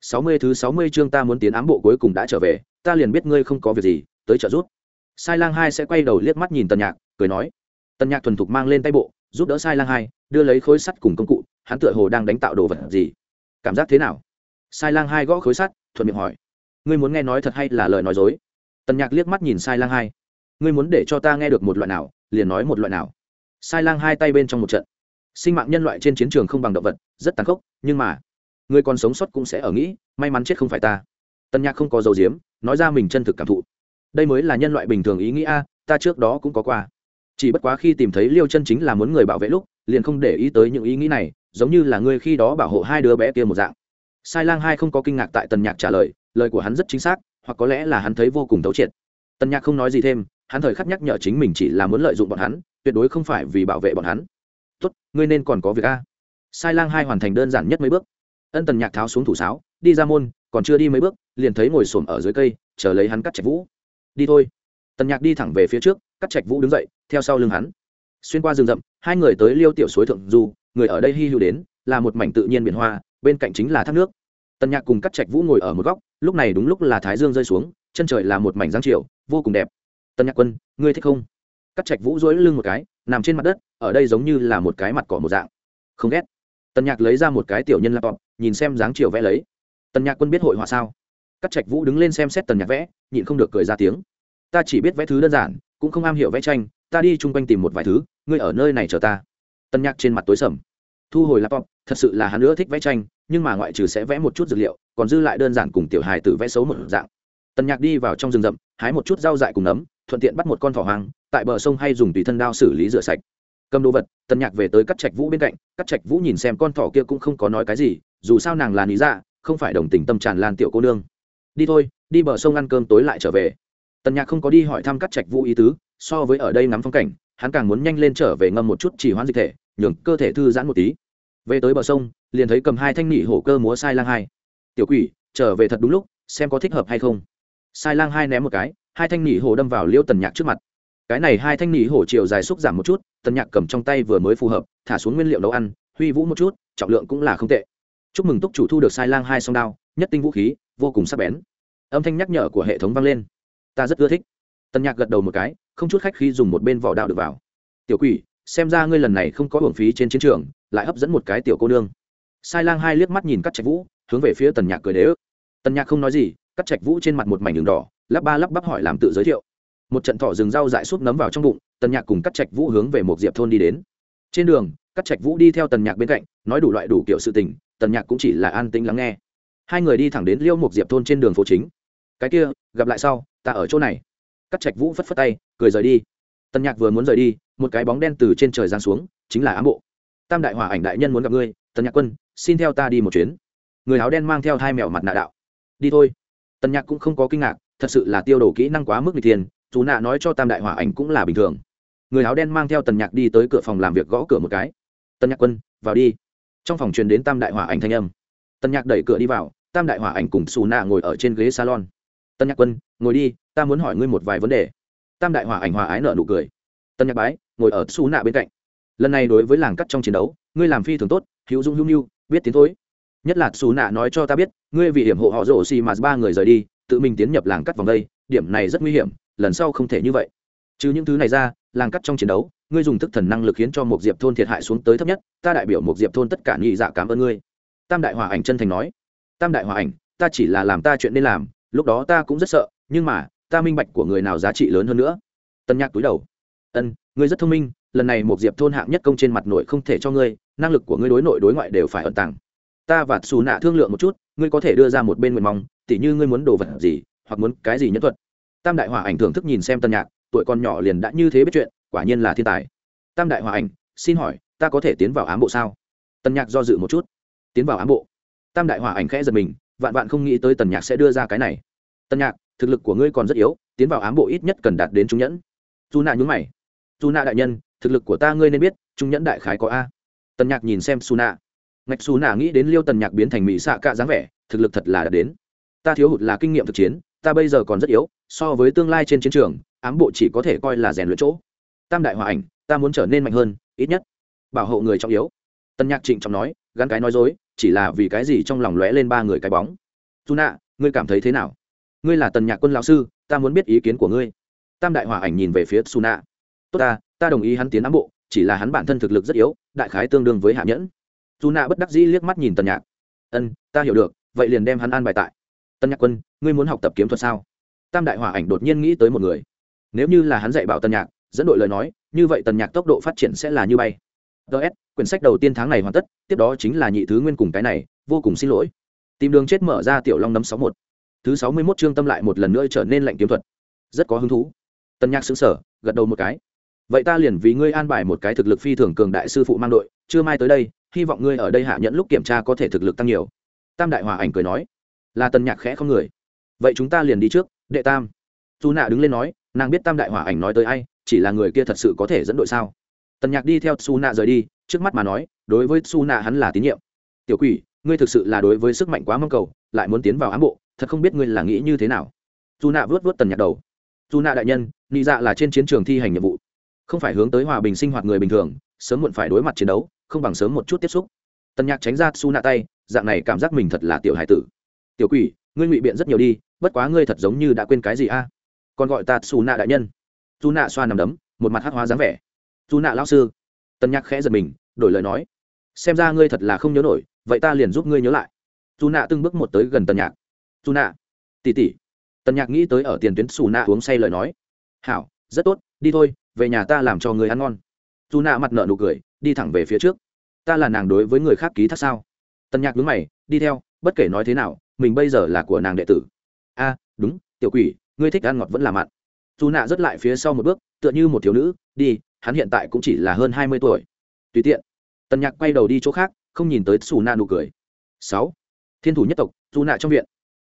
sáu mươi thứ sáu mươi chương ta muốn tiến ám bộ cuối cùng đã trở về, ta liền biết ngươi không có việc gì, tới trợ giúp. Sai lang hai sẽ quay đầu liếc mắt nhìn tần nhạc, cười nói. Tần nhạc thuần thục mang lên tay bộ, giúp đỡ sai lang hai, đưa lấy khối sắt cùng công cụ, hắn tựa hồ đang đánh tạo đồ vật gì. Cảm giác thế nào? Sai lang hai gõ khối sắt, thuận miệng hỏi. Ngươi muốn nghe nói thật hay là lời nói dối? Tần nhạc liếc mắt nhìn sai lang hai. Ngươi muốn để cho ta nghe được một loại nào, liền nói một loại nào. Sai lang hai tay bên trong một trận. Sinh mạng nhân loại trên chiến trường không bằng động vật, rất tàn khốc, nhưng mà người còn sống sót cũng sẽ ở nghĩ, may mắn chết không phải ta. Tần nhạc không có dầu diếm nói ra mình chân thực cảm thụ. Đây mới là nhân loại bình thường ý nghĩ a, ta trước đó cũng có qua. Chỉ bất quá khi tìm thấy liêu chân chính là muốn người bảo vệ lúc, liền không để ý tới những ý nghĩ này, giống như là ngươi khi đó bảo hộ hai đứa bé kia một dạng. Sai lang hai không có kinh ngạc tại tần nhạc trả lời lời của hắn rất chính xác, hoặc có lẽ là hắn thấy vô cùng thấu triệt. Tần nhạc không nói gì thêm, hắn thời khắc nhắc nhở chính mình chỉ là muốn lợi dụng bọn hắn, tuyệt đối không phải vì bảo vệ bọn hắn. Tốt, ngươi nên còn có việc a. Sai lang hai hoàn thành đơn giản nhất mấy bước ân tần nhạc tháo xuống thủ sáo, đi ra môn, còn chưa đi mấy bước, liền thấy ngồi xổm ở dưới cây, chờ lấy hắn cắt trạch vũ. Đi thôi. Tần nhạc đi thẳng về phía trước, cắt trạch vũ đứng dậy, theo sau lưng hắn. Xuyên qua rừng rậm, hai người tới liêu tiểu suối thượng du, người ở đây hy hữu đến, là một mảnh tự nhiên biển hoa, bên cạnh chính là thác nước. Tần nhạc cùng cắt trạch vũ ngồi ở một góc, lúc này đúng lúc là thái dương rơi xuống, chân trời là một mảnh giang triều, vô cùng đẹp. Tần nhạc quân, ngươi thích không? Cắt trạch vũ dối lưng một cái, nằm trên mặt đất, ở đây giống như là một cái mặt cỏ một dạng. Không ghét. Tần nhạc lấy ra một cái tiểu nhân laptop nhìn xem dáng chiều vẽ lấy. Tần nhạc quân biết hội họa sao? Cắt trạch vũ đứng lên xem xét tần nhạc vẽ, nhịn không được cười ra tiếng. Ta chỉ biết vẽ thứ đơn giản, cũng không am hiểu vẽ tranh, ta đi chung quanh tìm một vài thứ, ngươi ở nơi này chờ ta. Tần nhạc trên mặt tối sầm. Thu hồi laptop, thật sự là hắn nữa thích vẽ tranh, nhưng mà ngoại trừ sẽ vẽ một chút dược liệu, còn dư lại đơn giản cùng tiểu hài tự vẽ xấu một dạng. Tần nhạc đi vào trong rừng rậm, hái một chút rau dại cùng nấm, thuận tiện bắt một con thỏ hoang, tại bờ sông hay dùng tùy thân đao xử lý rửa sạch. Cầm đồ vật, tần nhạc về tới cắt trạch vũ bên cạnh, cắt trạch vũ nhìn xem con thỏ kia cũng không có nói cái gì dù sao nàng là lý dạ không phải đồng tình tâm tràn lan tiểu cô nương. Đi thôi, đi bờ sông ăn cơm tối lại trở về. Tần nhạc không có đi hỏi thăm các trạch vũ ý tứ, so với ở đây ngắm phong cảnh, hắn càng muốn nhanh lên trở về ngâm một chút chỉ hoãn dịch thể, nhường cơ thể thư giãn một tí. Về tới bờ sông, liền thấy cầm hai thanh nị hổ cơ múa sai lang hai. Tiểu quỷ, trở về thật đúng lúc, xem có thích hợp hay không. Sai lang hai ném một cái, hai thanh nị hổ đâm vào liêu tần nhạc trước mặt. Cái này hai thanh nị hổ chiều dài xúc giảm một chút, tần nhạc cầm trong tay vừa mới phù hợp, thả xuống nguyên liệu nấu ăn, huy vũ một chút, trọng lượng cũng là không tệ chúc mừng túc chủ thu được sai lang hai song đao, nhất tinh vũ khí, vô cùng sắc bén. Âm thanh nhắc nhở của hệ thống vang lên. Ta rất ưa thích. Tần nhạc gật đầu một cái, không chút khách khi dùng một bên vỏ đạo được vào. Tiểu quỷ, xem ra ngươi lần này không có hưởng phí trên chiến trường, lại hấp dẫn một cái tiểu cô nương. Sai lang hai liếc mắt nhìn các trạch vũ, hướng về phía tần nhạc cười đế ức tần nhạc không nói gì các trạch vũ trên mặt một mảnh đường đỏ, lắp ba lắp bắp hỏi làm tự giới thiệu. Một trận thỏ rừng rau dại súp nấm vào trong bụng tần nhạc cùng các trạch vũ hướng về một diệp thôn đi đến. Trên đường các trạch vũ đi theo tần nhạc bên cạnh, nói đủ loại đủ kiểu sự tình tần nhạc cũng chỉ là an tĩnh lắng nghe. Hai người đi thẳng đến liêu một diệp thôn trên đường phố chính. Cái kia, gặp lại sau, ta ở chỗ này. Cắt trạch vũ phất phất tay, cười rời đi. Tần nhạc vừa muốn rời đi, một cái bóng đen từ trên trời giáng xuống, chính là ám bộ. Tam đại hỏa ảnh đại nhân muốn gặp ngươi, tần nhạc quân, xin theo ta đi một chuyến. Người áo đen mang theo hai mèo mặt nạ đạo. Đi thôi. Tần nhạc cũng không có kinh ngạc, thật sự là tiêu đổ kỹ năng quá mức n tiền chú nạ nói cho tam đại hỏa ảnh cũng là bình thường. Người áo đen mang theo tần nhạc đi tới cửa phòng làm việc gõ cửa một cái. Tần nhạc quân, vào đi trong phòng truyền đến tam đại hỏa ảnh thanh âm. Tân nhạc đẩy cửa đi vào, tam đại hỏa ảnh cùng xù nạ ngồi ở trên ghế salon. Tân nhạc quân, ngồi đi, ta muốn hỏi ngươi một vài vấn đề. Tam đại hỏa ảnh hòa ái nợ nụ cười. Tân nhạc bái, ngồi ở xù nạ bên cạnh. Lần này đối với làng cắt trong chiến đấu, ngươi làm phi thường tốt, hữu dung hữu nhu biết tiến thối. Nhất là xù nạ nói cho ta biết, ngươi vì hiểm hộ họ rổ xì mà ba người rời đi, tự mình tiến nhập làng cắt vòng đây, điểm này rất nguy hiểm, lần sau không thể như vậy trừ những thứ này ra, làng cắt trong chiến đấu, ngươi dùng thức thần năng lực khiến cho một diệp thôn thiệt hại xuống tới thấp nhất, ta đại biểu một diệp thôn tất cả nhị dạ cảm ơn ngươi. Tam đại hòa ảnh chân thành nói. Tam đại hòa ảnh, ta chỉ là làm ta chuyện nên làm, lúc đó ta cũng rất sợ, nhưng mà, ta minh bạch của người nào giá trị lớn hơn nữa. Tân nhạc túi đầu. Ân, ngươi rất thông minh, lần này một diệp thôn hạng nhất công trên mặt nội không thể cho ngươi, năng lực của ngươi đối nội đối ngoại đều phải ẩn tàng. Ta và xù nạ thương lượng một chút, ngươi có thể đưa ra một bên nguyện mong, tỉ như ngươi muốn đồ vật gì, hoặc muốn cái gì nhất thuật. Tam đại hòa ảnh thưởng thức nhìn xem tân nhạc tuổi con nhỏ liền đã như thế biết chuyện, quả nhiên là thiên tài. Tam đại hòa ảnh, xin hỏi, ta có thể tiến vào ám bộ sao? Tần nhạc do dự một chút. Tiến vào ám bộ? Tam đại hòa ảnh khẽ giật mình, vạn vạn không nghĩ tới tần nhạc sẽ đưa ra cái này. Tần nhạc, thực lực của ngươi còn rất yếu, tiến vào ám bộ ít nhất cần đạt đến trung nhẫn. Dù nạ nhún mày. Dù nạ đại nhân, thực lực của ta ngươi nên biết, trung nhẫn đại khái có a. Tần nhạc nhìn xem su nạ ngạch su nạ nghĩ đến liêu tần nhạc biến thành mỹ xạ cạ dáng vẻ, thực lực thật là đạt đến. Ta thiếu hụt là kinh nghiệm thực chiến, ta bây giờ còn rất yếu, so với tương lai trên chiến trường ám bộ chỉ có thể coi là rèn luyện chỗ. Tam đại hòa ảnh, ta muốn trở nên mạnh hơn, ít nhất. Bảo hộ người trọng yếu. Tân nhạc trịnh trọng nói, gắn cái nói dối, chỉ là vì cái gì trong lòng lóe lên ba người cái bóng. Dù nạ ngươi cảm thấy thế nào? Ngươi là tần nhạc quân lão sư, ta muốn biết ý kiến của ngươi. Tam đại hòa ảnh nhìn về phía su nạ tốt ta ta đồng ý hắn tiến ám bộ, chỉ là hắn bản thân thực lực rất yếu, đại khái tương đương với hạ nhẫn. Dù nạ bất đắc dĩ liếc mắt nhìn tần nhạc. Ân, ta hiểu được, vậy liền đem hắn an bài tại. Tân nhạc quân, ngươi muốn học tập kiếm thuật sao? Tam đại hòa ảnh đột nhiên nghĩ tới một người nếu như là hắn dạy bảo tân nhạc, dẫn đội lời nói, như vậy tần nhạc tốc độ phát triển sẽ là như bay. Ts quyển sách đầu tiên tháng này hoàn tất, tiếp đó chính là nhị thứ nguyên cùng cái này, vô cùng xin lỗi. Tìm đường chết mở ra tiểu long nấm sáu một. Thứ sáu mươi mốt chương tâm lại một lần nữa trở nên lạnh kiếm thuật. Rất có hứng thú. Tần nhạc xứng sở gật đầu một cái. Vậy ta liền vì ngươi an bài một cái thực lực phi thường cường đại sư phụ mang đội chưa mai tới đây, hy vọng ngươi ở đây hạ nhẫn lúc kiểm tra có thể thực lực tăng nhiều. Tam đại hòa ảnh cười nói. Là tần nhạc khẽ không người. Vậy chúng ta liền đi trước, đệ tam. Dù nạ đứng lên nói nàng biết tam đại hỏa ảnh nói tới ai, chỉ là người kia thật sự có thể dẫn đội sao? Tần nhạc đi theo su nạ rời đi, trước mắt mà nói, đối với su nạ hắn là tín nhiệm. Tiểu quỷ, ngươi thực sự là đối với sức mạnh quá mong cầu, lại muốn tiến vào ám bộ, thật không biết ngươi là nghĩ như thế nào. Dù nạ vớt vớt tần nhạc đầu. Dù nạ đại nhân, nị dạ là trên chiến trường thi hành nhiệm vụ. Không phải hướng tới hòa bình sinh hoạt người bình thường, sớm muộn phải đối mặt chiến đấu, không bằng sớm một chút tiếp xúc. Tần nhạc tránh ra su nạ tay, dạng này cảm giác mình thật là tiểu hải tử. Tiểu quỷ, ngươi ngụy biện rất nhiều đi, bất quá ngươi thật giống như đã quên cái gì a? Còn gọi ta xù nạ đại nhân. Dù nạ xoa nằm đấm, một mặt hắc hóa dáng vẻ. Dù nạ lao sư. Tân nhạc khẽ giật mình, đổi lời nói. Xem ra ngươi thật là không nhớ nổi, vậy ta liền giúp ngươi nhớ lại. Dù nạ từng bước một tới gần tân nhạc. Dù nạ. Tỉ tỉ tân nhạc nghĩ tới ở tiền tuyến xù nạ uống say lời nói. Hảo, rất tốt, đi thôi, về nhà ta làm cho người ăn ngon. Dù nạ mặt nợ nụ cười, đi thẳng về phía trước. Ta là nàng đối với người khác ký thác sao? Tân nhạc đứng mày, đi theo, bất kể nói thế nào, mình bây giờ là của nàng đệ tử. A, đúng, tiểu quỷ ngươi thích ăn ngọt vẫn là mặn. Dù nạ rất lại phía sau một bước, tựa như một thiếu nữ, đi, hắn hiện tại cũng chỉ là hơn hai mươi tuổi. Tùy tiện. Tần nhạc quay đầu đi chỗ khác, không nhìn tới xù nạ nụ cười. Sáu. Thiên thủ nhất tộc dù nạ trong viện.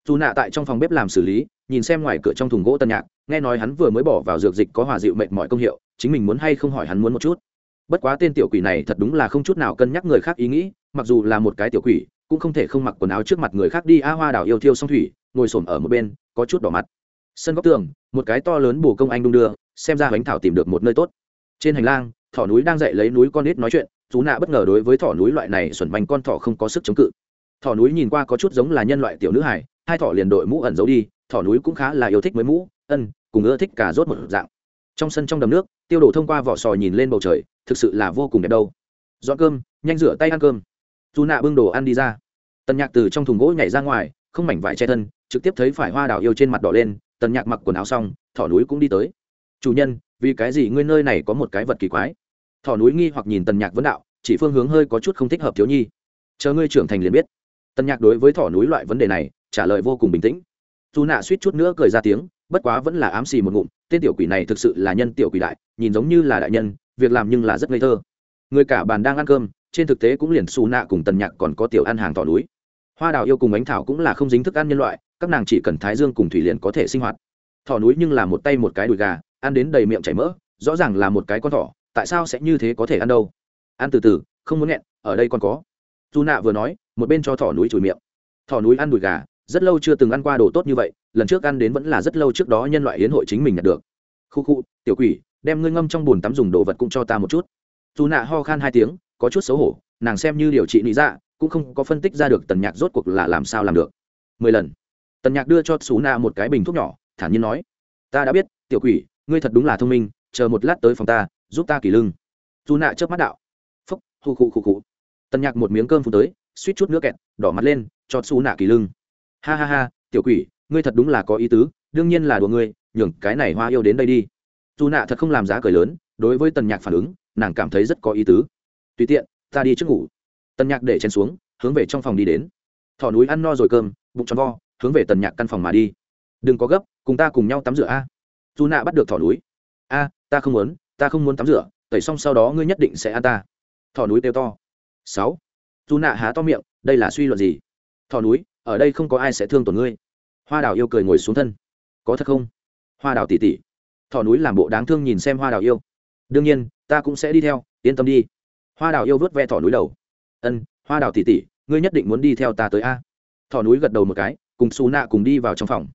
Dù nạ tại trong phòng bếp làm xử lý, nhìn xem ngoài cửa trong thùng gỗ tần nhạc, nghe nói hắn vừa mới bỏ vào dược dịch có hòa dịu mệnh mọi công hiệu, chính mình muốn hay không hỏi hắn muốn một chút. Bất quá tên tiểu quỷ này thật đúng là không chút nào cân nhắc người khác ý nghĩ, mặc dù là một cái tiểu quỷ, cũng không thể không mặc quần áo trước mặt người khác đi. A hoa đảo yêu thiêu song thủy, ngồi s ở một bên, có chút đỏ mặt sân góc tường, một cái to lớn bù công anh đung đưa, xem ra bánh thảo tìm được một nơi tốt. Trên hành lang, thỏ núi đang dậy lấy núi con nít nói chuyện chú nạ bất ngờ đối với thỏ núi loại này xuẩn bành con thỏ không có sức chống cự. Thỏ núi nhìn qua có chút giống là nhân loại tiểu nữ hải hai thỏ liền đội mũ ẩn giấu đi, thỏ núi cũng khá là yêu thích mới mũ, ân, cùng ưa thích cả rốt một dạng. Trong sân trong đầm nước, tiêu đổ thông qua vỏ sò nhìn lên bầu trời, thực sự là vô cùng đẹp đâu. Dọn cơm, nhanh rửa tay ăn cơm. Dù nạ bưng đồ ăn đi ra. Tần nhạc từ trong thùng gỗ nhảy ra ngoài, không mảnh vải che thân, trực tiếp thấy phải hoa đào yêu trên mặt đỏ lên tần nhạc mặc quần áo xong, thỏ núi cũng đi tới. Chủ nhân, vì cái gì ngươi nơi này có một cái vật kỳ quái? Thỏ núi nghi hoặc nhìn tần nhạc vấn đạo, chỉ phương hướng hơi có chút không thích hợp thiếu nhi. Chờ ngươi trưởng thành liền biết. Tần nhạc đối với thỏ núi loại vấn đề này, trả lời vô cùng bình tĩnh. Dù nạ suýt chút nữa cười ra tiếng, bất quá vẫn là ám xì một ngụm, tên tiểu quỷ này thực sự là nhân tiểu quỷ đại, nhìn giống như là đại nhân, việc làm nhưng là rất ngây thơ. Người cả bàn đang ăn cơm, trên thực tế cũng liền xù nạ cùng tần nhạc còn có tiểu ăn hàng Thỏ núi. Hoa đào yêu cùng ánh thảo cũng là không dính thức ăn nhân loại các nàng chỉ cần thái dương cùng thủy liền có thể sinh hoạt. Thỏ núi nhưng là một tay một cái đùi gà, ăn đến đầy miệng chảy mỡ, rõ ràng là một cái con thỏ, tại sao sẽ như thế có thể ăn đâu? Ăn từ từ, không muốn nghẹn, ở đây còn có. Dù nạ vừa nói, một bên cho thỏ núi chùi miệng. Thỏ núi ăn đùi gà, rất lâu chưa từng ăn qua đồ tốt như vậy, lần trước ăn đến vẫn là rất lâu trước đó nhân loại hiến hội chính mình nhận được. Khu khu, tiểu quỷ, đem ngươi ngâm trong bùn tắm dùng đồ vật cũng cho ta một chút. Dù nạ ho khan hai tiếng, có chút xấu hổ, nàng xem như điều trị lý ra dạ, cũng không có phân tích ra được tần nhạc rốt cuộc là làm sao làm được. Mười lần tần nhạc đưa cho xú nạ một cái bình thuốc nhỏ, thản nhiên nói, ta đã biết, tiểu quỷ, ngươi thật đúng là thông minh, chờ một lát tới phòng ta, giúp ta kỳ lưng. Dù nạ chớp mắt đạo. Phúc hù khụ khụ khụ tần nhạc một miếng cơm phụ tới, suýt chút nước kẹt, đỏ mặt lên, cho xú nạ kỳ lưng. Ha ha ha, tiểu quỷ, ngươi thật đúng là có ý tứ, đương nhiên là đùa ngươi, nhường cái này hoa yêu đến đây đi. Dù nạ thật không làm giá cười lớn, đối với tần nhạc phản ứng, nàng cảm thấy rất có ý tứ. Tùy tiện, ta đi trước ngủ. Tần nhạc để chen xuống, hướng về trong phòng đi đến. Thỏ núi ăn no rồi cơm, bụng tròn vo hướng về tần nhạc căn phòng mà đi. Đừng có gấp, cùng ta cùng nhau tắm rửa a. Dù nạ bắt được thỏ núi. A, ta không muốn, ta không muốn tắm rửa, tẩy xong sau đó ngươi nhất định sẽ ăn ta. Thỏ núi kêu to. Sáu. Dù nạ há to miệng, đây là suy luận gì? Thỏ núi, ở đây không có ai sẽ thương tổn ngươi. Hoa đào yêu cười ngồi xuống thân. Có thật không? Hoa đào tỉ tỉ. Thỏ núi làm bộ đáng thương nhìn xem hoa đào yêu. Đương nhiên, ta cũng sẽ đi theo, yên tâm đi. Hoa đào yêu vớt ve thỏ núi đầu. Ân, hoa đào tỉ tỉ, ngươi nhất định muốn đi theo ta tới a. Thỏ núi gật đầu một cái cùng xù nạ cùng đi vào trong phòng.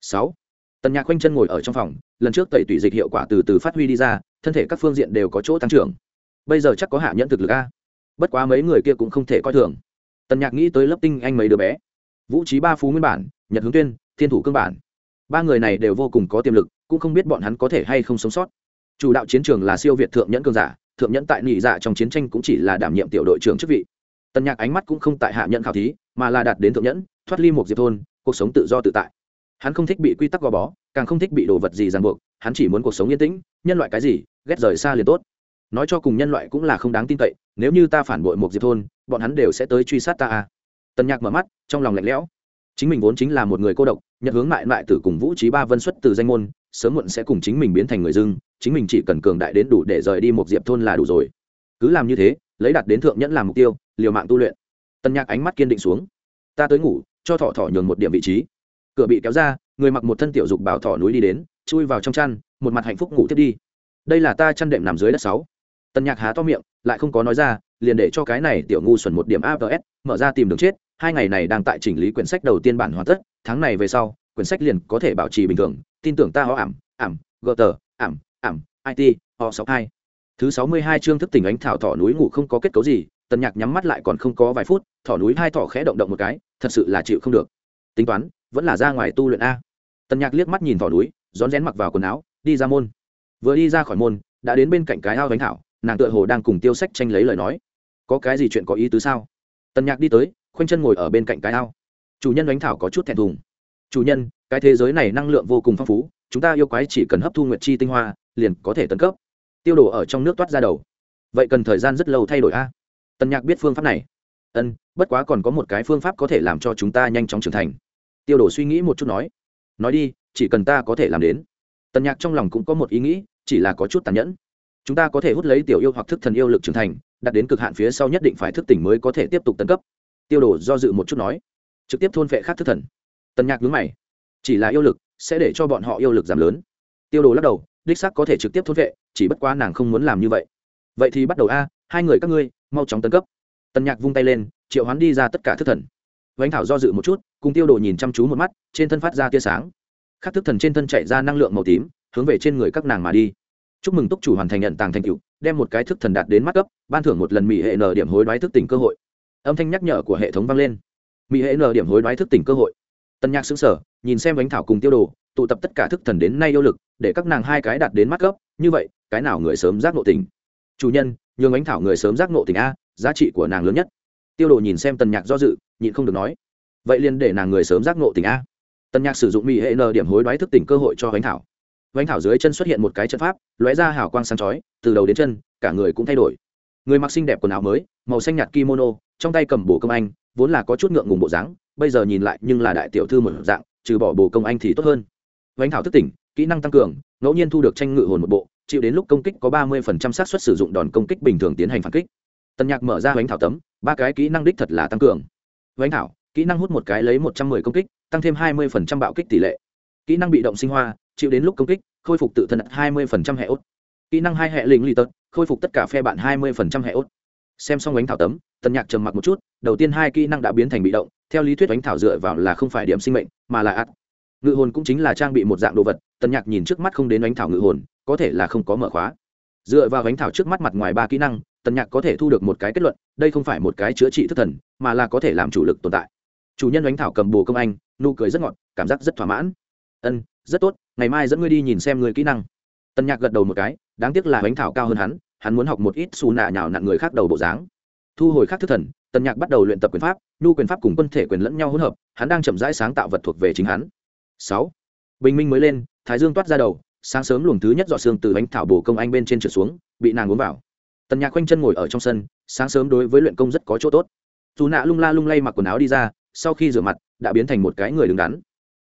Sáu, tần nhạc khoanh chân ngồi ở trong phòng, lần trước tẩy tủy dịch hiệu quả từ từ phát huy đi ra, thân thể các phương diện đều có chỗ tăng trưởng. Bây giờ chắc có hạ nhẫn thực lực a. Bất quá mấy người kia cũng không thể coi thường. Tần nhạc nghĩ tới lớp tinh anh mấy đứa bé. Vũ trí ba phú nguyên bản, nhật hướng tuyên, thiên thủ cương bản. Ba người này đều vô cùng có tiềm lực, cũng không biết bọn hắn có thể hay không sống sót. Chủ đạo chiến trường là siêu việt thượng nhẫn cường giả, thượng nhẫn tại nỉ dạ trong chiến tranh cũng chỉ là đảm nhiệm tiểu đội trưởng chức vị. Tần nhạc ánh mắt cũng không tại hạ nhẫn khảo thí, mà là đạt đến thượng nhẫn, thoát ly một diệp thôn cuộc sống tự do tự tại. Hắn không thích bị quy tắc gò bó, càng không thích bị đồ vật gì ràng buộc, hắn chỉ muốn cuộc sống yên tĩnh, nhân loại cái gì, ghét rời xa liền tốt. Nói cho cùng nhân loại cũng là không đáng tin cậy, nếu như ta phản bội một diệp thôn, bọn hắn đều sẽ tới truy sát ta à. tần nhạc mở mắt, trong lòng lạnh lẽo. Chính mình vốn chính là một người cô độc nhận hướng mại mại tử cùng vũ trí ba vân xuất từ danh môn, sớm muộn sẽ cùng chính mình biến thành người dưng, chính mình chỉ cần cường đại đến đủ để rời đi một diệp thôn là đủ rồi. Cứ làm như thế, lấy đặt đến thượng nhẫn làm mục tiêu, liều mạng tu luyện. Tân nhạc ánh mắt kiên định xuống. Ta tới ngủ cho thỏ thỏ nhường một điểm vị trí. Cửa bị kéo ra, người mặc một thân tiểu dục bảo thỏ núi đi đến, chui vào trong chăn, một mặt hạnh phúc ngủ tiếp đi. Đây là ta chăn đệm nằm dưới đất sáu. Tân nhạc há to miệng, lại không có nói ra, liền để cho cái này tiểu ngu xuẩn một điểm avs mở ra tìm đường chết. Hai ngày này đang tại chỉnh lý quyển sách đầu tiên bản hoàn tất, tháng này về sau, quyển sách liền có thể bảo trì bình thường. Tin tưởng ta ho ảm ảm, gờ tờ, ảm ảm it ho sáu hai. Thứ sáu mươi hai chương thức tỉnh ánh thảo thỏ núi ngủ không có kết cấu gì tần nhạc nhắm mắt lại còn không có vài phút thỏ núi hai thỏ khẽ động động một cái, thật sự là chịu không được. Tính toán, vẫn là ra ngoài tu luyện a. Tần nhạc liếc mắt nhìn thỏ núi, rón rén mặc vào quần áo, đi ra môn. Vừa đi ra khỏi môn, đã đến bên cạnh cái ao bánh thảo, nàng tựa hồ đang cùng tiêu sách tranh lấy lời nói. Có cái gì chuyện có ý tứ sao? Tần nhạc đi tới, khoanh chân ngồi ở bên cạnh cái ao. Chủ nhân bánh thảo có chút thẹn thùng. Chủ nhân, cái thế giới này năng lượng vô cùng phong phú, chúng ta yêu quái chỉ cần hấp thu nguyệt chi tinh hoa, liền có thể tấn cấp. Tiêu đổ ở trong nước toát ra đầu. Vậy cần thời gian rất lâu thay đổi a. Tần nhạc biết phương pháp này. Ân bất quá còn có một cái phương pháp có thể làm cho chúng ta nhanh chóng trưởng thành. Tiêu đổ suy nghĩ một chút nói nói đi, chỉ cần ta có thể làm đến. Tần nhạc trong lòng cũng có một ý nghĩ, chỉ là có chút tàn nhẫn. Chúng ta có thể hút lấy tiểu yêu hoặc thức thần yêu lực trưởng thành đặt đến cực hạn phía sau nhất định phải thức tỉnh mới có thể tiếp tục tấn cấp. Tiêu đổ do dự một chút nói, trực tiếp thôn vệ khác thức thần. Tần nhạc nhướng mày, chỉ là yêu lực sẽ để cho bọn họ yêu lực giảm lớn. Tiêu đồ lắc đầu, đích sắc có thể trực tiếp thôn vệ chỉ bất quá nàng không muốn làm như vậy. Vậy thì bắt đầu a, hai người các ngươi, mau chóng tấn cấp. Tần nhạc vung tay lên triệu hoán đi ra tất cả thức thần. Vánh thảo do dự một chút, cùng tiêu đồ nhìn chăm chú một mắt, trên thân phát ra tia sáng. Khắc thức thần trên thân chạy ra năng lượng màu tím, hướng về trên người các nàng mà đi. Chúc mừng túc chủ hoàn thành nhận tàng thành cựu đem một cái thức thần đạt đến mắt cấp, ban thưởng một lần mỹ hệ n điểm hối đoái thức tỉnh cơ hội. Âm thanh nhắc nhở của hệ thống vang lên. Mỹ hệ n điểm hối đoái thức tỉnh cơ hội. Tân nhạc xứng sở nhìn xem bánh thảo cùng tiêu đồ, tụ tập tất cả thức thần đến nay yêu lực, để các nàng hai cái đạt đến mắt cấp, như vậy, cái nào người sớm giác nộ tình chủ nhân, nhường bánh thảo người sớm giác nộ tình a, giá trị của nàng lớn nhất tiêu đồ nhìn xem tần nhạc do dự, nhịn không được nói. Vậy liền để nàng người sớm giác ngộ tình a. Tần nhạc sử dụng mỹ hệ n điểm hối đoái thức tỉnh cơ hội cho bánh thảo. Bánh thảo dưới chân xuất hiện một cái chân pháp, lóe ra hào quang sáng chói, từ đầu đến chân, cả người cũng thay đổi. Người mặc xinh đẹp quần áo mới, màu xanh nhạt kimono, trong tay cầm bồ công anh, vốn là có chút ngượng ngùng bộ dáng, bây giờ nhìn lại nhưng là đại tiểu thư một dạng, trừ bỏ bồ công anh thì tốt hơn. Bánh thảo thức tỉnh, kỹ năng tăng cường, ngẫu nhiên thu được tranh ngự hồn một bộ, chịu đến lúc công kích có ba mươi phần trăm xác suất sử dụng đòn công kích bình thường tiến hành phản kích tần nhạc mở ra bánh thảo tấm, ba cái kỹ năng đích thật là tăng cường. Bánh thảo, kỹ năng hút một cái lấy một trăm mười công kích, tăng thêm hai mươi phần trăm bạo kích tỷ lệ. Kỹ năng bị động sinh hoa, chịu đến lúc công kích, khôi phục tự thân hai mươi phần trăm hệ ốt. Kỹ năng hai hệ linh lì tật, khôi phục tất cả phe bạn hai mươi phần trăm hệ ốt. Xem xong bánh thảo tấm, tần nhạc trầm mặc một chút, đầu tiên hai kỹ năng đã biến thành bị động, theo lý thuyết bánh thảo dựa vào là không phải điểm sinh mệnh, mà là ắt ngự hồn cũng chính là trang bị một dạng đồ vật, tần nhạc nhìn trước mắt không đến bánh thảo ngự hồn, có thể là không có mở khóa. Dựa vào bánh thảo trước mắt mặt ngoài ba kỹ năng tần nhạc có thể thu được một cái kết luận, đây không phải một cái chữa trị thất thần, mà là có thể làm chủ lực tồn tại. Chủ nhân bánh thảo cầm bồ công anh, nụ cười rất ngọt, cảm giác rất thỏa mãn. Ân, rất tốt, ngày mai dẫn ngươi đi nhìn xem người kỹ năng. Tần nhạc gật đầu một cái, đáng tiếc là bánh thảo cao hơn hắn hắn muốn học một ít xù nạ nhào nặn người khác đầu bộ dáng. Thu hồi khác thức thần, tần nhạc bắt đầu luyện tập quyền pháp nhu quyền pháp cùng quân thể quyền lẫn nhau hỗn hợp, hắn đang chậm rãi sáng tạo vật thuộc về chính hắn. Sáu, bình minh mới lên, thái dương toát ra đầu, sáng sớm luồng thứ nhất dọ xương từ bánh thảo bổ công anh bên trên trượt xuống, bị nàng uống vào tần nhạc khoanh chân ngồi ở trong sân, sáng sớm đối với luyện công rất có chỗ tốt. Dù nạ lung la lung lay mặc quần áo đi ra, sau khi rửa mặt, đã biến thành một cái người đứng đắn.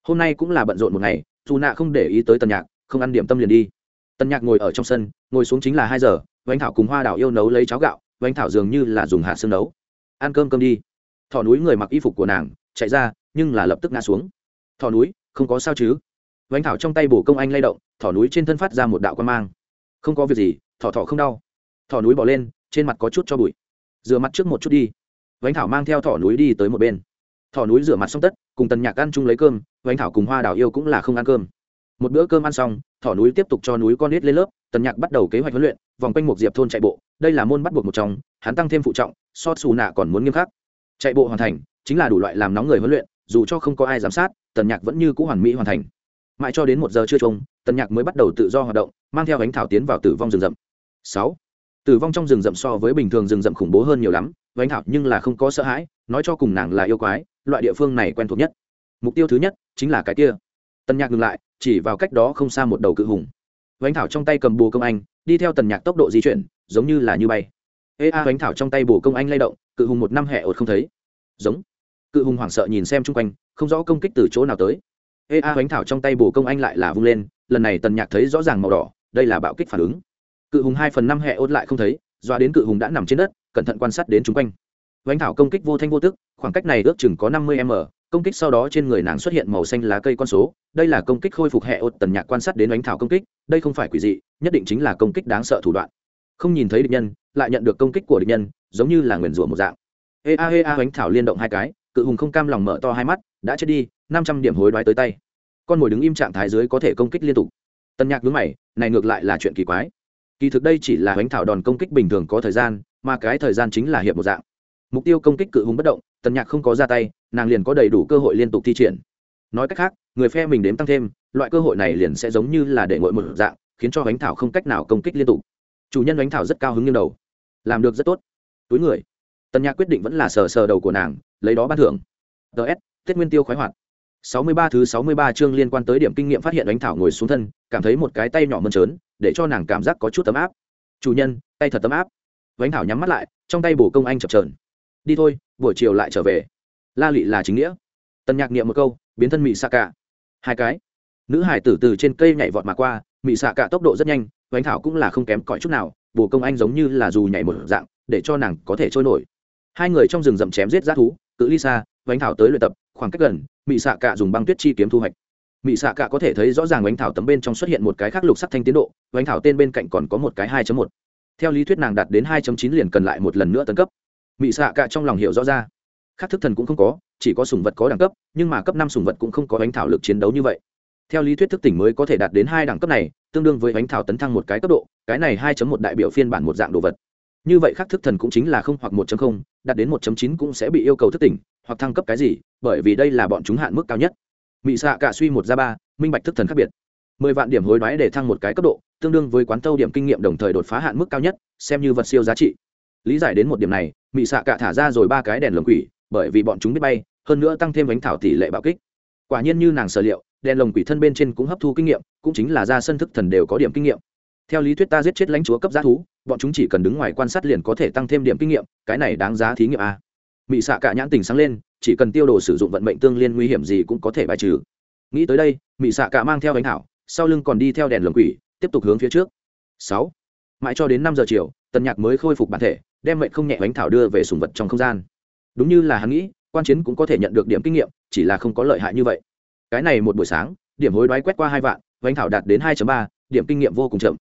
Hôm nay cũng là bận rộn một ngày, dù nạ không để ý tới tần nhạc, không ăn điểm tâm liền đi. Tần nhạc ngồi ở trong sân, ngồi xuống chính là hai giờ, vánh thảo cùng hoa đảo yêu nấu lấy cháo gạo, vánh thảo dường như là dùng hạ xương nấu. Ăn cơm cơm đi. Thỏ núi người mặc y phục của nàng, chạy ra, nhưng là lập tức ngã xuống. Thỏ núi, không có sao chứ? Vánh thảo trong tay bổ công anh lay động, thỏ núi trên thân phát ra một đạo quan mang. Không có việc gì, thỏ thỏ không đau thỏ núi bỏ lên, trên mặt có chút cho bụi. Rửa mặt trước một chút đi. Vánh thảo mang theo thỏ núi đi tới một bên. Thỏ núi rửa mặt xong tất, cùng tần nhạc ăn chung lấy cơm, vánh thảo cùng hoa đào yêu cũng là không ăn cơm. Một bữa cơm ăn xong, thỏ núi tiếp tục cho núi con nít lên lớp, tần nhạc bắt đầu kế hoạch huấn luyện, vòng quanh một diệp thôn chạy bộ, đây là môn bắt buộc một trong, hắn tăng thêm phụ trọng, so xù nạ còn muốn nghiêm khắc. Chạy bộ hoàn thành, chính là đủ loại làm nóng người huấn luyện, dù cho không có ai giám sát, tần nhạc vẫn như cũ hoàn mỹ hoàn thành. Mãi cho đến một giờ trưa trông tần nhạc mới bắt đầu tự do hoạt động, mang theo bánh thảo tiến vào tử vong rừng rậm. Sáu tử vong trong rừng rậm so với bình thường rừng rậm khủng bố hơn nhiều lắm, vánh thảo nhưng là không có sợ hãi, nói cho cùng nàng là yêu quái, loại địa phương này quen thuộc nhất. Mục tiêu thứ nhất chính là cái kia. Tần nhạc ngừng lại, chỉ vào cách đó không xa một đầu cự hùng. Vánh thảo trong tay cầm bồ công anh, đi theo tần nhạc tốc độ di chuyển, giống như là như bay. Ê a, vánh thảo trong tay bồ công anh lay động, cự hùng một năm hẹ ột không thấy. Giống. Cự hùng hoảng sợ nhìn xem chung quanh, không rõ công kích từ chỗ nào tới. Ê a, vánh thảo trong tay bồ công anh lại là vung lên, lần này tần nhạc thấy rõ ràng màu đỏ, đây là bạo kích phản ứng cự hùng hai phần năm hẹ ốt lại không thấy, doa đến cự hùng đã nằm trên đất, cẩn thận quan sát đến chung quanh. Vánh thảo công kích vô thanh vô tức, khoảng cách này ước chừng có năm mươi m, công kích sau đó trên người nàng xuất hiện màu xanh lá cây con số, đây là công kích khôi phục hệ ột tần nhạc quan sát đến đánh thảo công kích, đây không phải quỷ dị, nhất định chính là công kích đáng sợ thủ đoạn. Không nhìn thấy địch nhân, lại nhận được công kích của địch nhân, giống như là nguyền rủa một dạng. Ê a ê a đánh thảo liên động hai cái, cự hùng không cam lòng mở to hai mắt, đã chết đi, năm trăm điểm hối đoái tới tay. Con mồi đứng im trạng thái dưới có thể công kích liên tục. Tần nhạc đứng mày, này ngược lại là chuyện kỳ quái kỳ thực đây chỉ là bánh thảo đòn công kích bình thường có thời gian, mà cái thời gian chính là hiệp một dạng. Mục tiêu công kích cự hùng bất động, tần nhạc không có ra tay, nàng liền có đầy đủ cơ hội liên tục thi triển. Nói cách khác, người phe mình đếm tăng thêm, loại cơ hội này liền sẽ giống như là để ngội một dạng, khiến cho bánh thảo không cách nào công kích liên tục. Chủ nhân bánh thảo rất cao hứng như đầu. Làm được rất tốt. Túi người. Tần nhạc quyết định vẫn là sờ sờ đầu của nàng, lấy đó ban thưởng. Ts tết nguyên tiêu khoái hoạt sáu mươi ba thứ sáu mươi ba chương liên quan tới điểm kinh nghiệm phát hiện Đánh thảo ngồi xuống thân, cảm thấy một cái tay nhỏ mơn trớn, để cho nàng cảm giác có chút tấm áp. Chủ nhân, tay thật tấm áp. Vánh thảo nhắm mắt lại, trong tay bổ công anh chập chờn. đi thôi, buổi chiều lại trở về. La Lệ là chính nghĩa. Tần nhạc niệm một câu, biến thân mị xạ cả hai cái. Nữ hải tử từ trên cây nhảy vọt mà qua mị xạ cả tốc độ rất nhanh, vánh thảo cũng là không kém cỏi chút nào, bổ công anh giống như là dù nhảy một dạng, để cho nàng có thể trôi nổi. Hai người trong rừng rậm chém giết dã thú, cự ly xa, vánh thảo tới luyện tập khoảng cách gần mỹ xạ cạ dùng băng tuyết chi kiếm thu hoạch. Mỹ xạ cạ có thể thấy rõ ràng oánh thảo tấm bên trong xuất hiện một cái khác lục sắc thanh tiến độ oánh thảo tên bên cạnh còn có một cái hai một. Theo lý thuyết nàng đạt đến hai chín liền cần lại một lần nữa tấn cấp. Mỹ xạ cạ trong lòng hiểu rõ ra. Khác thức thần cũng không có chỉ có sùng vật có đẳng cấp nhưng mà cấp năm sùng vật cũng không có oánh thảo lực chiến đấu như vậy. Theo lý thuyết thức tỉnh mới có thể đạt đến hai đẳng cấp này tương đương với oánh thảo tấn thăng một cái cấp độ cái này hai một đại biểu phiên bản một dạng đồ vật. Như vậy khác thức thần cũng chính là không hoặc 1.0, đạt đến 1.9 cũng sẽ bị yêu cầu thức tỉnh, hoặc thăng cấp cái gì, bởi vì đây là bọn chúng hạn mức cao nhất. Mị xạ cả suy một ra ba, minh bạch thức thần khác biệt. Mười vạn điểm hối đoái để thăng một cái cấp độ, tương đương với quán tâu điểm kinh nghiệm đồng thời đột phá hạn mức cao nhất, xem như vật siêu giá trị. Lý giải đến một điểm này, mị xạ cả thả ra rồi ba cái đèn lồng quỷ, bởi vì bọn chúng biết bay, hơn nữa tăng thêm bánh thảo tỷ lệ bạo kích. Quả nhiên như nàng sở liệu, đèn lồng quỷ thân bên trên cũng hấp thu kinh nghiệm, cũng chính là ra sân thức thần đều có điểm kinh nghiệm theo lý thuyết ta giết chết lãnh chúa cấp giá thú, bọn chúng chỉ cần đứng ngoài quan sát liền có thể tăng thêm điểm kinh nghiệm, cái này đáng giá thí nghiệm a mị xạ cả nhãn tình sáng lên, chỉ cần tiêu đồ sử dụng vận mệnh tương liên nguy hiểm gì cũng có thể bài trừ. Nghĩ tới đây, mị xạ cả mang theo bánh thảo, sau lưng còn đi theo đèn lồng quỷ, tiếp tục hướng phía trước. Sáu. Mãi cho đến năm giờ chiều, tần nhạc mới khôi phục bản thể, đem mệnh không nhẹ bánh thảo đưa về sùng vật trong không gian. Đúng như là hắn nghĩ, quan chiến cũng có thể nhận được điểm kinh nghiệm, chỉ là không có lợi hại như vậy. Cái này một buổi sáng, điểm hối đoái quét qua hai vạn bánh thảo đạt đến hai ba, điểm kinh nghiệm vô cùng chậm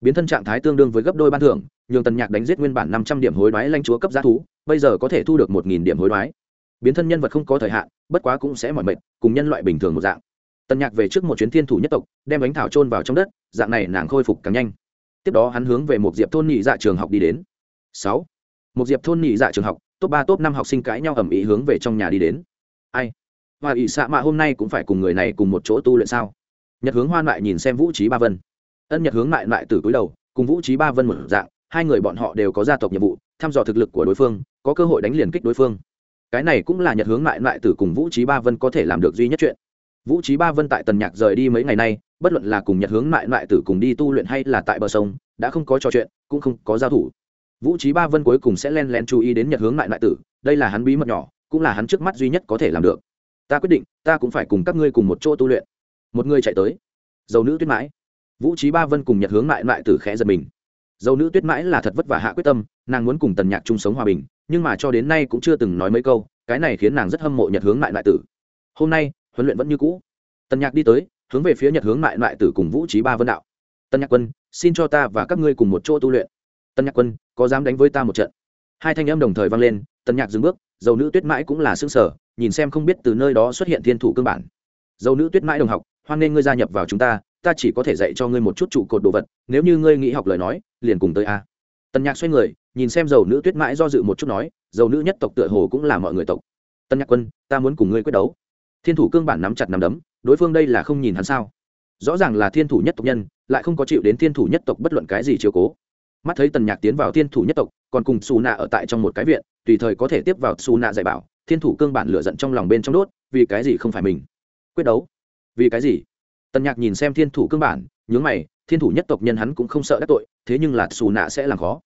biến thân trạng thái tương đương với gấp đôi ban thưởng, nhường tần nhạc đánh giết nguyên bản năm trăm điểm hối đoái lanh chúa cấp giá thú, bây giờ có thể thu được một nghìn điểm hối đoái. Biến thân nhân vật không có thời hạn, bất quá cũng sẽ mỏi mệt, cùng nhân loại bình thường một dạng. Tần nhạc về trước một chuyến thiên thủ nhất tộc, đem bánh thảo trôn vào trong đất, dạng này nàng khôi phục càng nhanh. Tiếp đó hắn hướng về một diệp thôn nhị dạ trường học đi đến. Sáu. Một diệp thôn nhị dạ trường học, top ba, top năm học sinh cãi nhau ầm ĩ hướng về trong nhà đi đến. Ai? Hoa ỵ xạ mạ hôm nay cũng phải cùng người này cùng một chỗ tu luyện sao? Nhật hướng hoan lại nhìn xem vũ trí ba vân ân nhật hướng Mại Mại Tử cúi đầu, cùng vũ trí ba vân một dạng, hai người bọn họ đều có gia tộc nhiệm vụ, thăm dò thực lực của đối phương, có cơ hội đánh liền kích đối phương. Cái này cũng là nhật hướng Mại Mại Tử cùng vũ trí ba vân có thể làm được duy nhất chuyện. Vũ trí ba vân tại tần nhạc rời đi mấy ngày nay, bất luận là cùng nhật hướng Mại Mại Tử cùng đi tu luyện hay là tại bờ sông, đã không có trò chuyện, cũng không có giao thủ. Vũ trí ba vân cuối cùng sẽ len len chú ý đến nhật hướng Mại Mại tử, đây là hắn bí mật nhỏ, cũng là hắn trước mắt duy nhất có thể làm được. Ta quyết định, ta cũng phải cùng các ngươi cùng một chỗ tu luyện. Một người chạy tới. Dầu nữ tuyết mãi vũ trí ba vân cùng nhật hướng lại lại tử khẽ giật mình. Dâu nữ tuyết mãi là thật vất vả hạ quyết tâm, nàng muốn cùng tần nhạc chung sống hòa bình, nhưng mà cho đến nay cũng chưa từng nói mấy câu, cái này khiến nàng rất hâm mộ nhật hướng lại lại tử. Hôm nay, huấn luyện vẫn như cũ. Tần nhạc đi tới, hướng về phía nhật hướng lại lại tử cùng vũ trí ba vân đạo. Tần nhạc quân, xin cho ta và các ngươi cùng một chỗ tu luyện. Tần nhạc quân, có dám đánh với ta một trận? Hai thanh âm đồng thời vang lên, tần nhạc dừng bước dầu nữ tuyết mãi cũng là xương sở nhìn xem không biết từ nơi đó xuất hiện thiên thủ cương bản. Dầu nữ tuyết mãi đồng học, hoan nên ngươi gia nhập vào chúng ta ta chỉ có thể dạy cho ngươi một chút trụ cột đồ vật, nếu như ngươi nghĩ học lời nói, liền cùng tới a. Tần nhạc xoay người, nhìn xem dầu nữ tuyết mãi do dự một chút nói dầu nữ nhất tộc tựa hồ cũng là mọi người tộc. Tân nhạc quân, ta muốn cùng ngươi quyết đấu. Thiên thủ cương bản nắm chặt nắm đấm, đối phương đây là không nhìn hắn sao? Rõ ràng là thiên thủ nhất tộc nhân, lại không có chịu đến thiên thủ nhất tộc bất luận cái gì chiều cố. Mắt thấy tần nhạc tiến vào thiên thủ nhất tộc, còn cùng xù nạ ở tại trong một cái viện, tùy thời có thể tiếp vào xù nạ dạy bảo, thiên thủ cương bản lửa giận trong lòng bên trong đốt, vì cái gì không phải mình? Quyết đấu? Vì cái gì? Tần nhạc nhìn xem thiên thủ cương bản, nhướng mày, thiên thủ nhất tộc nhân hắn cũng không sợ đắc tội, thế nhưng là xù nạ sẽ làm khó.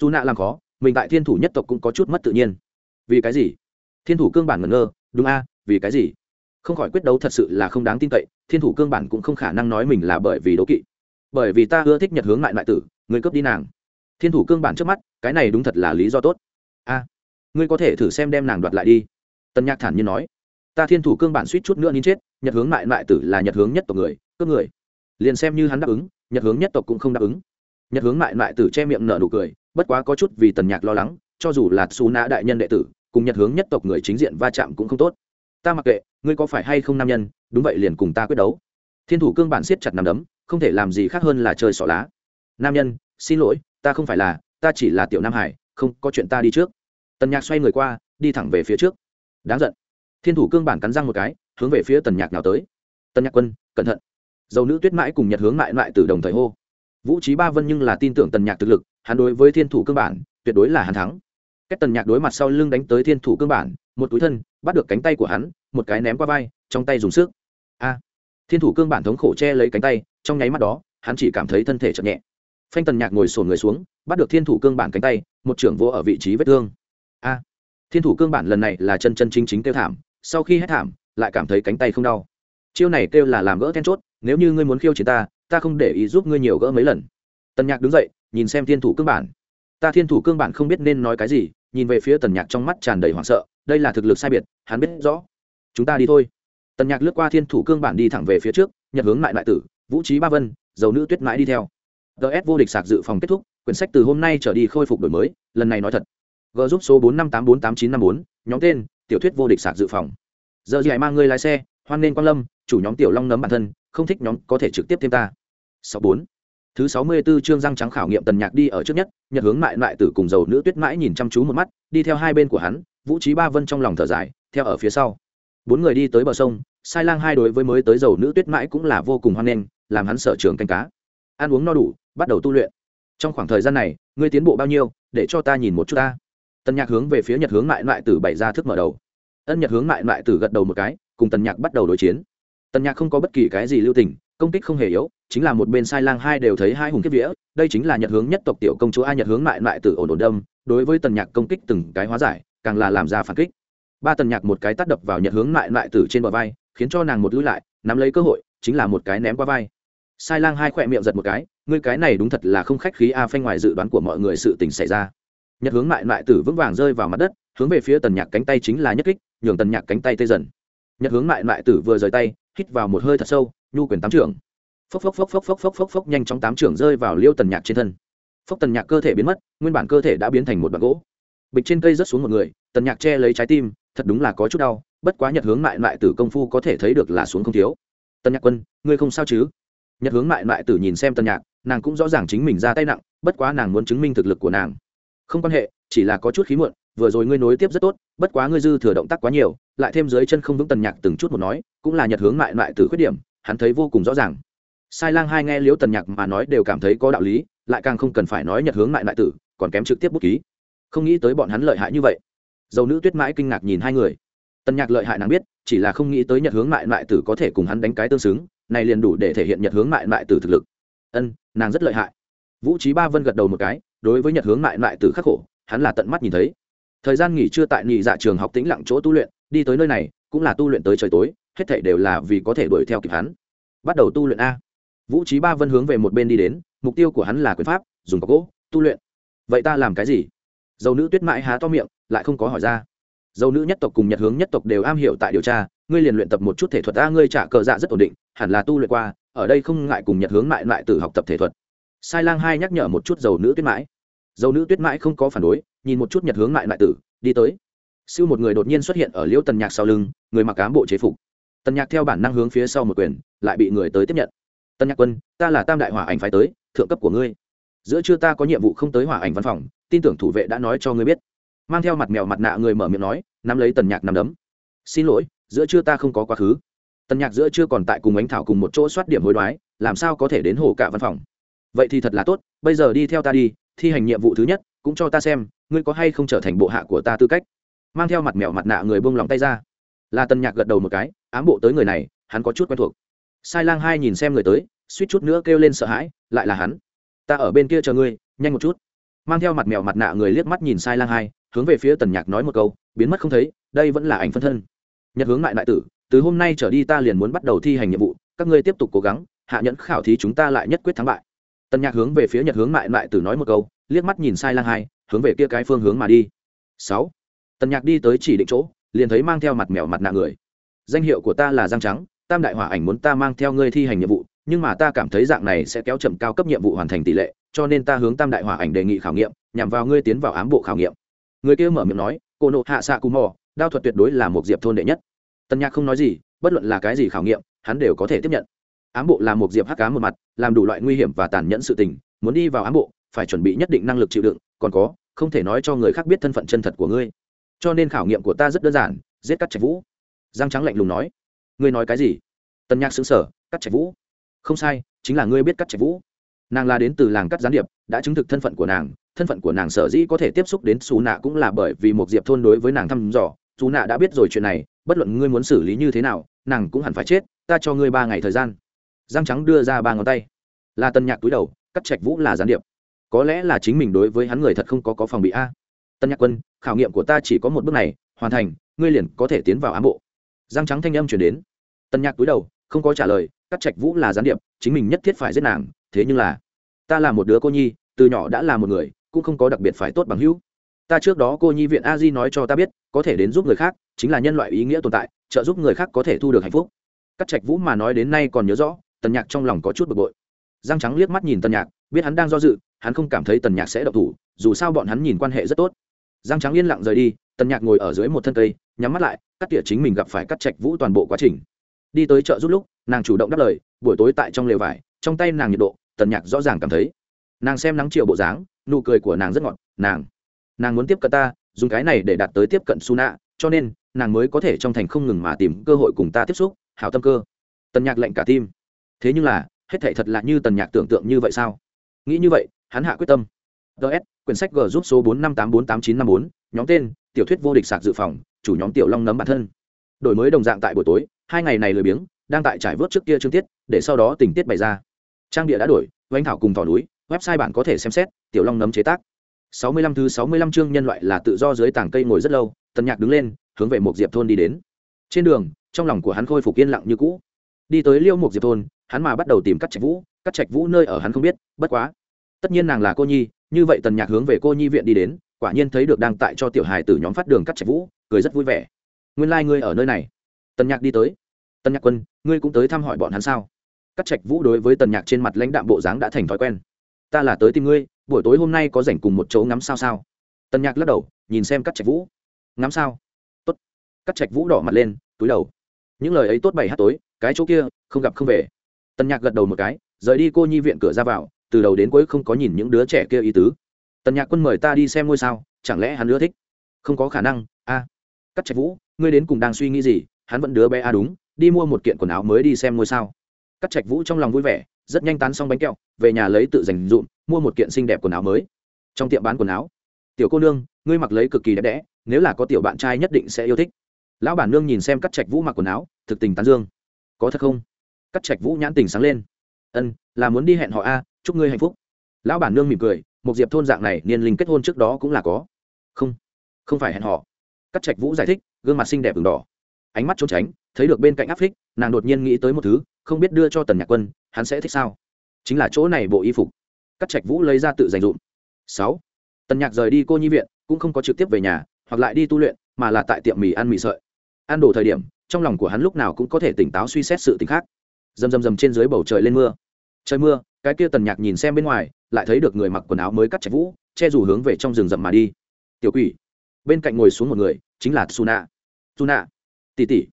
Dù nạ làm khó, mình tại thiên thủ nhất tộc cũng có chút mất tự nhiên. Vì cái gì? Thiên thủ cương bản ngẩn ngơ, đúng a, vì cái gì? Không khỏi quyết đấu thật sự là không đáng tin cậy, thiên thủ cương bản cũng không khả năng nói mình là bởi vì đố kỵ. Bởi vì ta ưa thích nhật hướng lại lại tử người cướp đi nàng. Thiên thủ cương bản trước mắt, cái này đúng thật là lý do tốt. A, ngươi có thể thử xem đem nàng đoạt lại đi. Tân nhạc thản nhiên nói ta thiên thủ cương bản suýt chút nữa nín chết, nhật hướng mại mại tử là nhật hướng nhất tộc người, cướp người. Liền xem như hắn đáp ứng, nhật hướng nhất tộc cũng không đáp ứng. Nhật hướng mại mại tử che miệng nở nụ cười, bất quá có chút vì tần nhạc lo lắng, cho dù là xù nã đại nhân đệ tử, cùng nhật hướng nhất tộc người chính diện va chạm cũng không tốt. Ta mặc kệ, ngươi có phải hay không nam nhân, đúng vậy liền cùng ta quyết đấu. Thiên thủ cương bản siết chặt nằm đấm, không thể làm gì khác hơn là chơi xỏ lá. Nam nhân, xin lỗi, ta không phải là, ta chỉ là tiểu nam hải, không, có chuyện ta đi trước. Tần nhạc xoay người qua, đi thẳng về phía trước. Đáng giận thiên thủ cương bản cắn răng một cái, hướng về phía tần nhạc nào tới. Tần nhạc quân, cẩn thận. Dầu nữ tuyết mãi cùng nhật hướng lại lại từ đồng thời hô. Vũ trí ba vân nhưng là tin tưởng tần nhạc thực lực, hắn đối với thiên thủ cương bản, tuyệt đối là hắn thắng. Cách tần nhạc đối mặt sau lưng đánh tới thiên thủ cương bản, một túi thân, bắt được cánh tay của hắn, một cái ném qua vai, trong tay dùng sức. A! Thiên thủ cương bản thống khổ che lấy cánh tay, trong nháy mắt đó, hắn chỉ cảm thấy thân thể chậm nhẹ. Phanh tần nhạc ngồi sổn người xuống, bắt được thiên thủ cương bản cánh tay, một trưởng vô ở vị trí vết thương. A! Thiên thủ cương bản lần này là chân chân chính chính kêu thảm sau khi hết thảm, lại cảm thấy cánh tay không đau. Chiêu này kêu là làm gỡ then chốt, nếu như ngươi muốn khiêu chiến ta ta không để ý giúp ngươi nhiều gỡ mấy lần. Tần nhạc đứng dậy, nhìn xem thiên thủ cương bản. Ta thiên thủ cương bản không biết nên nói cái gì, nhìn về phía tần nhạc trong mắt tràn đầy hoảng sợ, đây là thực lực sai biệt, hắn biết rõ. Chúng ta đi thôi. Tần nhạc lướt qua thiên thủ cương bản đi thẳng về phía trước nhật hướng lại lại tử, vũ trí ba vân, dầu nữ tuyết mãi đi theo. Ts vô địch sạc dự phòng kết thúc, quyển sách từ hôm nay trở đi khôi phục đổi mới, lần này nói thật. G giúp số bốn năm tám bốn tám chín năm bốn, nhóm tên tiểu thuyết vô địch sạc dự phòng. Giờ gì hãy mang người lái xe, hoan nên quan lâm, chủ nhóm tiểu long nấm bản thân, không thích nhóm có thể trực tiếp thêm ta. Sáu bốn. Thứ sáu mươi 64 chương răng trắng khảo nghiệm tần nhạc đi ở trước nhất, nhật hướng mại mại tử cùng dầu nữ tuyết mãi nhìn chăm chú một mắt, đi theo hai bên của hắn, vũ trí ba vân trong lòng thở dài, theo ở phía sau. Bốn người đi tới bờ sông, sai lang hai đối với mới tới dầu nữ tuyết mãi cũng là vô cùng hoan nghênh, làm hắn sở trường canh cá. Ăn uống no đủ, bắt đầu tu luyện. Trong khoảng thời gian này, ngươi tiến bộ bao nhiêu, để cho ta nhìn một chút ta tần nhạc hướng về phía nhật hướng mại lại tử bày ra thức mở đầu. Ân nhật hướng mại lại tử gật đầu một cái, cùng tần nhạc bắt đầu đối chiến. Tần nhạc không có bất kỳ cái gì lưu tình, công kích không hề yếu, chính là một bên sai lang hai đều thấy hai hùng kiếp vía, đây chính là nhật hướng nhất tộc tiểu công chúa a nhật hướng mại lại tử ổn ổn đâm, đối với tần nhạc công kích từng cái hóa giải, càng là làm ra phản kích. Ba tần nhạc một cái tắt đập vào nhật hướng mại lại tử trên bờ vai, khiến cho nàng một lưu lại, nắm lấy cơ hội, chính là một cái ném qua vai. Sai lang hai khỏe miệng giật một cái, ngươi cái này đúng thật là không khách khí a, phanh ngoài dự đoán của mọi người sự tình xảy ra nhật hướng mại mại tử vững vàng rơi vào mặt đất, hướng về phía tần nhạc cánh tay chính là nhất kích, nhường tần nhạc cánh tay tê dần. Nhật hướng mại mại tử vừa rời tay, hít vào một hơi thật sâu, nhu quyền tám trưởng. Phốc phốc phốc phốc phốc phốc phốc phốc nhanh chóng tám trưởng rơi vào liêu tần nhạc trên thân. Phốc tần nhạc cơ thể biến mất, nguyên bản cơ thể đã biến thành một đoạn gỗ. Bịch trên cây rớt xuống một người, tần nhạc che lấy trái tim, thật đúng là có chút đau, bất quá nhật hướng mại mại tử công phu có thể thấy được là xuống không thiếu. Tần nhạc quân, ngươi không sao chứ? Nhật hướng mại mại tử nhìn xem tần nhạc, nàng cũng rõ ràng chính mình ra tay nặng, bất quá nàng muốn chứng minh thực lực của nàng không quan hệ, chỉ là có chút khí muộn, vừa rồi ngươi nối tiếp rất tốt, bất quá ngươi dư thừa động tác quá nhiều, lại thêm dưới chân không vững tần nhạc từng chút một nói, cũng là nhật hướng mại mại tử khuyết điểm, hắn thấy vô cùng rõ ràng. Sai lang hai nghe liễu tần nhạc mà nói đều cảm thấy có đạo lý, lại càng không cần phải nói nhật hướng mại mại tử còn kém trực tiếp bút ký. Không nghĩ tới bọn hắn lợi hại như vậy. Dầu nữ tuyết mãi kinh ngạc nhìn hai người. Tần nhạc lợi hại nàng biết, chỉ là không nghĩ tới nhật hướng mại mại tử có thể cùng hắn đánh cái tương xứng, này liền đủ để thể hiện nhật hướng mại mại tử thực lực. Ân, nàng rất lợi hại. Vũ trí ba vân gật đầu một cái đối với nhật hướng lại lại từ khắc khổ, hắn là tận mắt nhìn thấy. Thời gian nghỉ trưa tại nhị dạ trường học tĩnh lặng chỗ tu luyện, đi tới nơi này, cũng là tu luyện tới trời tối, hết thảy đều là vì có thể đuổi theo kịp hắn. Bắt đầu tu luyện a. Vũ trí ba vân hướng về một bên đi đến, mục tiêu của hắn là quyền pháp, dùng có gỗ, tu luyện. Vậy ta làm cái gì? Dầu nữ tuyết mãi há to miệng, lại không có hỏi ra. Dầu nữ nhất tộc cùng nhật hướng nhất tộc đều am hiểu tại điều tra, ngươi liền luyện tập một chút thể thuật a, ngươi trả cờ dạ rất ổn định, hẳn là tu luyện qua, ở đây không ngại cùng nhật hướng mại lại từ học tập thể thuật sai lang hai nhắc nhở một chút dầu nữ tuyết mãi. Dầu nữ tuyết mãi không có phản đối, nhìn một chút nhật hướng lại lại tử, đi tới. Siêu một người đột nhiên xuất hiện ở liễu tần nhạc sau lưng, người mặc cám bộ chế phục. Tần nhạc theo bản năng hướng phía sau một quyền, lại bị người tới tiếp nhận. Tần nhạc quân, ta là tam đại hỏa ảnh phái tới, thượng cấp của ngươi. Giữa trưa ta có nhiệm vụ không tới hỏa ảnh văn phòng, tin tưởng thủ vệ đã nói cho ngươi biết. Mang theo mặt mèo mặt nạ người mở miệng nói, nắm lấy tần nhạc nằm đấm. Xin lỗi, giữa trưa ta không có quá khứ. Tần nhạc giữa trưa còn tại cùng ánh thảo cùng một chỗ soát điểm hối đoái, làm sao có thể đến hồ cả văn phòng? Vậy thì thật là tốt, bây giờ đi theo ta đi, thi hành nhiệm vụ thứ nhất, cũng cho ta xem, ngươi có hay không trở thành bộ hạ của ta tư cách. Mang theo mặt mẹo mặt nạ người buông lòng tay ra. Là tần nhạc gật đầu một cái, ám bộ tới người này, hắn có chút quen thuộc. Sai lang hai nhìn xem người tới, suýt chút nữa kêu lên sợ hãi, lại là hắn. Ta ở bên kia chờ ngươi, nhanh một chút. Mang theo mặt mèo mặt nạ người liếc mắt nhìn sai lang hai, hướng về phía tần nhạc nói một câu, biến mất không thấy, đây vẫn là ảnh phân thân. Nhật hướng lại đại tử, từ hôm nay trở đi ta liền muốn bắt đầu thi hành nhiệm vụ, các ngươi tiếp tục cố gắng, hạ nhẫn khảo thí chúng ta lại nhất quyết thắng bại tần nhạc hướng về phía nhật hướng Mại Mại tử nói một câu, liếc mắt nhìn sai lang hai, hướng về kia cái phương hướng mà đi. Sáu. Tần nhạc đi tới chỉ định chỗ, liền thấy mang theo mặt mèo mặt nạ người. Danh hiệu của ta là giang trắng, tam đại hỏa ảnh muốn ta mang theo ngươi thi hành nhiệm vụ, nhưng mà ta cảm thấy dạng này sẽ kéo chậm cao cấp nhiệm vụ hoàn thành tỷ lệ, cho nên ta hướng tam đại hỏa ảnh đề nghị khảo nghiệm, nhằm vào ngươi tiến vào ám bộ khảo nghiệm. Người kia mở miệng nói, cô nộ hạ xạ cù mò, đao thuật tuyệt đối là một diệp thôn đệ nhất. Tân nhạc không nói gì, bất luận là cái gì khảo nghiệm, hắn đều có thể tiếp nhận ám bộ là một diệp hắc cá một mặt, làm đủ loại nguy hiểm và tàn nhẫn sự tình, muốn đi vào ám bộ, phải chuẩn bị nhất định năng lực chịu đựng, còn có, không thể nói cho người khác biết thân phận chân thật của ngươi. Cho nên khảo nghiệm của ta rất đơn giản, giết cắt trạch vũ. Giang trắng lạnh lùng nói. Ngươi nói cái gì? Tân nhạc xứng sở cắt trạch vũ. Không sai, chính là ngươi biết cắt trạch vũ. Nàng là đến từ làng cắt gián điệp, đã chứng thực thân phận của nàng, thân phận của nàng sở dĩ có thể tiếp xúc đến xù nạ cũng là bởi vì một diệp thôn đối với nàng thăm dò. Xù nạ đã biết rồi chuyện này, bất luận ngươi muốn xử lý như thế nào, nàng cũng hẳn phải chết, ta cho ngươi ba ngày thời gian giang trắng đưa ra ba ngón tay. Là tân nhạc túi đầu, cắt trạch vũ là gián điệp. Có lẽ là chính mình đối với hắn người thật không có có phòng bị a. Tân nhạc quân, khảo nghiệm của ta chỉ có một bước này, hoàn thành, ngươi liền có thể tiến vào ám bộ. Giang trắng thanh âm chuyển đến. Tân nhạc túi đầu, không có trả lời, cắt trạch vũ là gián điệp, chính mình nhất thiết phải giết nàng, thế nhưng là, ta là một đứa cô nhi, từ nhỏ đã là một người, cũng không có đặc biệt phải tốt bằng hữu. Ta trước đó cô nhi viện a di nói cho ta biết, có thể đến giúp người khác, chính là nhân loại ý nghĩa tồn tại, trợ giúp người khác có thể thu được hạnh phúc. Cắt trạch vũ mà nói đến nay còn nhớ rõ tần nhạc trong lòng có chút bực bội. Giang trắng liếc mắt nhìn tần nhạc, biết hắn đang do dự, hắn không cảm thấy tần nhạc sẽ độc thủ, dù sao bọn hắn nhìn quan hệ rất tốt. Giang trắng yên lặng rời đi, tần nhạc ngồi ở dưới một thân cây, nhắm mắt lại, cắt tỉa chính mình gặp phải cắt trạch vũ toàn bộ quá trình. Đi tới chợ giúp lúc, nàng chủ động đáp lời, buổi tối tại trong lều vải, trong tay nàng nhiệt độ, tần nhạc rõ ràng cảm thấy. Nàng xem nắng chiều bộ dáng, nụ cười của nàng rất ngọt, nàng nàng muốn tiếp cận ta, dùng cái này để đạt tới tiếp cận su nạ cho nên nàng mới có thể trong thành không ngừng mà tìm cơ hội cùng ta tiếp xúc, hảo tâm cơ. Tần nhạc lệnh cả tim thế nhưng là, hết thảy thật là như tần nhạc tưởng tượng như vậy sao? Nghĩ như vậy, hắn hạ quyết tâm. Ts quyển sách g giúp số bốn năm tám bốn tám chín năm bốn, nhóm tên, tiểu thuyết vô địch sạc dự phòng, chủ nhóm tiểu long nấm bản thân. Đổi mới đồng dạng tại buổi tối, hai ngày này lười biếng, đang tại trải vớt trước kia chương tiết, để sau đó tình tiết bày ra. Trang địa đã đổi oanh thảo cùng thỏ núi, website bạn có thể xem xét, tiểu long nấm chế tác. Sáu mươi lăm thứ sáu mươi lăm chương nhân loại là tự do dưới tảng cây ngồi rất lâu, tần nhạc đứng lên, hướng về một diệp thôn đi đến. Trên đường, trong lòng của hắn khôi phục yên lặng như cũ. Đi tới liêu một diệp thôn hắn mà bắt đầu tìm cắt trạch vũ, cắt trạch vũ nơi ở hắn không biết, bất quá. Tất nhiên nàng là cô nhi, như vậy tần nhạc hướng về cô nhi viện đi đến, quả nhiên thấy được đang tại cho tiểu hài tử nhóm phát đường cắt trạch vũ, cười rất vui vẻ. Nguyên lai、like、ngươi ở nơi này. Tần nhạc đi tới. Tần nhạc quân, ngươi cũng tới thăm hỏi bọn hắn sao? Cắt trạch vũ đối với tần nhạc trên mặt lãnh đạm bộ dáng đã thành thói quen. Ta là tới tìm ngươi, buổi tối hôm nay có rảnh cùng một chỗ ngắm sao sao? Tần nhạc lắc đầu, nhìn xem cắt trạch vũ. Ngắm sao? Tốt. Cắt trạch vũ đỏ mặt lên, túi đầu. Những lời ấy tốt bày hát tối, cái chỗ kia, không gặp không về tần nhạc gật đầu một cái, rời đi cô nhi viện cửa ra vào, từ đầu đến cuối không có nhìn những đứa trẻ kia ý tứ. Tần nhạc quân mời ta đi xem ngôi sao, chẳng lẽ hắn ưa thích? Không có khả năng, a. À. cắt trạch vũ, ngươi đến cùng đang suy nghĩ gì? Hắn vẫn đứa bé a, đúng, đi mua một kiện quần áo mới đi xem ngôi sao. Cắt trạch vũ trong lòng vui vẻ, rất nhanh tán xong bánh kẹo, về nhà lấy tự dành dụm mua một kiện xinh đẹp quần áo mới. Trong tiệm bán quần áo, tiểu cô nương, ngươi mặc lấy cực kỳ đẹp đẽ, nếu là có tiểu bạn trai nhất định sẽ yêu thích. Lão bản nương nhìn xem cắt trạch vũ mặc quần áo, thực tình tán dương. Có thật không? Cắt trạch vũ nhãn tình sáng lên. Ân, là muốn đi hẹn họ a, chúc ngươi hạnh phúc. Lão bản nương mỉm cười, một diệp thôn dạng này, niên linh kết hôn trước đó cũng là có. Không không phải hẹn họ. Cắt trạch vũ giải thích, gương mặt xinh đẹp v đỏ. Ánh mắt trốn tránh, thấy được bên cạnh áp phích, nàng đột nhiên nghĩ tới một thứ, không biết đưa cho tần nhạc quân, hắn sẽ thích sao? Chính là chỗ này bộ y phục. Cắt trạch vũ lấy ra tự dành dụm sáu. Tần nhạc rời đi cô nhi viện, cũng không có trực tiếp về nhà, hoặc lại đi tu luyện, mà là tại tiệm mì ăn mì sợi. Ăn đồ thời điểm, trong lòng của hắn lúc nào cũng có thể tỉnh táo suy xét sự t ì n h khác rầm rầm rầm trên dưới bầu trời lên mưa. Trời mưa, cái kia tần nhạc nhìn xem bên ngoài, lại thấy được người mặc quần áo mới cắt chạy vũ, che dù hướng về trong rừng rậm mà đi. Tiểu quỷ. Bên cạnh ngồi xuống một người, chính là suna suna su nạ tỉ tỉ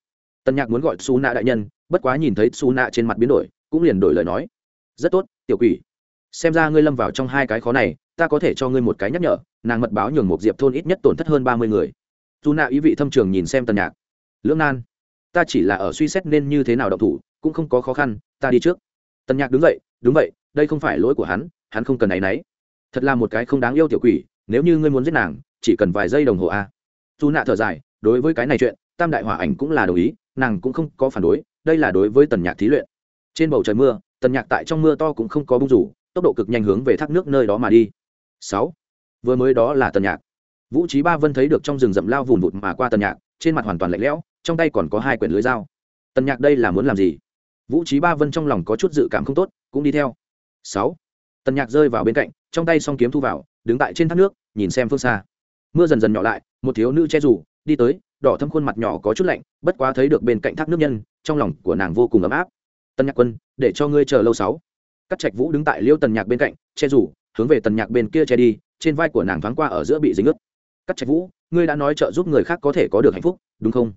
tần nhạc muốn gọi suna đại nhân, bất quá nhìn thấy suna trên mặt biến đổi, cũng liền đổi lời nói. Rất tốt, tiểu quỷ. Xem ra ngươi lâm vào trong hai cái khó này, ta có thể cho ngươi một cái nhắc nhở, nàng mật báo nhường một diệp thôn ít nhất tổn thất hơn ba mươi người. Dù nạ ý vị thâm trường nhìn xem tần nhạc. Lưỡng nan. Ta chỉ là ở suy xét nên như thế nào động thủ cũng không có khó khăn, ta đi trước. Tần nhạc đứng dậy, đúng vậy, đây không phải lỗi của hắn hắn không cần áy náy. Thật là một cái không đáng yêu tiểu quỷ, nếu như ngươi muốn giết nàng, chỉ cần vài giây đồng hồ a. Dù nạ thở dài, đối với cái này chuyện, tam đại hỏa ảnh cũng là đồng ý, nàng cũng không có phản đối, đây là đối với tần nhạc thí luyện. Trên bầu trời mưa, tần nhạc tại trong mưa to cũng không có bung rủ, tốc độ cực nhanh hướng về thác nước nơi đó mà đi. Sáu, vừa mới đó là tần nhạc. Vũ trí ba vân thấy được trong rừng rậm lao vùn vụt mà qua tần nhạc, trên mặt hoàn toàn lạnh lẽo, trong tay còn có hai quyển lưới dao. Tần nhạc đây là muốn làm gì? Vũ trí ba vân trong lòng có chút dự cảm không tốt, cũng đi theo. Sáu, tần nhạc rơi vào bên cạnh, trong tay s o n g kiếm thu vào, đứng tại trên thác nước, nhìn xem phương xa. Mưa dần dần nhỏ lại, một thiếu nữ che rủ đi tới, đỏ thâm khuôn mặt nhỏ có chút lạnh, bất quá thấy được bên cạnh thác nước nhân, trong lòng của nàng vô cùng ấm áp. Tân nhạc quân, để cho ngươi chờ lâu sáu. Các trạch vũ đứng tại liêu tần nhạc bên cạnh, che rủ hướng về tần nhạc bên kia che đi, trên vai của nàng thoáng qua ở giữa bị dính ướt. Các trạch vũ, ngươi đã nói trợ giúp người khác có thể có được hạnh phúc, đúng không?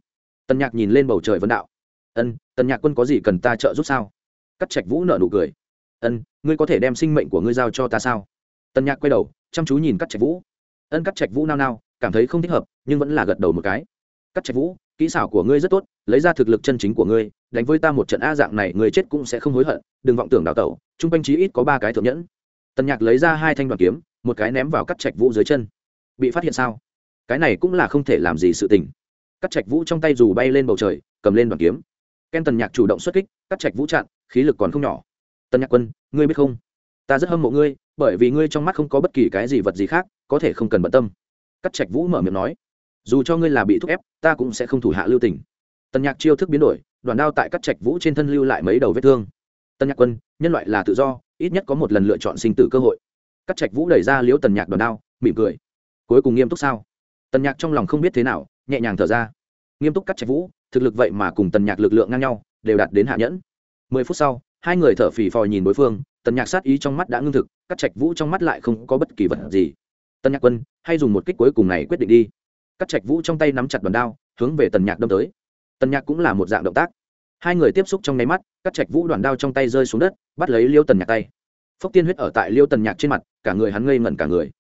Tần nhạc nhìn lên bầu trời vân đạo ân, tần nhạc quân có gì cần ta trợ giúp sao? Cắt trạch vũ nợ nụ cười. Ân, ngươi có thể đem sinh mệnh của ngươi giao cho ta sao? Tần nhạc quay đầu, chăm chú nhìn cắt trạch vũ. Ân, cắt trạch vũ nao nao, cảm thấy không thích hợp, nhưng vẫn là gật đầu một cái. Cắt trạch vũ, kỹ xảo của ngươi rất tốt, lấy ra thực lực chân chính của ngươi, đánh với ta một trận a dạng này, người chết cũng sẽ không hối hận, đừng vọng tưởng đào tẩu chung quanh chí ít có ba cái thượng nhẫn. Tần nhạc lấy ra hai thanh đoàn kiếm, một cái ném vào cắt trạch vũ dưới chân. Bị phát hiện sao? Cái này cũng là không thể làm gì sự tình. Cắt trạch vũ trong tay dù bay lên bầu trời, cầm lên đoàn kiếm ken tần nhạc chủ động xuất kích, cắt trạch vũ chặn khí lực còn không nhỏ. Tần nhạc quân, ngươi biết không? Ta rất hâm mộ ngươi, bởi vì ngươi trong mắt không có bất kỳ cái gì vật gì khác, có thể không cần bận tâm. Cắt trạch vũ mở miệng nói. Dù cho ngươi là bị thúc ép, ta cũng sẽ không thủ hạ lưu tình. Tần nhạc chiêu thức biến đổi, đoàn đao tại cắt trạch vũ trên thân lưu lại mấy đầu vết thương. Tần nhạc quân, nhân loại là tự do, ít nhất có một lần lựa chọn sinh tử cơ hội. Cắt trạch vũ đẩy ra liếu tần nhạc đoàn đao, mỉm cười. Cuối cùng nghiêm túc sao? Tần nhạc trong lòng không biết thế nào, nhẹ nhàng thở ra. Nghiêm túc cắt trạch vũ thực lực vậy mà cùng tần nhạc lực lượng ngang nhau, đều đạt đến hạ nhẫn. Mười phút sau, hai người thở phì phò nhìn đối phương, tần nhạc sát ý trong mắt đã ngưng thực, cắt trạch vũ trong mắt lại không có bất kỳ vật gì. Tần nhạc quân, hay dùng một kích cuối cùng này quyết định đi. Cắt trạch vũ trong tay nắm chặt đoàn đao, hướng về tần nhạc đâm tới. Tần nhạc cũng là một dạng động tác. Hai người tiếp xúc trong nháy mắt, cắt trạch vũ đoàn đao trong tay rơi xuống đất, bắt lấy liêu tần nhạc tay. Phốc tiên huyết ở tại liêu tần nhạc trên mặt, cả người hắn ngây ngẩn cả người.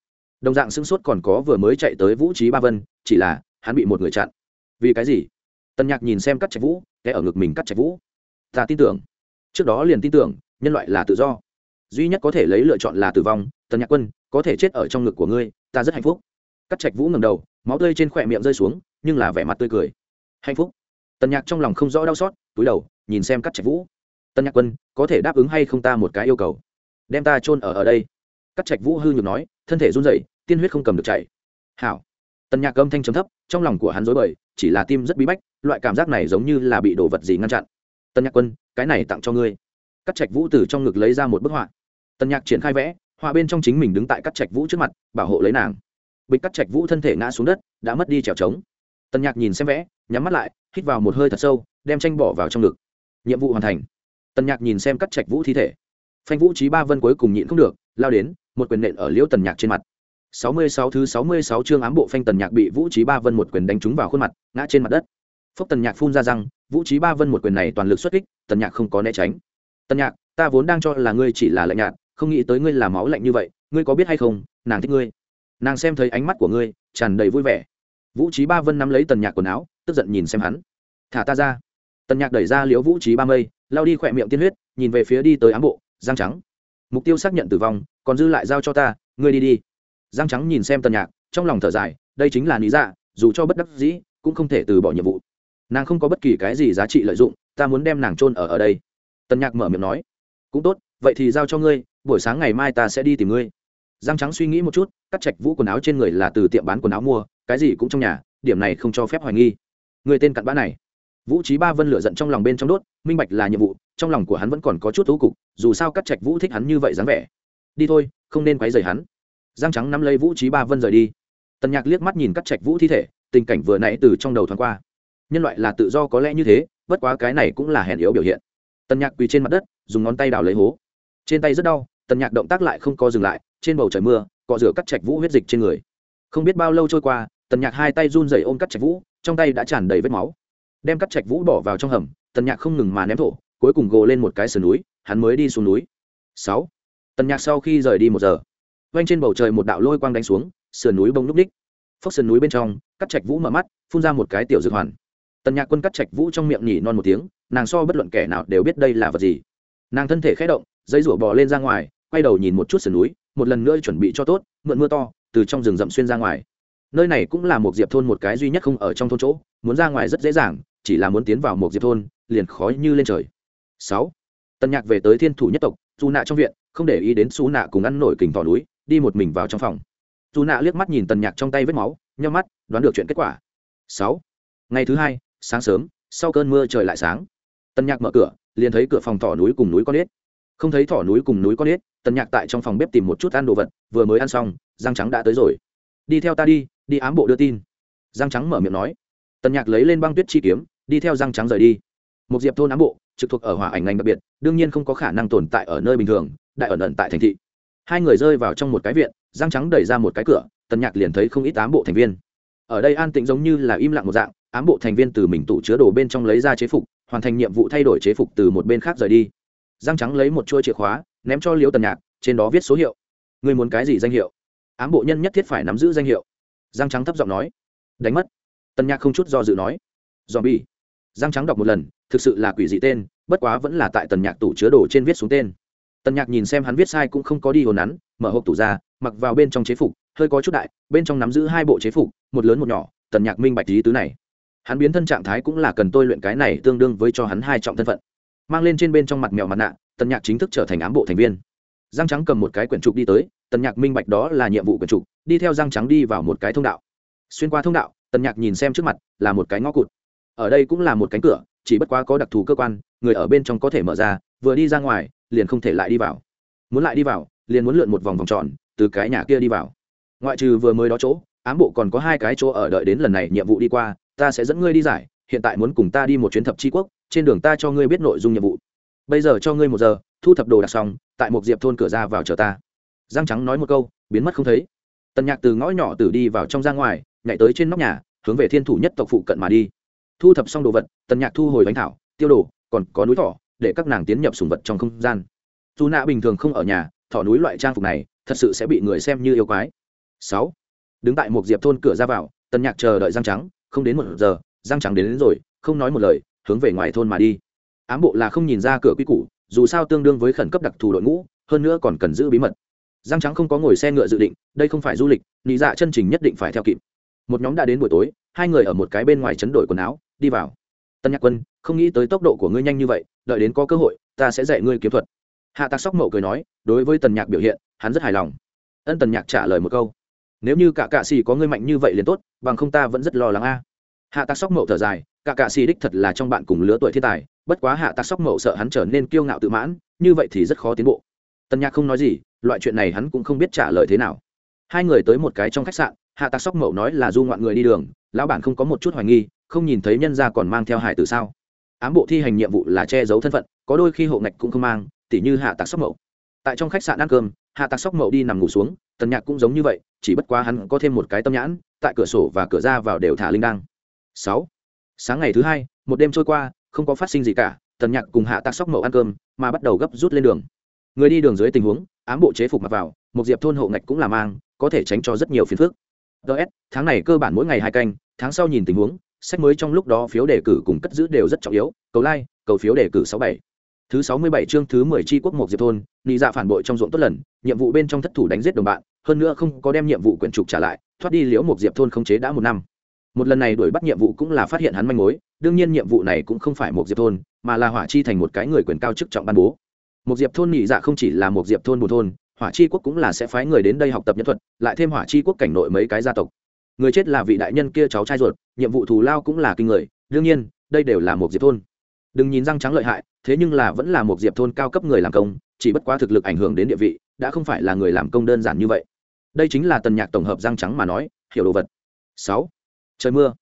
Đồng dạng sưng sốt còn có vừa mới chạy tới vũ trí ba vân, chỉ là hắn bị một người chặn. Vì cái gì? Tần nhạc nhìn xem cắt trạch vũ cái ở ngực mình cắt trạch vũ. Ta tin tưởng. Trước đó liền tin tưởng, nhân loại là tự do. Duy nhất có thể lấy lựa chọn là tử vong, tần nhạc quân, có thể chết ở trong ngực của ngươi, ta rất hạnh phúc. Cắt trạch vũ ngầm đầu, máu tươi trên khỏe miệng rơi xuống, nhưng là vẻ mặt tươi cười. Hạnh phúc. Tần nhạc trong lòng không rõ đau xót, túi đầu, nhìn xem cắt trạch vũ. Tần nhạc quân, có thể đáp ứng hay không ta một cái yêu cầu? Đem ta chôn ở ở đây. Cắt trạch vũ hư nhược nói, thân thể run rẩy, tiên huyết không cầm được chảy. Hảo. Tần nhạc âm thanh chấm thấp, trong lòng của hắn rối bời chỉ là tim rất bí bách, loại cảm giác này giống như là bị đồ vật gì ngăn chặn. Tân nhạc quân, cái này tặng cho ngươi. Cắt trạch vũ từ trong ngực lấy ra một bức họa. Tân nhạc triển khai vẽ, họa bên trong chính mình đứng tại cắt trạch vũ trước mặt, bảo hộ lấy nàng. Bịch cắt trạch vũ thân thể ngã xuống đất, đã mất đi trèo trống. Tân nhạc nhìn xem vẽ, nhắm mắt lại, hít vào một hơi thật sâu, đem tranh bỏ vào trong ngực. Nhiệm vụ hoàn thành. Tân nhạc nhìn xem cắt trạch vũ thi thể. Phanh vũ trí ba vân cuối cùng nhịn không được, lao đến, một quyền nện ở liễu tần nhạc trên mặt sáu mươi sáu thứ sáu mươi sáu chương ám bộ phanh tần nhạc bị vũ trí ba vân một quyền đánh trúng vào khuôn mặt, ngã trên mặt đất. Phốc tần nhạc phun ra răng, vũ trí ba vân một quyền này toàn lực xuất kích, tần nhạc không có né tránh. Tần nhạc, ta vốn đang cho là ngươi chỉ là lạnh nhạt, không nghĩ tới ngươi là máu lạnh như vậy, ngươi có biết hay không, nàng thích ngươi. Nàng xem thấy ánh mắt của ngươi, tràn đầy vui vẻ. Vũ trí ba vân nắm lấy tần nhạc quần áo, tức giận nhìn xem hắn. Thả ta ra. Tần nhạc đẩy ra liễu vũ trí ba mây lao đi khỏe miệng tiên huyết, nhìn về phía đi tới ám bộ giang trắng. Mục tiêu xác nhận tử vong, còn dư lại giao cho ta, ngươi đi đi giang trắng nhìn xem tần nhạc, trong lòng thở dài, đây chính là lý dạ dù cho bất đắc dĩ, cũng không thể từ bỏ nhiệm vụ. Nàng không có bất kỳ cái gì giá trị lợi dụng, ta muốn đem nàng trôn ở ở đây. Tần nhạc mở miệng nói, cũng tốt, vậy thì giao cho ngươi, buổi sáng ngày mai ta sẽ đi tìm ngươi. Giang trắng suy nghĩ một chút, cắt chạch vũ quần áo trên người là từ tiệm bán quần áo mua, cái gì cũng trong nhà, điểm này không cho phép hoài nghi. Người tên cặn bã này. Vũ trí ba vân lửa giận trong lòng bên trong đốt, minh bạch là nhiệm vụ, trong lòng của hắn vẫn còn có chút thú cục, dù sao cắt trạch vũ thích hắn như vậy dáng vẻ. Đi thôi, không nên quấy rầy hắn giang trắng nắm lấy vũ trí ba vân rời đi. Tần nhạc liếc mắt nhìn cắt trạch vũ thi thể, tình cảnh vừa nãy từ trong đầu thoáng qua. Nhân loại là tự do có lẽ như thế, bất quá cái này cũng là hèn yếu biểu hiện. Tần nhạc quỳ trên mặt đất, dùng ngón tay đào lấy hố. Trên tay rất đau, tần nhạc động tác lại không co dừng lại, trên bầu trời mưa, cọ rửa cắt trạch vũ huyết dịch trên người. Không biết bao lâu trôi qua, tần nhạc hai tay run rẩy ôm cắt trạch vũ, trong tay đã tràn đầy vết máu. Đem cắt trạch vũ bỏ vào trong hầm, tần nhạc không ngừng mà ném thổ, cuối cùng gồ lên một cái sườn núi, hắn mới đi xuống núi. Sáu. Tần nhạc sau khi rời đi một giờ quanh trên bầu trời một đạo lôi quang đánh xuống, sườn núi bông núp đích phốc sườn núi bên trong, cắt trạch vũ mở mắt, phun ra một cái tiểu dược hoàn. Tần nhạc quân cắt trạch vũ trong miệng nhỉ non một tiếng, nàng so bất luận kẻ nào đều biết đây là vật gì. Nàng thân thể khé động dây rủa bò lên ra ngoài, quay đầu nhìn một chút sườn núi, một lần nữa chuẩn bị cho tốt, mượn mưa to, từ trong rừng rậm xuyên ra ngoài. Nơi này cũng là một diệp thôn một cái duy nhất không ở trong thôn chỗ, muốn ra ngoài rất dễ dàng, chỉ là muốn tiến vào một diệp thôn, liền khó như lên trời. Sáu. Tần nhạc về tới thiên thủ nhất tộc dù nạ trong viện, không để ý đến xú nạ cùng ăn nổi kình tỏ núi đi một mình vào trong phòng. Dù nạ liếc mắt nhìn tần nhạc trong tay vết máu nhau mắt, đoán được chuyện kết quả. Sáu. Ngày thứ hai, sáng sớm, sau cơn mưa trời lại sáng. Tần nhạc mở cửa, liền thấy cửa phòng thỏ núi cùng núi con ếch. Không thấy thỏ núi cùng núi con ếch, tần nhạc tại trong phòng bếp tìm một chút ăn đồ vật, vừa mới ăn xong, răng trắng đã tới rồi. Đi theo ta đi đi ám bộ đưa tin. Răng trắng mở miệng nói. Tần nhạc lấy lên băng tuyết chi kiếm, đi theo răng trắng rời đi. Một diệp thôn ám bộ, trực thuộc ở hòa ảnh ngành đặc biệt, đương nhiên không có khả năng tồn tại ở nơi bình thường, đại ẩn ẩn tại thành thị hai người rơi vào trong một cái viện, răng trắng đẩy ra một cái cửa, tần nhạc liền thấy không ít ám bộ thành viên. Ở đây an tĩnh giống như là im lặng một dạng, ám bộ thành viên từ mình tủ chứa đồ bên trong lấy ra chế phục, hoàn thành nhiệm vụ thay đổi chế phục từ một bên khác rời đi. Răng trắng lấy một chuôi chìa khóa, ném cho liễu tần nhạc, trên đó viết số hiệu. Người muốn cái gì danh hiệu? Ám bộ nhân nhất thiết phải nắm giữ danh hiệu. Răng trắng thấp giọng nói. Đánh mất. Tần nhạc không chút do dự nói. Dòm bi răng trắng đọc một lần, thực sự là quỷ dị tên, bất quá vẫn là tại tần nhạc tủ chứa đồ trên viết xuống tên tần nhạc nhìn xem hắn viết sai cũng không có đi hồn nắn mở hộp tủ ra, mặc vào bên trong chế phục, hơi có chút đại, bên trong nắm giữ hai bộ chế phục, một lớn một nhỏ, tần nhạc minh bạch lý tứ này. Hắn biến thân trạng thái cũng là cần tôi luyện cái này tương đương với cho hắn hai trọng thân phận. Mang lên trên bên trong mặt mèo mặt nạ, tần nhạc chính thức trở thành ám bộ thành viên. Giang trắng cầm một cái quyển trục đi tới, tần nhạc minh bạch đó là nhiệm vụ quyển trục, đi theo giang trắng đi vào một cái thông đạo. Xuyên qua thông đạo, tần nhạc nhìn xem trước mặt, là một cái ngõ cụt. Ở đây cũng là một cánh cửa, chỉ bất quá có đặc thù cơ quan, người ở bên trong có thể mở ra, vừa đi ra ngoài liền không thể lại đi vào. Muốn lại đi vào, liền muốn lượn một vòng vòng tròn, từ cái nhà kia đi vào. Ngoại trừ vừa mới đó chỗ, ám bộ còn có hai cái chỗ ở đợi đến lần này nhiệm vụ đi qua, ta sẽ dẫn ngươi đi giải, hiện tại muốn cùng ta đi một chuyến thập tri quốc, trên đường ta cho ngươi biết nội dung nhiệm vụ. Bây giờ cho ngươi một giờ, thu thập đồ đạc xong, tại một diệp thôn cửa ra vào chờ ta. Giang trắng nói một câu, biến mất không thấy. Tần nhạc từ ngõ nhỏ tử đi vào trong ra ngoài, nhảy tới trên nóc nhà, hướng về thiên thủ nhất tộc phụ cận mà đi. Thu thập xong đồ vật, tần nhạc thu hồi bánh thảo, tiêu đồ, còn có núi thỏ để các nàng tiến nhập sùng vật trong không gian. Dù nạ bình thường không ở nhà thỏ núi loại trang phục này thật sự sẽ bị người xem như yêu quái. Sáu đứng tại một diệp thôn cửa ra vào tần nhạc chờ đợi giang trắng không đến một giờ giang trắng đến, đến rồi không nói một lời hướng về ngoài thôn mà đi. Ám bộ là không nhìn ra cửa quy củ dù sao tương đương với khẩn cấp đặc thù đội ngũ hơn nữa còn cần giữ bí mật. Giang trắng không có ngồi xe ngựa dự định đây không phải du lịch nị dạ chân trình nhất định phải theo kịp. Một nhóm đã đến buổi tối hai người ở một cái bên ngoài chấn đổi quần áo đi vào tân nhạc quân, không nghĩ tới tốc độ của ngươi nhanh như vậy, đợi đến có cơ hội, ta sẽ dạy ngươi kiếm thuật. Hạ tạc sóc mậu cười nói, đối với tần nhạc biểu hiện, hắn rất hài lòng. Ân tần nhạc trả lời một câu, nếu như cả cạ xì có ngươi mạnh như vậy liền tốt, bằng không ta vẫn rất lo lắng a. Hạ tạc sóc mậu thở dài, cả cạ xì đích thật là trong bạn cùng lứa tuổi thiên tài, bất quá hạ tạc sóc mậu sợ hắn trở nên kiêu ngạo tự mãn, như vậy thì rất khó tiến bộ. Tần nhạc không nói gì, loại chuyện này hắn cũng không biết trả lời thế nào. Hai người tới một cái trong khách sạn, hạ tạc sóc mậu nói là du ngoạn người đi đường, lão bản không có một chút hoài nghi không nhìn thấy nhân gia còn mang theo hải tử sao? Ám bộ thi hành nhiệm vụ là che giấu thân phận, có đôi khi hộ ngạch cũng không mang, tỉ như hạ tạc sóc mậu. Tại trong khách sạn ăn cơm, hạ tạc sóc mậu đi nằm ngủ xuống, tần nhạc cũng giống như vậy, chỉ bất quá hắn có thêm một cái tâm nhãn, tại cửa sổ và cửa ra vào đều thả linh đăng. Sáu. Sáng ngày thứ hai, một đêm trôi qua, không có phát sinh gì cả, tần nhạc cùng hạ tạc sóc mậu ăn cơm, mà bắt đầu gấp rút lên đường. Người đi đường dưới tình huống, ám bộ chế phục mặc vào, một diệp thôn hộ ngạch cũng là mang, có thể tránh cho rất nhiều phiền phức. Ts tháng này cơ bản mỗi ngày hai canh, tháng sau nhìn tình huống sách mới trong lúc đó phiếu đề cử cùng cất giữ đều rất trọng yếu cầu lai、like, cầu phiếu đề cử sáu bảy. Thứ sáu mươi bảy chương thứ mười tri quốc một diệp thôn nị dạ phản bội trong ruộng tốt lần nhiệm vụ bên trong thất thủ đánh giết đồng bạn hơn nữa không có đem nhiệm vụ quyển trục trả lại thoát đi liễu một diệp thôn không chế đã một năm. Một lần này đuổi bắt nhiệm vụ cũng là phát hiện hắn manh mối đương nhiên nhiệm vụ này cũng không phải một diệp thôn mà là hỏa chi thành một cái người quyền cao chức trọng ban bố. Một diệp thôn nhị dạ không chỉ là một diệp thôn một thôn hỏa chi quốc cũng là sẽ phái người đến đây học tập nhân thuật lại thêm hỏa chi quốc cảnh nội mấy cái gia tộc người chết là vị đại nhân kia cháu trai ruột, nhiệm vụ thù lao cũng là kinh người, đương nhiên, đây đều là một diệp thôn. Đừng nhìn răng trắng lợi hại, thế nhưng là vẫn là một diệp thôn cao cấp người làm công, chỉ bất quá thực lực ảnh hưởng đến địa vị, đã không phải là người làm công đơn giản như vậy. Đây chính là tần nhạc tổng hợp răng trắng mà nói, hiểu đồ vật. Sáu. Trời mưa.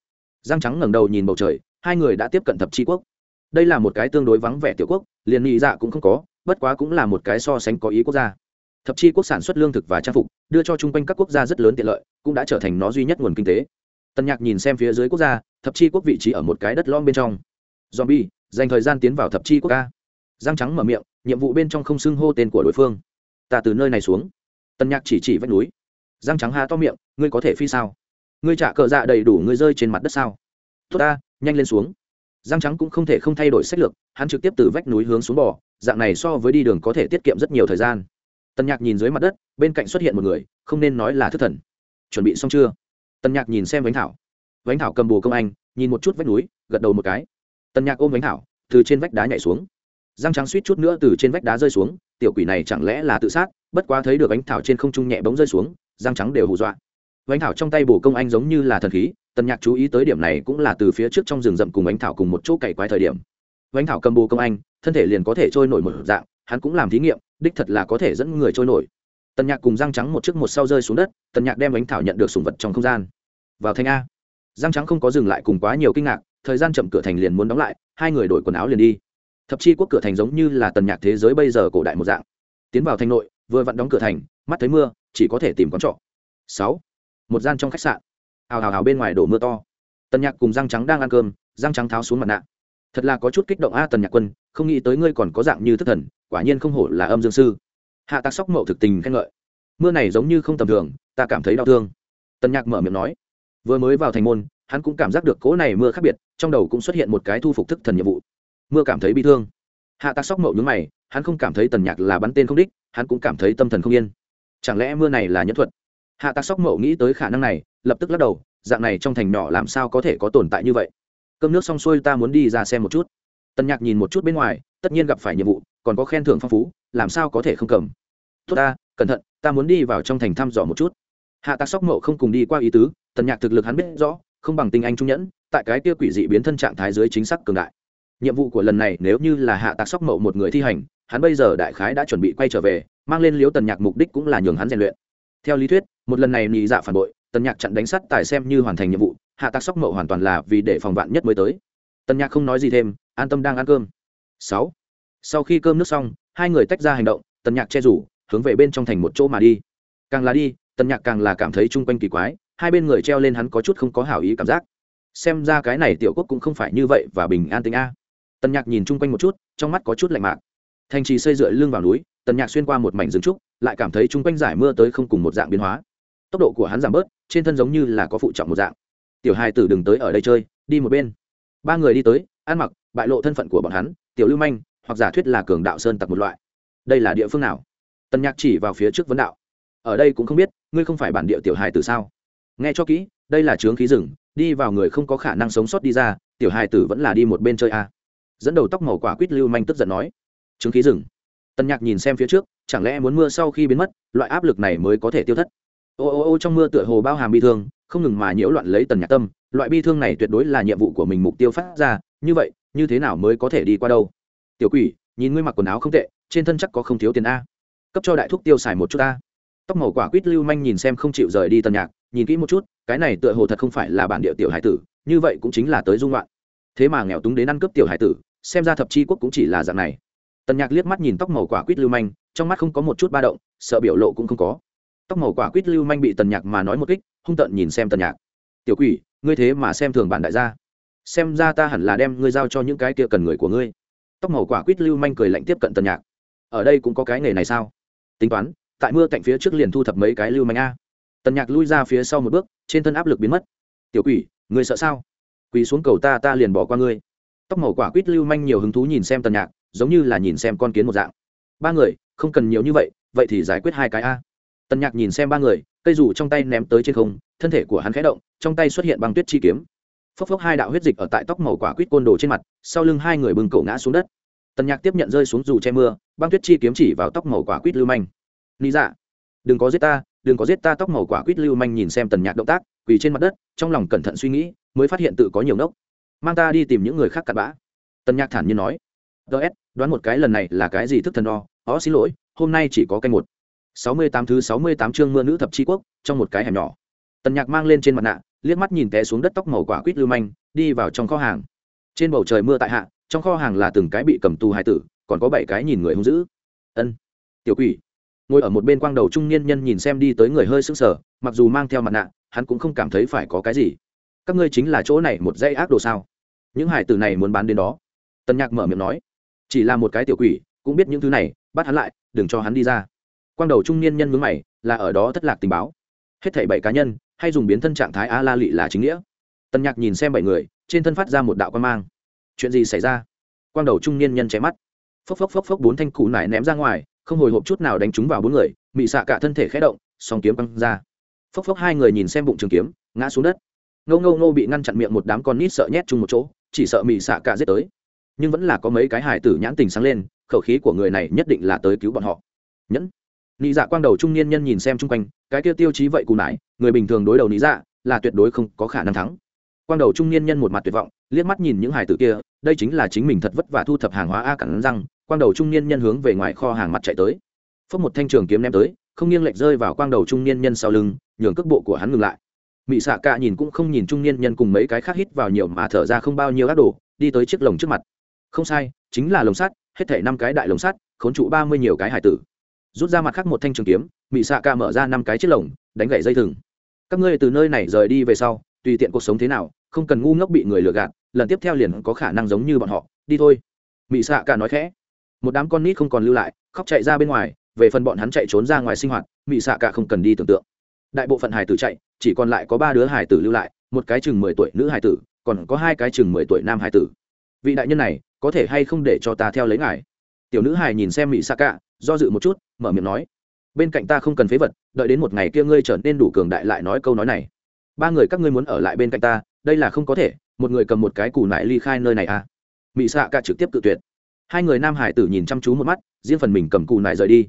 Răng trắng ngẩng đầu nhìn bầu trời, hai người đã tiếp cận thập tri quốc. Đây là một cái tương đối vắng vẻ tiểu quốc, liền nghĩ dạ cũng không có, bất quá cũng là một cái so sánh có ý quốc gia thập chi quốc sản xuất lương thực và trang phục, đưa cho chung quanh các quốc gia rất lớn tiện lợi, cũng đã trở thành nó duy nhất nguồn kinh tế. Tân nhạc nhìn xem phía dưới quốc gia, thập chi quốc vị trí ở một cái đất lom bên trong. Zombie, dành thời gian tiến vào thập chi quốc ca. Giang trắng mở miệng, nhiệm vụ bên trong không xưng hô tên của đối phương. Ta từ nơi này xuống. Tân nhạc chỉ chỉ vách núi. Giang trắng ha to miệng, ngươi có thể phi sao? Ngươi trả cờ dạ đầy đủ ngươi rơi trên mặt đất sao? Tốt ta, nhanh lên xuống. Giang trắng cũng không thể không thay đổi sách lược, hắn trực tiếp từ vách núi hướng xuống bò, dạng này so với đi đường có thể tiết kiệm rất nhiều thời gian tần nhạc nhìn dưới mặt đất, bên cạnh xuất hiện một người, không nên nói là thất thần. Chuẩn bị xong chưa? Tần nhạc nhìn xem vánh thảo. Vánh thảo cầm bồ công anh, nhìn một chút vách núi, gật đầu một cái. Tần nhạc ôm vánh thảo, từ trên vách đá nhảy xuống. Giang trắng suýt chút nữa từ trên vách đá rơi xuống, tiểu quỷ này chẳng lẽ là tự sát, bất quá thấy được Vánh thảo trên không trung nhẹ bóng rơi xuống giang trắng đều hù dọa. Vánh thảo trong tay bồ công anh giống như là thần khí, tần nhạc chú ý tới điểm này cũng là từ phía trước trong rừng rậm cùng Vánh thảo cùng một chỗ cày quái thời điểm. Vánh thảo cầm bồ công anh, thân thể liền có thể trôi nổi một dạng, hắn cũng làm thí nghiệm đích thật là có thể dẫn người trôi nổi. Tần nhạc cùng giang trắng một chiếc một sau rơi xuống đất, tần nhạc đem ánh thảo nhận được sùng vật trong không gian. Vào thanh a. Giang trắng không có dừng lại cùng quá nhiều kinh ngạc, thời gian chậm cửa thành liền muốn đóng lại, hai người đổi quần áo liền đi. Thập chi quốc cửa thành giống như là tần nhạc thế giới bây giờ cổ đại một dạng. Tiến vào thành nội, vừa vặn đóng cửa thành, mắt thấy mưa, chỉ có thể tìm quán trọ. Sáu. Một gian trong khách sạn. Hào hào hào bên ngoài đổ mưa to. Tần nhạc cùng răng trắng đang ăn cơm răng trắng tháo xuống mặt nạ. Thật là có chút kích động a tần nhạc quân, không nghĩ tới ngươi còn có dạng như thất thần quả nhiên không hổ là âm dương sư. Hạ tạc sóc mậu thực tình khen ngợi. Mưa này giống như không tầm thường, ta cảm thấy đau thương. Tần nhạc mở miệng nói. Vừa mới vào thành môn, hắn cũng cảm giác được cỗ này mưa khác biệt, trong đầu cũng xuất hiện một cái thu phục thức thần nhiệm vụ. Mưa cảm thấy bị thương. Hạ tạc sóc mậu nhướng mày, hắn không cảm thấy tần nhạc là bắn tên không đích, hắn cũng cảm thấy tâm thần không yên. Chẳng lẽ mưa này là nhẫn thuật? Hạ tạc sóc mậu nghĩ tới khả năng này, lập tức lắc đầu, dạng này trong thành nhỏ làm sao có thể có tồn tại như vậy? Cơm nước xong xuôi ta muốn đi ra xem một chút. Tần nhạc nhìn một chút bên ngoài, tất nhiên gặp phải nhiệm vụ còn có khen thưởng phong phú, làm sao có thể không cầm? Tốt ta, cẩn thận, ta muốn đi vào trong thành thăm dò một chút. Hạ tạc sóc mậu không cùng đi qua ý tứ tần nhạc thực lực hắn biết rõ, không bằng tinh anh trung nhẫn, tại cái kia quỷ dị biến thân trạng thái dưới chính xác cường đại. Nhiệm vụ của lần này nếu như là hạ tạc sóc mậu một người thi hành, hắn bây giờ đại khái đã chuẩn bị quay trở về, mang lên liếu tần nhạc mục đích cũng là nhường hắn rèn luyện. Theo lý thuyết, một lần này nhị dạ phản bội, tần nhạc chặn đánh sắt tài xem như hoàn thành nhiệm vụ, hạ tạc sóc mậu hoàn toàn là vì để phòng vạn nhất mới tới. Tần nhạc không nói gì thêm, an tâm đang ăn cơm. Sáu sau khi cơm nước xong, hai người tách ra hành động, tần nhạc che rủ, hướng về bên trong thành một chỗ mà đi. Càng là đi, tần nhạc càng là cảm thấy chung quanh kỳ quái, hai bên người treo lên hắn có chút không có hảo ý cảm giác. Xem ra cái này tiểu quốc cũng không phải như vậy và bình an tính a. Tần nhạc nhìn chung quanh một chút, trong mắt có chút lạnh mạc. Thành trì xây dựa lưng vào núi, tần nhạc xuyên qua một mảnh rừng trúc, lại cảm thấy chung quanh giải mưa tới không cùng một dạng biến hóa. Tốc độ của hắn giảm bớt, trên thân giống như là có phụ trọng một dạng. Tiểu hai tử đừng tới ở đây chơi, đi một bên. Ba người đi tới, ăn mặc, bại lộ thân phận của bọn hắn, tiểu lưu manh hoặc giả thuyết là cường đạo sơn tặc một loại. Đây là địa phương nào? Tần nhạc chỉ vào phía trước vấn đạo. Ở đây cũng không biết, ngươi không phải bản địa tiểu hài tử sao? Nghe cho kỹ, đây là trướng khí rừng, đi vào người không có khả năng sống sót đi ra, tiểu hài tử vẫn là đi một bên chơi a dẫn đầu tóc màu quả quýt lưu manh tức giận nói. Trướng khí rừng. Tần nhạc nhìn xem phía trước, chẳng lẽ muốn mưa sau khi biến mất, loại áp lực này mới có thể tiêu thất? Ô ô ô, trong mưa tựa hồ bao hàm bi thương, không ngừng mà nhiễu loạn lấy tần nhạc tâm, loại bi thương này tuyệt đối là nhiệm vụ của mình mục tiêu phát ra, như vậy, như thế nào mới có thể đi qua đâu? Tiểu quỷ, nhìn ngươi mặc quần áo không tệ, trên thân chắc có không thiếu tiền a. Cấp cho đại thuốc tiêu xài một chút a tóc màu quả quýt lưu manh nhìn xem không chịu rời đi tần nhạc, nhìn kỹ một chút, cái này tựa hồ thật không phải là bản địa tiểu hải tử, như vậy cũng chính là tới dung loạn. Thế mà nghèo túng đến ăn cướp tiểu hải tử, xem ra thập chi quốc cũng chỉ là dạng này. Tần nhạc liếc mắt nhìn tóc màu quả quýt lưu manh, trong mắt không có một chút ba động, sợ biểu lộ cũng không có. Tóc màu quả quýt lưu manh bị tần nhạc mà nói một kích, hung tợn nhìn xem tần nhạc. Tiểu quỷ, ngươi thế mà xem thường bản đại gia. Xem ra ta hẳn là đem ngươi giao cho những cái kia cần người của ngươi tóc màu quả quýt lưu manh cười lạnh tiếp cận tần nhạc. Ở đây cũng có cái nghề này sao? Tính toán, tại mưa cạnh phía trước liền thu thập mấy cái lưu manh a. Tần nhạc lui ra phía sau một bước, trên thân áp lực biến mất. Tiểu quỷ, ngươi sợ sao? Quỳ xuống cầu ta ta liền bỏ qua ngươi. Tóc màu quả quýt lưu manh nhiều hứng thú nhìn xem tần nhạc, giống như là nhìn xem con kiến một dạng. Ba người, không cần nhiều như vậy vậy thì giải quyết hai cái a. Tần nhạc nhìn xem ba người, cây rủ trong tay ném tới trên không, thân thể của hắn khẽ động, trong tay xuất hiện băng tuyết chi kiếm phốc phốc hai đạo huyết dịch ở tại tóc màu quả quýt côn đồ trên mặt, sau lưng hai người bừng cổ ngã xuống đất. Tần nhạc tiếp nhận rơi xuống dù che mưa, băng tuyết chi kiếm chỉ vào tóc màu quả quýt lưu manh. Lý dạ đừng có giết ta, đừng có giết ta. Tóc màu quả quýt lưu manh nhìn xem tần nhạc động tác, quỳ trên mặt đất, trong lòng cẩn thận suy nghĩ, mới phát hiện tự có nhiều nốc mang ta đi tìm những người khác cặn bã. Tần nhạc thản nhiên nói. Ts đoán một cái lần này là cái gì thức thần đo ó, xin lỗi, hôm nay chỉ có canh một. Sáu mươi tám thứ sáu mươi tám chương mưa nữ thập tri quốc, trong một cái hẻm nhỏ. Tần nhạc mang lên trên mặt nạ liếc mắt nhìn té xuống đất tóc màu quả quýt lưu manh, đi vào trong kho hàng. Trên bầu trời mưa tại hạ, trong kho hàng là từng cái bị cầm tù hai tử, còn có bảy cái nhìn người hung dữ. Ân, tiểu quỷ. Ngồi ở một bên quang đầu trung niên nhân nhìn xem đi tới người hơi sững sờ, mặc dù mang theo mặt nạ, hắn cũng không cảm thấy phải có cái gì. Các ngươi chính là chỗ này một dãy ác đồ sao? Những hải tử này muốn bán đến đó. Tân nhạc mở miệng nói. Chỉ là một cái tiểu quỷ, cũng biết những thứ này, bắt hắn lại, đừng cho hắn đi ra. Quang đầu trung niên nhân mướn mày, là ở đó thất lạc tình báo. Hết thảy bảy cá nhân hay dùng biến thân trạng thái a la lị là chính nghĩa. Tần nhạc nhìn xem bảy người, trên thân phát ra một đạo quan mang. Chuyện gì xảy ra? Quang đầu trung niên nhân chém mắt. Phốc phốc phốc phốc bốn thanh cụ nải ném ra ngoài, không hồi hộp chút nào đánh trúng vào bốn người, mị xạ cả thân thể khé động, song kiếm băng ra. Phốc phốc hai người nhìn xem bụng trường kiếm, ngã xuống đất. Ngâu ngâu ngô bị ngăn chặn miệng một đám con nít sợ nhét chung một chỗ, chỉ sợ mị xạ cả giết tới. Nhưng vẫn là có mấy cái hải tử nhãn tình sáng lên, khẩu khí của người này nhất định là tới cứu bọn họ. Nhẫn. Nị dạ quang đầu trung niên nhân nhìn xem chung quanh cái kia tiêu chí vậy cù nải, người bình thường đối đầu lý dạ là tuyệt đối không có khả năng thắng. Quang đầu trung niên nhân một mặt tuyệt vọng, liếc mắt nhìn những hải tử kia, đây chính là chính mình thật vất vả thu thập hàng hóa a cẳng răng, quang đầu trung niên nhân hướng về ngoài kho hàng mặt chạy tới. Phất một thanh trường kiếm ném tới, không nghiêng lệch rơi vào quang đầu trung niên nhân sau lưng, nhường cước bộ của hắn ngừng lại. Mị xạ cả nhìn cũng không nhìn trung niên nhân cùng mấy cái khác hít vào nhiều mà thở ra không bao nhiêu ác đồ, đi tới chiếc lồng trước mặt. Không sai, chính là lồng sắt, hết thể năm cái đại lồng sắt, khốn trụ ba mươi nhiều cái hải tử. Rút ra mặt khác một thanh trường kiếm mỹ xạ cả mở ra năm cái chiếc lồng, đánh gậy dây thừng. Các ngươi từ nơi này rời đi về sau, tùy tiện cuộc sống thế nào, không cần ngu ngốc bị người lừa gạt, lần tiếp theo liền có khả năng giống như bọn họ. Đi thôi. Mỹ xạ cả nói khẽ. Một đám con nít không còn lưu lại, khóc chạy ra bên ngoài, về phần bọn hắn chạy trốn ra ngoài sinh hoạt mỹ xạ cả không cần đi tưởng tượng. Đại bộ phận hải tử chạy, chỉ còn lại có ba đứa hải tử lưu lại, một cái chừng mười tuổi nữ hải tử, còn có hai cái chừng mười tuổi nam hải tử. Vị đại nhân này, có thể hay không để cho ta theo lấy ngài? Tiểu nữ hải nhìn xem mỹ xạ cả do dự một chút, mở miệng nói bên cạnh ta không cần phế vật, đợi đến một ngày kia ngươi trở nên đủ cường đại lại nói câu nói này. Ba người các ngươi muốn ở lại bên cạnh ta, đây là không có thể, một người cầm một cái củ nại ly khai nơi này à? Mỹ xạ cả trực tiếp cự tuyệt. Hai người nam hải tử nhìn chăm chú một mắt, riêng phần mình cầm củ nại rời đi.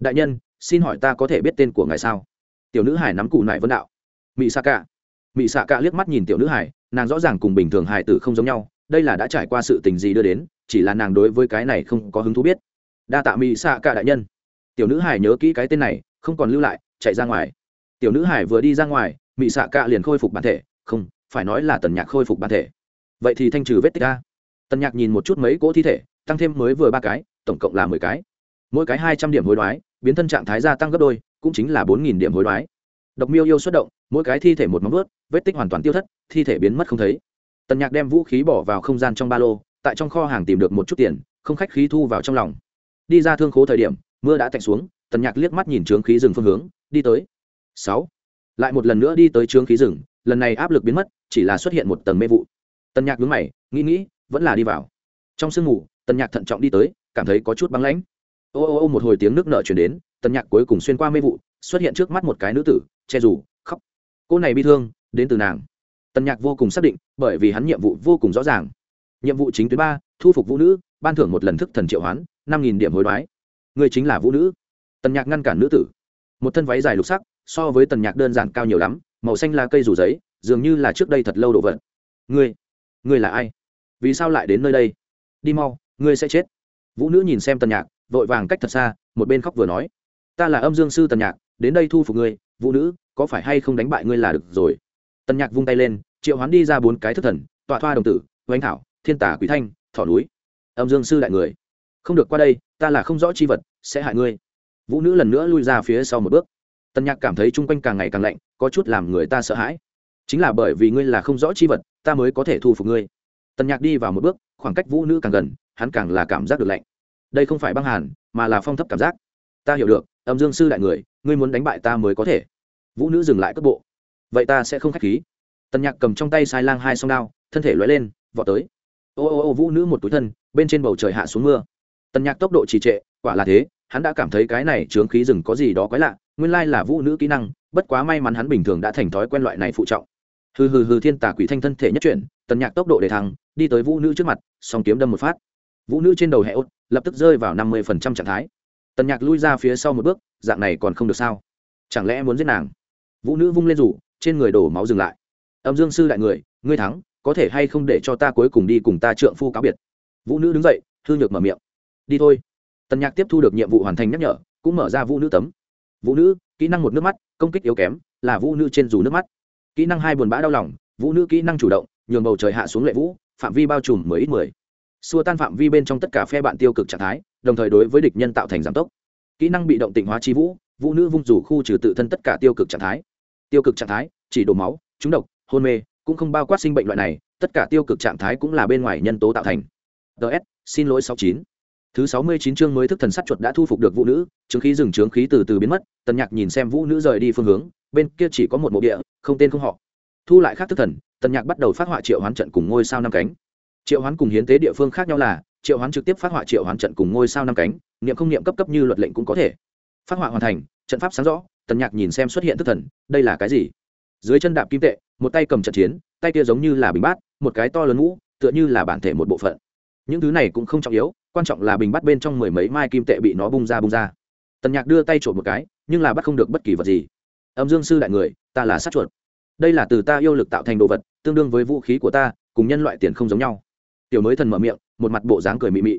Đại nhân, xin hỏi ta có thể biết tên của ngài sao? Tiểu nữ hải nắm củ nại vân đạo. Mỹ xạ cả mỹ xạ cả liếc mắt nhìn tiểu nữ hải, nàng rõ ràng cùng bình thường hải tử không giống nhau, đây là đã trải qua sự tình gì đưa đến, chỉ là nàng đối với cái này không có hứng thú biết. Đa tạ mỹ xạ cả đại nhân tiểu nữ hải nhớ kỹ cái tên này, không còn lưu lại, chạy ra ngoài. Tiểu nữ hải vừa đi ra ngoài, mị xạ cạ liền khôi phục bản thể. Không, phải nói là tần nhạc khôi phục bản thể. Vậy thì thanh trừ vết tích a. Tần nhạc nhìn một chút mấy cỗ thi thể, tăng thêm mới vừa ba cái, tổng cộng là mười cái. Mỗi cái hai trăm điểm hối đoái, biến thân trạng thái gia tăng gấp đôi, cũng chính là bốn nghìn điểm hối đoái. Độc miêu yêu xuất động, mỗi cái thi thể một móng vớt vết tích hoàn toàn tiêu thất, thi thể biến mất không thấy. Tần nhạc đem vũ khí bỏ vào không gian trong ba lô, tại trong kho hàng tìm được một chút tiền, không khách khí thu vào trong lòng. Đi ra thương khố thời điểm mưa đã tạnh xuống, tần nhạc liếc mắt nhìn trướng khí rừng phương hướng, đi tới. Sáu. Lại một lần nữa đi tới trướng khí rừng, lần này áp lực biến mất, chỉ là xuất hiện một tầng mê vụ. Tần nhạc nhướng mày, nghĩ nghĩ, vẫn là đi vào. Trong sương mù, tần nhạc thận trọng đi tới, cảm thấy có chút băng lãnh. Ô ô ô, một hồi tiếng nước nợ chuyển đến, tần nhạc cuối cùng xuyên qua mê vụ, xuất hiện trước mắt một cái nữ tử, che rủ khóc. Cô này bị thương, đến từ nàng. Tần nhạc vô cùng xác định, bởi vì hắn nhiệm vụ vô cùng rõ ràng. Nhiệm vụ chính tuyến ba, thu phục vũ nữ, ban thưởng một lần thức thần triệu hoán, năm nghìn điểm hối đoái người chính là vũ nữ. Tần nhạc ngăn cản nữ tử. Một thân váy dài lục sắc, so với tần nhạc đơn giản cao nhiều lắm, màu xanh là cây rủ giấy, dường như là trước đây thật lâu đồ vật. Ngươi ngươi là ai? Vì sao lại đến nơi đây? Đi mau, ngươi sẽ chết. Vũ nữ nhìn xem tần nhạc, vội vàng cách thật xa, một bên khóc vừa nói. Ta là âm dương sư tần nhạc, đến đây thu phục ngươi, vũ nữ, có phải hay không đánh bại ngươi là được rồi? Tần nhạc vung tay lên, triệu hoán đi ra bốn cái thức thần, tọa thoa đồng tử oanh thảo, thiên tả quý thanh, thỏ núi. Âm dương sư đại người. Không được qua đây ta là không rõ chi vật, sẽ hại ngươi. Vũ nữ lần nữa lui ra phía sau một bước. Tần nhạc cảm thấy chung quanh càng ngày càng lạnh, có chút làm người ta sợ hãi. Chính là bởi vì ngươi là không rõ chi vật, ta mới có thể thu phục ngươi. Tần nhạc đi vào một bước, khoảng cách vũ nữ càng gần, hắn càng là cảm giác được lạnh. Đây không phải băng hàn, mà là phong thấp cảm giác. Ta hiểu được, âm dương sư đại người, ngươi muốn đánh bại ta mới có thể. Vũ nữ dừng lại cước bộ. Vậy ta sẽ không k h á c h khí. Tần nhạc cầm trong tay sai lang hai song đao, thân thể loay lên, vọt tới. Ô ô ô, vũ nữ một túi thân, bên trên bầu trời hạ xuống mưa tần nhạc tốc độ trì trệ, quả là thế, hắn đã cảm thấy cái này chướng khí rừng có gì đó quái lạ, nguyên lai là vũ nữ kỹ năng, bất quá may mắn hắn bình thường đã thành thói quen loại này phụ trọng. Hừ hừ hừ, thiên tà quỷ thanh thân thể nhất chuyển, tần nhạc tốc độ để thăng, đi tới vũ nữ trước mặt, song kiếm đâm một phát. Vũ nữ trên đầu hẹ ốt lập tức rơi vào năm mươi phần trăm trạng thái. Tần nhạc lui ra phía sau một bước, dạng này còn không được sao? Chẳng lẽ muốn giết nàng? Vũ nữ vung lên rủ, trên người đổ máu dừng lại. Âm dương sư đại người, ngươi thắng, có thể hay không để cho ta cuối cùng đi cùng ta trượng phu cáo biệt? Vũ nữ đứng dậy thư nhược mở miệng đi thôi. Tần nhạc tiếp thu được nhiệm vụ hoàn thành nhắc nhở, cũng mở ra vũ nữ tấm. Vũ nữ, kỹ năng một nước mắt, công kích yếu kém, là vũ nữ trên dù nước mắt. Kỹ năng hai buồn bã đau lòng, vũ nữ kỹ năng chủ động, nhường bầu trời hạ xuống lệ vũ, phạm vi bao trùm mười ít mười. Xua tan phạm vi bên trong tất cả phe bạn tiêu cực trạng thái, đồng thời đối với địch nhân tạo thành giảm tốc. Kỹ năng bị động tịnh hóa chi vũ vũ nữ vung rủ khu trừ tự thân tất cả tiêu cực trạng thái. Tiêu cực trạng thái, chỉ đổ máu, trúng độc, hôn mê, cũng không bao quát sinh bệnh loại này, tất cả tiêu cực trạng thái cũng là bên ngoài nhân tố tạo thành. Ts xin lỗi sáu chín thứ sáu mươi chín chương mới thức thần sắt chuột đã thu phục được vũ nữ, chứng khí dừng trướng khí từ từ biến mất, tần nhạc nhìn xem vũ nữ rời đi phương hướng, bên kia chỉ có một mộ địa, không tên không họ. Thu lại khác thức thần, tần nhạc bắt đầu phát họa triệu hoán trận cùng ngôi sao năm cánh. Triệu hoán cùng hiến tế địa phương khác nhau là, triệu hoán trực tiếp phát họa triệu hoán trận cùng ngôi sao năm cánh, niệm không niệm cấp cấp như luật lệnh cũng có thể. Phát họa hoàn thành, trận pháp sáng rõ, tần nhạc nhìn xem xuất hiện thức thần, đây là cái gì? Dưới chân đạp kim tệ, một tay cầm trận chiến, tay kia giống như là bình bát, một cái to lớn ngũ, tựa như là bản thể một bộ phận. Những thứ này cũng không trọng yếu quan trọng là bình bắt bên trong mười mấy mai kim tệ bị nó bung ra bung ra. Tần nhạc đưa tay trộm một cái, nhưng là bắt không được bất kỳ vật gì. Âm dương sư đại người, ta là sát chuột. Đây là từ ta yêu lực tạo thành đồ vật, tương đương với vũ khí của ta, cùng nhân loại tiền không giống nhau. Tiểu mới thần mở miệng, một mặt bộ dáng cười mị mị.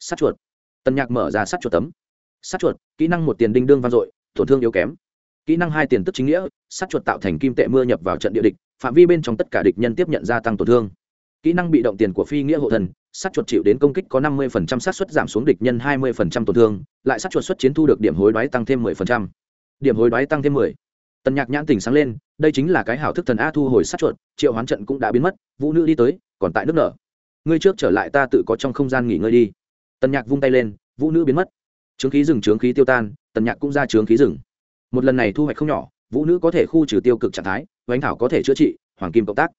Sát chuột. Tần nhạc mở ra sát chuột tấm. Sát chuột, kỹ năng một tiền đinh đương vang dội, tổn thương yếu kém. Kỹ năng hai tiền tức chính nghĩa, sát chuột tạo thành kim tệ mưa nhập vào trận địa địch, phạm vi bên trong tất cả địch nhân tiếp nhận gia tăng tổn thương. Kỹ năng bị động tiền của phi nghĩa hộ thần sát chuột chịu đến công kích có năm mươi sát suất giảm xuống địch nhân hai mươi tổn thương, lại sát chuột xuất chiến thu được điểm hối đoái tăng thêm 10%. điểm hối đoái tăng thêm 10. tần nhạc nhãn tỉnh sáng lên, đây chính là cái hảo thức thần a thu hồi sát chuột, triệu hoán trận cũng đã biến mất, vũ nữ đi tới, còn tại nước nở. Ngươi trước trở lại ta tự có trong không gian nghỉ ngơi đi. Tần nhạc vung tay lên, vũ nữ biến mất. Trướng khí rừng trướng khí tiêu tan, tần nhạc cũng ra trướng khí rừng. Một lần này thu hoạch không nhỏ, vũ nữ có thể khu trừ tiêu cực trạng thái oanh thảo có thể chữa trị, hoàng kim cộng tác.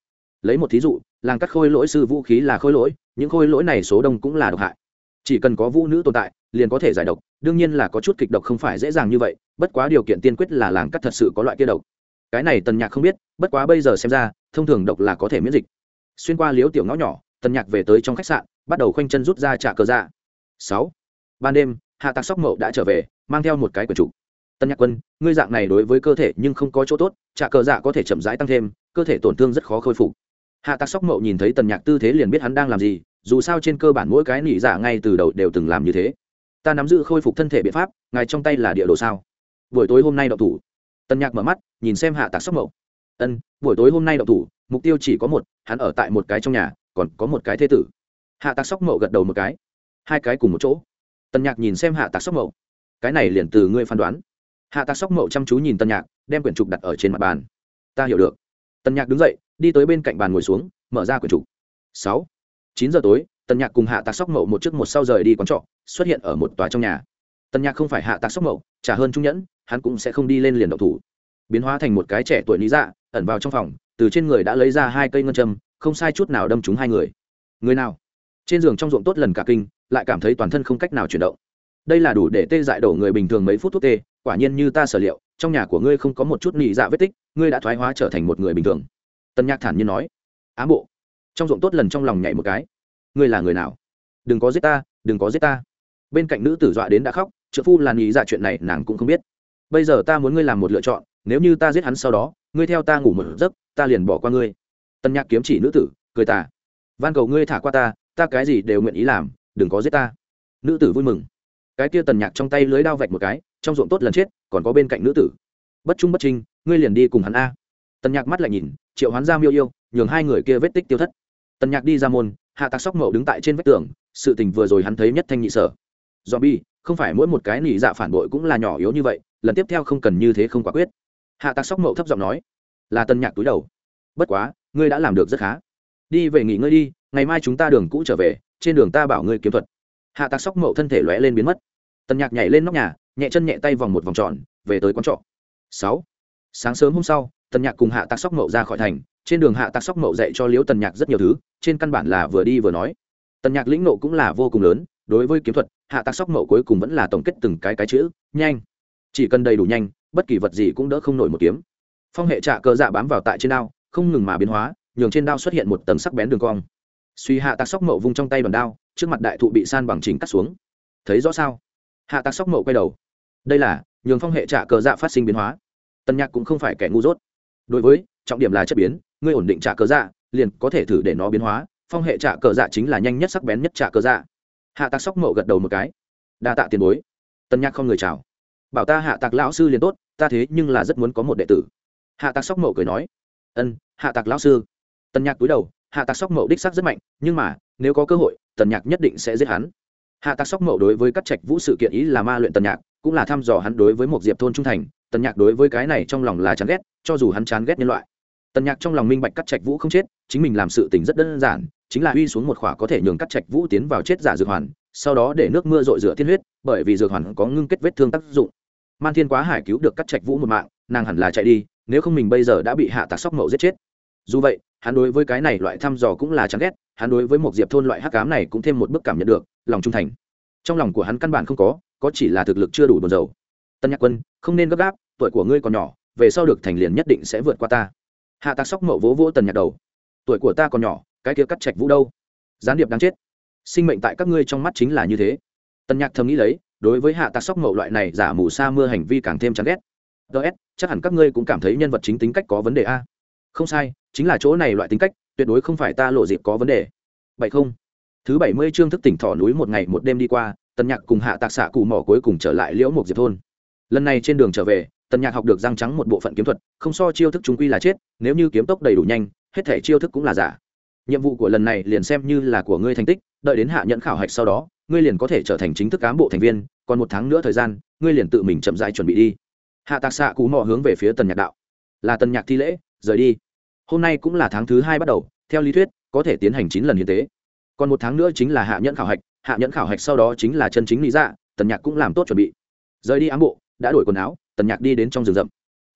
Lấy một thí dụ làng cắt khôi lỗi sư vũ khí là khôi lỗi, những khôi lỗi này số đông cũng là độc hại. Chỉ cần có vũ nữ tồn tại, liền có thể giải độc, đương nhiên là có chút kịch độc không phải dễ dàng như vậy, bất quá điều kiện tiên quyết là làng cắt thật sự có loại kia độc. Cái này tần nhạc không biết, bất quá bây giờ xem ra, thông thường độc là có thể miễn dịch. Xuyên qua liếu tiểu ngõ nhỏ, tần nhạc về tới trong khách sạn, bắt đầu khoanh chân rút ra trả cờ ra sáu. Ban đêm, hạ tạc sóc mậu đã trở về, mang theo một cái quần trục tân nhạc quân, ngươi dạng này đối với cơ thể nhưng không có chỗ tốt trả cờ dạ có thể chậm rãi tăng thêm, cơ thể tổn thương rất khó khôi phục hạ tạc sóc mậu nhìn thấy tần nhạc tư thế liền biết hắn đang làm gì, dù sao trên cơ bản mỗi cái nỉ giả ngay từ đầu đều từng làm như thế. Ta nắm giữ khôi phục thân thể biện pháp, ngài trong tay là địa đồ sao? Buổi tối hôm nay đậu thủ. Tần nhạc mở mắt, nhìn xem hạ tạc sóc mậu. Ân, buổi tối hôm nay đậu thủ, mục tiêu chỉ có một, hắn ở tại một cái trong nhà, còn có một cái thế tử. Hạ tạc sóc mậu gật đầu một cái. Hai cái cùng một chỗ. Tần nhạc nhìn xem hạ tạc sóc mậu. Cái này liền từ ngươi phán đoán. Hạ tạc sóc mậu chăm chú nhìn Tần nhạc, đem quyển trục đặt ở trên mặt bàn. Ta hiểu được tân nhạc đứng dậy, đi tới bên cạnh bàn ngồi xuống, mở ra quyển trục. Sáu, chín giờ tối tân nhạc cùng hạ tạc sóc mậu một trước một sau rời đi quán trọ, xuất hiện ở một tòa trong nhà. Tân nhạc không phải hạ tạc sóc mậu trả hơn trung nhẫn, hắn cũng sẽ không đi lên liền độc thủ. Biến hóa thành một cái trẻ tuổi lý dạ ẩn vào trong phòng, từ trên người đã lấy ra hai cây ngân châm, không sai chút nào đâm trúng hai người. Người nào? Trên giường trong ruộng tốt lần cả kinh, lại cảm thấy toàn thân không cách nào chuyển động. Đây là đủ để tê dại đổ người bình thường mấy phút thuốc tê, quả nhiên như ta sở liệu trong nhà của ngươi không có một chút nị dạ vết tích, ngươi đã thoái hóa trở thành một người bình thường. Tân nhạc thản nhiên nói. Ám bộ. Trong ruộng tốt lần trong lòng nhảy một cái. Ngươi là người nào? Đừng có giết ta, đừng có giết ta. Bên cạnh nữ tử dọa đến đã khóc trợ phu là nghĩ dạ chuyện này nàng cũng không biết. Bây giờ ta muốn ngươi làm một lựa chọn, nếu như ta giết hắn sau đó, ngươi theo ta ngủ một giấc, ta liền bỏ qua ngươi. Tân nhạc kiếm chỉ nữ tử, cười tà. Van cầu ngươi thả qua ta ta cái gì đều nguyện ý làm, đừng có giết ta. Nữ tử vui mừng. Cái kia tần nhạc trong tay lưới đao vạch một cái trong ruộng tốt lần chết, còn có bên cạnh nữ tử. Bất trung bất trinh, ngươi liền đi cùng hắn a. Tần nhạc mắt lại nhìn, triệu hoán ra miêu yêu, nhường hai người kia vết tích tiêu thất. Tần nhạc đi ra môn, hạ tạc sóc mậu đứng tại trên vách tường, sự tình vừa rồi hắn thấy nhất thanh nhị sở. Do bi không phải mỗi một cái nỉ dạ phản bội cũng là nhỏ yếu như vậy, lần tiếp theo không cần như thế không quả quyết. Hạ tạc sóc mậu thấp giọng nói, là tần nhạc túi đầu. Bất quá, ngươi đã làm được rất khá. Đi về nghỉ ngơi đi, ngày mai chúng ta đường cũ trở về, trên đường ta bảo ngươi kiếm thuật. Hạ tạc sóc mậu thân thể lóe lên biến mất. Tần nhạc nhảy lên nóc nhà nhẹ chân nhẹ tay vòng một vòng tròn, về tới quán trọ. Sáu. Sáng sớm hôm sau, tần nhạc cùng hạ tạc sóc mậu ra khỏi thành, trên đường hạ tạc sóc mậu dạy cho liễu tần nhạc rất nhiều thứ, trên căn bản là vừa đi vừa nói. Tần nhạc lĩnh nộ cũng là vô cùng lớn, đối với kiếm thuật, hạ tạc sóc mậu cuối cùng vẫn là tổng kết từng cái cái chữ, nhanh. Chỉ cần đầy đủ nhanh, bất kỳ vật gì cũng đỡ không nổi một kiếm. Phong hệ trạ cơ dạ bám vào tại trên đao, không ngừng mà biến hóa, nhường trên đao xuất hiện một tầng sắc bén đường cong. Suy hạ tạc sóc mậu vung trong tay đòn đao, trước mặt đại thụ bị san bằng chỉnh cắt xuống. Thấy rõ sao? Hạ tạc sóc mậu quay đầu đây là nhường phong hệ trả cờ dạ phát sinh biến hóa. Tân nhạc cũng không phải kẻ ngu dốt. Đối với, trọng điểm là chất biến, ngươi ổn định trả cờ dạ liền có thể thử để nó biến hóa. Phong hệ trả cờ dạ chính là nhanh nhất sắc bén nhất trả cờ dạ. Hạ tạc sóc mậu gật đầu một cái. Đa tạ tiền bối. Tân nhạc không người chào. Bảo ta hạ tạc lão sư liền tốt, ta thế nhưng là rất muốn có một đệ tử. Hạ tạc sóc mậu cười nói. Ân, hạ tạc lão sư. Tân nhạc cúi đầu, hạ tạc sóc mậu đích sắc rất mạnh, nhưng mà, nếu có cơ hội tần nhạc nhất định sẽ giết hắn. Hạ tạc sóc mậu đối với các trạch vũ sự kiện ý là ma luyện tần nhạc cũng là thăm dò hắn đối với một diệp thôn trung thành, tần nhạc đối với cái này trong lòng là chán ghét, cho dù hắn chán ghét nhân loại. Tần nhạc trong lòng minh bạch cắt trạch vũ không chết, chính mình làm sự tình rất đơn giản, chính là uy xuống một khỏa có thể nhường cắt trạch vũ tiến vào chết giả dược hoàn, sau đó để nước mưa dội rửa tiên huyết, bởi vì dược hoàn có ngưng kết vết thương tác dụng. Man thiên quá hải cứu được cắt trạch vũ một mạng, nàng hẳn là chạy đi, nếu không mình bây giờ đã bị hạ tạc sóc mậu giết chết. Dù vậy, hắn đối với cái này loại thăm dò cũng là chán ghét, hắn đối với một diệp thôn loại hắc cám này cũng thêm một bước cảm nhận được, lòng trung thành. Trong lòng của hắn căn bản không có có chỉ là thực lực chưa đủ buồn dầu tân nhạc quân, không nên gấp gáp, tuổi của ngươi còn nhỏ, về sau được thành liền nhất định sẽ vượt qua ta. Hạ tạc sóc mậu vỗ vỗ tần nhạc đầu. Tuổi của ta còn nhỏ, cái kia cắt trạch vũ đâu? Gián điệp đáng chết. Sinh mệnh tại các ngươi trong mắt chính là như thế. Tần nhạc thầm nghĩ lấy, đối với hạ tạc sóc mậu loại này giả mù sa mưa hành vi càng thêm chán ghét. Ts chắc hẳn các ngươi cũng cảm thấy nhân vật chính tính cách có vấn đề a. Không sai, chính là chỗ này loại tính cách, tuyệt đối không phải ta lộ dịp có vấn đề. Vậy không. Thứ bảy mươi chương thức tỉnh thỏ núi một ngày một đêm đi qua tần nhạc cùng hạ tạc xạ cụ mỏ cuối cùng trở lại liễu một diệp thôn. Lần này trên đường trở về, tần nhạc học được răng trắng một bộ phận kiếm thuật, không so chiêu thức chúng quy là chết, nếu như kiếm tốc đầy đủ nhanh, hết thể chiêu thức cũng là giả. Nhiệm vụ của lần này liền xem như là của ngươi thành tích, đợi đến hạ nhận khảo hạch sau đó, ngươi liền có thể trở thành chính thức cán bộ thành viên, còn một tháng nữa thời gian, ngươi liền tự mình chậm dãi chuẩn bị đi. Hạ tạc xạ cú mò hướng về phía tần nhạc đạo. Là tần nhạc thi lễ, rời đi. Hôm nay cũng là tháng thứ hai bắt đầu, theo lý thuyết, có thể tiến hành chín lần hiến tế. Còn một tháng nữa chính là hạ nhận khảo hạch hạ nhẫn khảo hạch sau đó chính là chân chính lý dạ tần nhạc cũng làm tốt chuẩn bị. Rời đi ám bộ, đã đổi quần áo, tần nhạc đi đến trong rừng rậm.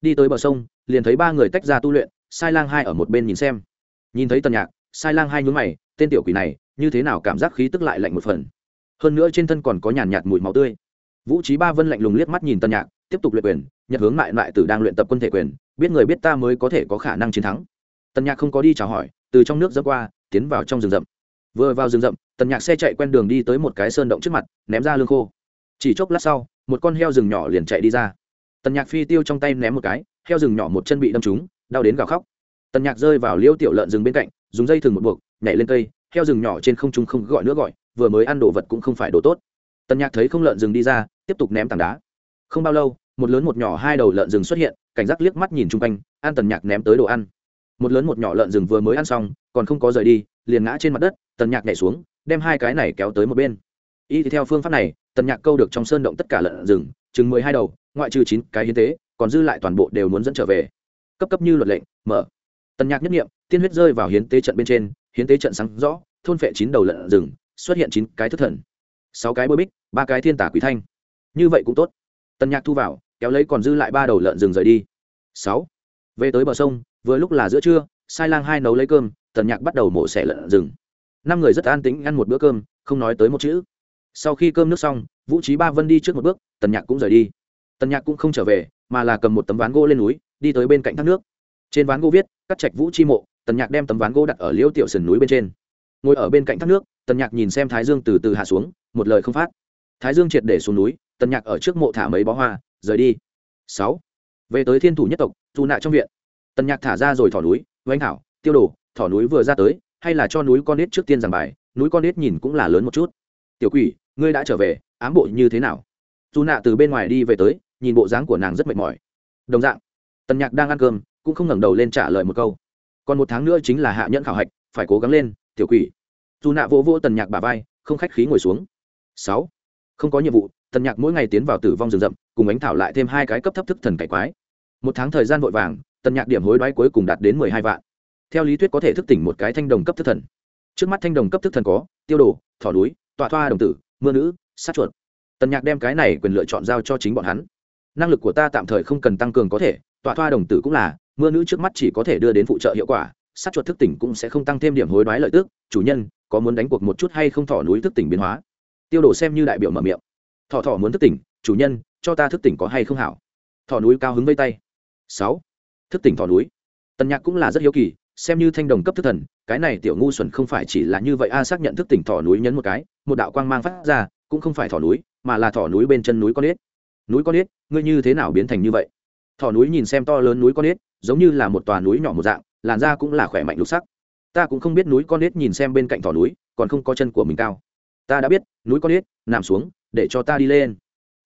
Đi tới bờ sông, liền thấy ba người tách ra tu luyện, sai lang hai ở một bên nhìn xem. Nhìn thấy tần nhạc, sai lang hai nhún mày, tên tiểu quỷ này, như thế nào cảm giác khí tức lại lạnh một phần. Hơn nữa trên thân còn có nhàn nhạt mùi máu tươi. Vũ trí ba vân lạnh lùng liếc mắt nhìn tần nhạc, tiếp tục luyện quyền nhật hướng lại lại từ đang luyện tập quân thể quyền, biết người biết ta mới có thể có khả năng chiến thắng. Tần nhạc không có đi chào hỏi, từ trong nước dẫm qua, tiến vào trong rừng rậm vừa vào rừng rậm, tần nhạc xe chạy quen đường đi tới một cái sơn động trước mặt, ném ra lương khô. Chỉ chốc lát sau, một con heo rừng nhỏ liền chạy đi ra. Tần nhạc phi tiêu trong tay ném một cái, heo rừng nhỏ một chân bị đâm trúng, đau đến gào khóc. Tần nhạc rơi vào liêu tiểu lợn rừng bên cạnh, dùng dây thừng một buộc, nhảy lên cây, heo rừng nhỏ trên không trung không gọi nữa gọi, vừa mới ăn đồ vật cũng không phải đồ tốt. Tần nhạc thấy không lợn rừng đi ra, tiếp tục ném tảng đá. Không bao lâu, một lớn một nhỏ hai đầu lợn rừng xuất hiện, cảnh giác liếc mắt nhìn chung quanh, an tần nhạc ném tới đồ ăn. Một lớn một nhỏ lợn rừng vừa mới ăn xong, còn không có rời đi liền ngã trên mặt đất, tần nhạc nhảy xuống, đem hai cái này kéo tới một bên. Y theo phương pháp này, tần nhạc câu được trong sơn động tất cả lợn rừng, chừng mười hai đầu, ngoại trừ chín cái hiến tế, còn dư lại toàn bộ đều muốn dẫn trở về. Cấp cấp như luật lệnh, mở. Tần nhạc nhất nghiệm, tiên huyết rơi vào hiến tế trận bên trên, hiến tế trận sáng rõ, thôn phệ chín đầu lợn rừng, xuất hiện chín cái thất thần. Sáu cái bôi bích, ba cái thiên tả quý thanh. Như vậy cũng tốt. Tần nhạc thu vào, kéo lấy còn dư lại ba đầu lợn rừng rời đi. Sáu. Về tới bờ sông, vừa lúc là giữa trưa, sai lang hai nấu lấy cơm tần nhạc bắt đầu mổ xẻ lợn rừng. Năm người rất an tĩnh ăn một bữa cơm, không nói tới một chữ. Sau khi cơm nước xong, vũ trí ba vân đi trước một bước, tần nhạc cũng rời đi. Tần nhạc cũng không trở về, mà là cầm một tấm ván gỗ lên núi, đi tới bên cạnh thác nước. Trên ván gỗ viết, cắt trạch vũ chi mộ. Tần nhạc đem tấm ván gỗ đặt ở liễu tiểu sườn núi bên trên. Ngồi ở bên cạnh thác nước, tần nhạc nhìn xem thái dương từ từ hạ xuống, một lời không phát. Thái dương triệt để xuống núi, tần nhạc ở trước mộ thả mấy bó hoa, rời đi. Sáu. Về tới thiên thủ nhất tộc dù nại trong viện. Tần nhạc thả ra rồi thỏ núi oanh thảo, tiêu đồ thỏ núi vừa ra tới, hay là cho núi con nết trước tiên giảng bài, núi con nết nhìn cũng là lớn một chút. Tiểu quỷ, ngươi đã trở về, ám bộ như thế nào? Dù nạ từ bên ngoài đi về tới, nhìn bộ dáng của nàng rất mệt mỏi. Đồng dạng, tần nhạc đang ăn cơm, cũng không ngẩng đầu lên trả lời một câu. Còn một tháng nữa chính là hạ nhẫn khảo hạch, phải cố gắng lên, tiểu quỷ. Dù nạ vỗ vỗ tần nhạc bà vai, không khách khí ngồi xuống. Sáu, không có nhiệm vụ, tần nhạc mỗi ngày tiến vào tử vong rừng rậm, cùng ánh thảo lại thêm hai cái cấp thấp thức thần cải quái. Một tháng thời gian vội vàng, tần nhạc điểm hối đoái cuối cùng đạt đến mười hai vạn theo lý thuyết có thể thức tỉnh một cái thanh đồng cấp thức thần. Trước mắt thanh đồng cấp thức thần có, tiêu đồ, thỏ núi, tọa thoa đồng tử, mưa nữ, sát chuột. Tần nhạc đem cái này quyền lựa chọn giao cho chính bọn hắn. Năng lực của ta tạm thời không cần tăng cường có thể, tọa thoa đồng tử cũng là, mưa nữ trước mắt chỉ có thể đưa đến phụ trợ hiệu quả, sát chuột thức tỉnh cũng sẽ không tăng thêm điểm hối đoái lợi tức. Chủ nhân, có muốn đánh cuộc một chút hay không thỏ núi thức tỉnh biến hóa? Tiêu đồ xem như đại biểu mở miệng. Thỏ thỏ muốn thức tỉnh, chủ nhân, cho ta thức tỉnh có hay không hảo? Thỏ núi cao hứng vây tay. Sáu. Thức tỉnh thỏ núi. Tần nhạc cũng là rất hiếu kỳ xem như thanh đồng cấp thức thần, cái này tiểu ngu xuẩn không phải chỉ là như vậy. A, xác nhận thức tỉnh thỏ núi nhấn một cái, một đạo quang mang phát ra, cũng không phải thỏ núi, mà là thỏ núi bên chân núi con ếch. Núi con ếch, ngươi như thế nào biến thành như vậy? Thỏ núi nhìn xem to lớn núi con ếch, giống như là một tòa núi nhỏ một dạng, làn da cũng là khỏe mạnh lục sắc. Ta cũng không biết núi con ếch nhìn xem bên cạnh thỏ núi, còn không có chân của mình cao. Ta đã biết, núi con ếch, nằm xuống, để cho ta đi lên.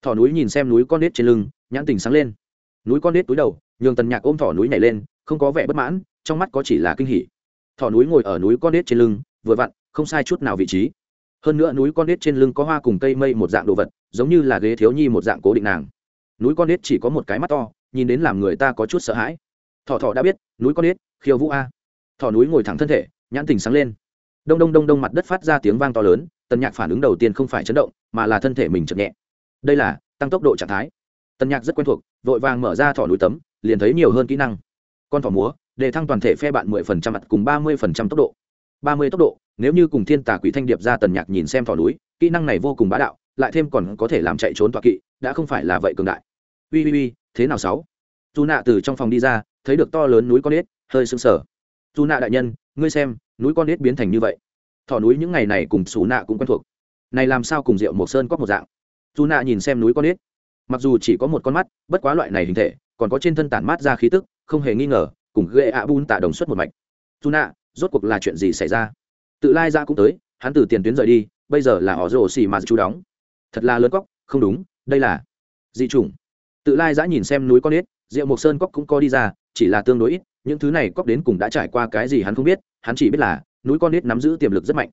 Thỏ núi nhìn xem núi con ếch trên lưng, nhãn tình sáng lên. Núi con ếch túi đầu, nhường tần nhạc ôm thỏ núi nhảy lên, không có vẻ bất mãn trong mắt có chỉ là kinh hỉ. Thỏ núi ngồi ở núi con ếch trên lưng, vừa vặn, không sai chút nào vị trí. Hơn nữa núi con ếch trên lưng có hoa cùng cây mây một dạng đồ vật, giống như là ghế thiếu nhi một dạng cố định nàng. Núi con ếch chỉ có một cái mắt to, nhìn đến làm người ta có chút sợ hãi. Thỏ thỏ đã biết, núi con ếch khiêu vũ a. Thỏ núi ngồi thẳng thân thể, nhãn tình sáng lên. Đông đông đông đông mặt đất phát ra tiếng vang to lớn tần nhạc phản ứng đầu tiên không phải chấn động, mà là thân thể mình chậm nhẹ. Đây là, tăng tốc độ trạng thái. Tần nhạc rất quen thuộc, vội vàng mở ra thỏ núi tấm, liền thấy nhiều hơn kỹ năng. Con thỏ múa đề thăng toàn thể phe bạn 10% mặt cùng 30% tốc độ. 30 tốc độ nếu như cùng thiên tà quỷ thanh điệp ra tần nhạc nhìn xem thỏ núi kỹ năng này vô cùng bá đạo lại thêm còn có thể làm chạy trốn tọa kỵ đã không phải là vậy cường đại. Ui ui ui thế nào sáu? Chu nạ từ trong phòng đi ra thấy được to lớn núi con nết, hơi sưng sờ. Chu nạ đại nhân ngươi xem núi con nết biến thành như vậy. Thỏ núi những ngày này cùng Sú nạ cũng quen thuộc. Này làm sao cùng rượu một sơn có một dạng? Chu nạ nhìn xem núi con nết. mặc dù chỉ có một con mắt bất quá loại này hình thể còn có trên thân tản mát ra khí tức không hề nghi ngờ cùng ghệ ạ bun tạ đồng xuất một mạch. Dù nạ rốt cuộc là chuyện gì xảy ra? Tự lai ra cũng tới, hắn từ tiền tuyến rời đi, bây giờ là họ rồ xì mà chú đóng. Thật là lớn cóc không đúng, đây là dị chủng. Tự lai giã nhìn xem núi con ếch rượu mộc sơn cóc cũng có đi ra, chỉ là tương đối ít, những thứ này cóc đến cùng đã trải qua cái gì hắn không biết, hắn chỉ biết là núi con ếch nắm giữ tiềm lực rất mạnh.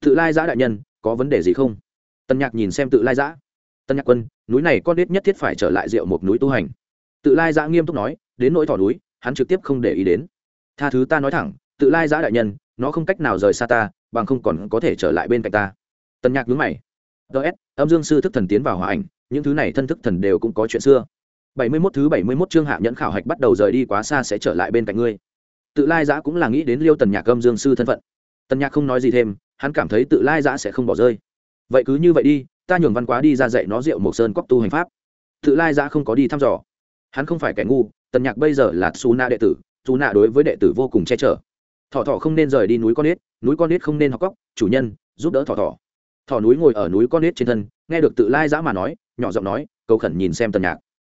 Tự lai giã đại nhân, có vấn đề gì không? Tân nhạc nhìn xem tự lai giã tân nhạc quân, núi này con ếch nhất thiết phải trở lại rượu Mộc núi tu hành. Tự lai giã nghiêm túc nói, đến nỗi thỏ núi hắn trực tiếp không để ý đến. Tha thứ ta nói thẳng, tự lai giã đại nhân, nó không cách nào rời xa ta, bằng không còn có thể trở lại bên cạnh ta. Tân nhạc nhướng mày. Ts âm dương sư thức thần tiến vào hòa ảnh, những thứ này thân thức thần đều cũng có chuyện xưa. Bảy mươi 71 thứ bảy mươi 71 chương hạ nhẫn khảo hạch bắt đầu rời đi quá xa sẽ trở lại bên cạnh ngươi. Tự lai giã cũng là nghĩ đến liêu tần nhạc âm dương sư thân phận. Tần nhạc không nói gì thêm, hắn cảm thấy tự lai giã sẽ không bỏ rơi. Vậy cứ như vậy đi, ta nhường văn quá đi ra dạy nó rượu mộc sơn cóc tu hành pháp. Tự lai giã không có đi thăm dò. Hắn không phải kẻ ngu tần nhạc bây giờ là xù na đệ tử, xù na đối với đệ tử vô cùng che chở. Thỏ thỏ không nên rời đi núi con nết núi con nết không nên học cóc chủ nhân, giúp đỡ thỏ thỏ. Thỏ núi ngồi ở núi con nết trên thân, nghe được tự lai giã mà nói, nhỏ giọng nói, cầu khẩn nhìn xem tần nhạc.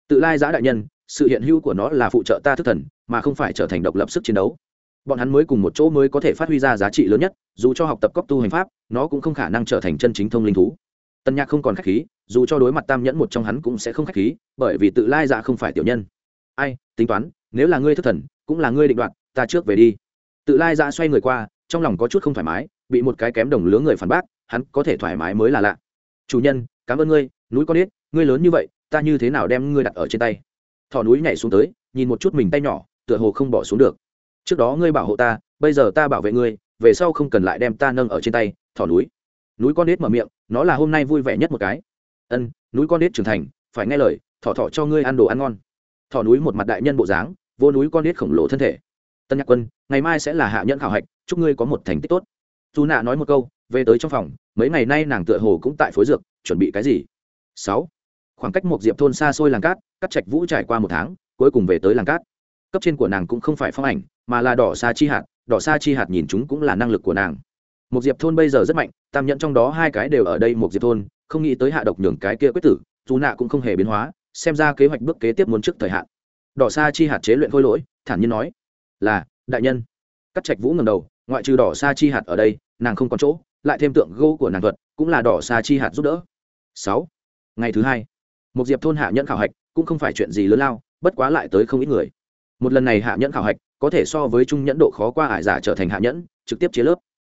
Tự lai giã đại nhân, sự hiện hữu của nó là phụ trợ ta thức thần, mà không phải trở thành độc lập sức chiến đấu. Bọn hắn mới cùng một chỗ mới có thể phát huy ra giá trị lớn nhất, dù cho học tập cóc tu hành pháp, nó cũng không khả năng trở thành chân chính thông linh thú. Tân nhạc không còn khách khí, dù cho đối mặt tam nhẫn một trong hắn cũng sẽ không khách khí, bởi vì tự lai dạ không phải tiểu nhân ai, tính toán, nếu là ngươi thất thần, cũng là ngươi định đoạt, ta trước về đi. Tự lai ra xoay người qua, trong lòng có chút không thoải mái, bị một cái kém đồng lứa người phản bác, hắn có thể thoải mái mới là lạ. Chủ nhân, cảm ơn ngươi, núi con ít ngươi lớn như vậy, ta như thế nào đem ngươi đặt ở trên tay? Thỏ núi nhảy xuống tới, nhìn một chút mình tay nhỏ, tựa hồ không bỏ xuống được. Trước đó ngươi bảo hộ ta, bây giờ ta bảo vệ ngươi, về sau không cần lại đem ta nâng ở trên tay, thỏ núi. Núi con nết mở miệng, nó là hôm nay vui vẻ nhất một cái. Ân, núi con nết trưởng thành, phải nghe lời, thỏ thỏ cho ngươi ăn đồ ăn ngon thỏ núi một mặt đại nhân bộ dáng, vô núi con nít khổng lồ thân thể. Tân nhạc quân, ngày mai sẽ là hạ nhẫn khảo hạch, chúc ngươi có một thành tích tốt. Dù nạ nói một câu, về tới trong phòng, mấy ngày nay nàng tựa hồ cũng tại phối dược, chuẩn bị cái gì? Sáu. Khoảng cách một diệp thôn xa xôi làng cát, cắt trạch vũ trải qua một tháng, cuối cùng về tới làng cát. Cấp trên của nàng cũng không phải phong ảnh, mà là đỏ sa chi hạt, đỏ sa chi hạt nhìn chúng cũng là năng lực của nàng. Một diệp thôn bây giờ rất mạnh, tam nhận trong đó hai cái đều ở đây một diệp thôn, không nghĩ tới hạ độc nhường cái kia quyết tử dù nạ cũng không hề biến hóa xem ra kế hoạch bước kế tiếp muốn trước thời hạn. Đỏ sa chi hạt chế luyện khôi lỗi, thản nhiên nói, là, đại nhân. Cắt trạch vũ ngầm đầu, ngoại trừ đỏ sa chi hạt ở đây, nàng không còn chỗ, lại thêm tượng gỗ của nàng thuật, cũng là đỏ sa chi hạt giúp đỡ. Sáu, ngày thứ hai một diệp thôn hạ nhẫn khảo hạch, cũng không phải chuyện gì lớn lao, bất quá lại tới không ít người. Một lần này hạ nhẫn khảo hạch, có thể so với trung nhẫn độ khó qua ải giả trở thành hạ nhẫn, trực tiếp chế lớp.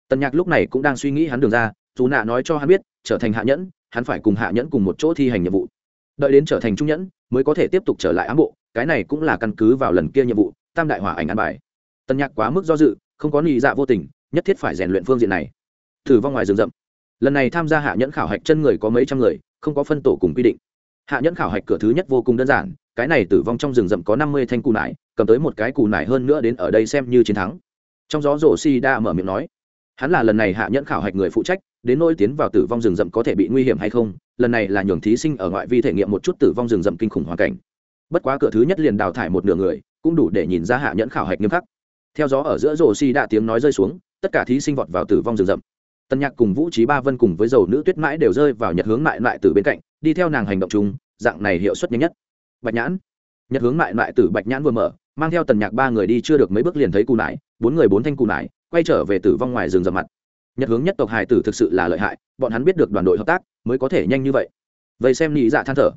Tần nhạc lúc này cũng đang suy nghĩ hắn đường ra, dù nạ nói cho hắn biết, trở thành hạ nhẫn, hắn phải cùng hạ nhẫn cùng một chỗ thi hành nhiệm vụ đợi đến trở thành trung nhẫn, mới có thể tiếp tục trở lại ám bộ, cái này cũng là căn cứ vào lần kia nhiệm vụ, tam đại hỏa ảnh ăn bài. Tân nhạc quá mức do dự, không có nghĩ dạ vô tình, nhất thiết phải rèn luyện phương diện này. Thử vong ngoài rừng rậm. Lần này tham gia hạ nhẫn khảo hạch chân người có mấy trăm người, không có phân tổ cùng quy định. Hạ nhẫn khảo hạch cửa thứ nhất vô cùng đơn giản, cái này tử vong trong rừng rậm có năm mươi thanh cù nải, cầm tới một cái cù nải hơn nữa đến ở đây xem như chiến thắng. Trong gió rổ si đa mở miệng nói hắn là lần này hạ nhẫn khảo hạch người phụ trách, đến nỗi tiến vào tử vong rừng rậm có thể bị nguy hiểm hay không, lần này là nhường thí sinh ở ngoại vi thể nghiệm một chút tử vong rừng rậm kinh khủng hoàn cảnh. Bất quá cửa thứ nhất liền đào thải một nửa người, cũng đủ để nhìn ra hạ nhẫn khảo hạch nghiêm khắc. Theo gió ở giữa rổ si đa tiếng nói rơi xuống, tất cả thí sinh vọt vào tử vong rừng rậm. Tân nhạc cùng vũ trí ba vân cùng với dầu nữ tuyết mãi đều rơi vào nhật hướng mại lại từ bên cạnh, đi theo nàng hành động chung, dạng này hiệu suất nhanh nhất. Bạch nhãn. Nhật hướng mại lại từ bạch nhãn vừa mở, mang theo tần nhạc ba người đi chưa được mấy bước liền thấy cù nải, bốn người bốn thanh cù nải quay trở về tử vong ngoài rừng rậm mặt. Nhật hướng nhất tộc hài tử thực sự là lợi hại, bọn hắn biết được đoàn đội hợp tác mới có thể nhanh như vậy. Vậy xem nhị dạ than thở.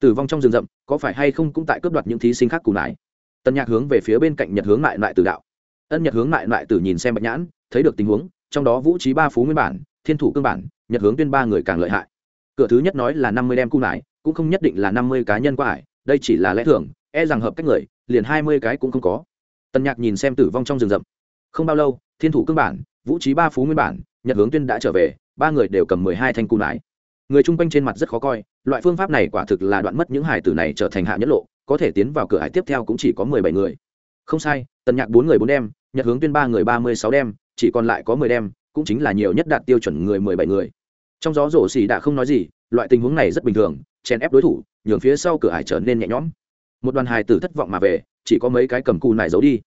Tử vong trong rừng rậm, có phải hay không cũng tại cướp đoạt những thí sinh khác cùng nải tân nhạc hướng về phía bên cạnh nhật hướng lại lại tử đạo. Ân nhật hướng lại lại tử nhìn xem bạch nhãn, thấy được tình huống, trong đó vũ trí ba phú nguyên bản, thiên thủ cương bản, nhật hướng tuyên ba người càng lợi hại. Cửa thứ nhất nói là năm mươi đem cung lại cũng không nhất định là năm mươi cá nhân qua ải, đây chỉ là lẽ thường e rằng hợp cách người, liền hai mươi cái cũng không có. Tân nhạc nhìn xem tử vong trong rừng rậm. Không bao lâu thiên thủ cương bản, vũ trí ba phú nguyên bản, nhật hướng tuyên đã trở về, ba người đều cầm mười hai thanh cung lại. Người chung quanh trên mặt rất khó coi, loại phương pháp này quả thực là đoạn mất những hải tử này trở thành hạ nhất lộ, có thể tiến vào cửa hải tiếp theo cũng chỉ có mười bảy người. Không sai, tần nhạc bốn người bốn đem, nhật hướng tuyên ba người ba mươi sáu đem, chỉ còn lại có mười đem, cũng chính là nhiều nhất đạt tiêu chuẩn người mười bảy người. Trong gió rổ xì đã không nói gì, loại tình huống này rất bình thường, chèn ép đối thủ, nhường phía sau cửa hải trở nên nhẹ nhõm. Một đoàn hài tử thất vọng mà về, chỉ có mấy cái cầm cù này giấu đi.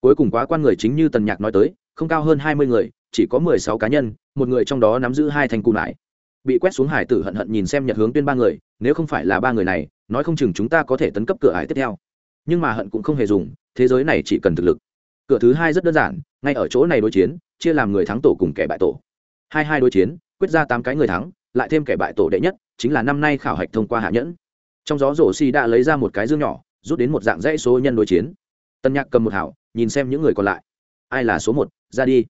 Cuối cùng quá quan người chính như tần nhạc nói tới không cao hơn hai mươi người, chỉ có mười sáu cá nhân, một người trong đó nắm giữ hai thành cù nải. Bị quét xuống hải tử hận hận nhìn xem nhật hướng tuyên ba người, nếu không phải là ba người này, nói không chừng chúng ta có thể tấn cấp cửa hải tiếp theo. Nhưng mà hận cũng không hề dùng, thế giới này chỉ cần thực lực. Cửa thứ hai rất đơn giản, ngay ở chỗ này đối chiến, chia làm người thắng tổ cùng kẻ bại tổ. Hai hai đối chiến, quyết ra tám cái người thắng, lại thêm kẻ bại tổ đệ nhất, chính là năm nay khảo hạch thông qua hạ nhẫn. Trong gió rổ xi đã lấy ra một cái dương nhỏ, rút đến một dạng dãy số nhân đối chiến. Tân nhạc cầm một hảo, nhìn xem những người còn lại. Ai là số một? Ra đi.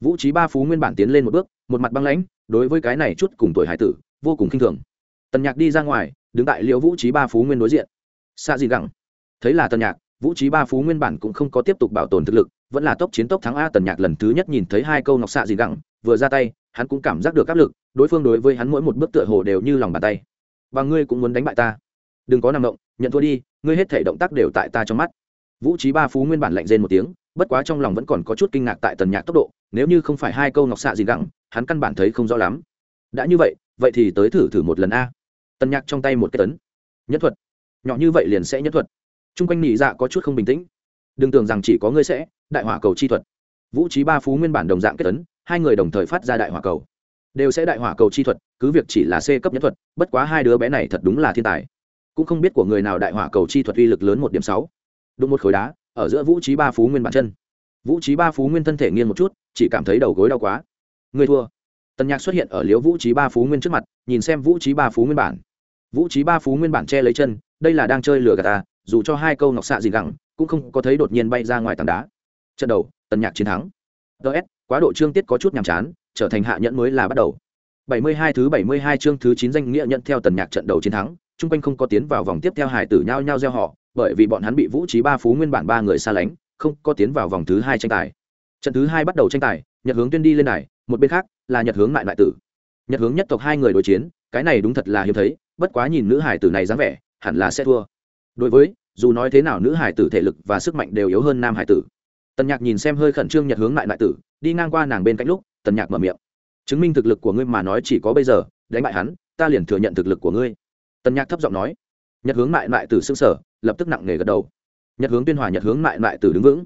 Vũ trí ba phú nguyên bản tiến lên một bước, một mặt băng lãnh, đối với cái này chút cùng tuổi hải tử, vô cùng khinh thường. Tần nhạc đi ra ngoài, đứng tại liễu vũ trí ba phú nguyên đối diện. Xa gì gẳng. Thấy là tần nhạc, vũ trí ba phú nguyên bản cũng không có tiếp tục bảo tồn thực lực, vẫn là tốc chiến tốc thắng a tần nhạc lần thứ nhất nhìn thấy hai câu ngọc xạ gì gẳng, vừa ra tay, hắn cũng cảm giác được áp lực, đối phương đối với hắn mỗi một bước tựa hồ đều như lòng bàn tay. Và ngươi cũng muốn đánh bại ta? Đừng có nằm động, nhận thua đi, ngươi hết thể động tác đều tại ta trong mắt. Vũ trí ba phú nguyên bản lạnh rên một tiếng bất quá trong lòng vẫn còn có chút kinh ngạc tại tần nhạc tốc độ, nếu như không phải hai câu ngọc xạ gì gẳng hắn căn bản thấy không rõ lắm. Đã như vậy vậy thì tới thử thử một lần a. Tần nhạc trong tay một cái tấn. Nhất thuật. Nhỏ như vậy liền sẽ nhất thuật. T r u n g quanh nhị dạ có chút không bình tĩnh. Đừng tưởng rằng chỉ có ngươi sẽ, đại hỏa cầu chi thuật. Vũ trí ba phú nguyên bản đồng dạng kết tấn, hai người đồng thời phát ra đại hỏa cầu. Đều sẽ đại hỏa cầu chi thuật, cứ việc chỉ là c cấp nhất thuật, bất quá hai đứa bé này thật đúng là thiên tài. Cũng không biết của người nào đại hỏa cầu chi thuật uy lực lớn một điểm sáu. Đụng một khối đá ở giữa vũ trí ba phú nguyên bản chân. Vũ trí ba phú nguyên thân thể nghiêng một chút, chỉ cảm thấy đầu gối đau quá. Người thua. Tần nhạc xuất hiện ở liễu vũ trí ba phú nguyên trước mặt, nhìn xem vũ trí ba phú nguyên bản. Vũ trí ba phú nguyên bản che lấy chân, đây là đang chơi lừa gà ta, dù cho hai câu ngọc xạ gì gẳng cũng không có thấy đột nhiên bay ra ngoài tảng đá. Trận đầu, tần nhạc chiến thắng. Ts quá độ trương tiết có chút nhàm chán, trở thành hạ nhẫn mới là bắt đầu. 72 thứ 72 chương thứ 9 danh nghĩa nhận theo tần nhạc trận đầu chiến thắng trung quanh không có tiến vào vòng tiếp theo hải tử nhau nhau gieo họ, bởi vì bọn hắn bị vũ trí ba phú nguyên bản ba người xa lánh, không có tiến vào vòng thứ hai tranh tài. Trận thứ hai bắt đầu tranh tài, nhật hướng tuyên đi lên này một bên khác là nhật hướng lại lại tử. Nhật hướng nhất tộc hai người đối chiến, cái này đúng thật là hiếm thấy, bất quá nhìn nữ hải tử này dáng vẻ, hẳn là sẽ thua. Đối với, dù nói thế nào nữ hải tử thể lực và sức mạnh đều yếu hơn nam hải tử. Tần nhạc nhìn xem hơi khẩn trương nhật hướng lại lại tử, đi ngang qua nàng bên cạnh lúc, tần nhạc mở miệng. Chứng minh thực lực của ngươi mà nói chỉ có bây giờ, đánh bại hắn, ta liền thừa nhận thực lực của ngươi tần nhạc thấp giọng nói nhật hướng mại mại tử xương sở lập tức nặng nề gật đầu nhật hướng tuyên hòa nhật hướng mại mại tử đứng vững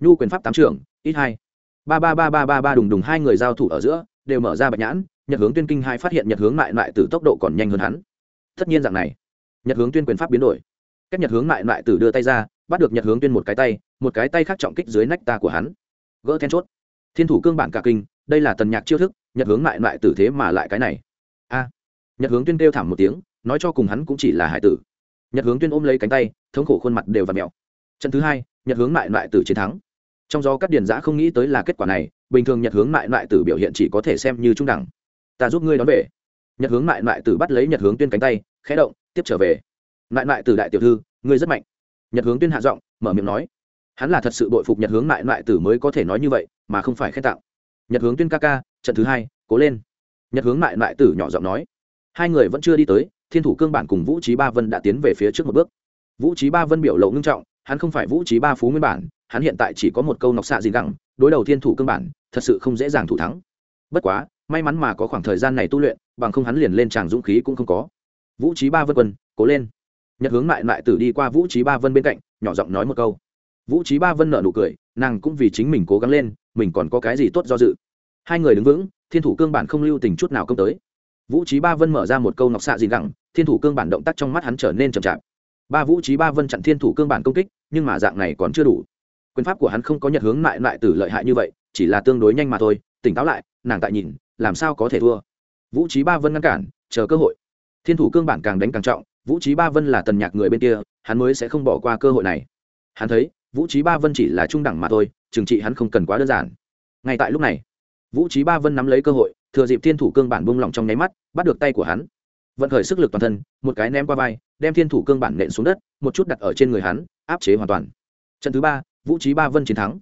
nhu quyền pháp tám trưởng ít hai ba ba ba ba ba ba đùng đùng hai người giao thủ ở giữa đều mở ra bạch nhãn nhật hướng tuyên kinh hai phát hiện nhật hướng mại mại tử tốc độ còn nhanh hơn hắn tất nhiên dạng này nhật hướng tuyên quyền pháp biến đổi cách nhật hướng mại mại tử đưa tay ra bắt được nhật hướng tuyên một cái tay một cái tay khác trọng kích dưới nách ta của hắn gỡ then chốt thiên thủ cương bản cả kinh đây là tần nhạc chiêu thức nhật hướng mại mại tử thế mà lại cái này a nhật hướng tuyên kêu thảm một tiếng nói cho cùng hắn cũng chỉ là hải tử. Nhật hướng tuyên ôm lấy cánh tay, thống khổ khuôn mặt đều và mẹo trận thứ hai, nhật hướng lại lại tử chiến thắng. Trong do các điền giã không nghĩ tới là kết quả này, bình thường nhật hướng lại lại tử biểu hiện chỉ có thể xem như trung đẳng. Ta giúp ngươi đón về. Nhật hướng lại lại tử bắt lấy nhật hướng tuyên cánh tay, khẽ động, tiếp trở về. Lại lại tử đại tiểu thư, ngươi rất mạnh. Nhật hướng tuyên hạ giọng, mở miệng nói. Hắn là thật sự bội phục nhật hướng lại lại tử mới có thể nói như vậy, mà không phải khen tạo nhật hướng tuyên ca ca, trận thứ hai, cố lên. Nhật hướng lại lại tử nhỏ giọng nói. Hai người vẫn chưa đi tới thiên thủ cương bản cùng vũ trí ba vân đã tiến về phía trước một bước. Vũ trí ba vân biểu lộ ngưng trọng, hắn không phải vũ trí ba phú nguyên bản, hắn hiện tại chỉ có một câu nọc xạ gì gẳng, đối đầu thiên thủ cương bản, thật sự không dễ dàng thủ thắng. Bất quá, may mắn mà có khoảng thời gian này tu luyện, bằng không hắn liền lên tràng dũng khí cũng không có. Vũ trí ba vân quân, cố lên. Nhật hướng lại lại tử đi qua vũ trí ba vân bên cạnh, nhỏ giọng nói một câu. Vũ trí ba vân nợ nụ cười, nàng cũng vì chính mình cố gắng lên, mình còn có cái gì tốt do dự. Hai người đứng vững, thiên thủ cương bản không lưu tình chút nào công tới vũ trí ba vân mở ra một câu nọc xạ gì gẳng, thiên thủ cương bản động tác trong mắt hắn trở nên chậm chạp. Ba vũ trí ba vân chặn thiên thủ cương bản công kích, nhưng mà dạng này còn chưa đủ. Quyền pháp của hắn không có nhật hướng lại lại tử lợi hại như vậy, chỉ là tương đối nhanh mà thôi, tỉnh táo lại, nàng tại nhìn, làm sao có thể thua. Vũ trí ba vân ngăn cản, chờ cơ hội. Thiên thủ cương bản càng đánh càng trọng, vũ trí ba vân là tần nhạc người bên kia, hắn mới sẽ không bỏ qua cơ hội này. Hắn thấy, vũ trí ba vân chỉ là trung đẳng mà thôi, trừng trị hắn không cần quá đơn giản. Ngay tại lúc này, vũ trí ba vân nắm lấy cơ hội thừa dịp thiên thủ cương bản bung lỏng trong nháy mắt, bắt được tay của hắn. Vận khởi sức lực toàn thân, một cái ném qua vai, đem thiên thủ cương bản nện xuống đất, một chút đặt ở trên người hắn, áp chế hoàn toàn. Trận thứ ba, vũ trí ba vân chiến thắng.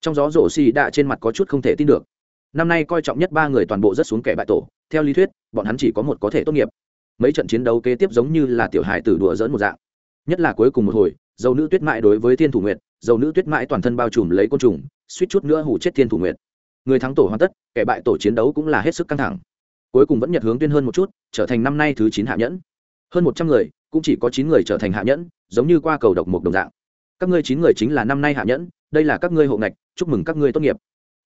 Trong gió rổ xì đạ trên mặt có chút không thể tin được. Năm nay coi trọng nhất ba người toàn bộ rất xuống kẻ bại tổ, theo lý thuyết, bọn hắn chỉ có một có thể tốt nghiệp. Mấy trận chiến đấu kế tiếp giống như là tiểu hài tử đùa dỡn một dạng. Nhất là cuối cùng một hồi, dầu nữ tuyết mại đối với thiên thủ nguyệt, dầu nữ tuyết mãi toàn thân bao trùm lấy côn trùng, suýt chút nữa hủ chết thiên thủ nguyệt người thắng tổ hoàn tất, kẻ bại tổ chiến đấu cũng là hết sức căng thẳng. Cuối cùng vẫn nhật hướng tuyên hơn một chút, trở thành năm nay thứ chín hạ nhẫn. Hơn một trăm người, cũng chỉ có chín người trở thành hạ nhẫn, giống như qua cầu độc một đồng dạng. Các ngươi chín người chính là năm nay hạ nhẫn, đây là các ngươi hộ ngạch, chúc mừng các ngươi tốt nghiệp.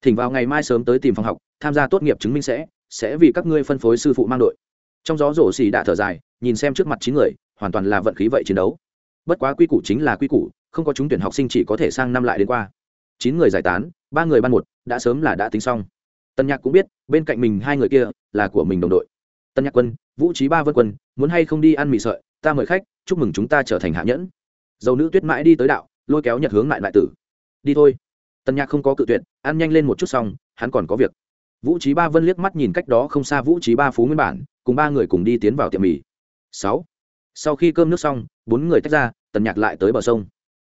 Thỉnh vào ngày mai sớm tới tìm phòng học, tham gia tốt nghiệp chứng minh sẽ sẽ vì các ngươi phân phối sư phụ mang đội. Trong gió rổ xì đã thở dài, nhìn xem trước mặt chín người, hoàn toàn là vận khí vậy chiến đấu. Bất quá quy củ chính là quy củ, không có trúng tuyển học sinh chỉ có thể sang năm lại đến qua chín người giải tán, ba người ban một, đã sớm là đã tính xong. Tân nhạc cũng biết, bên cạnh mình hai người kia là của mình đồng đội. Tân nhạc quân, vũ trí ba vân quân, muốn hay không đi ăn mì sợi, ta mời khách, chúc mừng chúng ta trở thành hạ nhẫn. Dầu nữ tuyết mãi đi tới đạo, lôi kéo nhật hướng lại lại tử. Đi thôi. Tân nhạc không có cự tuyệt, ăn nhanh lên một chút xong, hắn còn có việc. Vũ trí ba vân liếc mắt nhìn cách đó không xa vũ trí ba phú nguyên bản, cùng ba người cùng đi tiến vào tiệm mì. Sáu. Sau khi cơm nước xong, bốn người tách ra, tần nhạc lại tới bờ sông.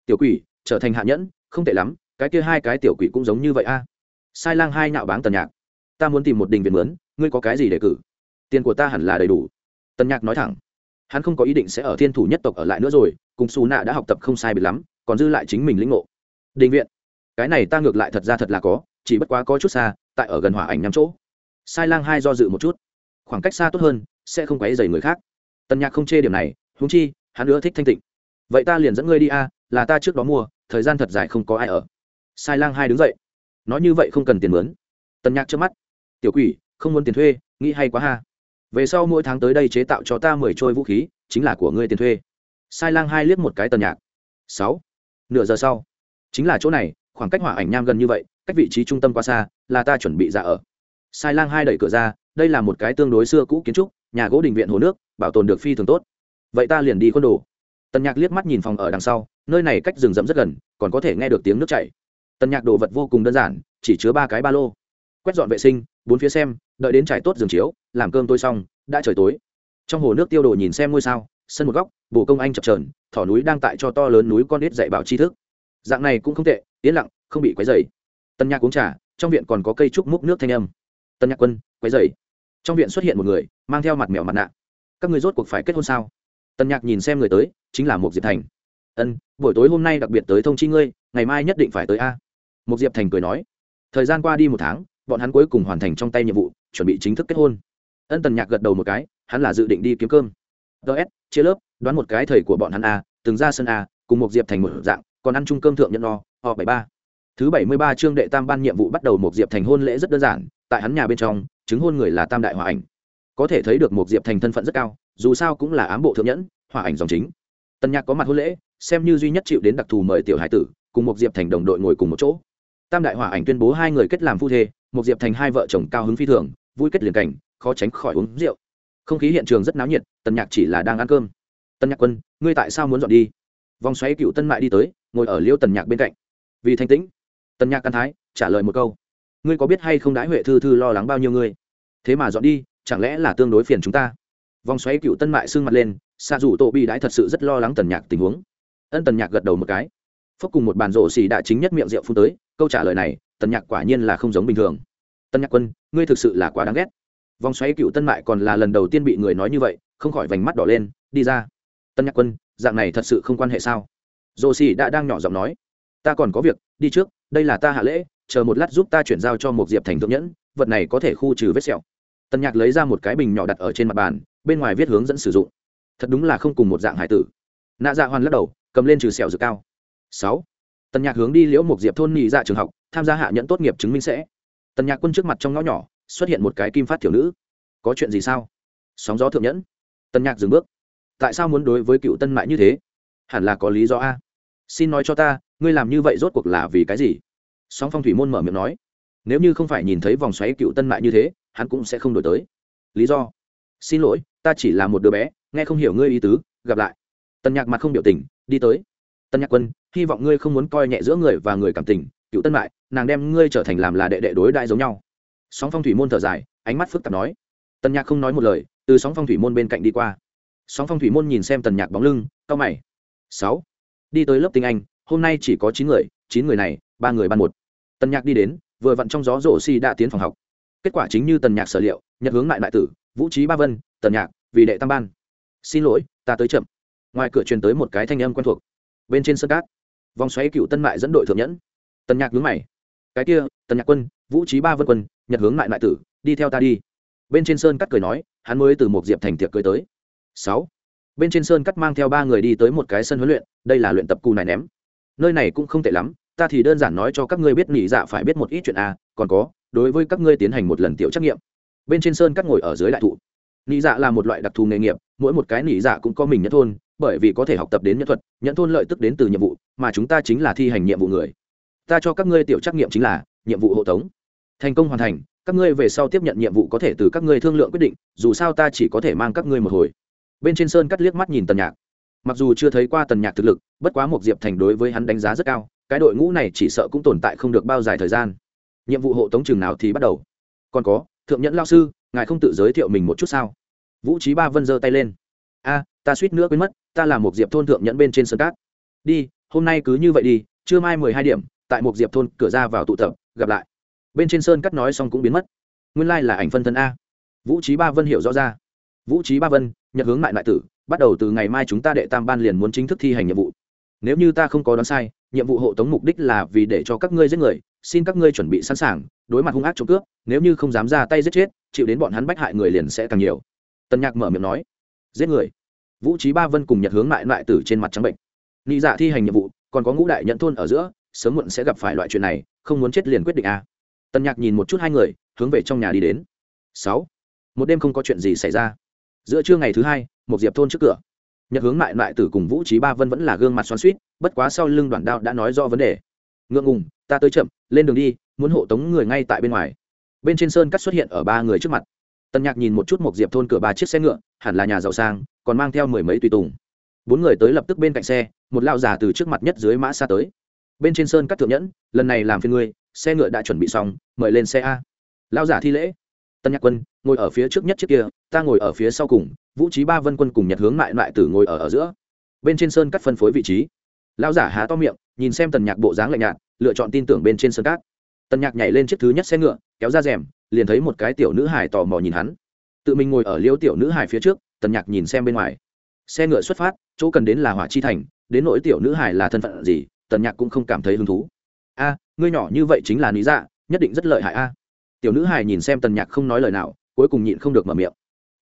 Tiểu quỷ, trở thành hạ nhẫn, không tệ lắm cái kia hai cái tiểu quỷ cũng giống như vậy a. Sai lang hai nhạo báng tần nhạc. Ta muốn tìm một đình viện mướn, ngươi có cái gì để cử? Tiền của ta hẳn là đầy đủ. Tần nhạc nói thẳng. Hắn không có ý định sẽ ở thiên thủ nhất tộc ở lại nữa rồi, cùng xù nạ đã học tập không sai biệt lắm, còn dư lại chính mình lĩnh ngộ. Đình viện. Cái này ta ngược lại thật ra thật là có, chỉ bất quá có chút xa, tại ở gần hỏa ảnh nhắm chỗ. Sai lang hai do dự một chút. Khoảng cách xa tốt hơn, sẽ không quấy dày người khác. Tần nhạc không chê điểm này húng chi, hắn ưa thích thanh tịnh. Vậy ta liền dẫn ngươi đi a, là ta trước đó mua, thời gian thật dài không có ai ở sai lang hai đứng dậy. Nói như vậy không cần tiền mướn. Tần nhạc trước mắt. Tiểu quỷ, không muốn tiền thuê, nghĩ hay quá ha. Về sau mỗi tháng tới đây chế tạo cho ta mười trôi vũ khí, chính là của ngươi tiền thuê. Sai lang hai liếc một cái tần nhạc. Sáu. Nửa giờ sau. Chính là chỗ này, khoảng cách hỏa ảnh nham gần như vậy, cách vị trí trung tâm quá xa, là ta chuẩn bị ra ở. Sai lang hai đẩy cửa ra, đây là một cái tương đối xưa cũ kiến trúc, nhà gỗ đình viện hồ nước, bảo tồn được phi thường tốt. Vậy ta liền đi khuôn đồ. Tần nhạc liếc mắt nhìn phòng ở đằng sau, nơi này cách rừng rậm rất gần, còn có thể nghe được tiếng nước chảy tần nhạc đồ vật vô cùng đơn giản, chỉ chứa ba cái ba lô. Quét dọn vệ sinh, bốn phía xem, đợi đến trải tốt giường chiếu, làm cơm tôi xong, đã trời tối. Trong hồ nước tiêu đồ nhìn xem ngôi sao, sân một góc, bồ công anh chập trờn thỏ núi đang tại cho to lớn núi con ít dạy bảo tri thức. Dạng này cũng không tệ, yên lặng, không bị quấy dày tân nhạc uống trà, trong viện còn có cây trúc múc nước thanh âm. Tân nhạc quân, quấy dày trong viện xuất hiện một người, mang theo mặt mèo mặt nạ. Các người rốt cuộc phải kết hôn sao? Tân nhạc nhìn xem người tới, chính là một diệp thành. Ân, buổi tối hôm nay đặc biệt tới thông chi ngươi, ngày mai nhất định phải tới a một diệp thành cười nói, thời gian qua đi một tháng, bọn hắn cuối cùng hoàn thành trong tay nhiệm vụ, chuẩn bị chính thức kết hôn. Ân tần nhạc gật đầu một cái, hắn là dự định đi kiếm cơm. Ts chia lớp, đoán một cái thầy của bọn hắn a, từng ra sân a, cùng một diệp thành một dạng, còn ăn chung cơm thượng nhận no họ bảy ba. Thứ bảy mươi ba chương đệ tam ban nhiệm vụ bắt đầu một diệp thành hôn lễ rất đơn giản, tại hắn nhà bên trong, chứng hôn người là tam đại hòa ảnh. Có thể thấy được một diệp thành thân phận rất cao, dù sao cũng là ám bộ thượng nhẫn, hòa ảnh dòng chính. Tần nhạc có mặt hôn lễ, xem như duy nhất chịu đến đặc thù mời tiểu hải tử, cùng một diệp thành đồng đội ngồi cùng một chỗ tam đại hòa ảnh tuyên bố hai người kết làm phu thê một diệp thành hai vợ chồng cao hứng phi thường, vui kết liền cảnh, khó tránh khỏi uống rượu. Không khí hiện trường rất náo nhiệt, tần nhạc chỉ là đang ăn cơm. Tần nhạc quân, ngươi tại sao muốn dọn đi? Vòng xoáy cựu tân mại đi tới, ngồi ở liêu tần nhạc bên cạnh. Vì thanh tĩnh. Tần nhạc căn thái, trả lời một câu. Ngươi có biết hay không đãi huệ thư thư lo lắng bao nhiêu ngươi thế mà dọn đi, chẳng lẽ là tương đối phiền chúng ta? Vòng xoáy cựu tân mại xương mặt lên xa dù tô bị đãi thật sự rất lo lắng tần nhạc tình huống. Ân tần nhạc gật đầu một cái. Phúc cùng một bàn rổ xì đã chính nhất miệng rượu phun tới câu trả lời này, tần nhạc quả nhiên là không giống bình thường. Tân nhạc quân, ngươi thực sự là quá đáng ghét. Vòng xoáy cựu tân mại còn là lần đầu tiên bị người nói như vậy, không khỏi vành mắt đỏ lên, đi ra. Tân nhạc quân, dạng này thật sự không quan hệ sao? Dồ xì đã đang nhỏ giọng nói. Ta còn có việc, đi trước, đây là ta hạ lễ, chờ một lát giúp ta chuyển giao cho một diệp thành thượng nhẫn, vật này có thể khu trừ vết sẹo. Tân nhạc lấy ra một cái bình nhỏ đặt ở trên mặt bàn, bên ngoài viết hướng dẫn sử dụng. Thật đúng là không cùng một dạng hải tử. Nạ dạ hoàn lắc đầu, cầm lên trừ sẹo dược cao. Sáu tần nhạc hướng đi liễu một diệp thôn nhị dạ trường học, tham gia hạ nhận tốt nghiệp chứng minh sẽ. Tần nhạc quân trước mặt trong ngõ nhỏ, xuất hiện một cái kim phát thiểu nữ. Có chuyện gì sao? Sóng gió thượng nhẫn. Tần nhạc dừng bước. Tại sao muốn đối với cựu tân mại như thế? Hẳn là có lý do a. Xin nói cho ta, ngươi làm như vậy rốt cuộc là vì cái gì? Sóng phong thủy môn mở miệng nói. Nếu như không phải nhìn thấy vòng xoáy cựu tân mại như thế, hắn cũng sẽ không đổi tới. Lý do? Xin lỗi, ta chỉ là một đứa bé, nghe không hiểu ngươi ý tứ, gặp lại. Tần nhạc mặt không biểu tình, đi tới tân nhạc quân, hy vọng ngươi không muốn coi nhẹ giữa người và người cảm tình, cựu tân mại, nàng đem ngươi trở thành làm là đệ đệ đối đại giống nhau. Sóng phong thủy môn thở dài, ánh mắt phức tạp nói. Tân nhạc không nói một lời, từ sóng phong thủy môn bên cạnh đi qua. Sóng phong thủy môn nhìn xem tần nhạc bóng lưng cao mày. Sáu. Đi tới lớp tiếng anh, hôm nay chỉ có chín người chín người này, ba người ban một. Tần nhạc đi đến, vừa vặn trong gió rổ si đã tiến phòng học. Kết quả chính như tần nhạc sở liệu, nhật hướng lại đại tử, vũ trí ba vân tần nhạc, vì đệ tam ban. Xin lỗi, ta tới chậm. Ngoài cửa truyền tới một cái thanh âm quen thuộc bên trên sân cát. Vòng xoáy cựu tân mại dẫn đội thượng nhẫn. Tần nhạc hướng mày. Cái kia tần nhạc quân vũ trí ba vân quân nhật hướng lại lại tử đi theo ta đi. Bên trên sơn cắt cười nói hắn mới từ một diệp thành tiệc cưới tới. Sáu. Bên trên sơn cắt mang theo ba người đi tới một cái sân huấn luyện đây là luyện tập cù này ném. Nơi này cũng không tệ lắm ta thì đơn giản nói cho các ngươi biết nghỉ dạ phải biết một ít chuyện a à, còn có đối với các ngươi tiến hành một lần tiểu trắc nghiệm. Bên trên sơn cắt ngồi ở dưới đại thụ. Nghỉ dạ là một loại đặc thù nghề nghiệp mỗi một cái nghỉ dạ cũng có mình nhất thôn bởi vì có thể học tập đến nhân thuật, nhận thôn lợi tức đến từ nhiệm vụ, mà chúng ta chính là thi hành nhiệm vụ người. Ta cho các ngươi tiểu trắc nghiệm chính là nhiệm vụ hộ tống. Thành công hoàn thành, các ngươi về sau tiếp nhận nhiệm vụ có thể từ các ngươi thương lượng quyết định, dù sao ta chỉ có thể mang các ngươi một hồi. Bên trên sơn cắt liếc mắt nhìn tần nhạc. Mặc dù chưa thấy qua tần nhạc thực lực, bất quá một diệp thành đối với hắn đánh giá rất cao, cái đội ngũ này chỉ sợ cũng tồn tại không được bao dài thời gian. Nhiệm vụ hộ tống chừng nào thì bắt đầu. Còn có, thượng nhẫn lao sư, ngài không tự giới thiệu mình một chút sao? Vũ trí ba vân giơ tay lên. A, ta suýt nữa quên mất ta là một diệp thôn thượng nhẫn bên trên sơn cát. Đi, hôm nay cứ như vậy đi, trưa mai mười hai điểm, tại một diệp thôn cửa ra vào tụ tập, gặp lại. Bên trên sơn cắt nói xong cũng biến mất. Nguyên lai、like、là ảnh phân thân a. Vũ trí ba vân hiểu rõ ra. Vũ trí ba vân, nhật hướng lại lại tử, bắt đầu từ ngày mai chúng ta đệ tam ban liền muốn chính thức thi hành nhiệm vụ. Nếu như ta không có đoán sai, nhiệm vụ hộ tống mục đích là vì để cho các ngươi giết người, xin các ngươi chuẩn bị sẵn sàng, đối mặt hung ác trộm cướp, nếu như không dám ra tay giết chết, chịu đến bọn hắn bách hại người liền sẽ càng nhiều. Tần nhạc mở miệng nói, giết người vũ trí ba vân cùng nhật hướng lại lại tử trên mặt trắng bệnh. Nghĩ dạ thi hành nhiệm vụ, còn có ngũ đại nhận thôn ở giữa, sớm muộn sẽ gặp phải loại chuyện này, không muốn chết liền quyết định a. À. tân nhạc nhìn một chút hai người, hướng về trong nhà đi đến. Sáu. Một đêm không có chuyện gì xảy ra. Giữa trưa ngày thứ hai, một diệp thôn trước cửa. Nhật hướng mại mại tử cùng vũ trí ba vân vẫn là gương mặt xoắn suýt bất quá sau lưng đoạn đao đã nói do vấn đề. Ngượng ngùng, ta tới chậm, lên đường đi, muốn hộ tống người ngay tại bên ngoài. Bên trên sơn cắt xuất hiện ở ba người trước mặt. Tần nhạc nhìn một chút một diệp thôn cửa ba chiếc xe ngựa, hẳn là nhà giàu sang, còn mang theo mười mấy tùy tùng. Bốn người tới lập tức bên cạnh xe, một lao già từ trước mặt nhất dưới mã xa tới. Bên trên sơn các thượng nhẫn, lần này làm phiên ngươi, xe ngựa đã chuẩn bị xong, mời lên xe a. Lao giả thi lễ. Tân nhạc quân, ngồi ở phía trước nhất chiếc kia, ta ngồi ở phía sau cùng, vũ trí ba vân quân cùng nhật hướng mại mại tử ngồi ở ở giữa. Bên trên sơn cắt phân phối vị trí. Lao giả há to miệng, nhìn xem tần nhạc bộ dáng lạnh nhạt, lựa chọn tin tưởng bên trên sơn cát tần nhạc nhảy lên chiếc thứ nhất xe ngựa, kéo ra rèm liền thấy một cái tiểu nữ hải tò mò nhìn hắn. Tự mình ngồi ở liêu tiểu nữ hải phía trước, tần nhạc nhìn xem bên ngoài. Xe ngựa xuất phát, chỗ cần đến là hỏa chi thành, đến nỗi tiểu nữ hải là thân phận gì, tần nhạc cũng không cảm thấy hứng thú. A, ngươi nhỏ như vậy chính là lý dạ nhất định rất lợi hại a. Tiểu nữ hải nhìn xem tần nhạc không nói lời nào, cuối cùng nhịn không được mở miệng.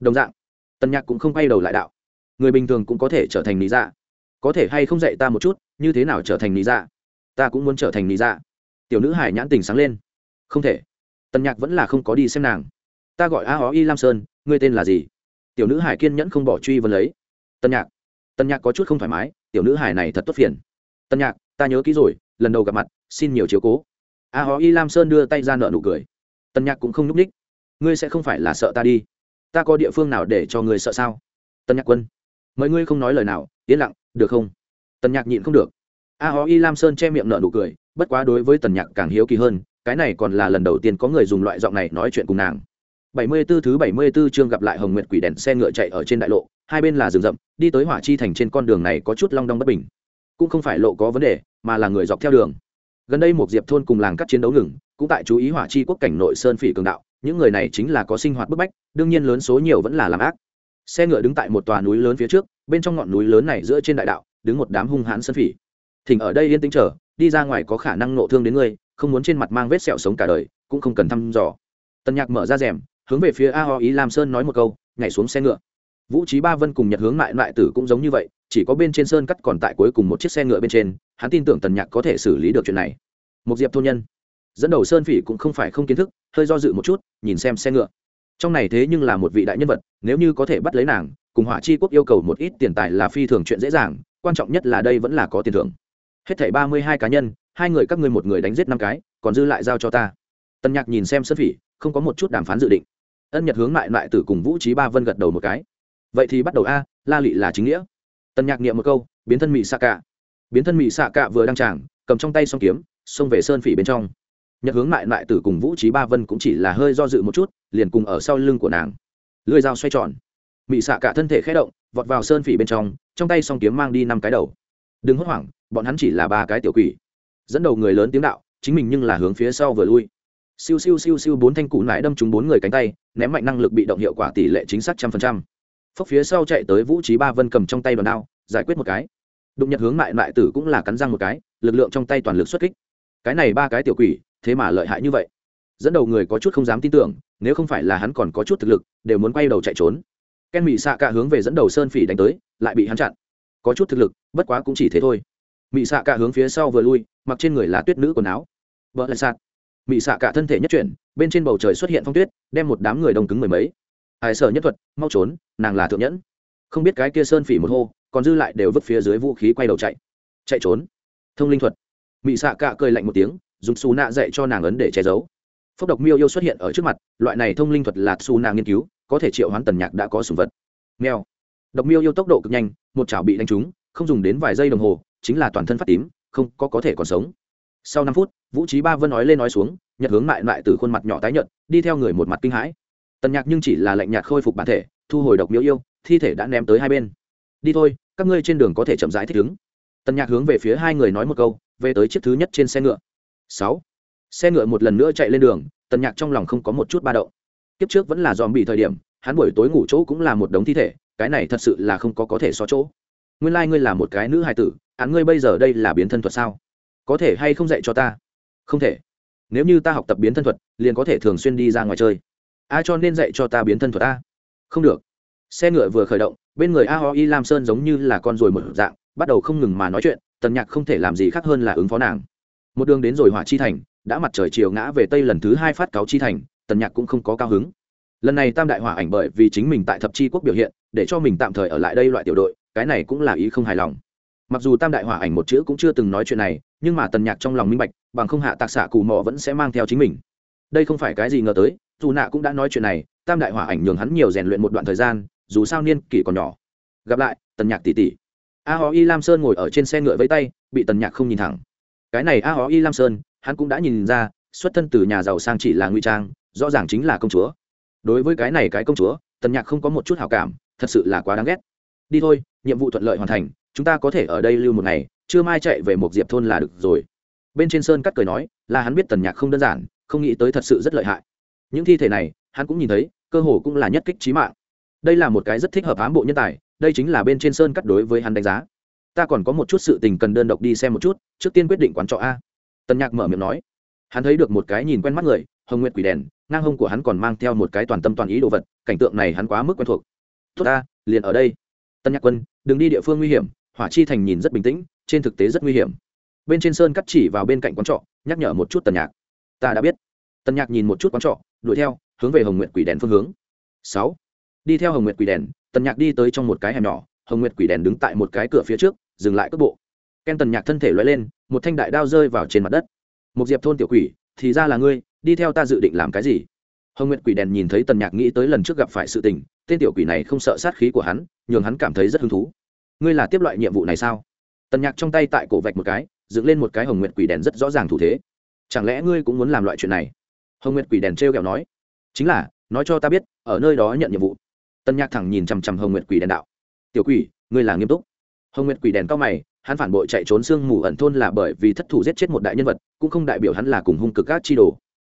Đồng dạng. Tần nhạc cũng không quay đầu lại đạo. Người bình thường cũng có thể trở thành lý dạ. Có thể hay không dạy ta một chút, như thế nào trở thành lý dạ? Ta cũng muốn trở thành lý dạ. Tiểu nữ hải nhãn tình sáng lên. Không thể tần nhạc vẫn là không có đi xem nàng. Ta gọi a ó y lam sơn, ngươi tên là gì? Tiểu nữ hải kiên nhẫn không bỏ truy vấn lấy. Tần nhạc. Tần nhạc có chút không thoải mái, tiểu nữ hải này thật tốt phiền. Tần nhạc, ta nhớ kỹ rồi, lần đầu gặp mặt, xin nhiều chiếu cố. A ó y lam sơn đưa tay ra nợ nụ cười. Tần nhạc cũng không n ú c ních ngươi sẽ không phải là sợ ta đi. Ta có địa phương nào để cho ngươi sợ sao? Tần nhạc quân. Mấy ngươi không nói lời nào, yên lặng, được không? Tần nhạc nhịn không được. A Hó y lam sơn che miệng nợ nụ cười, bất quá đối với tần nhạc càng hiếu kỳ hơn cái này còn là lần đầu tiên có người dùng loại giọng này nói chuyện cùng nàng bảy mươi 74 thứ bảy mươi 74 chương gặp lại Hồng Nguyệt Quỷ đèn xe ngựa chạy ở trên đại lộ, hai bên là rừng rậm, đi tới Hỏa Chi thành trên con đường này có chút long đong bất bình. Cũng không phải lộ có vấn đề, mà là người dọc theo đường. Gần đây một diệp thôn cùng làng các chiến đấu ngừng, cũng tại chú ý Hỏa Chi quốc cảnh nội sơn phỉ cường đạo, những người này chính là có sinh hoạt bức bách, đương nhiên lớn số nhiều vẫn là làm ác. Xe ngựa đứng tại một tòa núi lớn phía trước, bên trong ngọn núi lớn này giữa trên đại đạo, đứng một đám hung hãn sơn phỉ. Thỉnh ở đây yên tĩnh chờ, đi ra ngoài có khả năng nộ thương đến ngươi, không muốn trên mặt mang vết sẹo sống cả đời, cũng không cần thăm dò. Tần Nhạc mở ra rèm, hướng về phía a ho ý lam sơn nói một câu nhảy xuống xe ngựa. Vũ trí ba vân cùng nhật hướng lại lại tử cũng giống như vậy chỉ có bên trên sơn cắt còn tại cuối cùng một chiếc xe ngựa bên trên hắn tin tưởng tần nhạc có thể xử lý được chuyện này. Một diệp thôn nhân dẫn đầu sơn phỉ cũng không phải không kiến thức hơi do dự một chút nhìn xem xe ngựa. Trong này thế nhưng là một vị đại nhân vật nếu như có thể bắt lấy nàng cùng hỏa chi quốc yêu cầu một ít tiền tài là phi thường chuyện dễ dàng quan trọng nhất là đây vẫn là có tiền thưởng. Hết thảy ba mươi hai cá nhân hai người các ngươi một người đánh giết năm cái, còn dư lại giao cho ta. Tân nhạc nhìn xem sơn phỉ, không có một chút đàm phán dự định. Ân nhật hướng lại lại tử cùng vũ trí ba vân gật đầu một cái. Vậy thì bắt đầu a, la lị là chính nghĩa. Tân nhạc niệm một câu, biến thân mỹ xạ cạ. Biến thân mỹ xạ cạ vừa đăng tràng, cầm trong tay song kiếm, xông về sơn phỉ bên trong. Nhật hướng lại lại tử cùng vũ trí ba vân cũng chỉ là hơi do dự một chút, liền cùng ở sau lưng của nàng. Lưới dao xoay tròn. Mỹ xạ cạ thân thể khé động, vọt vào sơn phỉ bên trong trong tay song kiếm mang đi năm cái đầu. Đừng hốt hoảng, bọn hắn chỉ là ba cái tiểu quỷ dẫn đầu người lớn tiếng đạo, chính mình nhưng là hướng phía sau vừa lui. Siêu siêu siêu siêu bốn thanh cụ nải đâm trúng bốn người cánh tay, ném mạnh năng lực bị động hiệu quả tỷ lệ chính xác trăm phần trăm. Phốc phía sau chạy tới vũ trí ba vân cầm trong tay đòn đao, giải quyết một cái. Đụng nhật hướng mại mại tử cũng là cắn răng một cái, lực lượng trong tay toàn lực xuất kích. Cái này ba cái tiểu quỷ, thế mà lợi hại như vậy. Dẫn đầu người có chút không dám tin tưởng, nếu không phải là hắn còn có chút thực lực, đều muốn quay đầu chạy trốn. Ken mỹ xạ cả hướng về dẫn đầu sơn phỉ đánh tới, lại bị hắn chặn. Có chút thực lực, bất quá cũng chỉ thế thôi. Mỹ xạ cả hướng phía sau vừa lui mặc trên người là tuyết nữ quần áo. Vợ lại sạt. Mị xạ cả thân thể nhất chuyển, bên trên bầu trời xuất hiện phong tuyết, đem một đám người đông cứng mười mấy. Hải sở nhất thuật, mau trốn, nàng là thượng nhẫn. Không biết cái kia sơn phỉ một hô, còn dư lại đều vứt phía dưới vũ khí quay đầu chạy. Chạy trốn. Thông linh thuật. Mị xạ cả cười lạnh một tiếng, dùng xù nạ dạy cho nàng ấn để che giấu. Phốc độc miêu yêu xuất hiện ở trước mặt, loại này thông linh thuật là xù nạ nghiên cứu, có thể triệu hoán tần nhạc đã có sùng vật. Nghèo độc miêu yêu tốc độ cực nhanh, một chảo bị đánh trúng, không dùng đến vài giây đồng hồ, chính là toàn thân phát tím không có có thể còn sống. Sau năm phút, vũ trí ba vân nói lên nói xuống, nhật hướng mại mại từ khuôn mặt nhỏ tái nhợt, đi theo người một mặt kinh hãi. Tần nhạc nhưng chỉ là lạnh nhạt khôi phục bản thể, thu hồi độc miêu yêu, thi thể đã ném tới hai bên. Đi thôi, các ngươi trên đường có thể chậm rãi thích ứng. Tần nhạc hướng về phía hai người nói một câu, về tới chiếc thứ nhất trên xe ngựa. Sáu. Xe ngựa một lần nữa chạy lên đường, tần nhạc trong lòng không có một chút ba đậu kiếp trước vẫn là dòm bị thời điểm, hắn buổi tối ngủ chỗ cũng là một đống thi thể, cái này thật sự là không có có thể so chỗ. Nguyên lai、like、ngươi là một cái nữ hài tử hắn ngươi bây giờ đây là biến thân thuật sao? Có thể hay không dạy cho ta? Không thể. Nếu như ta học tập biến thân thuật, liền có thể thường xuyên đi ra ngoài chơi. A cho nên dạy cho ta biến thân thuật a. không được. Xe ngựa vừa khởi động, bên người a ho y lam sơn giống như là con ruồi một dạng, bắt đầu không ngừng mà nói chuyện, tần nhạc không thể làm gì khác hơn là ứng phó nàng. Một đường đến rồi hỏa chi thành, đã mặt trời chiều ngã về tây lần thứ hai phát cáo chi thành, tần nhạc cũng không có cao hứng. Lần này tam đại hỏa ảnh bởi vì chính mình tại thập chi quốc biểu hiện, để cho mình tạm thời ở lại đây loại tiểu đội, cái này cũng là ý không hài lòng mặc dù tam đại hỏa ảnh một chữ cũng chưa từng nói chuyện này, nhưng mà tần nhạc trong lòng minh bạch, bằng không hạ tạc xạ cù mò vẫn sẽ mang theo chính mình. Đây không phải cái gì ngờ tới, dù nạ cũng đã nói chuyện này, tam đại hỏa ảnh nhường hắn nhiều rèn luyện một đoạn thời gian, dù sao niên kỷ còn nhỏ. Gặp lại, tần nhạc tỷ tỷ a hó y lam sơn ngồi ở trên xe ngựa với tay, bị tần nhạc không nhìn thẳng. Cái này a hó y lam sơn, hắn cũng đã nhìn ra, xuất thân từ nhà giàu sang chỉ là nguy trang, rõ ràng chính là công chúa. Đối với cái này cái công chúa, tần nhạc không có một chút hảo cảm, thật sự là quá đáng ghét. Đi thôi, nhiệm vụ thuận lợi hoàn thành chúng ta có thể ở đây lưu một ngày chưa mai chạy về một diệp thôn là được rồi. Bên trên sơn cắt cười nói, là hắn biết tần nhạc không đơn giản, không nghĩ tới thật sự rất lợi hại. Những thi thể này, hắn cũng nhìn thấy, cơ hồ cũng là nhất kích trí mạng. Đây là một cái rất thích hợp ám bộ nhân tài, đây chính là bên trên sơn cắt đối với hắn đánh giá. Ta còn có một chút sự tình cần đơn độc đi xem một chút, trước tiên quyết định quán trọ a. Tần nhạc mở miệng nói. Hắn thấy được một cái nhìn quen mắt người, hồng nguyệt quỷ đèn, ngang hông của hắn còn mang theo một cái toàn tâm toàn ý đồ vật, cảnh tượng này hắn quá mức quen thuộc. Tốt ta, liền ở đây. Tân nhạc quân, đừng đi địa phương nguy hiểm hỏa chi thành nhìn rất bình tĩnh, trên thực tế rất nguy hiểm. Bên trên sơn cắt chỉ vào bên cạnh quán trọ, nhắc nhở một chút tần nhạc. Ta đã biết. Tần nhạc nhìn một chút quán trọ, đuổi theo, hướng về hồng nguyệt quỷ đèn phương hướng. Sáu. Đi theo hồng nguyệt quỷ đèn, tần nhạc đi tới trong một cái hẻm nhỏ, hồng nguyệt quỷ đèn đứng tại một cái cửa phía trước, dừng lại cước bộ. Ken tần nhạc thân thể loay lên, một thanh đại đao rơi vào trên mặt đất. Một diệp thôn tiểu quỷ, thì ra là ngươi, đi theo ta dự định làm cái gì? Hồng nguyệt quỷ đèn nhìn thấy tần nhạc nghĩ tới lần trước gặp phải sự tình, tên tiểu quỷ này không sợ sát khí của hắn, nhường hắn cảm thấy rất hứng thú ngươi là tiếp loại nhiệm vụ này sao? Tần nhạc trong tay tại cổ vạch một cái, dựng lên một cái hồng nguyệt quỷ đèn rất rõ ràng thủ thế. Chẳng lẽ ngươi cũng muốn làm loại chuyện này? Hồng nguyệt quỷ đèn t r kẹo nói. Chính là, nói cho ta biết, ở nơi đó nhận nhiệm vụ. Tần nhạc thẳng nhìn chằm chằm hồng nguyệt quỷ đèn đạo. Tiểu quỷ, ngươi là nghiêm túc. Hồng nguyệt quỷ đèn cao mày, hắn phản bội chạy trốn sương mù ẩn thôn là bởi vì thất thủ giết chết một đại nhân vật, cũng không đại biểu hắn là cùng hung cực các chi đồ.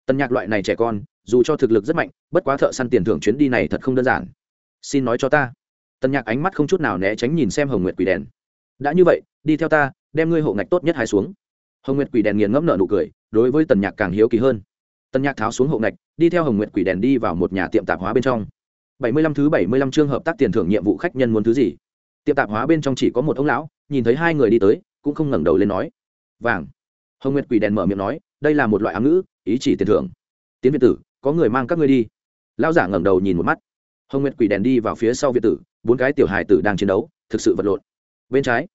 Tần nhạc loại này trẻ con, dù cho thực lực rất mạnh, bất quá thợ săn tiền thưởng chuyến đi này thật không đơn giản. Xin nói cho ta tần nhạc ánh mắt không chút nào né tránh nhìn xem hồng nguyệt quỷ đèn. Đã như vậy, đi theo ta, đem ngươi hộ ngạch tốt nhất hai xuống. Hồng nguyệt quỷ đèn nghiền ngẫm nợ nụ cười, đối với tần nhạc càng hiếu kỳ hơn. Tần nhạc tháo xuống hộ ngạch, đi theo hồng nguyệt quỷ đèn đi vào một nhà tiệm tạp hóa bên trong. Bảy mươi lăm thứ bảy mươi lăm chương hợp tác tiền thưởng nhiệm vụ khách nhân muốn thứ gì? Tiệm tạp hóa bên trong chỉ có một ông lão, nhìn thấy hai người đi tới, cũng không ngẩng đầu lên nói. Vàng. Hồng nguyệt quỷ đèn mở miệng nói, đây là một loại ám ngữ, ý chỉ tiền thưởng. Tiến việt tử, có người mang các ngươi đi. Lão giả ngẩng đầu nhìn một mắt. Hồng nguyệt quỷ đèn đi vào phía sau việt tử bốn cái tiểu hài tử đang chiến đấu, thực sự vật lộn. Bên trái,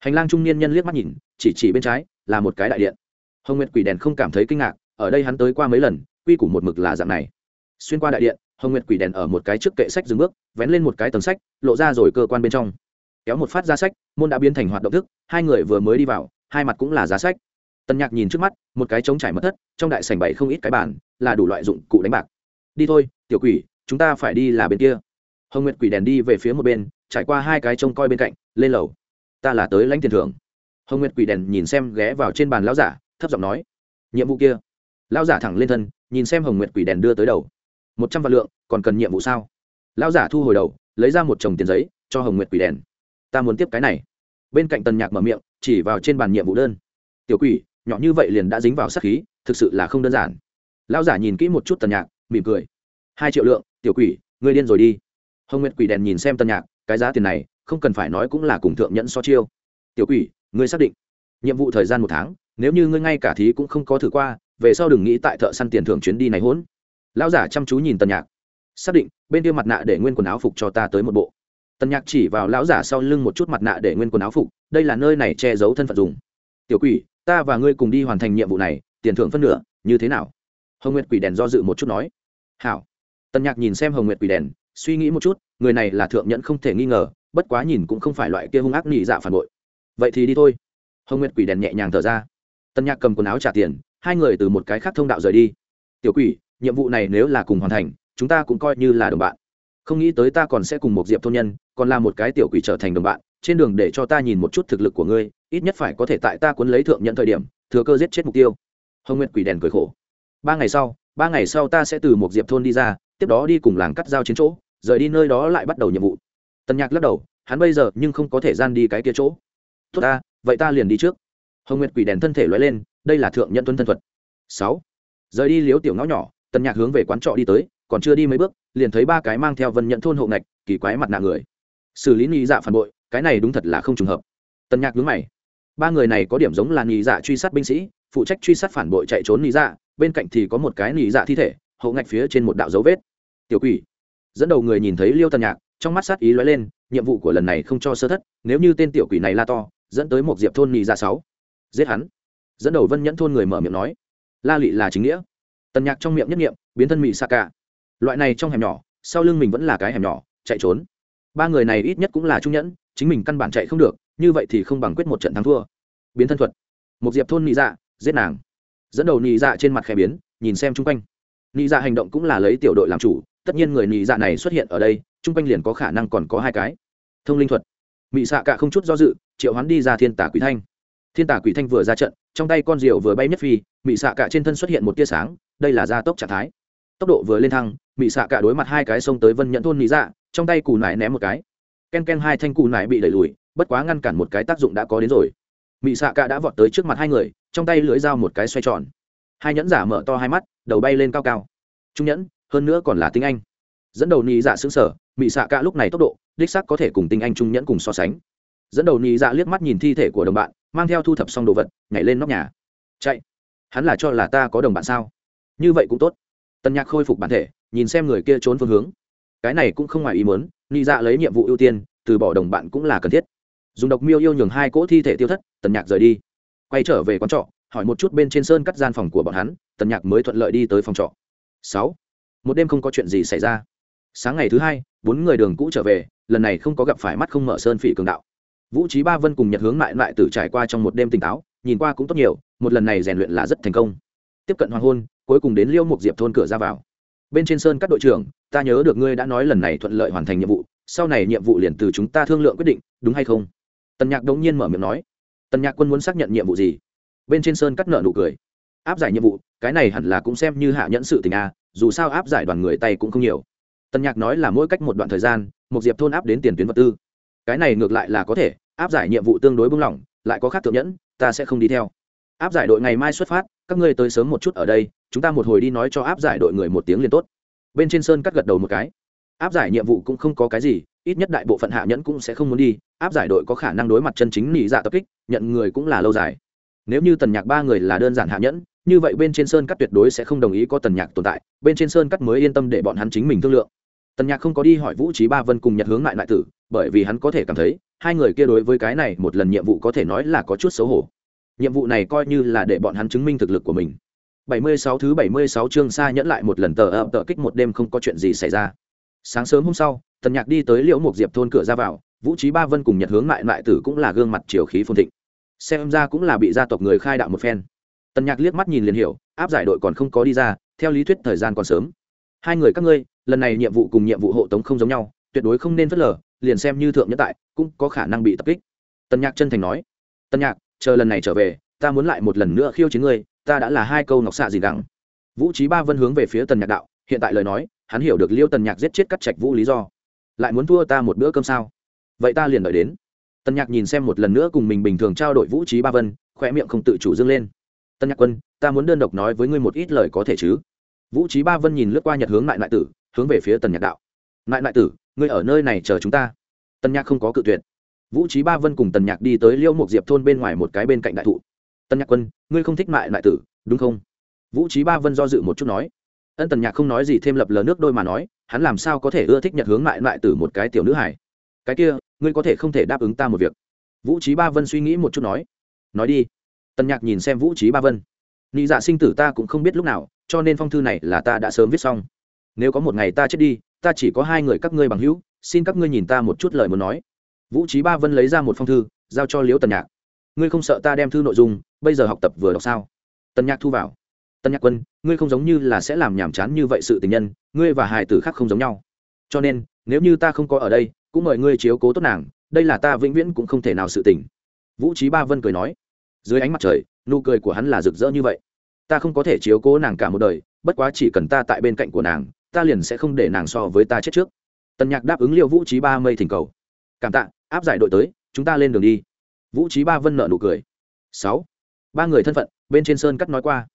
hành lang trung niên nhân liếc mắt nhìn, chỉ chỉ bên trái, là một cái đại điện. Hồng nguyệt quỷ đèn không cảm thấy kinh ngạc, ở đây hắn tới qua mấy lần, quy củ một mực là dạng này. Xuyên qua đại điện, hồng nguyệt quỷ đèn ở một cái trước kệ sách dừng bước, vén lên một cái tầng sách, lộ ra rồi cơ quan bên trong. Kéo một phát ra sách, môn đã biến thành hoạt động thức, hai người vừa mới đi vào, hai mặt cũng là giá sách. Tần nhạc nhìn trước mắt, một cái trống trải mất thất, trong đại sảnh bày không ít cái bản là đủ loại dụng cụ đánh bạc. Đi thôi, tiểu quỷ, chúng ta phải đi là bên kia hồng nguyệt quỷ đèn đi về phía một bên, trải qua hai cái trông coi bên cạnh, lên lầu. Ta là tới lãnh tiền thưởng. Hồng nguyệt quỷ đèn nhìn xem ghé vào trên bàn lão giả, thấp giọng nói, nhiệm vụ kia. Lão giả thẳng lên thân, nhìn xem hồng nguyệt quỷ đèn đưa tới đầu. Một trăm vạn lượng, còn cần nhiệm vụ sao? Lão giả thu hồi đầu, lấy ra một chồng tiền giấy, cho hồng nguyệt quỷ đèn. Ta muốn tiếp cái này. Bên cạnh tần nhạc mở miệng, chỉ vào trên bàn nhiệm vụ đơn. Tiểu quỷ, nhỏ như vậy liền đã dính vào sát khí, thực sự là không đơn giản. Lão giả nhìn kỹ một chút tần nhạc, mỉm cười. Hai triệu lượng, tiểu quỷ, ngươi điên rồi đi hồng nguyệt quỷ đèn nhìn xem tần nhạc, cái giá tiền này, không cần phải nói cũng là cùng thượng nhẫn so chiêu. Tiểu quỷ, ngươi xác định. Nhiệm vụ thời gian một tháng, nếu như ngươi ngay cả thí cũng không có thử qua, về sau đừng nghĩ tại thợ săn tiền thưởng chuyến đi này hỗn. Lão giả chăm chú nhìn tần nhạc. Xác định, bên kia mặt nạ để nguyên quần áo phục cho ta tới một bộ. Tần nhạc chỉ vào lão giả sau lưng một chút mặt nạ để nguyên quần áo phục, đây là nơi này che giấu thân phận dùng. Tiểu quỷ, ta và ngươi cùng đi hoàn thành nhiệm vụ này, tiền thưởng phân nửa, như thế nào? Hồng nguyệt quỷ đèn do dự một chút nói. Hảo. Tần nhạc nhìn xem hồng nguyệt quỷ đèn suy nghĩ một chút, người này là thượng nhẫn không thể nghi ngờ, bất quá nhìn cũng không phải loại kia hung ác nhị dạ phản bội. Vậy thì đi thôi. Hồng nguyệt quỷ đèn nhẹ nhàng thở ra. Tân nhạc cầm quần áo trả tiền, hai người từ một cái khác thông đạo rời đi. Tiểu quỷ, nhiệm vụ này nếu là cùng hoàn thành, chúng ta cũng coi như là đồng bạn. Không nghĩ tới ta còn sẽ cùng một diệp thôn nhân, còn là một cái tiểu quỷ trở thành đồng bạn, trên đường để cho ta nhìn một chút thực lực của ngươi, ít nhất phải có thể tại ta cuốn lấy thượng nhận thời điểm, thừa cơ giết chết mục tiêu. Hồng nguyệt quỷ đèn cười khổ. Ba ngày sau, ba ngày sau ta sẽ từ một diệp thôn đi ra, tiếp đó đi cùng làng cắt giao chiến chỗ rời đi nơi đó lại bắt đầu nhiệm vụ. Tần nhạc lắc đầu, hắn bây giờ nhưng không có thể gian đi cái kia chỗ. Tốt ta, vậy ta liền đi trước. Hồng nguyệt quỷ đèn thân thể loay lên, đây là thượng nhân tuân thân thuật. Sáu. Rời đi liếu tiểu ngõ nhỏ, tần nhạc hướng về quán trọ đi tới, còn chưa đi mấy bước, liền thấy ba cái mang theo vân nhận thôn hộ ngạch kỳ quái mặt nạ người. Xử lý nghi dạ phản bội, cái này đúng thật là không trùng hợp. Tần nhạc nhướng mày. Ba người này có điểm giống là nghi dạ truy sát binh sĩ, phụ trách truy sát phản bội chạy trốn nghi dạ bên cạnh thì có một cái nghi dạ thi thể hậu ngạch phía trên một đạo dấu vết. Tiểu quỷ dẫn đầu người nhìn thấy liêu tần nhạc, trong mắt sát ý lóe lên, nhiệm vụ của lần này không cho sơ thất, nếu như tên tiểu quỷ này la to, dẫn tới một diệp thôn nhị dạ sáu. Giết hắn. Dẫn đầu vân nhẫn thôn người mở miệng nói. La lị là chính nghĩa. Tần nhạc trong miệng nhất nghiệm biến thân mỹ sa cả loại này trong hẻm nhỏ, sau lưng mình vẫn là cái hẻm nhỏ, chạy trốn. Ba người này ít nhất cũng là trung nhẫn, chính mình căn bản chạy không được, như vậy thì không bằng quyết một trận thắng thua. Biến thân thuật. Một diệp thôn nị dạ giết nàng. Dẫn đầu nị dạ trên mặt khẽ biến, nhìn xem chung quanh. Nị dạ hành động cũng là lấy tiểu đội làm chủ tất nhiên người nhị dạ này xuất hiện ở đây, chung quanh liền có khả năng còn có hai cái. Thông linh thuật. Mị xạ cả không chút do dự, triệu hoán đi ra thiên tả quỷ thanh. Thiên tả quỷ thanh vừa ra trận, trong tay con diều vừa bay nhất phi, mị xạ cả trên thân xuất hiện một tia sáng, đây là gia tốc trạng thái. Tốc độ vừa lên thăng, mị xạ cả đối mặt hai cái xông tới vân nhận thôn nhị dạ trong tay cù nải ném một cái. Ken ken hai thanh cù nải bị đẩy lùi, bất quá ngăn cản một cái tác dụng đã có đến rồi. Mị xạ cả đã vọt tới trước mặt hai người, trong tay lưỡi dao một cái xoay tròn. Hai nhẫn giả mở to hai mắt, đầu bay lên cao cao. Trung nhẫn hơn nữa còn là tinh anh. Dẫn đầu nị dạ xứng sở mỹ xạ cả lúc này tốc độ, đích sắc có thể cùng tinh anh trung nhẫn cùng so sánh. Dẫn đầu nị dạ liếc mắt nhìn thi thể của đồng bạn, mang theo thu thập xong đồ vật, nhảy lên nóc nhà. Chạy. Hắn là cho là ta có đồng bạn sao? Như vậy cũng tốt. Tần nhạc khôi phục bản thể, nhìn xem người kia trốn phương hướng. Cái này cũng không ngoài ý muốn nị dạ lấy nhiệm vụ ưu tiên, từ bỏ đồng bạn cũng là cần thiết. Dùng độc miêu yêu nhường hai cỗ thi thể tiêu thất tần nhạc rời đi. Quay trở về quán trọ, hỏi một chút bên trên sơn cắt gian phòng của bọn hắn tần nhạc mới thuận lợi đi tới phòng trọ. Sáu một đêm không có chuyện gì xảy ra. Sáng ngày thứ hai, bốn người đường cũ trở về, lần này không có gặp phải mắt không mở sơn phỉ cường đạo. Vũ trí ba vân cùng nhật hướng lại lại tử trải qua trong một đêm tỉnh táo, nhìn qua cũng tốt nhiều, một lần này rèn luyện là rất thành công. Tiếp cận hoàng hôn, cuối cùng đến liêu một diệp thôn cửa ra vào. Bên trên sơn các đội trưởng, ta nhớ được ngươi đã nói lần này thuận lợi hoàn thành nhiệm vụ, sau này nhiệm vụ liền từ chúng ta thương lượng quyết định, đúng hay không? Tần nhạc đống nhiên mở miệng nói. Tần nhạc quân muốn xác nhận nhiệm vụ gì? Bên trên sơn cắt nợ nụ cười. Áp giải nhiệm vụ, cái này hẳn là cũng xem như hạ nhẫn sự tình a dù sao áp giải đoàn người tay cũng không nhiều. Tần nhạc nói là mỗi cách một đoạn thời gian, một diệp thôn áp đến tiền tuyến vật tư. Cái này ngược lại là có thể, áp giải nhiệm vụ tương đối bung lỏng, lại có khác thượng nhẫn, ta sẽ không đi theo. Áp giải đội ngày mai xuất phát, các ngươi tới sớm một chút ở đây, chúng ta một hồi đi nói cho áp giải đội người một tiếng liền tốt. Bên trên sơn cắt gật đầu một cái. Áp giải nhiệm vụ cũng không có cái gì, ít nhất đại bộ phận hạ nhẫn cũng sẽ không muốn đi, áp giải đội có khả năng đối mặt chân chính nỉ dạ tập kích, nhận người cũng là lâu dài. Nếu như tần nhạc ba người là đơn giản hạ nhẫn như vậy bên trên sơn cắt tuyệt đối sẽ không đồng ý có tần nhạc tồn tại, bên trên sơn cắt mới yên tâm để bọn hắn chính mình thương lượng. Tần nhạc không có đi hỏi vũ trí ba vân cùng nhật hướng lại lại tử, bởi vì hắn có thể cảm thấy, hai người kia đối với cái này một lần nhiệm vụ có thể nói là có chút xấu hổ. Nhiệm vụ này coi như là để bọn hắn chứng minh thực lực của mình. 76 thứ 76 chương xa nhẫn lại một lần tờ ập tờ kích một đêm không có chuyện gì xảy ra. Sáng sớm hôm sau, tần nhạc đi tới liễu một diệp thôn cửa ra vào, vũ trí ba vân cùng nhật hướng lại lại tử cũng là gương mặt chiều khí phồn thịnh. Xem ra cũng là bị gia tộc người khai đạo một phen tần nhạc liếc mắt nhìn liền hiểu, áp giải đội còn không có đi ra, theo lý thuyết thời gian còn sớm. Hai người các ngươi, lần này nhiệm vụ cùng nhiệm vụ hộ tống không giống nhau, tuyệt đối không nên phớt lờ, liền xem như thượng nhân tại, cũng có khả năng bị tập kích. Tần nhạc chân thành nói, tần nhạc, chờ lần này trở về, ta muốn lại một lần nữa khiêu chiến ngươi, ta đã là hai câu ngọc xạ gì đắng vũ trí ba vân hướng về phía tần nhạc đạo, hiện tại lời nói, hắn hiểu được liêu tần nhạc giết chết cắt trạch vũ lý do. Lại muốn thua ta một bữa cơm sao? Vậy ta liền đợi đến. Tần nhạc nhìn xem một lần nữa cùng mình bình thường trao đổi vũ trí ba vân khỏe miệng không tự chủ dâng lên tân nhạc quân, ta muốn đơn độc nói với ngươi một ít lời có thể chứ? Vũ trí ba vân nhìn lướt qua nhật hướng lại lại tử, hướng về phía tần nhạc đạo. Lại lại tử, ngươi ở nơi này chờ chúng ta. Tần nhạc không có cự tuyệt. Vũ trí ba vân cùng tần nhạc đi tới liêu một diệp thôn bên ngoài một cái bên cạnh đại thụ. Tần nhạc quân, ngươi không thích mại lại tử, đúng không? Vũ trí ba vân do dự một chút nói. Ân tần nhạc không nói gì thêm lập lờ nước đôi mà nói, hắn làm sao có thể ưa thích nhật hướng Nại lại tử một cái tiểu nữ hải cái kia, ngươi có thể không thể đáp ứng ta một việc. Vũ trí ba vân suy nghĩ một chút nói. Nói đi tần nhạc nhìn xem vũ trí ba vân nị dạ sinh tử ta cũng không biết lúc nào cho nên phong thư này là ta đã sớm viết xong nếu có một ngày ta chết đi ta chỉ có hai người các ngươi bằng hữu xin các ngươi nhìn ta một chút lời muốn nói vũ trí ba vân lấy ra một phong thư giao cho liễu tần nhạc ngươi không sợ ta đem thư nội dung bây giờ học tập vừa đọc sao tần nhạc thu vào tần nhạc quân ngươi không giống như là sẽ làm nhàm chán như vậy sự tình nhân ngươi và hài tử khác không giống nhau cho nên nếu như ta không có ở đây cũng mời ngươi chiếu cố tốt nàng đây là ta vĩnh viễn cũng không thể nào sự tình vũ trí ba vân cười nói dưới ánh mặt trời, nụ cười của hắn là rực rỡ như vậy. Ta không có thể chiếu cố nàng cả một đời, bất quá chỉ cần ta tại bên cạnh của nàng, ta liền sẽ không để nàng so với ta chết trước. Tần nhạc đáp ứng liệu vũ trí ba mây thỉnh cầu. Cảm tạ, áp giải đội tới, chúng ta lên đường đi. Vũ trí ba vân nợ nụ cười. Sáu. Ba người thân phận, bên trên sơn cắt nói qua.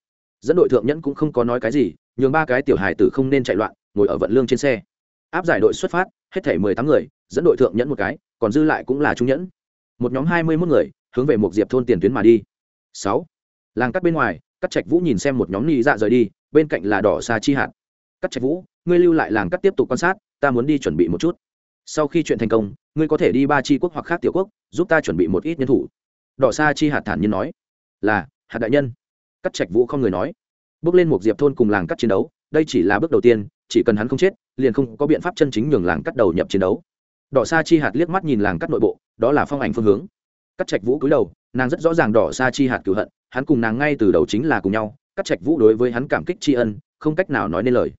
Dẫn đội thượng nhẫn cũng không có nói cái gì, nhường ba cái tiểu hài tử không nên chạy loạn, ngồi ở vận lương trên xe. Áp giải đội xuất phát, hết thể mười tám người, dẫn đội thượng nhẫn một cái, còn dư lại cũng là trung nhẫn một nhóm hai mươi mốt người, hướng về một diệp thôn tiền tuyến mà đi. Sáu, làng cắt bên ngoài, cắt trạch vũ nhìn xem một nhóm ni dạ rời đi, bên cạnh là đỏ xa chi hạt. Cắt trạch vũ, ngươi lưu lại làng cắt tiếp tục quan sát, ta muốn đi chuẩn bị một chút. Sau khi chuyện thành công, ngươi có thể đi ba chi quốc hoặc khác tiểu quốc, giúp ta chuẩn bị một ít nhân thủ. Đỏ xa chi hạt thản nhiên nói. Là, hạt đại nhân. Cắt trạch vũ không người nói. Bước lên một diệp thôn cùng làng cắt chiến đấu, đây chỉ là bước đầu tiên, chỉ cần hắn không chết, liền không có biện pháp chân chính nhường làng cắt đầu nhập chiến đấu. Đỏ sa chi hạt liếc mắt nhìn làng cắt nội bộ đó là phong ảnh phương hướng. Cắt trạch vũ cúi đầu, nàng rất rõ ràng đỏ xa chi hạt cửu hận, hắn cùng nàng ngay từ đầu chính là cùng nhau, cắt trạch vũ đối với hắn cảm kích tri ân, không cách nào nói nên lời.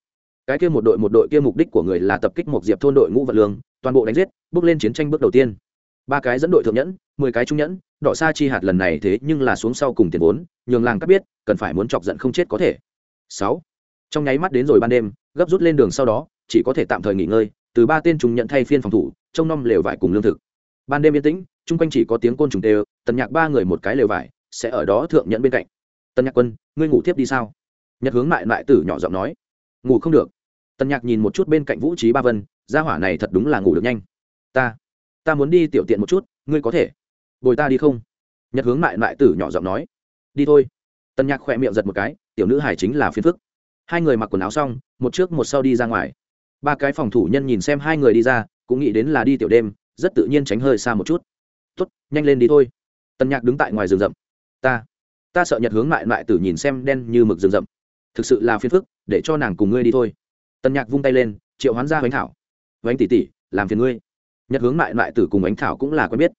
Cái kia một đội một đội kia mục đích của người là tập kích một diệp thôn đội ngũ vật lương, toàn bộ đánh giết, bước lên chiến tranh bước đầu tiên. Ba cái dẫn đội thượng nhẫn, mười cái trung nhẫn, đỏ xa chi hạt lần này thế nhưng là xuống sau cùng tiền vốn, nhường làng cắt biết, cần phải muốn chọc giận không chết có thể. Sáu. Trong nháy mắt đến rồi ban đêm, gấp rút lên đường sau đó, chỉ có thể tạm thời nghỉ ngơi, từ ba tên trung nhận thay phiên phòng thủ, trông nom lều vải cùng lương thực ban đêm yên tĩnh, chung quanh chỉ có tiếng côn trùng tê tần nhạc ba người một cái lều vải, sẽ ở đó thượng nhận bên cạnh. Tần nhạc quân, ngươi ngủ tiếp đi sao? Nhật hướng mại mại tử nhỏ giọng nói. Ngủ không được. Tần nhạc nhìn một chút bên cạnh vũ trí ba vân, gia hỏa này thật đúng là ngủ được nhanh. Ta ta muốn đi tiểu tiện một chút, ngươi có thể. Bồi ta đi không? Nhật hướng mại mại tử nhỏ giọng nói. Đi thôi. Tần nhạc khỏe miệng giật một cái, tiểu nữ hải chính là phiền phức. Hai người mặc quần áo xong, một trước một sau đi ra ngoài. Ba cái phòng thủ nhân nhìn xem hai người đi ra, cũng nghĩ đến là đi tiểu đêm rất tự nhiên tránh hơi xa một chút. Tốt, nhanh lên đi thôi. Tần nhạc đứng tại ngoài rừng rậm. Ta ta sợ nhật hướng mại mại tử nhìn xem đen như mực rừng rậm. Thực sự là phiền phức, để cho nàng cùng ngươi đi thôi. Tần nhạc vung tay lên, triệu hoán ra bánh thảo. Bánh tỷ tỷ, làm phiền ngươi. Nhật hướng mại mại tử cùng bánh thảo cũng là quen biết.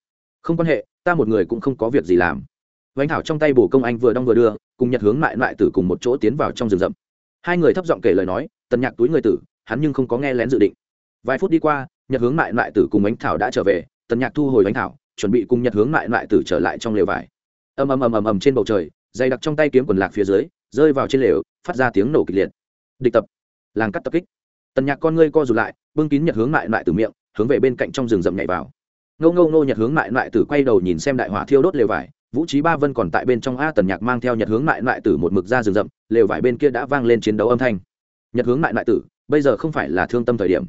Không quan hệ, ta một người cũng không có việc gì làm. Bánh thảo trong tay bổ công anh vừa đong vừa đưa, cùng nhật hướng mại mại tử cùng một chỗ tiến vào trong rừng rậm. Hai người thấp giọng kể lời nói, tần nhạc túi người tử, hắn nhưng không có nghe lén dự định. Vài phút đi qua nhật hướng mại mại tử cùng Ánh thảo đã trở về, tần nhạc thu hồi Ánh thảo, chuẩn bị cùng nhật hướng mại mại tử trở lại trong lều vải. Ầm ầm ầm ầm ầm trên bầu trời, dày đặc trong tay kiếm quần lạc phía dưới, rơi vào trên lều, phát ra tiếng nổ kịch liệt. Địch tập. Làng cắt tập kích. Tần nhạc con ngươi co rụt lại, bưng kín nhật hướng mại mại Tử miệng, hướng về bên cạnh trong rừng rậm nhảy vào. Ngâu ngâu Ngô, nhật hướng mại mại tử quay đầu nhìn xem đại hỏa thiêu đốt lều vải, vũ trí ba vân còn tại bên trong a tần nhạc mang theo nhật hướng mại mại tử một mực ra rừng rậm, lều vải bên kia đã vang lên chiến đấu âm thanh. Nhật hướng mại mại tử, bây giờ không phải là thương tâm thời điểm.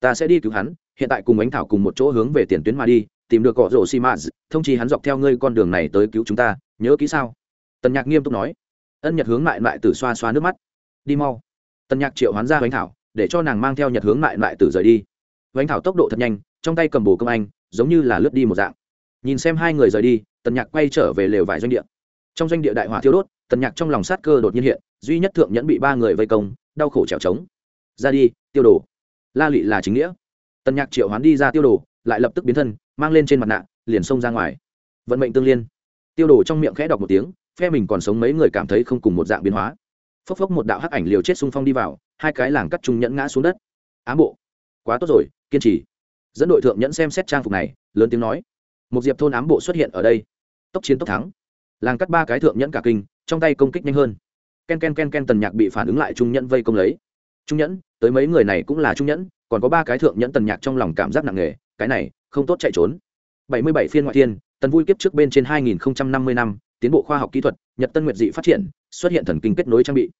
Ta sẽ đi cứu hắn hiện tại cùng ánh thảo cùng một chỗ hướng về tiền tuyến mà đi, tìm được cỏ rổ xi mã thông chi hắn dọc theo ngươi con đường này tới cứu chúng ta, nhớ kỹ sao? Tần nhạc nghiêm túc nói. Ân nhật hướng mại mại tử xoa xoa nước mắt. Đi mau. Tần nhạc triệu hoán ra ánh thảo, để cho nàng mang theo nhật hướng mại mại tử rời đi. Ánh thảo tốc độ thật nhanh, trong tay cầm bồ công anh, giống như là lướt đi một dạng. Nhìn xem hai người rời đi, tần nhạc quay trở về lều vải doanh địa. Trong doanh địa đại hỏa thiêu đốt, tần nhạc trong lòng sát cơ đột nhiên hiện, duy nhất thượng nhẫn bị ba người vây công, đau khổ trèo trống. Ra đi, tiêu đồ. La lụy là chính nghĩa tần nhạc triệu hoán đi ra tiêu đồ, lại lập tức biến thân, mang lên trên mặt nạ, liền xông ra ngoài. Vận mệnh tương liên. Tiêu đồ trong miệng khẽ đọc một tiếng, phe mình còn sống mấy người cảm thấy không cùng một dạng biến hóa. Phốc phốc một đạo hắc ảnh liều chết xung phong đi vào, hai cái làng cắt trung nhẫn ngã xuống đất. Ám bộ. Quá tốt rồi, kiên trì. Dẫn đội thượng nhẫn xem xét trang phục này, lớn tiếng nói. Một diệp thôn ám bộ xuất hiện ở đây. Tốc chiến tốc thắng. Làng cắt ba cái thượng nhẫn cả kinh, trong tay công kích nhanh hơn. Ken ken ken ken, tần nhạc bị phản ứng lại trung nhẫn vây công lấy. Trung nhẫn, tới mấy người này cũng là trung nhẫn còn có ba cái thượng nhẫn tần nhạc trong lòng cảm giác nặng nề, cái này, không tốt chạy trốn. Bảy mươi bảy phiên ngoại thiên, tần vui kiếp trước bên trên hai nghìn năm mươi năm, tiến bộ khoa học kỹ thuật, nhật tân nguyệt dị phát triển, xuất hiện thần kinh kết nối trang bị.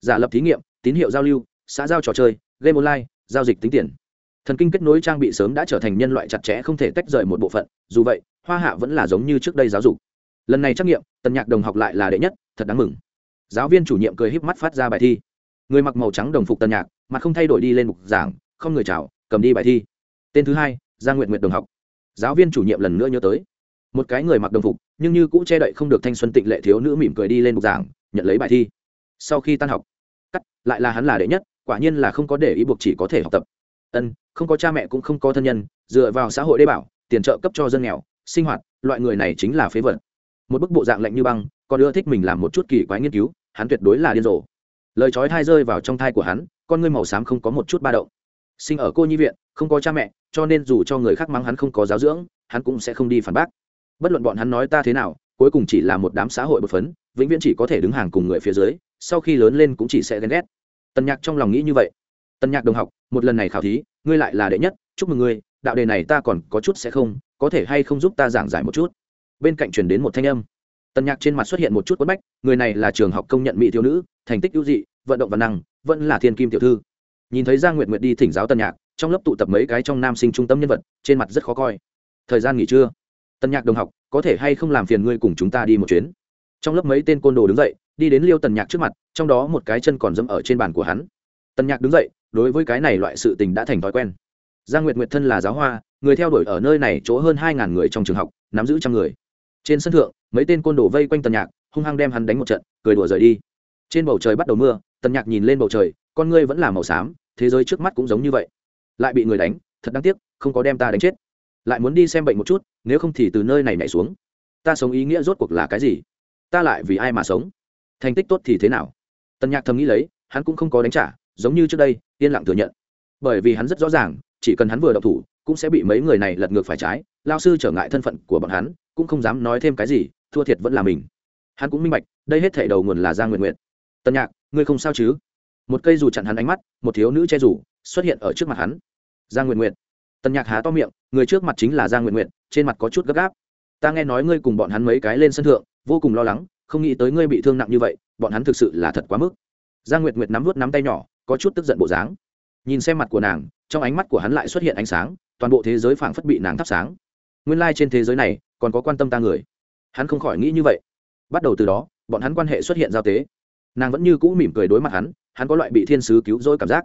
Giả lập thí nghiệm, tín hiệu giao lưu, xã giao trò chơi, game online, giao dịch tính tiền. Thần kinh kết nối trang bị sớm đã trở thành nhân loại chặt chẽ không thể tách rời một bộ phận, dù vậy, hoa hạ vẫn là giống như trước đây giáo dục. Lần này trắc nghiệm, tần nhạc đồng học lại là đệ nhất, thật đáng mừng. Giáo viên chủ nhiệm cười híp mắt phát ra bài thi. Người mặc màu trắng đồng phục tần nhạc mà không thay đổi đi lên mục giảng không người chào, cầm đi bài thi. Tên thứ hai gia nguyện nguyện đồng học. Giáo viên chủ nhiệm lần nữa nhớ tới. Một cái người mặc đồng phục, nhưng như cũ che đậy không được thanh xuân tịnh lệ thiếu nữ mỉm cười đi lên bục giảng, nhận lấy bài thi. Sau khi tan học, cắt, lại là hắn là đệ nhất, quả nhiên là không có để ý buộc chỉ có thể học tập. Ân, không có cha mẹ cũng không có thân nhân, dựa vào xã hội đê bảo, tiền trợ cấp cho dân nghèo, sinh hoạt, loại người này chính là phế vật. Một bức bộ dạng lạnh như băng còn ưa thích mình làm một chút kỳ quái nghiên cứu, hắn tuyệt đối là điên rồ. Lời chói thai rơi vào trong thai của hắn, con ngươi màu xám không có một chút ba động sinh ở cô nhi viện, không có cha mẹ, cho nên dù cho người khác mắng hắn không có giáo dưỡng, hắn cũng sẽ không đi phản bác. Bất luận bọn hắn nói ta thế nào, cuối cùng chỉ là một đám xã hội bột phấn, vĩnh viễn chỉ có thể đứng hàng cùng người phía dưới, sau khi lớn lên cũng chỉ sẽ ghen ghét. Tần nhạc trong lòng nghĩ như vậy. Tần nhạc đồng học, một lần này khảo thí, ngươi lại là đệ nhất, chúc mừng ngươi, đạo đề này ta còn có chút sẽ không, có thể hay không giúp ta giảng giải một chút? Bên cạnh truyền đến một thanh âm. Tần nhạc trên mặt xuất hiện một chút quất bách, người này là trường học công nhận mỹ thiếu nữ, thành tích ưu dị, vận động văn năng, vẫn là thiên kim tiểu thư nhìn thấy giang nguyệt nguyệt đi thỉnh giáo Tân nhạc, trong lớp tụ tập mấy cái trong nam sinh trung tâm nhân vật, trên mặt rất khó coi. Thời gian nghỉ trưa, Tân nhạc đồng học, có thể hay không làm phiền ngươi cùng chúng ta đi một chuyến? Trong lớp mấy tên côn đồ đứng dậy, đi đến liêu tần nhạc trước mặt, trong đó một cái chân còn dẫm ở trên bàn của hắn. Tần nhạc đứng dậy, đối với cái này loại sự tình đã thành thói quen. Giang nguyệt nguyệt thân là giáo hoa, người theo đuổi ở nơi này chỗ hơn hai ngàn người trong trường học, nắm giữ trăm người. Trên sân thượng, mấy tên côn đồ vây quanh tần nhạc, hung hăng đem hắn đánh một trận, cười đùa rời đi. Trên bầu trời bắt đầu mưa, tần nhạc nhìn lên bầu trời, con ngươi vẫn là màu xám thế giới trước mắt cũng giống như vậy. Lại bị người đánh, thật đáng tiếc, không có đem ta đánh chết. Lại muốn đi xem bệnh một chút, nếu không thì từ nơi này nhảy xuống. Ta sống ý nghĩa rốt cuộc là cái gì? Ta lại vì ai mà sống? Thành tích tốt thì thế nào? Tần nhạc thầm nghĩ lấy, hắn cũng không có đánh trả, giống như trước đây, yên lặng thừa nhận. Bởi vì hắn rất rõ ràng, chỉ cần hắn vừa đọc thủ, cũng sẽ bị mấy người này lật ngược phải trái, lao sư trở ngại thân phận của bọn hắn, cũng không dám nói thêm cái gì, thua thiệt vẫn là mình. Hắn cũng minh bạch, đây hết thể đầu nguồn là gia nguyện nguyện tân nhạc, ngươi không sao chứ? Một cây dù chặn hắn ánh mắt, một thiếu nữ che rủ xuất hiện ở trước mặt hắn. Giang nguyện nguyện Tần nhạc há to miệng, người trước mặt chính là giang nguyện nguyện trên mặt có chút gấp gáp. Ta nghe nói ngươi cùng bọn hắn mấy cái lên sân thượng, vô cùng lo lắng, không nghĩ tới ngươi bị thương nặng như vậy, bọn hắn thực sự là thật quá mức. Giang nguyệt nguyệt nắm vút nắm tay nhỏ, có chút tức giận bộ dáng. Nhìn xem mặt của nàng, trong ánh mắt của hắn lại xuất hiện ánh sáng, toàn bộ thế giới phảng phất bị nàng thắp sáng. Nguyên lai、like、trên thế giới này, còn có quan tâm ta người. Hắn không khỏi nghĩ như vậy. Bắt đầu từ đó, bọn hắn quan hệ xuất hiện giao tế nàng vẫn như cũ mỉm cười đối mặt hắn hắn có loại bị thiên sứ cứu rỗi cảm giác.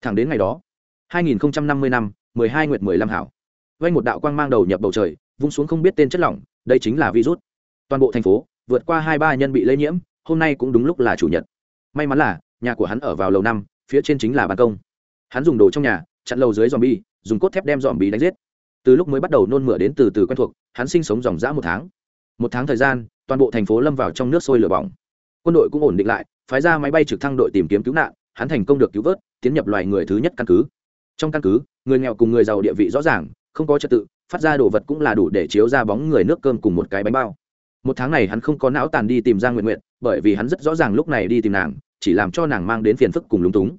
Thẳng đến ngày đó 2050 năm 12 nguyệt 15 hảo. Vay một đạo quang mang đầu nhập bầu trời, vung xuống không biết tên chất lỏng, đây chính là virus. Toàn bộ thành phố, vượt qua hai ba nhân bị lây nhiễm, hôm nay cũng đúng lúc là chủ nhật. May mắn là, nhà của hắn ở vào lầu năm, phía trên chính là ban công. Hắn dùng đồ trong nhà, chặn lầu dưới dòm bi dùng cốt thép đem dòm bi đánh giết. Từ lúc mới bắt đầu nôn mửa đến từ từ quen thuộc, hắn sinh sống dòng dã một tháng. Một tháng thời gian, toàn bộ thành phố lâm vào trong nước sôi lửa bỏng quân đội cũng ổn định lại, phái ra máy bay trực thăng đội tìm kiếm cứu nạn, hắn thành công được cứu vớt, tiến nhập loài người thứ nhất căn cứ. Trong căn cứ, người nghèo cùng người giàu địa vị rõ ràng, không có trật tự, phát ra đồ vật cũng là đủ để chiếu ra bóng người nước cơm cùng một cái bánh bao. Một tháng này hắn không có não tàn đi tìm ra nguyện nguyện bởi vì hắn rất rõ ràng lúc này đi tìm nàng, chỉ làm cho nàng mang đến phiền phức cùng lúng túng.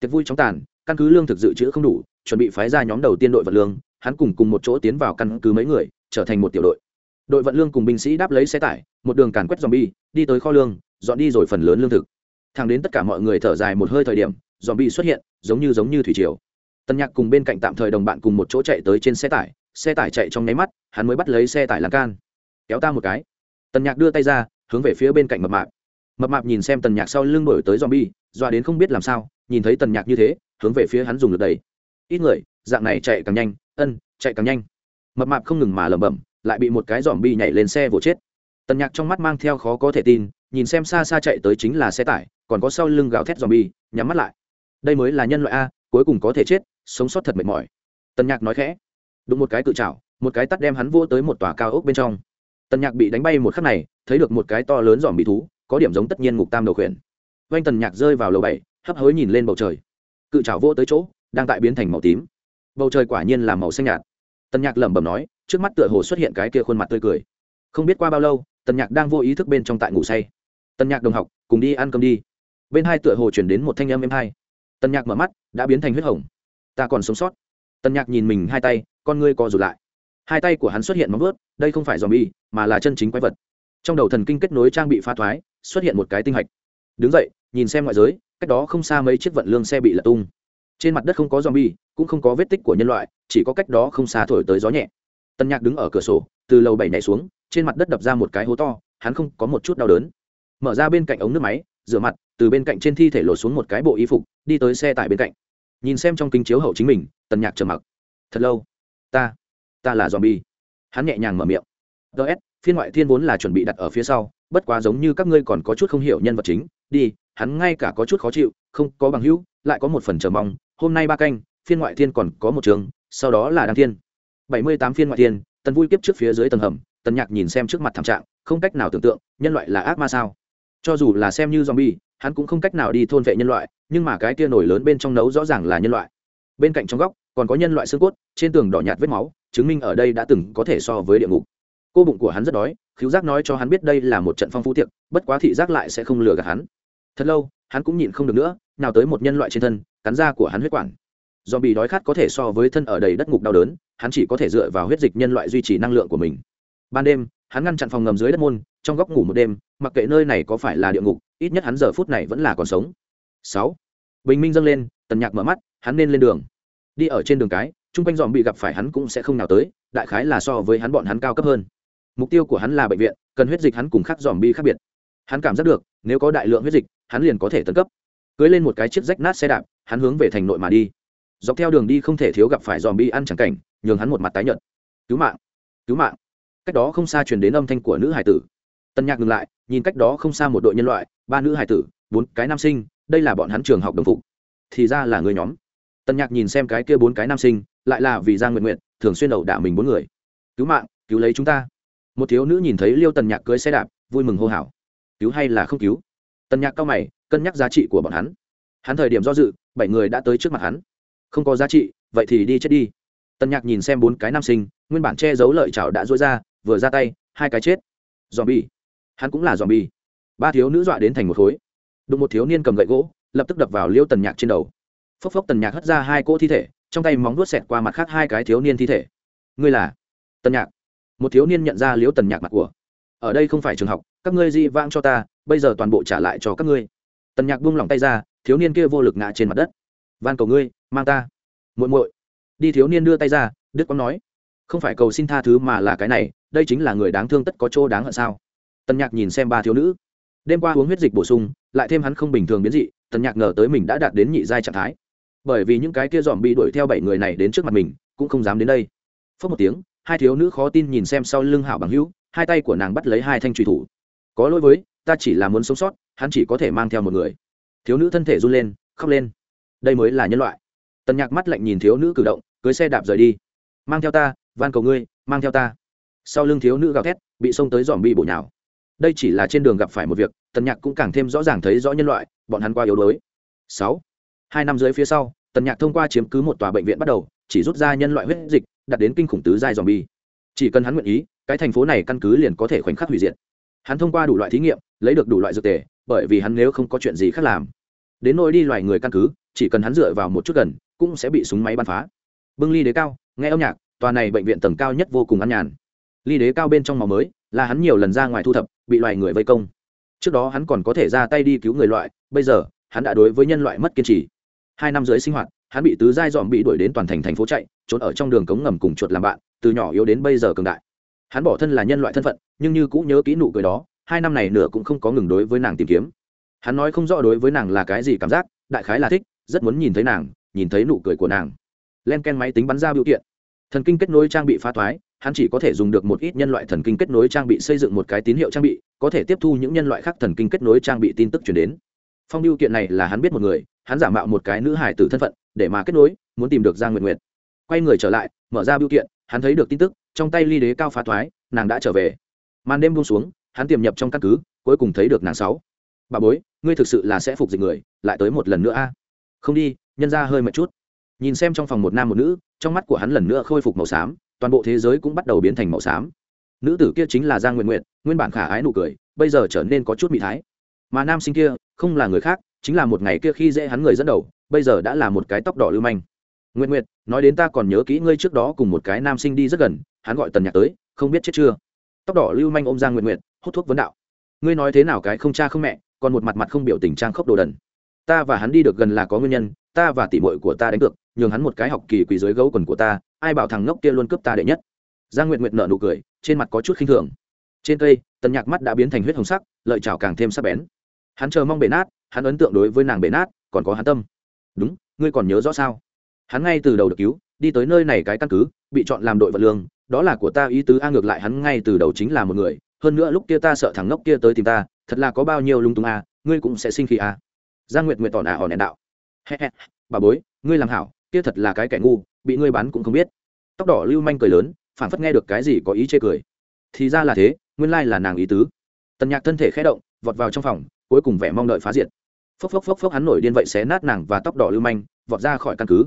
Tiệc vui chóng tàn, căn cứ lương thực dự trữ không đủ, chuẩn bị phái ra nhóm đầu tiên đội vật lương, hắn cùng cùng một chỗ tiến vào căn cứ mấy người, trở thành một tiểu đội. Đội vận lương cùng binh sĩ đáp lấy xe tải, một đường càn quét dòm bi đi tới kho lương dọn đi rồi phần lớn lương thực. Thẳng đến tất cả mọi người thở dài một hơi thời điểm dòm bị xuất hiện, giống như giống như thủy triều. Tân nhạc cùng bên cạnh tạm thời đồng bạn cùng một chỗ chạy tới trên xe tải xe tải chạy trong nháy mắt, hắn mới bắt lấy xe tải lan can. Kéo ta một cái. Tần nhạc đưa tay ra, hướng về phía bên cạnh mập mạp. Mập mạp nhìn xem tần nhạc sau lưng đổi tới z bi doa đến không biết làm sao, nhìn thấy tần nhạc như thế, hướng về phía hắn dùng lượt đầy ít người, dạng này chạy càng nhanh, ân, chạy càng nhanh. Mập mạp không ngừng mà lẩm bẩm, lại bị một cái dòm bi nhảy lên xe vỗ chết. Tần nhạc trong mắt mang theo khó có thể tin nhìn xem xa xa chạy tới chính là xe tải, còn có sau lưng gào thét dòm bi nhắm mắt lại. Đây mới là nhân loại a, cuối cùng có thể chết, sống sót thật mệt mỏi. Tần nhạc nói khẽ. Đụng một cái cự trào một cái tắt đem hắn vô tới một tòa cao ốc bên trong. Tần nhạc bị đánh bay một khắc này, thấy được một cái to lớn dòm bị thú, có điểm giống tất nhiên ngục tam đầu khuyển. Oanh tần nhạc rơi vào lầu bảy, hấp hối nhìn lên bầu trời. Cự trào vô tới chỗ, đang tại biến thành màu tím. Bầu trời quả nhiên là màu xanh nhạt. Tần nhạc lẩm bẩm nói, trước mắt tựa hồ xuất hiện cái kia khuôn mặt tươi cười. Không biết qua bao lâu tần nhạc đang vô ý thức bên trong tại ngủ say. Tân nhạc đồng học, cùng đi ăn cơm đi. Bên hai tựa hồ chuyển đến một thanh âm êm hai. Tân nhạc mở mắt, đã biến thành huyết hồng. Ta còn sống sót. Tân nhạc nhìn mình hai tay, con ngươi co rụt lại. Hai tay của hắn xuất hiện móng vớt đây không phải dòm bi mà là chân chính quái vật. Trong đầu thần kinh kết nối trang bị pha thoái, xuất hiện một cái tinh hạch. Đứng dậy, nhìn xem ngoại giới, cách đó không xa mấy chiếc vận lương xe bị lật tung. Trên mặt đất không có dòm bi cũng không có vết tích của nhân loại, chỉ có cách đó không xa thổi tới gió nhẹ. Tân nhạc đứng ở cửa sổ, từ lầu bảy nhảy xuống, trên mặt đất đập ra một cái hố to, hắn không có một chút đau đớn mở ra bên cạnh ống nước máy, rửa mặt, từ bên cạnh trên thi thể lột xuống một cái bộ y phục, đi tới xe tải bên cạnh. Nhìn xem trong kính chiếu hậu chính mình, tần nhạc trầm mặc. Thật lâu. Ta ta là zombie. Hắn nhẹ nhàng mở miệng. Ts phiên ngoại thiên vốn là chuẩn bị đặt ở phía sau, bất quá giống như các ngươi còn có chút không hiểu nhân vật chính, đi, hắn ngay cả có chút khó chịu, không có bằng hữu, lại có một phần chờ mong, hôm nay ba canh, phiên ngoại thiên còn có một trường, sau đó là đăng thiên. Bảy mươi tám phiên ngoại thiên, tần vui kiếp trước phía dưới tầng hầm, tần nhạc nhìn xem trước mặt thảm trạng, không cách nào tưởng tượng, nhân loại là ác ma sao? Cho dù là xem như zombie, hắn cũng không cách nào đi thôn vệ nhân loại, nhưng mà cái kia nổi lớn bên trong nấu rõ ràng là nhân loại. Bên cạnh trong góc, còn có nhân loại xương cốt, trên tường đỏ nhạt vết máu, chứng minh ở đây đã từng có thể so với địa ngục. Cô bụng của hắn rất đói, khiếu giác nói cho hắn biết đây là một trận phong phú tiệc, bất quá thị giác lại sẽ không lừa gạt hắn. Thật lâu, hắn cũng nhịn không được nữa, nào tới một nhân loại trên thân, cắn da của hắn huyết quản. Do bị đói khát có thể so với thân ở đầy đất ngục đau đớn, hắn chỉ có thể dựa vào huyết dịch nhân loại duy trì năng lượng của mình. Ban đêm, hắn ngăn chặn phòng ngầm dưới đất môn trong góc ngủ một đêm, mặc kệ nơi này có phải là địa ngục, ít nhất hắn giờ phút này vẫn là còn sống. Sáu. Bình minh dâng lên, tần nhạc mở mắt, hắn nên lên đường. Đi ở trên đường cái, chung quanh dòm bị gặp phải hắn cũng sẽ không nào tới, đại khái là so với hắn bọn hắn cao cấp hơn. Mục tiêu của hắn là bệnh viện, cần huyết dịch hắn cùng khác dòm bi khác biệt. Hắn cảm giác được, nếu có đại lượng huyết dịch, hắn liền có thể tấn cấp. Cưới lên một cái chiếc rách nát xe đạp, hắn hướng về thành nội mà đi. Dọc theo đường đi không thể thiếu gặp phải dòm bi ăn chẳng cảnh, nhường hắn một mặt tái nhợt. Cứu mạng cứu mạng. Cách đó không xa truyền đến âm thanh của nữ hải tử tân nhạc ngừng lại, nhìn cách đó không xa một đội nhân loại, ba nữ hải tử, bốn cái nam sinh, đây là bọn hắn trường học đồng phục. Thì ra là người nhóm. Tân nhạc nhìn xem cái kia bốn cái nam sinh, lại là vì giang nguyện nguyện thường xuyên đầu đả mình bốn người. Cứu mạng, cứu lấy chúng ta. Một thiếu nữ nhìn thấy liêu tần nhạc cưới xe đạp, vui mừng hô hào. Cứu hay là không cứu? Tần nhạc cao mày, cân nhắc giá trị của bọn hắn. Hắn thời điểm do dự, bảy người đã tới trước mặt hắn. Không có giá trị, vậy thì đi chết đi. Tần nhạc nhìn xem bốn cái nam sinh, nguyên bản che giấu lợi chảo đã dối ra, vừa ra tay, hai cái chết. Dòm bi hắn cũng là dòm bi ba thiếu nữ dọa đến thành một khối. Đụng một thiếu niên cầm gậy gỗ, lập tức đập vào liêu tần nhạc trên đầu. Phốc phốc tần nhạc hất ra hai cỗ thi thể, trong tay móng vuốt xẹt qua mặt khác hai cái thiếu niên thi thể. Ngươi là? Tần nhạc. Một thiếu niên nhận ra liêu tần nhạc mặt của. Ở đây không phải trường học, các ngươi di vãng cho ta, bây giờ toàn bộ trả lại cho các ngươi. Tần nhạc buông lỏng tay ra, thiếu niên kia vô lực ngã trên mặt đất. Van cầu ngươi, mang ta. Muội muội. Đi thiếu niên đưa tay ra, đức quang nói. Không phải cầu xin tha thứ mà là cái này, đây chính là người đáng thương tất có chỗ đáng hận sao? Tần nhạc nhìn xem ba thiếu nữ. Đêm qua uống huyết dịch bổ sung, lại thêm hắn không bình thường biến dị, tần nhạc ngờ tới mình đã đạt đến nhị giai trạng thái. Bởi vì những cái kia dòm bị đuổi theo bảy người này đến trước mặt mình, cũng không dám đến đây. Phớt một tiếng, hai thiếu nữ khó tin nhìn xem sau lưng hảo bằng hữu, hai tay của nàng bắt lấy hai thanh truy thủ. Có lỗi với, ta chỉ là muốn sống sót, hắn chỉ có thể mang theo một người. Thiếu nữ thân thể run lên, khóc lên. Đây mới là nhân loại. Tần nhạc mắt lạnh nhìn thiếu nữ cử động, cưới xe đạp rời đi. Mang theo ta, van cầu ngươi, mang theo ta. Sau lưng thiếu nữ gào thét, bị xông tới dòm bị bổ nhào đây chỉ là trên đường gặp phải một việc, tần nhạc cũng càng thêm rõ ràng thấy rõ nhân loại, bọn hắn qua yếu đuối. Sáu, hai năm dưới phía sau, tần nhạc thông qua chiếm cứ một tòa bệnh viện bắt đầu, chỉ rút ra nhân loại huyết dịch đặt đến kinh khủng tứ giai dòm bi chỉ cần hắn nguyện ý, cái thành phố này căn cứ liền có thể khoảnh khắc hủy diệt. Hắn thông qua đủ loại thí nghiệm, lấy được đủ loại dược tề, bởi vì hắn nếu không có chuyện gì khác làm, đến nỗi đi loài người căn cứ, chỉ cần hắn dựa vào một chút gần, cũng sẽ bị súng máy bắn phá. Bưng ly đế cao, nghe âm nhạc, tòa này bệnh viện tầng cao nhất vô cùng ăn nhàn. Ly đế cao bên trong màu mới là hắn nhiều lần ra ngoài thu thập, bị loài người vây công. Trước đó hắn còn có thể ra tay đi cứu người loại, bây giờ, hắn đã đối với nhân loại mất kiên trì. Hai năm dưới sinh hoạt, hắn bị tứ giai dòm bị đuổi đến toàn thành thành phố chạy, trốn ở trong đường cống ngầm cùng chuột làm bạn, từ nhỏ yếu đến bây giờ cường đại. Hắn bỏ thân là nhân loại thân phận, nhưng như cũng nhớ kỹ nụ cười đó, hai năm này nửa cũng không có ngừng đối với nàng tìm kiếm. Hắn nói không rõ đối với nàng là cái gì cảm giác, đại khái là thích, rất muốn nhìn thấy nàng, nhìn thấy nụ cười của nàng. Len ken máy tính bắn ra biểu kiện. Thần kinh kết nối trang bị phá thoái hắn chỉ có thể dùng được một ít nhân loại thần kinh kết nối trang bị xây dựng một cái tín hiệu trang bị, có thể tiếp thu những nhân loại khác thần kinh kết nối trang bị tin tức chuyển đến. Phong biểu kiện này là hắn biết một người, hắn giả mạo một cái nữ hải tử thân phận, để mà kết nối, muốn tìm được giang nguyện nguyện quay người trở lại, mở ra biểu kiện, hắn thấy được tin tức, trong tay ly đế cao phá thoái, nàng đã trở về. Màn đêm buông xuống, hắn tiềm nhập trong căn cứ, cuối cùng thấy được nàng sáu. Bà bối, ngươi thực sự là sẽ phục dịch người, lại tới một lần nữa a. Không đi, nhân ra hơi mệt chút. Nhìn xem trong phòng một nam một nữ, trong mắt của hắn lần nữa khôi phục màu xám toàn bộ thế giới cũng bắt đầu biến thành màu xám. Nữ tử kia chính là giang nguyện nguyện nguyên bản khả ái nụ cười, bây giờ trở nên có chút mị thái. Mà nam sinh kia, không là người khác, chính là một ngày kia khi dễ hắn người dẫn đầu, bây giờ đã là một cái tóc đỏ lưu manh. Nguyện nguyện nói đến ta còn nhớ kỹ ngươi trước đó cùng một cái nam sinh đi rất gần, hắn gọi tần nhạc tới, không biết chết chưa? Tóc đỏ lưu manh ôm giang nguyện nguyện hút thuốc vấn đạo. Ngươi nói thế nào cái không cha không mẹ, còn một mặt mặt không biểu tình trang khốc đồ đần. Ta và hắn đi được gần là có nguyên nhân, ta và tỉ mội của ta đánh cược, nhường hắn một cái học kỳ quỳ dưới gấu quần của ta ai bảo thằng ngốc kia luôn cướp ta đệ nhất. Giang nguyện nguyện nợ nụ cười, trên mặt có chút khinh thường. Trên cây, tần nhạc mắt đã biến thành huyết hồng sắc, lợi chảo càng thêm sắc bén. Hắn chờ mong bể nát, hắn ấn tượng đối với nàng bể nát, còn có hắn tâm. Đúng, ngươi còn nhớ rõ sao? Hắn ngay từ đầu được cứu, đi tới nơi này cái căn cứ, bị chọn làm đội vật lương, đó là của ta ý tứ, a ngược lại hắn ngay từ đầu chính là một người. Hơn nữa lúc kia ta sợ thằng ngốc kia tới tìm ta, thật là có bao nhiêu lung tung a, ngươi cũng sẽ sinh khí a. Giang nguyệt nguyệt tỏ ả ỏ nẹn đạo. Bà bối, ngươi làm hảo, kia thật là cái kẻ ngu bị ngươi bắn cũng không biết. Tóc đỏ lưu manh cười lớn phản phất nghe được cái gì có ý chê cười. Thì ra là thế, nguyên lai là nàng ý tứ. Tần nhạc thân thể khẽ động, vọt vào trong phòng, cuối cùng vẻ mong đợi phá diệt. Phốc phốc phốc phốc hắn nổi điên vậy xé nát nàng và tóc đỏ lưu manh, vọt ra khỏi căn cứ.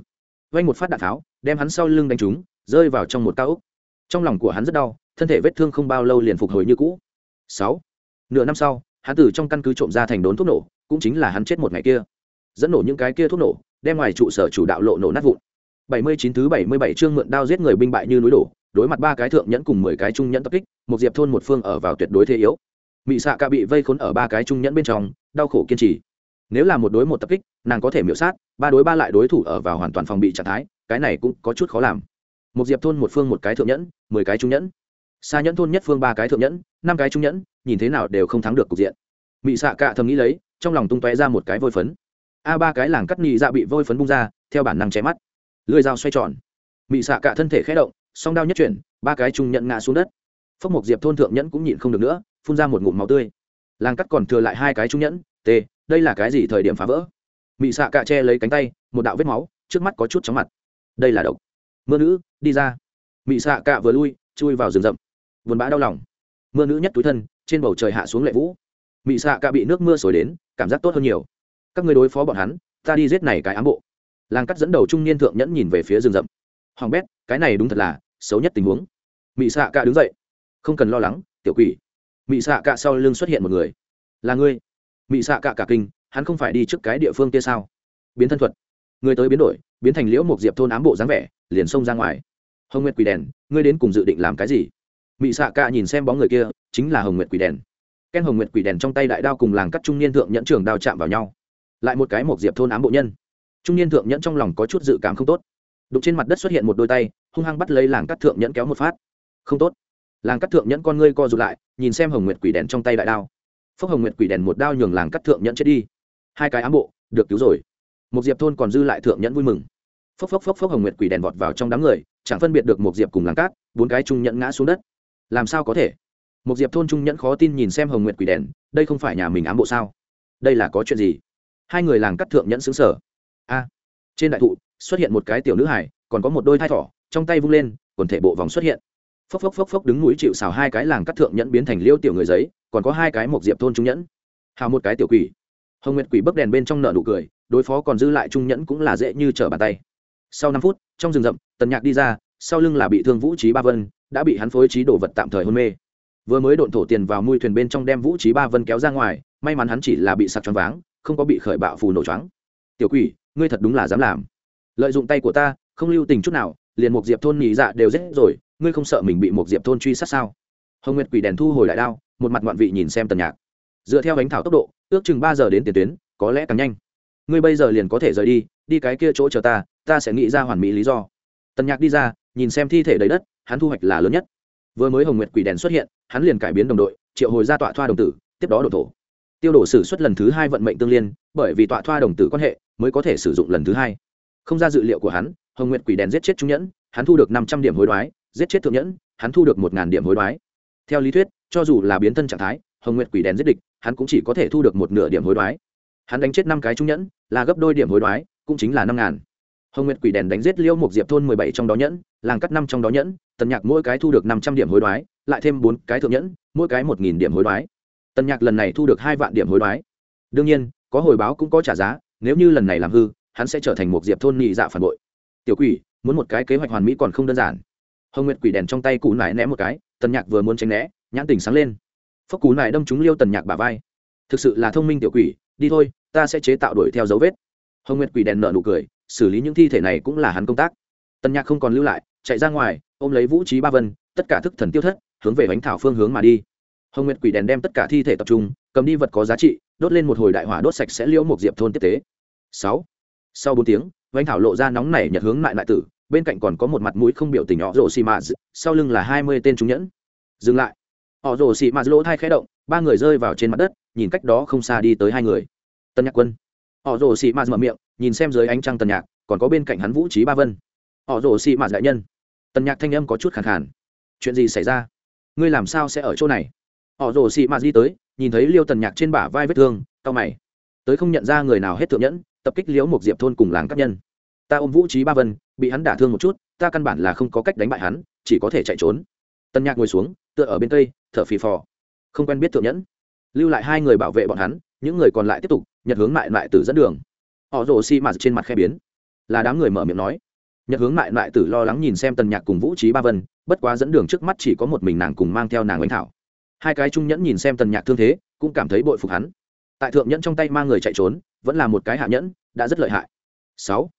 Vanh một phát đạn tháo, đem hắn sau lưng đánh trúng, rơi vào trong một cao ốc. Trong lòng của hắn rất đau, thân thể vết thương không bao lâu liền phục hồi như cũ. Sáu, nửa năm sau, hắn từ trong căn cứ trộm ra thành đốn thuốc nổ, cũng chính là hắn chết một ngày kia. Dẫn nổ những cái kia thuốc nổ, đem ngoài trụ sở chủ đạo lộ nổ nát vụn. 79 thứ 77 chương mượn đao giết người binh bại như núi đổ, đối mặt ba cái thượng nhẫn cùng mười cái trung nhẫn tập kích, một diệp thôn một phương ở vào tuyệt đối thế yếu. Mị xạ ca bị vây khốn ở ba cái trung nhẫn bên trong, đau khổ kiên trì. Nếu là một đối một tập kích, nàng có thể miểu sát, ba đối ba lại đối thủ ở vào hoàn toàn phòng bị trạng thái, cái này cũng có chút khó làm. Một diệp thôn một phương một cái thượng nhẫn, mười cái trung nhẫn. Xa nhẫn thôn nhất phương ba cái thượng nhẫn, năm cái trung nhẫn, nhìn thế nào đều không thắng được cục diện. Mị xạ cạ thầm nghĩ lấy, trong lòng tung tóe ra một cái vôi phấn. A ba cái làng cắt nhị dạ bị vôi phấn bung ra, theo bản năng chém mắt lưỡi dao xoay tròn. Mị xạ cả thân thể khé động, song đao nhất chuyển, ba cái trung nhẫn ngã xuống đất. Phốc một diệp thôn thượng nhẫn cũng nhịn không được nữa, phun ra một ngụm máu tươi. Làng cắt còn thừa lại hai cái trung nhẫn t đây là cái gì thời điểm phá vỡ? Mị xạ cả che lấy cánh tay, một đạo vết máu, trước mắt có chút chóng mặt. Đây là độc. Mưa nữ, đi ra. Mị xạ cả vừa lui, chui vào rừng rậm. Vườn bã đau lòng. Mưa nữ nhất túi thân, trên bầu trời hạ xuống lệ vũ. Mị xạ cả bị nước mưa sổi đến, cảm giác tốt hơn nhiều. Các người đối phó bọn hắn, ta đi giết này cái ám bộ làng cắt dẫn đầu trung niên thượng nhẫn nhìn về phía rừng rậm. Hoàng bét, cái này đúng thật là xấu nhất tình huống. Mị xạ cạ đứng dậy. Không cần lo lắng, tiểu quỷ. Mị xạ cạ sau lưng xuất hiện một người. Là ngươi. Mị xạ cạ cả kinh, hắn không phải đi trước cái địa phương kia sao? Biến thân thuật. Người tới biến đổi, biến thành liễu một diệp thôn ám bộ dáng vẻ, liền xông ra ngoài. Hồng nguyệt quỷ đèn, ngươi đến cùng dự định làm cái gì? Mị xạ cạ nhìn xem bóng người kia, chính là hồng nguyệt quỷ đèn. Ken hồng nguyệt quỷ đèn trong tay đại đao cùng làng cắt trung niên thượng nhẫn trường đao chạm vào nhau. Lại một cái một diệp thôn ám bộ nhân trung niên thượng nhẫn trong lòng có chút dự cảm không tốt. Đục trên mặt đất xuất hiện một đôi tay, hung hăng bắt lấy làng cắt thượng nhẫn kéo một phát. Không tốt. Làng cắt thượng nhẫn con ngươi co rụt lại, nhìn xem hồng nguyệt quỷ đèn trong tay đại đao. Phúc hồng nguyệt quỷ đèn một đao nhường làng cắt thượng nhẫn chết đi. Hai cái ám bộ, được cứu rồi. Một diệp thôn còn dư lại thượng nhẫn vui mừng. Phốc phốc phốc phốc hồng nguyệt quỷ đèn vọt vào trong đám người, chẳng phân biệt được một diệp cùng làng cát bốn cái trung nhẫn ngã xuống đất. Làm sao có thể? Một diệp thôn trung nhẫn khó tin nhìn xem hồng nguyệt quỷ đèn, đây không phải nhà mình ám bộ sao? Đây là có chuyện gì? Hai người làng cắt thượng nhẫn xứng sở a. Trên đại thụ, xuất hiện một cái tiểu nữ hải còn có một đôi thai thỏ, trong tay vung lên, quần thể bộ vòng xuất hiện. Phốc phốc phốc phốc đứng núi chịu xào hai cái làng cắt thượng nhẫn biến thành liêu tiểu người giấy, còn có hai cái một diệp thôn trung nhẫn. Hào một cái tiểu quỷ. Hồng nguyệt quỷ bấc đèn bên trong nợ nụ cười, đối phó còn dư lại trung nhẫn cũng là dễ như trở bàn tay. Sau năm phút, trong rừng rậm, tần nhạc đi ra, sau lưng là bị thương vũ trí ba vân, đã bị hắn phối trí đổ vật tạm thời hôn mê. Vừa mới độn thổ tiền vào mui thuyền bên trong đem vũ trí ba vân kéo ra ngoài, may mắn hắn chỉ là bị sặc choáng váng, không có bị khởi bạo phù nổ choáng. Tiểu quỷ ngươi thật đúng là dám làm. Lợi dụng tay của ta, không lưu tình chút nào, liền một diệp thôn nhị dạ đều rết rồi, ngươi không sợ mình bị một diệp thôn truy sát sao? Hồng nguyệt quỷ đèn thu hồi lại đao, một mặt ngoạn vị nhìn xem tần nhạc. Dựa theo bánh thảo tốc độ, ước chừng ba giờ đến tiền tuyến, có lẽ càng nhanh. Ngươi bây giờ liền có thể rời đi đi cái kia chỗ chờ ta ta sẽ nghĩ ra hoàn mỹ lý do. Tần nhạc đi ra, nhìn xem thi thể đầy đất, hắn thu hoạch là lớn nhất. Vừa mới hồng nguyệt quỷ đèn xuất hiện, hắn liền cải biến đồng đội, triệu hồi ra tọa thoa đồng tử, tiếp đó đổ thổ tiêu đổ sử xuất lần thứ hai vận mệnh tương liên, bởi vì tọa thoa đồng tử quan hệ mới có thể sử dụng lần thứ hai. Không ra dự liệu của hắn, hồng nguyệt quỷ đèn giết chết trung nhẫn, hắn thu được năm trăm điểm hối đoái, giết chết thượng nhẫn, hắn thu được một điểm hối đoái. Theo lý thuyết, cho dù là biến thân trạng thái, hồng nguyệt quỷ đèn giết địch, hắn cũng chỉ có thể thu được một nửa điểm hối đoái. Hắn đánh chết năm cái trung nhẫn, là gấp đôi điểm hối đoái, cũng chính là năm ngàn. Hồng nguyệt quỷ đèn đánh giết liêu một diệp thôn mười bảy trong đó nhẫn, làng cắt năm trong đó nhẫn, tần nhạc mỗi cái thu được năm trăm điểm hối đoái, lại thêm bốn cái thượng nhẫn, mỗi cái một nghìn điểm hối đoái tần nhạc lần này thu được hai vạn điểm hối đoái. Đương nhiên, có hồi báo cũng có trả giá, nếu như lần này làm hư, hắn sẽ trở thành một diệp thôn nhị dạ phản bội. Tiểu quỷ, muốn một cái kế hoạch hoàn mỹ còn không đơn giản. Hồng nguyệt quỷ đèn trong tay cụ nải ném một cái, tần nhạc vừa muốn tránh né, nhãn tình sáng lên. Phốc cú nải đâm trúng liêu tần nhạc bà vai. Thực sự là thông minh tiểu quỷ, đi thôi, ta sẽ chế tạo đuổi theo dấu vết. Hồng nguyệt quỷ đèn nở nụ cười, xử lý những thi thể này cũng là hắn công tác. Tần nhạc không còn lưu lại, chạy ra ngoài, ôm lấy vũ trí ba vân, tất cả thức thần tiêu thất, hướng về bánh thảo phương hướng mà đi hồng nguyệt quỷ đèn đem tất cả thi thể tập trung, cầm đi vật có giá trị, đốt lên một hồi đại hỏa đốt sạch sẽ liễu một diệp thôn tiếp tế. Sáu. Sau bốn tiếng vánh thảo lộ ra nóng nảy nhật hướng lại lại tử, bên cạnh còn có một mặt mũi không biểu tình họ rồ xì mạt sau lưng là hai mươi tên trung nhẫn. Dừng lại. Họ rồ xì mạt lỗ thai khẽ động, ba người rơi vào trên mặt đất, nhìn cách đó không xa đi tới hai người. Tân nhạc quân. Họ rồ xì mạt mở miệng, nhìn xem dưới ánh trăng tần nhạc, còn có bên cạnh hắn vũ trí ba vân. Họ rồ xì mạt đại nhân. Tần nhạc thanh âm có chút khẳng khàn. Chuyện gì xảy ra? Ngươi làm sao sẽ ở chỗ này? Họ rồ xì mạt đi tới, nhìn thấy liêu tần nhạc trên bả vai vết thương cao mày. Tới không nhận ra người nào hết thượng nhẫn, tập kích liễu một diệp thôn cùng làng các nhân. Ta ôm vũ trí ba vân, bị hắn đả thương một chút, ta căn bản là không có cách đánh bại hắn, chỉ có thể chạy trốn. Tân nhạc ngồi xuống, tựa ở bên cây, thở phì phò. Không quen biết thượng nhẫn. Lưu lại hai người bảo vệ bọn hắn, những người còn lại tiếp tục, nhật hướng lại lại tử dẫn đường. Họ rồ xi mạt trên mặt khe biến. Là đám người mở miệng nói. Nhật hướng lại lại tử lo lắng nhìn xem tần nhạc cùng vũ trí ba vân, bất quá dẫn đường trước mắt chỉ có một mình nàng cùng mang theo nàng oanh thảo hai cái trung nhẫn nhìn xem tần nhạc thương thế, cũng cảm thấy bội phục hắn. Tại thượng nhẫn trong tay mang người chạy trốn, vẫn là một cái hạ nhẫn, đã rất lợi hại. Sáu.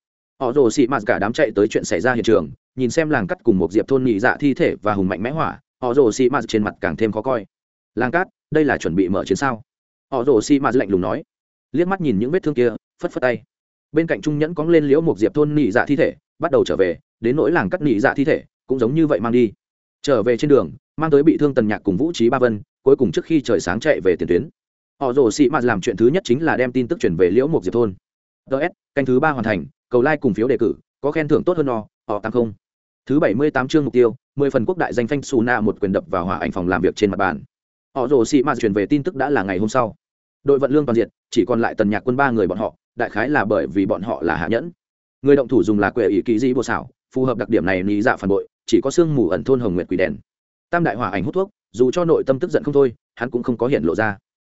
Họ rồ xị mạt cả đám chạy tới chuyện xảy ra hiện trường, nhìn xem làng cắt cùng một diệp thôn nhị dạ thi thể và hùng mạnh mẽ hỏa, họ rồ xị mạt trên mặt càng thêm khó coi. Làng cát, đây là chuẩn bị mở chiến sao? Họ rồ xị mạt lạnh lùng nói. Liếc mắt nhìn những vết thương kia, phất phất tay. Bên cạnh trung nhẫn cóng lên liễu một diệp thôn nhị dạ thi thể, bắt đầu trở về, đến nỗi làng cắt nhị dạ thi thể, cũng giống như vậy mang đi. Trở về trên đường mang tới bị thương tần nhạc cùng vũ trí ba vân, cuối cùng trước khi trời sáng chạy về tiền tuyến. Họ rồ sĩ mạt làm chuyện thứ nhất chính là đem tin tức chuyển về liễu Mục diệp thôn. Ts canh thứ ba hoàn thành, cầu lai、like、cùng cùng phiếu đề cử, có khen thưởng tốt hơn no họ tăng không. Thứ bảy mươi tám chương mục tiêu, mười phần quốc đại danh phanh xù na một quyền đập vào hỏa ảnh phòng làm việc trên mặt bàn. Họ rồ sĩ mạt chuyển về tin tức đã là ngày hôm sau. Đội vận lương toàn diện, chỉ còn lại tần nhạc quân ba người bọn họ, đại khái là bởi vì bọn họ là hạ nhẫn. Người động thủ dùng là quệ ỷ kỳ di bộ xảo, phù hợp đặc điểm này lý dạ phản bội, chỉ có sương mù ẩn thôn hồng nguyệt quỷ đèn tam đại hỏa ảnh hút thuốc, dù cho nội tâm tức giận không thôi, hắn cũng không có hiện lộ ra.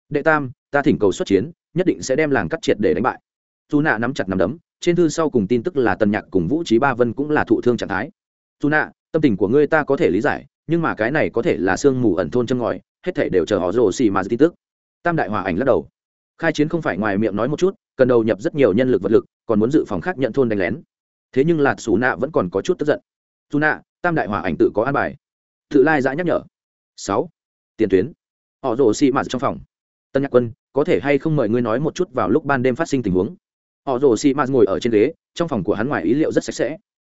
Đệ tam, ta thỉnh cầu xuất chiến, nhất định sẽ đem làng cắt triệt để đánh bại. Dù nạ nắm chặt nắm đấm, trên thư sau cùng tin tức là tần nhạc cùng vũ trí ba vân cũng là thụ thương trạng thái. Dù nạ tâm tình của ngươi ta có thể lý giải, nhưng mà cái này có thể là sương mù ẩn thôn chân ngòi, hết thể đều chờ họ rồ xì mà tin tức. Tam đại hòa ảnh lắc đầu. Khai chiến không phải ngoài miệng nói một chút, cần đầu nhập rất nhiều nhân lực vật lực, còn muốn dự phòng khác nhận thôn đánh lén. Thế nhưng lạt xù nạ vẫn còn có chút tức giận. Dù nạ tam đại hòa ảnh tự có an bài tự lai giã nhắc nhở. Sáu. Tiền tuyến. Họ rồ xì mạt trong phòng. Tân nhạc quân, có thể hay không mời ngươi nói một chút vào lúc ban đêm phát sinh tình huống? Họ rồ xì mạt ngồi ở trên ghế, trong phòng của hắn ngoài ý liệu rất sạch sẽ.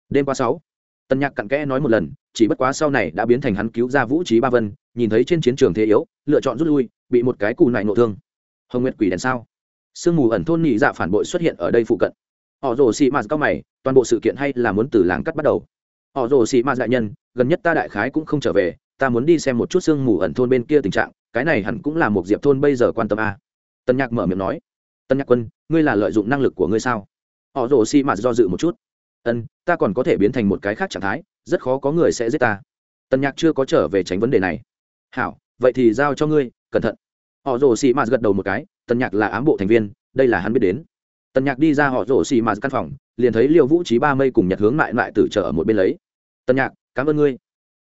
Đêm qua sáu, tân nhạc cặn kẽ nói một lần, chỉ bất quá sau này đã biến thành hắn cứu ra vũ trí ba vân, nhìn thấy trên chiến trường thế yếu, lựa chọn rút lui, bị một cái cù này nộ thương. Hồng nguyệt quỷ đèn sao? Sương mù ẩn thôn nhị dạ phản bội xuất hiện ở đây phụ cận. Họ rồ xì mạt cao mày, toàn bộ sự kiện hay là muốn từ làng cắt bắt đầu? Họ rồ xì Ma đại nhân, gần nhất ta đại khái cũng không trở về, ta muốn đi xem một chút sương mù ẩn thôn bên kia tình trạng, cái này hẳn cũng là một diệp thôn bây giờ quan tâm a. Tân nhạc mở miệng nói. Tân nhạc quân, ngươi là lợi dụng năng lực của ngươi sao? Họ rồ xi Ma do dự một chút. Ân, ta còn có thể biến thành một cái khác trạng thái, rất khó có người sẽ giết ta. Tân nhạc chưa có trở về tránh vấn đề này. Hảo, vậy thì giao cho ngươi, cẩn thận. Họ rồ xì Ma gật đầu một cái, tân nhạc là ám bộ thành viên, đây là hắn biết đến. Tân nhạc đi ra họ rổ xì mạt căn phòng, liền thấy liêu vũ trí ba mây cùng nhật hướng lại lại tử trở ở một bên lấy tân nhạc, cảm ơn ngươi.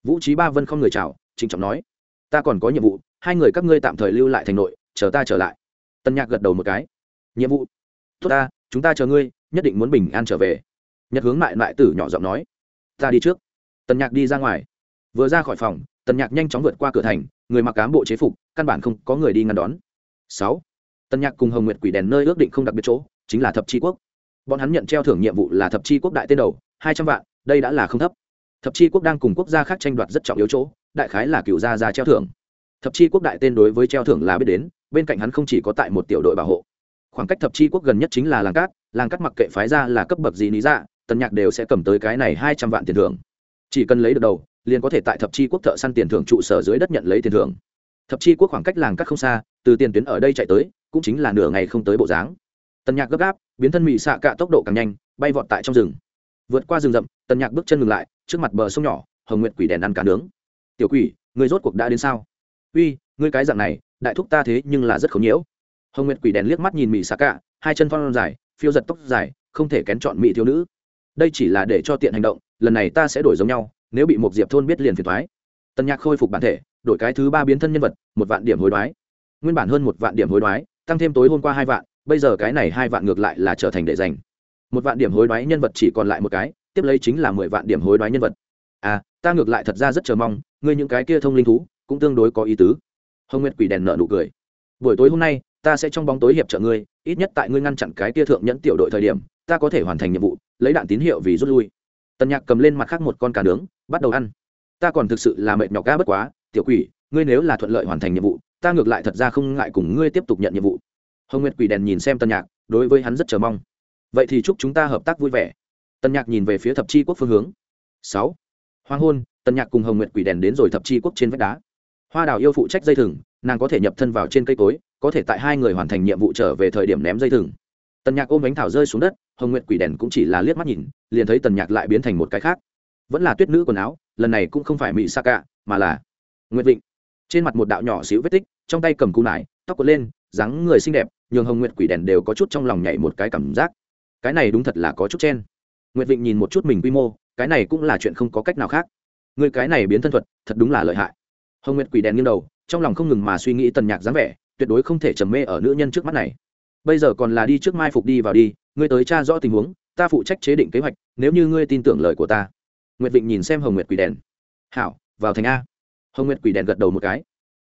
Vũ trí ba vân không người chào, trịnh trọng nói. Ta còn có nhiệm vụ, hai người các ngươi tạm thời lưu lại thành nội, chờ ta trở lại. Tân nhạc gật đầu một cái. Nhiệm vụ? Tốt ta, chúng ta chờ ngươi, nhất định muốn bình an trở về. Nhật hướng lại lại tử nhỏ giọng nói. Ta đi trước. Tần nhạc đi ra ngoài. Vừa ra khỏi phòng, tần nhạc nhanh chóng vượt qua cửa thành, người mặc cám bộ chế phục, căn bản không có người đi ngăn đón. Sáu. Tần nhạc cùng hồng nguyệt quỷ đèn nơi ước định không đặc biệt chỗ, chính là thập tri quốc. Bọn hắn nhận treo thưởng nhiệm vụ là thập tri quốc đại tên đầu, hai trăm vạn, đây đã là không thấp thập Chi quốc đang cùng quốc gia khác tranh đoạt rất trọng yếu chỗ, đại khái là cựu gia gia treo thưởng. Thập chi quốc đại tên đối với treo thưởng là biết đến, bên cạnh hắn không chỉ có tại một tiểu đội bảo hộ. Khoảng cách thập chi quốc gần nhất chính là làng cát làng cát mặc kệ phái ra là cấp bậc gì lý ra tần nhạc đều sẽ cầm tới cái này hai trăm vạn tiền thưởng. Chỉ cần lấy được đầu, liền có thể tại thập chi quốc thợ săn tiền thưởng trụ sở dưới đất nhận lấy tiền thưởng. Thập chi quốc khoảng cách làng cát không xa, từ tiền tuyến ở đây chạy tới, cũng chính là nửa ngày không tới bộ dáng. Tần nhạc gấp gáp, biến thân mị xạ cạ tốc độ càng nhanh, bay vọt tại trong rừng vượt qua rừng rậm, tần nhạc bước chân ngừng lại, trước mặt bờ sông nhỏ, hồng nguyện quỷ đèn ăn cá nướng. Tiểu quỷ người rốt cuộc đã đến sao? Uy, ngươi cái dạng này, đại thúc ta thế nhưng là rất khẩu nhiễu. Hồng nguyệt quỷ đèn liếc mắt nhìn mỹ xà cạ, hai chân phong dài, phiêu giật tóc dài, không thể kén chọn mỹ thiếu nữ. Đây chỉ là để cho tiện hành động, lần này ta sẽ đổi giống nhau, nếu bị một diệp thôn biết liền phiền thoái tần nhạc khôi phục bản thể, đổi cái thứ ba biến thân nhân vật, một vạn điểm hối đoái. Nguyên bản hơn một vạn điểm hối đoái, tăng thêm tối hôm qua hai vạn, bây giờ cái này hai vạn ngược lại là trở thành để dành một vạn điểm hối đoái nhân vật chỉ còn lại một cái, tiếp lấy chính là mười vạn điểm hối đoái nhân vật. À ta ngược lại thật ra rất chờ mong, ngươi những cái kia thông linh thú, cũng tương đối có ý tứ. Hồng nguyệt quỷ đèn nợ nụ cười. Buổi tối hôm nay, ta sẽ trong bóng tối hiệp trợ ngươi, ít nhất tại ngươi ngăn chặn cái kia thượng nhẫn tiểu đội thời điểm, ta có thể hoàn thành nhiệm vụ, lấy đạn tín hiệu vì rút lui. Tần nhạc cầm lên mặt khác một con cá nướng, bắt đầu ăn. Ta còn thực sự là mệt nhọc ga bất quá, tiểu quỷ, ngươi nếu là thuận lợi hoàn thành nhiệm vụ, ta ngược lại thật ra không ngại cùng ngươi tiếp tục nhận nhiệm vụ. Hồng nguyệt quỷ đèn nhìn xem tân nhạc, đối với hắn rất chờ mong vậy thì chúc chúng ta hợp tác vui vẻ. Tân nhạc nhìn về phía thập chi quốc phương hướng. Sáu. Hoàng hôn tân nhạc cùng hồng nguyệt quỷ đèn đến rồi thập chi quốc trên vách đá. Hoa đào yêu phụ trách dây thừng, nàng có thể nhập thân vào trên cây cối, có thể tại hai người hoàn thành nhiệm vụ trở về thời điểm ném dây thừng. Tần nhạc ôm bánh thảo rơi xuống đất, hồng nguyệt quỷ đèn cũng chỉ là liếc mắt nhìn, liền thấy tần nhạc lại biến thành một cái khác. Vẫn là tuyết nữ quần áo, lần này cũng không phải mỹ sa cạ mà là nguyệt vịnh. Trên mặt một đạo nhỏ xíu vết tích, trong tay cầm cung nải, tóc quật lên, dáng người xinh đẹp, nhường hồng nguyệt quỷ đèn đều có chút trong lòng nhảy một cái cảm giác cái này đúng thật là có chút chen. Nguyệt vịnh nhìn một chút mình quy mô, cái này cũng là chuyện không có cách nào khác. Người cái này biến thân thuật, thật đúng là lợi hại. Hồng nguyệt quỷ đèn nghiêng đầu, trong lòng không ngừng mà suy nghĩ tần nhạc dáng vẻ, tuyệt đối không thể trầm mê ở nữ nhân trước mắt này. Bây giờ còn là đi trước mai phục đi vào đi, ngươi tới tra rõ tình huống, ta phụ trách chế định kế hoạch, nếu như ngươi tin tưởng lời của ta. Nguyệt vịnh nhìn xem hồng nguyệt quỷ đèn. Hảo, vào thành a. Hồng nguyệt quỷ đèn gật đầu một cái.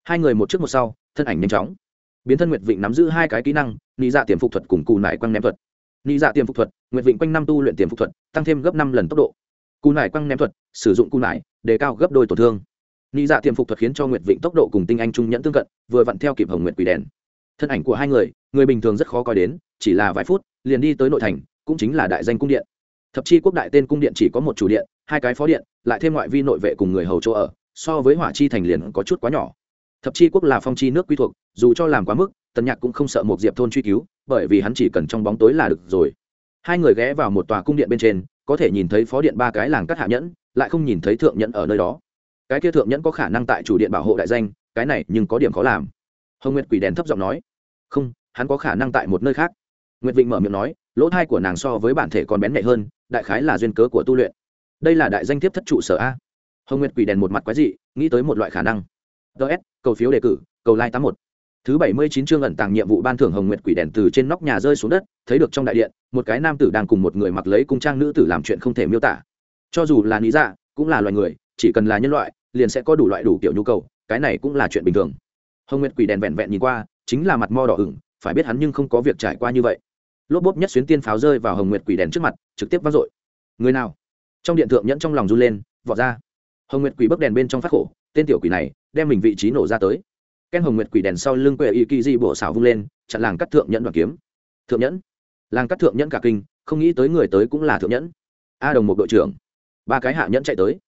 Hai người một trước một sau, thân ảnh nhanh chóng. Biến thân nguyệt vịnh nắm giữ hai cái kỹ năng lý dạ tiềm phục thuật cùng cù nải quăng ném thuật nị dạ tiềm phục thuật, nguyệt vịnh quanh năm tu luyện tiềm phục thuật, tăng thêm gấp năm lần tốc độ. Cù nải quăng ném thuật, sử dụng cù nải, đề cao gấp đôi tổn thương. Nị dạ tiềm phục thuật khiến cho nguyệt vịnh tốc độ cùng tinh anh trung nhẫn tương cận, vừa vặn theo kịp hồng nguyệt quỷ đèn. Thân ảnh của hai người người bình thường rất khó coi đến, chỉ là vài phút, liền đi tới nội thành, cũng chính là đại danh cung điện. Thập chi quốc đại tên cung điện chỉ có một chủ điện, hai cái phó điện, lại thêm ngoại vi nội vệ cùng người hầu chỗ ở, so với hỏa chi thành liền có chút quá nhỏ. Thập chi quốc là phong chi nước quy thuộc, dù cho làm quá mức tần nhạc cũng không sợ một diệp thôn truy cứu, bởi vì hắn chỉ cần trong bóng tối là được rồi. Hai người ghé vào một tòa cung điện bên trên, có thể nhìn thấy phó điện ba cái làng cắt hạ nhẫn, lại không nhìn thấy thượng nhẫn ở nơi đó. Cái kia thượng nhẫn có khả năng tại chủ điện bảo hộ đại danh, cái này nhưng có điểm khó làm. Hồng nguyệt quỷ đèn thấp giọng nói. Không, hắn có khả năng tại một nơi khác. Nguyệt vịnh mở miệng nói, lỗ thai của nàng so với bản thể còn bén nhạy hơn, đại khái là duyên cớ của tu luyện. Đây là đại danh tiếp thất trụ sở a. Hồng nguyệt quỷ đèn một mặt quái dị, nghĩ tới một loại khả năng. Ts cầu phiếu đề cử, cầu lai tám một thứ bảy mươi chín chương ẩn tàng nhiệm vụ ban thưởng hồng nguyệt quỷ đèn từ trên nóc nhà rơi xuống đất, thấy được trong đại điện, một cái nam tử đang cùng một người mặc lấy cung trang nữ tử làm chuyện không thể miêu tả. Cho dù là lý dạ cũng là loài người, chỉ cần là nhân loại, liền sẽ có đủ loại đủ kiểu nhu cầu, cái này cũng là chuyện bình thường. Hồng nguyệt quỷ đèn vẹn vẹn nhìn qua, chính là mặt mo đỏ ửng, phải biết hắn nhưng không có việc trải qua như vậy. Lốp bốp nhất xuyến tiên pháo rơi vào hồng nguyệt quỷ đèn trước mặt, trực tiếp vang dội. Người nào? Trong điện thượng nhẫn trong lòng run lên, vọt ra. Hồng nguyệt quỷ bấc đèn bên trong phát khổ, tên tiểu quỷ này, đem mình vị trí nổ ra tới ken hồng nguyệt quỷ đèn sau lưng quệ y kỳ di bộ xảo vung lên, chặn làng cắt thượng nhẫn đoàn kiếm. Thượng nhẫn? Làng cắt thượng nhẫn cả kinh, không nghĩ tới người tới cũng là thượng nhẫn. A đồng một đội trưởng. Ba cái hạ nhẫn chạy tới.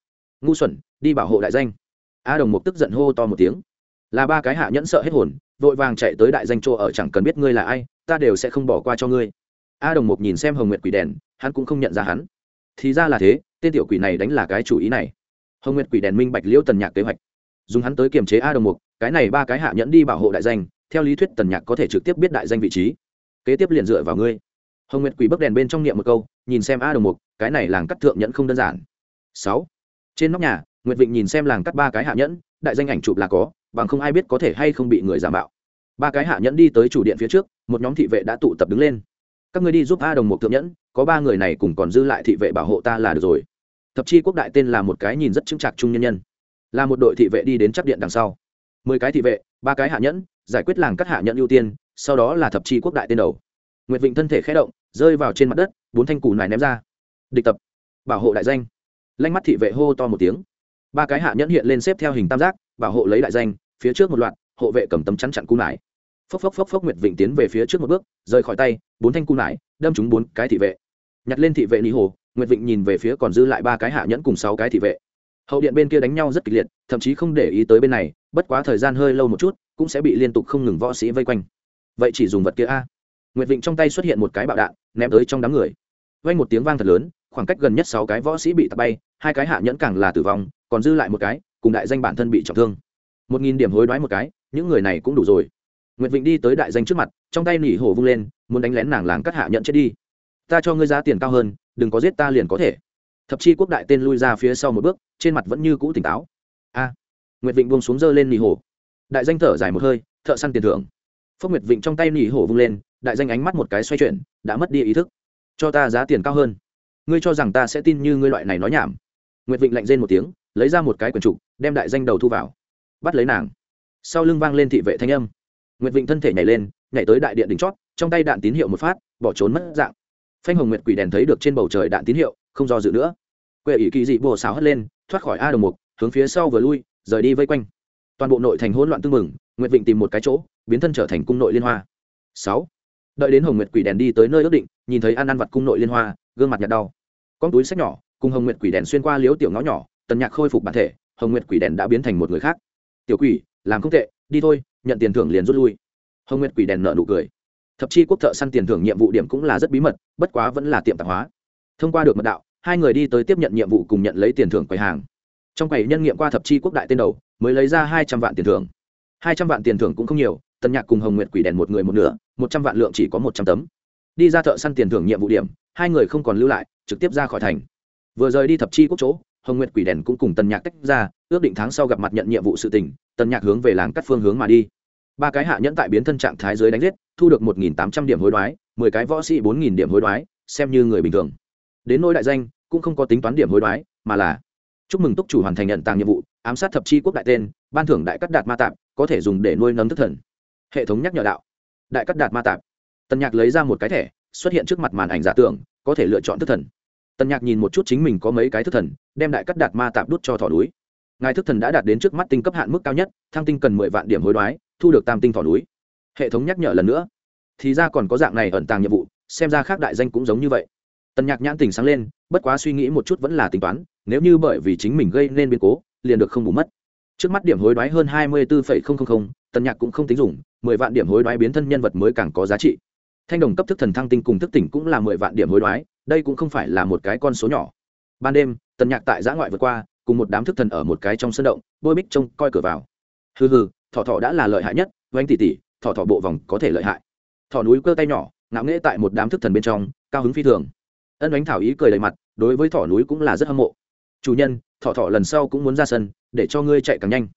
Ngu xuẩn, đi bảo hộ đại danh. A đồng một tức giận hô to một tiếng. Là ba cái hạ nhẫn sợ hết hồn, vội vàng chạy tới đại danh chỗ ở chẳng cần biết ngươi là ai, ta đều sẽ không bỏ qua cho ngươi. A đồng một nhìn xem hồng nguyệt quỷ đèn, hắn cũng không nhận ra hắn. Thì ra là thế, tên tiểu quỷ này đánh là cái chủ ý này. Hồng nguyệt quỷ đèn minh bạch liễu tần nhạc kế hoạch. Dùng hắn tới kiềm chế a đồng mục cái này ba cái hạ nhẫn đi bảo hộ đại danh, theo lý thuyết tần nhạc có thể trực tiếp biết đại danh vị trí. Kế tiếp liền dựa vào ngươi. Hồng nguyệt quỷ bấc đèn bên trong niệm một câu, nhìn xem a đồng mục, cái này làng cắt thượng nhẫn không đơn giản. Sáu. Trên nóc nhà, nguyệt vịnh nhìn xem làng cắt ba cái hạ nhẫn, đại danh ảnh chụp là có, bằng không ai biết có thể hay không bị người giả mạo. Ba cái hạ nhẫn đi tới chủ điện phía trước, một nhóm thị vệ đã tụ tập đứng lên. Các ngươi đi giúp a đồng mục thượng nhẫn, có ba người này cùng còn dư lại thị vệ bảo hộ ta là được rồi. Thập chi quốc đại tên là một cái nhìn rất chững chạc trung nhân nhân. Là một đội thị vệ đi đến chắc điện đằng sau mười cái thị vệ, ba cái hạ nhẫn, giải quyết làng cắt hạ nhẫn ưu tiên, sau đó là thập chi quốc đại tên đầu. Nguyệt vịnh thân thể khẽ động, rơi vào trên mặt đất, bốn thanh cù này ném ra. Địch tập. Bảo hộ đại danh. Lanh mắt thị vệ hô to một tiếng. Ba cái hạ nhẫn hiện lên xếp theo hình tam giác, bảo hộ lấy đại danh, phía trước một loạt, hộ vệ cầm tấm chắn chặn cù nải. Phốc phốc phốc phốc nguyệt vịnh tiến về phía trước một bước, rời khỏi tay, bốn thanh cù nải, đâm trúng bốn cái thị vệ. Nhặt lên thị vệ lý hồ, nguyệt vịnh nhìn về phía còn dư lại ba cái hạ nhẫn cùng sáu cái thị vệ hậu điện bên kia đánh nhau rất kịch liệt, thậm chí không để ý tới bên này, bất quá thời gian hơi lâu một chút, cũng sẽ bị liên tục không ngừng võ sĩ vây quanh. Vậy chỉ dùng vật kia a. Nguyệt vịnh trong tay xuất hiện một cái bạo đạn, ném tới trong đám người. Vây một tiếng vang thật lớn, khoảng cách gần nhất sáu cái võ sĩ bị tạt bay, hai cái hạ nhẫn càng là tử vong, còn dư lại một cái, cùng đại danh bản thân bị trọng thương. Một nghìn điểm hối đoái một cái, những người này cũng đủ rồi. Nguyệt vịnh đi tới đại danh trước mặt, trong tay nỉ hổ vung lên, muốn đánh lén nàng làng cắt hạ nhận chết đi. Ta cho ngươi giá tiền cao hơn, đừng có giết ta liền có thể thập chi quốc đại tên lui ra phía sau một bước, trên mặt vẫn như cũ tỉnh táo. A, nguyệt vịnh buông xuống dơ lên nỉ hổ. Đại danh thở dài một hơi, thợ săn tiền thưởng. Phước nguyệt vịnh trong tay nỉ hổ vung lên, đại danh ánh mắt một cái xoay chuyển, đã mất đi ý thức. Cho ta giá tiền cao hơn. Ngươi cho rằng ta sẽ tin như ngươi loại này nói nhảm. Nguyệt vịnh lạnh rên một tiếng, lấy ra một cái quần trục, đem đại danh đầu thu vào. Bắt lấy nàng. Sau lưng vang lên thị vệ thanh âm. Nguyệt vịnh thân thể nhảy lên, nhảy tới đại điện đỉnh chót, trong tay đạn tín hiệu một phát, bỏ trốn mất dạng. Phanh hồng nguyệt quỷ đèn thấy được trên bầu trời đạn tín hiệu không do dự nữa. Quệ ỷ kỳ dị bồ xào hất lên, thoát khỏi a đồng mục, hướng phía sau vừa lui, rời đi vây quanh. Toàn bộ nội thành hỗn loạn tưng mừng nguyệt vịnh tìm một cái chỗ, biến thân trở thành cung nội liên hoa. Sáu. Đợi đến hồng nguyệt quỷ đèn đi tới nơi ước định, nhìn thấy ăn ăn vặt cung nội liên hoa, gương mặt nhạt đau. Con túi sách nhỏ, cùng hồng nguyệt quỷ đèn xuyên qua liếu tiểu ngõ nhỏ, tần nhạc khôi phục bản thể, hồng nguyệt quỷ đèn đã biến thành một người khác. Tiểu quỷ, làm không tệ, đi thôi, nhận tiền thưởng liền rút lui. Hồng nguyệt quỷ đèn nợ nụ cười. Thậm chí quốc thợ săn tiền thưởng nhiệm vụ điểm cũng là rất bí mật, bất quá vẫn là tiệm tạp hóa. Thông qua được mật đạo hai người đi tới tiếp nhận nhiệm vụ cùng nhận lấy tiền thưởng quầy hàng. Trong quầy nhân nghiệm qua thập chi quốc đại tên đầu, mới lấy ra hai trăm vạn tiền thưởng. Hai trăm vạn tiền thưởng cũng không nhiều tân nhạc cùng hồng nguyệt quỷ đèn một người một nửa, một trăm vạn lượng chỉ có một trăm tấm. Đi ra thợ săn tiền thưởng nhiệm vụ điểm, hai người không còn lưu lại, trực tiếp ra khỏi thành. Vừa rời đi thập chi quốc chỗ, hồng nguyệt quỷ đèn cũng cùng tần nhạc tách ra, ước định tháng sau gặp mặt nhận nhiệm vụ sự tình, tần nhạc hướng về làng cắt phương hướng mà đi. Ba cái hạ nhẫn tại biến thân trạng thái giới đánh giết, thu được một nghìn tám trăm điểm hối đoái, mười cái võ sĩ bốn nghìn điểm hối đoái, xem như người bình thường đến nỗi đại danh, cũng không có tính toán điểm hối đoái, mà là chúc mừng túc chủ hoàn thành nhận tàng nhiệm vụ, ám sát thập chi quốc đại tên, ban thưởng đại cắt đạt ma tạp, có thể dùng để nuôi nấm thức thần. Hệ thống nhắc nhở đạo. Đại cắt đạt ma tạp. Tần nhạc lấy ra một cái thẻ, xuất hiện trước mặt màn ảnh giả tưởng, có thể lựa chọn thức thần. Tần nhạc nhìn một chút chính mình có mấy cái thức thần, đem đại cắt đạt ma tạp đút cho thỏ núi. Ngài thức thần đã đạt đến trước mắt tinh cấp hạn mức cao nhất, thăng tinh cần mười vạn điểm hối đoái, thu được tam tinh thỏ núi. Hệ thống nhắc nhở lần nữa. Thì ra còn có dạng này ẩn tàng nhiệm vụ, xem ra khác đại danh cũng giống như vậy tần nhạc nhãn tình sáng lên, bất quá suy nghĩ một chút vẫn là tính toán, nếu như bởi vì chính mình gây nên biến cố, liền được không bù mất. Trước mắt điểm hối đoái hơn hai mươi bốn tần nhạc cũng không tính dùng, mười vạn điểm hối đoái biến thân nhân vật mới càng có giá trị. Thanh đồng cấp thức thần thăng tinh cùng thức tỉnh cũng là mười vạn điểm hối đoái, đây cũng không phải là một cái con số nhỏ. Ban đêm, tần nhạc tại giã ngoại vượt qua, cùng một đám thức thần ở một cái trong sân động, bôi bích trông coi cửa vào. Hừ hừ, thỏ thỏ đã là lợi hại nhất, oanh tỉ tỉ, thỏ thỏ bộ vòng có thể lợi hại. Thỏ núi cơ tay nhỏ, ngạo nghễ tại một đám thức thần bên trong, cao hứng phi thường ân Ánh thảo ý cười đầy mặt, đối với thỏ núi cũng là rất hâm mộ. Chủ nhân, thỏ thỏ lần sau cũng muốn ra sân, để cho ngươi chạy càng nhanh.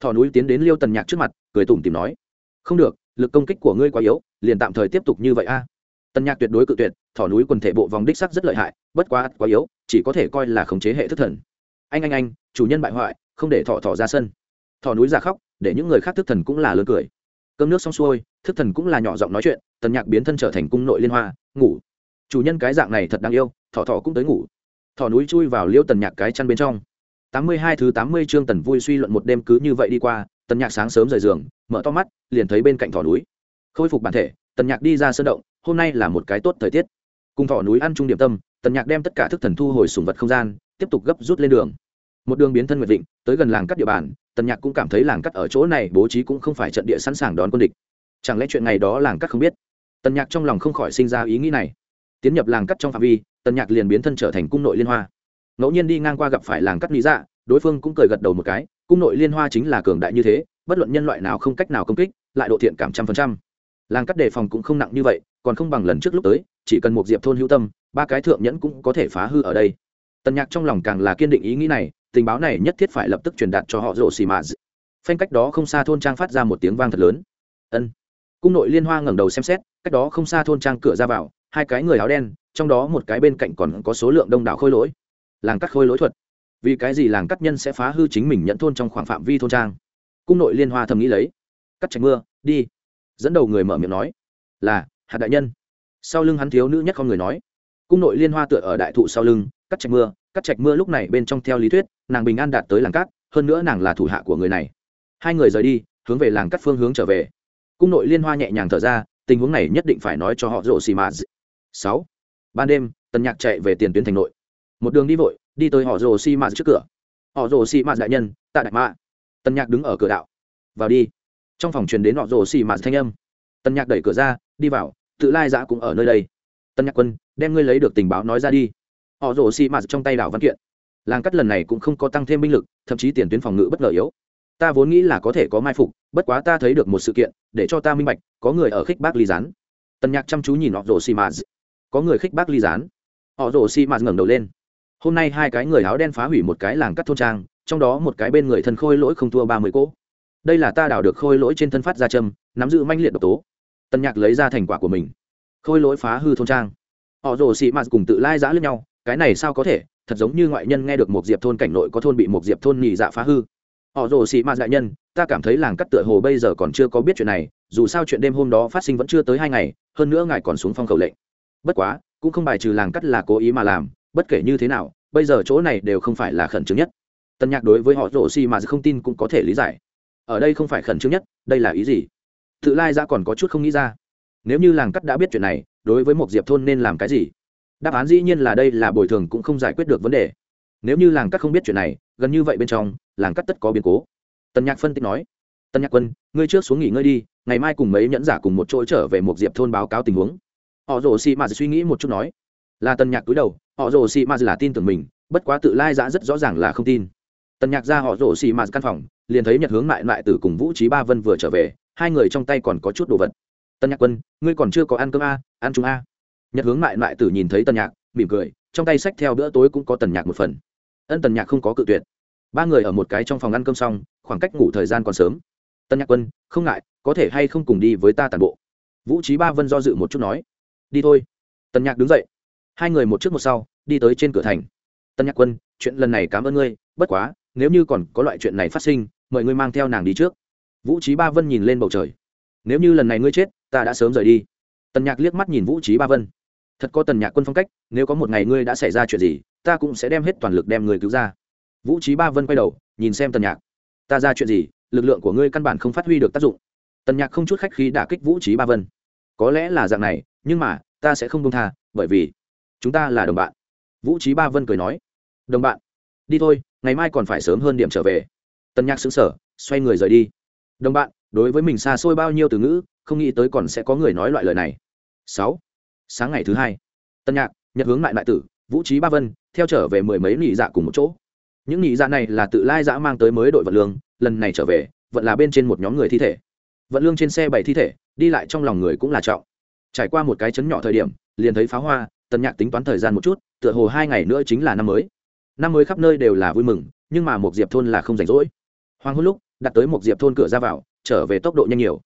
Thỏ núi tiến đến liêu tần nhạc trước mặt, cười tủm tìm nói, không được, lực công kích của ngươi quá yếu, liền tạm thời tiếp tục như vậy a. Tần nhạc tuyệt đối cự tuyệt, thỏ núi quần thể bộ vòng đích sắc rất lợi hại, bất quá quá yếu, chỉ có thể coi là khống chế hệ thức thần. Anh anh anh, chủ nhân bại hoại, không để thỏ thỏ ra sân. Thỏ núi ra khóc, để những người khác thức thần cũng là lớn cười. Cơm nước xong xuôi, thức thần cũng là nhỏ giọng nói chuyện, tần nhạc biến thân trở thành cung nội liên hoa, ngủ chủ nhân cái dạng này thật đáng yêu, thỏ thỏ cũng tới ngủ. Thỏ núi chui vào liêu tần nhạc cái chăn bên trong. Tám mươi hai thứ tám mươi chương tần vui suy luận một đêm cứ như vậy đi qua, tần nhạc sáng sớm rời giường, mở to mắt, liền thấy bên cạnh thỏ núi. Khôi phục bản thể, tần nhạc đi ra sơn động, hôm nay là một cái tốt thời tiết. Cùng thỏ núi ăn trung điểm tâm, tần nhạc đem tất cả thức thần thu hồi sùng vật không gian, tiếp tục gấp rút lên đường. Một đường biến thân nguyệt vịnh, tới gần làng cắt địa bàn, tần nhạc cũng cảm thấy làng cắt ở chỗ này bố trí cũng không phải trận địa sẵn sàng đón quân địch. Chẳng lẽ chuyện này đó làng cắt không biết? Tần nhạc trong lòng không khỏi sinh ra ý nghĩ này tiến nhập làng cắt trong phạm vi, tần nhạc liền biến thân trở thành cung nội liên hoa. Ngẫu nhiên đi ngang qua gặp phải làng cắt lý dạ đối phương cũng cười gật đầu một cái, cung nội liên hoa chính là cường đại như thế, bất luận nhân loại nào không cách nào công kích, lại độ thiện cảm trăm phần trăm. Làng cắt đề phòng cũng không nặng như vậy, còn không bằng lần trước lúc tới, chỉ cần một diệp thôn hữu tâm, ba cái thượng nhẫn cũng có thể phá hư ở đây. Tần nhạc trong lòng càng là kiên định ý nghĩ này, tình báo này nhất thiết phải lập tức truyền đạt cho họ rổ xì mã phanh cách đó không xa thôn trang phát ra một tiếng vang thật lớn. Ân. Cung nội liên hoa ngẩng đầu xem xét, cách đó không xa thôn trang cửa ra vào hai cái người áo đen, trong đó một cái bên cạnh còn có số lượng đông đảo khôi lỗi. Làng cắt khôi lỗi thuật. Vì cái gì làng cắt nhân sẽ phá hư chính mình nhận thôn trong khoảng phạm vi thôn trang? Cung nội liên hoa thầm nghĩ lấy. Cắt trạch mưa, đi. Dẫn đầu người mở miệng nói, là, hạt đại nhân. Sau lưng hắn thiếu nữ nhất không người nói. Cung nội liên hoa tựa ở đại thụ sau lưng, cắt trạch mưa, cắt trạch mưa lúc này bên trong theo lý thuyết, nàng bình an đạt tới làng cát hơn nữa nàng là thủ hạ của người này. Hai người rời đi, hướng về làng cắt phương hướng trở về. Cung nội liên hoa nhẹ nhàng thở ra, tình huống này nhất định phải nói cho họ rộ xì mà sáu. Ban đêm tần nhạc chạy về tiền tuyến thành nội. Một đường đi vội đi tới họ rồ xi mạt trước cửa. Họ rồ xi mạt đại nhân tạ đại mạ tần nhạc đứng ở cửa đạo. Vào đi. Trong phòng truyền đến họ rồ xi mạt thanh âm. Tần nhạc đẩy cửa ra đi vào tự lai giã cũng ở nơi đây. Tần nhạc quân đem ngươi lấy được tình báo nói ra đi. Họ rồ xi mạt trong tay đảo văn kiện. Làng cắt lần này cũng không có tăng thêm binh lực thậm chí tiền tuyến phòng ngự bất ngờ yếu. Ta vốn nghĩ là có thể có mai phục bất quá ta thấy được một sự kiện để cho ta minh bạch có người ở khích bác ly rán, tần nhạc chăm chú nhìn họ rồ xi mạt có người khích bác ly gián. Họ rồ xi mạt ngẩng đầu lên. Hôm nay hai cái người áo đen phá hủy một cái làng cắt thôn trang, trong đó một cái bên người thân khôi lỗi không thua ba mươi cỗ. Đây là ta đào được khôi lỗi trên thân phát ra châm, nắm giữ manh liệt độc tố. Tân nhạc lấy ra thành quả của mình. Khôi lỗi phá hư thôn trang. Họ rồ xị mạt cùng tự lai giã lẫn nhau, cái này sao có thể? Thật giống như ngoại nhân nghe được một diệp thôn cảnh nội có thôn bị một diệp thôn nhị dạ phá hư. Họ rồ xị mạt đại nhân, ta cảm thấy làng cắt tựa hồ bây giờ còn chưa có biết chuyện này, dù sao chuyện đêm hôm đó phát sinh vẫn chưa tới hai ngày, hơn nữa ngài còn xuống phong khẩu lệnh bất quá, cũng không bài trừ làng cắt là cố ý mà làm, bất kể như thế nào, bây giờ chỗ này đều không phải là khẩn trương nhất. Tân nhạc đối với họ rổ xi mà không tin cũng có thể lý giải. Ở đây không phải khẩn trương nhất, đây là ý gì? Tự lai ra còn có chút không nghĩ ra. Nếu như làng cắt đã biết chuyện này, đối với một diệp thôn nên làm cái gì? Đáp án dĩ nhiên là đây là bồi thường cũng không giải quyết được vấn đề. Nếu như làng cắt không biết chuyện này, gần như vậy bên trong, làng cắt tất có biến cố. Tần nhạc phân tích nói tần nhạc quân, ngươi trước xuống nghỉ ngơi đi, ngày mai cùng mấy nhẫn giả cùng một chỗ trở về một diệp thôn báo cáo tình huống họ rồ xì m suy nghĩ một chút nói. Là tần nhạc cúi đầu, họ rồ xì m là tin tưởng mình, bất quá tự lai giã rất rõ ràng là không tin. Tần nhạc ra họ rồ xì m căn phòng, liền thấy nhật hướng mại lại từ cùng vũ trí ba vân vừa trở về, hai người trong tay còn có chút đồ vật. Tân nhạc quân, ngươi còn chưa có ăn cơm a, ăn chúng a. Nhật hướng mại mại tử nhìn thấy tân nhạc, mỉm cười, trong tay sách theo bữa tối cũng có tần nhạc một phần. Ân tần nhạc không có cự tuyệt. Ba người ở một cái trong phòng ăn cơm xong, khoảng cách ngủ thời gian còn sớm. Tân nhạc quân, không ngại, có thể hay không cùng đi với ta tàn bộ? Vũ trí ba vân do dự một chút nói đi thôi. Tần nhạc đứng dậy. Hai người một trước một sau, đi tới trên cửa thành. Tân nhạc quân, chuyện lần này cảm ơn ngươi, bất quá, nếu như còn có loại chuyện này phát sinh, mời ngươi mang theo nàng đi trước. Vũ trí ba vân nhìn lên bầu trời. Nếu như lần này ngươi chết, ta đã sớm rời đi. Tần nhạc liếc mắt nhìn vũ trí ba vân. Thật có tần nhạc quân phong cách, nếu có một ngày ngươi đã xảy ra chuyện gì, ta cũng sẽ đem hết toàn lực đem người cứu ra. Vũ trí ba vân quay đầu, nhìn xem tần nhạc. Ta ra chuyện gì, lực lượng của ngươi căn bản không phát huy được tác dụng. Tần nhạc không chút khách khí đả kích vũ trí ba vân. Có lẽ là dạng này nhưng mà, ta sẽ không công tha, bởi vì chúng ta là đồng bạn. Vũ trí ba vân cười nói, đồng bạn, đi thôi, ngày mai còn phải sớm hơn điểm trở về. Tần nhạc xứng sở xoay người rời đi. Đồng bạn, đối với mình xa xôi bao nhiêu từ ngữ, không nghĩ tới còn sẽ có người nói loại lời này. Sáu, sáng ngày thứ hai. Tân nhạc, nhật hướng lại đại tử, vũ trí ba vân, theo trở về mười mấy nị dạ cùng một chỗ. Những nị dạ này là tự lai dã mang tới mới đội vận lương, lần này trở về vận là bên trên một nhóm người thi thể. Vận lương trên xe bảy thi thể, đi lại trong lòng người cũng là trọng trải qua một cái chấn nhỏ thời điểm, liền thấy pháo hoa, Tần nhạc tính toán thời gian một chút, tựa hồ hai ngày nữa chính là năm mới. Năm mới khắp nơi đều là vui mừng, nhưng mà một diệp thôn là không rảnh rỗi. Hoàng hôn lúc, đặt tới một diệp thôn cửa ra vào, trở về tốc độ nhanh nhiều.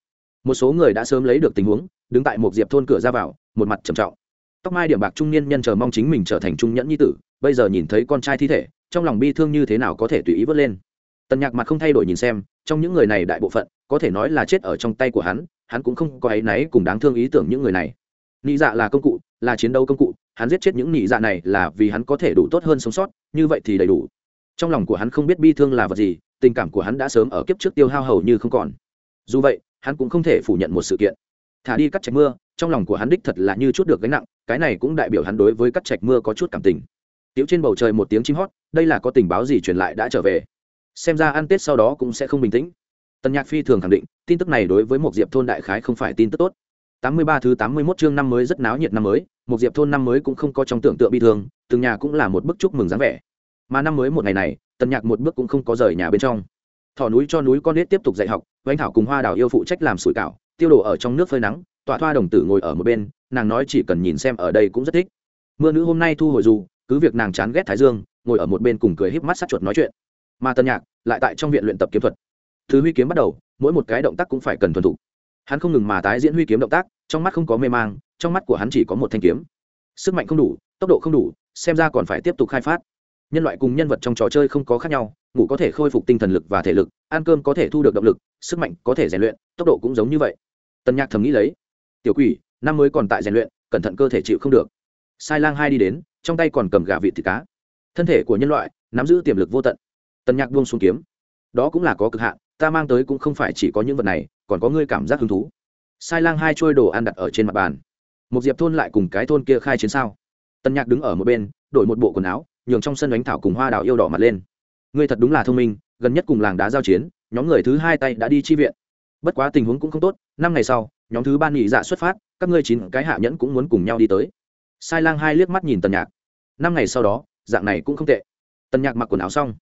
Một số người đã sớm lấy được tình huống, đứng tại một diệp thôn cửa ra vào, một mặt trầm trọng. Tóc mai điểm bạc trung niên nhân chờ mong chính mình trở thành trung nhẫn nhi tử, bây giờ nhìn thấy con trai thi thể, trong lòng bi thương như thế nào có thể tùy ý vớt lên. Tần nhạc mặt không thay đổi nhìn xem, trong những người này đại bộ phận, có thể nói là chết ở trong tay của hắn hắn cũng không có áy náy cùng đáng thương ý tưởng những người này. Nị dạ là công cụ, là chiến đấu công cụ, hắn giết chết những nị dạ này là vì hắn có thể đủ tốt hơn sống sót, như vậy thì đầy đủ. Trong lòng của hắn không biết bi thương là vật gì, tình cảm của hắn đã sớm ở kiếp trước tiêu hao hầu như không còn. Dù vậy, hắn cũng không thể phủ nhận một sự kiện. Thả đi cắt trạch mưa, trong lòng của hắn đích thật là như chút được gánh nặng, cái này cũng đại biểu hắn đối với cắt trạch mưa có chút cảm tình. Tiếu trên bầu trời một tiếng chim hót, đây là có tình báo gì truyền lại đã trở về. Xem ra ăn tết sau đó cũng sẽ không bình tĩnh. Tần nhạc phi thường khẳng định tin tức này đối với một diệp thôn đại khái không phải tin tức tốt. Tám mươi ba thứ tám mươi 81 chương năm mới rất náo nhiệt năm mới một diệp thôn năm mới cũng không có trong tưởng tượng bi thương, từng nhà cũng là một bức chúc mừng dáng vẻ. Mà năm mới một ngày này, tần nhạc một bước cũng không có rời nhà bên trong. Thỏ núi cho núi con nết tiếp tục dạy học, vánh thảo cùng hoa đào yêu phụ trách làm sủi cảo, tiêu đồ ở trong nước phơi nắng, tọa thoa đồng tử ngồi ở một bên, nàng nói chỉ cần nhìn xem ở đây cũng rất thích. Mưa nữ hôm nay thu hồi dù, cứ việc nàng chán ghét thái dương, ngồi ở một bên cùng cười híp mắt sát chuột nói chuyện. Mà tân nhạc lại tại trong viện luyện tập kiếm thuật. Thứ huy kiếm bắt đầu mỗi một cái động tác cũng phải cần thuần thục. Hắn không ngừng mà tái diễn huy kiếm động tác, trong mắt không có mê mang, trong mắt của hắn chỉ có một thanh kiếm. Sức mạnh không đủ, tốc độ không đủ, xem ra còn phải tiếp tục khai phát. Nhân loại cùng nhân vật trong trò chơi không có khác nhau, ngủ có thể khôi phục tinh thần lực và thể lực, ăn cơm có thể thu được động lực, sức mạnh có thể rèn luyện, tốc độ cũng giống như vậy. Tân nhạc thầm nghĩ lấy. Tiểu quỷ, năm mới còn tại rèn luyện, cẩn thận cơ thể chịu không được. Sai lang hai đi đến, trong tay còn cầm gà vịt thịt cá. Thân thể của nhân loại, nắm giữ tiềm lực vô tận. Tân nhạc buông xuống kiếm. Đó cũng là có cực hạn ta mang tới cũng không phải chỉ có những vật này, còn có ngươi cảm giác hứng thú. Sai lang hai trôi đồ ăn đặt ở trên mặt bàn. Một diệp thôn lại cùng cái thôn kia khai chiến sao? Tân nhạc đứng ở một bên, đổi một bộ quần áo, nhường trong sân đánh thảo cùng hoa đào yêu đỏ mặt lên. Ngươi thật đúng là thông minh, gần nhất cùng làng đá giao chiến, nhóm người thứ hai tay đã đi chi viện. Bất quá tình huống cũng không tốt, năm ngày sau, nhóm thứ ba nghỉ dạ xuất phát, các ngươi chín cái hạ nhẫn cũng muốn cùng nhau đi tới. Sai lang hai liếc mắt nhìn tần nhạc. Năm ngày sau đó, dạng này cũng không tệ. Tần nhạc mặc quần áo xong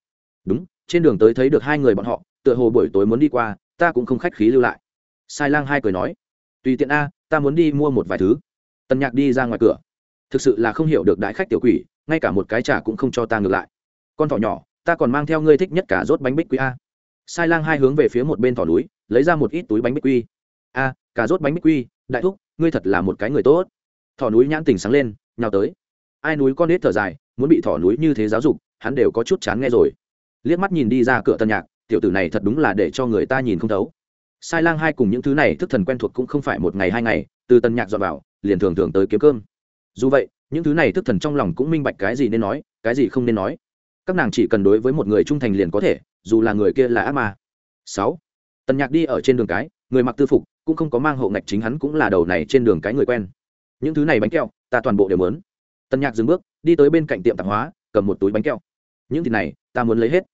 đúng, trên đường tới thấy được hai người bọn họ, tựa hồ buổi tối muốn đi qua, ta cũng không khách khí lưu lại. Sai lang hai cười nói, tùy tiện a, ta muốn đi mua một vài thứ. Tần nhạc đi ra ngoài cửa. Thực sự là không hiểu được đại khách tiểu quỷ, ngay cả một cái trả cũng không cho ta ngược lại. Con thỏ nhỏ, ta còn mang theo ngươi thích nhất cả rốt bánh bích quy a. Sai lang hai hướng về phía một bên thỏ núi, lấy ra một ít túi bánh bích quy. A, cả rốt bánh bích quy, đại thúc, ngươi thật là một cái người tốt. Thỏ núi nhãn tình sáng lên, nhào tới. Ai núi con nết thở dài, muốn bị thỏ núi như thế giáo dục, hắn đều có chút chán nghe rồi liếc mắt nhìn đi ra cửa tân nhạc, tiểu tử này thật đúng là để cho người ta nhìn không thấu. Sai lang hai cùng những thứ này thức thần quen thuộc cũng không phải một ngày hai ngày, từ tân nhạc dọn vào, liền thường thường tới kiếm cơm. Dù vậy, những thứ này thức thần trong lòng cũng minh bạch cái gì nên nói, cái gì không nên nói. Các nàng chỉ cần đối với một người trung thành liền có thể, dù là người kia là ác ma. Sáu. Tần nhạc đi ở trên đường cái, người mặc tư phục, cũng không có mang hộ ngạch chính hắn cũng là đầu này trên đường cái người quen. Những thứ này bánh kẹo, ta toàn bộ đều muốn. Tần nhạc dừng bước, đi tới bên cạnh tiệm tạp hóa, cầm một túi bánh kẹo những thịt này, ta muốn lấy hết.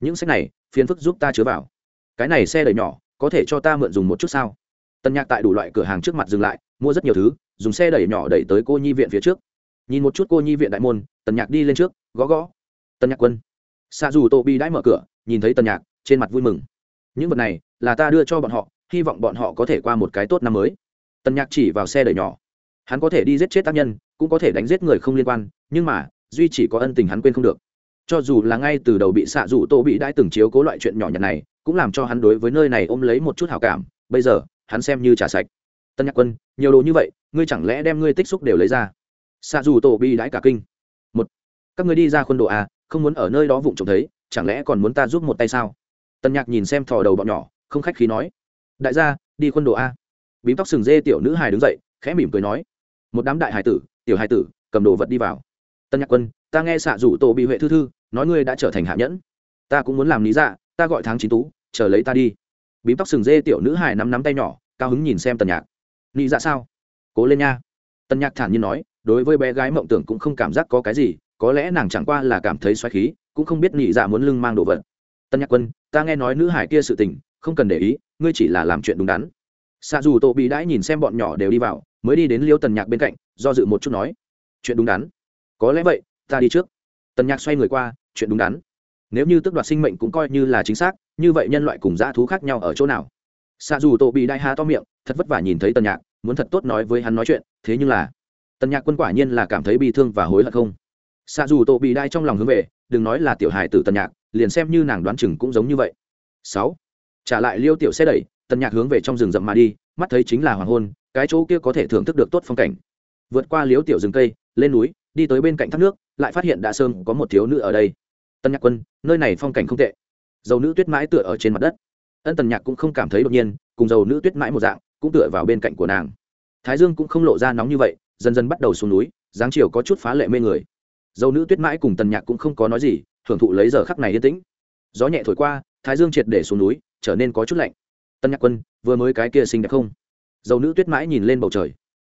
Những sách này, phiền phức giúp ta chứa vào. Cái này xe đầy nhỏ, có thể cho ta mượn dùng một chút sao? Tần nhạc tại đủ loại cửa hàng trước mặt dừng lại, mua rất nhiều thứ, dùng xe đẩy nhỏ đẩy tới cô nhi viện phía trước. Nhìn một chút cô nhi viện đại môn tần nhạc đi lên trước, gõ gõ. Tần nhạc quân. Xa dù tô bi đãi mở cửa, nhìn thấy tần nhạc, trên mặt vui mừng. Những vật này, là ta đưa cho bọn họ, hy vọng bọn họ có thể qua một cái tốt năm mới. Tần nhạc chỉ vào xe đẩy nhỏ. Hắn có thể đi giết chết tác nhân, cũng có thể đánh giết người không liên quan, nhưng mà, duy chỉ có ân tình hắn quên không được cho dù là ngay từ đầu bị xạ dù tô bị đãi từng chiếu cố loại chuyện nhỏ nhặt này, cũng làm cho hắn đối với nơi này ôm lấy một chút hào cảm. Bây giờ, hắn xem như trả sạch. Tân nhạc quân, nhiều đồ như vậy, ngươi chẳng lẽ đem ngươi tích xúc đều lấy ra? Xạ dù tổ bị đãi cả kinh. Một, các ngươi đi ra khuôn đồ à không muốn ở nơi đó vụng trộm thấy, chẳng lẽ còn muốn ta giúp một tay sao? Tân nhạc nhìn xem thò đầu bọn nhỏ, không khách khí nói. Đại gia, đi khuôn đồ a bím tóc sừng dê tiểu nữ hài đứng dậy, khẽ mỉm cười nói. Một đám đại hải tử, tiểu hải tử, cầm đồ vật đi vào. Tân nhạc quân, ta nghe xạ rủ tổ bị huệ thư thư nói ngươi đã trở thành hạ nhẫn. Ta cũng muốn làm lý dạ ta gọi tháng chín tú, chờ lấy ta đi. Bím tóc sừng dê tiểu nữ hải nắm nắm tay nhỏ, cao hứng nhìn xem tần nhạc. Lý dạ sao? Cố lên nha. Tần nhạc thản nhiên nói, đối với bé gái mộng tưởng cũng không cảm giác có cái gì, có lẽ nàng chẳng qua là cảm thấy xoáy khí, cũng không biết nhị dạ muốn lưng mang đồ vật. Tân nhạc quân, ta nghe nói nữ hải kia sự tình, không cần để ý, ngươi chỉ là làm chuyện đúng đắn. Xa dù tô bị đãi nhìn xem bọn nhỏ đều đi vào, mới đi đến liêu tần nhạc bên cạnh, do dự một chút nói, chuyện đúng đắn. Có lẽ vậy, ta đi trước tần nhạc xoay người qua, chuyện đúng đắn. Nếu như tước đoạt sinh mệnh cũng coi như là chính xác, như vậy nhân loại cùng dã thú khác nhau ở chỗ nào? Xa dù tổ bị đai hà to miệng, thật vất vả nhìn thấy tần nhạc, muốn thật tốt nói với hắn nói chuyện, thế nhưng là, tần nhạc quân quả nhiên là cảm thấy bị thương và hối hận không? Xa dù tổ bị đai trong lòng hướng về, đừng nói là tiểu hài tử tần nhạc, liền xem như nàng đoán chừng cũng giống như vậy. Sáu, trả lại liêu tiểu xe đẩy, tần nhạc hướng về trong rừng rậm mà đi, mắt thấy chính là hoàng hôn, cái chỗ kia có thể thưởng thức được tốt phong cảnh. Vượt qua liếu tiểu rừng cây, lên núi đi tới bên cạnh thác nước, lại phát hiện đã sơn có một thiếu nữ ở đây. Tân nhạc quân, nơi này phong cảnh không tệ. Dầu nữ tuyết mãi tựa ở trên mặt đất. Ân tần nhạc cũng không cảm thấy đột nhiên, cùng dầu nữ tuyết mãi một dạng, cũng tựa vào bên cạnh của nàng. Thái dương cũng không lộ ra nóng như vậy, dần dần bắt đầu xuống núi, dáng chiều có chút phá lệ mê người. Dầu nữ tuyết mãi cùng tần nhạc cũng không có nói gì, thưởng thụ lấy giờ khắc này yên tĩnh. Gió nhẹ thổi qua, thái dương triệt để xuống núi, trở nên có chút lạnh. Tân nhạc quân, vừa mới cái kia xinh đẹp không? Dầu nữ tuyết mãi nhìn lên bầu trời.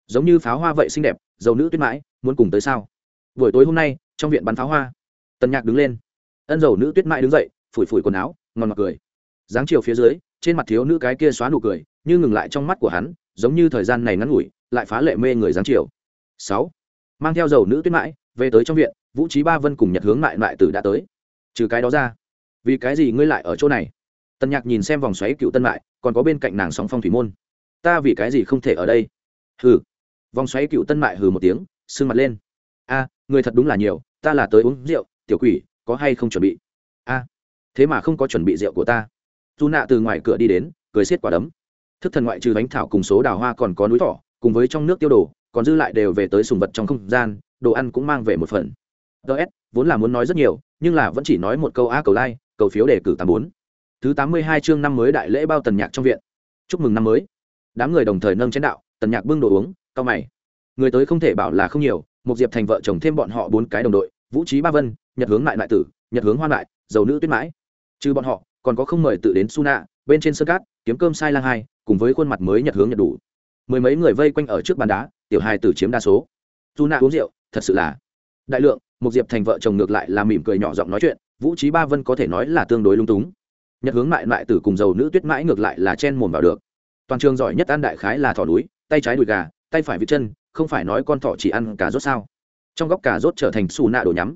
Giống như pháo hoa vậy xinh đẹp, dầu nữ tuyết mãi muốn cùng tới sao? Buổi tối hôm nay, trong viện bắn pháo hoa. Tần nhạc đứng lên. Ân dầu nữ tuyết mãi đứng dậy, phủi phủi quần áo, ngon mặc cười. Dáng chiều phía dưới, trên mặt thiếu nữ cái kia xóa nụ cười, như ngừng lại trong mắt của hắn, giống như thời gian này ngắn ngủi, lại phá lệ mê người dáng chiều. Sáu. Mang theo dầu nữ tuyết mãi về tới trong viện, vũ trí ba vân cùng nhật hướng lại lại tử đã tới. Trừ cái đó ra, vì cái gì ngươi lại ở chỗ này? Tần nhạc nhìn xem vòng xoáy cựu tân mại, còn có bên cạnh nàng sóng phong thủy môn. Ta vì cái gì không thể ở đây? Hừ. Vòng xoáy cựu tân mại hừ một tiếng sưng mặt lên. A, người thật đúng là nhiều, ta là tới uống rượu, tiểu quỷ, có hay không chuẩn bị? A, thế mà không có chuẩn bị rượu của ta. Dù nạ từ ngoài cửa đi đến, cười xiết quả đấm. Thức thần ngoại trừ bánh thảo cùng số đào hoa còn có núi thỏ, cùng với trong nước tiêu đồ, còn dư lại đều về tới sùng vật trong không gian, đồ ăn cũng mang về một phần. Ts vốn là muốn nói rất nhiều, nhưng là vẫn chỉ nói một câu a cầu like cầu phiếu đề cử tám bốn. Thứ tám mươi hai chương năm mới đại lễ bao tần nhạc trong viện. Chúc mừng năm mới. Đám người đồng thời nâng chén đạo, tần nhạc bưng đồ uống cao mày người tới không thể bảo là không nhiều, một diệp thành vợ chồng thêm bọn họ bốn cái đồng đội, vũ trí ba vân, nhật hướng lại lại tử, nhật hướng hoa lại dầu nữ tuyết mãi. Trừ bọn họ, còn có không mời tự đến su nạ bên trên sơn cát, kiếm cơm sai lang hai, cùng với khuôn mặt mới nhật hướng nhật đủ. Mười mấy người vây quanh ở trước bàn đá, tiểu hai tử chiếm đa số. Su nạ uống rượu, thật sự là đại lượng, một diệp thành vợ chồng ngược lại là mỉm cười nhỏ giọng nói chuyện, vũ trí ba vân có thể nói là tương đối lung túng. Nhật hướng mại mại tử cùng dầu nữ tuyết mãi ngược lại là chen mồm vào được. Toàn trường giỏi nhất an đại khái là thỏ núi, tay trái đùi gà, tay phải vịt chân không phải nói con thỏ chỉ ăn cà rốt sao? Trong góc cà rốt trở thành xù nạ đồ nhắm.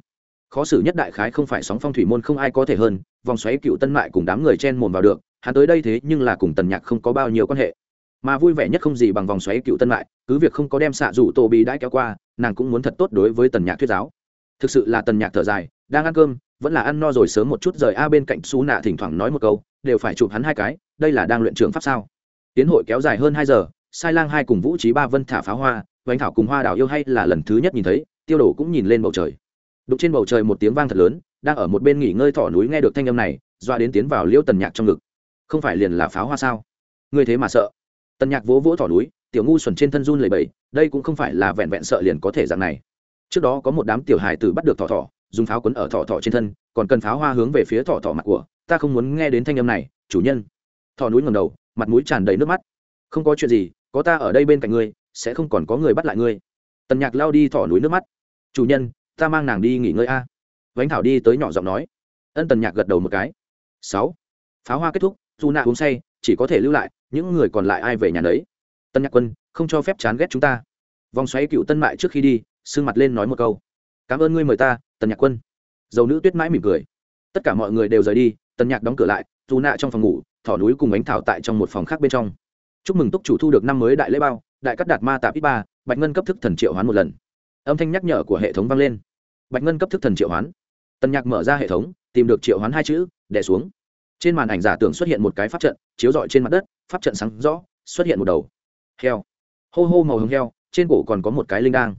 Khó xử nhất đại khái không phải sóng phong thủy môn không ai có thể hơn, vòng xoáy cựu tân mại cùng đám người chen mồm vào được, hắn tới đây thế nhưng là cùng tần nhạc không có bao nhiêu quan hệ. Mà vui vẻ nhất không gì bằng vòng xoáy cựu tân mại, cứ việc không có đem xạ rủ tô bị đãi kéo qua, nàng cũng muốn thật tốt đối với tần nhạc thuyết giáo. Thực sự là tần nhạc thở dài, đang ăn cơm, vẫn là ăn no rồi sớm một chút rời a bên cạnh xú nạ thỉnh thoảng nói một câu, đều phải chụp hắn hai cái, đây là đang luyện trường pháp sao? Tiến hội kéo dài hơn hai giờ, sai lang hai cùng vũ trí ba vân thả pháo hoa vánh thảo cùng hoa đào yêu hay là lần thứ nhất nhìn thấy, tiêu đổ cũng nhìn lên bầu trời. Đụng trên bầu trời một tiếng vang thật lớn, đang ở một bên nghỉ ngơi thỏ núi nghe được thanh âm này, doa đến tiến vào liêu tần nhạc trong ngực. Không phải liền là pháo hoa sao? Ngươi thế mà sợ. Tần nhạc vỗ vỗ thỏ núi, tiểu ngu xuẩn trên thân run lầy bầy đây cũng không phải là vẹn vẹn sợ liền có thể dạng này. Trước đó có một đám tiểu hài tử bắt được thỏ thỏ, dùng pháo quấn ở thỏ thỏ trên thân, còn cần pháo hoa hướng về phía thỏ thỏ mặt của, ta không muốn nghe đến thanh âm này, chủ nhân. Thỏ núi ngầm đầu, mặt mũi tràn đầy nước mắt. Không có chuyện gì, có ta ở đây bên cạnh ngươi sẽ không còn có người bắt lại ngươi. Tần nhạc lao đi thỏ núi nước mắt. Chủ nhân, ta mang nàng đi nghỉ ngơi a. Vánh thảo đi tới nhỏ giọng nói. Ân tần nhạc gật đầu một cái. Sáu. Pháo hoa kết thúc, dù nạ uống say, chỉ có thể lưu lại, những người còn lại ai về nhà đấy tân nhạc quân, không cho phép chán ghét chúng ta. Vòng xoáy cựu tân mại trước khi đi sưng mặt lên nói một câu. Cảm ơn ngươi mời ta, tần nhạc quân. Dầu nữ tuyết mãi mỉm cười. Tất cả mọi người đều rời đi, tần nhạc đóng cửa lại, dù nạ trong phòng ngủ, thỏ núi cùng ánh thảo tại trong một phòng khác bên trong. Chúc mừng túc chủ thu được năm mới đại lễ bao đại cắt đạt ma tạp ít ba, bạch ngân cấp thức thần triệu hoán một lần. Âm thanh nhắc nhở của hệ thống vang lên. Bạch ngân cấp thức thần triệu hoán. Tần nhạc mở ra hệ thống, tìm được triệu hoán hai chữ đẻ xuống. Trên màn ảnh giả tưởng xuất hiện một cái pháp trận, chiếu rọi trên mặt đất, pháp trận sáng rõ, xuất hiện một đầu. Heo. Hô hô màu hồng heo, trên cổ còn có một cái linh đang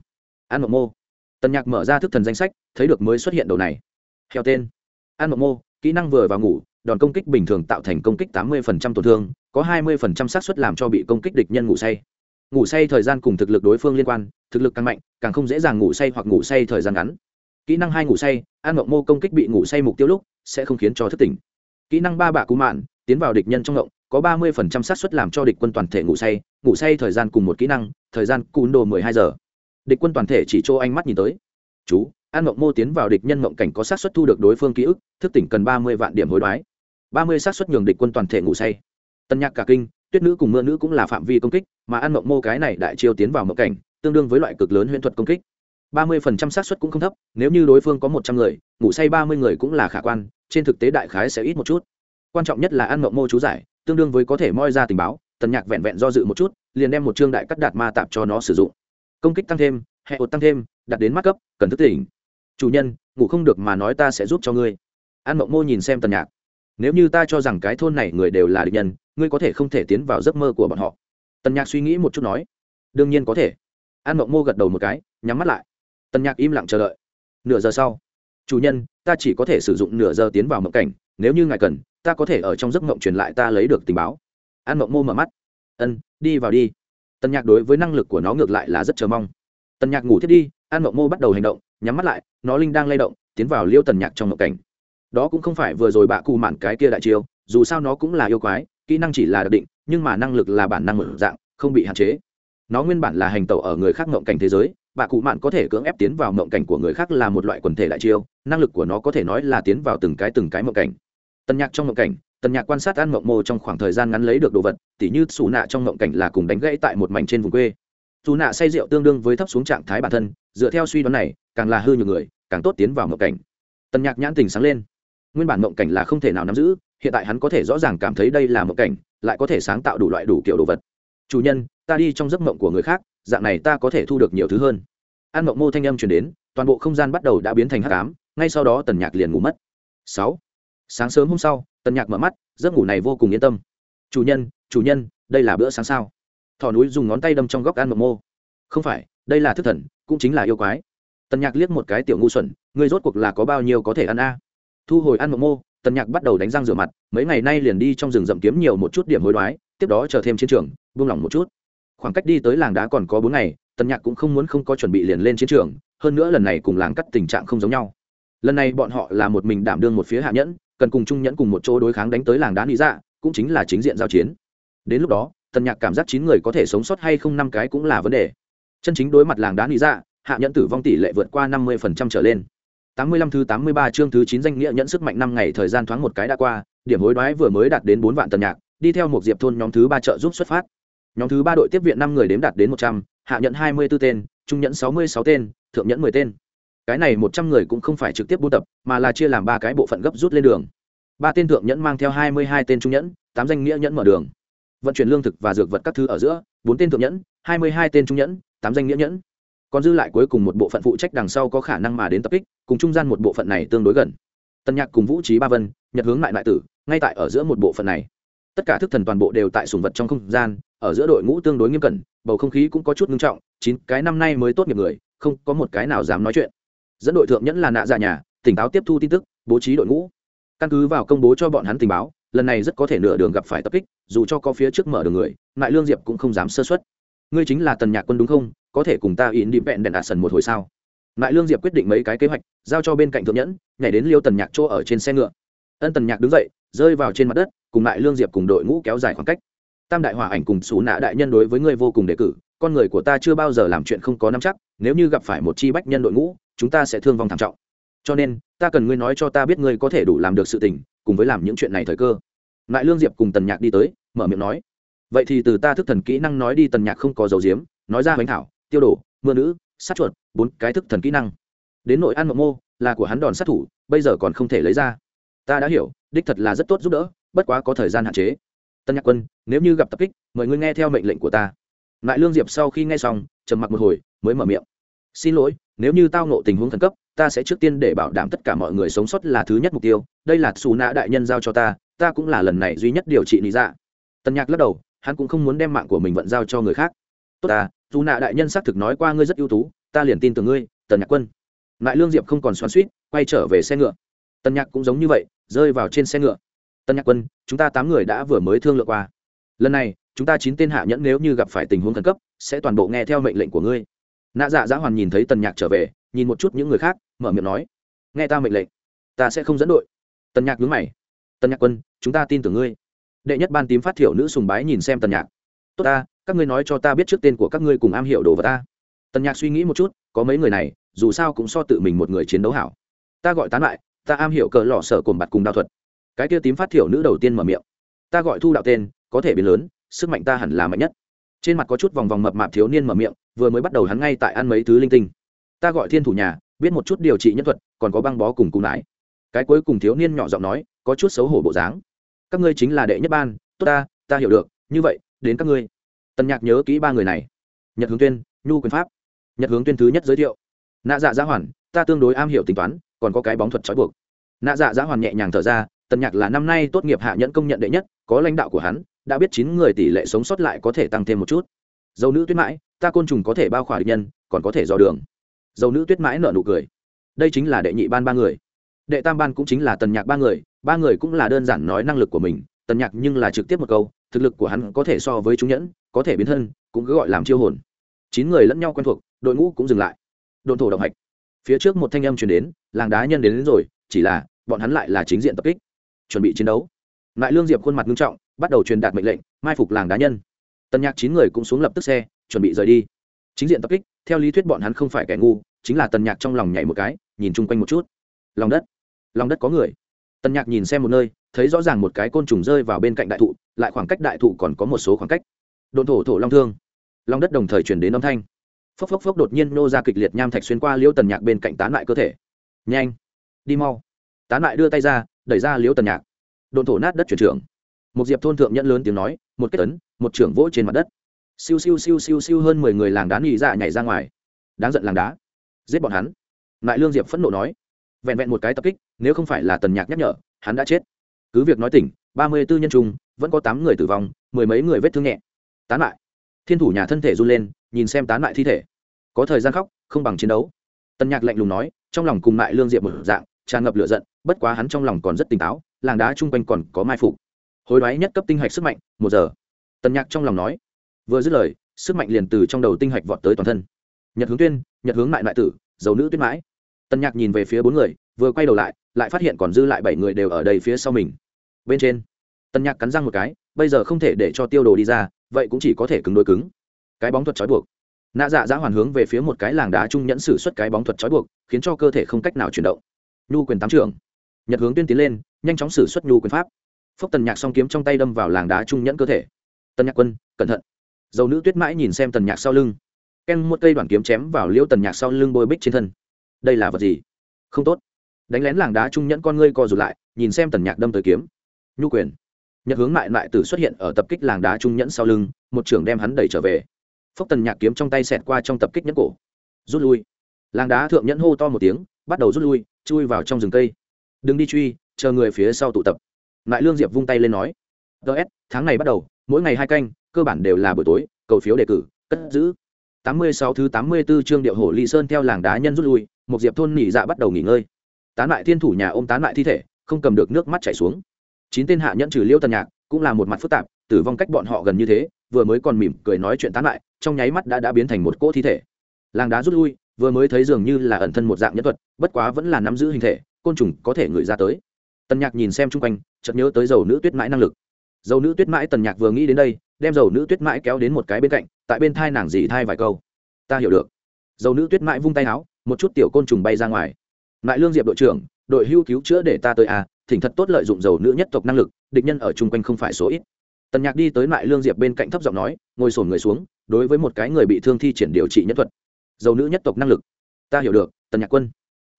an mộng mô. Tần nhạc mở ra thức thần danh sách, thấy được mới xuất hiện đầu này. Heo tên. An mộng mô, kỹ năng vừa vào ngủ, đòn công kích bình thường tạo thành công kích tám mươi tổn thương, có hai mươi xác suất làm cho bị công kích địch nhân ngủ say ngủ say thời gian cùng thực lực đối phương liên quan, thực lực càng mạnh, càng không dễ dàng ngủ say hoặc ngủ say thời gian ngắn. Kỹ năng hai ngủ say an mộng mô công kích bị ngủ say mục tiêu lúc, sẽ không khiến cho thức tỉnh. Kỹ năng ba bạ cú mạn, tiến vào địch nhân trong ngộng, có ba mươi phần trăm xác suất làm cho địch quân toàn thể ngủ say ngủ say thời gian cùng một kỹ năng, thời gian cún đồ mười hai giờ. Địch quân toàn thể chỉ cho anh mắt nhìn tới. Chú an mộng mô tiến vào địch nhân mộng cảnh có xác suất thu được đối phương ký ức, thức tỉnh cần ba mươi vạn điểm hối đoái. ba mươi xác suất nhường địch quân toàn thể ngủ say. Tân nhạc cả kinh tuyết nữ cùng mưa nữ cũng là phạm vi công kích, mà an mộng mô cái này đại chiêu tiến vào mộng cảnh, tương đương với loại cực lớn huyễn thuật công kích. Ba mươi phần trăm xác suất cũng không thấp, nếu như đối phương có một trăm người, ngủ say ba mươi người cũng là khả quan, trên thực tế đại khái sẽ ít một chút. Quan trọng nhất là ăn mộng mô chú giải, tương đương với có thể moi ra tình báo, tần nhạc vẹn vẹn do dự một chút, liền đem một trương đại cắt đạt ma tạp cho nó sử dụng. Công kích tăng thêm, hệ ột tăng thêm đặt đến mắt cấp, cần thức tỉnh. Chủ nhân, ngủ không được mà nói ta sẽ giúp cho ngươi. An mộng mô nhìn xem tần nhạc nếu như ta cho rằng cái thôn này người đều là địch nhân, ngươi có thể không thể tiến vào giấc mơ của bọn họ. Tần nhạc suy nghĩ một chút nói. Đương nhiên có thể. An mộng mô gật đầu một cái, nhắm mắt lại. Tần nhạc im lặng chờ đợi. Nửa giờ sau. Chủ nhân, ta chỉ có thể sử dụng nửa giờ tiến vào mộng cảnh, nếu như ngài cần, ta có thể ở trong giấc mộng truyền lại ta lấy được tình báo. An mộng mô mở mắt. Ân, đi vào đi. Tần nhạc đối với năng lực của nó ngược lại là rất chờ mong. Tần nhạc ngủ thiết đi, an mộng mô bắt đầu hành động, nhắm mắt lại, nó linh đang lay động, tiến vào liêu tần nhạc trong mộng cảnh đó cũng không phải vừa rồi bạ cụ mạn cái kia đại chiêu, dù sao nó cũng là yêu quái, kỹ năng chỉ là đặc định, nhưng mà năng lực là bản năng mở dạng, không bị hạn chế. Nó nguyên bản là hành tẩu ở người khác ngộng cảnh thế giới bạ cụ mạn có thể cưỡng ép tiến vào ngộng cảnh của người khác là một loại quần thể đại chiêu, năng lực của nó có thể nói là tiến vào từng cái từng cái ngộng cảnh. Tân nhạc trong ngộng cảnh tần nhạc quan sát ăn mộng mô trong khoảng thời gian ngắn lấy được đồ vật, tỉ như xù nạ trong mộng cảnh là cùng đánh gãy tại một mảnh trên vùng quê. Dù nạ say rượu tương đương với thấp xuống trạng thái bản thân, dựa theo suy đoán này, càng là hư nhiều người, càng tốt tiến vào mộng cảnh. Tần nhạc nhãn tình sáng lên nguyên bản mộng cảnh là không thể nào nắm giữ, hiện tại hắn có thể rõ ràng cảm thấy đây là mộng cảnh, lại có thể sáng tạo đủ loại đủ kiểu đồ vật. Chủ nhân, ta đi trong giấc mộng của người khác, dạng này ta có thể thu được nhiều thứ hơn. An mộng mô thanh âm chuyển đến, toàn bộ không gian bắt đầu đã biến thành hắc ám, ngay sau đó tần nhạc liền ngủ mất. Sáu. Sáng sớm hôm sau, tần nhạc mở mắt, giấc ngủ này vô cùng yên tâm. Chủ nhân chủ nhân, đây là bữa sáng sao? Thỏ núi dùng ngón tay đâm trong góc an mộng mô. Không phải, đây là thức thần, cũng chính là yêu quái. Tần nhạc liếc một cái tiểu ngu xuẩn, người rốt cuộc là có bao nhiêu có thể ăn a? Thu hồi ăn mộng mô, tần nhạc bắt đầu đánh răng rửa mặt, mấy ngày nay liền đi trong rừng rậm kiếm nhiều một chút điểm hối đoái, tiếp đó chờ thêm chiến trường, buông lỏng một chút. Khoảng cách đi tới làng đá còn có bốn ngày, tần nhạc cũng không muốn không có chuẩn bị liền lên chiến trường, hơn nữa lần này cùng làng cắt tình trạng không giống nhau. Lần này bọn họ là một mình đảm đương một phía hạ nhẫn, cần cùng trung nhẫn cùng một chỗ đối kháng đánh tới làng đá lý dạ cũng chính là chính diện giao chiến. Đến lúc đó, tần nhạc cảm giác chín người có thể sống sót hay không năm cái cũng là vấn đề. Chân chính đối mặt làng đá lý dạ hạ nhẫn tử vong tỷ lệ vượt qua năm mươi trở lên tám mươi lăm thứ tám mươi ba chương thứ chín danh nghĩa nhận sức mạnh năm ngày thời gian thoáng một cái đã qua, điểm hối đoái vừa mới đạt đến bốn vạn tần nhạc, đi theo một diệp thôn nhóm thứ ba trợ giúp xuất phát. Nhóm thứ ba đội tiếp viện năm người đếm đạt đến một trăm, hạ nhận hai mươi b ố tên, trung nhận sáu mươi sáu tên, thượng nhận mười tên. Cái này một trăm người cũng không phải trực tiếp buôn tập, mà là chia làm ba cái bộ phận gấp rút lên đường. Ba tên thượng nhẫn mang theo hai mươi hai tên trung nhẫn, tám danh nghĩa nhẫn mở đường. Vận chuyển lương thực và dược vật các thứ ở giữa, bốn tên thượng nhẫn, hai mươi hai tên trung nhẫn, tám danh nghĩa nhẫn còn dư lại cuối cùng một bộ phận phụ trách đằng sau có khả năng mà đến tập kích, cùng trung gian một bộ phận này tương đối gần. Tân nhạc cùng vũ trí ba vân, nhật hướng lại lại tử, ngay tại ở giữa một bộ phận này. Tất cả thức thần toàn bộ đều tại sùng vật trong không gian, ở giữa đội ngũ tương đối nghiêm cẩn, bầu không khí cũng có chút ngưng trọng, chín cái năm nay mới tốt nghiệp người, không có một cái nào dám nói chuyện. Dẫn đội thượng nhẫn là nạ dạ nhà, tỉnh táo tiếp thu tin tức, bố trí đội ngũ. Căn cứ vào công bố cho bọn hắn tình báo, lần này rất có thể nửa đường gặp phải tập kích, dù cho có phía trước mở đường người lại lương diệp cũng không dám sơ xuất ngươi chính là tần nhạc quân đúng không? Có thể cùng ta in đi vẹn đèn đạt sần một hồi sao? Lại lương diệp quyết định mấy cái kế hoạch, giao cho bên cạnh thượng nhẫn, nhảy đến liêu tần nhạc chỗ ở trên xe ngựa. Ân tần nhạc đứng dậy, rơi vào trên mặt đất, cùng lại lương diệp cùng đội ngũ kéo dài khoảng cách. Tam đại hòa ảnh cùng xú nạ đại nhân đối với ngươi vô cùng đề cử, con người của ta chưa bao giờ làm chuyện không có nắm chắc, nếu như gặp phải một chi bách nhân đội ngũ, chúng ta sẽ thương vong thảm trọng. Cho nên, ta cần ngươi nói cho ta biết ngươi có thể đủ làm được sự tình, cùng với làm những chuyện này thời cơ. Lại lương diệp cùng tần nhạc đi tới, mở miệng nói vậy thì từ ta thức thần kỹ năng nói đi, tần nhạc không có dầu diếm nói ra bánh thảo, tiêu đổ mưa nữ, sát chuột, bốn cái thức thần kỹ năng. Đến nội ăn mộng mô, là của hắn đòn sát thủ, bây giờ còn không thể lấy ra. Ta đã hiểu, đích thật là rất tốt giúp đỡ, bất quá có thời gian hạn chế. Tân nhạc quân, nếu như gặp tập kích, mời ngươi nghe theo mệnh lệnh của ta. Lại lương diệp sau khi nghe xong, trầm mặc một hồi, mới mở miệng. Xin lỗi, nếu như tao nộ tình huống khẩn cấp, ta sẽ trước tiên để bảo đảm tất cả mọi người sống sót là thứ nhất mục tiêu. Đây là xù nã đại nhân giao cho ta ta cũng là lần này duy nhất điều trị lý dạ. Tân nhạc lắc đầu hắn cũng không muốn đem mạng của mình vận giao cho người khác. Tốt ta, dù nạ đại nhân xác thực nói qua ngươi rất ưu tú, ta liền tin tưởng ngươi, tần nhạc quân. Lại lương diệp không còn xoắn suýt quay trở về xe ngựa. Tần nhạc cũng giống như vậy, rơi vào trên xe ngựa. Tần nhạc quân, chúng ta tám người đã vừa mới thương lượng qua. Lần này, chúng ta chín tên hạ nhẫn nếu như gặp phải tình huống khẩn cấp, sẽ toàn bộ nghe theo mệnh lệnh của ngươi. Nạ dạ dã hoàn nhìn thấy tần nhạc trở về, nhìn một chút những người khác, mở miệng nói, nghe ta mệnh lệnh, ta sẽ không dẫn đội. Tần nhạc nhướng mày, tần nhạc quân, chúng ta tin tưởng ngươi đệ nhất ban tím phát thiểu nữ sùng bái nhìn xem tần nhạc. Tốt ta, các ngươi nói cho ta biết trước tên của các ngươi cùng am hiểu đồ vật ta. Tần nhạc suy nghĩ một chút, có mấy người này, dù sao cũng so tự mình một người chiến đấu hảo. Ta gọi tán lại ta am hiểu cờ lọ sở cồn bặt cùng đạo thuật. Cái kia tím phát thiểu nữ đầu tiên mở miệng. Ta gọi thu đạo tên, có thể biến lớn, sức mạnh ta hẳn là mạnh nhất. Trên mặt có chút vòng vòng mập mạp thiếu niên mở miệng, vừa mới bắt đầu hắn ngay tại ăn mấy thứ linh tinh. Ta gọi thiên thủ nhà, biết một chút điều trị nhân thuật, còn có băng bó cùng cung lại. Cái cuối cùng thiếu niên nhỏ giọng nói, có chút xấu hổ bộ dáng các ngươi chính là đệ nhất ban, tốt ta ta hiểu được, như vậy, đến các ngươi. Tần nhạc nhớ kỹ ba người này. Nhật hướng tuyên, nhu quyền pháp. Nhật hướng tuyên thứ nhất giới thiệu. Nạ dạ giá hoàn, ta tương đối am hiểu tính toán, còn có cái bóng thuật trói buộc. Nạ dạ giá hoàn nhẹ nhàng thở ra, tần nhạc là năm nay tốt nghiệp hạ nhẫn công nhận đệ nhất, có lãnh đạo của hắn, đã biết chín người tỷ lệ sống sót lại có thể tăng thêm một chút. Dầu nữ tuyết mãi, ta côn trùng có thể bao khỏa địch nhân, còn có thể dò đường. Dầu nữ tuyết mãi nợ nụ cười. Đây chính là đệ nhị ban ba người. Đệ tam ban cũng chính là tần nhạc ba người ba người cũng là đơn giản nói năng lực của mình tần nhạc nhưng là trực tiếp một câu thực lực của hắn có thể so với chúng nhẫn có thể biến thân cũng cứ gọi làm chiêu hồn. Chín người lẫn nhau quen thuộc đội ngũ cũng dừng lại. Đồn thổ động hạch. Phía trước một thanh âm chuyển đến làng đá nhân đến, đến rồi chỉ là bọn hắn lại là chính diện tập kích. Chuẩn bị chiến đấu. Lại lương diệp khuôn mặt nghiêm trọng bắt đầu truyền đạt mệnh lệnh mai phục làng đá nhân. Tần nhạc chín người cũng xuống lập tức xe chuẩn bị rời đi. Chính diện tập kích theo lý thuyết bọn hắn không phải kẻ ngu chính là tần nhạc trong lòng nhảy một cái nhìn chung quanh một chút. Lòng đất. Lòng đất có người tần nhạc nhìn xem một nơi, thấy rõ ràng một cái côn trùng rơi vào bên cạnh đại thụ, lại khoảng cách đại thụ còn có một số khoảng cách. Đồn thổ thổ long thương. Long đất đồng thời chuyển đến âm thanh. Phốc phốc phốc đột nhiên nô ra kịch liệt nham thạch xuyên qua liễu tần nhạc bên cạnh tán lại cơ thể. Nhanh, đi mau. Tán lại đưa tay ra, đẩy ra liễu tần nhạc. Đồn thổ nát đất chuyển trưởng. Một diệp thôn thượng nhẫn lớn tiếng nói, một kết tấn một trưởng vỗ trên mặt đất. Siêu siêu siêu siêu siêu hơn mười người làng đá nghỉ dạ nhảy ra ngoài. Đáng giận làng đá. Giết bọn hắn. Lại lương diệp phẫn nộ nói vẹn vẹn một cái tập kích, nếu không phải là tần nhạc nhắc nhở, hắn đã chết. Cứ việc nói tỉnh, ba mươi tư nhân trung, vẫn có tám người tử vong, mười mấy người vết thương nhẹ. Tán lại. Thiên thủ nhà thân thể run lên, nhìn xem tán lại thi thể. Có thời gian khóc, không bằng chiến đấu. Tần nhạc lạnh lùng nói, trong lòng cùng lại lương diệp một dạng, tràn ngập lửa giận, bất quá hắn trong lòng còn rất tỉnh táo, làng đá chung quanh còn có mai phục. Hối đoái nhất cấp tinh hạch sức mạnh, một giờ. Tần nhạc trong lòng nói, vừa dứt lời, sức mạnh liền từ trong đầu tinh hạch vọt tới toàn thân. Nhật hướng tuyên, nhật hướng mại mại tử dầu nữ tuyết mãi tần nhạc nhìn về phía bốn người, vừa quay đầu lại lại phát hiện còn dư lại bảy người đều ở đây phía sau mình. Bên trên, tần nhạc cắn răng một cái, bây giờ không thể để cho tiêu đồ đi ra, vậy cũng chỉ có thể cứng đôi cứng. Cái bóng thuật trói buộc. Nạ dạ dã hoàn hướng về phía một cái làng đá trung nhẫn xử suất cái bóng thuật trói buộc, khiến cho cơ thể không cách nào chuyển động. Nhu quyền tám trưởng. Nhật hướng tuyên tiến lên, nhanh chóng xử suất nhu quyền pháp. Phốc tần nhạc song kiếm trong tay đâm vào làng đá trung nhẫn cơ thể. Tần nhạc quân, cẩn thận. Dầu nữ tuyết mãi nhìn xem tần nhạc sau lưng. Ken một cây đoạn kiếm chém vào liễu tần nhạc sau lưng bôi bích trên thân đây là vật gì? Không tốt. Đánh lén làng đá trung nhẫn con ngươi co rụt lại, nhìn xem tần nhạc đâm tới kiếm. Nhu quyền. Nhật hướng mại mại tử xuất hiện ở tập kích làng đá trung nhẫn sau lưng, một trưởng đem hắn đẩy trở về. Phốc tần nhạc kiếm trong tay xẹt qua trong tập kích nhẫn cổ. Rút lui. Làng đá thượng nhẫn hô to một tiếng, bắt đầu rút lui, chui vào trong rừng cây. Đừng đi truy, chờ người phía sau tụ tập. Lại lương diệp vung tay lên nói. Ts tháng này bắt đầu, mỗi ngày hai canh, cơ bản đều là buổi tối, cầu phiếu đề cử, cất giữ. 86 thứ 84 chương điệu hổ ly sơn theo làng đá nhân rút lui một diệp thôn nỉ dạ bắt đầu nghỉ ngơi. Tán lại thiên thủ nhà ôm tán lại thi thể, không cầm được nước mắt chảy xuống. Chín tên hạ nhẫn trừ liêu tần nhạc, cũng là một mặt phức tạp, tử vong cách bọn họ gần như thế, vừa mới còn mỉm cười nói chuyện tán lại, trong nháy mắt đã đã biến thành một cỗ thi thể. Làng đá rút lui, vừa mới thấy dường như là ẩn thân một dạng nhân thuật, bất quá vẫn là nắm giữ hình thể, côn trùng có thể ngửi ra tới. Tần nhạc nhìn xem chung quanh, chợt nhớ tới dầu nữ tuyết mãi năng lực. Dầu nữ tuyết mãi tần nhạc vừa nghĩ đến đây, đem dầu nữ tuyết mãi kéo đến một cái bên cạnh, tại bên thai nàng dì thai vài câu. Ta hiểu được. Dầu nữ tuyết mãi vung tay áo một chút tiểu côn trùng bay ra ngoài. Lại lương diệp đội trưởng, đội hưu cứu chữa để ta tới à thỉnh thật tốt lợi dụng dầu nữ nhất tộc năng lực, địch nhân ở chung quanh không phải số ít. Tần nhạc đi tới lại lương diệp bên cạnh thấp giọng nói, ngồi sổn người xuống, đối với một cái người bị thương thi triển điều trị nhất thuật. Dầu nữ nhất tộc năng lực. Ta hiểu được, tần nhạc quân.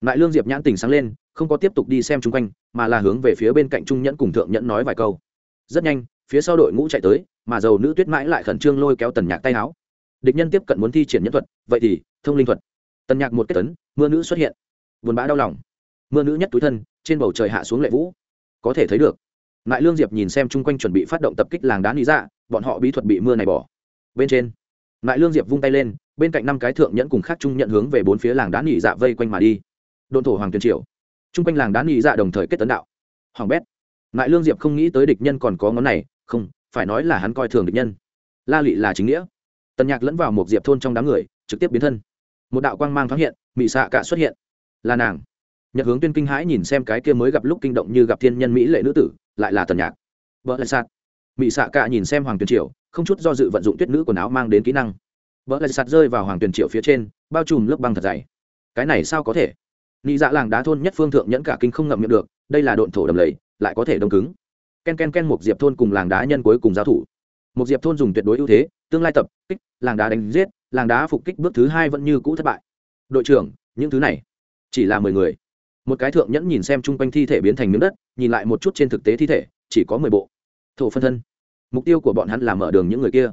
Lại lương diệp nhãn tình sáng lên, không có tiếp tục đi xem chung quanh, mà là hướng về phía bên cạnh trung nhẫn cùng thượng nhẫn nói vài câu. Rất nhanh, phía sau đội ngũ chạy tới, mà dầu nữ tuyết mãi lại khẩn trương lôi kéo tần nhạc tay áo. Địch nhân tiếp cận muốn thi triển nhân thuật, vậy thì thông linh thuật tần nhạc một kết tấn, mưa nữ xuất hiện. Buồn bã đau lòng. Mưa nữ nhất túi thân, trên bầu trời hạ xuống lệ vũ. Có thể thấy được. Lại lương diệp nhìn xem chung quanh chuẩn bị phát động tập kích làng đá lý dạ bọn họ bí thuật bị mưa này bỏ. Bên trên lại lương diệp vung tay lên, bên cạnh năm cái thượng nhẫn cùng khác trung nhận hướng về bốn phía làng đá nghỉ dạ vây quanh mà đi. Đồn thổ hoàng tuyền triều. Chung quanh làng đá nghỉ dạ đồng thời kết tấn đạo. Hoàng bét. Lại lương diệp không nghĩ tới địch nhân còn có ngón này, không, phải nói là hắn coi thường địch nhân. La lị là chính nghĩa. Tần nhạc lẫn vào một diệp thôn trong đám người, trực tiếp biến thân một đạo quang mang thoáng hiện mỹ xạ cả xuất hiện. Là nàng. Nhật hướng tuyên kinh hãi nhìn xem cái kia mới gặp lúc kinh động như gặp thiên nhân mỹ lệ nữ tử, lại là tần nhạc. Vợ lại sạt. Mỹ xạ cả nhìn xem hoàng tuyền triều, không chút do dự vận dụng tuyết nữ quần áo mang đến kỹ năng. Vợ lại sạt rơi vào hoàng tuyền triệu phía trên, bao trùm lớp băng thật dày. Cái này sao có thể? Nị dạ làng đá thôn nhất phương thượng nhẫn cả kinh không ngậm miệng được, đây là độn thổ đầm lầy, lại có thể đông cứng. Ken ken ken một diệp thôn cùng làng đá nhân cuối cùng giao thủ. Một diệp thôn dùng tuyệt đối ưu thế tương lai tập, kích, làng đá đánh giết, làng đá phục kích bước thứ hai vẫn như cũ thất bại. Đội trưởng, những thứ này chỉ là mười người. Một cái thượng nhẫn nhìn xem chung quanh thi thể biến thành miếng đất, nhìn lại một chút trên thực tế thi thể, chỉ có mười bộ. Thổ phân thân. Mục tiêu của bọn hắn là mở đường những người kia.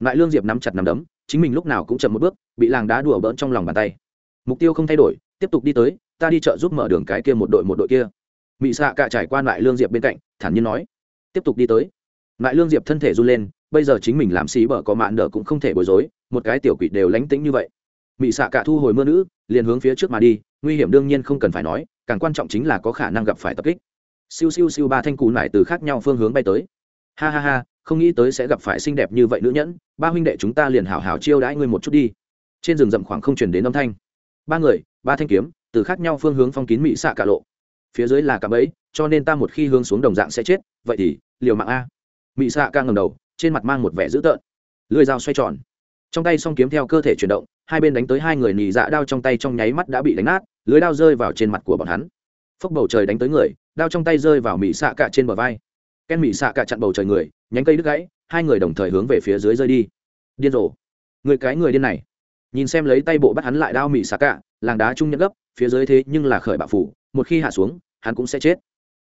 Lại lương diệp nắm chặt nắm đấm, chính mình lúc nào cũng chậm một bước, bị làng đá đùa bỡn trong lòng bàn tay. Mục tiêu không thay đổi, tiếp tục đi tới, ta đi chợ giúp mở đường cái kia một đội một đội kia. Mị xạ cạ trải qua lại lương diệp bên cạnh, thản nhiên nói. Tiếp tục đi tới. Lại lương diệp thân thể run lên bây giờ chính mình làm xí bở có mạn nở cũng không thể bối rối, một cái tiểu quỷ đều lánh tĩnh như vậy. Mị xạ cả thu hồi mưa nữ, liền hướng phía trước mà đi, nguy hiểm đương nhiên không cần phải nói, càng quan trọng chính là có khả năng gặp phải tập kích. Siêu siêu siêu ba thanh cù nải từ khác nhau phương hướng bay tới. Ha ha ha, không nghĩ tới sẽ gặp phải xinh đẹp như vậy nữ nhẫn, ba huynh đệ chúng ta liền hảo hảo chiêu đãi ngươi một chút đi. Trên rừng rậm khoảng không chuyển đến âm thanh. Ba người, ba thanh kiếm, từ khác nhau phương hướng phong kín mỹ xạ cả lộ. Phía dưới là cả bẫy, cho nên ta một khi hướng xuống đồng dạng sẽ chết, vậy thì, liều mạng a. Mỹ xạ ca ngầm đầu trên mặt mang một vẻ dữ tợn. Lưỡi dao xoay tròn. Trong tay song kiếm theo cơ thể chuyển động, hai bên đánh tới hai người nì dạ đao trong tay trong nháy mắt đã bị đánh nát lưới đao rơi vào trên mặt của bọn hắn. Phốc bầu trời đánh tới người, đao trong tay rơi vào mỹ xạ cả trên bờ vai. Ken mỹ xạ cả chặn bầu trời người, nhánh cây đứt gãy, hai người đồng thời hướng về phía dưới rơi đi. Điên rồ. Người cái người điên này. Nhìn xem lấy tay bộ bắt hắn lại đao mỹ xạ cả, làng đá trung nhẫn gấp, phía dưới thế nhưng là khởi bạo phủ, một khi hạ xuống, hắn cũng sẽ chết.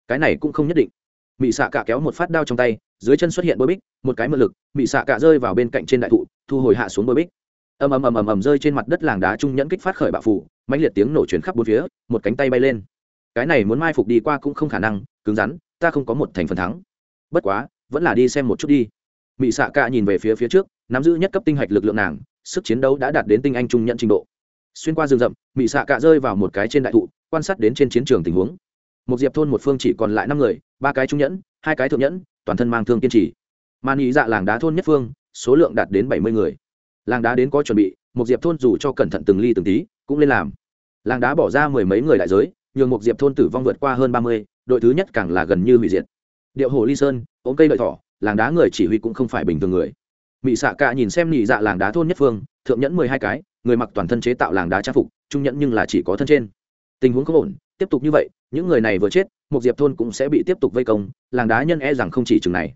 Cái này cũng không nhất định. Mị xạ cả kéo một phát đao trong tay, dưới chân xuất hiện bôi bích, một cái mượn lực, Mị xạ cả rơi vào bên cạnh trên đại thụ, thu hồi hạ xuống bôi bích. Ầm ầm ầm ầm ầm rơi trên mặt đất làng đá trung nhẫn kích phát khởi bạo phủ, mãnh liệt tiếng nổ chuyển khắp bốn phía, một cánh tay bay lên. Cái này muốn mai phục đi qua cũng không khả năng, cứng rắn, ta không có một thành phần thắng. Bất quá, vẫn là đi xem một chút đi. Mị xạ cả nhìn về phía phía trước, nắm giữ nhất cấp tinh hạch lực lượng nàng, sức chiến đấu đã đạt đến tinh anh trung nhận trình độ. Xuyên qua rừng rậm, Mị xạ cả rơi vào một cái trên đại thụ, quan sát đến trên chiến trường tình huống một diệp thôn một phương chỉ còn lại năm người, ba cái trung nhẫn, hai cái thượng nhẫn, toàn thân mang thương kiên trì. Mà ý dạ làng đá thôn nhất phương, số lượng đạt đến bảy mươi người. Làng đá đến có chuẩn bị, một diệp thôn dù cho cẩn thận từng ly từng tí, cũng lên làm. Làng đá bỏ ra mười mấy người đại giới, nhường một diệp thôn tử vong vượt qua hơn ba mươi, đội thứ nhất càng là gần như hủy diệt. Điệu hồ ly sơn ống cây đợi thỏ, làng đá người chỉ huy cũng không phải bình thường người. Mỹ xạ cả nhìn xem nhị dạ làng đá thôn nhất phương, thượng nhẫn mười hai cái, người mặc toàn thân chế tạo làng đá trang phục, trung nhẫn nhưng là chỉ có thân trên. Tình huống không ổn tiếp tục như vậy, những người này vừa chết một diệp thôn cũng sẽ bị tiếp tục vây công, làng đá nhân e rằng không chỉ chừng này.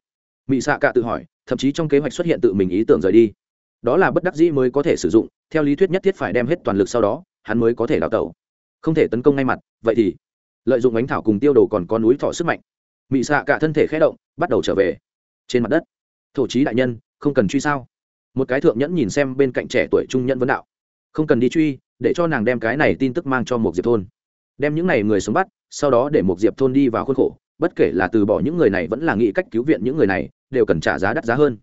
Mỹ xạ cả tự hỏi, thậm chí trong kế hoạch xuất hiện tự mình ý tưởng rời đi. Đó là bất đắc dĩ mới có thể sử dụng, theo lý thuyết nhất thiết phải đem hết toàn lực sau đó, hắn mới có thể đào tẩu. Không thể tấn công ngay mặt, vậy thì lợi dụng ánh thảo cùng tiêu đồ còn có núi thọ sức mạnh. Mị xạ cả thân thể khé động, bắt đầu trở về. Trên mặt đất, thổ trí đại nhân, không cần truy sao? Một cái thượng nhẫn nhìn xem bên cạnh trẻ tuổi trung nhân vấn đạo. Không cần đi truy, để cho nàng đem cái này tin tức mang cho một diệp thôn đem những n à y người sống bắt, sau đó để một diệp thôn đi vào khuôn khổ, bất kể là từ bỏ những người này vẫn là nghĩ cách cứu viện những người này, đều cần trả giá đắt giá hơn.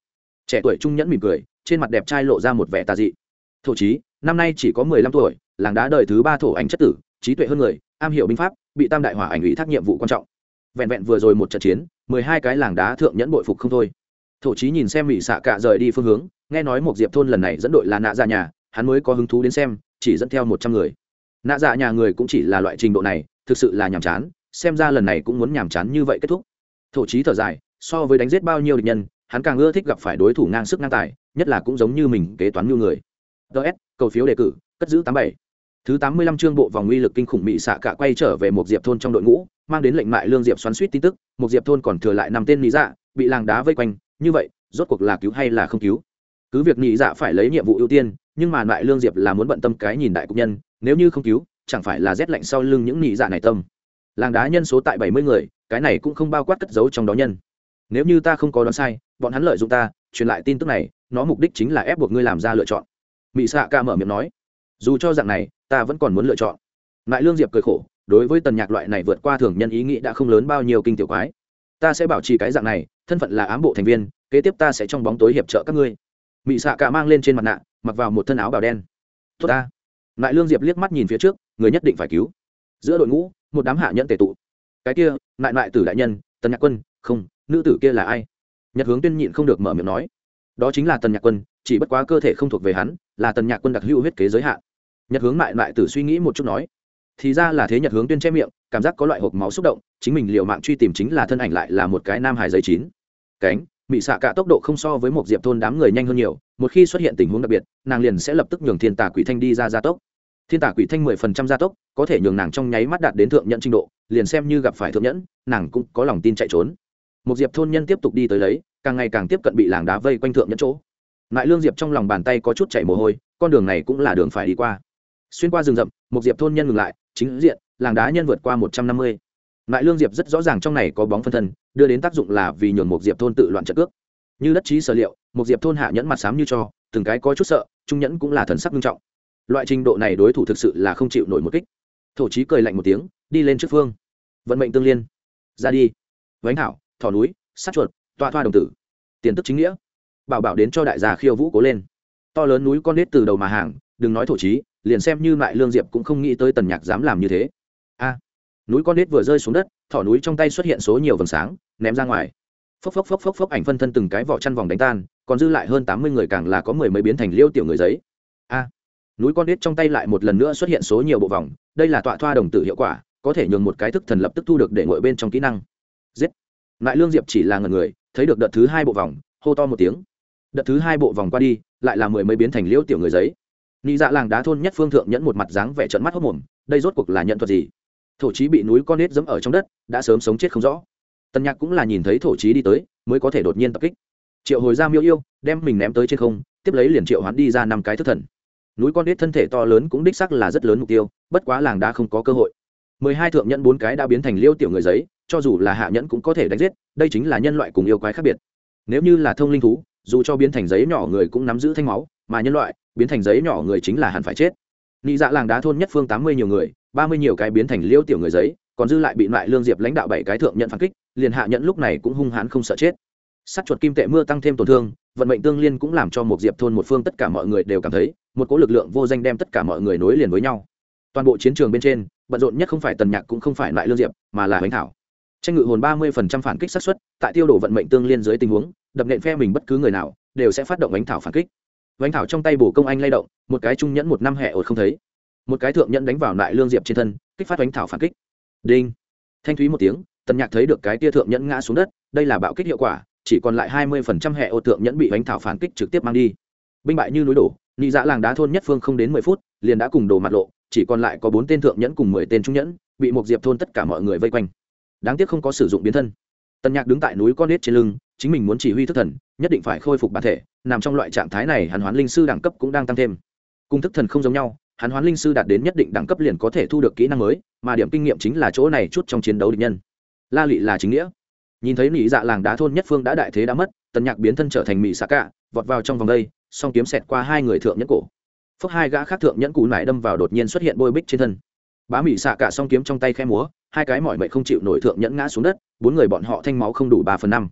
Trẻ tuổi trung nhẫn mỉm cười, trên mặt đẹp trai lộ ra một vẻ tà dị. Thổ chí, năm nay chỉ có mười lăm tuổi, làng đá đời thứ ba thổ ảnh chất tử, trí tuệ hơn người, am hiểu binh pháp, bị tam đại hỏa ảnh ủy thác nhiệm vụ quan trọng. Vẹn vẹn vừa rồi một trận chiến, mười hai cái làng đá thượng nhẫn bội phục không thôi. Thổ chí nhìn xem mỹ xạ cạ rời đi phương hướng, nghe nói một diệp thôn lần này dẫn đội là nạ ra nhà, hắn mới có hứng thú đến xem, chỉ dẫn theo một trăm người nạ dạ nhà người cũng chỉ là loại trình độ này, thực sự là nhàm chán, xem ra lần này cũng muốn nhàm chán như vậy kết thúc. Thổ chí thở dài, so với đánh giết bao nhiêu địch nhân, hắn càng ưa thích gặp phải đối thủ ngang sức ngang tài, nhất là cũng giống như mình kế toán như người. Ts cầu phiếu đề cử, cất giữ tám bảy. Thứ tám mươi lăm chương bộ vòng uy lực kinh khủng mỹ xạ cả quay trở về một diệp thôn trong đội ngũ, mang đến lệnh mại lương diệp xoắn suýt tin tức, một diệp thôn còn thừa lại năm tên mỹ dạ bị làng đá vây quanh, như vậy, rốt cuộc là cứu hay là không cứu? Cứ việc nhị dạ phải lấy nhiệm vụ ưu tiên nhưng mà lại lương diệp là muốn bận tâm cái nhìn đại cục nhân, nếu như không cứu, chẳng phải là rét lạnh sau lưng những nhị dạ này tâm. Làng đá nhân số tại bảy mươi người, cái này cũng không bao quát cất giấu trong đó nhân. Nếu như ta không có đoán sai, bọn hắn lợi dụng ta, truyền lại tin tức này, nó mục đích chính là ép buộc ngươi làm ra lựa chọn. Mỹ xạ ca mở miệng nói, dù cho dạng này, ta vẫn còn muốn lựa chọn. Lại lương diệp cười khổ, đối với tần nhạc loại này vượt qua thường nhân ý nghĩ đã không lớn bao nhiêu kinh tiểu quái. Ta sẽ bảo trì cái dạng này, thân phận là ám bộ thành viên, kế tiếp ta sẽ trong bóng tối hiệp trợ các ngươi. Mỹ xạ cả mang lên trên mặt nạ mặc vào một thân áo bào đen. Tốt ta. Lại lương diệp liếc mắt nhìn phía trước, người nhất định phải cứu. Giữa đội ngũ, một đám hạ nhẫn tề tụ. Cái kia, lại lại tử đại nhân, tần nhạc quân, không, nữ tử kia là ai? Nhật hướng tuyên nhịn không được mở miệng nói. Đó chính là tần nhạc quân, chỉ bất quá cơ thể không thuộc về hắn, là tần nhạc quân đặc hữu huyết kế giới hạn. Nhật hướng lại lại tử suy nghĩ một chút nói. Thì ra là thế nhật hướng tuyên che miệng, cảm giác có loại hộp máu xúc động, chính mình liều mạng truy tìm chính là thân ảnh lại là một cái nam hài giấy chín. Cánh mỹ xạ cả tốc độ không so với một diệp thôn đám người nhanh hơn nhiều, một khi xuất hiện tình huống đặc biệt, nàng liền sẽ lập tức nhường thiên tà quỷ thanh đi ra gia tốc. Thiên tà quỷ thanh mười phần trăm gia tốc, có thể nhường nàng trong nháy mắt đạt đến thượng nhẫn trình độ, liền xem như gặp phải thượng nhẫn, nàng cũng có lòng tin chạy trốn. Một diệp thôn nhân tiếp tục đi tới lấy, càng ngày càng tiếp cận bị làng đá vây quanh thượng nhẫn chỗ. Lại lương diệp trong lòng bàn tay có chút chảy mồ hôi, con đường này cũng là đường phải đi qua. Xuyên qua rừng rậm, một diệp thôn nhân ngừng lại, chính diện, làng đá nhân vượt qua một trăm năm mươi lại lương diệp rất rõ ràng trong này có bóng phân thân, đưa đến tác dụng là vì nhường một diệp thôn tự loạn trận cước. Như đất trí sở liệu một diệp thôn hạ nhẫn mặt sám như cho, từng cái có chút sợ, trung nhẫn cũng là thần sắc nghiêm trọng. Loại trình độ này đối thủ thực sự là không chịu nổi một kích. Thổ trí cười lạnh một tiếng, đi lên trước phương. Vận mệnh tương liên. Ra đi. Vánh thảo, thỏ núi, sát chuột toa thoa đồng tử. Tiền tức chính nghĩa. Bảo bảo đến cho đại gia khiêu vũ cố lên. To lớn núi con nết từ đầu mà hàng, đừng nói thổ trí liền xem như lại lương diệp cũng không nghĩ tới tần nhạc dám làm như thế núi con nết vừa rơi xuống đất, thỏ núi trong tay xuất hiện số nhiều vầng sáng, ném ra ngoài. Phốc phốc phốc phốc phốc ảnh phân thân từng cái vỏ chăn vòng đánh tan, còn dư lại hơn tám mươi người càng là có mười mấy biến thành liêu tiểu người giấy. A! Núi con nết trong tay lại một lần nữa xuất hiện số nhiều bộ vòng, đây là tọa thoa đồng tử hiệu quả, có thể nhường một cái thức thần lập tức thu được để ngồi bên trong kỹ năng. Giết! Lại lương diệp chỉ là ngần người, thấy được đợt thứ hai bộ vòng, hô to một tiếng. Đợt thứ hai bộ vòng qua đi, lại là mười mấy biến thành liêu tiểu người giấy. Nị dạ làng đá thôn nhất phương thượng nhẫn một mặt dáng vẻ trận mắt hốc mồm, đây rốt cuộc là nhận thuật gì? Thổ chí bị núi con nết dẫm ở trong đất, đã sớm sống chết không rõ. Tần nhạc cũng là nhìn thấy thổ chí đi tới, mới có thể đột nhiên tập kích. Triệu hồi ra miêu yêu, đem mình ném tới trên không, tiếp lấy liền triệu hoán đi ra năm cái thất thần. Núi con nết thân thể to lớn cũng đích sắc là rất lớn mục tiêu, bất quá làng đá không có cơ hội. Mười hai thượng nhẫn bốn cái đã biến thành liêu tiểu người giấy, cho dù là hạ nhẫn cũng có thể đánh giết, đây chính là nhân loại cùng yêu quái khác biệt. Nếu như là thông linh thú, dù cho biến thành giấy nhỏ người cũng nắm giữ thanh máu, mà nhân loại biến thành giấy nhỏ người chính là hẳn phải chết. Nị dạ làng đá thôn nhất phương tám mươi nhiều người ba mươi nhiều cái biến thành liêu tiểu người giấy, còn dư lại bị loại lương diệp lãnh đạo bảy cái thượng nhận phản kích, liền hạ nhận lúc này cũng hung hãn không sợ chết. Sắt chuột kim tệ mưa tăng thêm tổn thương, vận mệnh tương liên cũng làm cho một diệp thôn một phương tất cả mọi người đều cảm thấy, một cỗ lực lượng vô danh đem tất cả mọi người nối liền với nhau. Toàn bộ chiến trường bên trên, bận rộn nhất không phải tần nhạc cũng không phải loại lương diệp, mà là bánh thảo. Tranh ngự hồn ba mươi phần trăm phản kích xác suất, tại tiêu đổ vận mệnh tương liên dưới tình huống, đập nện phe mình bất cứ người nào, đều sẽ phát động bánh thảo phản kích. Bánh thảo trong tay bổ công anh lay động, một cái trung nhẫn một năm hẹ ột không thấy một cái thượng nhẫn đánh vào lại lương diệp trên thân, kích phát bánh thảo phản kích. Đinh. Thanh thúy một tiếng, tần nhạc thấy được cái tia thượng nhẫn ngã xuống đất, đây là bạo kích hiệu quả, chỉ còn lại hai mươi phần trăm hệ ô thượng nhẫn bị bánh thảo phản kích trực tiếp mang đi. Binh bại như núi đổ nị dạ làng đá thôn nhất phương không đến mười phút, liền đã cùng đồ mặt lộ, chỉ còn lại có bốn tên thượng nhẫn cùng mười tên trung nhẫn, bị một diệp thôn tất cả mọi người vây quanh. Đáng tiếc không có sử dụng biến thân. Tần nhạc đứng tại núi con nết trên lưng, chính mình muốn chỉ huy thức thần, nhất định phải khôi phục bản thể, nằm trong loại trạng thái này hàn hoán linh sư đẳng cấp cũng đang tăng thêm. Cung thức thần không giống nhau hắn hoán linh sư đạt đến nhất định đẳng cấp liền có thể thu được kỹ năng mới, mà điểm kinh nghiệm chính là chỗ này chút trong chiến đấu địch nhân. La lị là chính nghĩa. Nhìn thấy nị dạ làng đá thôn nhất phương đã đại thế đã mất, tần nhạc biến thân trở thành mỹ xạ cạ, vọt vào trong vòng đây, song kiếm xẹt qua hai người thượng nhẫn cổ. Phước hai gã khác thượng nhẫn cù nải đâm vào đột nhiên xuất hiện bôi bích trên thân. Bá mỹ xạ cạ song kiếm trong tay khe múa, hai cái mỏi mệt không chịu nổi thượng nhẫn ngã xuống đất, bốn người bọn họ thanh máu không đủ ba phần năm.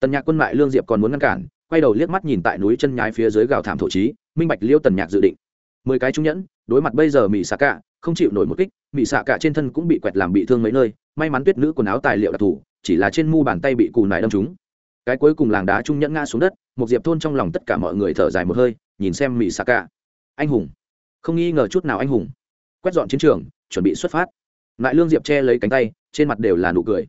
Tần nhạc quân mại lương diệp còn muốn ngăn cản, quay đầu liếc mắt nhìn tại núi chân nhái phía dưới gào thảm thổ trí minh bạch liêu tần nhạc dự định mười cái trung nhẫn, đối mặt bây giờ mỹ xạ cả, không chịu nổi một kích mỹ xạ cả trên thân cũng bị quẹt làm bị thương mấy nơi, may mắn tuyết nữ quần áo tài liệu đặc thù, chỉ là trên mu bàn tay bị cù nải đâm trúng. Cái cuối cùng làng đá trung nhẫn ngã xuống đất, một diệp thôn trong lòng tất cả mọi người thở dài một hơi, nhìn xem mỹ xạ cả. Anh hùng. Không nghi ngờ chút nào anh hùng. Quét dọn chiến trường, chuẩn bị xuất phát. Lại lương diệp che lấy cánh tay, trên mặt đều là nụ cười.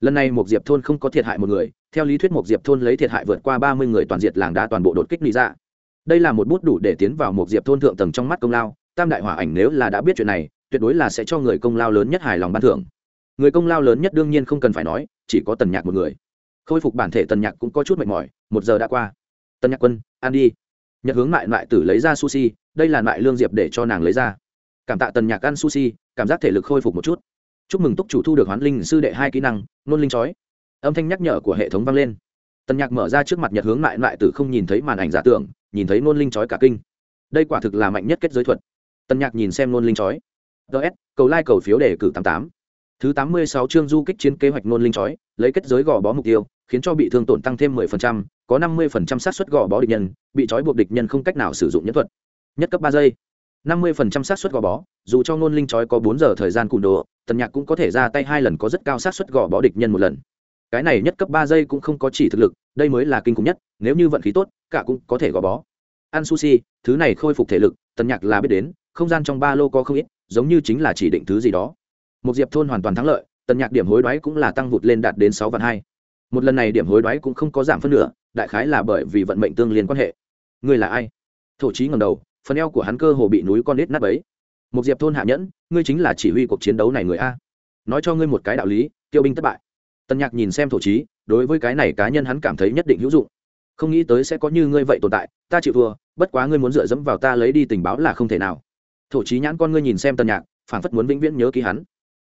Lần này một diệp thôn không có thiệt hại một người, theo lý thuyết một diệp thôn lấy thiệt hại vượt qua ba mươi người toàn diệt làng đá toàn bộ đột kích lý ra dạ đây là một bút đủ để tiến vào một diệp thôn thượng tầng trong mắt công lao, tam đại hỏa ảnh nếu là đã biết chuyện này, tuyệt đối là sẽ cho người công lao lớn nhất hài lòng ban thưởng. Người công lao lớn nhất đương nhiên không cần phải nói, chỉ có tần nhạc một người. Khôi phục bản thể tần nhạc cũng có chút mệt mỏi, một giờ đã qua. Tần nhạc quân, ăn đi. Nhật hướng mại mại tử lấy ra sushi, đây là mại lương diệp để cho nàng lấy ra. Cảm tạ tần nhạc ăn sushi, cảm giác thể lực khôi phục một chút. Chúc mừng túc chủ thu được hoán linh sư đệ hai kỹ năng, nôn linh chói. Âm thanh nhắc nhở của hệ thống vang lên. Tần nhạc mở ra trước mặt nhật hướng mại mại tử không nhìn thấy màn ảnh giả tưởng nhìn thấy nôn linh chói cả kinh. Đây quả thực là mạnh nhất kết giới thuật. Tần nhạc nhìn xem nôn linh chói ts cầu lai cầu phiếu đề cử tám tám. Thứ tám mươi sáu chương du kích chiến kế hoạch nôn linh chói lấy kết giới gò bó mục tiêu, khiến cho bị thương tổn tăng thêm mười phần trăm, có năm mươi phần trăm xác suất gò bó địch nhân, bị trói buộc địch nhân không cách nào sử dụng nhân thuật. Nhất cấp ba giây. Năm mươi phần trăm xác suất gò bó, dù cho Nôn linh Chói có bốn giờ thời gian cùn đồ tần nhạc cũng có thể ra tay hai lần có rất cao xác suất gò bó địch nhân một lần cái này nhất cấp ba giây cũng không có chỉ thực lực, đây mới là kinh khủng nhất, nếu như vận khí tốt, cả cũng có thể gò bó. Ăn sushi thứ này khôi phục thể lực, tần nhạc là biết đến, không gian trong ba lô có không ít, giống như chính là chỉ định thứ gì đó. Một diệp thôn hoàn toàn thắng lợi, tần nhạc điểm hối đoái cũng là tăng vụt lên đạt đến sáu vạn hai. Một lần này điểm hối đoái cũng không có giảm phân nửa, đại khái là bởi vì vận mệnh tương liên quan hệ. Ngươi là ai? Thổ trí ngầm đầu, phần eo của hắn cơ hồ bị núi con nít nát ấy một diệp thôn hạ nhẫn, ngươi chính là chỉ huy cuộc chiến đấu này người a. Nói cho ngươi một cái đạo lý, tiêu binh thất bại tân nhạc nhìn xem thổ trí, đối với cái này cá nhân hắn cảm thấy nhất định hữu dụng. Không nghĩ tới sẽ có như ngươi vậy tồn tại, ta chịu thua, bất quá ngươi muốn dựa dẫm vào ta lấy đi tình báo là không thể nào. Thổ trí nhãn con ngươi nhìn xem tân nhạc phản phất muốn vĩnh viễn nhớ ký hắn.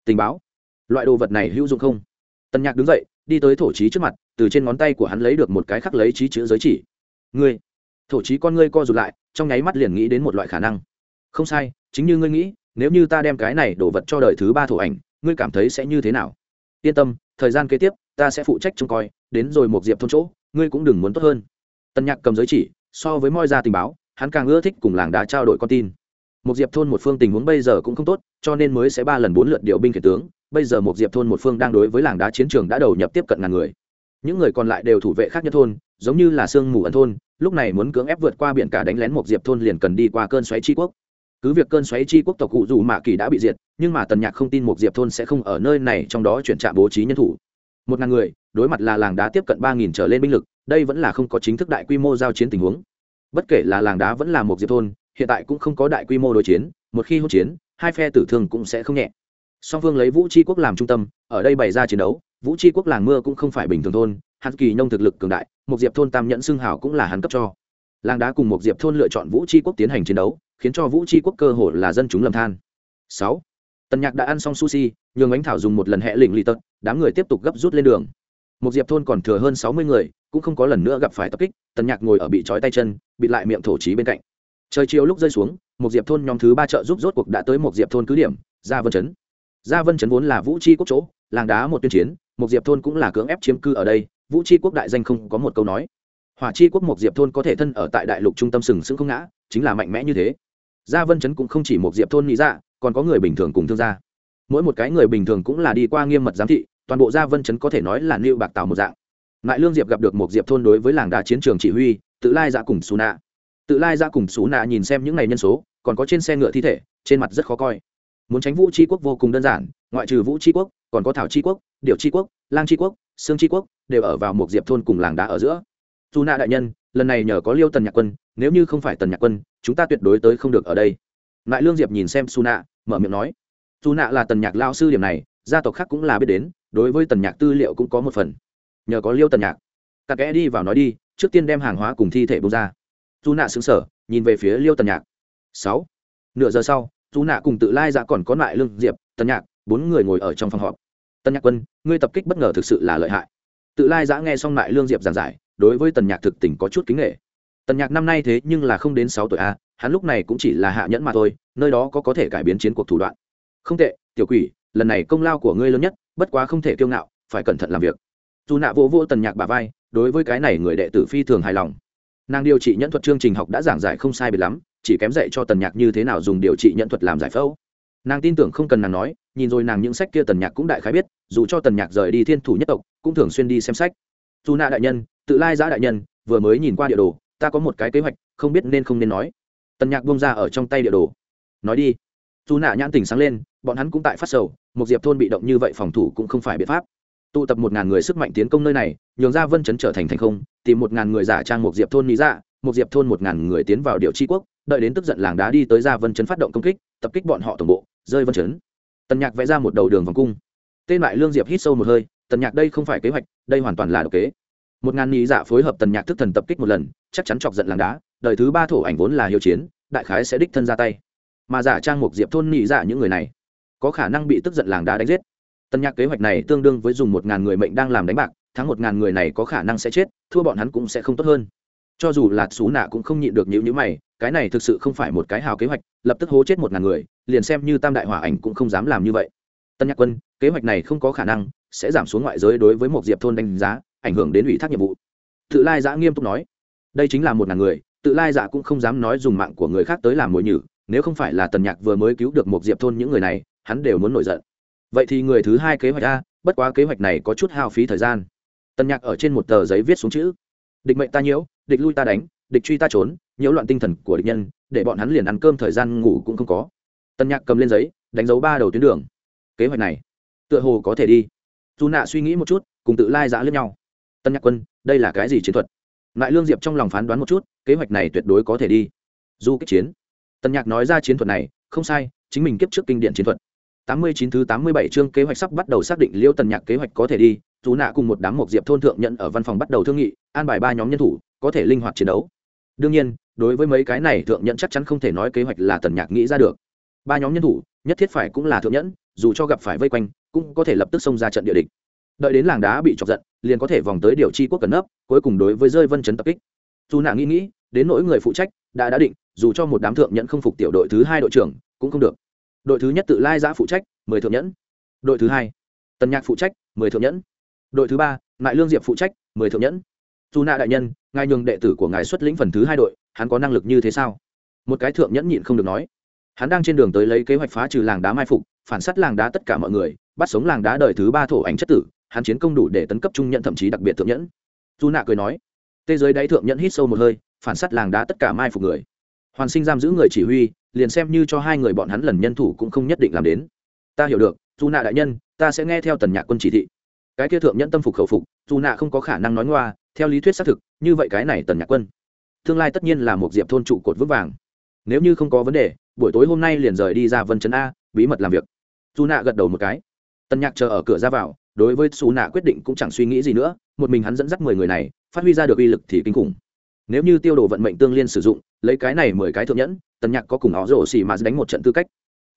Tình báo? Loại đồ vật này hữu dụng không? Tân nhạc đứng dậy, đi tới thổ trí trước mặt, từ trên ngón tay của hắn lấy được một cái khắc lấy trí chữ giới chỉ. Ngươi? Thổ trí con ngươi co rụt lại, trong nháy mắt liền nghĩ đến một loại khả năng. Không sai, chính như ngươi nghĩ, nếu như ta đem cái này đổ vật cho đời thứ ba thổ ảnh, ngươi cảm thấy sẽ như thế nào? Yên tâm thời gian kế tiếp, ta sẽ phụ trách trông coi, đến rồi một diệp thôn chỗ, ngươi cũng đừng muốn tốt hơn. Tân nhạc cầm giới chỉ, so với moi ra tình báo, hắn càng ưa thích cùng làng đá trao đổi con tin. Một diệp thôn một phương tình huống bây giờ cũng không tốt, cho nên mới sẽ ba lần bốn lượt điều binh khiển tướng, bây giờ một diệp thôn một phương đang đối với làng đá chiến trường đã đầu nhập tiếp cận ngàn người. Những người còn lại đều thủ vệ khác nhất thôn, giống như là sương mù ẩn thôn, lúc này muốn cưỡng ép vượt qua biển cả đánh lén một diệp thôn liền cần đi qua cơn xoáy tri quốc cứ việc cơn xoáy Chi quốc tộc cụ dù mạ kỳ đã bị diệt, nhưng mà tần nhạc không tin một diệp thôn sẽ không ở nơi này trong đó chuyển trạm bố trí nhân thủ. Một ngàn người, đối mặt là làng đá tiếp cận ba nghìn trở lên binh lực, đây vẫn là không có chính thức đại quy mô giao chiến tình huống. Bất kể là làng đá vẫn là một diệp thôn, hiện tại cũng không có đại quy mô đối chiến, một khi hỗn chiến, hai phe tử thương cũng sẽ không nhẹ. Song phương lấy vũ tri quốc làm trung tâm, ở đây bày ra chiến đấu, vũ tri quốc làng mưa cũng không phải bình thường thôn hạt kỳ nông thực lực cường đại một diệp thôn tam nhẫn xưng hảo cũng là hắn cấp cho làng đá cùng một diệp thôn lựa chọn vũ tri quốc tiến hành chiến đấu, khiến cho vũ tri quốc cơ hội là dân chúng lầm than. Sáu, tần nhạc đã ăn xong sushi, nhường ánh thảo dùng một lần hẹ lỉnh lì tật, đám người tiếp tục gấp rút lên đường. Một diệp thôn còn thừa hơn sáu mươi người, cũng không có lần nữa gặp phải tập kích, tần nhạc ngồi ở bị trói tay chân bị lại miệng thổ trí bên cạnh. Trời chiều lúc rơi xuống, một diệp thôn nhóm thứ ba chợ giúp rốt cuộc đã tới một diệp thôn cứ điểm, gia vân chấn gia vân chấn vốn là vũ tri quốc chỗ, làng đá một tuyên chiến, một diệp thôn cũng là cưỡng ép chiếm cư ở đây, vũ tri quốc đại danh không có một câu nói hỏa chi quốc một diệp thôn có thể thân ở tại đại lục trung tâm sừng sững không ngã, chính là mạnh mẽ như thế. Gia vân chấn cũng không chỉ một diệp thôn nghĩ ra, còn có người bình thường cùng thương gia. Mỗi một cái người bình thường cũng là đi qua nghiêm mật giám thị, toàn bộ gia vân chấn có thể nói là lưu bạc tàu một dạng. Lại lương diệp gặp được một diệp thôn đối với làng đà chiến trường chỉ huy, tự lai ra cùng xù nạ tự lai ra cùng xù nạ nhìn xem những ngày nhân số, còn có trên xe ngựa thi thể, trên mặt rất khó coi. Muốn tránh vũ tri quốc vô cùng đơn giản, ngoại trừ vũ tri quốc, còn có thảo tri quốc điệu tri quốc, lang tri quốc, sương tri quốc đều ở vào một diệp thôn cùng làng đá ở giữa dù nạ đại nhân, lần này nhờ có liêu tần nhạc quân, nếu như không phải tần nhạc quân, chúng ta tuyệt đối tới không được ở đây. Lại lương diệp nhìn xem su nạ, mở miệng nói. Su nạ là tần nhạc lao sư điểm này, gia tộc khác cũng là biết đến, đối với tần nhạc tư liệu cũng có một phần. Nhờ có liêu tần nhạc. Các kẽ đi vào nói đi, trước tiên đem hàng hóa cùng thi thể bông ra. Su nạ xứng sở nhìn về phía liêu tần nhạc. Sáu. Nửa giờ sau su nạ cùng tự lai dạ còn có lại lương diệp, tần nhạc, bốn người ngồi ở trong phòng họp. Tần nhạc quân, ngươi tập kích bất ngờ thực sự là lợi hại. Tự lai giã nghe xong lại lương diệp giảng giải đối với tần nhạc thực tình có chút kính nghệ. Tần nhạc năm nay thế nhưng là không đến sáu tuổi a, hắn lúc này cũng chỉ là hạ nhẫn mà thôi, nơi đó có có thể cải biến chiến cuộc thủ đoạn. Không tệ, tiểu quỷ, lần này công lao của ngươi lớn nhất, bất quá không thể kiêu ngạo, phải cẩn thận làm việc. Dù nạ vô vô tần nhạc bà vai, đối với cái này người đệ tử phi thường hài lòng. Nàng điều trị nhẫn thuật chương trình học đã giảng giải không sai biệt lắm, chỉ kém dạy cho tần nhạc như thế nào dùng điều trị nhẫn thuật làm giải phẫu. Nàng tin tưởng không cần nàng nói, nhìn rồi nàng những sách kia tần nhạc cũng đại khái biết, dù cho tần nhạc rời đi thiên thủ nhất tộc, cũng thường xuyên đi xem sách. Dù nạ đại nhân tự lai giã đại nhân, vừa mới nhìn qua địa đồ, ta có một cái kế hoạch, không biết nên không nên nói. Tần nhạc bông ra ở trong tay địa đồ. Nói đi. Dù nạ nhãn tỉnh sáng lên, bọn hắn cũng tại phát sầu, một diệp thôn bị động như vậy phòng thủ cũng không phải biện pháp. Tụ tập một ngàn người sức mạnh tiến công nơi này, nhường ra vân chấn trở thành thành không, tìm một ngàn người giả trang một diệp thôn lý ra dạ, một diệp thôn một ngàn người tiến vào điệu tri quốc, đợi đến tức giận làng đá đi tới ra vân chấn phát động công kích, tập kích bọn họ tổng bộ, rơi vân chấn. Tần nhạc vẽ ra một đầu đường vòng cung. Tên lại lương diệp hít sâu một hơi, tần nhạc, đây không phải kế hoạch, đây hoàn toàn là độc kế một ngàn nhị dạ phối hợp tần nhạc thức thần tập kích một lần, chắc chắn chọc giận làng đá, đời thứ ba thổ ảnh vốn là hiếu chiến, đại khái sẽ đích thân ra tay. Mà giả trang một diệp thôn nhị dạ những người này, có khả năng bị tức giận làng đá đánh giết. Tần nhạc kế hoạch này tương đương với dùng một ngàn người mệnh đang làm đánh bạc, thắng một ngàn người này có khả năng sẽ chết, thua bọn hắn cũng sẽ không tốt hơn. Cho dù là xú nạ cũng không nhịn được nhữ nhữ mày, cái này thực sự không phải một cái hào kế hoạch, lập tức hố chết một ngàn người, liền xem như tam đại hỏa ảnh cũng không dám làm như vậy. Tân nhạc quân, kế hoạch này không có khả năng sẽ giảm xuống ngoại giới đối với một diệp thôn đánh giá ảnh hưởng đến ủy thác nhiệm vụ. Tự lai giã nghiêm túc nói, đây chính là một ngàn người, tự lai giã cũng không dám nói dùng mạng của người khác tới làm mồi nhử, nếu không phải là tần nhạc vừa mới cứu được một diệp thôn những người này, hắn đều muốn nổi giận. Vậy thì người thứ hai kế hoạch a, bất quá kế hoạch này có chút hao phí thời gian. Tần nhạc ở trên một tờ giấy viết xuống chữ, địch mệnh ta nhiễu, địch lui ta đánh, địch truy ta trốn, nhiễu loạn tinh thần của địch nhân, để bọn hắn liền ăn cơm thời gian ngủ cũng không có. Tần nhạc cầm lên giấy, đánh dấu ba đầu tuyến đường. Kế hoạch này, tựa hồ có thể đi. Dù nạ suy nghĩ một chút, cùng tự lai giã lẫn nhau tân nhạc quân, đây là cái gì chiến thuật? Lại lương diệp trong lòng phán đoán một chút, kế hoạch này tuyệt đối có thể đi. Du kích chiến, tân nhạc nói ra chiến thuật này, không sai, chính mình kiếp trước kinh điển chiến thuật. Tám mươi chín thứ tám mươi bảy chương kế hoạch sắp bắt đầu xác định liêu tần nhạc kế hoạch có thể đi, dù nạ cùng một đám một diệp thôn thượng nhận ở văn phòng bắt đầu thương nghị, an bài ba nhóm nhân thủ, có thể linh hoạt chiến đấu. Đương nhiên, đối với mấy cái này thượng nhận chắc chắn không thể nói kế hoạch là tần nhạc nghĩ ra được. Ba nhóm nhân thủ, nhất thiết phải cũng là thượng nhẫn, dù cho gặp phải vây quanh, cũng có thể lập tức xông ra trận địa địch đợi đến làng đá bị chọc giận, liền có thể vòng tới điều chi quốc cần nấp, cuối cùng đối với rơi vân chấn tập kích. Dù nạ nghĩ nghĩ, đến nỗi người phụ trách, đã đã định, dù cho một đám thượng nhẫn không phục tiểu đội thứ hai đội trưởng, cũng không được. Đội thứ nhất tự lai giã phụ trách, mười thượng nhẫn. Đội thứ hai, tần nhạc phụ trách, mười thượng nhẫn. Đội thứ ba, ngại lương diệp phụ trách, mười thượng nhẫn. Dù nạ đại nhân, ngài nhường đệ tử của ngài xuất lĩnh phần thứ hai đội, hắn có năng lực như thế sao? Một cái thượng nhẫn nhịn không được nói. Hắn đang trên đường tới lấy kế hoạch phá trừ làng đá mai phục, phản s á t làng đá tất cả mọi người, bắt sống làng đá đời thứ ba thổ ánh chất tử hắn chiến công đủ để tấn cấp trung nhận thậm chí đặc biệt thượng nhẫn. Dù nạ cười nói tê giới đáy thượng nhẫn hít sâu một hơi, phản s á t làng đá tất cả mai phục người. Hoàn sinh giam giữ người chỉ huy, liền xem như cho hai người bọn hắn lần nhân thủ cũng không nhất định làm đến. Ta hiểu được dù nạ đại nhân, ta sẽ nghe theo tần nhạc quân chỉ thị. Cái kia thượng nhẫn tâm phục khẩu phục dù nạ không có khả năng nói ngoa, theo lý thuyết xác thực, như vậy cái này tần nhạc quân, tương lai tất nhiên là một diệp thôn trụ cột vững vàng. Nếu như không có vấn đề, buổi tối hôm nay liền rời đi ra vân chấn a, bí mật làm việc. Dù nạ gật đầu một cái. Tần nhạc chờ ở cửa ra vào đối với xù nạ quyết định cũng chẳng suy nghĩ gì nữa, một mình hắn dẫn dắt mười người này, phát huy ra được uy lực thì kinh khủng. Nếu như tiêu đồ vận mệnh tương liên sử dụng, lấy cái này mười cái thượng nhẫn, tần nhạc có cùng họ rồ xì mà đánh một trận tư cách.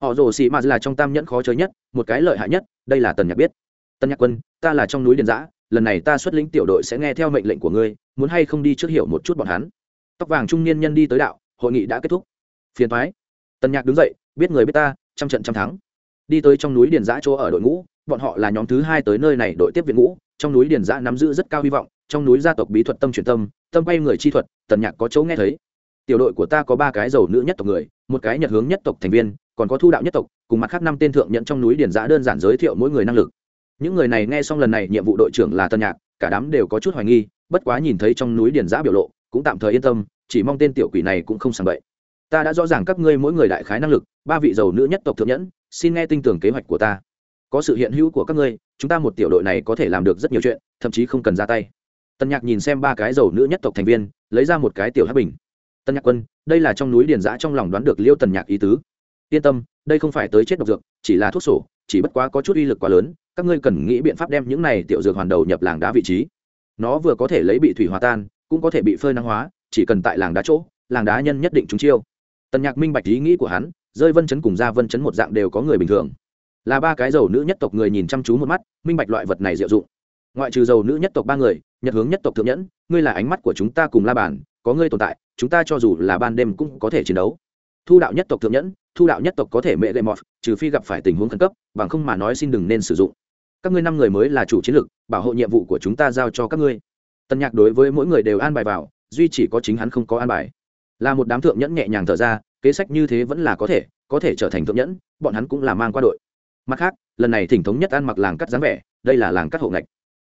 Họ rồ xì mà là trong tam nhẫn khó chơi nhất, một cái lợi hại nhất, đây là tần nhạc biết. Tần nhạc quân, ta là trong núi điền giã, lần này ta xuất lĩnh tiểu đội sẽ nghe theo mệnh lệnh của ngươi, muốn hay không đi trước hiểu một chút bọn hắn. Tóc vàng trung niên nhân đi tới đạo, hội nghị đã kết thúc. Phiền thoái tần nhạc đứng dậy, biết người biết ta, trăm trận trăm thắng. Đi tới trong núi điền giã chỗ ở đội ngũ bọn họ là nhóm thứ hai tới nơi này đội tiếp viện ngũ, trong núi điền giã nắm giữ rất cao hy vọng, trong núi gia tộc bí thuật tâm truyền tâm tâm bay người chi thuật, tần nhạc có chỗ nghe thấy. Tiểu đội của ta có ba cái giàu nữ nhất tộc người, một cái nhật hướng nhất tộc thành viên, còn có thu đạo nhất tộc, cùng mặt khác năm tên thượng nhận trong núi điền giã đơn giản giới thiệu mỗi người năng lực. Những người này nghe xong lần này nhiệm vụ đội trưởng là tân nhạc, cả đám đều có chút hoài nghi, bất quá nhìn thấy trong núi điền giã biểu lộ, cũng tạm thời yên tâm, chỉ mong tên tiểu quỷ này cũng không sàng bậy. Ta đã rõ ràng các ngươi mỗi người đại khái năng lực, ba vị giàu nữ nhất tộc thượng nhẫn, xin nghe tin tưởng kế hoạch của ta có sự hiện hữu của các ngươi, chúng ta một tiểu đội này có thể làm được rất nhiều chuyện, thậm chí không cần ra tay. Tân nhạc nhìn xem ba cái dầu nữ nhất tộc thành viên, lấy ra một cái tiểu hát bình. Tân nhạc quân, đây là trong núi điền giã trong lòng đoán được liêu tần nhạc ý tứ. Yên tâm, đây không phải tới chết độc dược, chỉ là thuốc sổ, chỉ bất quá có chút uy lực quá lớn, các ngươi cần nghĩ biện pháp đem những này tiểu dược hoàn đầu nhập làng đá vị trí. Nó vừa có thể lấy bị thủy hòa tan, cũng có thể bị phơi năng hóa, chỉ cần tại làng đá chỗ, làng đá nhân nhất định chúng chiêu. Tần nhạc minh bạch ý nghĩ của hắn, rơi vân chấn cùng ra vân chấn một dạng đều có người bình thường là ba cái dầu nữ nhất tộc người nhìn chăm chú một mắt, minh bạch loại vật này diệu dụng. Ngoại trừ dầu nữ nhất tộc ba người, nhật hướng nhất tộc thượng nhẫn, ngươi là ánh mắt của chúng ta cùng la bàn, có ngươi tồn tại, chúng ta cho dù là ban đêm cũng có thể chiến đấu. Thu đạo nhất tộc thượng nhẫn, thu đạo nhất tộc có thể mệ lệ mọt, trừ phi gặp phải tình huống khẩn cấp, bằng không mà nói xin đừng nên sử dụng. Các ngươi năm người mới là chủ chiến lược, bảo hộ nhiệm vụ của chúng ta giao cho các ngươi. Tân nhạc đối với mỗi người đều an bài vào, duy chỉ có chính hắn không có an bài. Là một đám thượng nhẫn nhẹ nhàng thở ra, kế sách như thế vẫn là có thể có thể trở thành thượng nhẫn, bọn hắn cũng là mang qua đội mặt khác, lần này thỉnh thống nhất ăn mặc làng cắt dáng vẻ, đây là làng cắt hộ ngạch.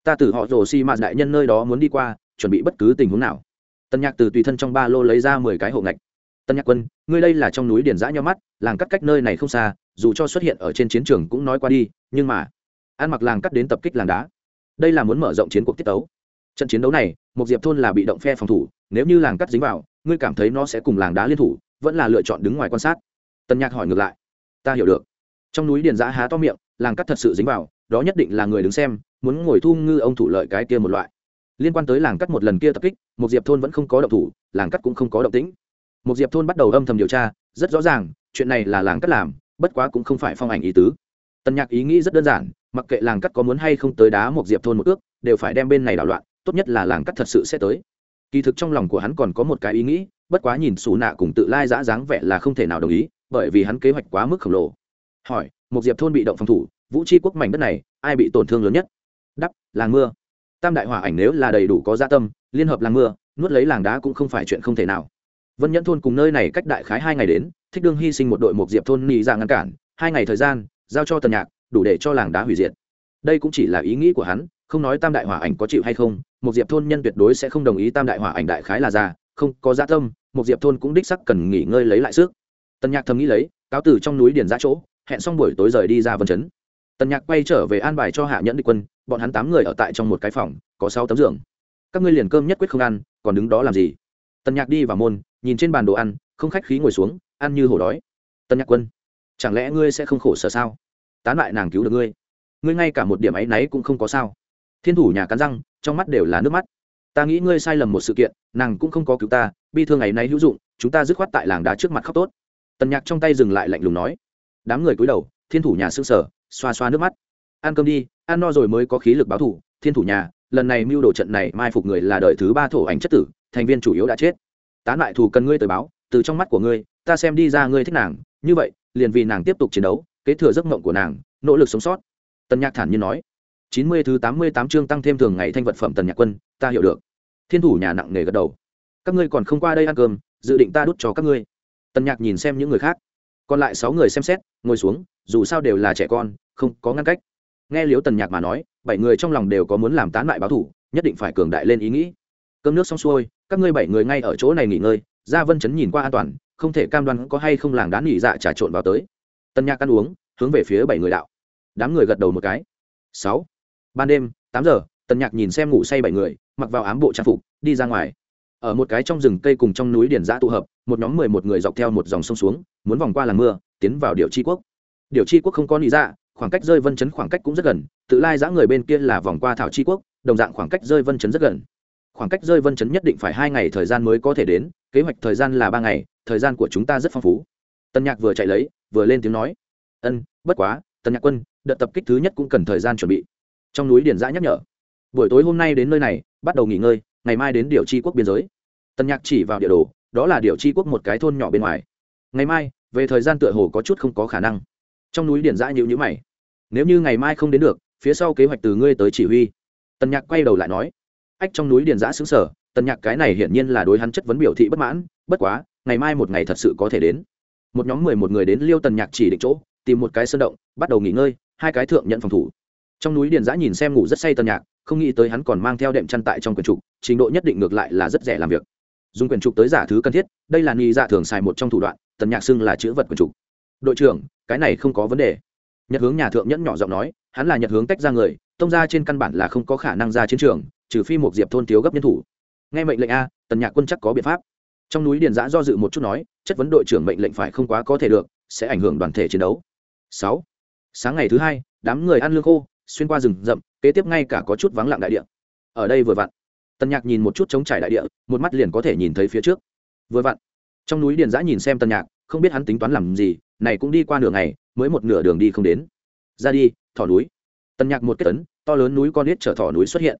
Ta từ họ rồ xi mạt đại nhân nơi đó muốn đi qua, chuẩn bị bất cứ tình huống nào. Tân nhạc từ tùy thân trong ba lô lấy ra mười cái hộ ngạch. Tân nhạc quân, ngươi đây là trong núi điển giã nho mắt, làng cắt cách nơi này không xa, dù cho xuất hiện ở trên chiến trường cũng nói qua đi, nhưng mà, ăn mặc làng cắt đến tập kích làng đá. Đây là muốn mở rộng chiến cuộc tiết tấu. Trận chiến đấu này một diệp thôn là bị động phe phòng thủ, nếu như làng cắt dính vào, ngươi cảm thấy nó sẽ cùng làng đá liên thủ, vẫn là lựa chọn đứng ngoài quan sát. Tân nhạc hỏi ngược lại. Ta hiểu được trong núi điền giã há to miệng, làng cắt thật sự dính vào, đó nhất định là người đứng xem, muốn ngồi thu ngư ông thủ lợi cái kia một loại. Liên quan tới làng cắt một lần kia tập kích một diệp thôn vẫn không có động thủ, làng cắt cũng không có động tĩnh. Một diệp thôn bắt đầu âm thầm điều tra, rất rõ ràng, chuyện này là làng cắt làm, bất quá cũng không phải phong ảnh ý tứ. Tân nhạc ý nghĩ rất đơn giản, mặc kệ làng cắt có muốn hay không tới đá một diệp thôn một ước, đều phải đem bên này đảo loạn, tốt nhất là làng cắt thật sự sẽ tới. Kỳ thực trong lòng của hắn còn có một cái ý nghĩ, bất quá nhìn xù nạ cùng tự lai giã dáng vẻ là không thể nào đồng ý, bởi vì hắn kế hoạch quá mức khổng lồ hỏi một diệp thôn bị động phòng thủ, vũ tri quốc mảnh đất này, ai bị tổn thương lớn nhất? Đắp làng mưa. Tam đại hỏa ảnh nếu là đầy đủ có gia tâm, liên hợp làng mưa, nuốt lấy làng đá cũng không phải chuyện không thể nào. Vân nhẫn thôn cùng nơi này cách đại khái hai ngày đến, thích đương hy sinh một đội một diệp thôn nị ra ngăn cản, hai ngày thời gian, giao cho tần nhạc, đủ để cho làng đá hủy diệt. Đây cũng chỉ là ý nghĩ của hắn, không nói tam đại hỏa ảnh có chịu hay không một diệp thôn nhân tuyệt đối sẽ không đồng ý tam đại hỏa ảnh đại khái là già, không có gia tâm một diệp thôn cũng đích sắc cần nghỉ ngơi lấy lại sức. Tần nhạc thầm nghĩ lấy, cáo từ trong núi điền ra chỗ hẹn xong buổi tối rời đi ra vân chấn. Tần nhạc quay trở về an bài cho hạ nhẫn địch quân, bọn hắn tám người ở tại trong một cái phòng, có sáu tấm giường. Các ngươi liền cơm nhất quyết không ăn, còn đứng đó làm gì? Tần nhạc đi vào môn, nhìn trên bàn đồ ăn, không khách khí ngồi xuống, ăn như hổ đói. Tần nhạc quân, chẳng lẽ ngươi sẽ không khổ sở sao? Tán lại nàng cứu được ngươi. Ngươi ngay cả một điểm áy náy cũng không có sao. Thiên thủ nhà cắn răng, trong mắt đều là nước mắt. Ta nghĩ ngươi sai lầm một sự kiện, nàng cũng không có cứu ta, bi thương ấy náy hữu dụng, chúng ta dứt khoát tại làng đá trước mặt khóc tốt. Tần nhạc trong tay dừng lại lạnh lùng nói đám người cúi đầu, thiên thủ nhà xương sở xoa xoa nước mắt. Ăn cơm đi, ăn no rồi mới có khí lực báo thủ thiên thủ nhà, lần này mưu đồ trận này mai phục người là đợi thứ ba thổ ảnh chất tử, thành viên chủ yếu đã chết. Tán lại thủ cần ngươi tới báo, từ trong mắt của ngươi, ta xem đi ra ngươi thích nàng, như vậy, liền vì nàng tiếp tục chiến đấu, kế thừa giấc mộng của nàng, nỗ lực sống sót. Tần nhạc thản nhiên nói. Chín mươi thứ tám mươi tám chương tăng thêm thường ngày thanh vật phẩm tần nhạc quân, ta hiểu được. Thiên thủ nhà nặng nề gật đầu. Các ngươi còn không qua đây ăn cơm, dự định ta đút cho các ngươi. Tần nhạc nhìn xem những người khác còn lại sáu người xem xét, ngồi xuống, dù sao đều là trẻ con, không có ngăn cách. Nghe liếu tần nhạc mà nói, bảy người trong lòng đều có muốn làm tán lại báo thủ, nhất định phải cường đại lên ý nghĩ. Cơm nước xong xuôi, các ngươi bảy người ngay ở chỗ này nghỉ ngơi ra vân chấn nhìn qua an toàn, không thể cam đoan có hay không làng đá nghỉ dạ trà trộn vào tới. Tần nhạc ăn uống, hướng về phía bảy người đạo. Đám người gật đầu một cái. Sáu. Ban đêm, tám giờ, tần nhạc nhìn xem ngủ say bảy người, mặc vào ám bộ trang phục, đi ra ngoài ở một cái trong rừng cây cùng trong núi điển giã tụ hợp, một nhóm mười một người dọc theo một dòng sông xuống, muốn vòng qua làng mưa, tiến vào điệu tri quốc. Điệu tri quốc không có lý ra dạ, khoảng cách rơi vân chấn khoảng cách cũng rất gần, tự lai giã người bên kia là vòng qua thảo tri quốc, đồng dạng khoảng cách rơi vân chấn rất gần. Khoảng cách rơi vân chấn nhất định phải hai ngày thời gian mới có thể đến, kế hoạch thời gian là ba ngày, thời gian của chúng ta rất phong phú. Tân nhạc vừa chạy lấy, vừa lên tiếng nói, ân, bất quá, tân nhạc quân, đợt tập kích thứ nhất cũng cần thời gian chuẩn bị. Trong núi điển giã nhắc nhở, buổi tối hôm nay đến nơi này, bắt đầu nghỉ ngơi ngày mai đến điều tri quốc biên giới. Tần nhạc chỉ vào địa đồ, đó là điều tri quốc một cái thôn nhỏ bên ngoài. Ngày mai, về thời gian tựa hồ có chút không có khả năng. Trong núi điển giã nhịu nhữ mày. Nếu như ngày mai không đến được, phía sau kế hoạch từ ngươi tới chỉ huy. Tần nhạc quay đầu lại nói. Ách, trong núi điển giã xứng sở, tần nhạc cái này hiển nhiên là đối hắn chất vấn biểu thị bất mãn, bất quá, ngày mai một ngày thật sự có thể đến. Một nhóm mười một người đến liêu tần nhạc chỉ định chỗ, tìm một cái sơn động, bắt đầu nghỉ ngơi, hai cái thượng nhận phòng thủ. Trong núi điền giã nhìn xem ngủ rất say tần nhạc không nghĩ tới hắn còn mang theo đệm chăn tại trong quyển trục, trình độ nhất định ngược lại là rất rẻ làm việc. Dùng quyển trục tới giả thứ cần thiết, đây là nghi dạ thường xài một trong thủ đoạn, tần nhạc xưng là chữ vật quyển trục. Đội trưởng, cái này không có vấn đề. Nhật hướng nhà thượng nhẫn nhỏ giọng nói, hắn là nhật hướng tách ra người, tông ra trên căn bản là không có khả năng ra chiến trường, trừ phi một diệp thôn thiếu gấp nhân thủ. Nghe mệnh lệnh a, tần nhạc quân chắc có biện pháp. Trong núi điền giã do dự một chút nói, chất vấn đội trưởng mệnh lệnh phải không quá có thể được, sẽ ảnh hưởng đoàn thể chiến đấu. Sáu. Sáng ngày thứ hai, đám người ăn lương khô xuyên qua rừng rậm, kế tiếp ngay cả có chút vắng lặng đại địa. Ở đây vừa vặn tần nhạc nhìn một chút trống trải đại địa, một mắt liền có thể nhìn thấy phía trước. Vừa vặn, trong núi điền giã nhìn xem tần nhạc, không biết hắn tính toán làm gì, này cũng đi qua nửa ngày, mới một nửa đường đi không đến. Ra đi, thỏ núi. Tần nhạc một kết tấn, to lớn núi con nít chở thỏ núi xuất hiện.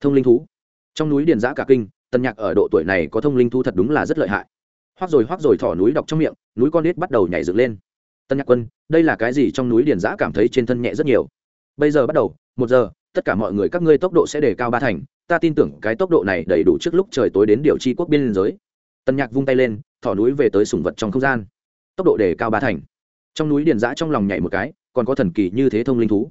Thông linh thú. Trong núi điền giã cả kinh tần nhạc ở độ tuổi này có thông linh thú thật đúng là rất lợi hại. Hoác rồi hoác rồi thỏ núi đọc trong miệng, núi con nít bắt đầu nhảy dựng lên. Tân nhạc quân, đây là cái gì? Trong núi điền giã cảm thấy trên thân nhẹ rất nhiều bây giờ bắt đầu, một giờ, tất cả mọi người, các ngươi tốc độ sẽ đề cao ba thành. Ta tin tưởng cái tốc độ này đầy đủ trước lúc trời tối đến điều chi quốc biên giới. Tần nhạc vung tay lên, thỏ núi về tới sùng vật trong không gian. Tốc độ đề cao ba thành. Trong núi điền giã trong lòng nhảy một cái, còn có thần kỳ như thế thông linh thú.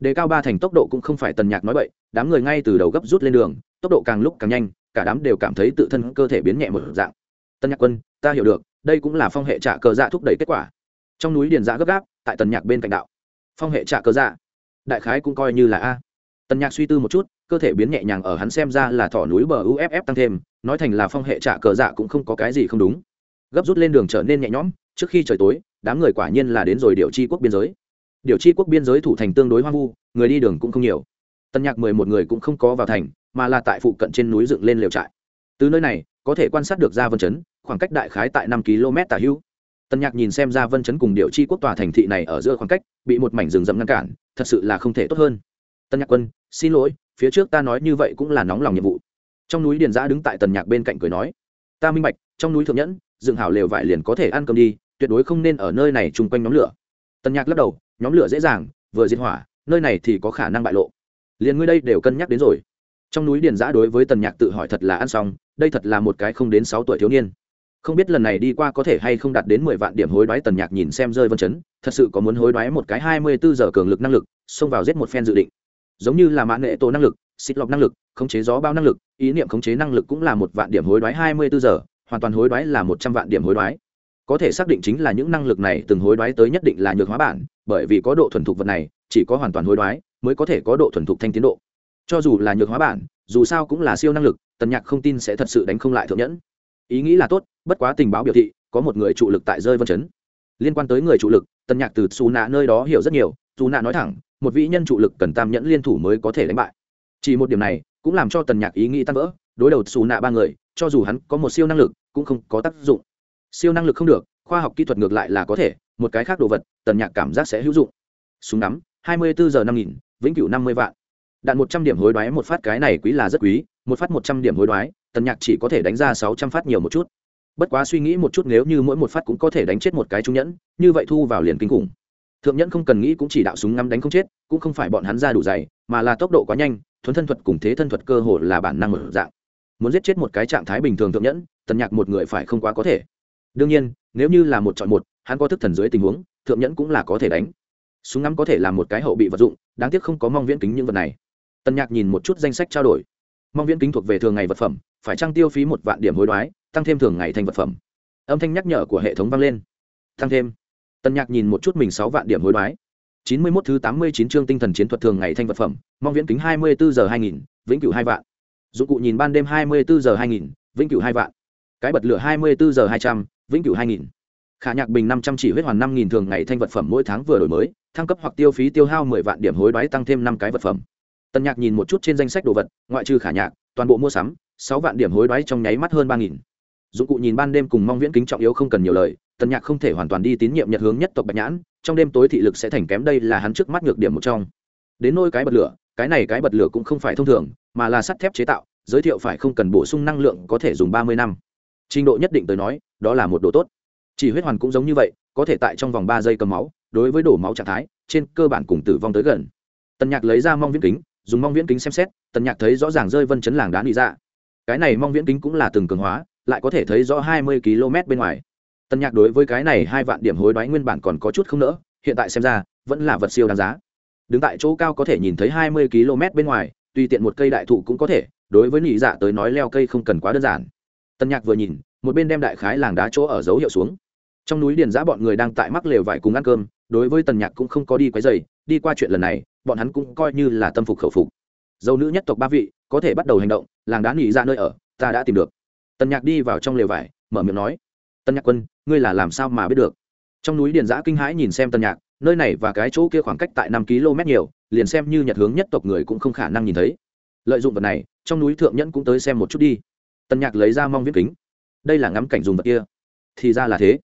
Đề cao ba thành tốc độ cũng không phải tần nhạc nói vậy đám người ngay từ đầu gấp rút lên đường, tốc độ càng lúc càng nhanh, cả đám đều cảm thấy tự thân cơ thể biến nhẹ một dạng. Tân nhạc quân, ta hiểu được, đây cũng là phong hệ trả cờ dạ thúc đẩy kết quả. Trong núi điền giã gấp gáp, tại tần nhạc bên cạnh đạo. Phong hệ trả cờ dạ đại khái cũng coi như là a. Tần nhạc suy tư một chút, cơ thể biến nhẹ nhàng ở hắn xem ra là thỏ núi bờ uff tăng thêm, nói thành là phong hệ trả cờ dạ cũng không có cái gì không đúng. Gấp rút lên đường trở nên nhẹ nhõm, trước khi trời tối, đám người quả nhiên là đến rồi điều chi quốc biên giới. Điều chi quốc biên giới thủ thành tương đối hoang vu, người đi đường cũng không nhiều. Tân nhạc mười một người cũng không có vào thành, mà là tại phụ cận trên núi dựng lên lều trại. Từ nơi này, có thể quan sát được ra vân chấn, khoảng cách đại khái tại năm km tả hữu tân nhạc nhìn xem ra vân chấn cùng điều chi quốc tòa thành thị này ở giữa khoảng cách, bị một mảnh rừng rậm ngăn cản thật sự là không thể tốt hơn. Tân nhạc quân, xin lỗi, phía trước ta nói như vậy cũng là nóng lòng nhiệm vụ. Trong núi điền giã đứng tại tần nhạc bên cạnh cười nói, ta minh bạch, trong núi thượng nhẫn, dựng hảo lều vải liền có thể ăn cơm đi, tuyệt đối không nên ở nơi này chung quanh nhóm lửa. Tần nhạc lắc đầu, nhóm lửa dễ dàng, vừa diệt hỏa, nơi này thì có khả năng bại lộ. Liền ngươi đây đều cân nhắc đến rồi. Trong núi điền giã đối với tần nhạc tự hỏi thật là ăn xong, đây thật là một cái không đến sáu tuổi thiếu niên không biết lần này đi qua có thể hay không đạt đến mười vạn điểm hối đoái tần nhạc nhìn xem rơi vân chấn, thật sự có muốn hối đoái một cái hai mươi bốn giờ cường lực năng lực, xông vào giết một phen dự định. Giống như là mãn nghệ tổ năng lực xịt lọc năng lực, khống chế gió bao năng lực, ý niệm khống chế năng lực cũng là một vạn điểm hối đoái hai mươi bốn giờ, hoàn toàn hối đoái là một trăm vạn điểm hối đoái. Có thể xác định chính là những năng lực này từng hối đoái tới nhất định là nhược hóa bản, bởi vì có độ thuần thục vật này, chỉ có hoàn toàn hối đoái mới có thể có độ thuần thục thanh tiến độ. Cho dù là nhược hóa bản, dù sao cũng là siêu năng lực, tần nhạc không tin sẽ thật sự đánh không lại thượng nhẫn ý nghĩ là tốt, bất quá tình báo biểu thị, có một người trụ lực tại rơi vân chấn. Liên quan tới người trụ lực, tần nhạc từ xù nạ nơi đó hiểu rất nhiều dù nạ nói thẳng, một vị nhân trụ lực cần tam nhẫn liên thủ mới có thể đánh bại. Chỉ một điểm này, cũng làm cho tần nhạc ý nghĩ tan vỡ, đối đầu xù nạ ba người, cho dù hắn có một siêu năng lực, cũng không có tác dụng. Siêu năng lực không được, khoa học kỹ thuật ngược lại là có thể, một cái khác đồ vật, tần nhạc cảm giác sẽ hữu dụng. Súng nắm hai mươi bốn giờ năm nghìn, vĩnh cửu năm mươi vạn. Đạn một trăm điểm hối đoái, một phát cái này quý là rất quý, một phát một trăm điểm hối đoái tần nhạc chỉ có thể đánh ra sáu trăm phát nhiều một chút. Bất quá suy nghĩ một chút nếu như mỗi một phát cũng có thể đánh chết một cái trung nhẫn, như vậy thu vào liền kinh khủng. Thượng nhẫn không cần nghĩ cũng chỉ đạo súng ngắm đánh không chết, cũng không phải bọn hắn ra đủ dày, mà là tốc độ quá nhanh, thuấn thân thuật cùng thế thân thuật cơ hồ là bản năng ở dạng. Muốn giết chết một cái trạng thái bình thường thượng nhẫn, tần nhạc một người phải không quá có thể. Đương nhiên, nếu như là một chọn một, hắn có thức thần dưới tình huống, thượng nhẫn cũng là có thể đánh. Súng ngắm có thể là một cái hậu bị vật dụng, đáng tiếc không có mong viễn kính những vật này. Tần nhạc nhìn một chút danh sách trao đổi mong viễn kính thuộc về thường ngày vật phẩm, phải trang tiêu phí một vạn điểm hối đoái, tăng thêm thường ngày thành vật phẩm. Âm thanh nhắc nhở của hệ thống vang lên. Tăng thêm. Tần nhạc nhìn một chút mình sáu vạn điểm hối đoái. Chín mươi mốt thứ tám mươi chín chương tinh thần chiến thuật thường ngày thanh vật phẩm, mong viễn kính hai mươi bốn giờ hai nghìn, vĩnh cửu hai vạn. Dụng cụ nhìn ban đêm hai mươi bốn giờ hai nghìn, vĩnh cửu hai vạn. Cái bật lửa hai mươi bốn giờ hai trăm, vĩnh cửu hai nghìn. Khả nhạc bình năm trăm chỉ huyết hoàn năm nghìn thường ngày thanh vật phẩm mỗi tháng vừa đổi mới, thăng cấp hoặc tiêu phí tiêu hao mười vạn điểm hối đoái tăng thêm năm cái vật phẩm tần nhạc nhìn một chút trên danh sách đồ vật, ngoại trừ khả nhạc, toàn bộ mua sắm, sáu vạn điểm hối đoái trong nháy mắt hơn ba nghìn. Dụng cụ nhìn ban đêm cùng mong viễn kính trọng yếu không cần nhiều lời, tần nhạc không thể hoàn toàn đi tín nhiệm nhật hướng nhất tộc bạch nhãn, trong đêm tối thị lực sẽ thành kém đây là hắn trước mắt nhược điểm một trong. Đến nôi cái bật lửa, cái này cái bật lửa cũng không phải thông thường, mà là sắt thép chế tạo, giới thiệu phải không cần bổ sung năng lượng có thể dùng ba mươi năm. Trình độ nhất định tới nói, đó là một đồ tốt. Chỉ huyết hoàn cũng giống như vậy, có thể tại trong vòng ba giây cầm máu, đối với đổ máu trạng thái, trên cơ bản cùng tử vong tới gần. Tần nhạc lấy ra mong viễn kính dùng mong viễn kính xem xét, tần nhạc thấy rõ ràng rơi vân chấn làng đá nị dạ. Cái này mong viễn kính cũng là từng cường hóa, lại có thể thấy rõ hai mươi km bên ngoài. Tần nhạc đối với cái này hai vạn điểm hối đoái nguyên bản còn có chút không nỡ, hiện tại xem ra, vẫn là vật siêu đáng giá. Đứng tại chỗ cao có thể nhìn thấy hai mươi km bên ngoài tùy tiện một cây đại thụ cũng có thể, đối với nị dạ tới nói leo cây không cần quá đơn giản. Tần nhạc vừa nhìn, một bên đem đại khái làng đá chỗ ở dấu hiệu xuống. Trong núi điền giã bọn người đang tại mắc lều vải cùng ăn cơm, đối với tần nhạc cũng không có đi quấy dày đi qua chuyện lần này bọn hắn cũng coi như là tâm phục khẩu phục. Dâu nữ nhất tộc ba vị, có thể bắt đầu hành động, làng đá nghỉ ra nơi ở, ta đã tìm được. Tần nhạc đi vào trong lều vải, mở miệng nói, tần nhạc quân, ngươi là làm sao mà biết được? Trong núi điền giã kinh hãi nhìn xem tần nhạc, nơi này và cái chỗ kia khoảng cách tại năm km nhiều, liền xem như nhật hướng nhất tộc người cũng không khả năng nhìn thấy. Lợi dụng vật này, trong núi thượng nhẫn cũng tới xem một chút đi. Tần nhạc lấy ra mong viết kính. Đây là ngắm cảnh dùng vật kia. Thì ra là thế.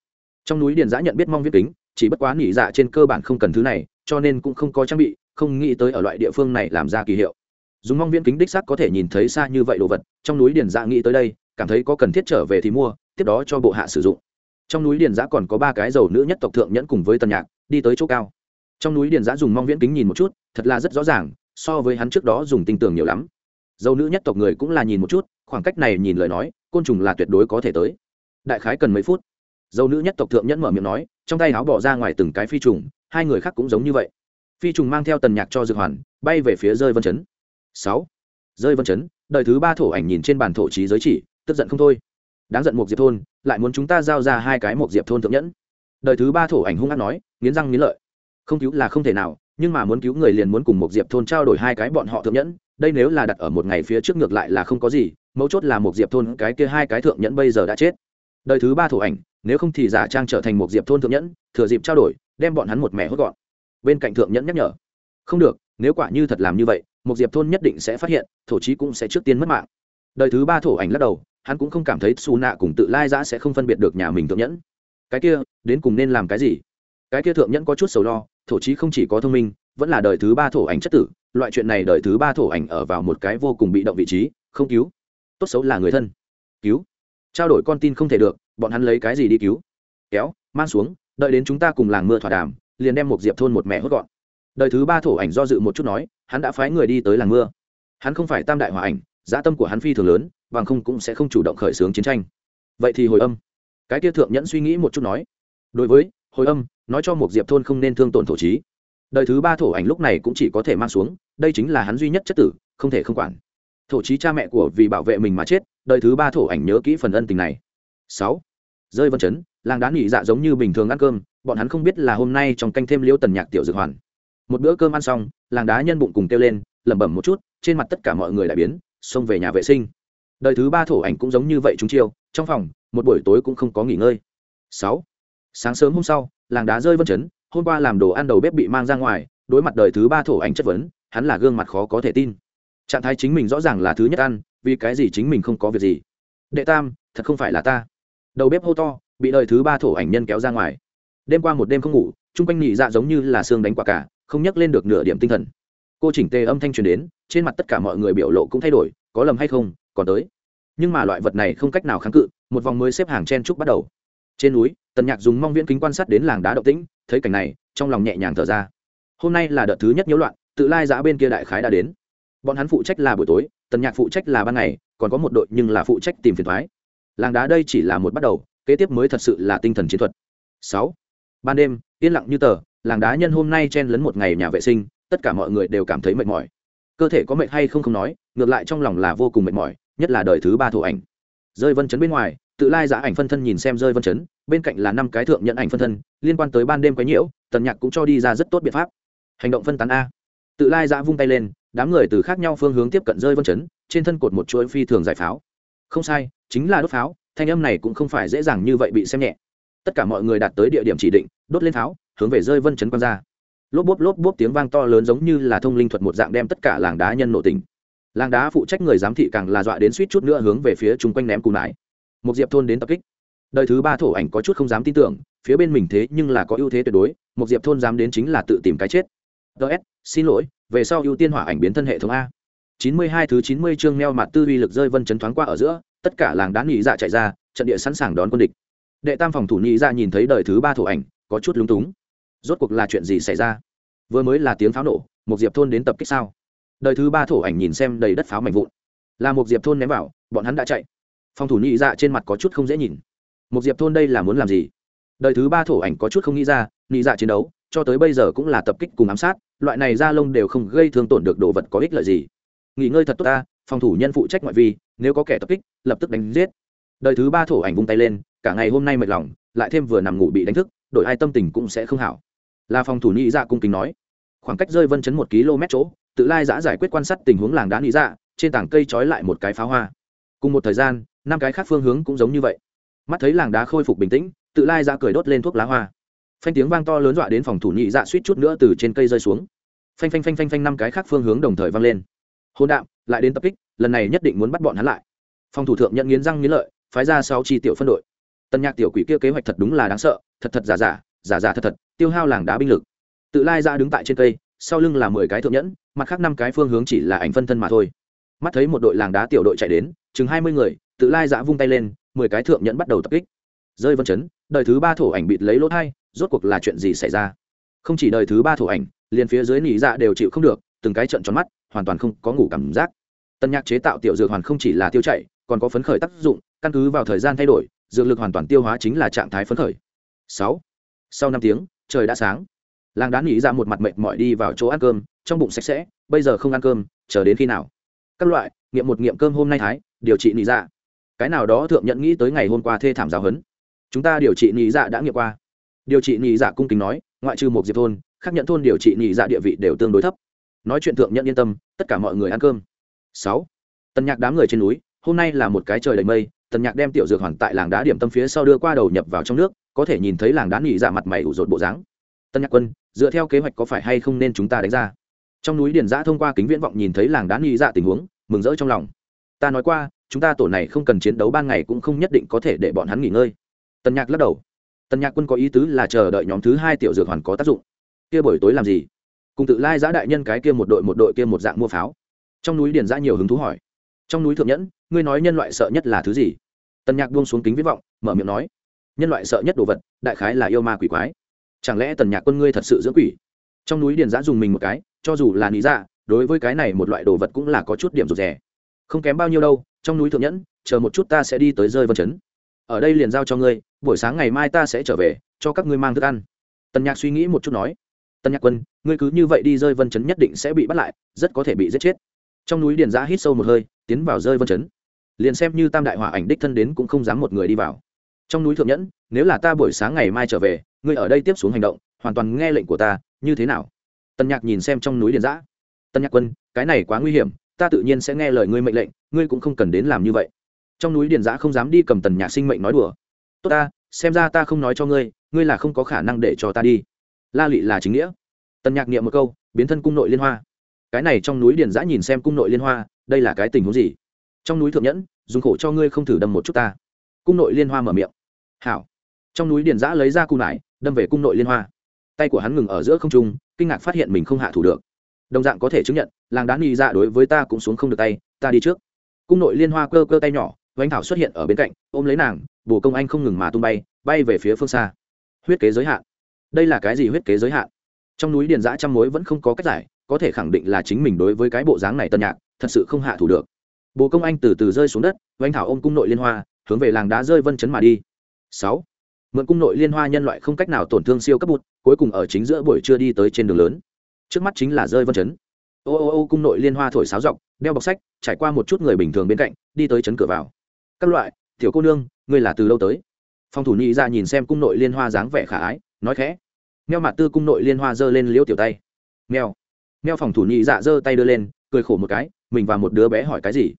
Trong núi điền giã nhận biết mong viết kính, chỉ bất quá nỉ dạ trên cơ bản không cần thứ này, cho nên cũng không có trang bị không nghĩ tới ở loại địa phương này làm ra kỳ hiệu. Dùng mong viễn kính đích xác có thể nhìn thấy xa như vậy đồ vật, trong núi điền dạ nghĩ tới đây, cảm thấy có cần thiết trở về thì mua, tiếp đó cho bộ hạ sử dụng. Trong núi điền giã còn có ba cái dầu nữ nhất tộc thượng nhẫn cùng với tân nhạc, đi tới chỗ cao. Trong núi điền giã dùng mong viễn kính nhìn một chút, thật là rất rõ ràng, so với hắn trước đó dùng tinh tường nhiều lắm. Dâu nữ nhất tộc người cũng là nhìn một chút, khoảng cách này nhìn lời nói, côn trùng là tuyệt đối có thể tới. Đại khái cần mấy phút. Dâu nữ nhất tộc thượng nhẫn mở miệng nói, trong tay áo bỏ ra ngoài từng cái phi trùng, hai người khác cũng giống như vậy phi trùng mang theo tần nhạc cho dược hoàn, bay về phía rơi vân chấn. Sáu. Rơi vân chấn, đời thứ ba thổ ảnh nhìn trên bàn thổ trí giới chỉ, tức giận không thôi. Đáng giận một diệp thôn, lại muốn chúng ta giao ra hai cái một diệp thôn thượng nhẫn. Đời thứ ba thổ ảnh hung hát nói, nghiến răng nghiến lợi. Không cứu là không thể nào, nhưng mà muốn cứu người liền muốn cùng một diệp thôn trao đổi hai cái bọn họ thượng nhẫn, đây nếu là đặt ở một ngày phía trước ngược lại là không có gì, mấu chốt là một diệp thôn cái kia hai cái thượng nhẫn bây giờ đã chết. Đời thứ ba thổ ảnh, nếu không thì giả trang trở thành một diệp thôn thượng nhẫn, thừa dịp trao đổi, đem bọn hắn một mẻ hốt gọn bên cạnh thượng nhẫn nhắc nhở. Không được, nếu quả như thật làm như vậy một diệp thôn nhất định sẽ phát hiện, thổ chí cũng sẽ trước tiên mất mạng. Đời thứ ba thổ ảnh lắc đầu, hắn cũng không cảm thấy xù nạ cùng tự lai giã sẽ không phân biệt được nhà mình thượng nhẫn. Cái kia, đến cùng nên làm cái gì? Cái kia thượng nhẫn có chút sầu lo, thổ chí không chỉ có thông minh, vẫn là đời thứ ba thổ ảnh chất tử, loại chuyện này đời thứ ba thổ ảnh ở vào một cái vô cùng bị động vị trí, không cứu. Tốt xấu là người thân. Cứu. Trao đổi con tin không thể được, bọn hắn lấy cái gì đi cứu? Kéo, mang xuống, đợi đến chúng ta cùng làng mưa thỏa đàm liền đem một diệp thôn một mẹ hốt gọn. Đời thứ ba thổ ảnh do dự một chút nói, hắn đã phái người đi tới làng mưa. Hắn không phải tam đại hòa ảnh, dã tâm của hắn phi thường lớn, bằng không cũng sẽ không chủ động khởi xướng chiến tranh. Vậy thì hồi âm. Cái kia thượng nhẫn suy nghĩ một chút nói. Đối với, hồi âm, nói cho một diệp thôn không nên thương tổn thổ trí đời thứ ba thổ ảnh lúc này cũng chỉ có thể mang xuống, đây chính là hắn duy nhất chất tử, không thể không quản. Thổ trí cha mẹ của vì bảo vệ mình mà chết, đời thứ ba thổ ảnh nhớ kỹ phần ân tình này. Sáu. Rơi vân chấn, làng đá nghỉ dạ giống như bình thường ăn cơm bọn hắn không biết là hôm nay trong canh thêm liễu tần nhạc tiểu dược hoàn. Một bữa cơm ăn xong, làng đá nhân bụng cùng kêu lên, lẩm bẩm một chút, trên mặt tất cả mọi người đại biến, xông về nhà vệ sinh. Đời thứ ba thổ ảnh cũng giống như vậy chúng chiêu, trong phòng, một buổi tối cũng không có nghỉ ngơi. Sáu. Sáng sớm hôm sau, làng đá rơi vân chấn, hôm qua làm đồ ăn đầu bếp bị mang ra ngoài, đối mặt đời thứ ba thổ ảnh chất vấn, hắn là gương mặt khó có thể tin. Trạng thái chính mình rõ ràng là thứ nhất ăn, vì cái gì chính mình không có việc gì? Đệ tam, thật không phải là ta. Đầu bếp hô to, bị đời thứ ba thổ ảnh nhân kéo ra ngoài đêm qua một đêm không ngủ, chung quanh nhị dạ giống như là xương đánh quả cả, không nhắc lên được nửa điểm tinh thần. Cô chỉnh tề âm thanh truyền đến, trên mặt tất cả mọi người biểu lộ cũng thay đổi, có lầm hay không, còn tới. Nhưng mà loại vật này không cách nào kháng cự, một vòng mới xếp hàng chen trúc bắt đầu. Trên núi, tần nhạc dùng mong viễn kính quan sát đến làng đá động tĩnh, thấy cảnh này, trong lòng nhẹ nhàng thở ra. Hôm nay là đợt thứ nhất nhiễu loạn, tự lai giã bên kia đại khái đã đến. Bọn hắn phụ trách là buổi tối, tần nhạc phụ trách là ban ngày, còn có một đội nhưng là phụ trách tìm phiền thoái. Làng đá đây chỉ là một bắt đầu, kế tiếp mới thật sự là tinh thần chiến thuật. Sáu ban đêm, yên lặng như tờ, làng đá nhân hôm nay chen lấn một ngày nhà vệ sinh, tất cả mọi người đều cảm thấy mệt mỏi. Cơ thể có mệt hay không không nói, ngược lại trong lòng là vô cùng mệt mỏi, nhất là đời thứ ba thổ ảnh. Rơi vân chấn bên ngoài, tự lai giả ảnh phân thân nhìn xem rơi vân chấn, bên cạnh là năm cái thượng nhận ảnh phân thân, liên quan tới ban đêm quấy nhiễu, tần nhạc cũng cho đi ra rất tốt biện pháp. Hành động phân tán a. Tự lai giả vung tay lên, đám người từ khác nhau phương hướng tiếp cận rơi vân chấn, trên thân cột một chuỗi phi thường giải pháo. Không sai, chính là đốt pháo, thanh âm này cũng không phải dễ dàng như vậy bị xem nhẹ tất cả mọi người đạt tới địa điểm chỉ định, đốt lên pháo, hướng về rơi vân chấn quan ra. Lốp bốp lốp bốp tiếng vang to lớn giống như là thông linh thuật một dạng đem tất cả làng đá nhân nổ tình làng đá phụ trách người giám thị càng là dọa đến suýt chút nữa hướng về phía chung quanh ném cù nải. Một diệp thôn đến tập kích. Đời thứ ba thổ ảnh có chút không dám tin tưởng, phía bên mình thế nhưng là có ưu thế tuyệt đối, một diệp thôn dám đến chính là tự tìm cái chết. Ts xin lỗi, về sau ưu tiên hỏa ảnh biến thân hệ thống a. Chín mươi hai thứ chín mươi chương neo mặt tư uy lực rơi vân chấn thoáng qua ở giữa, tất cả làng đá nghỉ dạ chạy ra, trận địa sẵn sàng đón quân địch đệ tam phòng thủ nhị dạ nhìn thấy đời thứ ba thổ ảnh, có chút lúng túng. Rốt cuộc là chuyện gì xảy ra? Vừa mới là tiếng pháo nổ một diệp thôn đến tập kích sao? Đời thứ ba thổ ảnh nhìn xem đầy đất pháo mạnh vụn. Là một diệp thôn ném vào, bọn hắn đã chạy. Phòng thủ nhị dạ trên mặt có chút không dễ nhìn. Một diệp thôn đây là muốn làm gì? Đời thứ ba thổ ảnh có chút không nghĩ ra, nhị dạ chiến đấu, cho tới bây giờ cũng là tập kích cùng ám sát, loại này da lông đều không gây thương tổn được đồ vật có ích lợi gì. Nghỉ ngơi thật tốt ta, phòng thủ nhân phụ trách ngoại vi, nếu có kẻ tập kích, lập tức đánh giết. Đời thứ ba thổ ảnh vung tay lên cả ngày hôm nay mệt lòng, lại thêm vừa nằm ngủ bị đánh thức, đổi ai tâm tình cũng sẽ không hảo. Là phòng thủ nhị dạ cung kính nói. Khoảng cách rơi vân chấn một km chỗ, tự lai giã giải quyết quan sát tình huống làng đá nhị dạ trên tảng cây trói lại một cái pháo hoa. Cùng một thời gian, năm cái khác phương hướng cũng giống như vậy. Mắt thấy làng đá khôi phục bình tĩnh, tự lai giã cười đốt lên thuốc lá hoa. Phanh tiếng vang to lớn dọa đến phòng thủ nhị dạ suýt chút nữa từ trên cây rơi xuống. Phanh phanh phanh phanh phanh năm cái khác phương hướng đồng thời vang lên. Hôn đạm, lại đến tập kích, lần này nhất định muốn bắt bọn hắn lại. Phòng thủ thượng nhận nghiến răng nghiến lợi, phái ra sau chi tiểu phân đội tân nhạc tiểu quỷ kia kế hoạch thật đúng là đáng sợ, thật thật giả giả giả giả thật thật, tiêu hao làng đá binh lực. Tự lai ra đứng tại trên cây, sau lưng là mười cái thượng nhẫn, mặt khác năm cái phương hướng chỉ là ảnh phân thân mà thôi. Mắt thấy một đội làng đá tiểu đội chạy đến, chừng hai mươi người, tự lai giã vung tay lên, mười cái thượng nhẫn bắt đầu tập kích. Rơi vân chấn, đời thứ ba thổ ảnh bịt lấy lỗ thai, rốt cuộc là chuyện gì xảy ra? Không chỉ đời thứ ba thổ ảnh, liền phía dưới nỉ dạ đều chịu không được, từng cái trận tròn mắt, hoàn toàn không có ngủ cảm giác. Tân nhạc chế tạo tiểu dược hoàn không chỉ là tiêu chảy, còn có phấn khởi tác dụng, căn cứ vào thời gian thay đổi dược lực hoàn toàn tiêu hóa chính là trạng thái phấn khởi. Sáu. Sau năm tiếng, trời đã sáng. Làng đá nghỉ ra dạ một mặt mệt mỏi đi vào chỗ ăn cơm, trong bụng sạch sẽ, bây giờ không ăn cơm, chờ đến khi nào? Các loại, nghiệm một nghiệm cơm hôm nay thái, điều trị nghỉ dạ. Cái nào đó thượng nhận nghĩ tới ngày hôm qua thê thảm giáo hấn chúng ta điều trị nghỉ dạ đã nghiệm qua. Điều trị nghỉ dạ cung kính nói, ngoại trừ một diệp thôn, khác nhận thôn điều trị nghỉ dạ địa vị đều tương đối thấp. Nói chuyện thượng nhận yên tâm, tất cả mọi người ăn cơm. Sáu. Tân nhạc đám người trên núi, hôm nay là một cái trời đầy mây tần nhạc đem tiểu dược hoàn tại làng đá điểm tâm phía sau đưa qua đầu nhập vào trong nước, có thể nhìn thấy làng đá nghỉ dạ mặt mày ủ rột bộ dáng. Tân nhạc quân, dựa theo kế hoạch có phải hay không nên chúng ta đánh ra? Trong núi điền giã thông qua kính viễn vọng nhìn thấy làng đá nghỉ dạ tình huống, mừng rỡ trong lòng. Ta nói qua, chúng ta tổ này không cần chiến đấu ban ngày cũng không nhất định có thể để bọn hắn nghỉ ngơi. Tân nhạc lắc đầu. Tân nhạc quân có ý tứ là chờ đợi nhóm thứ hai tiểu dược hoàn có tác dụng. Kia buổi tối làm gì? Cùng tự lai giã đại nhân cái kia một đội một đội kia một dạng mua pháo. Trong núi điền giã nhiều hứng thú hỏi trong núi thượng nhẫn, ngươi nói nhân loại sợ nhất là thứ gì? Tần nhạc buông xuống kính viết vọng, mở miệng nói, nhân loại sợ nhất đồ vật, đại khái là yêu ma quỷ quái. Chẳng lẽ tần nhạc quân ngươi thật sự dưỡng quỷ? Trong núi điền giã dùng mình một cái, cho dù là lý dạ đối với cái này một loại đồ vật cũng là có chút điểm rụt rè. Không kém bao nhiêu đâu, trong núi thượng nhẫn, chờ một chút ta sẽ đi tới rơi vân chấn. Ở đây liền giao cho ngươi, buổi sáng ngày mai ta sẽ trở về, cho các ngươi mang thức ăn. Tần nhạc suy nghĩ một chút nói, tần nhạc quân, ngươi cứ như vậy đi rơi vân chấn nhất định sẽ bị bắt lại, rất có thể bị giết chết. Trong núi điền giã hít sâu một hơi tiến vào rơi vân chấn. Liền xem như tam đại hỏa ảnh đích thân đến cũng không dám một người đi vào. Trong núi thượng nhẫn, nếu là ta buổi sáng ngày mai trở về, ngươi ở đây tiếp xuống hành động, hoàn toàn nghe lệnh của ta, như thế nào? Tần nhạc nhìn xem trong núi điền giã tân nhạc quân, cái này quá nguy hiểm, ta tự nhiên sẽ nghe lời ngươi mệnh lệnh, ngươi cũng không cần đến làm như vậy. Trong núi điền giã không dám đi cầm tần nhạc sinh mệnh nói đùa. Tốt ta, xem ra ta không nói cho ngươi ngươi là không có khả năng để cho ta đi. La lụy là chính nghĩa. Tần nhạc niệm một câu, biến thân cung nội liên hoa. Cái này trong núi điền giã nhìn xem cung nội liên hoa đây là cái tình huống gì? Trong núi thượng nhẫn, dùng khổ cho ngươi không thử đâm một chút ta. Cung nội liên hoa mở miệng. Hảo. Trong núi điền giã lấy ra cung nải, đâm về cung nội liên hoa. Tay của hắn ngừng ở giữa không trung, kinh ngạc phát hiện mình không hạ thủ được. Đồng dạng có thể chứng nhận, làng đá nghi dạ đối với ta cũng xuống không được tay, ta đi trước. Cung nội liên hoa cơ cơ tay nhỏ, vánh thảo xuất hiện ở bên cạnh, ôm lấy nàng bồ công anh không ngừng mà tung bay bay về phía phương xa. Huyết kế giới hạn. Đây là cái gì huyết kế giới hạn? Trong núi điền giã trăm mối vẫn không có cách giải, có thể khẳng định là chính mình đối với cái bộ dáng này tân nhạc thật sự không hạ thủ được. Bồ công anh từ từ rơi xuống đất, oanh thảo ôm cung nội liên hoa, hướng về làng đá rơi vân chấn mà đi. Sáu. Mượn cung nội liên hoa nhân loại không cách nào tổn thương siêu cấp bụt, cuối cùng ở chính giữa buổi trưa đi tới trên đường lớn. Trước mắt chính là rơi vân chấn. Ô ô ô, cung nội liên hoa thổi sáo dọc, đeo bọc sách, trải qua một chút người bình thường bên cạnh, đi tới chấn cửa vào. Các loại, tiểu cô nương, ngươi là từ lâu tới? Phòng thủ nhị ra nhìn xem cung nội liên hoa dáng vẻ khả ái, nói khẽ. Meo mặt tư cung nội liên hoa giơ lên liễu tiểu tay. Meo meo phòng thủ nhị dạ giơ tay đưa lên, cười khổ một cái mình và một đứa bé hỏi cái gì?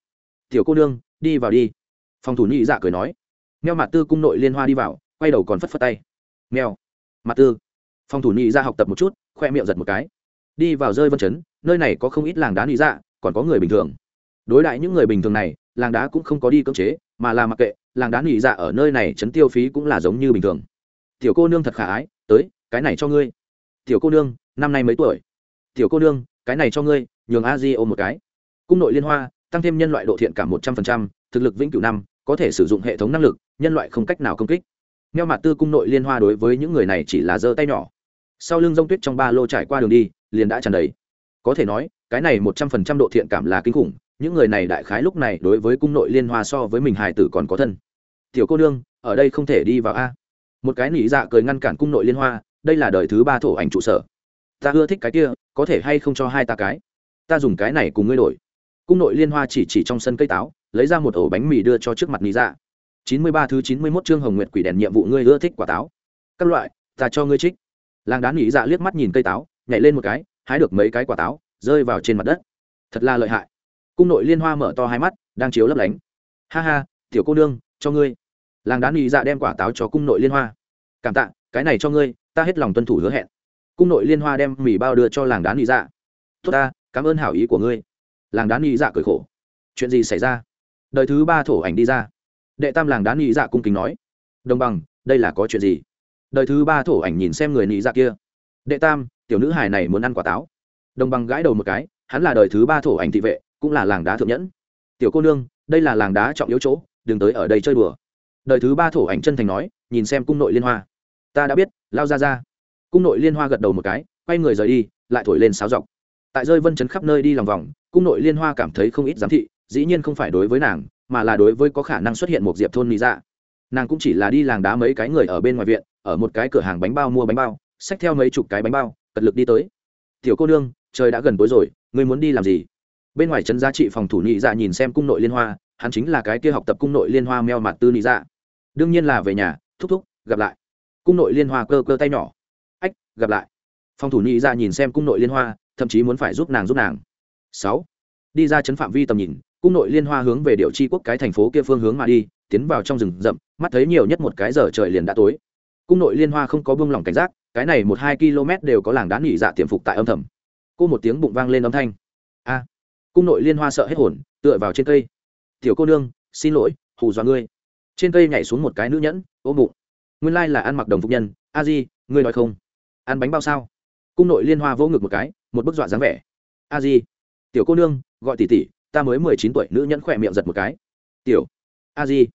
Tiểu cô nương, đi vào đi. Phòng thủ nhị dạ cười nói. Meo mặt tư cung nội liên hoa đi vào, quay đầu còn phất phất tay. Meo mặt tư. Phòng thủ nhị dạ học tập một chút, khoe miệng giật một cái. Đi vào rơi vân chấn, nơi này có không ít làng đá nhị dạ còn có người bình thường. Đối lại những người bình thường này, làng đá cũng không có đi cưỡng chế, mà là mặc kệ, làng đá nhị dạ ở nơi này chấn tiêu phí cũng là giống như bình thường. Tiểu cô nương thật khả ái, tới, cái này cho ngươi. Tiểu cô nương, năm nay mấy tuổi? Tiểu cô nương, cái này cho ngươi, nhường a di ôm một cái cung nội liên hoa, tăng thêm nhân loại độ thiện cảm một trăm linh thực lực vĩnh cửu năm, có thể sử dụng hệ thống năng lực, nhân loại không cách nào công kích. Neo mặt tư cung nội liên hoa đối với những người này chỉ là giơ tay nhỏ. Sau lưng rông tuyết trong ba lô trải qua đường đi, liền đã tràn đầy. Có thể nói, cái này một trăm phần trăm độ thiện cảm là kinh khủng, những người này đại khái lúc này đối với cung nội liên hoa so với mình hài tử còn có thân. Tiểu cô nương, ở đây không thể đi vào a. Một cái nỉ dạ cười ngăn cản cung nội liên hoa, đây là đời thứ ba thổ ảnh trụ sở. Ta ưa thích cái kia, có thể hay không cho hai ta cái? Ta dùng cái này cùng ngươi đổi cung nội liên hoa chỉ chỉ trong sân cây táo, lấy ra một ổ bánh mì đưa cho trước mặt nỉ dạ. Chín mươi ba thứ chín mươi mốt chương hồng nguyệt quỷ đèn nhiệm vụ ngươi ưa thích quả táo. Các loại, ta cho ngươi trích. Làng đá nỉ dạ liếc mắt nhìn cây táo, nhảy lên một cái, hái được mấy cái quả táo, rơi vào trên mặt đất. Thật là lợi hại. Cung nội liên hoa mở to hai mắt, đang chiếu lấp lánh. Ha ha, tiểu cô nương, cho ngươi. Làng đá nỉ dạ đem quả táo cho cung nội liên hoa. Cảm tạ, cái này cho ngươi, ta hết lòng tuân thủ hứa hẹn. Cung nội liên hoa đem mì bao đưa cho làng đá nỉ dạ. Tốt ta, cảm ơn hảo ý của ngươi làng đá nghi dạ cười khổ. Chuyện gì xảy ra? Đời thứ ba thổ ảnh đi ra. Đệ tam làng đá nghi dạ cung kính nói. Đồng bằng, đây là có chuyện gì? Đời thứ ba thổ ảnh nhìn xem người nghi dạ kia. Đệ tam, tiểu nữ hài này muốn ăn quả táo. Đồng bằng gãi đầu một cái, hắn là đời thứ ba thổ ảnh thị vệ, cũng là làng đá thượng nhẫn. Tiểu cô nương, đây là làng đá trọng yếu chỗ, đừng tới ở đây chơi đùa. Đời thứ ba thổ ảnh chân thành nói, nhìn xem cung nội liên hoa. Ta đã biết, lao ra ra. Cung nội liên hoa gật đầu một cái, quay người rời đi, lại thổi lên sáo dọc. Tại rơi vân chấn khắp nơi đi lòng vòng cung nội liên hoa cảm thấy không ít giám thị, dĩ nhiên không phải đối với nàng, mà là đối với có khả năng xuất hiện một diệp thôn mỹ dạ. Nàng cũng chỉ là đi làng đá mấy cái người ở bên ngoài viện, ở một cái cửa hàng bánh bao mua bánh bao, xách theo mấy chục cái bánh bao, cật lực đi tới. Tiểu cô nương, trời đã gần tối rồi, ngươi muốn đi làm gì? Bên ngoài trấn giá trị phòng thủ nị dạ nhìn xem cung nội liên hoa, hắn chính là cái kia học tập cung nội liên hoa meo mặt tư nị dạ. Đương nhiên là về nhà, thúc thúc, gặp lại. Cung nội liên hoa cơ cơ tay nhỏ. Ách, gặp lại. Phòng thủ nị dạ nhìn xem cung nội liên hoa, thậm chí muốn phải giúp nàng giúp nàng sáu. Đi ra chấn phạm vi tầm nhìn, cung nội liên hoa hướng về điệu chi quốc cái thành phố kia phương hướng mà đi, tiến vào trong rừng rậm, mắt thấy nhiều nhất một cái giờ trời liền đã tối. Cung nội liên hoa không có buông lỏng cảnh giác, cái này một hai km đều có làng đá nghỉ dạ tiềm phục tại âm thầm. Cô một tiếng bụng vang lên âm thanh. A. Cung nội liên hoa sợ hết hồn, tựa vào trên cây. Tiểu cô nương, xin lỗi, hù dọa ngươi. Trên cây nhảy xuống một cái nữ nhẫn, ôm bụng. Nguyên lai là ăn mặc đồng phục nhân, a di, ngươi nói không? Ăn bánh bao sao? Cung nội liên hoa vỗ ngực một cái, một bức dọa dáng vẻ. A di tiểu cô nương, gọi tỷ tỷ, ta mới mười chín tuổi, nữ nhẫn khỏe miệng giật một cái. Tiểu, a di.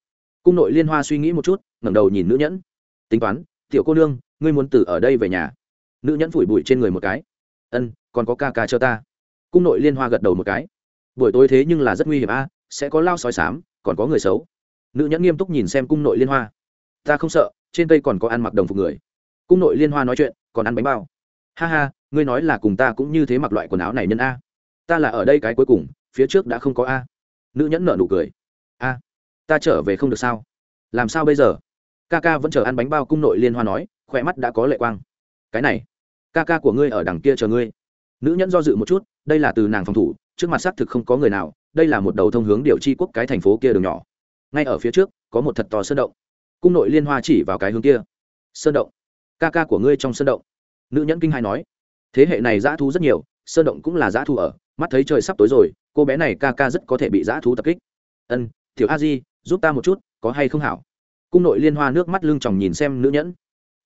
Cung nội liên hoa suy nghĩ một chút, ngẩng đầu nhìn nữ nhẫn. Tính toán, tiểu cô nương, ngươi muốn từ ở đây về nhà. Nữ nhẫn phủi bụi trên người một cái. Ân, còn có ca ca cho ta. Cung nội liên hoa gật đầu một cái. Buổi tối thế nhưng là rất nguy hiểm a, sẽ có lao sói sám còn có người xấu. Nữ nhẫn nghiêm túc nhìn xem cung nội liên hoa. Ta không sợ, trên cây còn có ăn mặc đồng phục người. Cung nội liên hoa nói chuyện, còn ăn bánh bao. Ha ha, ngươi nói là cùng ta cũng như thế mặc loại quần áo này nhân a ta là ở đây cái cuối cùng, phía trước đã không có a. Nữ nhẫn nợ nụ cười. A, ta trở về không được sao? Làm sao bây giờ? Ca ca vẫn chờ ăn bánh bao cung nội liên hoa nói, khỏe mắt đã có lệ quang. Cái này ca ca của ngươi ở đằng kia chờ ngươi. Nữ nhẫn do dự một chút, đây là từ nàng phòng thủ, trước mặt xác thực không có người nào, đây là một đầu thông hướng điều chi quốc cái thành phố kia đường nhỏ. Ngay ở phía trước, có một thật to sơn động. Cung nội liên hoa chỉ vào cái hướng kia. Sơn động. Ca ca của ngươi trong sơn động. Nữ nhẫn kinh hai nói, thế hệ này dã thú rất nhiều, sơn động cũng là dã thú ở mắt thấy trời sắp tối rồi, cô bé này ca ca rất có thể bị dã thú tập kích. Ân thiểu a di, giúp ta một chút, có hay không hảo? Cung nội liên hoa nước mắt lưng chòng nhìn xem nữ nhẫn.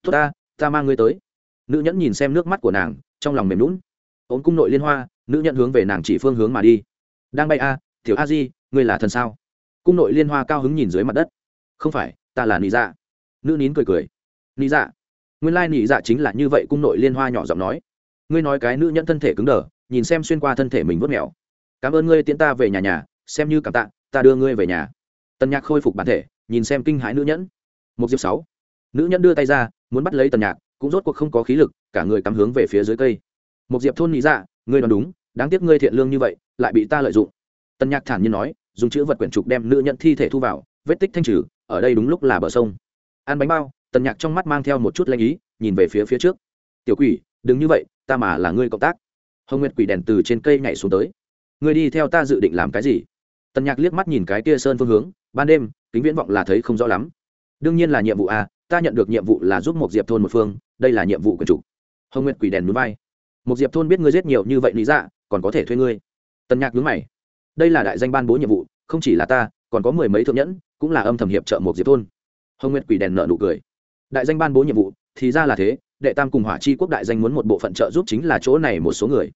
Tốt ta ta mang ngươi tới. Nữ nhẫn nhìn xem nước mắt của nàng, trong lòng mềm lún ôm cung nội liên hoa, nữ nhẫn hướng về nàng chỉ phương hướng mà đi. Đang bay a thiểu a di, ngươi là thần sao? Cung nội liên hoa cao hứng nhìn dưới mặt đất. Không phải, ta là nị dạ. Nữ nín cười cười. Nị dạ? Nguyên lai nị dạ chính là như vậy, cung nội liên hoa nhỏ giọng nói. Ngươi nói cái nữ nhẫn thân thể cứng đờ nhìn xem xuyên qua thân thể mình vớt mèo cảm ơn ngươi tiễn ta về nhà nhà, xem như cảm tạ, ta đưa ngươi về nhà. Tần nhạc khôi phục bản thể, nhìn xem kinh hãi nữ nhẫn. Một diệp sáu. Nữ nhẫn đưa tay ra, muốn bắt lấy tần nhạc, cũng rốt cuộc không có khí lực, cả người cắm hướng về phía dưới cây. Một diệp thôn nghĩ dạ ngươi đoán đúng, đáng tiếc ngươi thiện lương như vậy, lại bị ta lợi dụng. Tần nhạc thản nhiên nói, dùng chữ vật quyển trục đem nữ nhẫn thi thể thu vào, vết tích thanh trừ, ở đây đúng lúc là bờ sông. Ăn bánh bao, tần nhạc trong mắt mang theo một chút lanh ý, nhìn về phía phía trước. Tiểu quỷ, đừng như vậy, ta mà là ngươi cộng tác hồng nguyệt quỷ đèn từ trên cây nhảy xuống tới. Ngươi đi theo ta dự định làm cái gì? Tần nhạc liếc mắt nhìn cái kia sơn phương hướng, ban đêm, kính viễn vọng là thấy không rõ lắm. Đương nhiên là nhiệm vụ a, ta nhận được nhiệm vụ là giúp một diệp thôn một phương, đây là nhiệm vụ của chủ hồng nguyệt quỷ đèn núi bay một diệp thôn biết ngươi giết nhiều như vậy lý dạ còn có thể thuê ngươi. Tần nhạc nhướng mày. Đây là đại danh ban bố nhiệm vụ, không chỉ là ta, còn có mười mấy thượng nhẫn, cũng là âm thầm hiệp trợ một diệp thôn. Hồng nguyệt quỷ đèn nợ nụ cười. Đại danh ban bố nhiệm vụ, thì ra là thế đệ tam cùng hỏa chi quốc đại danh muốn một bộ phận trợ giúp chính là chỗ này một số người.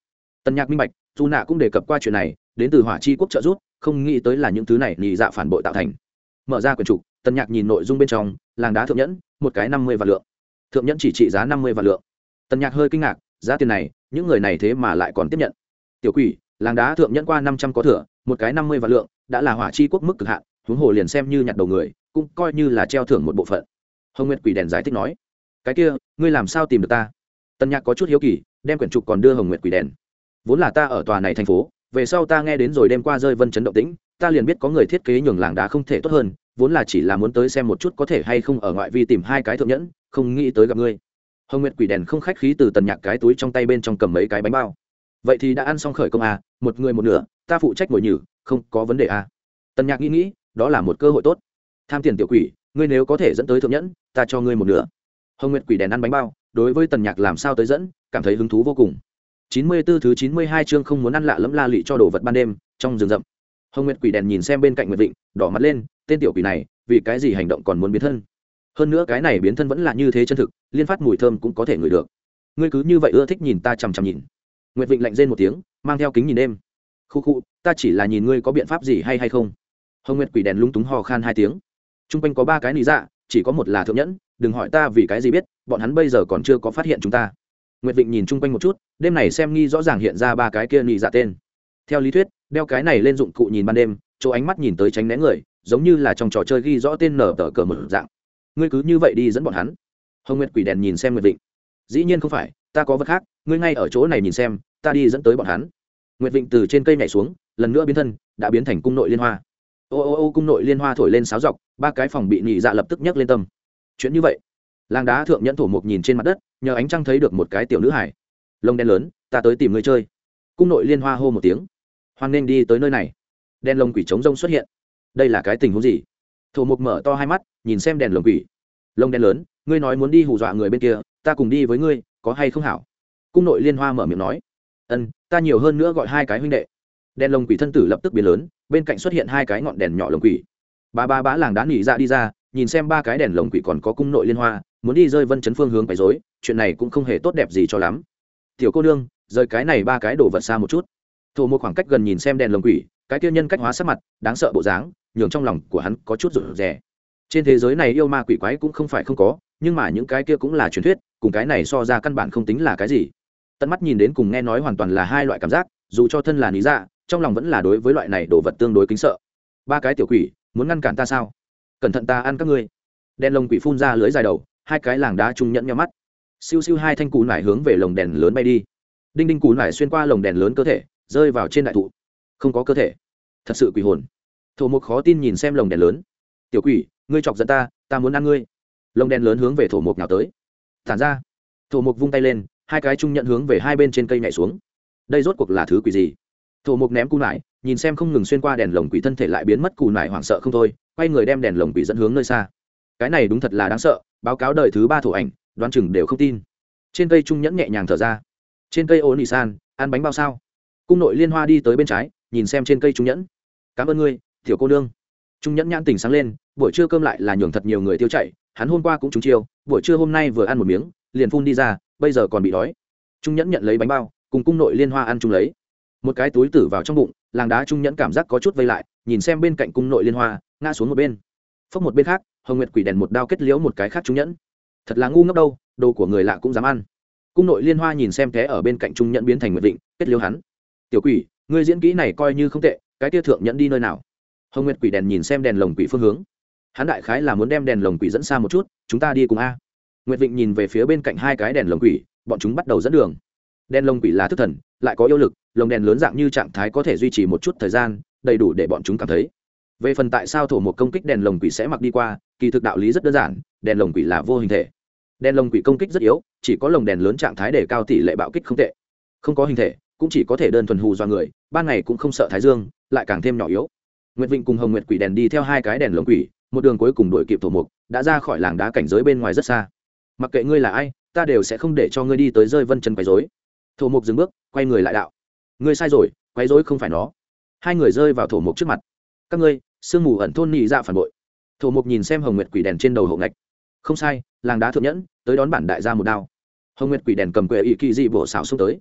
Tân nhạc minh bạch, dù nạ cũng đề cập qua chuyện này, đến từ hỏa chi quốc trợ giúp, không nghĩ tới là những thứ này nhị dạ phản bội tạo thành. Mở ra quyển trục tân nhạc nhìn nội dung bên trong, làng đá thượng nhẫn, một cái năm mươi vạn lượng. Thượng nhẫn chỉ trị giá năm mươi vạn lượng. Tân nhạc hơi kinh ngạc, giá tiền này, những người này thế mà lại còn tiếp nhận. Tiểu quỷ, làng đá thượng nhẫn qua năm trăm có thửa một cái năm mươi vạn lượng, đã là hỏa chi quốc mức cực hạn, huống hồ liền xem như nhặt đầu người, cũng coi như là treo thưởng một bộ phận. Hồng nguyệt quỷ đèn giải thích nói cái kia, ngươi làm sao tìm được ta? Tần nhạc có chút hiếu kỳ, đem quyển trục còn đưa hồng nguyệt quỷ đèn. Vốn là ta ở tòa này thành phố, về sau ta nghe đến rồi đêm qua rơi vân chấn động tĩnh, ta liền biết có người thiết kế nhường làng đá không thể tốt hơn, vốn là chỉ là muốn tới xem một chút có thể hay không ở ngoại vi tìm hai cái thượng nhẫn, không nghĩ tới gặp ngươi. Hồng nguyệt quỷ đèn không khách khí từ tần nhạc cái túi trong tay bên trong cầm mấy cái bánh bao. Vậy thì đã ăn xong khởi công à một người một nửa, ta phụ trách ngồi nhử, không có vấn đề à. Tần nhạc nghĩ nghĩ, đó là một cơ hội tốt. Tham tiền tiểu quỷ, ngươi nếu có thể dẫn tới thượng nhẫn, ta cho ngươi một nửa hồng nguyệt quỷ đèn ăn bánh bao, đối với tần nhạc làm sao tới dẫn, cảm thấy hứng thú vô cùng. Chín mươi 94 thứ chín mươi hai chương không muốn ăn lạ lẫm la lị cho đồ vật ban đêm, trong rừng rậm. Hồng nguyệt quỷ đèn nhìn xem bên cạnh nguyệt vịnh, đỏ mặt lên, tên tiểu quỷ này, vì cái gì hành động còn muốn biến thân? Hơn nữa cái này biến thân vẫn là như thế chân thực, liên phát mùi thơm cũng có thể ngửi được. Ngươi cứ như vậy ưa thích nhìn ta chằm chằm nhìn. Nguyệt vịnh lạnh rên một tiếng, mang theo kính nhìn đêm. Khu khu, ta chỉ là nhìn ngươi có biện pháp gì hay hay không? Hồng nguyệt quỷ đèn lung túng hò khan hai tiếng. T r u n g quanh có ba cái lý dạ chỉ có một là thượng nhẫn đừng hỏi ta vì cái gì biết, bọn hắn bây giờ còn chưa có phát hiện chúng ta. Nguyệt vịnh nhìn chung quanh một chút, đêm này xem nghi rõ ràng hiện ra ba cái kia nhị dạ tên. Theo lý thuyết, đeo cái này lên dụng cụ nhìn ban đêm, chỗ ánh mắt nhìn tới tránh né người, giống như là trong trò chơi ghi rõ tên nở tờ cờ mở dạng. Ngươi cứ như vậy đi dẫn bọn hắn. Hồng nguyệt quỷ đèn nhìn xem nguyệt vịnh. Dĩ nhiên không phải, ta có vật khác, ngươi ngay ở chỗ này nhìn xem, ta đi dẫn tới bọn hắn. Nguyệt vịnh từ trên cây nhảy xuống, lần nữa biến thân, đã biến thành cung nội liên hoa. Ô ô ô, cung nội liên hoa thổi lên sáo dọc, ba cái phòng bị nhị dạ lập tức nhấc lên tâm chuyện như vậy. Làng đá thượng nhẫn thổ mục nhìn trên mặt đất, nhờ ánh trăng thấy được một cái tiểu nữ hải lông đen lớn, ta tới tìm người chơi. Cung nội liên hoa hô một tiếng. Hoan nên đi tới nơi này. Đen lồng quỷ trống rông xuất hiện. Đây là cái tình huống gì? Thổ mục mở to hai mắt, nhìn xem đèn lồng quỷ. Lông đen lớn, ngươi nói muốn đi hù dọa người bên kia, ta cùng đi với ngươi, có hay không hảo? Cung nội liên hoa mở miệng nói. Ân, ta nhiều hơn nữa gọi hai cái huynh đệ. Đèn lồng quỷ thân tử lập tức biến lớn, bên cạnh xuất hiện hai cái ngọn đèn nhỏ lồng quỷ. Ba ba bá làng đá nỉ ra đi ra nhìn xem ba cái đèn lồng quỷ còn có cung nội liên hoa, muốn đi rơi vân chấn phương hướng quấy dối chuyện này cũng không hề tốt đẹp gì cho lắm. Tiểu cô nương, rời cái này ba cái đổ vật xa một chút. Thổ một khoảng cách gần nhìn xem đèn lồng quỷ, cái tiêu nhân cách hóa sắc mặt, đáng sợ bộ dáng, nhường trong lòng của hắn có chút rụt rè. Trên thế giới này yêu ma quỷ quái cũng không phải không có, nhưng mà những cái kia cũng là truyền thuyết, cùng cái này so ra căn bản không tính là cái gì. Tận mắt nhìn đến cùng nghe nói hoàn toàn là hai loại cảm giác, dù cho thân là lý dạ trong lòng vẫn là đối với loại này đồ vật tương đối kính sợ. Ba cái tiểu quỷ, muốn ngăn cản ta sao? Cẩn thận ta ăn các ngươi. Đèn lồng quỷ phun ra lưới dài đầu, hai cái làng đá trung nhẫn nhau mắt. Siêu siêu hai thanh cù nải hướng về lồng đèn lớn bay đi. Đinh đinh cù nải xuyên qua lồng đèn lớn cơ thể, rơi vào trên đại thụ. Không có cơ thể. Thật sự quỷ hồn. Thổ mục khó tin nhìn xem lồng đèn lớn. Tiểu quỷ, ngươi chọc giận ta ta muốn ăn ngươi. Lồng đèn lớn hướng về thổ mục nào tới. Thản ra. Thổ mục vung tay lên, hai cái trung nhận hướng về hai bên trên cây nhảy xuống. Đây rốt cuộc là thứ quỷ gì? Thổ mục ném cù nải, nhìn xem không ngừng xuyên qua đèn lồng quỷ thân thể lại biến mất cù nải hoảng sợ không thôi quay người đem đèn lồng quỷ dẫn hướng nơi xa. Cái này đúng thật là đáng sợ, báo cáo đời thứ ba thủ ảnh, đoán chừng đều không tin. Trên cây trung nhẫn nhẹ nhàng thở ra. Trên cây ô nị san ăn bánh bao sao? Cung nội liên hoa đi tới bên trái, nhìn xem trên cây trung nhẫn. Cảm ơn ngươi, tiểu cô nương. Trung nhẫn nhãn tỉnh sáng lên, buổi trưa cơm lại là nhường thật nhiều người tiêu chảy, hắn hôm qua cũng trúng chiêu, buổi trưa hôm nay vừa ăn một miếng, liền phun đi ra, bây giờ còn bị đói. Trung nhẫn nhận lấy bánh bao, cùng cung nội liên hoa ăn chung lấy. Một cái túi tử vào trong bụng, làng đá trung nhẫn cảm giác có chút vây lại, nhìn xem bên cạnh cung nội liên hoa ngã xuống một bên. Phốc một bên khác, hồng nguyệt quỷ đèn một đao kết liễu một cái khác trung nhẫn. Thật là ngu ngốc đâu, đồ của người lạ cũng dám ăn. Cung nội liên hoa nhìn xem thế ở bên cạnh trung nhẫn biến thành nguyệt Vịnh, kết liễu hắn. Tiểu quỷ người diễn kỹ này coi như không tệ, cái tia thượng nhẫn đi nơi nào? Hồng nguyệt quỷ đèn nhìn xem đèn lồng quỷ phương hướng. Hắn đại khái là muốn đem đèn lồng quỷ dẫn xa một chút, chúng ta đi cùng a. Nguyệt vịnh nhìn về phía bên cạnh hai cái đèn lồng quỷ, bọn chúng bắt đầu dẫn đường. Đèn lồng quỷ là thức thần, lại có yêu lực, lồng đèn lớn dạng như trạng thái có thể duy trì một chút thời gian, đầy đủ để bọn chúng cảm thấy về phần tại sao thổ một công kích đèn lồng quỷ sẽ mặc đi qua, kỳ thực đạo lý rất đơn giản, đèn lồng quỷ là vô hình thể. Đèn lồng quỷ công kích rất yếu, chỉ có lồng đèn lớn trạng thái để cao tỷ lệ bạo kích không tệ. Không có hình thể, cũng chỉ có thể đơn thuần hù do người, ban ngày cũng không sợ thái dương, lại càng thêm nhỏ yếu. Nguyệt vịnh cùng hồng nguyệt quỷ đèn đi theo hai cái đèn lồng quỷ, một đường cuối cùng đuổi kịp thổ mục đã ra khỏi làng đá cảnh giới bên ngoài rất xa. Mặc kệ ngươi là ai, ta đều sẽ không để cho ngươi đi tới rơi vân chân quấy dối thổ mục dừng bước, quay người lại đạo. Ngươi sai rồi quấy dối không phải nó. Hai người rơi vào thổ mục trước mặt các ngươi, sương mù ẩn thôn nhị dạ phản bội. Thổ mục nhìn xem hồng nguyệt quỷ đèn trên đầu hộ ngạch. Không sai, làng đá thượng nhẫn, tới đón bản đại gia một đao. Hồng nguyệt quỷ đèn cầm quệ ỵ kỳ dị bổ xảo xuống tới.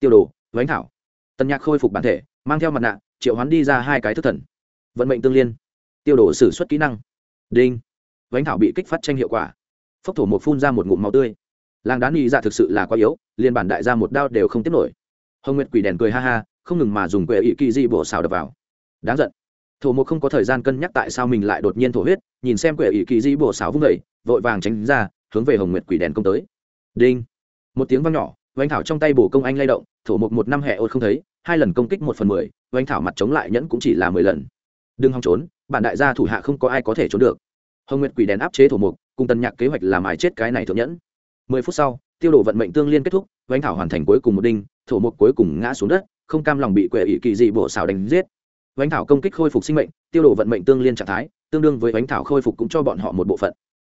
Tiêu đồ, vánh thảo. Tần nhạc khôi phục bản thể, mang theo mặt nạ, triệu hoán đi ra hai cái thức thần. Vận mệnh tương liên. Tiêu đồ xử suất kỹ năng. Đinh. Vánh thảo bị kích phát tranh hiệu quả. Phốc thổ một phun ra một ngụm máu tươi. Làng đá nghi dạ thực sự là quá yếu liên bản đại gia một đao đều không tiếp nổi. Hồng nguyệt quỷ đèn cười ha ha, không ngừng mà dùng quệ ỵ kỳ dị bổ xảo đập vào. Đáng giận thổ một không có thời gian cân nhắc tại sao mình lại đột nhiên thổ huyết, nhìn xem quệ ỷ kỳ di bổ xảo vung vẩy vội vàng tránh ra, hướng về hồng nguyệt quỷ đèn công tới. Đinh! Một tiếng vang nhỏ, oanh thảo trong tay bổ công anh lay động, thổ một một năm hẹ ột không thấy, hai lần công kích một phần mười, oanh thảo mặt chống lại nhẫn cũng chỉ là mười lần. Đừng hòng trốn, bản đại gia thủ hạ không có ai có thể trốn được. Hồng nguyệt quỷ đèn áp chế thổ mục cùng tần nhạc kế hoạch làm ai chết cái này thượng nhẫn. Mười phút sau, tiêu đổ vận mệnh tương liên kết thúc, oanh thảo hoàn thành cuối cùng một đinh, thổ mục cuối cùng ngã xuống đất, không cam lòng bị quệ ỷ kỳ dị bổ xảo đánh giết bánh thảo công kích khôi phục sinh mệnh, tiêu đổ vận mệnh tương liên trạng thái, tương đương với bánh thảo khôi phục cũng cho bọn họ một bộ phận.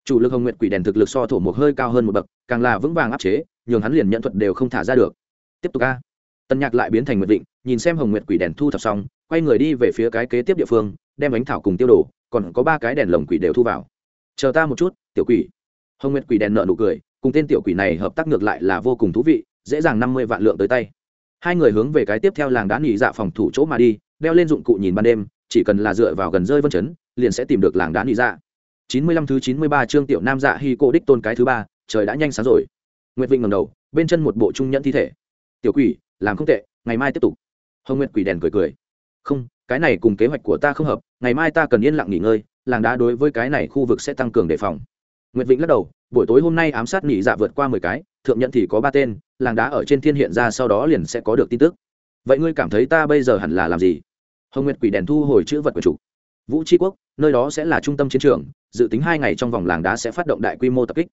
Chủ lực hồng nguyệt quỷ đèn thực lực so thổ một hơi cao hơn một bậc, càng là vững vàng áp chế, nhường hắn liền nhận thuật đều không thả ra được. Tiếp tục a. Tân nhạc lại biến thành nguyệt định nhìn xem hồng nguyệt quỷ đèn thu thập xong, quay người đi về phía cái kế tiếp địa phương, đem bánh thảo cùng tiêu đổ, còn có ba cái đèn lồng quỷ đều thu vào. Chờ ta một chút, tiểu quỷ. Hồng nguyệt quỷ đèn nợ nụ cười, cùng tên tiểu quỷ này hợp tác ngược lại là vô cùng thú vị, dễ dàng năm mươi vạn lượng tới tay. Hai người hướng về cái tiếp theo làng đá nghỉ dạ phòng thủ chỗ mà đi đeo lên dụng cụ nhìn ban đêm, chỉ cần là dựa vào gần rơi vân chấn, liền sẽ tìm được làng đá nghỉ dạ. Chín mươi lăm thứ chín mươi ba trương tiểu nam dạ hy cô đích tôn cái thứ ba, trời đã nhanh sáng rồi. Nguyệt vịnh ngầm đầu, bên chân một bộ trung nhẫn thi thể. Tiểu quỷ, làm không tệ, ngày mai tiếp tục. Hồng nguyệt quỷ đèn cười cười. Không, cái này cùng kế hoạch của ta không hợp, ngày mai ta cần yên lặng nghỉ ngơi, làng đá đối với cái này khu vực sẽ tăng cường đề phòng. Nguyệt vịnh lắc đầu, buổi tối hôm nay ám sát nghỉ dạ vượt qua mười cái, thượng nhận thì có ba tên, làng đá ở trên thiên hiện ra sau đó liền sẽ có được tin tức. Vậy ngươi cảm thấy ta bây giờ hẳn là làm gì? Hồng nguyệt quỷ đèn thu hồi chữ vật của chủ. Vũ tri quốc, nơi đó sẽ là trung tâm chiến trường, dự tính hai ngày trong vòng làng đá sẽ phát động đại quy mô tập kích.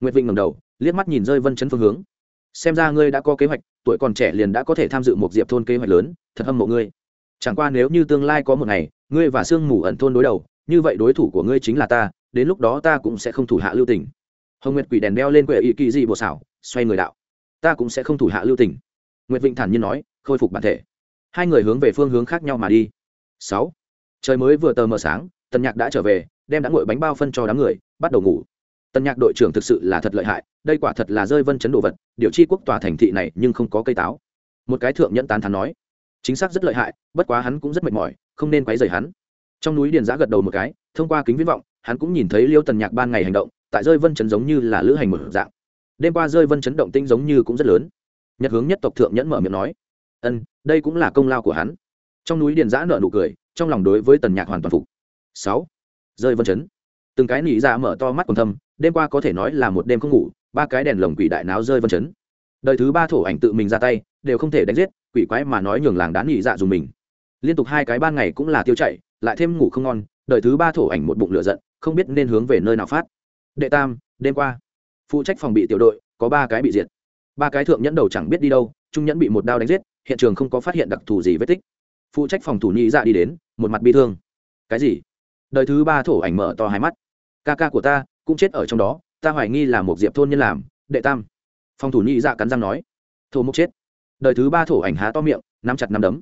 Nguyệt vịnh ngầm đầu, liếc mắt nhìn rơi vân chấn phương hướng. Xem ra ngươi đã có kế hoạch, tuổi còn trẻ liền đã có thể tham dự một diệp thôn kế hoạch lớn, thật hâm mộ ngươi. Chẳng qua nếu như tương lai có một ngày, ngươi và sương mù ẩn thôn đối đầu, như vậy đối thủ của ngươi chính là ta, đến lúc đó ta cũng sẽ không thủ hạ lưu tình. Hồng nguyệt quỷ đèn đeo lên quệ ý kỳ dị bộ xảo, xoay người đạo. Ta cũng sẽ không thủ hạ lưu tình. Nguyệt vịnh thản nhiên nói, khôi phục bản thể hai người hướng về phương hướng khác nhau mà đi. Sáu. Trời mới vừa tờ mờ sáng, tần nhạc đã trở về, đem đã ngồi bánh bao phân cho đám người, bắt đầu ngủ. Tần nhạc đội trưởng thực sự là thật lợi hại, đây quả thật là rơi vân chấn đồ vật, điều chi quốc tòa thành thị này nhưng không có cây táo. Một cái thượng nhẫn tán thắn nói, chính xác rất lợi hại, bất quá hắn cũng rất mệt mỏi, không nên quấy rầy hắn. Trong núi điền giã gật đầu một cái, thông qua kính viễn vọng, hắn cũng nhìn thấy liêu tần nhạc ban ngày hành động, tại rơi vân chấn giống như là lữ hành mở dạng. Đêm qua rơi vân chấn động tinh giống như cũng rất lớn. Nhật hướng nhất tộc thượng nhẫn mở miệng nói ân, đây cũng là công lao của hắn. Trong núi điền giã nợ nụ cười, trong lòng đối với tần nhạc hoàn toàn phục. Sáu, rơi vân chấn. Từng cái nỉ ra mở to mắt còn thâm, đêm qua có thể nói là một đêm không ngủ, ba cái đèn lồng quỷ đại náo rơi vân chấn. Đời thứ ba thổ ảnh tự mình ra tay, đều không thể đánh giết, quỷ quái mà nói nhường làng đán nỉ dạ dùng mình. Liên tục hai cái ban ngày cũng là tiêu chạy lại thêm ngủ không ngon, đời thứ ba thổ ảnh một bụng lửa giận, không biết nên hướng về nơi nào phát. Đệ tam, đêm qua, phụ trách phòng bị tiểu đội, có ba cái bị diệt. Ba cái thượng nhẫn đầu chẳng biết đi đâu, trung nhẫn bị một đao đánh giết hiện trường không có phát hiện đặc thù gì vết tích. Phụ trách phòng thủ nhị dạ đi đến, một mặt bi thương. Cái gì? Đời thứ ba thổ ảnh mở to hai mắt. Ca ca của ta cũng chết ở trong đó, ta hoài nghi là một diệp thôn nhân làm, đệ tam. Phòng thủ nhị dạ cắn răng nói. Thổ mục chết. Đời thứ ba thổ ảnh há to miệng, nắm chặt nắm đấm.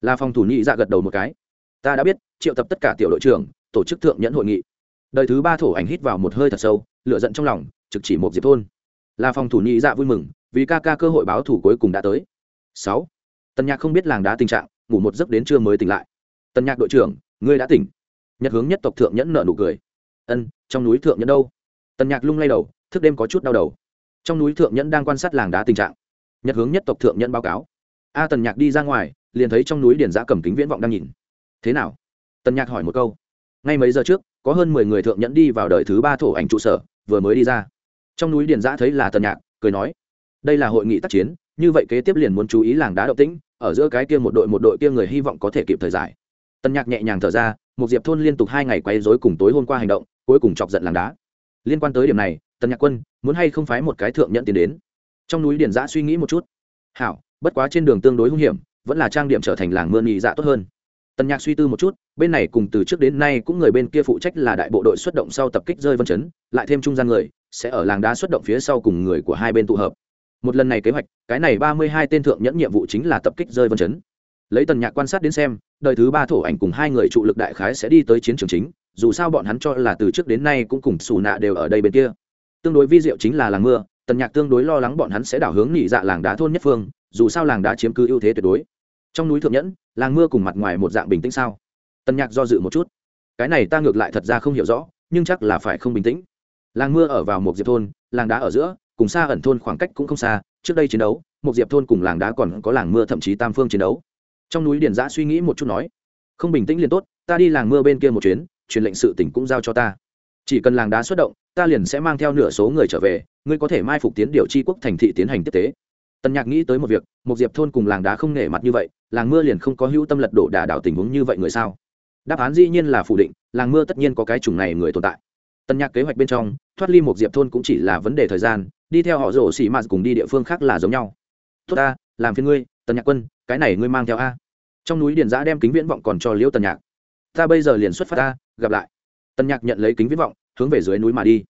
Là phòng thủ nhị dạ gật đầu một cái. Ta đã biết, triệu tập tất cả tiểu đội trưởng, tổ chức thượng nhẫn hội nghị. Đời thứ ba thổ ảnh hít vào một hơi thật sâu lựa giận trong lòng, trực chỉ một diệp thôn. Là phòng thủ nhị dạ vui mừng, vì ca ca cơ hội báo thủ cuối cùng đã tới. Sáu tần nhạc không biết làng đá tình trạng, ngủ một giấc đến trưa mới tỉnh lại. Tần nhạc đội trưởng, ngươi đã tỉnh. Nhật hướng nhất tộc thượng nhẫn nợ nụ cười. Ân, trong núi thượng nhẫn đâu? Tần nhạc lung lay đầu, thức đêm có chút đau đầu. Trong núi thượng nhẫn đang quan sát làng đá tình trạng. Nhật hướng nhất tộc thượng nhẫn báo cáo. A tần nhạc đi ra ngoài, liền thấy trong núi điển giã cầm kính viễn vọng đang nhìn. Thế nào? Tần nhạc hỏi một câu. Ngay mấy giờ trước, có hơn mười người thượng nhẫn đi vào đời thứ ba thổ ảnh trụ sở, vừa mới đi ra. Trong núi điển giã thấy là tần nhạc, cười nói. Đây là hội nghị tác chiến như vậy kế tiếp liền muốn chú ý làng đá động tĩnh, ở giữa cái kia một đội một đội kia người hy vọng có thể kịp thời giải. Tân nhạc nhẹ nhàng thở ra, một diệp thôn liên tục hai ngày quay dối cùng tối hôm qua hành động, cuối cùng chọc giận làng đá. Liên quan tới điểm này, tân nhạc quân muốn hay không phái một cái thượng nhận tiền đến. Trong núi điển giã suy nghĩ một chút. Hảo, bất quá trên đường tương đối hung hiểm, vẫn là trang điểm trở thành làng mưa nhị dạ tốt hơn. Tân nhạc suy tư một chút, bên này cùng từ trước đến nay cũng người bên kia phụ trách là đại bộ đội xuất động sau tập kích rơi vân chấn, lại thêm trung gian người, sẽ ở làng đá xuất động phía sau cùng người của hai bên tụ hợp một lần này kế hoạch, cái này ba mươi hai tên thượng nhẫn nhiệm vụ chính là tập kích rơi vân chấn. Lấy tần nhạc quan sát đến xem, đời thứ ba thổ ảnh cùng hai người trụ lực đại khái sẽ đi tới chiến trường chính, dù sao bọn hắn cho là từ trước đến nay cũng cùng xù nạ đều ở đây bên kia. Tương đối vi diệu chính là làng mưa, tần nhạc tương đối lo lắng bọn hắn sẽ đảo hướng nghỉ dạ làng đá thôn nhất phương, dù sao làng đá chiếm cứ ưu thế tuyệt đối. Trong núi thượng nhẫn, làng mưa cùng mặt ngoài một dạng bình tĩnh sao? Tần nhạc do dự một chút. Cái này ta ngược lại thật ra không hiểu rõ, nhưng chắc là phải không bình tĩnh. Làng mưa ở vào một diệp thôn, làng đá ở giữa cùng xa ẩn thôn khoảng cách cũng không xa, trước đây chiến đấu một diệp thôn cùng làng đá còn có làng mưa thậm chí tam phương chiến đấu. Trong núi điền giã suy nghĩ một chút nói, không bình tĩnh liền tốt, ta đi làng mưa bên kia một chuyến, truyền lệnh sự tỉnh cũng giao cho ta. Chỉ cần làng đá xuất động, ta liền sẽ mang theo nửa số người trở về, ngươi có thể mai phục tiến điều tri quốc thành thị tiến hành tiếp tế. Tần nhạc nghĩ tới một việc một diệp thôn cùng làng đá không nể mặt như vậy, làng mưa liền không có hữu tâm lật đổ đà đảo tình huống như vậy người sao? Đáp án dĩ nhiên là phủ định, làng mưa tất nhiên có cái chủng này người tồn tại. Tần nhạc kế hoạch bên trong thoát ly một diệp thôn cũng chỉ là vấn đề thời gian, đi theo họ rổ xỉ mạt cùng đi địa phương khác là giống nhau. Tốt ta, làm phiên ngươi, tần nhạc quân, cái này ngươi mang theo a. Trong núi điền giã đem kính viễn vọng còn cho liễu tần nhạc. Ta bây giờ liền xuất phát ta, gặp lại. Tần nhạc nhận lấy kính viễn vọng, hướng về dưới núi mà đi.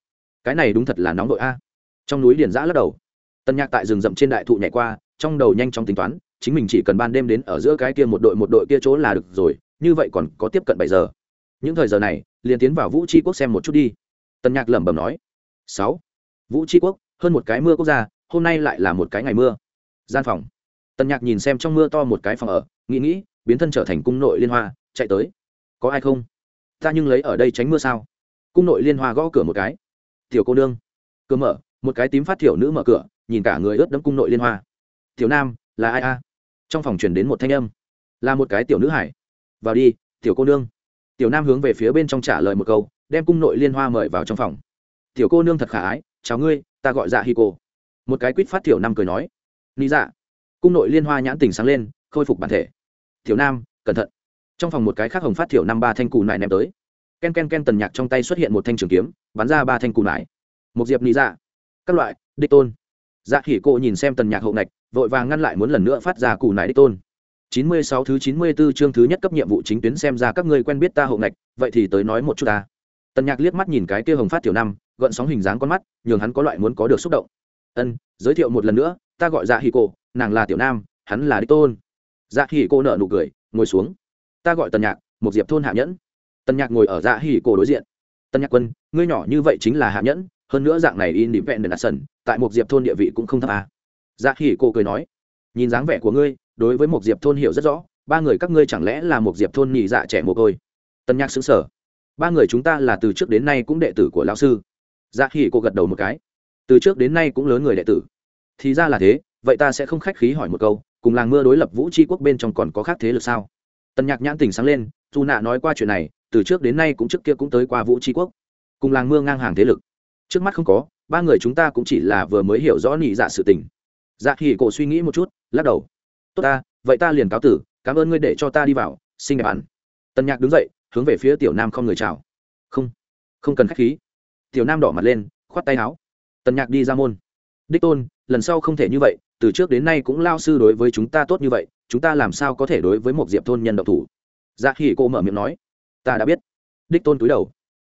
Cái này đúng thật là nóng đội a. Trong núi điền giã lắc đầu. Tần nhạc tại rừng rậm trên đại thụ nhảy qua, trong đầu nhanh chóng tính toán, chính mình chỉ cần ban đêm đến ở giữa cái kia một đội một đội kia chỗ là được rồi, như vậy còn có tiếp cận bảy giờ. Những thời giờ này, liền tiến vào vũ tri quốc xem một chút đi tần nhạc lẩm bẩm nói, sáu, vũ tri quốc, hơn một cái mưa quốc gia, hôm nay lại là một cái ngày mưa. Gian phòng. Tần nhạc nhìn xem trong mưa to một cái phòng ở, nghĩ nghĩ, biến thân trở thành cung nội liên hoa, chạy tới. Có ai không? Ta nhưng lấy ở đây tránh mưa sao? Cung nội liên hoa gõ cửa một cái. Tiểu cô nương. Cửa mở, một cái tím phát thiểu nữ mở cửa, nhìn cả người ướt đẫm cung nội liên hoa. Tiểu nam, là ai a? Trong phòng truyền đến một thanh âm. Là một cái tiểu nữ hải. Vào đi, tiểu cô nương. Tiểu nam hướng về phía bên trong trả lời một câu đem cung nội liên hoa mời vào trong phòng. Tiểu cô nương thật khả ái chào ngươi ta gọi dạ hi cô một cái quýt phát tiểu nam cười nói lý dạ. Cung nội liên hoa nhãn tình sáng lên khôi phục bản thể. Tiểu nam cẩn thận. Trong phòng một cái khác hồng phát tiểu năm ba thanh cù nải ném tới. Ken ken ken tần nhạc trong tay xuất hiện một thanh trường kiếm bắn ra ba thanh cù nải. Một diệp lý dạ các loại đích tôn. Dạ khỉ cô nhìn xem tần nhạc hậu nạch, vội vàng ngăn lại muốn lần nữa phát ra cù nải đích tôn. Chín mươi sáu thứ chín mươi 94 chương thứ nhất cấp nhiệm vụ chính tuyến xem ra các ngươi quen biết ta hậu ngạch vậy thì tới nói một chút ta tần nhạc liếc mắt nhìn cái kia hồng phát tiểu năm, gợn sóng hình dáng con mắt, nhường hắn có loại muốn có được xúc động. Ân, giới thiệu một lần nữa, ta gọi dạ hì cô nàng là tiểu nam, hắn là đích tôn. Dạ hì cô nợ nụ cười, ngồi xuống. Ta gọi tần nhạc, một diệp thôn hạ nhẫn. Tần nhạc ngồi ở dạ hì cô đối diện. Tần nhạc quân, ngươi nhỏ như vậy chính là hạ nhẫn, hơn nữa dạng này in điểm vẹn đền sần, tại một diệp thôn địa vị cũng không thấp à. dạ hì cô cười nói, nhìn dáng vẻ của ngươi, đối với một diệp thôn hiểu rất rõ, ba người các ngươi chẳng lẽ là một diệp thôn nhị dạ trẻ mồ côi? Tần nhạc xứng sở ba người chúng ta là từ trước đến nay cũng đệ tử của lão sư. Dạ hỉ cô gật đầu một cái. Từ trước đến nay cũng lớn người đệ tử. Thì ra là thế, vậy ta sẽ không khách khí hỏi một câu, cùng làng mưa đối lập vũ tri quốc bên trong còn có khác thế lực sao? Tần nhạc nhãn tình sáng lên, dù nạ nói qua chuyện này, từ trước đến nay cũng trước kia cũng tới qua vũ tri quốc. Cùng làng mưa ngang hàng thế lực. Trước mắt không có, ba người chúng ta cũng chỉ là vừa mới hiểu rõ nhị dạ sự tình. Dạ hỉ cổ suy nghĩ một chút, lắc đầu. Tốt ta, vậy ta liền cáo tử, cảm ơn ngươi để cho ta đi vào xin đẹp ăn Tần nhạc đứng dậy hướng về phía tiểu nam không người chào. Không không cần k h á c h khí. Tiểu nam đỏ mặt lên, khoát tay áo. Tần nhạc đi ra môn. Đích tôn, lần sau không thể như vậy, từ trước đến nay cũng lao sư đối với chúng ta tốt như vậy, chúng ta làm sao có thể đối với một diệp thôn nhân độc thủ? Dạ khi cô mở miệng nói. Ta đã biết. Đích tôn túi đầu.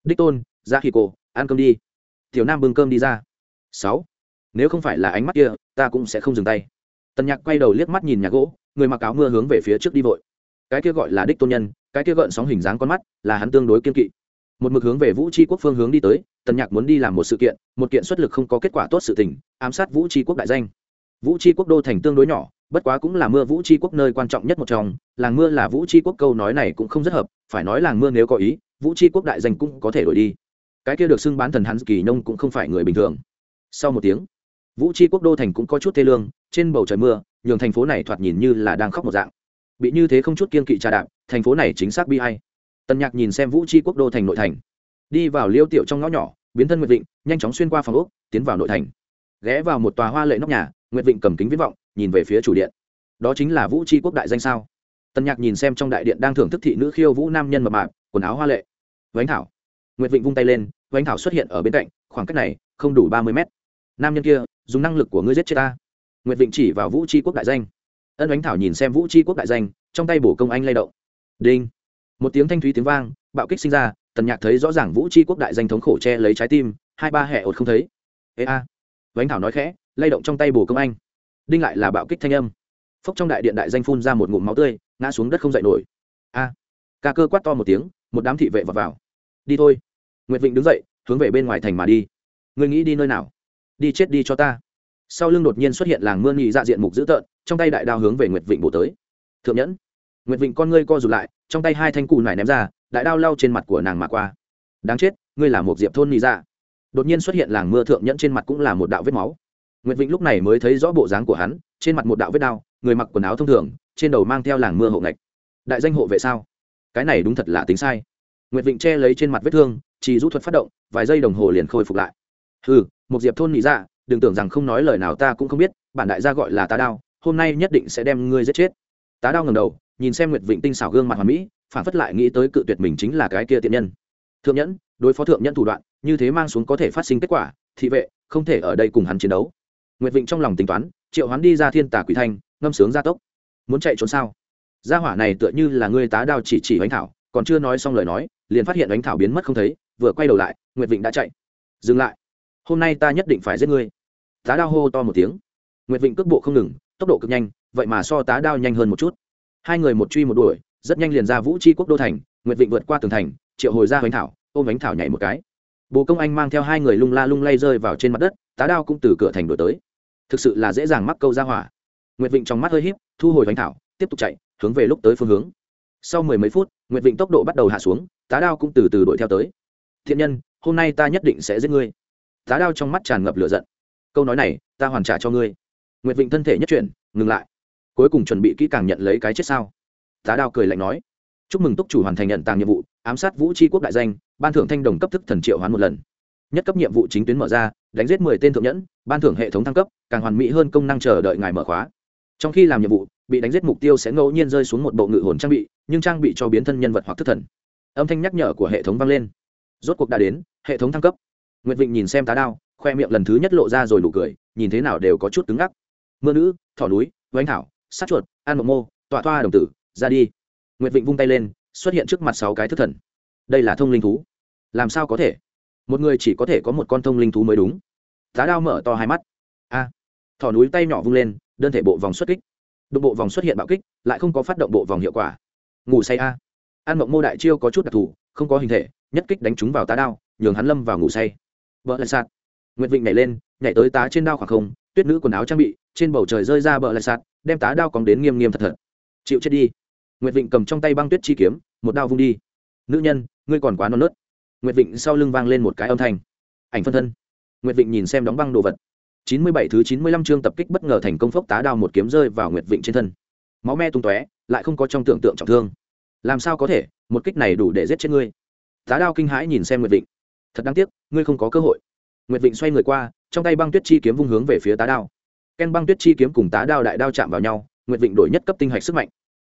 Đích tôn dạ khi cô ăn cơm đi. Tiểu nam bưng cơm đi ra. Sáu. Nếu không phải là ánh mắt kia, ta cũng sẽ không dừng tay. Tần nhạc quay đầu liếc mắt nhìn nhà gỗ, người mặc áo mưa hướng về phía trước đi vội. Cái kia gọi là đích tôn nhân cái kia gợn sóng hình dáng con mắt là hắn tương đối kiên kỵ. Một mực hướng về vũ tri quốc phương hướng đi tới, tần nhạc muốn đi làm một sự kiện, một kiện xuất lực không có kết quả tốt sự tình, ám sát vũ tri quốc đại danh. Vũ tri quốc đô thành tương đối nhỏ, bất quá cũng là mưa vũ tri quốc nơi quan trọng nhất một trong, làng mưa là vũ tri quốc câu nói này cũng không rất hợp, phải nói làng mưa nếu có ý, vũ tri quốc đại danh cũng có thể đổi đi. Cái kia được xưng bán thần hắn kỳ nông cũng không phải người bình thường. Sau một tiếng, vũ tri quốc đô thành cũng có chút thê lương, trên bầu trời mưa, nhường thành phố này thoạt nhìn như là đang khóc một dạng. Bị như thế không chút kiên kỵ trà đạp thành phố này chính xác bi hay tần nhạc nhìn xem vũ tri quốc đô thành nội thành. Đi vào liêu tiểu trong ngõ nhỏ, biến thân nguyệt vịnh, nhanh chóng xuyên qua phòng úc tiến vào nội thành. Ghé vào một tòa hoa lệ nóc nhà, nguyệt vịnh cầm kính viễn vọng, nhìn về phía chủ điện. Đó chính là vũ tri quốc đại danh sao? Tần nhạc nhìn xem trong đại điện đang thưởng thức thị nữ khiêu vũ nam nhân mập mạp, quần áo hoa lệ. Vánh thảo. Nguyệt vịnh vung tay lên, vánh thảo xuất hiện ở bên cạnh, khoảng cách này không đủ ba mươi mét. Nam nhân kia, dùng năng lực của ngươi giết chết ta. Nguyệt vịnh chỉ vào vũ tri quốc đại danh. Ân vánh thảo nhìn xem vũ tri quốc đại danh, trong tay bổ công anh lay động đinh. Một tiếng thanh thúy tiếng vang, bạo kích sinh ra, tần nhạc thấy rõ ràng vũ tri quốc đại danh thống khổ che lấy trái tim, hai ba hẹ ột không thấy. Ê a. Vánh thảo nói khẽ, lay động trong tay bồ công anh. Đinh lại là bạo kích thanh âm. Phốc trong đại điện đại danh phun ra một ngụm máu tươi, ngã xuống đất không dậy nổi. A. Ca cơ quát to một tiếng, một đám thị vệ vào vào. Đi thôi. Nguyệt vịnh đứng dậy, hướng về bên ngoài thành mà đi. Người nghĩ đi nơi nào? Đi chết đi cho ta. Sau lưng đột nhiên xuất hiện làng mưa nhị dạ diện mục dữ tợn, trong tay đại đao hướng về nguyệt vịnh bổ tới. Thượng nhẫn nguyệt vịnh con ngươi co rụt lại, trong tay hai thanh cù nải ném ra, đại đao lau trên mặt của nàng mà qua. Đáng chết, ngươi là một diệp thôn nhị dạ. Đột nhiên xuất hiện làng mưa thượng nhẫn trên mặt cũng là một đạo vết máu. Nguyệt vịnh lúc này mới thấy rõ bộ dáng của hắn, trên mặt một đạo vết đao, người mặc quần áo thông thường, trên đầu mang theo làng mưa hộ ngạch đại danh hộ vệ sao? Cái này đúng thật là tính sai. Nguyệt vịnh che lấy trên mặt vết thương, chỉ rút thuật phát động, vài giây đồng hồ liền khôi phục lại. Ừ một diệp thôn nhị dạ đừng tưởng rằng không nói lời nào ta cũng không biết, bản đại gia gọi là tá đao, hôm nay nhất định sẽ đem ngươi giết chết. Tá đao ngầm đầu nhìn xem nguyệt vịnh tinh xảo gương mặt hoàn mỹ phản phất lại nghĩ tới cự tuyệt mình chính là cái kia tiện nhân. Thượng nhẫn, đối phó thượng nhẫn thủ đoạn, như thế mang xuống có thể phát sinh kết quả, thị vệ, không thể ở đây cùng hắn chiến đấu. Nguyệt vịnh trong lòng tính toán, triệu hắn đi ra thiên tả quỷ thanh, ngâm sướng gia tốc. Muốn chạy trốn sao? Gia hỏa này tựa như là ngươi tá đao chỉ chỉ bánh thảo, còn chưa nói xong lời nói, liền phát hiện bánh thảo biến mất không thấy, vừa quay đầu lại, nguyệt vịnh đã chạy. Dừng lại. Hôm nay ta nhất định phải giết ngươi. Tá đao hô to một tiếng. Nguyệt vịnh cước bộ không ngừng, tốc độ cực nhanh, vậy mà so tá đao nhanh hơn một chút hai người một truy một đuổi, rất nhanh liền ra vũ tri quốc đô thành, nguyệt vịnh vượt qua tường thành, triệu hồi ra bánh thảo, ôm bánh thảo nhảy một cái. Bồ công anh mang theo hai người lung la lung lay rơi vào trên mặt đất, tá đao cũng từ cửa thành đổi tới. Thực sự là dễ dàng mắc câu ra hỏa. Nguyệt vịnh trong mắt hơi híp, thu hồi bánh thảo, tiếp tục chạy, hướng về lúc tới phương hướng. Sau mười mấy phút, nguyệt vịnh tốc độ bắt đầu hạ xuống, tá đao cũng từ từ đuổi theo tới. Thiện nhân, hôm nay ta nhất định sẽ giết ngươi. Tá đao trong mắt tràn ngập lửa giận. Câu nói này, ta hoàn trả cho ngươi. Nguyệt vịnh thân thể nhất chuyển, ngừng lại cuối cùng chuẩn bị kỹ càng nhận lấy cái chết sao? Tá đao cười lạnh nói. Chúc mừng túc chủ hoàn thành nhận tàng nhiệm vụ, ám sát vũ tri quốc đại danh, ban thưởng thanh đồng cấp thức thần triệu hoán một lần. Nhất cấp nhiệm vụ chính tuyến mở ra, đánh giết mười tên thượng nhẫn, ban thưởng hệ thống thăng cấp, càng hoàn mỹ hơn công năng chờ đợi ngài mở khóa. Trong khi làm nhiệm vụ, bị đánh giết mục tiêu sẽ ngẫu nhiên rơi xuống một bộ ngự hồn trang bị, nhưng trang bị cho biến thân nhân vật hoặc thức thần. Âm thanh nhắc nhở của hệ thống vang lên. Rốt cuộc đã đến, hệ thống thăng cấp. Nguyệt vịnh nhìn xem tá đao, khoe miệng lần thứ nhất lộ ra rồi nụ cười, nhìn thế nào đều có chút cứng ngắc. Mưa nữ, thỏ núi oanh thảo sát chuột an mộng mô, tọa toa đồng tử, ra đi. Nguyệt vịnh vung tay lên, xuất hiện trước mặt sáu cái thức thần. Đây là thông linh thú. Làm sao có thể? Một người chỉ có thể có một con thông linh thú mới đúng. Tá đao mở to hai mắt. A. Thỏ núi tay nhỏ vung lên, đơn thể bộ vòng xuất kích. Đụng bộ vòng xuất hiện bạo kích, lại không có phát động bộ vòng hiệu quả. Ngủ say a. An mộng mô đại chiêu có chút đặc thù, không có hình thể, nhất kích đánh trúng vào tá đao, nhường hắn lâm vào ngủ say. Vợ lại sạt. Nguyệt vịnh nhảy lên, nhảy tới tá trên đao khoảng không, tuyết nữ quần áo trang bị trên bầu trời rơi ra bờ lại sạt, đem tá đao cóng đến nghiêm nghiêm thật thật. Chịu chết đi. Nguyệt vịnh cầm trong tay băng tuyết chi kiếm, một đao vung đi. Nữ nhân, ngươi còn quá non nớt. Nguyệt vịnh sau lưng vang lên một cái âm thanh. Ảnh phân thân. Nguyệt vịnh nhìn xem đóng băng đồ vật. Chín mươi bảy thứ chín mươi lăm chương tập kích bất ngờ thành công phốc tá đao một kiếm rơi vào nguyệt vịnh trên thân. Máu me tung tóe, lại không có trong tưởng tượng trọng thương. Làm sao có thể? Một kích này đủ để giết chết ngươi. Tá đao kinh hãi nhìn xem nguyệt vịnh. Thật đáng tiếc, ngươi không có cơ hội. Nguyệt vịnh xoay người qua, trong tay băng tuyết chi kiếm vung hướng về phía tá đao ken băng tuyết chi kiếm cùng tá đao đại đao chạm vào nhau, nguyệt vịnh đổi nhất cấp tinh hạch sức mạnh.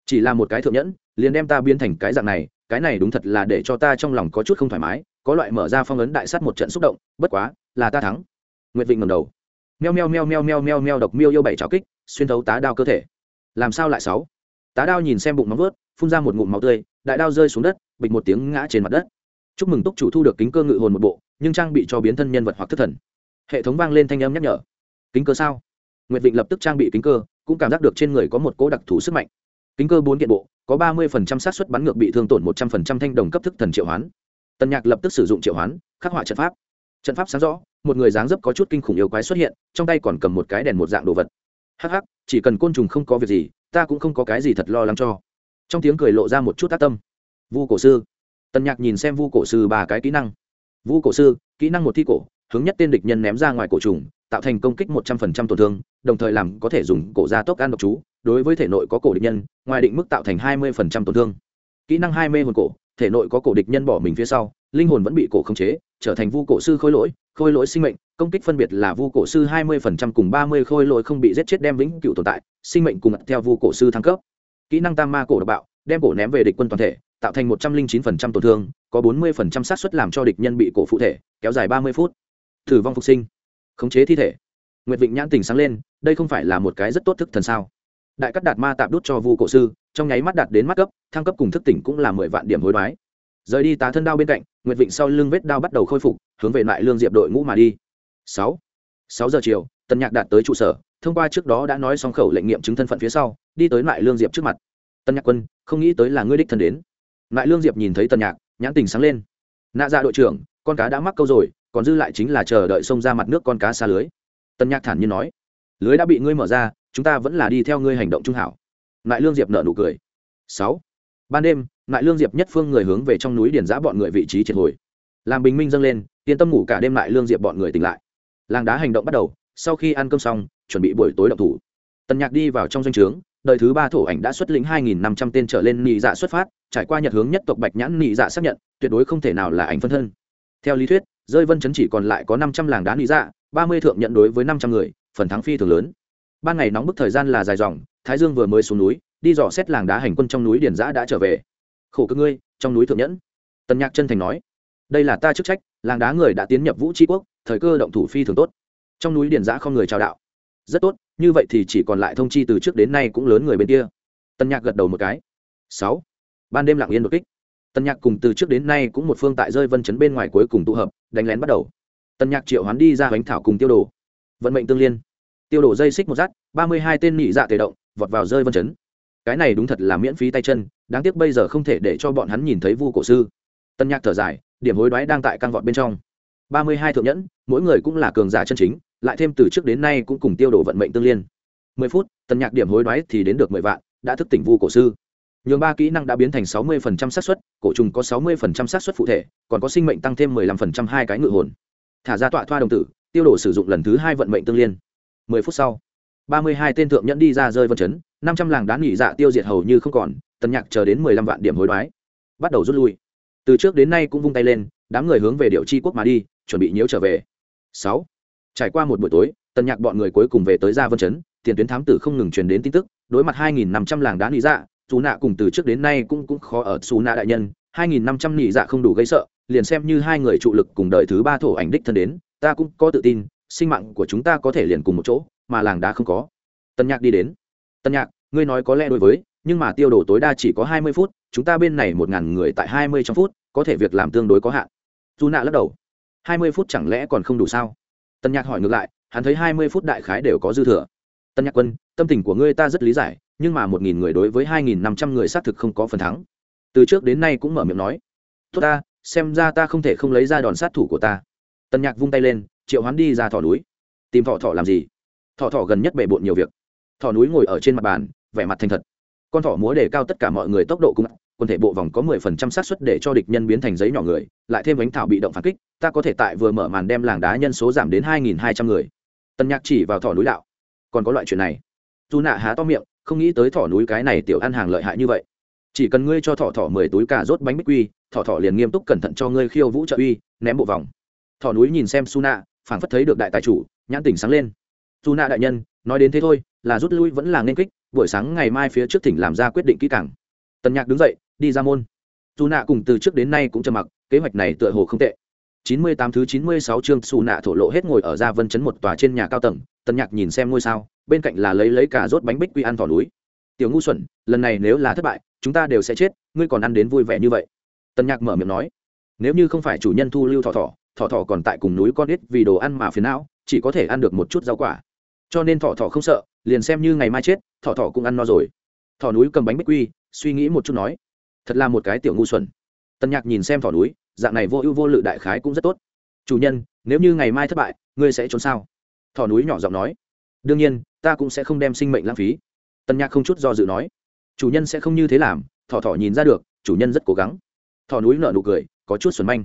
Chỉ là một cái thượng nhẫn, liền đem ta biến thành cái dạng này, cái này đúng thật là để cho ta trong lòng có chút không thoải mái, có loại mở ra phong ấn đại sát một trận xúc động, bất quá, là ta thắng. Nguyệt vịnh ngầm đầu. Meo meo meo meo meo meo meo độc miêu yêu bảy trào kích, xuyên thấu tá đao cơ thể. Làm sao lại sáu? Tá đao nhìn xem bụng móng vớt phun ra một ngụm máu tươi, đại đao rơi xuống đất, bịch một tiếng ngã trên mặt đất. Chúc mừng túc chủ thu được kính cơ ngự hồn một bộ, nhưng trang bị cho biến thân nhân vật hoặc thất thần. Hệ thống vang lên thanh âm nhắc nhở. Kính cơ sao? Nguyệt vịnh lập tức trang bị kính cơ, cũng cảm giác được trên người có một cỗ đặc thù sức mạnh. Kính cơ bốn kiện bộ, có ba mươi phần trăm xác suất bắn ngược bị thương tổn một trăm phần trăm thanh đồng cấp thức thần triệu hoán. Tần nhạc lập tức sử dụng triệu hoán, khắc họa trận pháp. Trận pháp sáng rõ, một người dáng dấp có chút kinh khủng yêu quái xuất hiện, trong tay còn cầm một cái đèn một dạng đồ vật. Hắc hắc, chỉ cần côn trùng không có việc gì, ta cũng không có cái gì thật lo lắng cho. Trong tiếng cười lộ ra một chút tác tâm. Vu cổ sư. Tần nhạc nhìn xem vu cổ sư ba cái kỹ năng. Vu cổ sư, kỹ năng một thi cổ, hướng nhất tên địch nhân ném ra ngoài cổ trùng, tạo thành công kích một trăm phần trăm tổn thương đồng thời làm có thể dùng cổ gia tốc ăn độc chú, đối với thể nội có cổ địch nhân, ngoài định mức tạo thành hai mươi phần trăm tổn thương. Kỹ năng hai mươi hồn cổ, thể nội có cổ địch nhân bỏ mình phía sau, linh hồn vẫn bị cổ khống chế, trở thành vu cổ sư khôi lỗi khôi lỗi sinh mệnh, công kích phân biệt là vu cổ sư hai mươi phần trăm cùng ba mươi khôi lỗi không bị giết chết đem vĩnh cựu tồn tại, sinh mệnh cùng theo vu cổ sư thăng cấp. Kỹ năng tam ma cổ độc bạo, đem cổ ném về địch quân toàn thể, tạo thành một trăm linh chín phần trăm tổn thương, có bốn mươi phần trăm xác suất làm cho địch nhân bị cổ phụ thể, kéo dài ba mươi phút. Thử vong phục sinh, khống chế thi thể. Nguyệt vịnh nhãn tình sáng lên đây không phải là một cái rất tốt thức thần sao? Đại cắt đạt ma tạm đút cho vu cổ sư, trong nháy mắt đạt đến mắt cấp, thăng cấp cùng thức tỉnh cũng là mười vạn điểm hối đoái. Rời đi tá thân đao bên cạnh, nguyệt vịnh sau lưng vết đao bắt đầu khôi phục, hướng về lại lương diệp đội ngũ mà đi. Sáu sáu giờ chiều tần nhạc đạt tới trụ sở, thông qua trước đó đã nói xong khẩu lệnh nghiệm chứng thân phận phía sau, đi tới lại lương diệp trước mặt. Tân nhạc quân, không nghĩ tới là ngươi đích thân đến. Lại lương diệp nhìn thấy tần nhạc, nhãn tình sáng lên. Nạ dạ đội trưởng, con cá đã mắc câu rồi, còn dư lại chính là chờ đợi xông ra mặt nước con cá xa lưới. Tân nhạc thản nhiên nói lưới đã bị ngươi mở ra, chúng ta vẫn là đi theo ngươi hành động trung hảo. Nại lương diệp nợ nụ cười. Sáu. Ban đêm nại lương diệp nhất phương người hướng về trong núi điền giã bọn người vị trí triệt hồi. Làm bình minh dâng lên, yên tâm ngủ cả đêm lại lương diệp bọn người tỉnh lại. Làng đá hành động bắt đầu, sau khi ăn cơm xong, chuẩn bị buổi tối động thủ. Tần nhạc đi vào trong doanh trướng, đời thứ ba thổ ảnh đã xuất lĩnh hai nghìn năm trăm tên trở lên nị dạ xuất phát, trải qua nhật hướng nhất tộc bạch nhãn nị dạ xác nhận, tuyệt đối không thể nào là ảnh phân thân. Theo lý thuyết, rơi vân chấn chỉ còn lại có năm trăm làng đá nị dạ ba mươi thượng nhận đối với năm trăm người phần thắng phi thường lớn. Ban ngày nóng bức thời gian là dài dòng, thái dương vừa mới xuống núi, đi dò xét làng đá hành quân trong núi điền giã đã trở về. Khổ cơ ngươi, trong núi thượng nhẫn. Tần nhạc chân thành nói, đây là ta chức trách, làng đá người đã tiến nhập vũ tri quốc, thời cơ động thủ phi thường tốt. Trong núi điền giã không người chào đạo. Rất tốt, như vậy thì chỉ còn lại thông chi từ trước đến nay cũng lớn người bên kia. Tần nhạc gật đầu một cái. Sáu. Ban đêm lặng yên đột kích. Tần nhạc cùng từ trước đến nay cũng một phương tại rơi vân chấn bên ngoài cuối cùng tụ hợp, đánh lén bắt đầu. Tần nhạc triệu hoán đi ra bánh thảo cùng tiêu đồ vận mệnh tương liên. Tiêu đổ dây xích một rát, ba mươi hai tên nhị dạ tề động, vọt vào rơi vân chấn. Cái này đúng thật là miễn phí tay chân, đáng tiếc bây giờ không thể để cho bọn hắn nhìn thấy vu cổ sư. Tân nhạc thở dài, điểm hối đoái đang tại căn vọt bên trong. ba mươi hai thượng nhẫn, mỗi người cũng là cường giả chân chính, lại thêm từ trước đến nay cũng cùng tiêu đổ vận mệnh tương liên. mười phút, tân nhạc điểm hối đoái thì đến được mười vạn, đã thức tỉnh vu cổ sư. Nhường ba kỹ năng đã biến thành sáu mươi phần trăm xác suất, cổ trùng có sáu mươi phần trăm xác suất phụ thể, còn có sinh mệnh tăng thêm mười lăm phần trăm hai cái ngự hồn. Thả ra tọa thoa đồng tử tiêu đổ sử dụng lần thứ hai vận mệnh tương liên. Mười phút sau, ba mươi hai tên thượng nhẫn đi ra rơi vân chấn, năm trăm làng đá nghỉ dạ tiêu diệt hầu như không còn, tần nhạc chờ đến mười lăm vạn điểm hối đoái, bắt đầu rút lui. Từ trước đến nay cũng vung tay lên, đám người hướng về điệu chi quốc mà đi, chuẩn bị nhiễu trở về. Sáu, trải qua một buổi tối, tần nhạc bọn người cuối cùng về tới gia vân chấn, tiền tuyến thám tử không ngừng truyền đến tin tức, đối mặt hai nghìn năm trăm làng đá nị dạ xù nạ cùng từ trước đến nay cũng cũng khó ở xù nạ đại nhân, hai nghìn năm trăm nị dạ không đủ gây sợ, liền xem như hai người trụ lực cùng đời thứ ba thổ ảnh đích thân đến ta cũng có tự tin, sinh mạng của chúng ta có thể liền cùng một chỗ, mà làng đá không có. Tân nhạc đi đến. Tân nhạc, ngươi nói có lẽ đối với, nhưng mà tiêu đồ tối đa chỉ có hai mươi phút, chúng ta bên này một ngàn người tại hai mươi trong phút, có thể việc làm tương đối có hạn. Dù nạ lắc đầu. hai mươi phút chẳng lẽ còn không đủ sao? Tân nhạc hỏi ngược lại, hắn thấy hai mươi phút đại khái đều có dư thừa. Tân nhạc quân, tâm tình của ngươi ta rất lý giải, nhưng mà một nghìn người đối với hai nghìn năm trăm người xác thực không có phần thắng. Từ trước đến nay cũng mở miệng nói. Tốt ta, xem ra ta không thể không lấy ra đòn sát thủ của ta tân nhạc vung tay lên, triệu hoán đi ra thỏ núi. Tìm thỏ thỏ làm gì? Thỏ thỏ gần nhất bề bộn nhiều việc. Thỏ núi ngồi ở trên mặt bàn, vẻ mặt thành thật. Con thỏ múa đề cao tất cả mọi người tốc độ cùng quân thể bộ vòng có mười phần trăm xác suất để cho địch nhân biến thành giấy nhỏ người, lại thêm bánh thảo bị động phản kích, ta có thể tại vừa mở màn đem làng đá nhân số giảm đến hai nghìn hai trăm người. Tân nhạc chỉ vào thỏ núi đạo. Còn có loại chuyện này. Dù nạ há to miệng, không nghĩ tới thỏ núi cái này tiểu ăn hàng lợi hại như vậy. Chỉ cần ngươi cho thỏ thỏ mười túi cà rốt bánh bích quy, thỏ thỏ liền nghiêm túc cẩn thận cho ngươi khiêu vũ trợ uy, ném bộ vòng thỏ núi nhìn xem su nạ phảng phất thấy được đại tài chủ, nhãn tỉnh sáng lên. Su nạ đại nhân, nói đến thế thôi, là rút lui vẫn là nên kích, buổi sáng ngày mai phía trước tỉnh làm ra quyết định kỹ càng. Tần nhạc đứng dậy, đi ra môn. Su nạ cùng từ trước đến nay cũng trầm mặc, kế hoạch này tựa hồ không tệ. Chín mươi tám thứ chín mươi sáu chương su nạ thổ lộ hết ngồi ở ra vân chấn một tòa trên nhà cao tầng, tần nhạc nhìn xem ngôi sao, bên cạnh là lấy lấy cả rốt bánh bích quy ăn thỏ núi. Tiểu ngu xuẩn, lần này nếu là thất bại, chúng ta đều sẽ chết, ngươi còn ăn đến vui vẻ như vậy. Tần nhạc mở miệng nói. Nếu như không phải chủ nhân thu lưu thỏ thỏ thỏ thỏ còn tại cùng núi con ít vì đồ ăn mà phiền não, chỉ có thể ăn được một chút rau quả. Cho nên thỏ thỏ không sợ, liền xem như ngày mai chết thỏ thỏ cũng ăn no rồi. Thỏ núi cầm bánh bích quy, suy nghĩ một chút nói, thật là một cái tiểu ngu xuẩn. Tần nhạc nhìn xem thỏ núi, dạng này vô ưu vô lự đại khái cũng rất tốt. Chủ nhân, nếu như ngày mai thất bại, ngươi sẽ trốn sao? Thỏ núi nhỏ giọng nói. Đương nhiên, ta cũng sẽ không đem sinh mệnh lãng phí. Tần nhạc không chút do dự nói. Chủ nhân sẽ không như thế làm thỏ thỏ nhìn ra được, chủ nhân rất cố gắng. Thỏ núi nở nụ cười, có chút xuẩn manh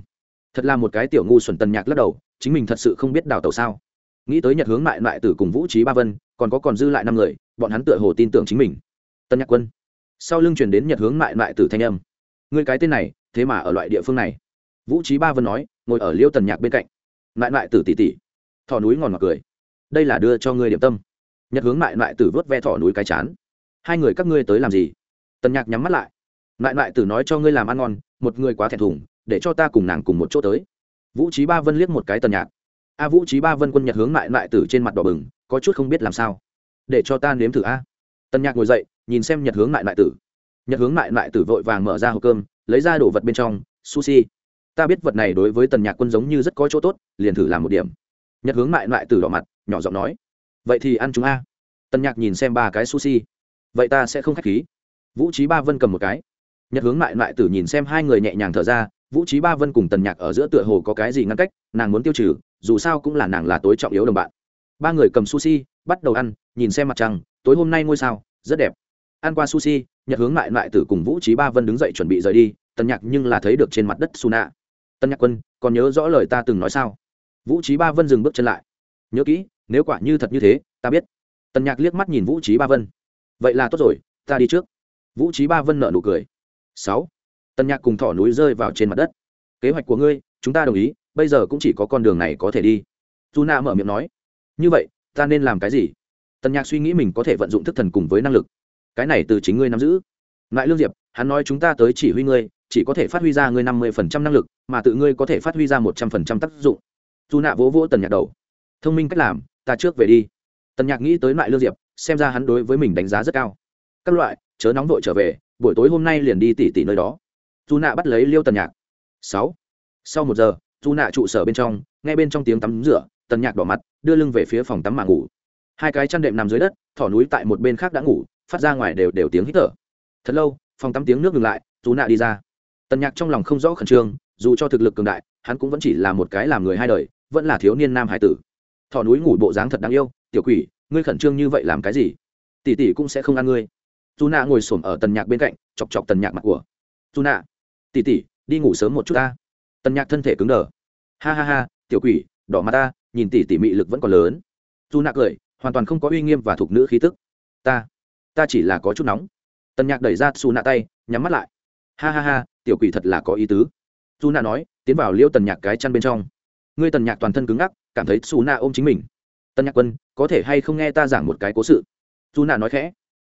thật là một cái tiểu ngu xuẩn tần nhạc lắc đầu, chính mình thật sự không biết đào tàu sao. Nghĩ tới nhật hướng mại mại tử cùng vũ trí ba vân, còn có còn dư lại năm người, bọn hắn tựa hồ tin tưởng chính mình. Tân nhạc quân, sau lưng chuyển đến nhật hướng mại mại tử thanh âm. Người cái tên này, thế mà ở loại địa phương này. Vũ trí ba vân nói, ngồi ở liêu tần nhạc bên cạnh. Mại mại tử tỉ tỉ thỏ núi ngòn ngọt cười. Đây là đưa cho ngươi điểm tâm. Nhật hướng mại mại tử vớt ve thỏ núi cái chán. Hai người các ngươi tới làm gì? Tần nhạc nhắm mắt lại. Mại mại tử nói cho ngươi làm ăn ngon, một người quá thẹn thùng để cho ta cùng nàng cùng một chỗ tới. Vũ trí ba vân liếc một cái tần nhạc. A vũ trí ba vân quân nhật hướng mại mại tử trên mặt đỏ bừng, có chút không biết làm sao. Để cho ta nếm thử a. Tần nhạc ngồi dậy, nhìn xem nhật hướng mại mại tử. Nhật hướng mại mại tử vội vàng mở ra hộp cơm, lấy ra đồ vật bên trong, sushi. Ta biết vật này đối với tần nhạc quân giống như rất có chỗ tốt, liền thử làm một điểm. Nhật hướng mại mại tử đỏ mặt, nhỏ giọng nói. Vậy thì ăn chúng a. Tần nhạc nhìn xem ba cái sushi. Vậy ta sẽ không k h á c h khí. Vũ trí ba vân cầm một cái. Nhật hướng mại mại tử nhìn xem hai người nhẹ nhàng thở ra vũ trí ba vân cùng tần nhạc ở giữa tựa hồ có cái gì ngăn cách, nàng muốn tiêu trừ, dù sao cũng là nàng là tối trọng yếu đồng bạn. Ba người cầm sushi, bắt đầu ăn, nhìn xem mặt trăng, tối hôm nay ngôi sao, rất đẹp. Ăn qua sushi, nhật hướng lại lại tử cùng vũ trí ba vân đứng dậy chuẩn bị rời đi, tần nhạc nhưng là thấy được trên mặt đất su nạ tân nhạc quân, còn nhớ rõ lời ta từng nói sao? Vũ trí ba vân dừng bước chân lại. Nhớ kỹ, nếu quả như thật như thế, ta biết. Tần nhạc liếc mắt nhìn vũ trí ba vân. Vậy là tốt rồi, ta đi trước. Vũ trí ba vân nợ nụ cười. Sáu tần nhạc cùng thỏ núi rơi vào trên mặt đất. Kế hoạch của ngươi, chúng ta đồng ý, bây giờ cũng chỉ có con đường này có thể đi. Dù nạ mở miệng nói. Như vậy, ta nên làm cái gì? Tần nhạc suy nghĩ mình có thể vận dụng thức thần cùng với năng lực. Cái này từ chính ngươi nắm giữ. Lại lương diệp, hắn nói chúng ta tới chỉ huy ngươi, chỉ có thể phát huy ra ngươi năm mươi phần trăm năng lực, mà tự ngươi có thể phát huy ra một trăm phần trăm tác dụng. Dù nạ vỗ vỗ tần nhạc đầu. Thông minh cách làm, ta trước về đi. Tần nhạc nghĩ tới lại lương diệp, xem ra hắn đối với mình đánh giá rất cao. Các loại, chớ nóng vội trở về, buổi tối hôm nay liền đi tỉ tỉ nơi đó dù nạ bắt lấy liêu tần nhạc. Sáu. Sau một giờ dù nạ trụ sở bên trong, ngay bên trong tiếng tắm rửa, tần nhạc đỏ mặt, đưa lưng về phía phòng tắm mà ngủ. Hai cái chăn đệm nằm dưới đất, thỏ núi tại một bên khác đã ngủ, phát ra ngoài đều đều tiếng hít thở. Thật lâu, phòng tắm tiếng nước ngừng lại dù nạ đi ra. Tần nhạc trong lòng không rõ khẩn trương, dù cho thực lực cường đại, hắn cũng vẫn chỉ là một cái làm người hai đời, vẫn là thiếu niên nam hải tử. Thỏ núi ngủ bộ dáng thật đáng yêu, tiểu quỷ, ngươi khẩn trương như vậy làm cái gì? Tỷ tỷ cũng sẽ không ăn ngươi. Dù nạ ngồi s ổ m ở tần nhạc bên cạnh, chọc chọc tần nhạc mặt của. Dù nạ tỷ tỷ đi ngủ sớm một chút ta. Tần nhạc thân thể cứng đờ. Ha ha ha, tiểu quỷ, đỏ mặt ta, nhìn tỷ tỷ mị lực vẫn còn lớn. Dù nạ cười, hoàn toàn không có uy nghiêm và thục nữ khí tức. Ta ta chỉ là có chút nóng. Tần nhạc đẩy ra xù nạ tay, nhắm mắt lại. Ha ha ha, tiểu quỷ thật là có ý tứ. Dù nạ nói, tiến vào liêu tần nhạc cái chăn bên trong. Ngươi tần nhạc toàn thân cứng ngắc, cảm thấy xù nạ ôm chính mình. Tần nhạc quân, có thể hay không nghe ta giảng một cái cố sự? Dù nạ nói khẽ.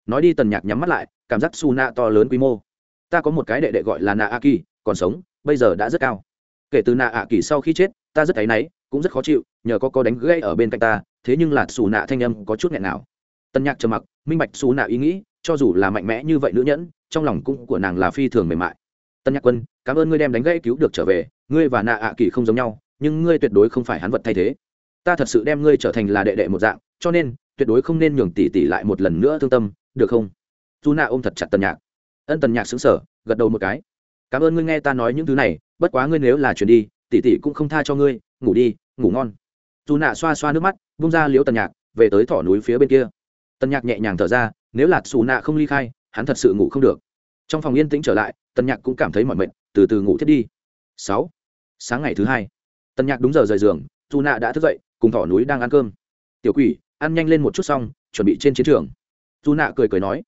Nói đi tần nhạc nhắm mắt lại, cảm giác xù nạ to lớn quy mô ta có một cái đệ đệ gọi là nạ a kỳ còn sống, bây giờ đã rất cao. Kể từ nạ a kỳ sau khi chết, ta rất áy náy, cũng rất khó chịu, nhờ có có đánh gây ở bên cạnh ta, thế nhưng là xù nạ thanh âm có chút nghẹn nào. Tân nhạc trầm mặc, minh bạch xù nạ ý nghĩ, cho dù là mạnh mẽ như vậy nữ nhẫn, trong lòng cũng của nàng là phi thường mềm mại. Tân nhạc quân, cảm ơn ngươi đem đánh gãy cứu được trở về, ngươi và nạ ạ kỳ không giống nhau, nhưng ngươi tuyệt đối không phải hắn vật thay thế. Ta thật sự đem ngươi trở thành là đệ đệ một dạng, cho nên, tuyệt đối không nên nhường tỷ tỷ lại một lần nữa thương tâm, được không? Dù nạ ôm thật chặt tân nhạc ân tần nhạc xứng sở gật đầu một cái. Cảm ơn ngươi nghe ta nói những thứ này, bất quá ngươi nếu là chuyển đi, tỷ tỷ cũng không tha cho ngươi, ngủ đi, ngủ ngon. Dù nạ xoa xoa nước mắt bung ra liếu tần nhạc, về tới thỏ núi phía bên kia. Tần nhạc nhẹ nhàng thở ra, nếu là xù nạ không ly khai, hắn thật sự ngủ không được. Trong phòng yên tĩnh trở lại, tần nhạc cũng cảm thấy mọi mệt, từ từ ngủ thiết đi. Sáu. Sáng ngày thứ hai, tần nhạc đúng giờ rời giường dù nạ đã thức dậy, cùng thỏ núi đang ăn cơm. Tiểu quỷ, ăn nhanh lên một chút xong, chuẩn bị trên chiến trường. Dù nạ cười cười nói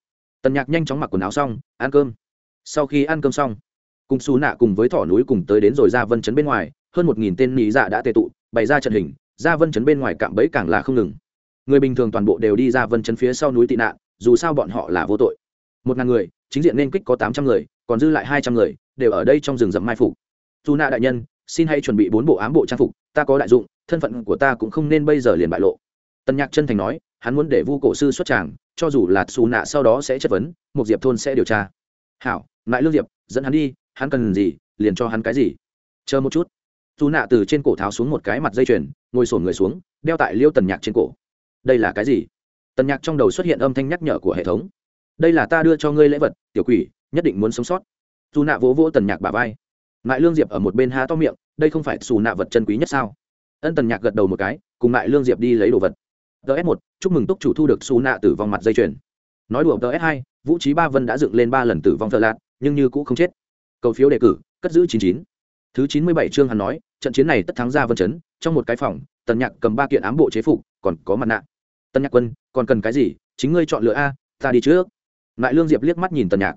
tần nhạc nhanh chóng mặc quần áo xong, ăn cơm. Sau khi ăn cơm xong, cùng xù nạ cùng với thỏ núi cùng tới đến rồi ra vân chấn bên ngoài, hơn một nghìn tên nị dạ đã tệ tụ, bày ra trận hình ra vân chấn bên ngoài cạm bẫy càng là không ngừng. Người bình thường toàn bộ đều đi ra vân chấn phía sau núi tị nạn, dù sao bọn họ là vô tội. Một ngàn người, chính diện nên kích có tám trăm người, còn dư lại hai trăm người, đều ở đây trong rừng rậm mai phục. Dù nạ đại nhân, xin hãy chuẩn bị bốn bộ ám bộ trang phục, ta có đại dụng, thân phận của ta cũng không nên bây giờ liền bại lộ. Tân nhạc chân thành nói, hắn muốn để vu cổ sư xuất tràng cho dù là xù nạ sau đó sẽ chất vấn một diệp thôn sẽ điều tra. Hảo lại lương diệp, dẫn hắn đi, hắn cần gì, liền cho hắn cái gì. Chờ một chút. Dù nạ từ trên cổ tháo xuống một cái mặt dây chuyền, ngồi sổn người xuống, đeo tại liêu tần nhạc trên cổ. Đây là cái gì? Tần nhạc trong đầu xuất hiện âm thanh nhắc nhở của hệ thống. Đây là ta đưa cho ngươi lễ vật, tiểu quỷ, nhất định muốn sống sót. Dù nạ vỗ vỗ tần nhạc bà vai. Mại lương diệp ở một bên há to miệng, đây không phải xù nạ vật chân quý nhất sao? Ân tần nhạc gật đầu một cái, cùng mại lương diệp đi lấy đồ vật ts một, chúc mừng túc chủ thu được xu nạ tử vong mặt dây chuyền. Nói đùa ts hai, vũ trí ba vân đã dựng lên ba lần tử vong thợ lạc nhưng như cũ không chết. Cầu phiếu đề cử, cất giữ chín chín. Thứ chín mươi bảy chương hắn nói, trận chiến này tất thắng ra vân chấn, trong một cái phòng, tần nhạc cầm ba kiện ám bộ chế phục, còn có mặt nạ. Tần nhạc quân, còn cần cái gì? Chính ngươi chọn lựa a, ta đi trước. Lại lương diệp liếc mắt nhìn tần nhạc.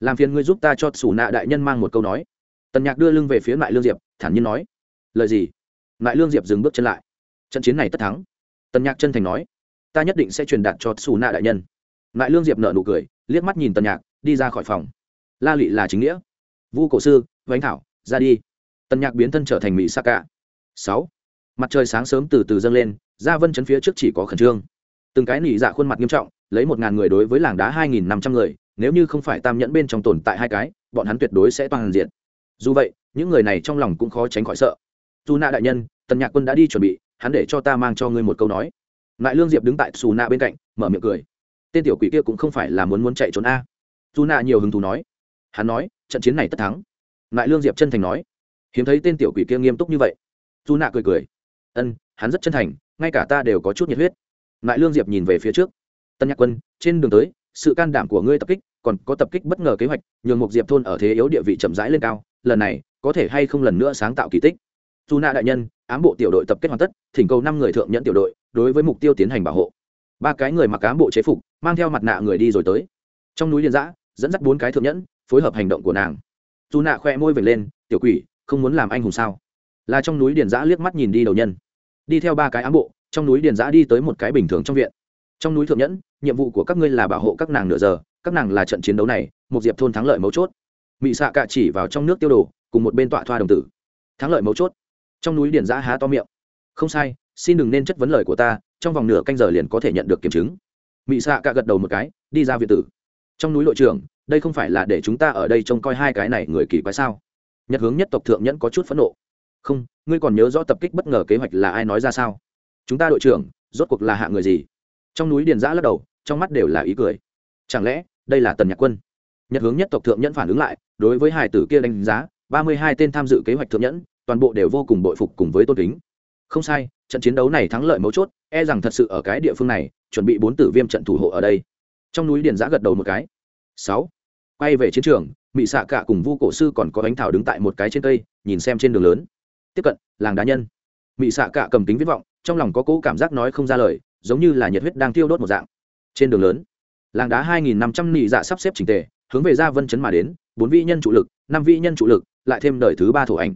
Làm phiền ngươi giúp ta cho sủ nạ đại nhân mang một câu nói. Tần nhạc đưa lưng về phía lại lương diệp, thản nhiên nói. Lời gì? Lại lương diệp dừng bước chân lại. Trận chiến này tất thắng tần nhạc chân thành nói, ta nhất định sẽ truyền đạt cho xù nạ đại nhân. Lại lương diệp nợ nụ cười, liếc mắt nhìn tần nhạc, đi ra khỏi phòng. La lụy là chính nghĩa. Vu cổ sư, vánh thảo, ra đi. Tần nhạc biến thân trở thành mỹ sa cả sáu. Mặt trời sáng sớm từ từ dâng lên ra vân chấn phía trước chỉ có khẩn trương. Từng cái nỉ dạ khuôn mặt nghiêm trọng, lấy một ngàn người đối với làng đá hai nghìn năm trăm người, nếu như không phải tam nhẫn bên trong tồn tại hai cái, bọn hắn tuyệt đối sẽ toàn diện. Dù vậy, những người này trong lòng cũng khó tránh khỏi sợ. Dù nạ đại nhân, tần nhạc quân đã đi chuẩn bị hắn để cho ta mang cho ngươi một câu nói. Lại lương diệp đứng tại xù nạ bên cạnh, mở miệng cười. Tên tiểu quỷ kia cũng không phải là muốn muốn chạy trốn a. Dù nạ nhiều hứng thú nói. Hắn nói, trận chiến này tất thắng. Lại lương diệp chân thành nói. Hiếm thấy tên tiểu quỷ kia nghiêm túc như vậy. Dù nạ cười cười. Ân, hắn rất chân thành, ngay cả ta đều có chút nhiệt huyết. Lại lương diệp nhìn về phía trước. Tân nhạc quân, trên đường tới, sự can đảm của ngươi tập kích, còn có tập kích bất ngờ kế hoạch, nhường một diệp thôn ở thế yếu địa vị chậm rãi lên cao, lần này, có thể hay không lần nữa sáng tạo kỳ tích? Dù nạ đại nhân, ám bộ tiểu đội tập kết hoàn tất, thỉnh cầu năm người thượng nhận tiểu đội, đối với mục tiêu tiến hành bảo hộ. Ba cái người mặc ám bộ chế phục, mang theo mặt nạ người đi rồi tới. Trong núi liên giã dẫn dắt bốn cái thượng nhẫn, phối hợp hành động của nàng. Dù nạ khoe môi vệt lên, tiểu quỷ, không muốn làm anh hùng sao? Là trong núi điền giã liếc mắt nhìn đi đầu nhân. Đi theo ba cái ám bộ, trong núi điền giã đi tới một cái bình thường trong viện. Trong núi thượng nhẫn, nhiệm vụ của các ngươi là bảo hộ các nàng nửa giờ, các nàng là trận chiến đấu này, một diệp thôn thắng lợi mấu chốt. Mị xạ cạ chỉ vào trong nước tiêu đồ, cùng một bên tọa thoa đồng tử. Thắng lợi mấu chốt trong núi điền giã há to miệng. Không sai, xin đừng nên chất vấn lời của ta, trong vòng nửa canh giờ liền có thể nhận được kiểm chứng. Mị xạ cạ gật đầu một cái, đi ra viện tử. Trong núi đội trưởng, đây không phải là để chúng ta ở đây trông coi hai cái này người kỳ quái sao? Nhật hướng nhất tộc thượng nhẫn có chút phẫn nộ. Không, ngươi còn nhớ rõ tập kích bất ngờ kế hoạch là ai nói ra sao? Chúng ta đội trưởng, rốt cuộc là hạ người gì? Trong núi điền giã lắc đầu, trong mắt đều là ý cười. Chẳng lẽ, đây là tần nhạc quân? Nhật hướng nhất tộc thượng nhẫn phản ứng lại, đối với hải tử kia đánh giá, ba mươi hai tên tham dự kế hoạch thượng nhẫn toàn bộ đều vô cùng bội phục cùng với tôn kính. Không sai, trận chiến đấu này thắng lợi mấu chốt e rằng thật sự ở cái địa phương này, chuẩn bị bốn tử viêm trận thủ hộ ở đây. Trong núi điền giã gật đầu một cái. Sáu. Quay về chiến trường mỹ xạ cả cùng vu cổ sư còn có bánh thảo đứng tại một cái trên cây, nhìn xem trên đường lớn. Tiếp cận, làng đá nhân. Mỹ xạ cả cầm kính viết vọng, trong lòng có cỗ cảm giác nói không ra lời, giống như là nhiệt huyết đang tiêu đốt một dạng. Trên đường lớn, làng đá hai nghìn năm trăm nị dạ sắp xếp trình tề, hướng về ra vân chấn mà đến, bốn vị nhân trụ lực, năm vị nhân trụ lực, lại thêm đời thứ ba thổ ảnh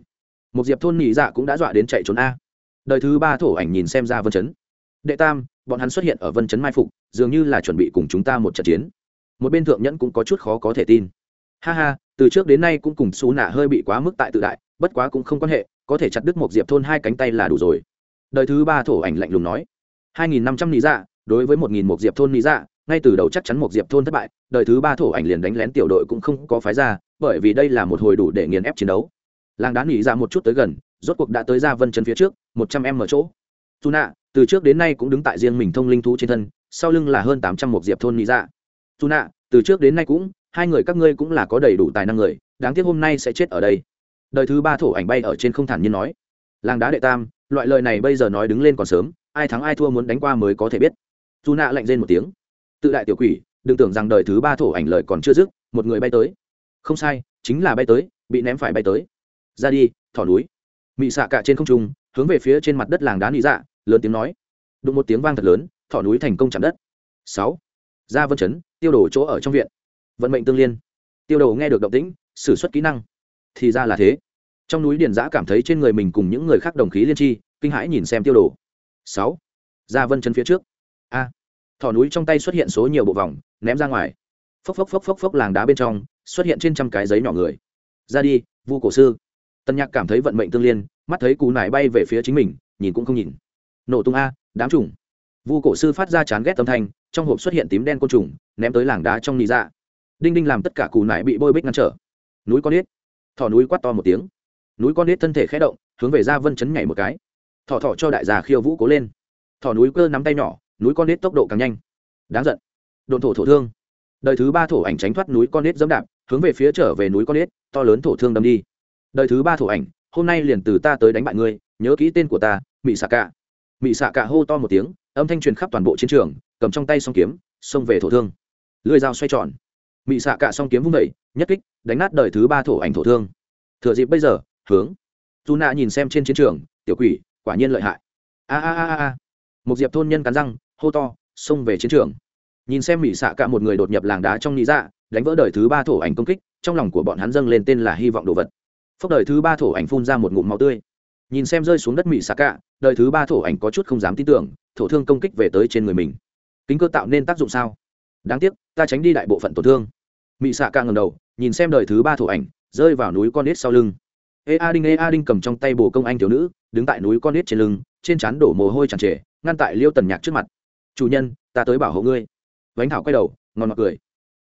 một diệp thôn nhị dạ cũng đã dọa đến chạy trốn a. Đời thứ ba thổ ảnh nhìn xem ra vân chấn. Đệ tam, bọn hắn xuất hiện ở vân chấn mai phục, dường như là chuẩn bị cùng chúng ta một trận chiến. Một bên thượng nhẫn cũng có chút khó có thể tin. Ha ha, từ trước đến nay cũng cùng xú nạ hơi bị quá mức tại tự đại, bất quá cũng không quan hệ, có thể chặt đứt một diệp thôn hai cánh tay là đủ rồi. Đời thứ ba thổ ảnh lạnh lùng nói. Hai nghìn năm trăm lý dạ đối với một nghìn một diệp thôn lý dạ ngay từ đầu chắc chắn một diệp thôn thất bại, đời thứ ba thổ ảnh liền đánh lén tiểu đội cũng không có phái ra, bởi vì đây là một hồi đủ để nghiền ép chiến đấu làng đá nghỉ ra một chút tới gần, rốt cuộc đã tới ra vân chân phía trước, một trăm em ở chỗ. Dù nạ từ trước đến nay cũng đứng tại riêng mình thông linh thú trên thân, sau lưng là hơn tám trăm một diệp thôn Nỉ dạ dù nạ từ trước đến nay cũng, hai người các ngươi cũng là có đầy đủ tài năng người, đáng tiếc hôm nay sẽ chết ở đây. Đời thứ ba thổ ảnh bay ở trên không thản nhiên nói. Làng đá đệ tam, loại lời này bây giờ nói đứng lên còn sớm, ai thắng ai thua muốn đánh qua mới có thể biết. Dù nạ lạnh rên một tiếng. Tự đại tiểu quỷ, đừng tưởng rằng đời thứ ba thổ ảnh lời còn chưa dứt, một người bay tới. Không sai, chính là bay tới, bị ném phải bay tới ra đi, thỏ núi. Mị xạ cả trên không trung, hướng về phía trên mặt đất làng đá nị dạ lớn tiếng nói. Đụng một tiếng vang thật lớn, thỏ núi thành công chạm đất. Sáu. Ra vân chấn, tiêu đổ chỗ ở trong viện. Vận mệnh tương liên. Tiêu đầu nghe được động tĩnh xử suất kỹ năng. Thì ra là thế. Trong núi điền giã cảm thấy trên người mình cùng những người khác đồng khí liên tri, kinh hãi nhìn xem tiêu đồ. Sáu. Ra vân chân phía trước. A. Thỏ núi trong tay xuất hiện số nhiều bộ vòng, ném ra ngoài. Phốc phốc phốc phốc phốc làng đá bên trong, xuất hiện trên trăm cái giấy nhỏ người. Ra đi, vu cổ sư tân nhạc cảm thấy vận mệnh tương liên, mắt thấy cú nải bay về phía chính mình, nhìn cũng không nhìn. Nổ tung a, đám trùng. Vu cổ sư phát ra chán ghét âm thanh, trong hộp xuất hiện tím đen côn trùng, ném tới làng đá trong nị dạ. Đinh đinh làm tất cả cù nải bị bôi bích ngăn trở. Núi con nết thỏ núi quát to một tiếng. Núi con nết thân thể khé động, hướng về ra vân chấn nhảy một cái. Thỏ thỏ cho đại già khiêu vũ cố lên. Thỏ núi cơ nắm tay nhỏ, núi con nết tốc độ càng nhanh. Đáng giận. Đồn thổ thổ thương. Đời thứ ba thổ ảnh tránh thoát núi con nết dẫm đạp, hướng về phía trở về núi con nết to lớn thổ thương đâm đi đời thứ ba thổ ảnh, hôm nay liền từ ta tới đánh bại ngươi, nhớ kỹ tên của ta mị xạ cạ mị xạ cạ hô to một tiếng, âm thanh truyền khắp toàn bộ chiến trường, cầm trong tay song kiếm, xông về thổ thương. Lưỡi dao xoay tròn. Mị xạ cạ song kiếm vung vẩy nhất kích, đánh nát đời thứ ba thổ ảnh thổ thương. Thừa dịp bây giờ, hướng. Dù nạ nhìn xem trên chiến trường, tiểu quỷ, quả nhiên lợi hại. A a a a một diệp thôn nhân cắn răng, hô to, xông về chiến trường. Nhìn xem mỹ xạ cả một người đột nhập làng đá trong lý dạ đánh vỡ đời thứ ba thổ ảnh công kích, trong lòng của bọn hắn dâng lên tên là hy vọng đồ vật phốc đời thứ ba thổ ảnh phun ra một ngụm máu tươi. Nhìn xem rơi xuống đất mỹ xạ cả đời thứ ba thổ ảnh có chút không dám tin tưởng, thổ thương công kích về tới trên người mình. Kính cơ tạo nên tác dụng sao? Đáng tiếc, ta tránh đi đại bộ phận tổn thương. Mỹ xạ cạ ngầm đầu, nhìn xem đời thứ ba thổ ảnh, rơi vào núi con nết sau lưng. Ê a đinh, ê a đinh cầm trong tay bồ công anh thiếu nữ, đứng tại núi con nết trên lưng, trên trán đổ mồ hôi tràn trề, ngăn tại liêu tần nhạc trước mặt. Chủ nhân, ta tới bảo hộ ngươi. Vánh thảo quay đầu ngon mặc cười.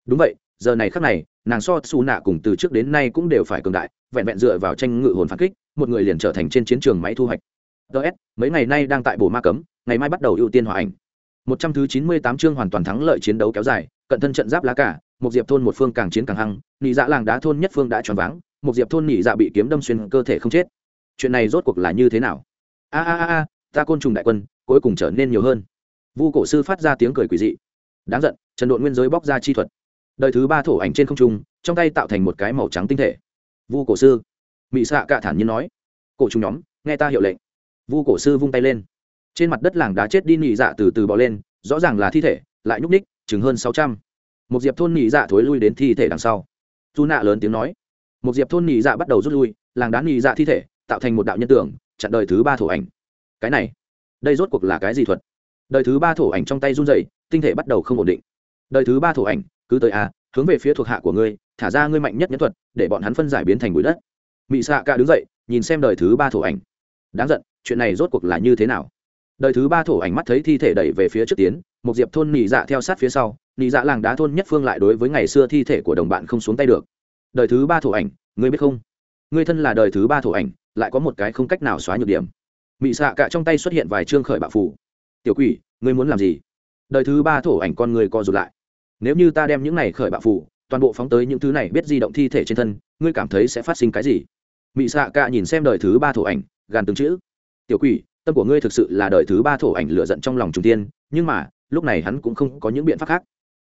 Đúng vậy, giờ này khắc này nàng so xù nạ cùng từ trước đến nay cũng đều phải cường đại, vẹn vẹn dựa vào tranh ngự hồn phản kích, một người liền trở thành trên chiến trường máy thu hoạch. Ts mấy ngày nay đang tại bồ ma cấm, ngày mai bắt đầu ưu tiên hòa ảnh. Một trăm thứ chín mươi tám chương hoàn toàn thắng lợi chiến đấu kéo dài, cận thân trận giáp lá cả, một diệp thôn một phương càng chiến càng hăng, nị dạ làng đá thôn nhất phương đã tròn váng, một diệp thôn nị dạ bị kiếm đâm xuyên cơ thể không chết. Chuyện này rốt cuộc là như thế nào? A a a ta côn trùng đại quân, cuối cùng trở nên nhiều hơn. Vu cổ sư phát ra tiếng cười quỷ dị. Đáng giận, trần đội nguyên giới bóc ra chi thuật đời thứ ba thổ ảnh trên không trung, trong tay tạo thành một cái màu trắng tinh thể. Vu cổ sư. Mỹ xạ cạ thản nhiên nói. Cổ trùng nhóm, nghe ta hiệu lệnh. Vu cổ sư vung tay lên. Trên mặt đất làng đá chết đi nị dạ từ từ bò lên, rõ ràng là thi thể, lại nhúc ních chừng hơn sáu trăm. Một diệp thôn nị dạ thối lui đến thi thể đằng sau. Dù nạ lớn tiếng nói. Một diệp thôn nị dạ bắt đầu rút lui, làng đá nị dạ thi thể, tạo thành một đạo nhân tưởng, chặn đời thứ ba thổ ảnh. Cái này, đây rốt cuộc là cái gì thuật? Đời thứ ba thổ ảnh trong tay run dày tinh thể bắt đầu không ổn định. Đời thứ ba thổ ảnh cứ tới a hướng về phía thuộc hạ của ngươi, thả ra ngươi mạnh nhất nhân thuật, để bọn hắn phân giải biến thành bụi đất. Mị xạ cả đứng dậy, nhìn xem đời thứ ba thổ ảnh. Đáng giận, chuyện này rốt cuộc là như thế nào? Đời thứ ba thổ ảnh mắt thấy thi thể đẩy về phía trước tiến, một diệp thôn nỉ dạ theo sát phía sau nỉ dạ làng đá thôn nhất phương lại đối với ngày xưa thi thể của đồng bạn không xuống tay được. Đời thứ ba thổ ảnh, ngươi biết không? Ngươi thân là đời thứ ba thổ ảnh, lại có một cái không cách nào xóa nhược điểm. Mị xạ cả trong tay xuất hiện vài chương khởi bạo phủ tiểu quỷ, ngươi muốn làm gì? Đời thứ ba thổ ảnh con người co rụt lại nếu như ta đem những này khởi bạo phủ, toàn bộ phóng tới những thứ này biết di động thi thể trên thân, ngươi cảm thấy sẽ phát sinh cái gì? Mị xạ cả nhìn xem đời thứ ba thổ ảnh, gàn từng chữ. Tiểu quỷ, tâm của ngươi thực sự là đời thứ ba thổ ảnh lựa giận trong lòng trung tiên, nhưng mà, lúc này hắn cũng không có những biện pháp khác.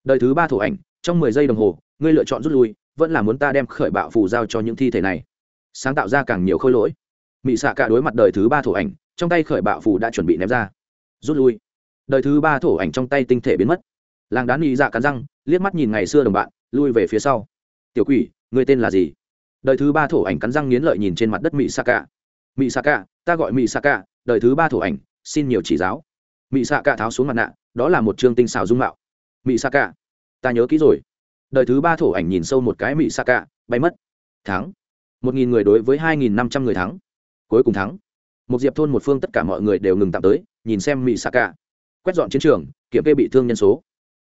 Đời thứ ba thổ ảnh, trong mười giây đồng hồ, ngươi lựa chọn rút lui, vẫn là muốn ta đem khởi bạo phù giao cho những thi thể này. Sáng tạo ra càng nhiều khôi lỗi. Mị xạ cả đối mặt đời thứ ba thổ ảnh, trong tay khởi bạo phù đã chuẩn bị ném ra. Rút lui. Đời thứ ba thổ ảnh trong tay tinh thể biến mất làng đá mị dạ cắn răng, liếc mắt nhìn ngày xưa đồng bạn, lui về phía sau. Tiểu quỷ người tên là gì? Đời thứ ba thổ ảnh cắn răng nghiến lợi nhìn trên mặt đất mỹ sa cạ mỹ sa cạ ta gọi mỹ sa cạ đời thứ ba thổ ảnh, xin nhiều chỉ giáo. Mỹ sa cạ tháo xuống mặt nạ, đó là một chương tinh xào dung mạo. Mỹ sa cạ ta nhớ kỹ rồi. Đời thứ ba thổ ảnh nhìn sâu một cái mỹ sa cạ bay mất. Thắng. Một nghìn người đối với hai nghìn năm trăm người thắng. Cuối cùng thắng. Một diệp thôn một phương tất cả mọi người đều ngừng tạm tới, nhìn xem mỹ sa cạ quét dọn chiến trường, kiểm kê bị thương nhân số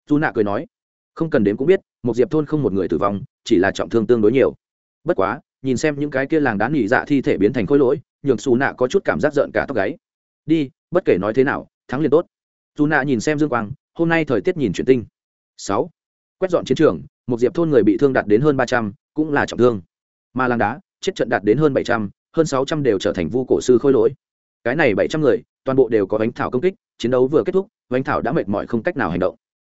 dù nạ cười nói, không cần đến cũng biết, một diệp thôn không một người tử vong, chỉ là trọng thương tương đối nhiều. Bất quá, nhìn xem những cái kia làng đá nỉ dạ thi thể biến thành khối lỗi, nhường xù nạ có chút cảm giác giận cả tóc gáy. Đi, bất kể nói thế nào, thắng liền tốt. Dù nạ nhìn xem dương quang, hôm nay thời tiết nhìn chuyển tinh. Sáu. Quét dọn chiến trường, một diệp thôn người bị thương đạt đến hơn ba trăm, cũng là trọng thương. Mà làng đá, chết trận đạt đến hơn bảy trăm, hơn sáu trăm đều trở thành vu cổ sư khôi lỗi. Cái này bảy trăm người, toàn bộ đều có bánh thảo công kích, chiến đấu vừa kết thúc, bánh thảo đã mệt mỏi không cách nào hành động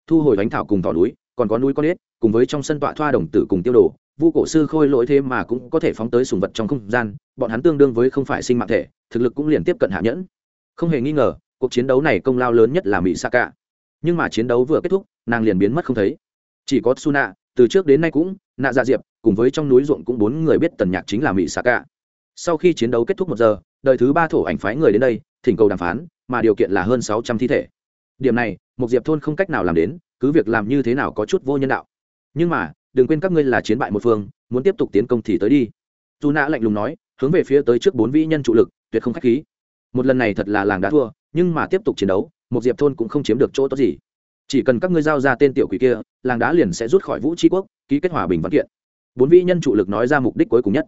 thu hồi bánh thảo cùng thỏ núi, còn có núi con ếch, cùng với trong sân tọa thoa đồng tử cùng tiêu đồ, vu cổ sư khôi lỗi thế mà cũng có thể phóng tới sùng vật trong không gian, bọn hắn tương đương với không phải sinh mạng thể, thực lực cũng liền tiếp cận hạ nhẫn. Không hề nghi ngờ, cuộc chiến đấu này công lao lớn nhất là mỹ sa cả nhưng mà chiến đấu vừa kết thúc, nàng liền biến mất không thấy. Chỉ có suna từ trước đến nay cũng, nạ dạ diệp, cùng với trong núi ruộng cũng bốn người biết tần nhạc chính là mỹ sa cả sau khi chiến đấu kết thúc một giờ, đời thứ ba thổ ảnh phái người đến đây, thỉnh cầu đàm phán, mà điều kiện là hơn sáu trăm thi thể điểm này một diệp thôn không cách nào làm đến, cứ việc làm như thế nào có chút vô nhân đạo. Nhưng mà, đừng quên các ngươi là chiến bại một phương, muốn tiếp tục tiến công thì tới đi. Dù nã lạnh lùng nói, hướng về phía tới trước bốn vĩ nhân trụ lực, tuyệt không k h á c h khí. Một lần này thật là làng đã thua, nhưng mà tiếp tục chiến đấu một diệp thôn cũng không chiếm được chỗ tốt gì. Chỉ cần các ngươi giao ra tên tiểu quỷ kia, làng đá liền sẽ rút khỏi vũ tri quốc, ký kết hòa bình văn kiện. Bốn vĩ nhân trụ lực nói ra mục đích cuối cùng nhất.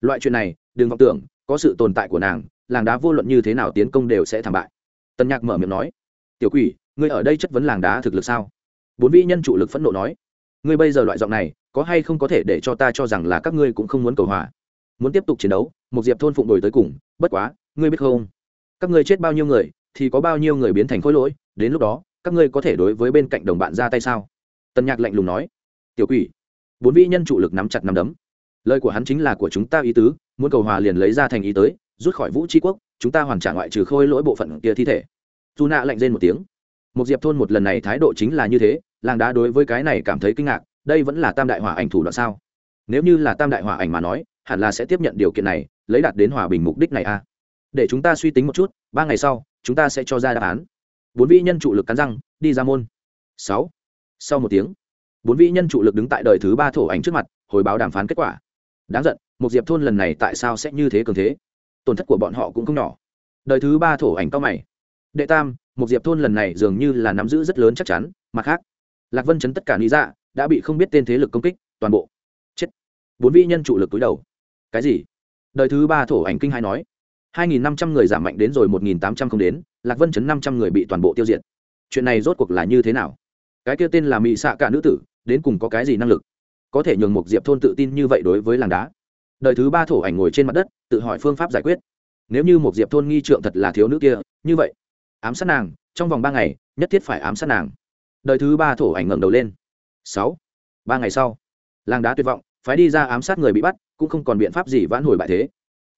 Loại chuyện này, đừng vọng tưởng, có sự tồn tại của nàng, làng đá vô luận như thế nào tiến công đều sẽ thảm bại. Tân nhạc mở miệng nói tiểu quỷ, ngươi ở đây chất vấn làng đá thực lực sao? Bốn vĩ nhân trụ lực phẫn nộ nói. Ngươi bây giờ loại giọng này, có hay không có thể để cho ta cho rằng là các ngươi cũng không muốn cầu hòa? Muốn tiếp tục chiến đấu, một diệp thôn phụng đổi tới cùng, bất quá, ngươi biết không? Các ngươi chết bao nhiêu người, thì có bao nhiêu người biến thành khối lỗi, đến lúc đó, các ngươi có thể đối với bên cạnh đồng bạn ra tay sao? Tân nhạc lạnh lùng nói. Tiểu quỷ. Bốn vĩ nhân trụ lực nắm chặt nắm đấm. Lời của hắn chính là của chúng ta ý tứ, muốn cầu hòa liền lấy ra thành ý tới, rút khỏi vũ tri quốc, chúng ta hoàn trả ngoại trừ khôi lỗi bộ phận kia thi thể dù nạ lạnh rên một tiếng. Một diệp thôn một lần này thái độ chính là như thế, làng đá đối với cái này cảm thấy kinh ngạc, đây vẫn là tam đại hỏa ảnh thủ đoạn sao? Nếu như là tam đại hỏa ảnh mà nói, hẳn là sẽ tiếp nhận điều kiện này, lấy đạt đến hòa bình mục đích này a à. để chúng ta suy tính một chút, ba ngày sau, chúng ta sẽ cho ra đáp án. Bốn vị nhân trụ lực cắn răng, đi ra môn. Sáu. Sau một tiếng, bốn vị nhân trụ lực đứng tại đời thứ ba thổ ảnh trước mặt, hồi báo đàm phán kết quả. Đáng giận một diệp thôn lần này tại sao sẽ như thế cường thế? Tổn thất của bọn họ cũng không nhỏ. Đời thứ ba thổ ảnh cao mày đệ tam một diệp thôn lần này dường như là nắm giữ rất lớn chắc chắn mặt khác, lạc vân chấn tất cả lý dạ đã bị không biết tên thế lực công kích, toàn bộ. Chết. Bốn vị nhân chủ lực túi đầu. Cái gì? Đời thứ ba thổ ảnh kinh hai nói. Hai nghìn năm trăm người giảm mạnh đến rồi một nghìn tám trăm không đến, lạc vân chấn năm trăm người bị toàn bộ tiêu diệt. Chuyện này rốt cuộc là như thế nào? Cái kia tên là mỹ xạ cả nữ tử, đến cùng có cái gì năng lực? Có thể nhường một diệp thôn tự tin như vậy đối với làng đá. Đời thứ ba thổ ảnh ngồi trên mặt đất, tự hỏi phương pháp giải quyết. Nếu như một diệp thôn nghi trượng thật là thiếu nữ kia, như vậy ám sát nàng, trong vòng ba ngày, nhất thiết phải ám sát nàng. Đời thứ ba thổ ảnh ngẩng đầu lên. Sáu. Ba ngày sau, làng đá tuyệt vọng, phái đi ra ám sát người bị bắt, cũng không còn biện pháp gì vãn hồi bại thế.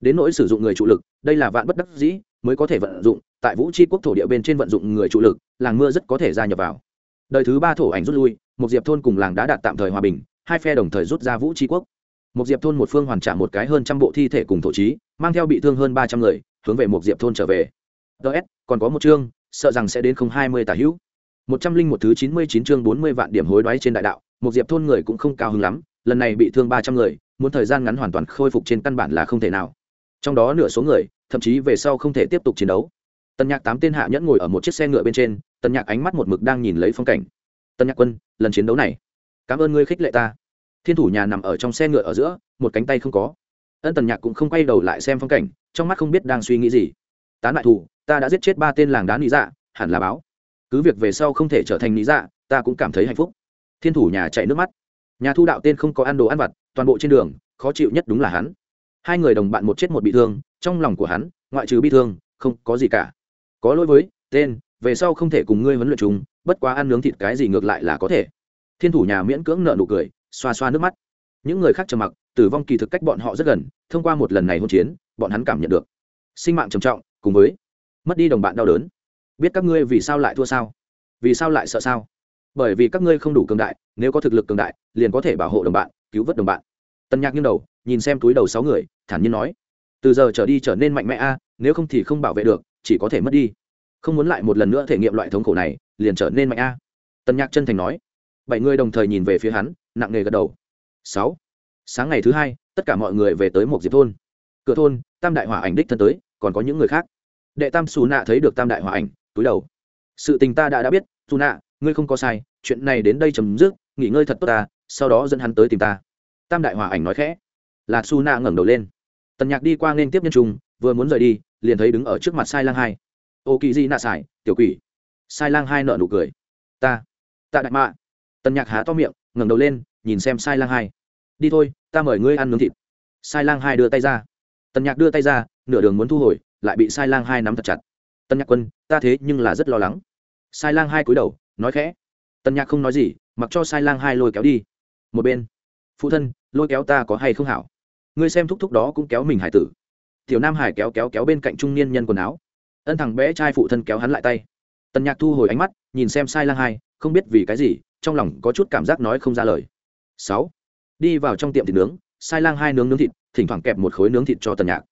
Đến nỗi sử dụng người trụ lực, đây là vạn bất đắc dĩ, mới có thể vận dụng, tại vũ tri quốc thổ địa bên trên vận dụng người trụ lực, làng mưa rất có thể gia nhập vào. Đời thứ ba thổ ảnh rút lui một diệp thôn cùng làng đã đạt tạm thời hòa bình, hai phe đồng thời rút ra vũ tri quốc. Một diệp thôn một phương hoàn trả một cái hơn trăm bộ thi thể cùng thổ trí mang theo bị thương hơn ba trăm người, hướng về một diệp thôn trở về ts còn có một chương, sợ rằng sẽ đến không hai mươi tả hữu. Một trăm linh một thứ chín mươi chín chương bốn mươi vạn điểm hối đoái trên đại đạo, một diệp thôn người cũng không cao hứng lắm, lần này bị thương ba trăm người, muốn thời gian ngắn hoàn toàn khôi phục trên căn bản là không thể nào. Trong đó nửa số người, thậm chí về sau không thể tiếp tục chiến đấu. Tần nhạc tám tên hạ nhẫn ngồi ở một chiếc xe ngựa bên trên, tần nhạc ánh mắt một mực đang nhìn lấy phong cảnh. Tần nhạc quân, lần chiến đấu này, cảm ơn ngươi khích lệ ta. Thiên thủ nhà nằm ở trong xe ngựa ở giữa, một cánh tay không có. Ân tần nhạc cũng không quay đầu lại xem phong cảnh, trong mắt không biết đang suy nghĩ gì. Tán đại thủ ta đã giết chết ba tên làng đá lý dạ hẳn là báo. Cứ việc về sau không thể trở thành lý dạ ta cũng cảm thấy hạnh phúc. Thiên thủ nhà chạy nước mắt. Nhà thu đạo tên không có ăn đồ ăn vặt, toàn bộ trên đường, khó chịu nhất đúng là hắn. Hai người đồng bạn một chết một bị thương, trong lòng của hắn, ngoại trừ bị thương, không có gì cả. Có lỗi với, tên, về sau không thể cùng ngươi huấn luyện chúng bất quá ăn nướng thịt cái gì ngược lại là có thể. Thiên thủ nhà miễn cưỡng nợ nụ cười, xoa xoa nước mắt. Những người khác trầm mặc, tử vong kỳ thực cách bọn họ rất gần, thông qua một lần này hôn chiến, bọn hắn cảm nhận được sinh mạng trầm trọng, cùng với mất đi đồng bạn đau đớn. Biết các ngươi vì sao lại thua sao? Vì sao lại sợ sao? Bởi vì các ngươi không đủ cường đại, nếu có thực lực cường đại, liền có thể bảo hộ đồng bạn, cứu vớt đồng bạn. Tân nhạc nghiêng đầu, nhìn xem túi đầu sáu người, thản nhiên nói, từ giờ trở đi trở nên mạnh mẽ a, nếu không thì không bảo vệ được, chỉ có thể mất đi. Không muốn lại một lần nữa thể nghiệm loại thống khổ này, liền trở nên mạnh a. Tân nhạc chân thành nói. Bảy người đồng thời nhìn về phía hắn, nặng nề gật đầu. Sáu. Sáng ngày thứ hai, tất cả mọi người về tới một diệp thôn. Cửa thôn, tam đại hỏa ảnh đích thân tới, còn có những người khác đệ tam xù nạ thấy được tam đại hòa ảnh, túi đầu. Sự tình ta đã đã biết xù nạ, ngươi không có sai, chuyện này đến đây chấm dứt, nghỉ ngơi thật tốt ta, sau đó dẫn hắn tới tìm ta. Tam đại hòa ảnh nói khẽ. Là xù nạ ngẩng đầu lên. Tần nhạc đi qua nên tiếp nhân trung vừa muốn rời đi, liền thấy đứng ở trước mặt sai lang hai. Ô kỳ di nạ sải, tiểu quỷ. Sai lang hai nợ nụ cười. Ta tạ đại mạ. Tần nhạc há to miệng, ngẩng đầu lên, nhìn xem sai lang hai. Đi thôi, ta mời ngươi ăn nướng thịt. Sai lang hai đưa tay ra. Tần nhạc đưa tay ra, nửa đường muốn thu hồi lại bị sai lang hai nắm thật chặt. Tân nhạc quân, ta thế nhưng là rất lo lắng. Sai lang hai cúi đầu, nói khẽ. Tân nhạc không nói gì, mặc cho sai lang hai lôi kéo đi. Một bên, phụ thân, lôi kéo ta có hay không hảo? Ngươi xem thúc thúc đó cũng kéo mình hải tử. Tiểu nam hải kéo kéo kéo bên cạnh trung niên nhân quần áo. Ân thằng bé trai phụ thân kéo hắn lại tay. Tần nhạc thu hồi ánh mắt, nhìn xem sai lang hai, không biết vì cái gì, trong lòng có chút cảm giác nói không ra lời. Sáu, đi vào trong tiệm thịt nướng, sai lang hai nướng nướng thịt, thỉnh thoảng kẹp một khối nướng thịt cho tần nhạc.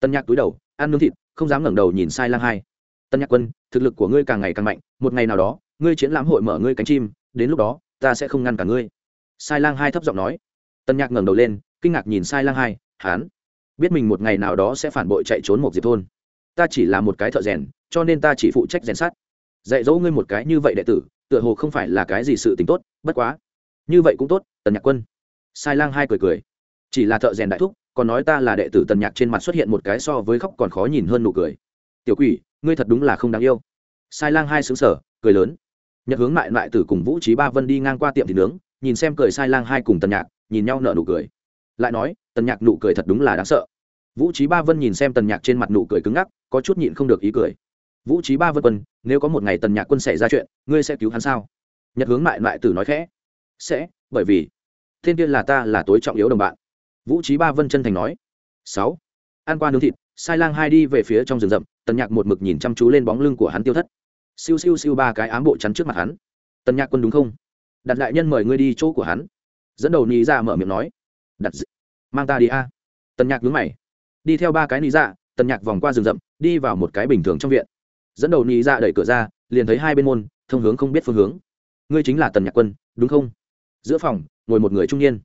Tân nhạc túi đầu, ăn nướng thịt, không dám ngẩng đầu nhìn sai lang hai. Tân nhạc quân, thực lực của ngươi càng ngày càng mạnh, một ngày nào đó, ngươi triển lãm hội mở ngươi cánh chim, đến lúc đó, ta sẽ không ngăn cả ngươi. Sai lang hai thấp giọng nói. Tân nhạc ngẩng đầu lên, kinh ngạc nhìn sai lang hai, hán, biết mình một ngày nào đó sẽ phản bội chạy trốn một diệp thôn. Ta chỉ là một cái thợ rèn, cho nên ta chỉ phụ trách rèn sát dạy dỗ ngươi một cái như vậy đệ tử, tựa hồ không phải là cái gì sự t ì n h tốt, bất quá. Như vậy cũng tốt tần nhạc quân. Sai lang hai cười cười. Chỉ là thợ rèn đại thúc còn nói ta là đệ tử tần nhạc trên mặt xuất hiện một cái so với khóc còn khó nhìn hơn nụ cười. Tiểu quỷ, ngươi thật đúng là không đáng yêu. Sai lang hai xứng sở cười lớn. Nhật hướng mại mại tử cùng vũ trí ba vân đi ngang qua tiệm thịt nướng, nhìn xem cười sai lang hai cùng tần nhạc, nhìn nhau nợ nụ cười. Lại nói, tần nhạc nụ cười thật đúng là đáng sợ. Vũ trí ba vân nhìn xem tần nhạc trên mặt nụ cười cứng ngắc, có chút nhịn không được ý cười. Vũ trí ba vân quân, nếu có một ngày tần nhạc quân xảy ra chuyện, ngươi sẽ cứu hắn sao? Nhật hướng mại mại tử nói khẽ. Sẽ, bởi vì, thiên tiên là ta là tối trọng yếu đồng bạn vũ trí ba vân chân thành nói. Sáu. Ăn qua nướng thịt, sai lang hai đi về phía trong rừng rậm, tần nhạc một mực nhìn chăm chú lên bóng lưng của hắn tiêu thất. Siêu siêu siêu ba cái ám bộ chắn trước mặt hắn. Tần nhạc quân đúng không? Đặt đại nhân mời ngươi đi chỗ của hắn. Dẫn đầu ní ra dạ mở miệng nói. Đặt d... mang ta đi a. Tần nhạc nhướng mày. Đi theo ba cái ní ra dạ, tần nhạc vòng qua rừng rậm, đi vào một cái bình thường trong viện. Dẫn đầu ní ra dạ đẩy cửa ra, liền thấy hai bên môn, thông hướng không biết phương hướng. Ngươi chính là tần nhạc quân, đúng không? Giữa phòng, ngồi một người trung niên.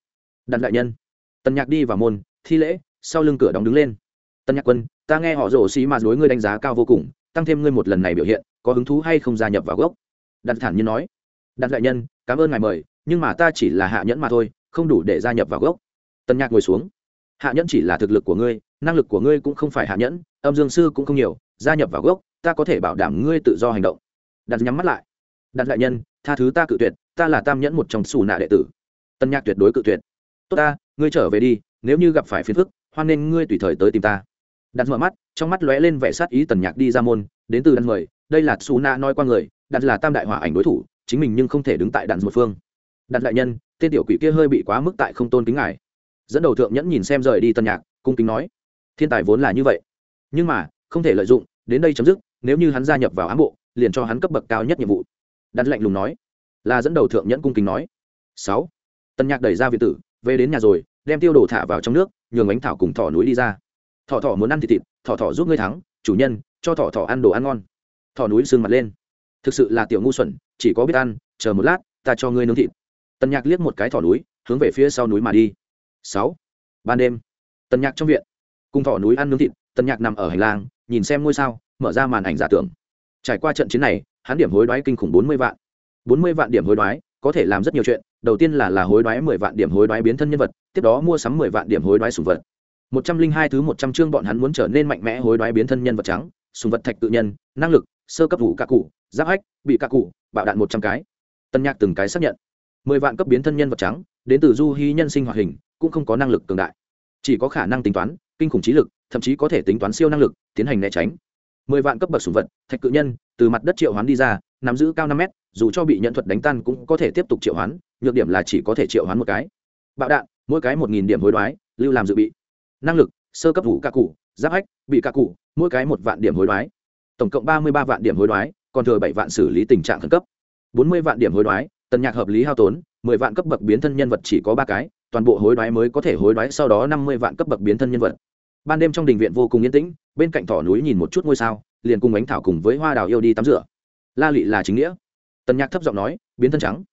Đặt đại nhân tần nhạc đi vào môn, thi lễ, sau lưng cửa đóng đứng lên. Tần nhạc quân, ta nghe họ rổ xí mà đối ngươi đánh giá cao vô cùng, tăng thêm ngươi một lần này biểu hiện, có hứng thú hay không gia nhập vào gốc? Đặt thản nhiên nói. Đặt đại nhân, cảm ơn ngài mời, nhưng mà ta chỉ là hạ nhẫn mà thôi, không đủ để gia nhập vào gốc. Tần nhạc ngồi xuống. Hạ nhẫn chỉ là thực lực của ngươi, năng lực của ngươi cũng không phải hạ nhẫn, âm dương sư cũng không nhiều, gia nhập vào gốc, ta có thể bảo đảm ngươi tự do hành động. Đặt nhắm mắt lại. Đặt đại nhân, tha thứ ta cự tuyệt, ta là tam nhẫn một trong xù nạ đệ tử. Tân nhạc tuyệt đối cự tuyệt. Tốt ta ngươi trở về đi, nếu như gặp phải phiền phức, hoan nên ngươi tùy thời tới tìm ta. Đặt mở mắt, trong mắt lóe lên vẻ sát ý tần nhạc đi ra môn, đến từ đan mời, đây là su na nói qua người đặt là tam đại hỏa ảnh đối thủ, chính mình nhưng không thể đứng tại đạn một phương. Đặt đại nhân, tên tiểu quỷ kia hơi bị quá mức tại không tôn kính ngài. Dẫn đầu thượng nhẫn nhìn xem rời đi tân nhạc, cung kính nói, thiên tài vốn là như vậy. Nhưng mà, không thể lợi dụng, đến đây chấm dứt, nếu như hắn gia nhập vào ám bộ, liền cho hắn cấp bậc cao nhất nhiệm vụ. Đặt lạnh lùng nói, là dẫn đầu thượng nhẫn cung kính nói. Sáu. Tân nhạc đẩy ra việt tử về đến nhà rồi, đem tiêu đồ thả vào trong nước, nhường bánh thảo cùng thỏ núi đi ra. Thỏ thỏ muốn ăn thịt thịt, thỏ thỏ giúp ngươi thắng, chủ nhân, cho thỏ thỏ ăn đồ ăn ngon. Thỏ núi sương mặt lên. Thực sự là tiểu ngu xuẩn, chỉ có biết ăn, chờ một lát, ta cho ngươi nướng thịt. Tân nhạc liếc một cái thỏ núi, hướng về phía sau núi mà đi. Sáu. Ban đêm. Tân nhạc trong viện. Cùng thỏ núi ăn nướng thịt tân nhạc nằm ở hành lang, nhìn xem ngôi sao, mở ra màn ảnh giả tưởng. Trải qua trận chiến này, hắn điểm hối đoái kinh khủng bốn mươi vạn. Bốn mươi vạn điểm hối đoái, có thể làm rất nhiều chuyện đầu tiên là là hối đoái mười vạn điểm hối đoái biến thân nhân vật tiếp đó mua sắm mười vạn điểm hối đoái sùng vật. Một trăm linh hai thứ một trăm chương bọn hắn muốn trở nên mạnh mẽ hối đoái biến thân nhân vật trắng sùng vật thạch tự nhân năng lực sơ cấp vụ ca cụ giáp hách, bị ca cụ bạo đạn một trăm cái. Tân nhạc từng cái xác nhận. Mười vạn cấp biến thân nhân vật trắng đến từ du hy nhân sinh hoạt hình cũng không có năng lực cường đại. Chỉ có khả năng tính toán kinh khủng trí lực thậm chí có thể tính toán siêu năng lực tiến hành né tránh. Mười vạn cấp bậc sùng vật thạch cự nhân từ mặt đất triệu hoán đi ra nắm giữ cao năm mét dù cho bị nhận thuật đánh tan cũng có thể tiếp tục triệu hoán nhược điểm là chỉ có thể triệu hoán một cái. Bạo đạn, mỗi cái một nghìn điểm hối đoái, lưu làm dự bị. Năng lực, sơ cấp vũ ca cụ, giáp ách bị ca cụ, mỗi cái một vạn điểm hối đoái. Tổng cộng ba mươi ba vạn điểm hối đoái, còn thừa bảy vạn xử lý tình trạng khẩn cấp. bốn mươi vạn điểm hối đoái, tần nhạc hợp lý hao tốn, mười vạn cấp bậc biến thân nhân vật chỉ có ba cái, toàn bộ hối đoái mới có thể hối đoái sau đó năm mươi vạn cấp bậc biến thân nhân vật. Ban đêm trong đình viện vô cùng yên tĩnh, bên cạnh thỏ núi nhìn một chút ngôi sao, liền cùng ánh thảo cùng với hoa đào yêu đi tắm rửa. La lị là chính nghĩa. Tần nhạc thấp giọng nói, biến thân trắng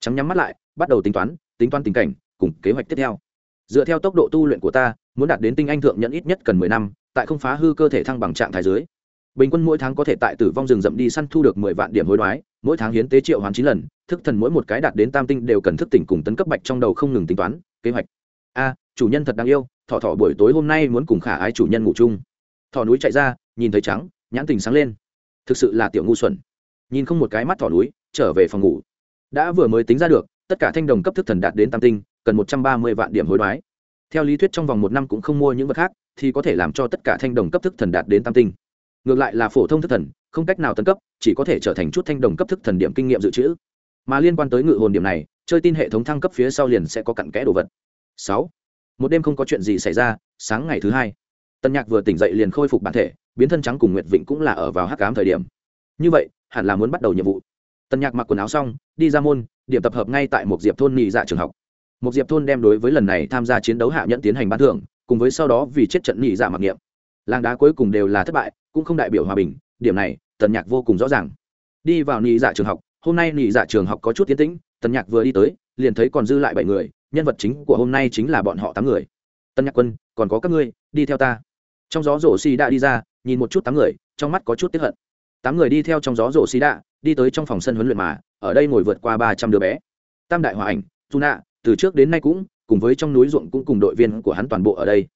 trắng nhắm mắt lại, bắt đầu tính toán tính toán tình cảnh, cùng kế hoạch tiếp theo. Dựa theo tốc độ tu luyện của ta, muốn đạt đến tinh anh thượng nhận ít nhất cần mười năm, tại không phá hư cơ thể thăng bằng trạng thái dưới. Bình quân mỗi tháng có thể tại tử vong rừng rậm đi săn thu được mười vạn điểm hối đoái, mỗi tháng hiến tế triệu hoàn chín lần, thức thần mỗi một cái đạt đến tam tinh đều cần thức tỉnh cùng tấn cấp bạch trong đầu không ngừng tính toán, kế hoạch. A, chủ nhân thật đáng yêu, thỏ thỏ buổi tối hôm nay muốn cùng khả ái chủ nhân ngủ chung. Thỏ núi chạy ra, nhìn thấy trắng, nhãn tình sáng lên. Thực sự là tiểu ngu xuẩn. Nhìn không một cái mắt thỏ núi, trở về phòng ngủ đã vừa mới tính ra được, tất cả thanh đồng cấp thức thần đạt đến tam tinh, cần một trăm ba mươi vạn điểm hối đoái. Theo lý thuyết trong vòng một năm cũng không mua những vật khác, thì có thể làm cho tất cả thanh đồng cấp thức thần đạt đến tam tinh. Ngược lại là phổ thông thức thần, không cách nào tấn cấp, chỉ có thể trở thành chút thanh đồng cấp thức thần điểm kinh nghiệm dự trữ. Mà liên quan tới ngự hồn điểm này, chơi tin hệ thống thăng cấp phía sau liền sẽ có cặn kẽ đồ vật. Sáu. Một đêm không có chuyện gì xảy ra, sáng ngày thứ hai, tân nhạc vừa tỉnh dậy liền khôi phục bản thể, biến thân trắng cùng nguyệt vịnh cũng là ở vào hắc cám thời điểm. Như vậy, hẳn là muốn bắt đầu nhiệm vụ tân nhạc mặc quần áo xong, đi ra môn, điểm tập hợp ngay tại một diệp thôn nhị dạ trường học. Một diệp thôn đem đối với lần này tham gia chiến đấu hạ nhẫn tiến hành bán thưởng, cùng với sau đó vì chết trận nhị dạ mặc niệm. Làng đá cuối cùng đều là thất bại, cũng không đại biểu hòa bình, điểm này, tần nhạc vô cùng rõ ràng. Đi vào nhị dạ trường học, hôm nay nhị dạ trường học có chút tiến tĩnh, tần nhạc vừa đi tới, liền thấy còn dư lại bảy người, nhân vật chính của hôm nay chính là bọn họ tám người. Tân nhạc quân, còn có các ngươi, đi theo ta. Trong gió rổ xì đã đi ra, nhìn một chút tám người, trong mắt có chút tiếp hận tám người đi theo trong gió rổ xì đạ, đi tới trong phòng sân huấn luyện mà, ở đây ngồi vượt qua ba trăm đứa bé. Tam đại hòa ảnh dù nạ từ trước đến nay cũng, cùng với trong núi ruộng cũng cùng đội viên của hắn toàn bộ ở đây.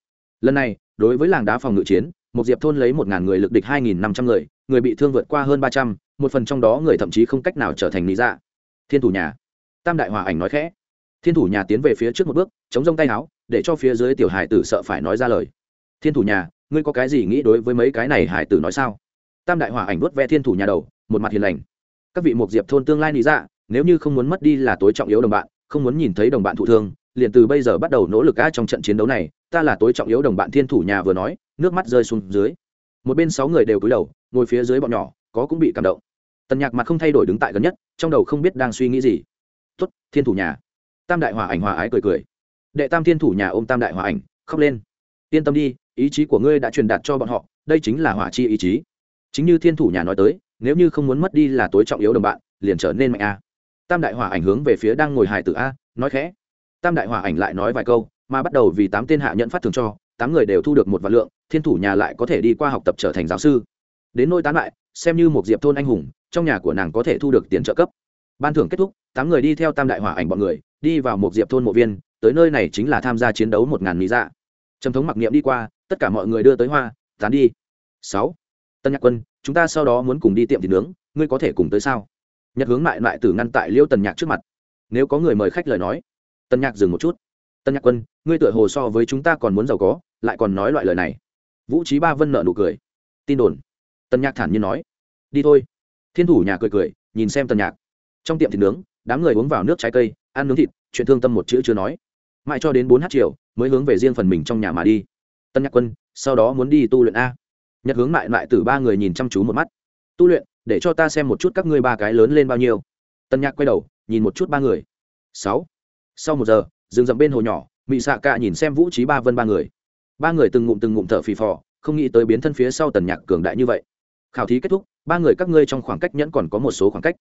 Lần này, đối với làng đá phòng ngự chiến, một diệp thôn lấy một ngàn người lực địch hai nghìn năm trăm người người bị thương vượt qua hơn ba trăm, một phần trong đó người thậm chí không cách nào trở thành lý dạ. Thiên thủ nhà. Tam đại hòa ảnh nói khẽ. Thiên thủ nhà tiến về phía trước một bước, chống rông tay áo, để cho phía dưới tiểu hải tử sợ phải nói ra lời. Thiên thủ nhà, ngươi có cái gì nghĩ đối với mấy cái này hải tử nói sao? Tam đại hòa ảnh vuốt ve thiên thủ nhà đầu, một mặt hiền lành. Các vị một diệp thôn tương lai lý dạ nếu như không muốn mất đi là tối trọng yếu đồng bạn, không muốn nhìn thấy đồng bạn thụ thương, liền từ bây giờ bắt đầu nỗ lực ca trong trận chiến đấu này, ta là tối trọng yếu đồng bạn thiên thủ nhà vừa nói, nước mắt rơi xuống dưới. Một bên sáu người đều cúi đầu, ngồi phía dưới bọn nhỏ, có cũng bị cảm động. Tần nhạc mặt không thay đổi đứng tại gần nhất, trong đầu không biết đang suy nghĩ gì. Tuất thiên thủ nhà. Tam đại hòa ảnh hòa ái cười cười. Đệ tam thiên thủ nhà ôm tam đại hòa ảnh, khóc lên. Yên tâm đi, ý chí của ngươi đã truyền đạt cho bọn họ, đây chính là hỏa chi ý chí chính như thiên thủ nhà nói tới, nếu như không muốn mất đi là tối trọng yếu đồng bạn, liền trở nên mạnh a. Tam đại hỏa ảnh hướng về phía đang ngồi hài tử a, nói khẽ. Tam đại hỏa ảnh lại nói vài câu, mà bắt đầu vì tám tên hạ nhận phát thường cho, tám người đều thu được một vạn lượng, thiên thủ nhà lại có thể đi qua học tập trở thành giáo sư. Đến nôi tán lại xem như một diệp thôn anh hùng, trong nhà của nàng có thể thu được tiền trợ cấp. Ban thưởng kết thúc, tám người đi theo tam đại hỏa ảnh bọn người, đi vào một diệp thôn mộ viên, tới nơi này chính là tham gia chiến đấu một ngàn lý dạ. Trầm thống mặc niệm đi qua, tất cả mọi người đưa tới hoa, tán đi. Sáu tân nhạc quân, chúng ta sau đó muốn cùng đi tiệm thịt nướng, ngươi có thể cùng tới sao? Nhật hướng mại mại tử ngăn tại liêu tần nhạc trước mặt. Nếu có người mời khách lời nói. Tân nhạc dừng một chút. Tân nhạc quân, ngươi tựa hồ so với chúng ta còn muốn giàu có, lại còn nói loại lời này. Vũ trí ba vân nợ nụ cười. Tin đồn. Tân nhạc thản nhiên nói. Đi thôi. Thiên thủ nhà cười cười, nhìn xem Tân nhạc. Trong tiệm thịt nướng, đám người uống vào nước trái cây, ăn nướng thịt, chuyện thương tâm một chữ chưa nói. Mãi cho đến bốn h chiều, mới hướng về riêng phần mình trong nhà mà đi. Tân nhạc quân, sau đó muốn đi tu luyện a nhật hướng mại mại từ ba người nhìn chăm chú một mắt. Tu luyện, để cho ta xem một chút các ngươi ba cái lớn lên bao nhiêu. Tân nhạc quay đầu, nhìn một chút ba người. Sáu. Sau một giờ dừng dậm bên hồ nhỏ, mị xạ cạ nhìn xem vũ trí ba vân ba người. Ba người từng ngụm từng ngụm thở phì phò, không nghĩ tới biến thân phía sau tần nhạc cường đại như vậy. Khảo thí kết thúc, ba người các ngươi trong khoảng cách nhẫn còn có một số khoảng cách.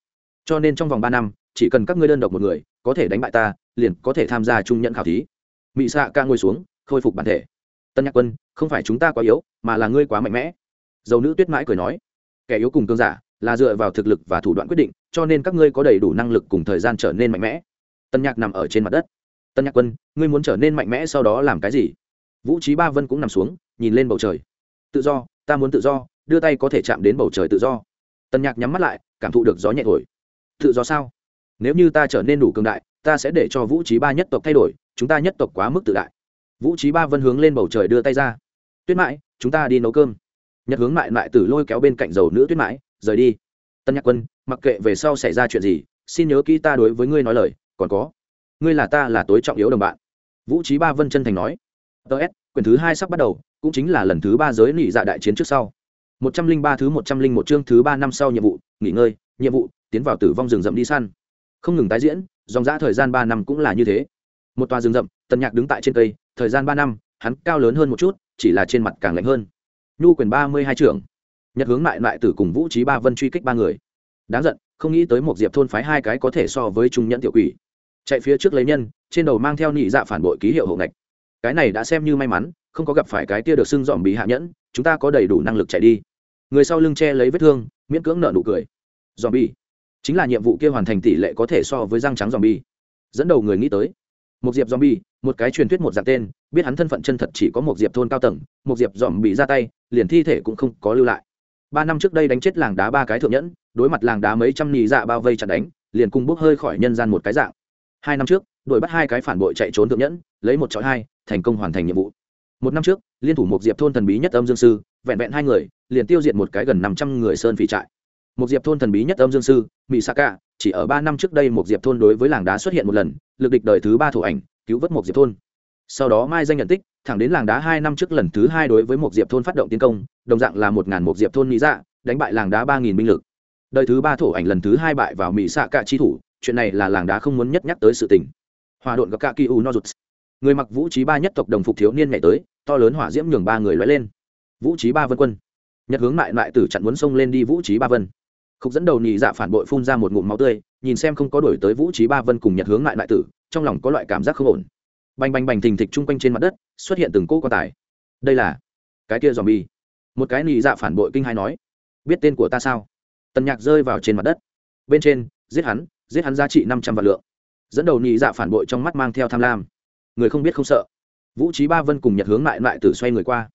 Cho nên trong vòng ba năm, chỉ cần các ngươi đơn độc một người, có thể đánh bại ta, liền có thể tham gia trung nhận khảo thí. Mị xạ ca ngồi xuống, khôi phục bản thể tân nhạc quân, không phải chúng ta quá yếu, mà là ngươi quá mạnh mẽ. Dầu nữ tuyết mãi cười nói. Kẻ yếu cùng cương giả là dựa vào thực lực và thủ đoạn quyết định, cho nên các ngươi có đầy đủ năng lực cùng thời gian trở nên mạnh mẽ. Tân nhạc nằm ở trên mặt đất. Tân nhạc quân, ngươi muốn trở nên mạnh mẽ sau đó làm cái gì? Vũ trí ba vân cũng nằm xuống, nhìn lên bầu trời. Tự do, ta muốn tự do, đưa tay có thể chạm đến bầu trời tự do. Tân nhạc nhắm mắt lại, cảm thụ được gió nhẹ thổi. Tự do sao? Nếu như ta trở nên đủ cường đại, ta sẽ để cho vũ trí ba nhất tộc thay đổi, chúng ta nhất tộc quá mức tự đại vũ trí ba vân hướng lên bầu trời đưa tay ra. Tuyết mãi, chúng ta đi nấu cơm. Nhật hướng mại mại tử lôi kéo bên cạnh dầu nữ tuyết mãi, rời đi. Tân nhạc quân, mặc kệ về sau xảy ra chuyện gì, xin nhớ kỹ ta đối với ngươi nói lời, còn có, ngươi là ta là tối trọng yếu đồng bạn. Vũ trí ba vân chân thành nói. Ts quyển thứ hai sắp bắt đầu, cũng chính là lần thứ ba giới nỉ dạ đại chiến trước sau. Một trăm linh ba thứ một trăm linh một chương thứ ba năm sau nhiệm vụ, nghỉ ngơi, nhiệm vụ, tiến vào tử vong rừng rậm đi săn. Không ngừng tái diễn, dòng dã thời gian ba năm cũng là như thế. Một tòa rừng rậm tần nhạc đứng tại trên cây thời gian ba năm, hắn cao lớn hơn một chút, chỉ là trên mặt càng lạnh hơn. Nhu quyền ba mươi hai trưởng. Nhật hướng lại lại tử cùng vũ trí ba vân truy kích ba người. Đáng giận, không nghĩ tới một diệp thôn phái hai cái có thể so với trung nhẫn tiểu quỷ. Chạy phía trước lấy nhân, trên đầu mang theo nhị dạ phản bội ký hiệu hộ ngạch cái này đã xem như may mắn, không có gặp phải cái kia được xưng dòm bí hạ nhẫn, chúng ta có đầy đủ năng lực chạy đi. Người sau lưng che lấy vết thương, miễn cưỡng nợ nụ cười. Dòm bi chính là nhiệm vụ kia hoàn thành tỷ lệ có thể so với răng trắng dòm bi dẫn đầu người nghĩ tới, một diệp dòm bi một cái truyền thuyết một dạng tên, biết hắn thân phận chân thật chỉ có một diệp thôn cao tầng, một diệp dòm bị ra tay, liền thi thể cũng không có lưu lại. Ba năm trước đây đánh chết làng đá ba cái thượng nhẫn, đối mặt làng đá mấy trăm nhì dạ bao vây chặt đánh, liền cùng bốc hơi khỏi nhân gian một cái dạng. Hai năm trước, đuổi bắt hai cái phản bội chạy trốn thượng nhẫn, lấy một chọi hai, thành công hoàn thành nhiệm vụ. Một năm trước, liên thủ một diệp thôn thần bí nhất âm dương sư, vẹn vẹn hai người, liền tiêu diệt một cái gần năm trăm người sơn phỉ trại. Một diệp thôn thần bí nhất âm dương sư mỹ saka chỉ ở ba năm trước đây một diệp thôn đối với làng đá xuất hiện một lần, lực địch đời thứ ba thủ ảnh cứu vớt một diệp thôn. Sau đó mai danh nhận tích, thẳng đến làng đá hai năm trước lần thứ hai đối với một diệp thôn phát động tiến công, đồng dạng là một ngàn một diệp thôn mỹ dạ đánh bại làng đá ba nghìn binh lực. Đời thứ ba thổ ảnh lần thứ hai bại vào mỹ xạ cạ chi thủ, chuyện này là làng đá không muốn nhất nhắc tới sự tình. Hòa độn gặp cạ kỳ u nozuts người mặc vũ trí ba nhất tộc đồng phục thiếu niên nhảy tới, to lớn hỏa diễm nhường ba người lóe lên. Vũ trí ba vân quân. Nhật hướng lại lại tử chặn muốn xông lên đi vũ trí ba vân. Khúc dẫn đầu nhị dạ phản bội phun ra một ngụm máu tươi, nhìn xem không có đổi tới vũ trí ba vân cùng nhật hướng lại lại tử trong lòng có loại cảm giác không ổn. Bành bành bành thình thịch chung quanh trên mặt đất, xuất hiện từng cỗ quan tài. Đây là cái kia dòm bi một cái nhị dạ phản bội kinh hai nói, biết tên của ta sao? Tần nhạc rơi vào trên mặt đất. Bên trên, giết hắn giết hắn giá trị năm trăm vạn lượng. Dẫn đầu nhị dạ phản bội trong mắt mang theo tham lam. Người không biết không sợ. Vũ trí ba vân cùng nhật hướng lại lại tử xoay người qua.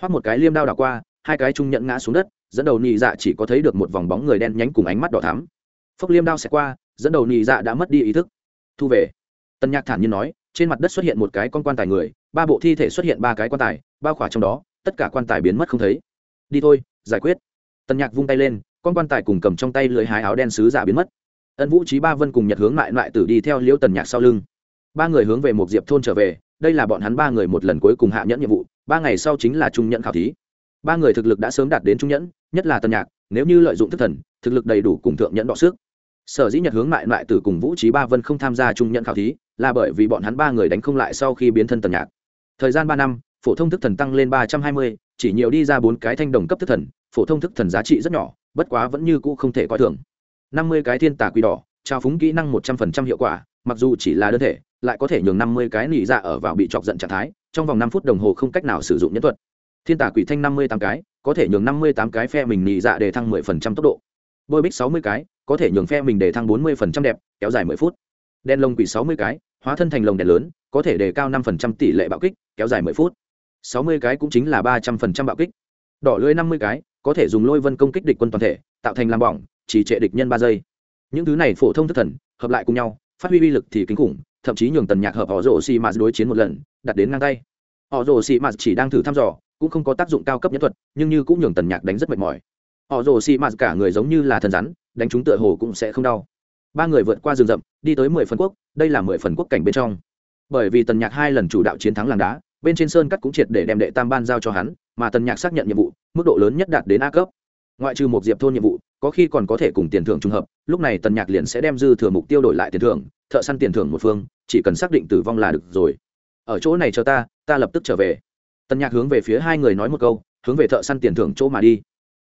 Hoắt một cái liêm đao đảo qua, hai cái trung nhận ngã xuống đất, dẫn đầu nhị dạ chỉ có thấy được một vòng bóng người đen nhánh cùng ánh mắt đỏ thắm. Phốc liêm đao xẹt qua, dẫn đầu nhị dạ đã mất đi ý thức. Thu về. Tần nhạc thản nhiên nói, trên mặt đất xuất hiện một cái con quan tài người, ba bộ thi thể xuất hiện ba cái quan tài, bao khỏa trong đó, tất cả quan tài biến mất không thấy. Đi thôi, giải quyết. Tần nhạc vung tay lên, con quan tài cùng cầm trong tay lưới hái áo đen sứ giả biến mất. Ân vũ trí ba vân cùng nhật hướng lại lại tử đi theo liễu tần nhạc sau lưng. Ba người hướng về một diệp thôn trở về, đây là bọn hắn ba người một lần cuối cùng hạ nhẫn nhiệm vụ, ba ngày sau chính là trung nhẫn khảo thí. Ba người thực lực đã sớm đạt đến trung nhẫn, nhất là Tần nhạc, nếu như lợi dụng thức thần, thực lực đầy đủ cùng thượng nhẫn đọ sức. Sở dĩ nhật hướng mại lại Tử cùng vũ trí ba vân không tham gia trung nhẫn khảo thí là bởi vì bọn hắn ba người đánh không lại sau khi biến thân tần nhạc. Thời gian ba năm, phổ thông thức thần tăng lên ba trăm hai mươi, chỉ nhiều đi ra bốn cái thanh đồng cấp thức thần, phổ thông thức thần giá trị rất nhỏ, bất quá vẫn như cũ không thể coi thường. năm mươi cái thiên tà quỷ đỏ, trao phúng kỹ năng một trăm phần trăm hiệu quả, mặc dù chỉ là đơn thể, lại có thể nhường năm mươi cái nỉ dạ ở vào bị chọc giận trạng thái, trong vòng năm phút đồng hồ không cách nào sử dụng nhân thuật. Thiên tả quỷ thanh năm mươi tám cái, có thể nhường năm mươi tám cái phe mình nỉ dạ để thăng mười phần trăm tốc độ. Bôi bích sáu mươi cái, có thể nhường phe mình để thăng bốn mươi phần trăm đẹp, kéo dài mười phút đen lông quỷ sáu mươi cái, hóa thân thành lồng đèn lớn, có thể đề cao năm phần trăm tỷ lệ bạo kích, kéo dài mười phút. sáu mươi cái cũng chính là ba trăm phần trăm bạo kích. Đỏ lưới năm mươi cái, có thể dùng lôi vân công kích địch quân toàn thể, tạo thành làm bỏng chỉ trệ địch nhân ba giây. Những thứ này phổ thông thức thần, hợp lại cùng nhau, phát huy uy lực thì kinh khủng, thậm chí nhường tần nhạc hợp họ rổ xì mạt đối chiến một lần, đặt đến ngang tay. Họ rổ xì mạt chỉ đang thử thăm dò, cũng không có tác dụng cao cấp nhất thuật, nhưng như cũng nhường tần nhạc đánh rất mệt mỏi. Họ rồ xì mạt cả người giống như là thần rắn, đánh chúng tựa hồ cũng sẽ không đau ba người vượt qua rừng rậm, đi tới mười phần quốc, đây là mười phần quốc cảnh bên trong. Bởi vì tần nhạc hai lần chủ đạo chiến thắng làng đá, bên trên sơn cắt cũng triệt để đem đệ tam ban giao cho hắn, mà tần nhạc xác nhận nhiệm vụ, mức độ lớn nhất đạt đến a cấp. Ngoại trừ một diệp thôn nhiệm vụ, có khi còn có thể cùng tiền thưởng trùng hợp, lúc này tần nhạc liền sẽ đem dư thừa mục tiêu đổi lại tiền thưởng, thợ săn tiền thưởng một phương, chỉ cần xác định tử vong là được rồi. Ở chỗ này cho ta ta lập tức trở về. Tần nhạc hướng về phía hai người nói một câu, hướng về thợ săn tiền thưởng chỗ mà đi.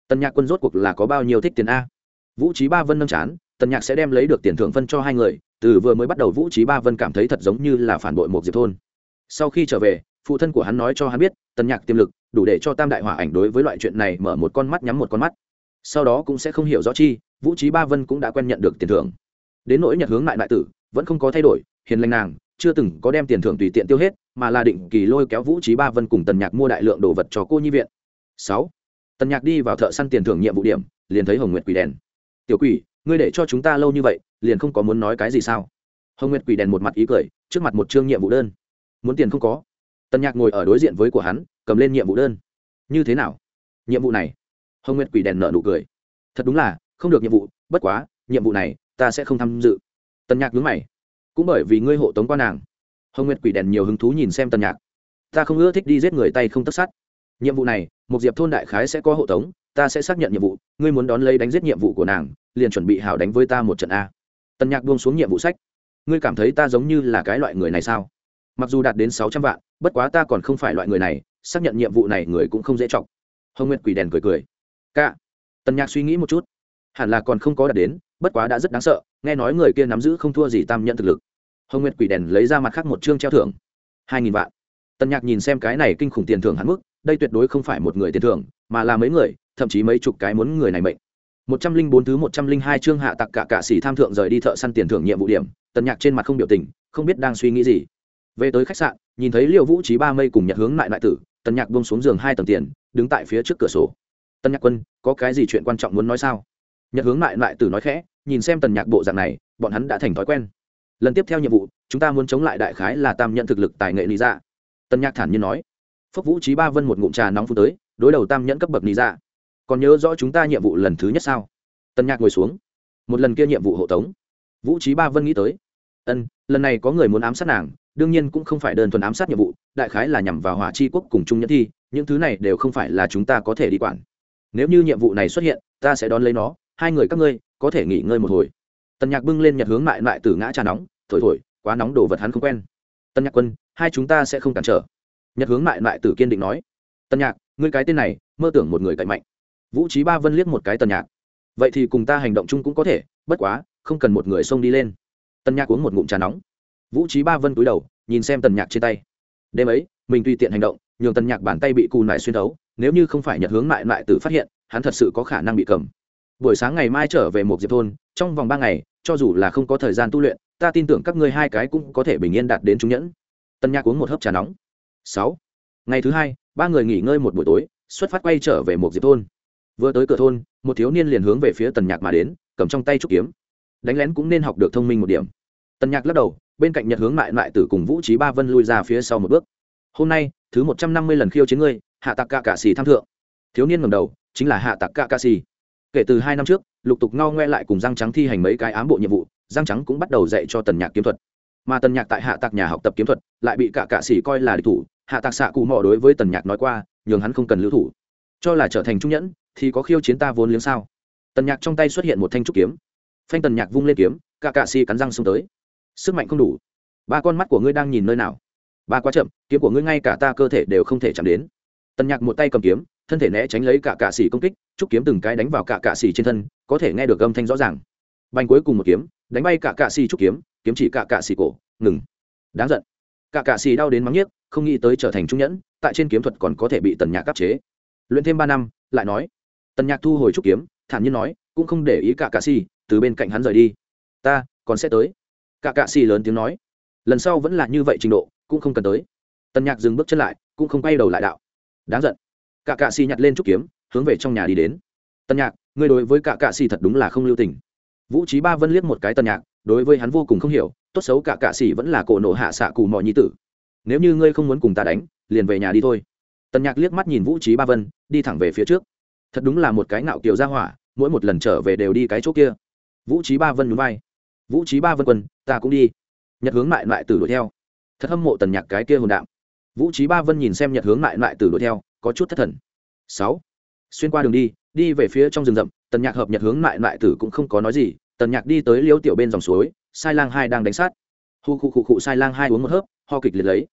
Tần nhạc quân rốt cuộc là có bao nhiêu thích tiền a? Vũ trí ba vân nâng chán tần nhạc sẽ đem lấy được tiền thưởng phân cho hai người, từ vừa mới bắt đầu vũ trí ba vân cảm thấy thật giống như là phản bội một diệp thôn. Sau khi trở về, phụ thân của hắn nói cho hắn biết, tần nhạc tiềm lực, đủ để cho tam đại hỏa ảnh đối với loại chuyện này mở một con mắt nhắm một con mắt. Sau đó cũng sẽ không hiểu rõ chi, vũ trí ba vân cũng đã quen nhận được tiền thưởng. Đến nỗi nhật hướng lại đại tử, vẫn không có thay đổi, hiền lành nàng, chưa từng có đem tiền thưởng tùy tiện tiêu hết, mà là định kỳ lôi kéo vũ trí ba vân cùng tần nhạc mua đại lượng đồ vật cho cô nhi viện. Sáu, tần nhạc đi vào thợ săn tiền thưởng nhiệm vụ điểm, liền thấy hồng nguyệt quỷ đèn. Tiểu quỷ ngươi để cho chúng ta lâu như vậy, liền không có muốn nói cái gì sao? Hồng nguyệt quỷ đèn một mặt ý cười, trước mặt một chương nhiệm vụ đơn. Muốn tiền không có. Tần nhạc ngồi ở đối diện với của hắn, cầm lên nhiệm vụ đơn. Như thế nào? Nhiệm vụ này. Hồng nguyệt quỷ đèn nợ nụ cười. Thật đúng là, không được nhiệm vụ, bất quá, nhiệm vụ này, ta sẽ không tham dự. Tần nhạc nhướng mày. Cũng bởi vì ngươi hộ tống qua nàng. Hồng nguyệt quỷ đèn nhiều hứng thú nhìn xem tần nhạc. Ta không ưa thích đi giết người tay không tất sắt. nhiệm vụ này, một diệp thôn đại khái sẽ có hộ tống, ta sẽ xác nhận nhiệm vụ, ngươi muốn đón lấy đánh giết nhiệm vụ của nàng liền chuẩn bị hảo đánh với ta một trận a. Tần nhạc buông xuống nhiệm vụ sách. Ngươi cảm thấy ta giống như là cái loại người này sao? Mặc dù đạt đến sáu trăm vạn, bất quá ta còn không phải loại người này, xác nhận nhiệm vụ này người cũng không dễ chọc. Hồng nguyệt quỷ đèn cười cười. Ca. Tần nhạc suy nghĩ một chút. Hẳn là còn không có đạt đến, bất quá đã rất đáng sợ, nghe nói người kia nắm giữ không thua gì tam nhận thực lực. Hồng nguyệt quỷ đèn lấy ra mặt khác một chương treo thưởng. Hai nghìn vạn. Tần nhạc nhìn xem cái này kinh khủng tiền thưởng hắn mức, đây tuyệt đối không phải một người tiền thưởng, mà là mấy người, thậm chí mấy chục cái muốn người này mệnh một trăm linh bốn thứ một trăm linh hai chương hạ tặc cả cạ sĩ tham thượng rời đi thợ săn tiền thưởng nhiệm vụ điểm, tần nhạc trên mặt không biểu tình, không biết đang suy nghĩ gì. Về tới khách sạn, nhìn thấy Liêu vũ trí ba mây cùng nhật hướng lại lại tử, tần nhạc buông xuống giường hai tầng tiền, đứng tại phía trước cửa sổ. Tần nhạc quân, có cái gì chuyện quan trọng muốn nói sao? Nhật hướng lại lại tử nói khẽ, nhìn xem tần nhạc bộ dạng này, bọn hắn đã thành thói quen. Lần tiếp theo nhiệm vụ, chúng ta muốn chống lại đại khái là tam nhận thực lực tài nghệ lý ra dạ. tần nhạc thản nhiên nói. Phúc vũ trí ba vân một ngụm trà nóng phun tới, đối đầu tam nhẫn cấp bậc lý ra dạ còn nhớ rõ chúng ta nhiệm vụ lần thứ nhất sao? Tần nhạc ngồi xuống. Một lần kia nhiệm vụ hộ tống. Vũ trí ba vân nghĩ tới. Ân, lần này có người muốn ám sát nàng, đương nhiên cũng không phải đơn thuần ám sát nhiệm vụ, đại khái là nhằm vào hỏa chi quốc cùng chung nhẫn thi, những thứ này đều không phải là chúng ta có thể đi quản. Nếu như nhiệm vụ này xuất hiện, ta sẽ đón lấy nó, hai người các ngươi, có thể nghỉ ngơi một hồi. Tần nhạc bưng lên nhật hướng mại mại từ ngã trà nóng, thổi thổi, quá nóng đồ vật hắn không quen. Tần nhạc quân, hai chúng ta sẽ không cản trở. Nhật hướng mại mại từ kiên định nói. Tần nhạc, ngươi cái tên này, mơ tưởng một người cậy mạnh vũ trí ba vân liếc một cái tần nhạc. Vậy thì cùng ta hành động chung cũng có thể, bất quá, không cần một người xông đi lên. Tần nhạc uống một ngụm trà nóng. Vũ trí ba vân cúi đầu, nhìn xem tần nhạc trên tay. Đêm ấy, mình tùy tiện hành động, nhường tần nhạc bàn tay bị cù nại xuyên thấu, nếu như không phải nhật hướng lại lại từ phát hiện, hắn thật sự có khả năng bị cầm. Buổi sáng ngày mai trở về một diệp thôn, trong vòng ba ngày, cho dù là không có thời gian tu luyện, ta tin tưởng các ngươi hai cái cũng có thể bình yên đạt đến trung nhẫn. Tân nhạc uống một hớp trà nóng. Sáu. Ngày thứ hai, ba người nghỉ ngơi một buổi tối, xuất phát quay trở về một diệp thôn vừa tới cửa thôn, một thiếu niên liền hướng về phía tần nhạc mà đến, cầm trong tay trúc kiếm. Đánh lén cũng nên học được thông minh một điểm. Tần nhạc lắc đầu, bên cạnh nhật hướng lại lại tử cùng vũ trí ba vân lui ra phía sau một bước. Hôm nay, thứ một trăm năm mươi lần khiêu chiến ngươi, hạ tạc ca cạ xì tham thượng. Thiếu niên ngầm đầu, chính là hạ tạc ca cạ xì. Kể từ hai năm trước, lục tục ngao ngoe lại cùng răng trắng thi hành mấy cái ám bộ nhiệm vụ răng trắng cũng bắt đầu dạy cho tần nhạc kiếm thuật. Mà tần nhạc tại hạ tạc nhà học tập kiếm thuật, lại bị cả cạ s coi là địch thủ. Hạ tạc xạ cụ mò đối với tần nhạc nói qua, nhường hắn không cần lưu thủ, cho là trở thành trung nhẫn thì có khiêu chiến ta vốn liếng sao? Tần nhạc trong tay xuất hiện một thanh trúc kiếm. Phanh tần nhạc vung lên kiếm, cả cạ si cắn răng xông tới. Sức mạnh không đủ. Ba con mắt của ngươi đang nhìn nơi nào? Ba quá chậm, kiếm của ngươi ngay cả ta cơ thể đều không thể chạm đến. Tần nhạc một tay cầm kiếm, thân thể né tránh lấy cả cạ xỉ công kích, trúc kiếm từng cái đánh vào cả cạ xỉ trên thân, có thể nghe được âm thanh rõ ràng. Bành cuối cùng một kiếm, đánh bay cả cạ xỉ trúc kiếm kiếm chỉ cả cạ xỉ cổ, ngừng. Đáng giận. Cả cạ xỉ đau đến mắng nhiếc, không nghĩ tới trở thành trung nhẫn, tại trên kiếm thuật còn có thể bị tần nhạc áp chế. Luyện thêm ba năm, lại nói tần nhạc thu hồi trúc kiếm, thản nhiên nói, cũng không để ý cả cạ xì, từ bên cạnh hắn rời đi. Ta, còn sẽ tới. Cả cạ xì lớn tiếng nói. Lần sau vẫn là như vậy trình độ, cũng không cần tới. Tần nhạc dừng bước chân lại, cũng không quay đầu lại đạo. Đáng giận. Cả cạ xì nhặt lên trúc kiếm, hướng về trong nhà đi đến. Tần nhạc, ngươi đối với cả cạ xì thật đúng là không lưu tình. Vũ trí ba vân liếc một cái Tần nhạc, đối với hắn vô cùng không hiểu, tốt xấu cả cạ xì vẫn là cổ nộ hạ xạ cù mọi nhi tử. Nếu như ngươi không muốn cùng ta đánh, liền về nhà đi thôi. Tần nhạc liếc mắt nhìn vũ trí ba vân, đi thẳng về phía trước thật đúng là một cái ngạo kiều ra hỏa, mỗi một lần trở về đều đi cái chỗ kia. Vũ trí ba vân núi vai. Vũ trí ba vân quân, ta cũng đi. Nhật hướng Mại Mại Tử đuổi theo. Thật hâm mộ tần nhạc cái kia hồn đạm. Vũ trí ba vân nhìn xem nhật hướng Mại Mại Tử đuổi theo, có chút thất thần. Sáu. Xuyên qua đường đi đi về phía trong rừng rậm, tần nhạc hợp nhật hướng Mại Mại tử cũng không có nói gì, tần nhạc đi tới liêu tiểu bên dòng suối, sai lang hai đang đánh sát. Hu khu khu khu sai lang hai uống một hớp, ho kịch liệt lấy.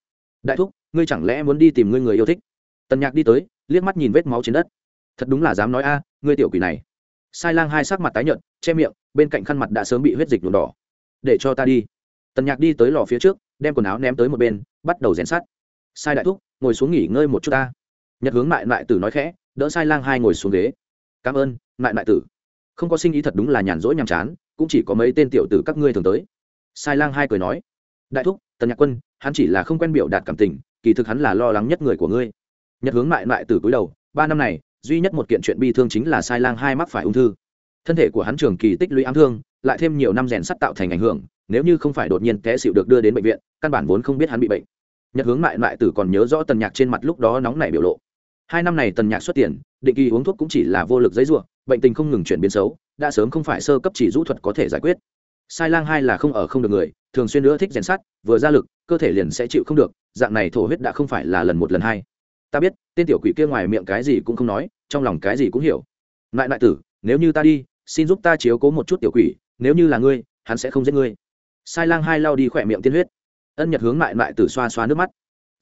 Đại thúc, ngươi chẳng lẽ muốn đi tìm ngươi người yêu thích? Tần nhạc đi tới, liếc mắt nhìn vết máu trên đất thật đúng là dám nói a, ngươi tiểu quỷ này. Sai lang hai sắc mặt tái nhợt, che miệng, bên cạnh khăn mặt đã sớm bị huyết dịch nhuộm đỏ. Để cho ta đi. Tần nhạc đi tới lò phía trước, đem quần áo ném tới một bên, bắt đầu rèn sát sai đại thúc, ngồi xuống nghỉ ngơi một chút ta. Nhật hướng mại mại tử nói khẽ, đỡ sai lang hai ngồi xuống ghế. Cảm ơn, mại mại tử. Không có sinh ý thật đúng là nhàn rỗi nhàm chán, cũng chỉ có mấy tên tiểu tử các ngươi thường tới. Sai lang hai cười nói, đại thúc, tần nhạc quân, hắn chỉ là không quen biểu đạt cảm tình, kỳ thực hắn là lo lắng nhất người của ngươi. Nhật hướng mại mại tử cúi đầu, ba năm này duy nhất một kiện chuyện bi thương chính là sai lang hai mắc phải ung thư. Thân thể của hắn trường kỳ tích lũy ám thương, lại thêm nhiều năm rèn sắt tạo thành ảnh hưởng, nếu như không phải đột nhiên té xịu được đưa đến bệnh viện, căn bản vốn không biết hắn bị bệnh. Nhật hướng mại mại tử còn nhớ rõ tần nhạc trên mặt lúc đó nóng nảy biểu lộ. Hai năm này tần nhạc xuất tiền, định kỳ uống thuốc cũng chỉ là vô lực giấy ruộng bệnh tình không ngừng chuyển biến xấu, đã sớm không phải sơ cấp chỉ rũ thuật có thể giải quyết. Sai lang hai là không ở không được người, thường xuyên nữa thích rèn sắt, vừa ra lực, cơ thể liền sẽ chịu không được, dạng này thổ huyết đã không phải là lần một lần hai ta biết, tên tiểu quỷ kia ngoài miệng cái gì cũng không nói, trong lòng cái gì cũng hiểu. Lại lại tử, nếu như ta đi, xin giúp ta chiếu cố một chút tiểu quỷ, nếu như là ngươi, hắn sẽ không giết ngươi. Sai lang hai lao đi khỏe miệng tiên huyết. Ân nhật hướng mại mại tử xoa xoa nước mắt.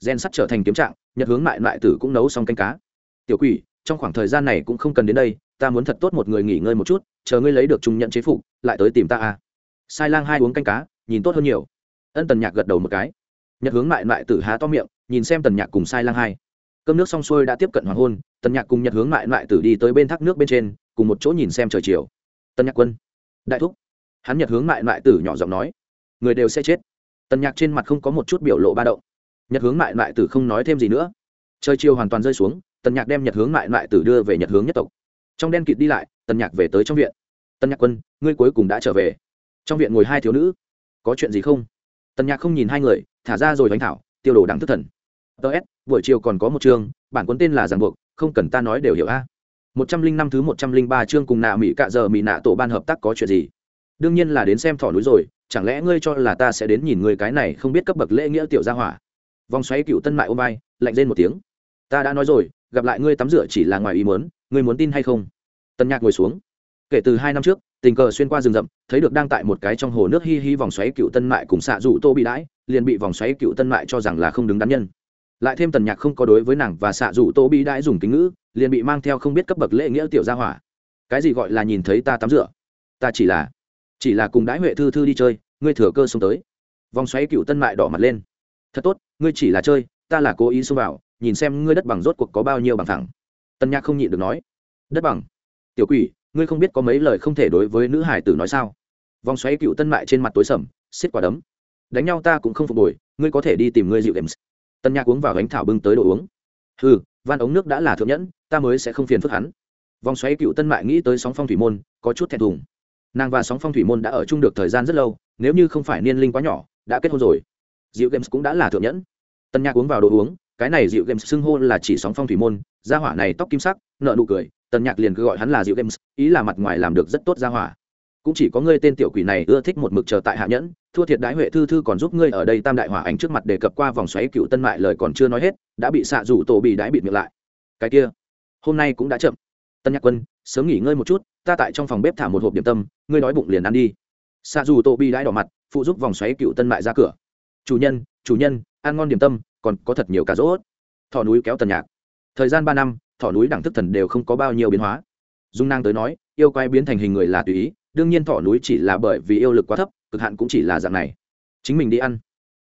Gen sắt trở thành kiếm trạng, nhật hướng mại mại tử cũng nấu xong canh cá. Tiểu quỷ, trong khoảng thời gian này cũng không cần đến đây, ta muốn thật tốt một người nghỉ ngơi một chút, chờ ngươi lấy được trung nhận chế phục, lại tới tìm ta à. Sai lang hai uống canh cá, nhìn tốt hơn nhiều. Ân tần nhạc gật đầu một cái. Nhật hướng mại mại tử há to miệng, nhìn xem tần nhạc cùng sai lang hai cơm nước xong xuôi đã tiếp cận hoàng hôn, tần nhạc cùng nhật hướng mại mại tử đi tới bên thác nước bên trên, cùng một chỗ nhìn xem trời chiều. Tần nhạc quân. Đại thúc. Hắn nhật hướng mại mại tử nhỏ giọng nói. Người đều sẽ chết. Tần nhạc trên mặt không có một chút biểu lộ ba động. Nhật hướng mại mại tử không nói thêm gì nữa. Trời chiều hoàn toàn rơi xuống, tần nhạc đem nhật hướng mại mại tử đưa về nhật hướng nhất tộc. Trong đen kịt đi lại, tần nhạc về tới trong viện. Tần nhạc quân, ngươi cuối cùng đã trở về. Trong viện ngồi hai thiếu nữ. Có chuyện gì không? Tần nhạc không nhìn hai người, thả ra rồi đánh thảo, tiêu đồ đẳng thức thần ts buổi chiều còn có một chương, bản cuốn tên là giảng buộc, không cần ta nói đều hiểu a. Một trăm linh năm thứ một trăm linh ba chương cùng nạ mỹ cạ giờ mỹ nạ tổ ban hợp tác có chuyện gì? Đương nhiên là đến xem thỏ núi rồi, chẳng lẽ ngươi cho là ta sẽ đến nhìn người cái này không biết cấp bậc lễ nghĩa tiểu gia hỏa? Vòng xoáy cựu tân mại ôm vai, lạnh lên một tiếng. Ta đã nói rồi, gặp lại ngươi tắm rửa chỉ là ngoài ý muốn, ngươi muốn tin hay không? Tân nhạc ngồi xuống. Kể từ hai năm trước, tình cờ xuyên qua rừng rậm, thấy được đang tại một cái trong hồ nước hi hi vòng xoáy cựu tân mại cùng xạ dụ tô bị đãi, liền bị vòng xoáy cựu tân mại cho rằng là không đứng đắn nhân lại thêm tần nhạc không có đối với nàng và xạ dụ tô bi đãi dùng kính ngữ, liền bị mang theo không biết cấp bậc lễ nghĩa tiểu gia hỏa. Cái gì gọi là nhìn thấy ta tắm rửa? Ta chỉ là chỉ là cùng đãi huệ thư thư đi chơi, ngươi thừa cơ xông tới. Vòng xoáy cựu tân mại đỏ mặt lên. Thật tốt, ngươi chỉ là chơi, ta là cố ý xông vào, nhìn xem ngươi đất bằng rốt cuộc có bao nhiêu bằng thẳng. Tân nhạc không nhịn được nói. Đất bằng? Tiểu quỷ, ngươi không biết có mấy lời không thể đối với nữ hải tử nói sao? Vòng xoáy cựu tân mại trên mặt tối sầm, xiết quả đấm. Đánh nhau ta cũng không phục hồi, ngươi có thể đi tìm ngươi dịu games tân nhạc uống vào gánh thảo bưng tới đồ uống. Ừ van ống nước đã là thượng nhẫn, ta mới sẽ không phiền phức hắn. Vòng xoáy cựu tân mại nghĩ tới sóng phong thủy môn, có chút thẹn thùng. Nàng và sóng phong thủy môn đã ở chung được thời gian rất lâu, nếu như không phải niên linh quá nhỏ, đã kết hôn rồi. Dịu games cũng đã là thượng nhẫn. Tân nhạc uống vào đồ uống, cái này dịu games xưng hô là chỉ sóng phong thủy môn, gia hỏa này tóc kim sắc nợ nụ cười tần nhạc liền cứ gọi hắn là dịu games, ý là mặt ngoài làm được rất tốt gia hỏa cũng chỉ có ngươi tên tiểu quỷ này ưa thích một mực chờ tại hạ nhẫn, thua thiệt đái huệ thư thư còn giúp ngươi ở đây tam đại hỏa ảnh trước mặt đề cập qua vòng xoáy cựu tân mại lời còn chưa nói hết, đã bị xạ rủ tổ bị đái bịt miệng lại. Cái kia, hôm nay cũng đã chậm. Tân nhạc quân, sớm nghỉ ngơi một chút, ta tại trong phòng bếp thả một hộp điểm tâm, ngươi nói bụng liền ăn đi. Xạ rủ tổ bị đái đỏ mặt, phụ giúp vòng xoáy cựu tân mại ra cửa. Chủ nhân chủ nhân, ăn ngon điểm tâm, còn có thật nhiều cà rốt. Thỏ núi kéo tần nhạc. Thời gian ba năm, thỏ núi đẳng thức thần đều không có bao nhiêu biến hóa. Dung nang tới nói, yêu quay biến thành hình người là tùy ý đương nhiên thỏ núi chỉ là bởi vì yêu lực quá thấp, cực hạn cũng chỉ là dạng này. Chính mình đi ăn.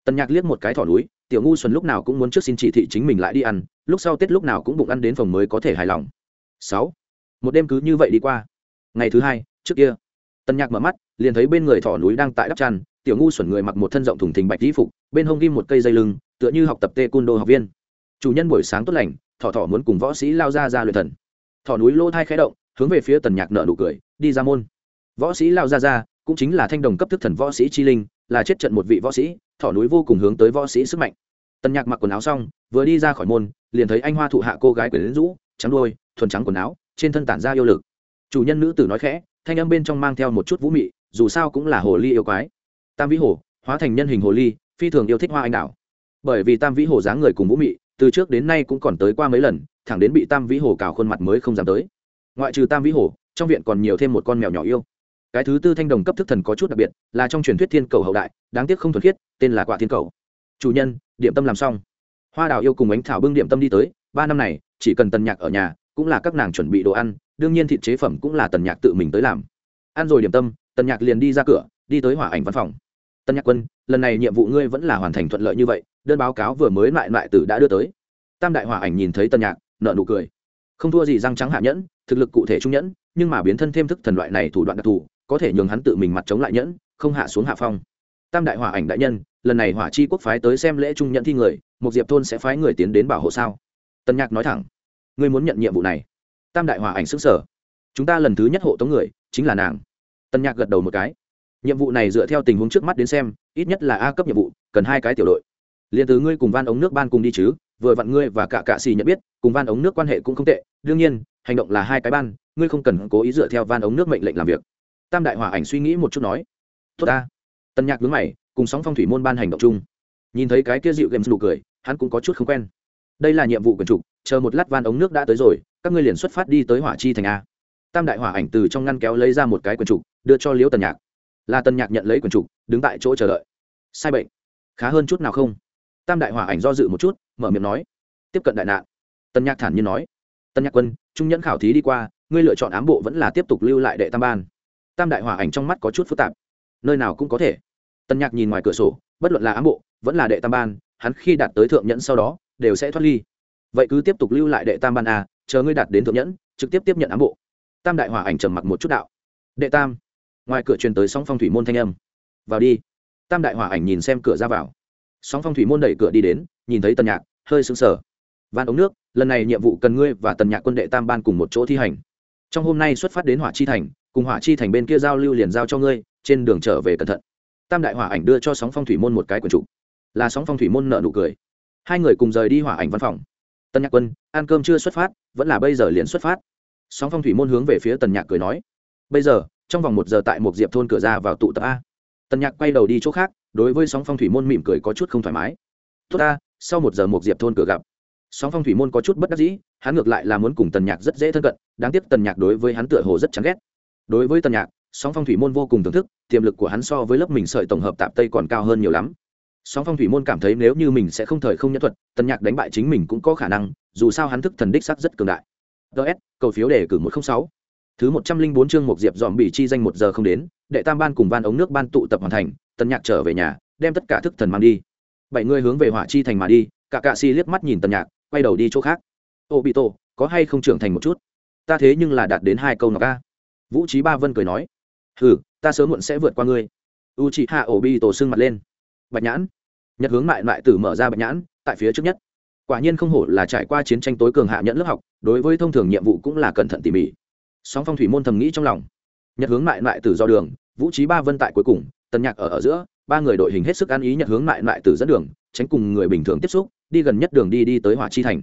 Tần nhạc liếc một cái thỏ núi, tiểu ngu xuân lúc nào cũng muốn trước xin chỉ thị chính mình lại đi ăn, lúc sau tết lúc nào cũng bụng ăn đến phòng mới có thể hài lòng. Sáu. Một đêm cứ như vậy đi qua. Ngày thứ hai, trước kia, tần nhạc mở mắt, liền thấy bên người thỏ núi đang tại đắp tràn tiểu ngu xuẩn người mặc một thân rộng thùng thình bạch di phục, bên hông ghim một cây dây lưng, tựa như học tập tê cun đô học viên. Chủ nhân buổi sáng tốt lành, thỏ thỏ muốn cùng võ sĩ lao ra ra luyện thần. Thỏ núi lô thai khẽ động, hướng về phía tần nhạc nợ nụ cười, đi ra môn võ sĩ lao ra ra cũng chính là thanh đồng cấp thức thần võ sĩ chi linh, là chết trận một vị võ sĩ, thỏ núi vô cùng hướng tới võ sĩ sức mạnh. Tần nhạc mặc quần áo xong, vừa đi ra khỏi môn, liền thấy anh hoa thụ hạ cô gái quyển rũ, trắng đôi thuần trắng quần áo, trên thân tản ra yêu lực. Chủ nhân nữ tử nói khẽ, thanh âm bên trong mang theo một chút vũ mị, dù sao cũng là hồ ly yêu quái. Tam vĩ hồ, hóa thành nhân hình hồ ly, phi thường yêu thích hoa anh đào. Bởi vì tam vĩ hồ dáng người cùng vũ mị, từ trước đến nay cũng còn tới qua mấy lần, thẳng đến bị tam vĩ hồ cào khuôn mặt mới không dám tới. Ngoại trừ tam vĩ hồ, trong viện còn nhiều thêm một con mèo nhỏ yêu cái thứ tư thanh đồng cấp thức thần có chút đặc biệt, là trong truyền thuyết thiên cầu hậu đại, đáng tiếc không thuần khiết, tên là quả thiên cầu. Chủ nhân, điểm tâm làm xong. Hoa đào yêu cùng ánh thảo bưng điểm tâm đi tới, ba năm này, chỉ cần tần nhạc ở nhà, cũng là các nàng chuẩn bị đồ ăn, đương nhiên thịt chế phẩm cũng là tần nhạc tự mình tới làm. Ăn rồi điểm tâm, tần nhạc liền đi ra cửa, đi tới hỏa ảnh văn phòng. Tần nhạc quân, lần này nhiệm vụ ngươi vẫn là hoàn thành thuận lợi như vậy, đơn báo cáo vừa mới lại lại tử đã đưa tới. Tam đại hỏa ảnh nhìn thấy Tần nhạc nợ nụ cười. Không thua gì răng trắng hạ nhẫn, thực lực cụ thể trung nhẫn, nhưng mà biến thân thêm thức thần loại này thủ đoạn đặc thù có thể nhường hắn tự mình mặt chống lại nhẫn, không hạ xuống hạ phong. Tam đại hỏa ảnh đại nhân, lần này hỏa chi quốc phái tới xem lễ trung nhận thi người, một diệp thôn sẽ phái người tiến đến bảo hộ sao? Tân nhạc nói thẳng. Ngươi muốn nhận nhiệm vụ này. Tam đại hỏa ảnh xứng sở chúng ta lần thứ nhất hộ tống người, chính là nàng. Tân nhạc gật đầu một cái. Nhiệm vụ này dựa theo tình huống trước mắt đến xem, ít nhất là a cấp nhiệm vụ, cần hai cái tiểu đội. Liền từ ngươi cùng van ống nước ban cùng đi chứ, vừa vặn ngươi và cả cạ xì nhận biết, cùng van ống nước quan hệ cũng không tệ, đương nhiên, hành động là hai cái ban, ngươi không cần cố ý dựa theo van ống nước mệnh lệnh làm việc tam đại hòa ảnh suy nghĩ một chút nói, tốt ta. Tân nhạc đứng mày, cùng sóng phong thủy môn ban hành động chung. Nhìn thấy cái kia dịu games nụ cười, hắn cũng có chút không quen. Đây là nhiệm vụ quyền trục, chờ một lát van ống nước đã tới rồi, các ngươi liền xuất phát đi tới hỏa chi thành a. Tam đại hỏa ảnh từ trong ngăn kéo lấy ra một cái quyền trục, đưa cho liễu tần nhạc. Là tần nhạc nhận lấy quần trục, đứng tại chỗ chờ đợi. Sai bệnh, khá hơn chút nào không? Tam đại hỏa ảnh do dự một chút, mở miệng nói, tiếp cận đại nạn. Tần nhạc thản nhiên nói, tần nhạc quân, trung nhẫn khảo thí đi qua, ngươi lựa chọn ám bộ vẫn là tiếp tục lưu lại đệ tam ban tam đại hỏa ảnh trong mắt có chút phức tạp. Nơi nào cũng có thể. Tần nhạc nhìn ngoài cửa sổ, bất luận là ám bộ, vẫn là đệ tam ban, hắn khi đạt tới thượng nhẫn sau đó, đều sẽ thoát ly. Vậy cứ tiếp tục lưu lại đệ tam ban a, chờ ngươi đạt đến thượng nhẫn, trực tiếp tiếp nhận ám bộ. Tam đại hỏa ảnh trầm mặc một chút đạo. Đệ tam. Ngoài cửa truyền tới sóng phong thủy môn thanh âm. Vào đi. Tam đại hỏa ảnh nhìn xem cửa ra vào. Sóng phong thủy môn đẩy cửa đi đến, nhìn thấy tần nhạc, hơi sững sờ. Van ống nước, lần này nhiệm vụ cần ngươi và tần nhạc quân đệ tam ban cùng một chỗ thi hành. Trong hôm nay xuất phát đến hỏa chi thành cùng hỏa chi thành bên kia giao lưu liền giao cho ngươi, trên đường trở về cẩn thận. Tam đại hỏa ảnh đưa cho sóng phong thủy môn một cái quần trụ là sóng phong thủy môn nợ nụ cười. Hai người cùng rời đi hỏa ảnh văn phòng. Tân nhạc quân, ăn cơm chưa xuất phát, vẫn là bây giờ liền xuất phát. Sóng phong thủy môn hướng về phía tần nhạc cười nói, bây giờ, trong vòng một giờ tại một diệp thôn cửa ra vào tụ tập a. Tần nhạc quay đầu đi chỗ khác, đối với sóng phong thủy môn mỉm cười có chút không thoải mái. Tốt ta, sau một giờ một diệp thôn cửa gặp. Sóng phong thủy môn có chút bất đắc dĩ, hắn ngược lại là muốn cùng tần nhạc rất dễ thân cận, đáng tiếc tần nhạc đối với hắn tựa hồ rất chán ghét đối với tần nhạc, sóng phong thủy môn vô cùng thưởng thức, tiềm lực của hắn so với lớp mình sợi tổng hợp tạp tây còn cao hơn nhiều lắm. Sóng phong thủy môn cảm thấy nếu như mình sẽ không thời không nhân thuật tần nhạc đánh bại chính mình cũng có khả năng, dù sao hắn thức thần đích sắc rất cường đại. Ts cầu phiếu đề cử một trăm sáu. Thứ một trăm linh bốn chương một diệp dòm bị chi danh một giờ không đến, đệ tam ban cùng ban ống nước ban tụ tập hoàn thành tần nhạc trở về nhà, đem tất cả thức thần mang đi. Bảy người hướng về hỏa chi thành mà đi, cả cạ si liếc mắt nhìn tần nhạc, quay đầu đi chỗ khác. Ô bị tổ có hay không trưởng thành một chút? Ta thế nhưng là đạt đến hai câu nọ ca vũ trí ba vân cười nói ừ ta sớm muộn sẽ vượt qua ngươi. U chị hạ ổ bi tổ xương mặt lên. Bạch nhãn. Nhật hướng mại mại tử mở ra bạch nhãn, tại phía trước nhất. Quả nhiên không hổ là trải qua chiến tranh tối cường hạ nhẫn lớp học, đối với thông thường nhiệm vụ cũng là cẩn thận tỉ mỉ. Song phong thủy môn thầm nghĩ trong lòng. Nhật hướng mại mại tử do đường, vũ trí ba vân tại cuối cùng tần nhạc ở ở giữa, ba người đội hình hết sức ăn ý nhật hướng mại mại tử dẫn đường, tránh cùng người bình thường tiếp xúc, đi gần nhất đường đi đi tới hỏa chi thành.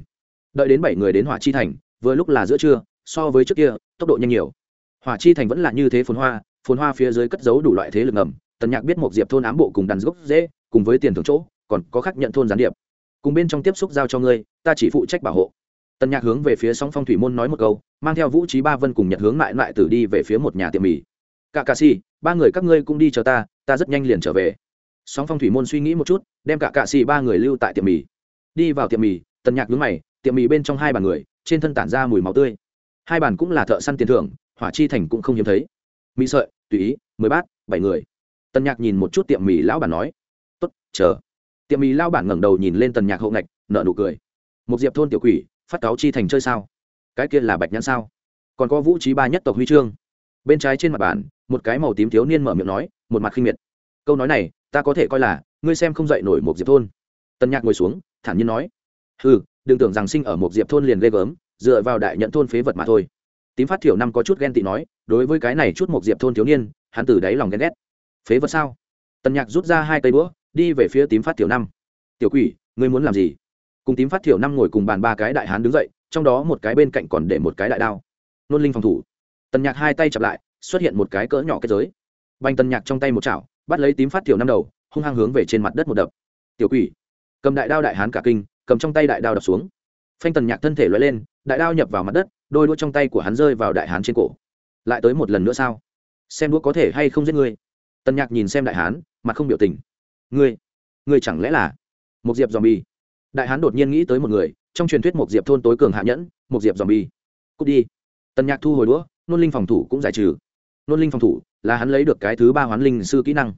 Đợi đến bảy người đến hỏa chi thành, vừa lúc là giữa trưa, so với trước kia, tốc độ nhanh nhiều hỏa chi thành vẫn là như thế phồn hoa phồn hoa phía dưới cất giấu đủ loại thế lực ngầm, tần nhạc biết một diệp thôn ám bộ cùng đàn gốc dễ, cùng với tiền thưởng chỗ, còn có khác nhận thôn gián điệp. Cùng bên trong tiếp xúc giao cho ngươi, ta chỉ phụ trách bảo hộ. Tần nhạc hướng về phía sóng phong thủy môn nói một câu, mang theo vũ trí ba vân cùng nhật hướng lại lại tử đi về phía một nhà tiệm mì. Cả cà si ba người các ngươi cũng đi chờ ta ta rất nhanh liền trở về. Sóng phong thủy môn suy nghĩ một chút, đem cả cạ xì ba người lưu tại tiệm mì. Đi vào tiệm mì, tần nhạc đứng mày, tiệm mì bên trong hai bàn người, trên thân tản ra mùi máu tươi. Hai bàn cũng là thợ săn tiền thưởng hỏa chi thành cũng không hiếm thấy. Mỹ sợi, tùy ý, mười bát, bảy người. Tần nhạc nhìn một chút tiệm mì lão bản nói, tốt, chờ. Tiệm mì lão bản ngẩng đầu nhìn lên tần nhạc hậu ngạch nợ nụ cười. Một diệp thôn tiểu quỷ, phát cáo chi thành chơi sao? Cái kia là bạch nhãn sao? Còn có vũ trí ba nhất tộc huy chương. Bên trái trên mặt bàn, một cái màu tím thiếu niên mở miệng nói, một mặt khinh miệt. Câu nói này, ta có thể coi là, ngươi xem không dậy nổi một diệp thôn. Tần nhạc ngồi xuống, thản nhiên nói ừ đừng tưởng rằng sinh ở một diệp thôn liền ghê gớm, dựa vào đại nhận thôn phế vật mà thôi tím phát thiểu năm có chút ghen tị nói, đối với cái này chút một diệp thôn thiếu niên, hắn từ đáy lòng ghen ghét. Phế vật sao? Tần nhạc rút ra hai tay đũa, đi về phía tím phát thiểu năm. Tiểu quỷ, ngươi muốn làm gì? Cùng tím phát thiểu năm ngồi cùng bàn ba cái đại hán đứng dậy, trong đó một cái bên cạnh còn để một cái đại đao. Nôn linh phòng thủ. Tần nhạc hai tay chặp lại, xuất hiện một cái cỡ nhỏ kết giới. Banh tần nhạc trong tay một chảo, bắt lấy tím phát thiểu năm đầu, hung hăng hướng về trên mặt đất một đập. Tiểu quỷ, cầm đại đao đại hán cả kinh, cầm trong tay đại đao đập xuống. Phanh tần nhạc thân thể loại lên, đại đao nhập vào mặt đất đôi đũa trong tay của hắn rơi vào đại hán trên cổ. Lại tới một lần nữa sao? Xem đũa có thể hay không giết ngươi. Tân nhạc nhìn xem đại hán, mặt không biểu tình. Ngươi ngươi chẳng lẽ là một diệp dòm bi đại hán đột nhiên nghĩ tới một người, trong truyền thuyết một diệp thôn tối cường hạ nhẫn một diệp dòm bi cút đi. Tân nhạc thu hồi đũa, nôn linh phòng thủ cũng giải trừ. Nôn linh phòng thủ là hắn lấy được cái thứ ba hoán linh sư kỹ năng.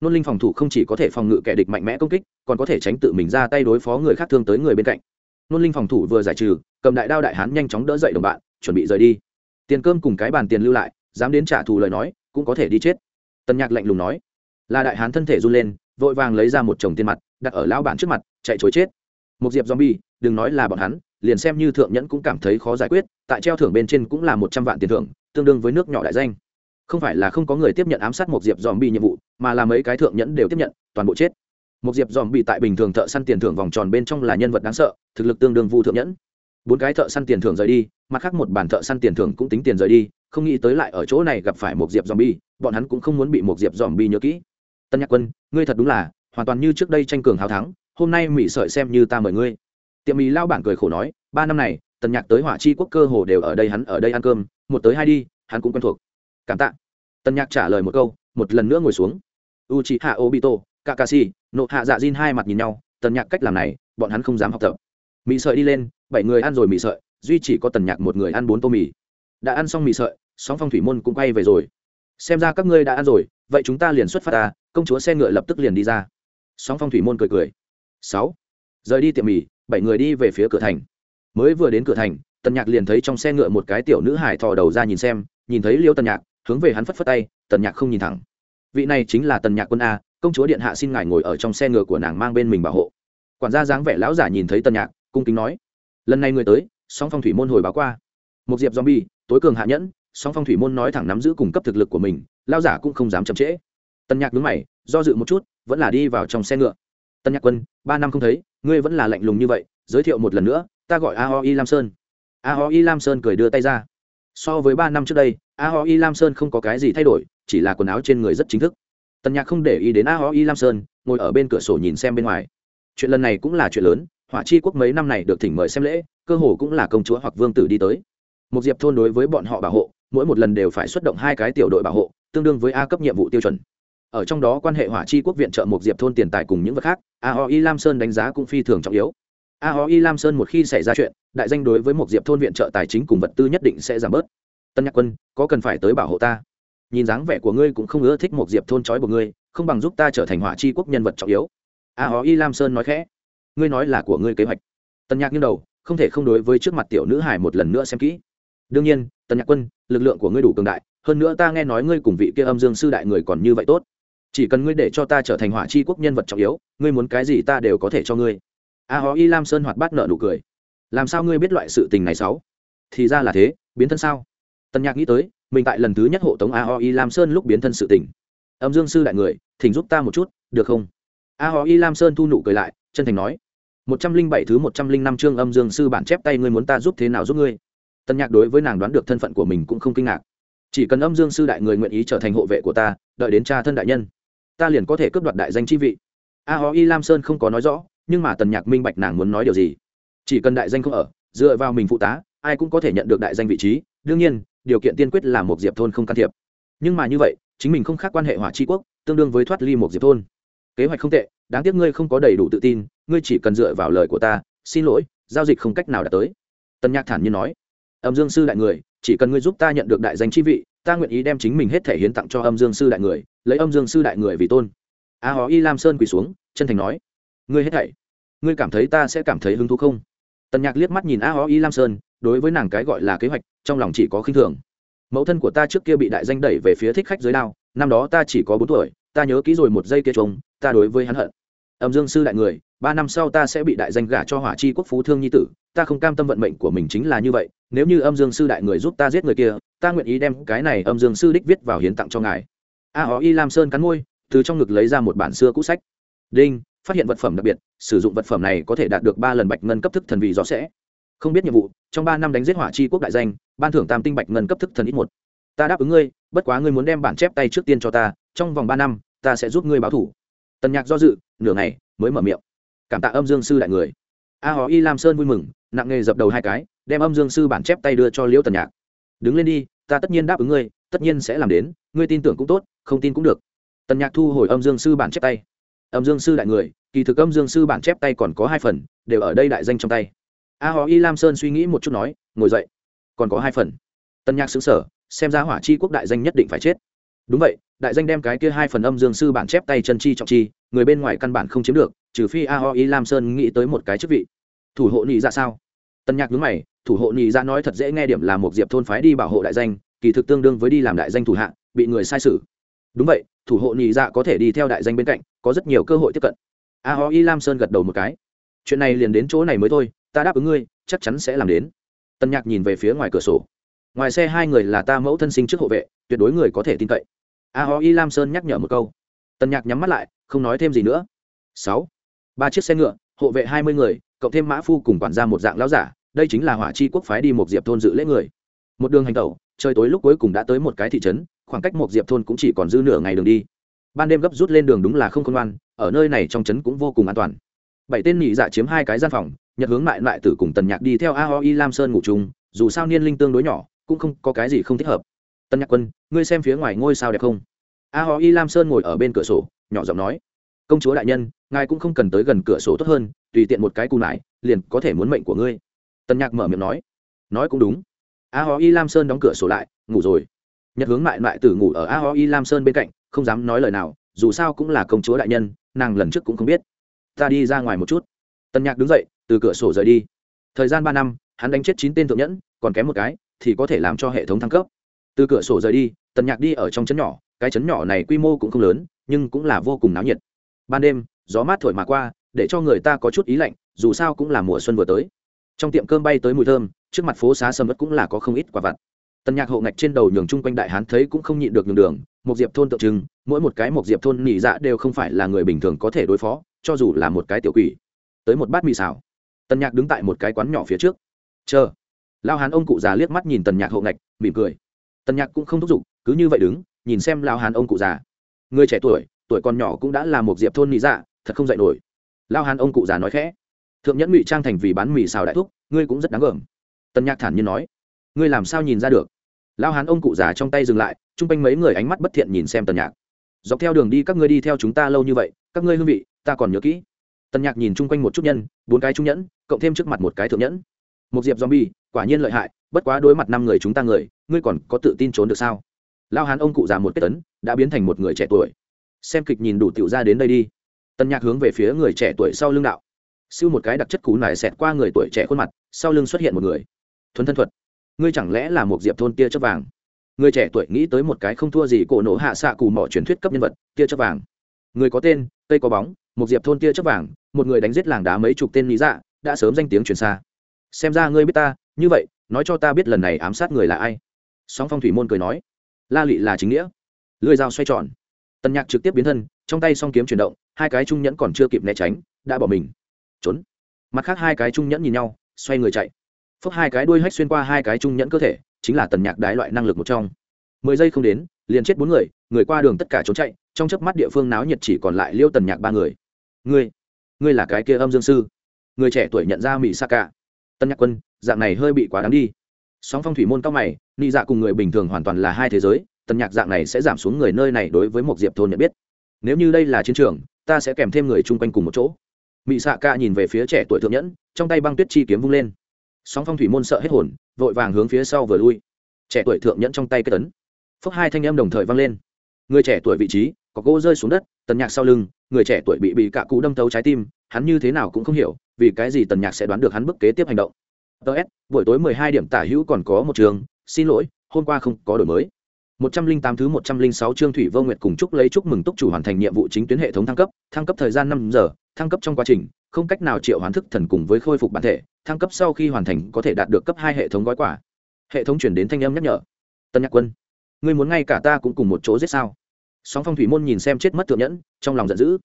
Nôn linh phòng thủ không chỉ có thể phòng ngự kẻ địch mạnh mẽ công kích, còn có thể tránh tự mình ra tay đối phó người khác thương tới người bên cạnh nôn linh phòng thủ vừa giải trừ, cầm đại đao đại hán nhanh chóng đỡ dậy đồng bạn, chuẩn bị rời đi. Tiền cơm cùng cái bàn tiền lưu lại, dám đến trả thù lời nói, cũng có thể đi chết. Tần nhạc lạnh lùng nói. Là đại hán thân thể run lên, vội vàng lấy ra một chồng tiền mặt, đặt ở lão bản trước mặt, chạy chối chết. Một diệp zombie, đừng nói là bọn hắn, liền xem như thượng nhẫn cũng cảm thấy khó giải quyết, tại treo thưởng bên trên cũng là một trăm vạn tiền thưởng, tương đương với nước nhỏ đại danh. Không phải là không có người tiếp nhận ám sát một diệp dòm bị nhiệm vụ, mà là mấy cái thượng nhẫn đều tiếp nhận, toàn bộ chết một diệp dòm bị tại bình thường thợ săn tiền thưởng vòng tròn bên trong là nhân vật đáng sợ, thực lực tương đương vu thượng nhẫn. Bốn cái thợ săn tiền thưởng rời đi, mặt khác một bản thợ săn tiền thưởng cũng tính tiền rời đi, không nghĩ tới lại ở chỗ này gặp phải một diệp dòm bi, bọn hắn cũng không muốn bị một diệp dòm bi nhớ kỹ. Tân nhạc quân, ngươi thật đúng là, hoàn toàn như trước đây tranh cường hào thắng, hôm nay mỹ sợi xem như ta mời ngươi. Tiệm mì lao bản cười khổ nói, ba năm này tần nhạc tới hỏa chi quốc cơ hồ đều ở đây, hắn ở đây ăn cơm, một tới hai đi, hắn cũng quen thuộc. Cảm tạ. Tần nhạc trả lời một câu, một lần nữa ngồi xuống. U c hạ obito kakashi nộ hạ dạ diên hai mặt nhìn nhau, tần nhạc cách làm này, bọn hắn không dám học tập. Mì sợi đi lên, bảy người ăn rồi mì sợi, duy chỉ có tần nhạc một người ăn bốn tô mì. Đã ăn xong mì sợi, sóng phong thủy môn cũng quay về rồi. Xem ra các ngươi đã ăn rồi, vậy chúng ta liền xuất phát ta, công chúa xe ngựa lập tức liền đi ra. Sóng phong thủy môn cười cười. Sáu. Rời đi tiệm mì, bảy người đi về phía cửa thành. Mới vừa đến cửa thành, tần nhạc liền thấy trong xe ngựa một cái tiểu nữ hải thò đầu ra nhìn xem, nhìn thấy liêu tần nhạc, hướng về hắn phất phất tay, tần nhạc không nhìn thẳng. Vị này chính là tần nhạc quân a công chúa điện hạ xin ngài ngồi ở trong xe ngựa của nàng mang bên mình bảo hộ. Quản gia dáng vẻ lão giả nhìn thấy Tân nhạc, cung kính nói, lần này người tới, song phong thủy môn hồi báo qua. Một diệp zombie, tối cường hạ nhẫn, song phong thủy môn nói thẳng nắm giữ cung cấp thực lực của mình, lão giả cũng không dám chậm trễ. Tân nhạc đứng mày, do dự một chút, vẫn là đi vào trong xe ngựa. Tân nhạc quân, ba năm không thấy, ngươi vẫn là lạnh lùng như vậy, giới thiệu một lần nữa, ta gọi a ho y lam sơn. A ho y lam sơn cười đưa tay ra. So với ba năm trước đây, a ho y lam sơn không có cái gì thay đổi, chỉ là quần áo trên người rất chính thức tần nhạc không để ý đến a ho y lam sơn, ngồi ở bên cửa sổ nhìn xem bên ngoài. Chuyện lần này cũng là chuyện lớn, hỏa chi quốc mấy năm này được thỉnh mời xem lễ, cơ hồ cũng là công chúa hoặc vương tử đi tới. Một diệp thôn đối với bọn họ bảo hộ, mỗi một lần đều phải xuất động hai cái tiểu đội bảo hộ, tương đương với a cấp nhiệm vụ tiêu chuẩn. Ở trong đó quan hệ hỏa chi quốc viện trợ một diệp thôn tiền tài cùng những vật khác, a ho y lam sơn đánh giá cũng phi thường trọng yếu. A ho y lam sơn một khi xảy ra chuyện, đại danh đối với một diệp thôn viện trợ tài chính cùng vật tư nhất định sẽ giảm bớt. Tân nhạc quân, có cần phải tới bảo hộ ta? Nhìn dáng vẻ của ngươi cũng không ưa thích một diệp thôn trói của ngươi, không bằng giúp ta trở thành hỏa chi quốc nhân vật trọng yếu. A hó y lam sơn nói khẽ. Ngươi nói là của ngươi kế hoạch. Tần nhạc như đầu, không thể không đối với trước mặt tiểu nữ hải một lần nữa xem kỹ. Đương nhiên, tần nhạc quân, lực lượng của ngươi đủ cường đại, hơn nữa ta nghe nói ngươi cùng vị kia âm dương sư đại người còn như vậy tốt. Chỉ cần ngươi để cho ta trở thành hỏa chi quốc nhân vật trọng yếu, ngươi muốn cái gì ta đều có thể cho ngươi. A hó y lam sơn hoạt bát nợ nụ cười. Làm sao ngươi biết loại sự tình này sáu? Thì ra là thế, biến thân sao? Tần nhạc nghĩ tới mình tại lần thứ nhất hộ tống a ho y lam sơn lúc biến thân sự tình. Âm dương sư đại người, thỉnh giúp ta một chút, được không? A ho y lam sơn thu nụ cười lại, chân thành nói. Một trăm linh bảy thứ một trăm linh năm chương âm dương sư bản chép tay ngươi muốn ta giúp thế nào giúp ngươi? Tân nhạc đối với nàng đoán được thân phận của mình cũng không kinh ngạc. Chỉ cần âm dương sư đại người nguyện ý trở thành hộ vệ của ta, đợi đến cha thân đại nhân, ta liền có thể cướp đoạt đại danh chi vị. A ho y lam sơn không có nói rõ, nhưng mà tần nhạc minh bạch nàng muốn nói điều gì. Chỉ cần đại danh không ở, dựa vào mình phụ tá, ai cũng có thể nhận được đại danh vị trí. Đương nhiên điều kiện tiên quyết là một diệp thôn không can thiệp. Nhưng mà như vậy, chính mình không khác quan hệ hỏa tri quốc, tương đương với thoát ly một diệp thôn. Kế hoạch không tệ, đáng tiếc ngươi không có đầy đủ tự tin, ngươi chỉ cần dựa vào lời của ta, xin lỗi, giao dịch không cách nào đạt tới. Tân nhạc thản nhiên nói. Âm dương sư đại người, chỉ cần ngươi giúp ta nhận được đại danh chi vị, ta nguyện ý đem chính mình hết thể hiến tặng cho âm dương sư đại người, lấy âm dương sư đại người vì tôn. A hó y lam sơn quỳ xuống, chân thành nói. Ngươi hết thảy, ngươi cảm thấy ta sẽ cảm thấy hứng thú không? Tần nhạc liếc mắt nhìn a hó y lam sơn đối với nàng cái gọi là kế hoạch, trong lòng chỉ có khinh thường. Mẫu thân của ta trước kia bị đại danh đẩy về phía thích khách dưới đao, năm đó ta chỉ có bốn tuổi, ta nhớ kỹ rồi một giây kia trống ta đối với hắn hận. Âm dương sư đại người, ba năm sau ta sẽ bị đại danh gả cho hỏa chi quốc phú thương nhi tử, ta không cam tâm vận mệnh của mình chính là như vậy, nếu như âm dương sư đại người giúp ta giết người kia, ta nguyện ý đem cái này âm dương sư đích viết vào hiến tặng cho ngài. A ó y lam sơn cắn môi, từ trong ngực lấy ra một bản xưa cũ sách. Đinh, phát hiện vật phẩm đặc biệt, sử dụng vật phẩm này có thể đạt được ba lần bạch ngân cấp thức thần vị rõ sẽ không biết nhiệm vụ, trong ba năm đánh giết hỏa chi quốc đại danh, ban thưởng tam tinh bạch ngân cấp thức thần ít một. Ta đáp ứng ngươi, bất quá ngươi muốn đem bản chép tay trước tiên cho ta, trong vòng ba năm, ta sẽ giúp ngươi báo thủ. Tần nhạc do dự, nửa ngày, mới mở miệng. Cảm tạ âm dương sư đại người. A hò y lam sơn vui mừng, nặng nghề dập đầu hai cái, đem âm dương sư bản chép tay đưa cho liễu tần nhạc. Đứng lên đi, ta tất nhiên đáp ứng ngươi, tất nhiên sẽ làm đến, ngươi tin tưởng cũng tốt, không tin cũng được. Tần nhạc thu hồi âm dương sư bản chép tay. Âm dương sư đại người, kỳ thực âm dương sư bản chép tay còn có hai phần, đều ở đây đại danh trong tay a hó y lam sơn suy nghĩ một chút nói, ngồi dậy, còn có hai phần. Tân nhạc xứng sở xem ra hỏa chi quốc đại danh nhất định phải chết. Đúng vậy, đại danh đem cái kia hai phần âm dương sư bản chép tay chân chi trọng chi, người bên ngoài căn bản không chiếm được, trừ phi a ho y lam sơn nghĩ tới một cái chức vị. Thủ hộ nhị ra sao? Tân nhạc nhướng mày, thủ hộ nhị ra nói thật dễ nghe điểm là một diệp thôn phái đi bảo hộ đại danh, kỳ thực tương đương với đi làm đại danh thủ hạ, bị người sai sử đúng vậy, thủ hộ nhị ra có thể đi theo đại danh bên cạnh, có rất nhiều cơ hội tiếp cận. A ho y lam sơn gật đầu một cái. Chuyện này liền đến chỗ này mới thôi ta đáp ứng ngươi, chắc chắn sẽ làm đến. Tân nhạc nhìn về phía ngoài cửa sổ. Ngoài xe hai người là ta mẫu thân sinh trước hộ vệ, tuyệt đối người có thể tin cậy. A ho y lam sơn nhắc nhở một câu. Tần nhạc nhắm mắt lại, không nói thêm gì nữa. Sáu. Ba chiếc xe ngựa, hộ vệ hai mươi người, cộng thêm mã phu cùng quản gia một dạng lão giả, đây chính là hỏa chi quốc phái đi một diệp thôn dự lễ người. Một đường hành tẩu, trời tối lúc cuối cùng đã tới một cái thị trấn, khoảng cách một diệp thôn cũng chỉ còn dư nửa ngày đường đi. Ban đêm gấp rút lên đường đúng là không khôn ngoan, ở nơi này trong trấn cũng vô cùng an toàn. Bảy tên nhị dạ chiếm hai cái gian phòng nhật hướng mại mại tử cùng tần nhạc đi theo a ho y lam sơn ngủ chung, dù sao niên linh tương đối nhỏ, cũng không có cái gì không thích hợp. Tần nhạc quân, ngươi xem phía ngoài ngôi sao đẹp không? A ho y lam sơn ngồi ở bên cửa sổ, nhỏ giọng nói, công chúa đại nhân, ngài cũng không cần tới gần cửa sổ tốt hơn, tùy tiện một cái cù nải, liền có thể muốn mệnh của ngươi. Tần nhạc mở miệng nói nói cũng đúng. A ho y lam sơn đóng cửa sổ lại, ngủ rồi. Nhật hướng mại mại tử ngủ ở a ho y lam sơn bên cạnh, không dám nói lời nào, dù sao cũng là công chúa đại nhân, nàng lần trước cũng không biết. Ta đi ra ngoài một chút. Tần nhạc đứng dậy từ cửa sổ rời đi. Thời gian ba năm, hắn đánh chết chín tên thượng nhẫn, còn kém một cái, thì có thể làm cho hệ thống thăng cấp. Từ cửa sổ rời đi, tần nhạc đi ở trong chấn nhỏ, cái chấn nhỏ này quy mô cũng không lớn, nhưng cũng là vô cùng náo nhiệt. Ban đêm, gió mát thổi mà qua, để cho người ta có chút ý lạnh, dù sao cũng là mùa xuân vừa tới. Trong tiệm cơm bay tới mùi thơm, trước mặt phố xá sầm ớt cũng là có không ít quả vặt. Tần nhạc hộ ngạch trên đầu nhường chung quanh đại hán thấy cũng không nhịn được nhường đường, một diệp thôn tượng trưng, mỗi một cái một diệp thôn nỉ dạ đều không phải là người bình thường có thể đối phó, cho dù là một cái tiểu quỷ. Tới một bát mì xào tần nhạc đứng tại một cái quán nhỏ phía trước. Chờ. Lao hán ông cụ già liếc mắt nhìn tần nhạc hộ ngạch, mỉm cười. Tần nhạc cũng không thúc giục, cứ như vậy đứng, nhìn xem lao hán ông cụ già. Người trẻ tuổi tuổi còn nhỏ cũng đã là một diệp thôn nỉ dạ thật không dạy nổi. Lao hán ông cụ già nói khẽ. Thượng nhẫn ngụy trang thành vì bán mì xào đại thúc, ngươi cũng rất đáng gờm. Tần nhạc thản nhiên nói. Ngươi làm sao nhìn ra được? Lao hán ông cụ già trong tay dừng lại, chung quanh mấy người ánh mắt bất thiện nhìn xem tần nhạc. Dọc theo đường đi các ngươi đi theo chúng ta lâu như vậy, các ngươi hương vị, ta còn nhớ kỹ tần nhạc nhìn chung quanh một chút nhân, bốn cái trung nhẫn, cộng thêm trước mặt một cái thượng nhẫn. Một diệp zombie, quả nhiên lợi hại, bất quá đối mặt năm người chúng ta người, ngươi còn có tự tin trốn được sao? Lao hán ông cụ già một kết tấn, đã biến thành một người trẻ tuổi. Xem kịch nhìn đủ tiểu ra đến đây đi. Tần nhạc hướng về phía người trẻ tuổi sau lưng đạo. Siêu một cái đặc chất cú nải xẹt qua người tuổi trẻ khuôn mặt, sau lưng xuất hiện một người. Thuần thân thuật. Ngươi chẳng lẽ là một diệp thôn tia chấp vàng? Người trẻ tuổi nghĩ tới một cái không thua gì cổ nổ hạ xạ cù mỏ truyền thuyết cấp nhân vật, tia chấp vàng. Người có tên, cây có bóng một diệp thôn tia chấp vàng một người đánh giết làng đá mấy chục tên lý dạ đã sớm danh tiếng truyền xa. Xem ra ngươi biết ta, như vậy, nói cho ta biết lần này ám sát người là ai. Song phong thủy môn cười nói. La lị là chính nghĩa. Lưỡi dao xoay tròn. Tần nhạc trực tiếp biến thân, trong tay song kiếm chuyển động, hai cái trung nhẫn còn chưa kịp né tránh, đã bỏ mình. Trốn. Mặt khác hai cái trung nhẫn nhìn nhau, xoay người chạy. Phước hai cái đuôi hách xuyên qua hai cái trung nhẫn cơ thể, chính là tần nhạc đái loại năng lực một trong. Mười giây không đến, liền chết bốn người người qua đường tất cả trốn chạy, trong chớp mắt địa phương náo nhiệt chỉ còn lại liêu tần nhạc ba người. Ngươi ngươi là cái kia âm dương sư. Người trẻ tuổi nhận ra mỹ sa cả tân nhạc quân, dạng này hơi bị quá đáng đi. Sóng phong thủy môn cao mày, nị dạ cùng người bình thường hoàn toàn là hai thế giới tần nhạc dạng này sẽ giảm xuống người nơi này đối với một diệp thôn nhận biết. Nếu như đây là chiến trường, ta sẽ kèm thêm người chung quanh cùng một chỗ. Mỹ xạ ca nhìn về phía trẻ tuổi thượng nhẫn, trong tay băng tuyết chi kiếm vung lên. Sóng phong thủy môn sợ hết hồn, vội vàng hướng phía sau vừa lui. Trẻ tuổi thượng nhẫn trong tay kết tấn. Phước hai thanh em đồng thời vang lên. Người trẻ tuổi vị trí có gỗ rơi xuống đất, tần nhạc sau lưng, người trẻ tuổi bị bị cạ cụ đâm thấu trái tim, hắn như thế nào cũng không hiểu, vì cái gì tần nhạc sẽ đoán được hắn bước kế tiếp hành động. Ts buổi tối mười hai điểm tả hữu còn có một trường, xin lỗi, hôm qua không có đổi mới. Một trăm linh tám thứ một trăm linh sáu chương thủy vô nguyệt cùng chúc lấy chúc mừng túc chủ hoàn thành nhiệm vụ chính tuyến hệ thống thăng cấp thăng cấp thời gian năm giờ, thăng cấp trong quá trình, không cách nào triệu hoán thức thần cùng với khôi phục bản thể, thăng cấp sau khi hoàn thành có thể đạt được cấp hai hệ thống gói quả hệ thống chuyển đến thanh âm nhắc nhở. Tân nhạc quân, ngươi muốn ngay cả ta cũng cùng một chỗ giết sao? Sóng phong thủy môn nhìn xem chết mất thượng nhẫn, trong lòng giận dữ.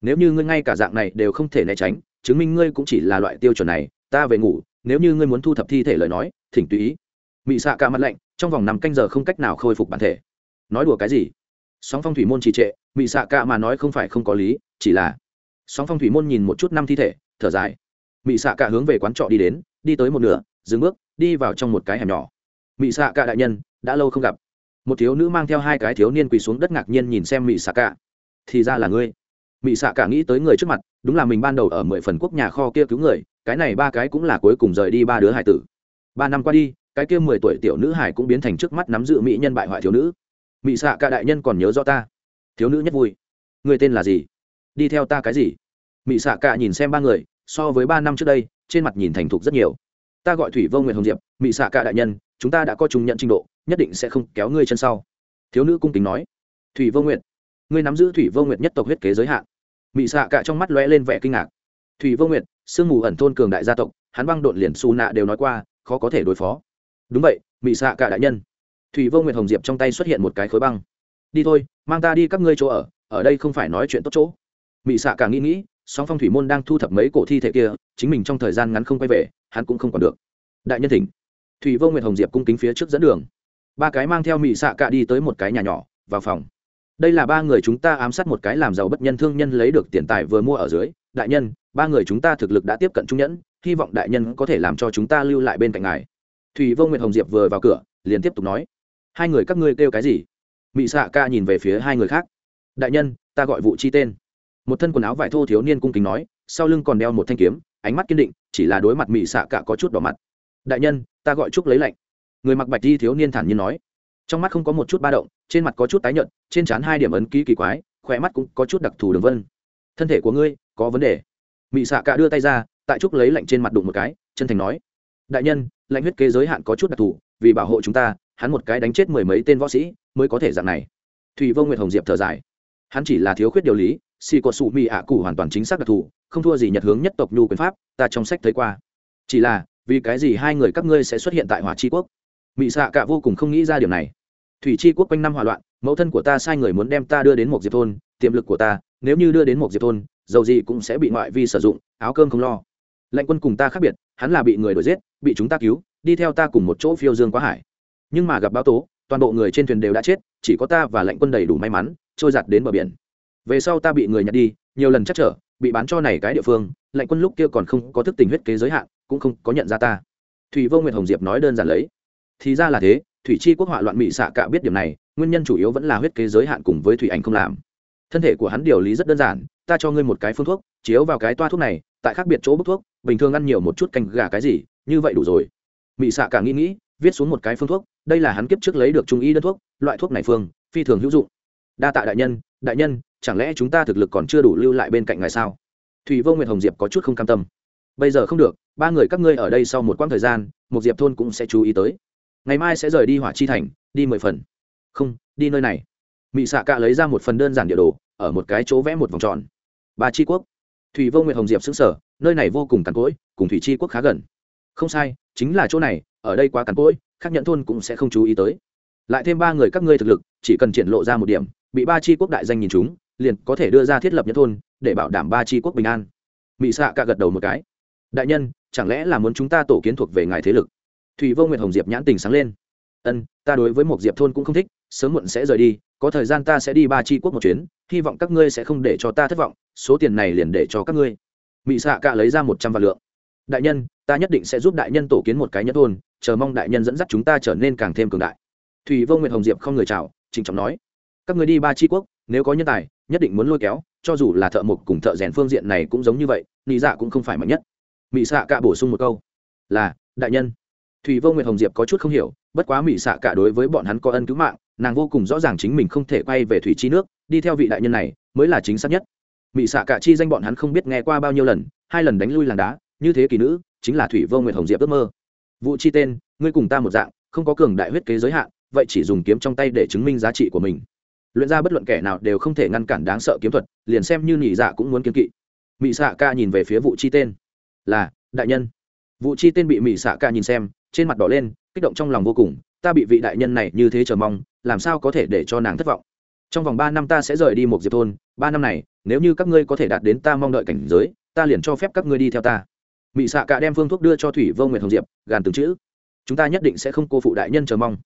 Nếu như ngươi ngay cả dạng này đều không thể né tránh, chứng minh ngươi cũng chỉ là loại tiêu chuẩn này, ta về ngủ, nếu như ngươi muốn thu thập thi thể lời nói, thỉnh tùy ý. Mị xạ cả mặt lạnh, trong vòng năm canh giờ không cách nào khôi phục bản thể. Nói đùa cái gì? Sóng phong thủy môn trì trệ, mị xạ cả mà nói không phải không có lý, chỉ là sóng phong thủy môn nhìn một chút năm thi thể, thở dài. Mị xạ cả hướng về quán trọ đi đến, đi tới một nửa, dừng bước, đi vào trong một cái hẻm nhỏ. Mị xạ cả đại nhân, đã lâu không gặp một thiếu nữ mang theo hai cái thiếu niên quỳ xuống đất ngạc nhiên nhìn xem mị xạ cả thì ra là ngươi. Mị xạ cả nghĩ tới người trước mặt, đúng là mình ban đầu ở mười phần quốc nhà kho kia cứu người, cái này ba cái cũng là cuối cùng rời đi ba đứa hải tử. Ba năm qua đi, cái kia mười tuổi tiểu nữ hải cũng biến thành trước mắt nắm giữ mỹ nhân bại hoại thiếu nữ. Mị xạ cả đại nhân còn nhớ rõ ta. Thiếu nữ nhất vui. Người tên là gì? Đi theo ta cái gì? Mị xạ cả nhìn xem ba người, so với ba năm trước đây, trên mặt nhìn thành thục rất nhiều. Ta gọi thủy vô nguyện hồng diệp mị xạ cả đại nhân chúng ta đã có chung nhận trình độ, nhất định sẽ không kéo ngươi chân sau. Thiếu nữ cung kính nói. Thủy vô nguyện ngươi nắm giữ thủy vô nguyện nhất tộc huyết kế giới hạn. Mị xạ cả trong mắt lóe lên vẻ kinh ngạc. Thủy vô nguyện sương mù ẩn thôn cường đại gia tộc, hắn băng đột liền xù nạ đều nói qua, khó có thể đối phó. Đúng vậy, mị xạ cả đại nhân. Thủy vô nguyện hồng diệp trong tay xuất hiện một cái khối băng. Đi thôi, mang ta đi các ngươi chỗ ở ở đây không phải nói chuyện tốt chỗ. Mị xạ cả nghĩ nghĩ, song phong thủy môn đang thu thập mấy cổ thi thể kia, chính mình trong thời gian ngắn không quay về, hắn cũng không còn được. Đại nhân thỉnh thủy vô Nguyệt hồng diệp cung kính phía trước dẫn đường. Ba cái mang theo mị xạ cả đi tới một cái nhà nhỏ, vào phòng. Đây là ba người chúng ta ám sát một cái làm giàu bất nhân thương nhân lấy được tiền tài vừa mua ở dưới. Đại nhân, ba người chúng ta thực lực đã tiếp cận trung nhẫn, hy vọng đại nhân có thể làm cho chúng ta lưu lại bên cạnh ngài. Thủy vô Nguyệt hồng diệp vừa vào cửa, liền tiếp tục nói. Hai người các ngươi kêu cái gì? Mỹ xạ ca nhìn về phía hai người khác. Đại nhân, ta gọi vụ chi tên. Một thân quần áo vải thô thiếu niên cung kính nói, sau lưng còn đeo một thanh kiếm, ánh mắt kiên định, chỉ là đối mặt mỹ xạ cả có chút đỏ mặt đại nhân, ta gọi trúc lấy lạnh. Người mặc bạch di thiếu niên thản nhiên nói. Trong mắt không có một chút ba động, trên mặt có chút tái nhợt, trên trán hai điểm ấn ký kỳ quái khỏe mắt cũng có chút đặc thù đường vân. Thân thể của ngươi, có vấn đề. Mị xạ cả đưa tay ra, tại trúc lấy lạnh trên mặt đụng một cái, chân thành nói. Đại nhân, lạnh huyết kế giới hạn có chút đặc thù, vì bảo hộ chúng ta, hắn một cái đánh chết mười mấy tên võ sĩ, mới có thể dạng này. Thùy vô nguyệt hồng diệp thở dài. Hắn chỉ là thiếu khuyết điều lý, xì có sụ mị ạ cụ hoàn toàn chính xác đặc thù, không thua gì nhật hướng nhất tộc nhu quyền pháp, ta trong sách thấy qua. Chỉ là vì cái gì hai người các ngươi sẽ xuất hiện tại hỏa chi quốc? Mỹ xạ cả vô cùng không nghĩ ra điều này. Thủy chi quốc quanh năm hỏa loạn, mẫu thân của ta sai người muốn đem ta đưa đến một diệp thôn, tiềm lực của ta, nếu như đưa đến một diệp thôn, dầu gì cũng sẽ bị ngoại vi sử dụng, áo cơm không lo. Lệnh quân cùng ta khác biệt, hắn là bị người đuổi giết, bị chúng ta cứu, đi theo ta cùng một chỗ phiêu dương quá hải. Nhưng mà gặp báo tố, toàn bộ người trên thuyền đều đã chết, chỉ có ta và lệnh quân đầy đủ may mắn, trôi giặt đến bờ biển. Về sau ta bị người nhặt đi, nhiều lần chắc trở, bị bán cho này cái địa phương, lệnh quân lúc kia còn không có thức tình huyết kế giới hạn cũng không có nhận ra ta. Thủy vô nguyệt hồng diệp nói đơn giản lấy. Thì ra là thế, thủy chi quốc họa loạn mỹ xạ cả biết điểm này, nguyên nhân chủ yếu vẫn là huyết kế giới hạn cùng với thủy ảnh không làm. Thân thể của hắn điều lý rất đơn giản, ta cho ngươi một cái phương thuốc, chiếu vào cái toa thuốc này, tại khác biệt chỗ bốc thuốc, bình thường ăn nhiều một chút canh gà cái gì, như vậy đủ rồi. Mỹ xạ cả nghĩ nghĩ, viết xuống một cái phương thuốc, đây là hắn kiếp trước lấy được trung y đơn thuốc, loại thuốc này phương, phi thường hữu dụng. Đa tạ đại nhân đại nhân, chẳng lẽ chúng ta thực lực còn chưa đủ lưu lại bên cạnh ngài sao? Thủy vô nguyệt hồng diệp có chút không cam tâm bây giờ không được, ba người các ngươi ở đây sau một quãng thời gian một diệp thôn cũng sẽ chú ý tới. Ngày mai sẽ rời đi hỏa chi thành, đi mười phần. Không, đi nơi này. Mỹ xạ cạ lấy ra một phần đơn giản địa đồ, ở một cái chỗ vẽ một vòng tròn. Ba tri quốc. Thủy vô nguyệt hồng diệp xứng sở nơi này vô cùng cằn cỗi, cùng thủy tri quốc khá gần. Không sai, chính là chỗ này, ở đây quá cằn cỗi, khác nhận thôn cũng sẽ không chú ý tới. Lại thêm ba người các ngươi thực lực, chỉ cần triển lộ ra một điểm, bị ba tri quốc đại danh nhìn chúng, liền có thể đưa ra thiết lập nhận thôn, để bảo đảm ba tri quốc bình an. Mỹ xạ cạ gật đầu một cái đại nhân, chẳng lẽ là muốn chúng ta tổ kiến thuộc về ngài thế lực? Thủy vô nguyệt hồng diệp nhãn tình sáng lên. Ân, ta đối với một diệp thôn cũng không thích, sớm muộn sẽ rời đi, có thời gian ta sẽ đi ba tri quốc một chuyến, hy vọng các ngươi sẽ không để cho ta thất vọng, số tiền này liền để cho các ngươi. Mỹ xạ cạ lấy ra một trăm vạn lượng. Đại nhân, ta nhất định sẽ giúp đại nhân tổ kiến một cái nhất thôn, chờ mong đại nhân dẫn dắt chúng ta trở nên càng thêm cường đại. Thủy vô nguyệt hồng diệp không người chào, trịnh trọng nói, các người đi ba tri quốc, nếu có nhân tài, nhất định muốn lôi kéo, cho dù là thợ mộc cùng thợ rèn phương diện này cũng giống như vậy, nị dạ cũng không phải mạnh nhất mỹ xạ cả bổ sung một câu. Là, đại nhân. Thủy vô nguyệt hồng diệp có chút không hiểu, bất quá mỹ xạ cả đối với bọn hắn có ân cứu mạng, nàng vô cùng rõ ràng chính mình không thể quay về thủy chi nước, đi theo vị đại nhân này, mới là chính xác nhất. Mỹ xạ cả chi danh bọn hắn không biết nghe qua bao nhiêu lần, hai lần đánh lui làng đá, như thế kỳ nữ, chính là thủy vô nguyệt hồng diệp ước mơ. Vụ chi tên, ngươi cùng ta một dạng, không có cường đại huyết kế giới hạn, vậy chỉ dùng kiếm trong tay để chứng minh giá trị của mình. Luyện ra bất luận kẻ nào đều không thể ngăn cản đáng sợ kiếm thuật, liền xem như nỉ dạ cũng muốn kiếm kỵ. Mỹ xạ ca nhìn về phía vụ chi tên là, đại nhân. Vụ chi tên bị mỹ xạ ca nhìn xem, trên mặt đỏ lên, kích động trong lòng vô cùng, ta bị vị đại nhân này như thế chờ mong, làm sao có thể để cho nàng thất vọng? Trong vòng ba năm ta sẽ rời đi một diệp thôn, ba năm này, nếu như các ngươi có thể đạt đến ta mong đợi cảnh giới, ta liền cho phép các ngươi đi theo ta. Mỹ xạ cả đem phương thuốc đưa cho thủy vô nguyệt hồng diệp, gàn từng chữ, chúng ta nhất định sẽ không cô phụ đại nhân chờ mong.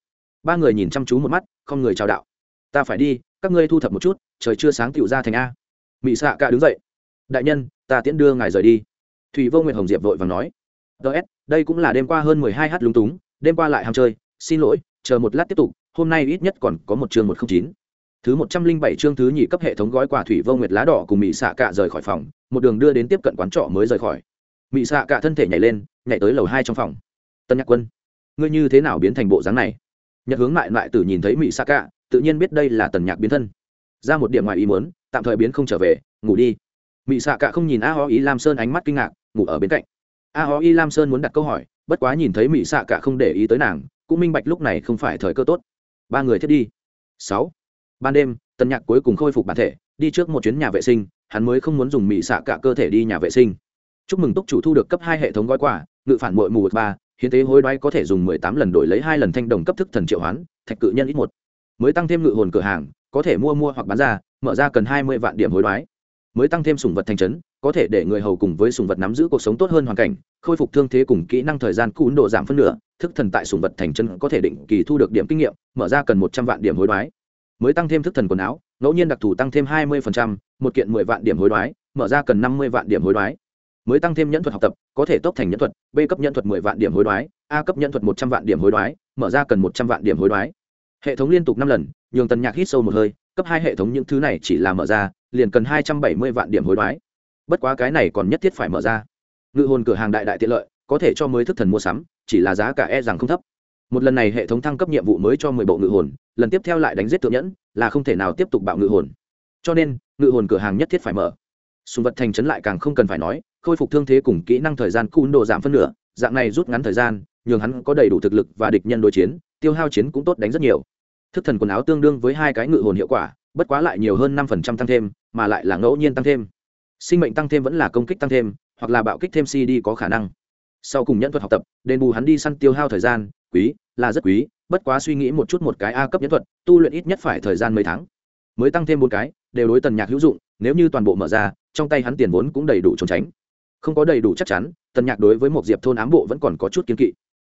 Ba người nhìn chăm chú một mắt, không người chào đạo, ta phải đi, các ngươi thu thập một chút, trời chưa sáng tựu ra thành a. Mỹ xạ cả đứng dậy, đại nhân, ta tiễn đưa ngài rời đi thủy vô nguyệt hồng diệp vội và nói ts đây cũng là đêm qua hơn mười hai h lúng túng, đêm qua lại ham chơi, xin lỗi, chờ một lát tiếp tục, hôm nay ít nhất còn có một chương một không chín. Thứ một trăm linh bảy chương thứ nhị cấp hệ thống gói quà thủy vô nguyệt lá đỏ cùng mỹ xạ cạ rời khỏi phòng, một đường đưa đến tiếp cận quán trọ mới rời khỏi. Mỹ xạ cạ thân thể nhảy lên, nhảy tới lầu hai trong phòng. Tân nhạc quân, ngươi như thế nào biến thành bộ dáng này? Nhật hướng lại lại tử nhìn thấy mỹ xạ cạ, tự nhiên biết đây là tần nhạc biến thân. Ra một điểm ngoài ý muốn, tạm thời biến không trở về, ngủ đi. Mỹ xạ cạ không nhìn a ho ý lam sơn ánh mắt kinh ngạc ngủ ở bên cạnh. A ho y lam sơn muốn đặt câu hỏi, bất quá nhìn thấy mỹ xạ cả không để ý tới nàng, cũng minh bạch lúc này không phải thời cơ tốt. Ba người thiết đi. Sáu. Ban đêm tân nhạc cuối cùng khôi phục bản thể, đi trước một chuyến nhà vệ sinh, hắn mới không muốn dùng mỹ xạ cả cơ thể đi nhà vệ sinh. Chúc mừng túc chủ thu được cấp hai hệ thống gói quà, ngự phản mội mù ba, hiến tế hối đoái có thể dùng mười tám lần đổi lấy hai lần thanh đồng cấp thức thần triệu hoán, thạch cự nhân ít một. Mới tăng thêm ngự hồn cửa hàng, có thể mua mua hoặc bán ra, mở ra cần hai mươi vạn điểm hối đoái mới tăng thêm sùng vật thành trấn, có thể để người hầu cùng với sùng vật nắm giữ cuộc sống tốt hơn hoàn cảnh, khôi phục thương thế cùng kỹ năng thời gian cũ độ giảm phân nửa, thức thần tại sùng vật thành trấn có thể định kỳ thu được điểm kinh nghiệm, mở ra cần một trăm vạn điểm hối đoái. Mới tăng thêm thức thần quần áo, ngẫu nhiên đặc thù tăng thêm hai mươi một kiện mười vạn điểm hối đoái, mở ra cần năm mươi vạn điểm hối đoái. Mới tăng thêm nhẫn thuật học tập, có thể tốc thành nhẫn thuật, b cấp nhẫn thuật mười vạn điểm hối đoái, a cấp nhẫn thuật một trăm vạn điểm hối đoái, mở ra cần một trăm vạn điểm hối đoái. Hệ thống liên tục năm lần, nhường tần nhạc hít sâu một hơi cấp hai hệ thống những thứ này chỉ là mở ra, liền cần hai trăm bảy mươi vạn điểm hối đoái. Bất quá cái này còn nhất thiết phải mở ra. Ngự hồn cửa hàng đại đại tiện lợi, có thể cho mới thức thần mua sắm, chỉ là giá cả e rằng không thấp. Một lần này hệ thống thăng cấp nhiệm vụ mới cho mười bộ ngự hồn, lần tiếp theo lại đánh giết thượng nhẫn, là không thể nào tiếp tục bạo ngự hồn. Cho nên, ngự hồn cửa hàng nhất thiết phải mở. Sùng vật thành trấn lại càng không cần phải nói, khôi phục thương thế cùng kỹ năng thời gian cun đồ giảm phân nửa, dạng này rút ngắn thời gian, nhường hắn có đầy đủ thực lực và địch nhân đối chiến, tiêu hao chiến cũng tốt đánh rất nhiều thức thần quần áo tương đương với hai cái ngự hồn hiệu quả, bất quá lại nhiều hơn năm phần trăm tăng thêm, mà lại là ngẫu nhiên tăng thêm. Sinh mệnh tăng thêm vẫn là công kích tăng thêm, hoặc là bạo kích thêm cd có khả năng. Sau cùng nhân thuật học tập, đền bù hắn đi săn tiêu hao thời gian, quý, là rất quý, bất quá suy nghĩ một chút một cái a cấp nhân thuật, tu luyện ít nhất phải thời gian mấy tháng. Mới tăng thêm bốn cái, đều đối tần nhạc hữu dụng, nếu như toàn bộ mở ra, trong tay hắn tiền vốn cũng đầy đủ trốn tránh. Không có đầy đủ chắc chắn, tần nhạc đối với một diệp thôn ám bộ vẫn còn có chút kiên kỵ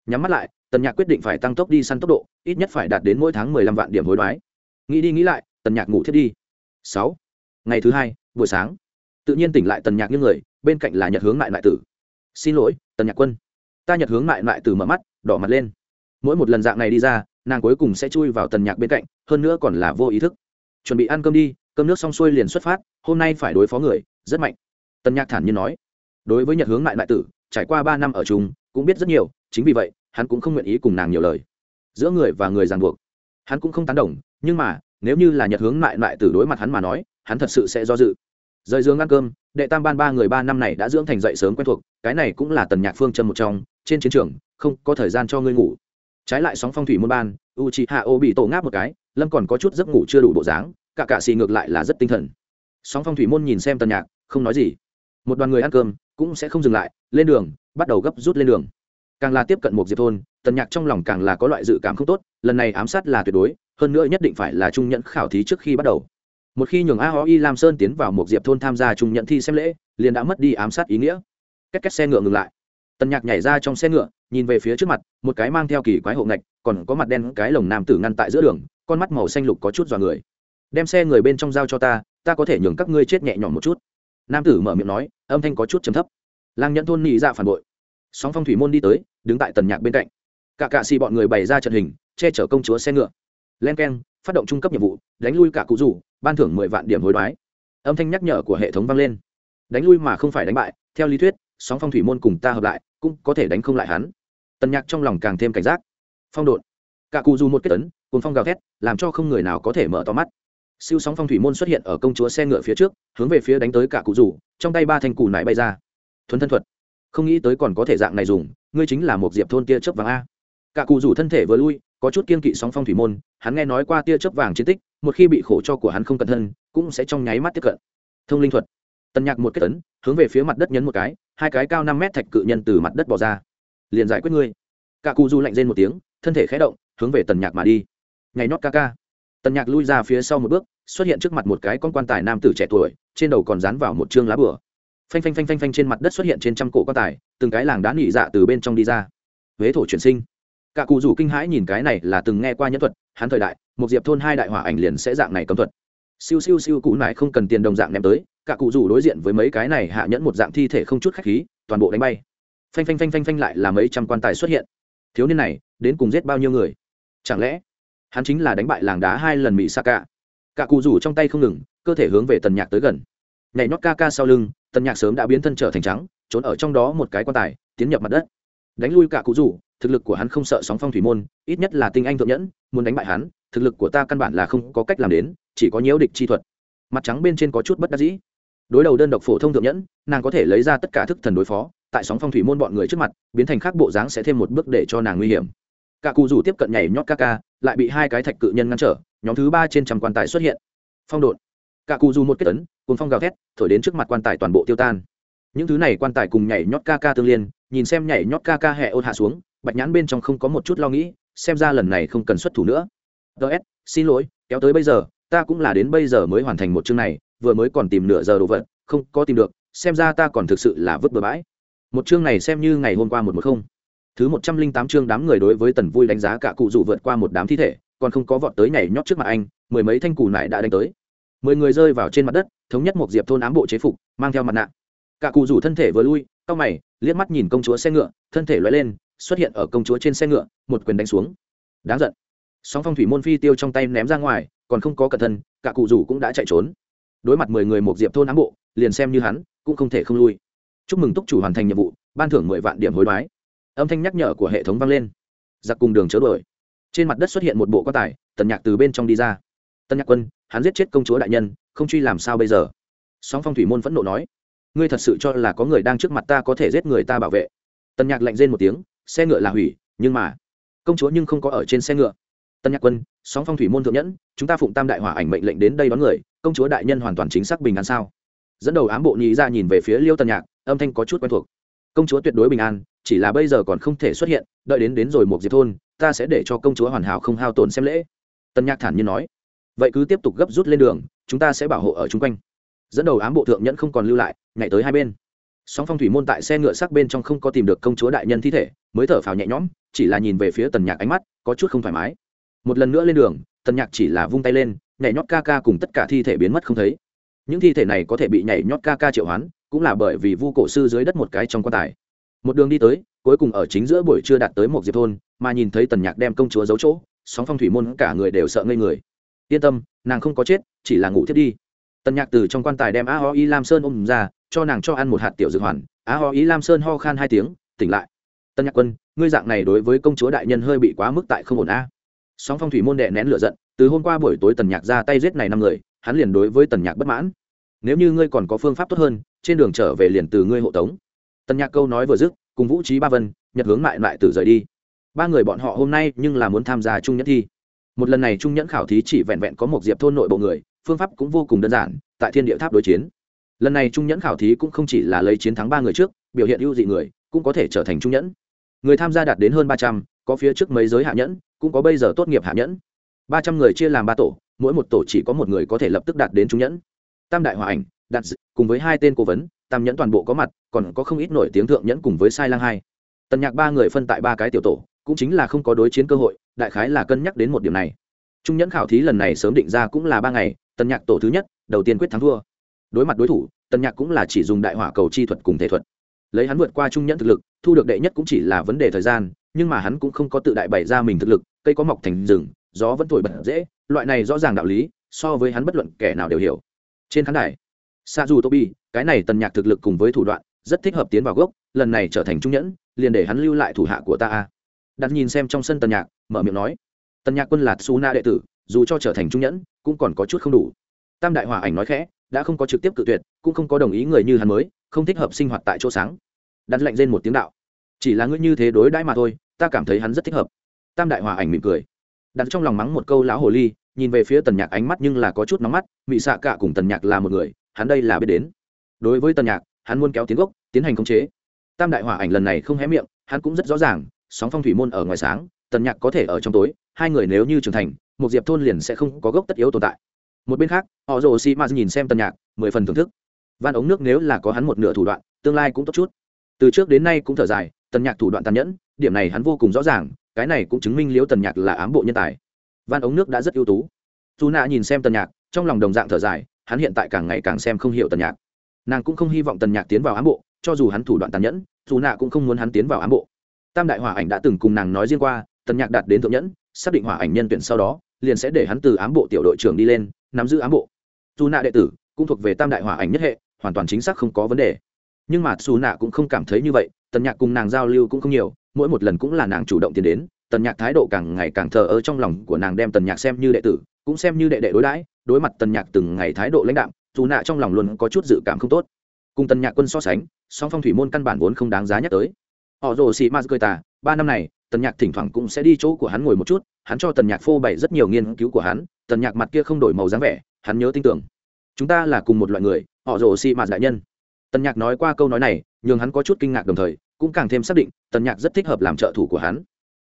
nhắm mắt lại, tần nhạc quyết định phải tăng tốc đi săn tốc độ, ít nhất phải đạt đến mỗi tháng mười lăm vạn điểm hối đoái. Nghĩ đi nghĩ lại, tần nhạc ngủ thiết đi. Sáu. Ngày thứ hai, buổi sáng. Tự nhiên tỉnh lại tần nhạc như người, bên cạnh là nhật hướng mại mại tử. Xin lỗi, tần nhạc quân. Ta nhật hướng mại mại tử mở mắt, đỏ mặt lên. Mỗi một lần dạng này đi ra, nàng cuối cùng sẽ chui vào tần nhạc bên cạnh, hơn nữa còn là vô ý thức. Chuẩn bị ăn cơm đi, cơm nước xong xuôi liền xuất phát, hôm nay phải đối phó người, rất mạnh. Tần nhạc thản nhiên nói. Đối với nhật hướng mại mại tử, trải qua ba năm ở chung, cũng biết rất nhiều, chính vì vậy hắn cũng không nguyện ý cùng nàng nhiều lời. Giữa người và người ràng buộc. Hắn cũng không tán đồng, nhưng mà, nếu như là nhật hướng lại lại từ đối mặt hắn mà nói, hắn thật sự sẽ do dự. Rời giường ăn cơm, đệ tam ban ba người ba năm này đã dưỡng thành dậy sớm quen thuộc, cái này cũng là tần nhạc phương châm một trong, trên chiến trường, không có thời gian cho ngươi ngủ. Trái lại sóng phong thủy môn ban u chị hạ ô bị tổ ngáp một cái, lâm còn có chút giấc ngủ chưa đủ bộ dáng, cả cạ xì ngược lại là rất tinh thần. Sóng phong thủy môn nhìn xem tần nhạc, không nói gì. Một đoàn người ăn cơm, cũng sẽ không dừng lại, lên đường, bắt đầu gấp rút lên đường càng là tiếp cận một diệp thôn, tần nhạc trong lòng càng là có loại dự cảm không tốt, lần này ám sát là tuyệt đối, hơn nữa nhất định phải là trung nhẫn khảo thí trước khi bắt đầu. Một khi nhường a ho y lam sơn tiến vào một diệp thôn tham gia trung nhận thi xem lễ, liền đã mất đi ám sát ý nghĩa. Cách cách xe ngựa ngừng lại. Tần nhạc nhảy ra trong xe ngựa, nhìn về phía trước mặt, một cái mang theo kỳ quái hộ ngạch, còn có mặt đen cái lồng nam tử ngăn tại giữa đường, con mắt màu xanh lục có chút dọa người. Đem xe người bên trong giao cho ta ta có thể nhường các ngươi chết nhẹ nhõm một chút. Nam tử mở miệng nói, âm thanh có chút chấm thấp. Lang nhẫn thôn nhị ra phản bội. Sóng phong thủy môn đi tới đứng tại tần nhạc bên cạnh. Cả cạ xì bọn người bày ra trận hình, che chở công chúa xe ngựa. Len k e n phát động trung cấp nhiệm vụ, đánh lui cả cụ rủ, ban thưởng mười vạn điểm hối đoái. Âm thanh nhắc nhở của hệ thống vang lên. Đánh lui mà không phải đánh bại, theo lý thuyết, sóng phong thủy môn cùng ta hợp lại, cũng có thể đánh không lại hắn. Tần nhạc trong lòng càng thêm cảnh giác. Phong độn. Cả cụ dù một kết tấn cùng phong gào thét, làm cho không người nào có thể mở to mắt. Siêu sóng phong thủy môn xuất hiện ở công chúa xe ngựa phía trước, hướng về phía đánh tới cả cụ rủ, trong tay ba thanh cù nải bay ra. Thuấn thân thuật không nghĩ tới còn có thể dạng này dùng, ngươi chính là một diệp thôn tia chớp vàng a. Cả cụ rủ thân thể vừa lui, có chút kiên kỵ sóng phong thủy môn, hắn nghe nói qua tia chớp vàng chiến tích, một khi bị khổ cho của hắn không cẩn thân cũng sẽ trong nháy mắt tiếp cận. Thông linh thuật. Tần nhạc một kết tấn hướng về phía mặt đất nhấn một cái, hai cái cao năm mét thạch cự nhân từ mặt đất bỏ ra. Liền giải quyết ngươi. Cả cụ du lạnh rên một tiếng, thân thể khé động, hướng về tần nhạc mà đi. Ngày nót ca ca. Tần nhạc lui ra phía sau một bước, xuất hiện trước mặt một cái con quan tài nam tử trẻ tuổi, trên đầu còn dán vào một chương lá bửa phanh phanh phanh phanh phanh trên mặt đất xuất hiện trên trăm cổ quan tài, từng cái làng đá nỉ dạ từ bên trong đi ra. Huế thổ chuyển sinh. Cả cụ rủ kinh hãi nhìn cái này là từng nghe qua nhân thuật, hắn thời đại, một diệp thôn hai đại hỏa ảnh liền sẽ dạng này cấm thuật. Siêu siêu siêu cụ này không cần tiền đồng dạng ném tới, cả cụ rủ đối diện với mấy cái này hạ nhẫn một dạng thi thể không chút khách khí, toàn bộ đánh bay. Phanh phanh phanh phanh phanh lại là mấy trăm quan tài xuất hiện. Thiếu niên này, đến cùng giết bao nhiêu người? Chẳng lẽ, hắn chính là đánh bại làng đá hai lần mỹ sa cả cả cụ rủ trong tay không ngừng, cơ thể hướng về tần nhạc tới gần nhảy nhót ca ca sau lưng, tân nhạc sớm đã biến thân trở thành trắng, trốn ở trong đó một cái quan tài, tiến nhập mặt đất. Đánh lui cả cụ rủ, thực lực của hắn không sợ sóng phong thủy môn, ít nhất là tinh anh thượng nhẫn, muốn đánh bại hắn, thực lực của ta căn bản là không có cách làm đến, chỉ có nhiễu địch chi thuật. Mặt trắng bên trên có chút bất đắc dĩ. Đối đầu đơn độc phổ thông thượng nhẫn, nàng có thể lấy ra tất cả thức thần đối phó, tại sóng phong thủy môn bọn người trước mặt, biến thành khác bộ dáng sẽ thêm một bước để cho nàng nguy hiểm. Cả cụ rủ tiếp cận nhảy nhót ca ca, lại bị hai cái thạch cự nhân ngăn trở, nhóm thứ ba trên trăm quan tài xuất hiện. Phong độn. Cả cụ dù một kết tấn cùng phong gào thét, thổi đến trước mặt quan tài toàn bộ tiêu tan. Những thứ này quan tài cùng nhảy nhót ca ca tương liên, nhìn xem nhảy nhót ca ca hẹ ôn hạ xuống, bạch nhãn bên trong không có một chút lo nghĩ, xem ra lần này không cần xuất thủ nữa. Ts xin lỗi, kéo tới bây giờ, ta cũng là đến bây giờ mới hoàn thành một chương này, vừa mới còn tìm nửa giờ đồ vật, không có tìm được, xem ra ta còn thực sự là vứt bừa bãi. Một chương này xem như ngày hôm qua một một không. Thứ một trăm linh tám chương đám người đối với tần vui đánh giá cả cụ dụ vượt qua một đám thi thể, còn không có vọt tới nhảy nhót trước mặt anh, mười mấy thanh cù nại đã đánh tới mười người rơi vào trên mặt đất, thống nhất một diệp thôn ám bộ chế phục, mang theo mặt nạ. Cả cụ rủ thân thể vừa lui, cau mày, liếc mắt nhìn công chúa xe ngựa, thân thể loay lên, xuất hiện ở công chúa trên xe ngựa, một quyền đánh xuống. Đáng giận. Sóng phong thủy môn phi tiêu trong tay ném ra ngoài, còn không có cẩn thân cả cụ rủ cũng đã chạy trốn. Đối mặt mười người một diệp thôn ám bộ, liền xem như hắn, cũng không thể không lui. Chúc mừng túc chủ hoàn thành nhiệm vụ, ban thưởng mười vạn điểm hối đoái. Âm thanh nhắc nhở của hệ thống vang lên. Giặc cùng đường chớ đuổi. Trên mặt đất xuất hiện một bộ quan tài, tần nhạc từ bên trong đi ra. Tần nhạc quân hắn giết chết công chúa đại nhân, không truy làm sao bây giờ? Song phong thủy môn phẫn nộ nói, ngươi thật sự cho là có người đang trước mặt ta có thể giết người ta bảo vệ? Tần nhạc lạnh rên một tiếng, xe ngựa là hủy, nhưng mà, công chúa nhưng không có ở trên xe ngựa. Tân nhạc quân sóng phong thủy môn thượng nhẫn, chúng ta phụng tam đại hỏa ảnh mệnh lệnh đến đây đón người, công chúa đại nhân hoàn toàn chính xác bình an sao? Dẫn đầu ám bộ nhị ra nhìn về phía liêu tân nhạc, âm thanh có chút quen thuộc. Công chúa tuyệt đối bình an, chỉ là bây giờ còn không thể xuất hiện, đợi đến đến rồi một diệp thôn, ta sẽ để cho công chúa hoàn hảo không hao tổn xem lễ. Tân nhạc thản nhiên nói vậy cứ tiếp tục gấp rút lên đường, chúng ta sẽ bảo hộ ở chung quanh. Dẫn đầu ám bộ thượng nhẫn không còn lưu lại, nhảy tới hai bên. Song phong thủy môn tại xe ngựa sắc bên trong không có tìm được công chúa đại nhân thi thể, mới thở phào nhẹ nhõm, chỉ là nhìn về phía tần nhạc ánh mắt, có chút không thoải mái. Một lần nữa lên đường, tần nhạc chỉ là vung tay lên, nhảy nhót ca ca cùng tất cả thi thể biến mất không thấy. Những thi thể này có thể bị nhảy nhót ca ca triệu hoán, cũng là bởi vì vu cổ sư dưới đất một cái trong quan tài. Một đường đi tới, cuối cùng ở chính giữa buổi trưa đạt tới một diệp thôn, mà nhìn thấy tần nhạc đem công chúa giấu chỗ sóng phong thủy môn cả người đều sợ ngây người yên tâm, nàng không có chết, chỉ là ngủ thiết đi. Tần nhạc từ trong quan tài đem a ho y lam sơn ôm ra, cho nàng cho ăn một hạt tiểu dược hoàn. A ho y lam sơn ho khan hai tiếng, tỉnh lại. Tân nhạc quân, ngươi dạng này đối với công chúa đại nhân hơi bị quá mức tại không ổn a. Sóng phong thủy môn đệ nén lửa giận, từ hôm qua buổi tối tần nhạc ra tay giết này năm người, hắn liền đối với tần nhạc bất mãn. Nếu như ngươi còn có phương pháp tốt hơn, trên đường trở về liền từ ngươi hộ tống. Tần nhạc câu nói vừa dứt, cùng vũ trí ba vân, nhật hướng mại lại từ rời đi. Ba người bọn họ hôm nay nhưng là muốn tham gia chung nhất thi một lần này trung nhẫn khảo thí chỉ vẹn vẹn có một diệp thôn nội bộ người, phương pháp cũng vô cùng đơn giản, tại thiên địa tháp đối chiến. Lần này trung nhẫn khảo thí cũng không chỉ là lấy chiến thắng ba người trước, biểu hiện ưu dị người, cũng có thể trở thành trung nhẫn. Người tham gia đạt đến hơn ba trăm, có phía trước mấy giới hạ nhẫn, cũng có bây giờ tốt nghiệp hạ nhẫn. Ba trăm người chia làm ba tổ, mỗi một tổ chỉ có một người có thể lập tức đạt đến trung nhẫn. Tam đại hòa ảnh, đạt cùng với hai tên cố vấn, tam nhẫn toàn bộ có mặt, còn có không ít nổi tiếng thượng nhẫn cùng với sai lang hai. Tần nhạc ba người phân tại ba cái tiểu tổ cũng chính là không có đối chiến cơ hội, đại khái là cân nhắc đến một điểm này. Trung nhẫn khảo thí lần này sớm định ra cũng là ba ngày tân nhạc tổ thứ nhất, đầu tiên quyết thắng thua. Đối mặt đối thủ tân nhạc cũng là chỉ dùng đại hỏa cầu chi thuật cùng thể thuật. Lấy hắn vượt qua trung nhẫn thực lực, thu được đệ nhất cũng chỉ là vấn đề thời gian, nhưng mà hắn cũng không có tự đại bày ra mình thực lực, cây có mọc thành rừng, gió vẫn thổi bật dễ, loại này rõ ràng đạo lý, so với hắn bất luận kẻ nào đều hiểu. Trên khán đài sa dù tobi, cái này tần nhạc thực lực cùng với thủ đoạn, rất thích hợp tiến vào gốc, lần này trở thành trung nhẫn, liền để hắn lưu lại thủ hạ của ta đặt nhìn xem trong sân tần nhạc, mở miệng nói, tần nhạc quân là su na đệ tử, dù cho trở thành trung nhẫn, cũng còn có chút không đủ. Tam đại hòa ảnh nói khẽ, đã không có trực tiếp cự tuyệt, cũng không có đồng ý người như hắn mới, không thích hợp sinh hoạt tại chỗ sáng. Đặt lạnh lên một tiếng đạo, chỉ là ngươi như thế đối đãi mà thôi, ta cảm thấy hắn rất thích hợp. Tam đại hòa ảnh mỉm cười, đặt trong lòng mắng một câu lão hồ ly, nhìn về phía tần nhạc ánh mắt nhưng là có chút nóng mắt, mị xạ cả cùng tần nhạc là một người, hắn đây là biết đến. Đối với tần nhạc, hắn muốn kéo tiến gốc, tiến hành khống chế. Tam đại hòa ảnh lần này không hé miệng, hắn cũng rất rõ ràng sóng phong thủy môn ở ngoài sáng, tần nhạc có thể ở trong tối, hai người nếu như trưởng thành, một diệp thôn liền sẽ không có gốc tất yếu tồn tại. Một bên khác, họ rồ xi m nhìn xem tần nhạc, mười phần thưởng thức. Van ống nước nếu là có hắn một nửa thủ đoạn, tương lai cũng tốt chút. Từ trước đến nay cũng thở dài, tần nhạc thủ đoạn tàn nhẫn, điểm này hắn vô cùng rõ ràng, cái này cũng chứng minh liễu tần nhạc là ám bộ nhân tài. Van ống nước đã rất ưu tú. Dù nạ nhìn xem tần nhạc, trong lòng đồng dạng thở dài, hắn hiện tại càng ngày càng xem không hiểu tần nhạc. Nàng cũng không hy vọng tần nhạc tiến vào ám bộ, cho dù hắn thủ đoạn tàn nhẫn dù nạ cũng không muốn hắn tiến vào ám bộ tam đại hỏa ảnh đã từng cùng nàng nói riêng qua tần nhạc đạt đến thượng nhẫn xác định hỏa ảnh nhân tuyển sau đó liền sẽ để hắn từ ám bộ tiểu đội trưởng đi lên nắm giữ ám bộ. Dù nạ đệ tử cũng thuộc về tam đại hỏa ảnh nhất hệ hoàn toàn chính xác không có vấn đề. Nhưng mà dù nạ cũng không cảm thấy như vậy tần nhạc cùng nàng giao lưu cũng không nhiều mỗi một lần cũng là nàng chủ động tiến đến tần nhạc thái độ càng ngày càng thờ ơ trong lòng của nàng đem tần nhạc xem như đệ tử cũng xem như đệ đệ đối đãi đối mặt tần nhạc từng ngày thái độ lãnh đạm, dù nạ trong lòng luôn có chút dự cảm không tốt. Cùng tần nhạc quân so sánh song phong thủy môn căn bản vốn không đáng giá nhắc tới họ rồ xì ma cười tà, ba năm này, tần nhạc thỉnh thoảng cũng sẽ đi chỗ của hắn ngồi một chút, hắn cho tần nhạc phô bày rất nhiều nghiên cứu của hắn, tần nhạc mặt kia không đổi màu dáng vẻ, hắn nhớ tin tưởng. Chúng ta là cùng một loại người, họ rồ xì mạt đại nhân. Tần nhạc nói qua câu nói này, nhường hắn có chút kinh ngạc đồng thời, cũng càng thêm xác định, tần nhạc rất thích hợp làm trợ thủ của hắn.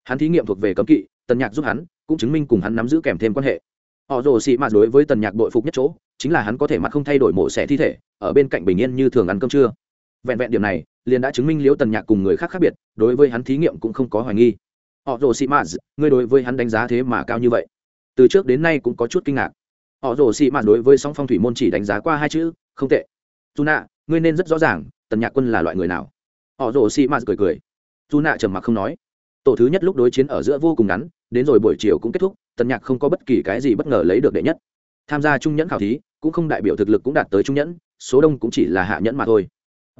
Hắn thí nghiệm thuộc về cấm kỵ, tần nhạc giúp hắn, cũng chứng minh cùng hắn nắm giữ kèm thêm quan hệ. Họ rồ xì mạt đối với tần nhạc bội phục nhất chỗ, chính là hắn có thể mặt không thay đổi mổ xẻ thi thể, ở bên cạnh bình yên như thường ăn cơm trưa. Vẹn vẹn điểm này liền đã chứng minh liễu tần nhạc cùng người khác khác biệt, đối với hắn thí nghiệm cũng không có hoài nghi. Họ rồ sĩ mạt, ngươi đối với hắn đánh giá thế mà cao như vậy. Từ trước đến nay cũng có chút kinh ngạc. Họ rồ sĩ mạt đối với song phong thủy môn chỉ đánh giá qua hai chữ, không tệ. Dù nạ, ngươi nên rất rõ ràng, tần nhạc quân là loại người nào. Họ rồ sĩ mạt cười cười. Dù nạ trầm mặc không nói. Tổ thứ nhất lúc đối chiến ở giữa vô cùng ngắn, đến rồi buổi chiều cũng kết thúc, tần nhạc không có bất kỳ cái gì bất ngờ lấy được đệ nhất. Tham gia trung nhẫn khảo thí, cũng không đại biểu thực lực cũng đạt tới trung nhẫn, số đông cũng chỉ là hạ nhẫn mà thôi.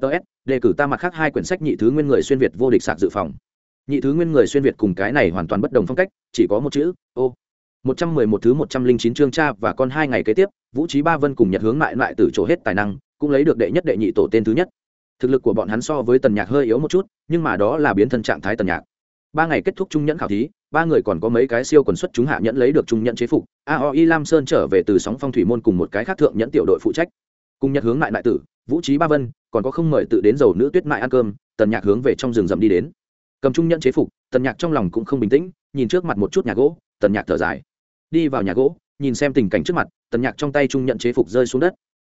Ts đề cử ta mặt khác hai quyển sách nhị thứ nguyên người xuyên việt vô địch sạc dự phòng. Nhị thứ nguyên người xuyên việt cùng cái này hoàn toàn bất đồng phong cách, chỉ có một chữ, ô. Một trăm mười một thứ một trăm linh chín chương cha và con hai ngày kế tiếp, vũ trí ba vân cùng nhật hướng lại lại từ chỗ hết tài năng, cũng lấy được đệ nhất đệ nhị tổ tên thứ nhất. Thực lực của bọn hắn so với tần nhạc hơi yếu một chút, nhưng mà đó là biến thân trạng thái tần nhạc. Ba ngày kết thúc trung nhẫn khảo thí, ba người còn có mấy cái siêu quần xuất chúng hạ nhẫn lấy được trung nhẫn chế phục. Aoi lam sơn trở về từ sóng phong thủy môn cùng một cái khác thượng nhẫn tiểu đội phụ trách. Cùng nhật hướng lại đại tử vũ trí ba vân, còn có không mời tự đến dầu nữ tuyết mại ăn cơm, tần nhạc hướng về trong rừng rậm đi đến. Cầm trung nhẫn chế phục, tần nhạc trong lòng cũng không bình tĩnh, nhìn trước mặt một chút nhà gỗ, tần nhạc thở dài. Đi vào nhà gỗ, nhìn xem tình cảnh trước mặt, tần nhạc trong tay trung nhận chế phục rơi xuống đất.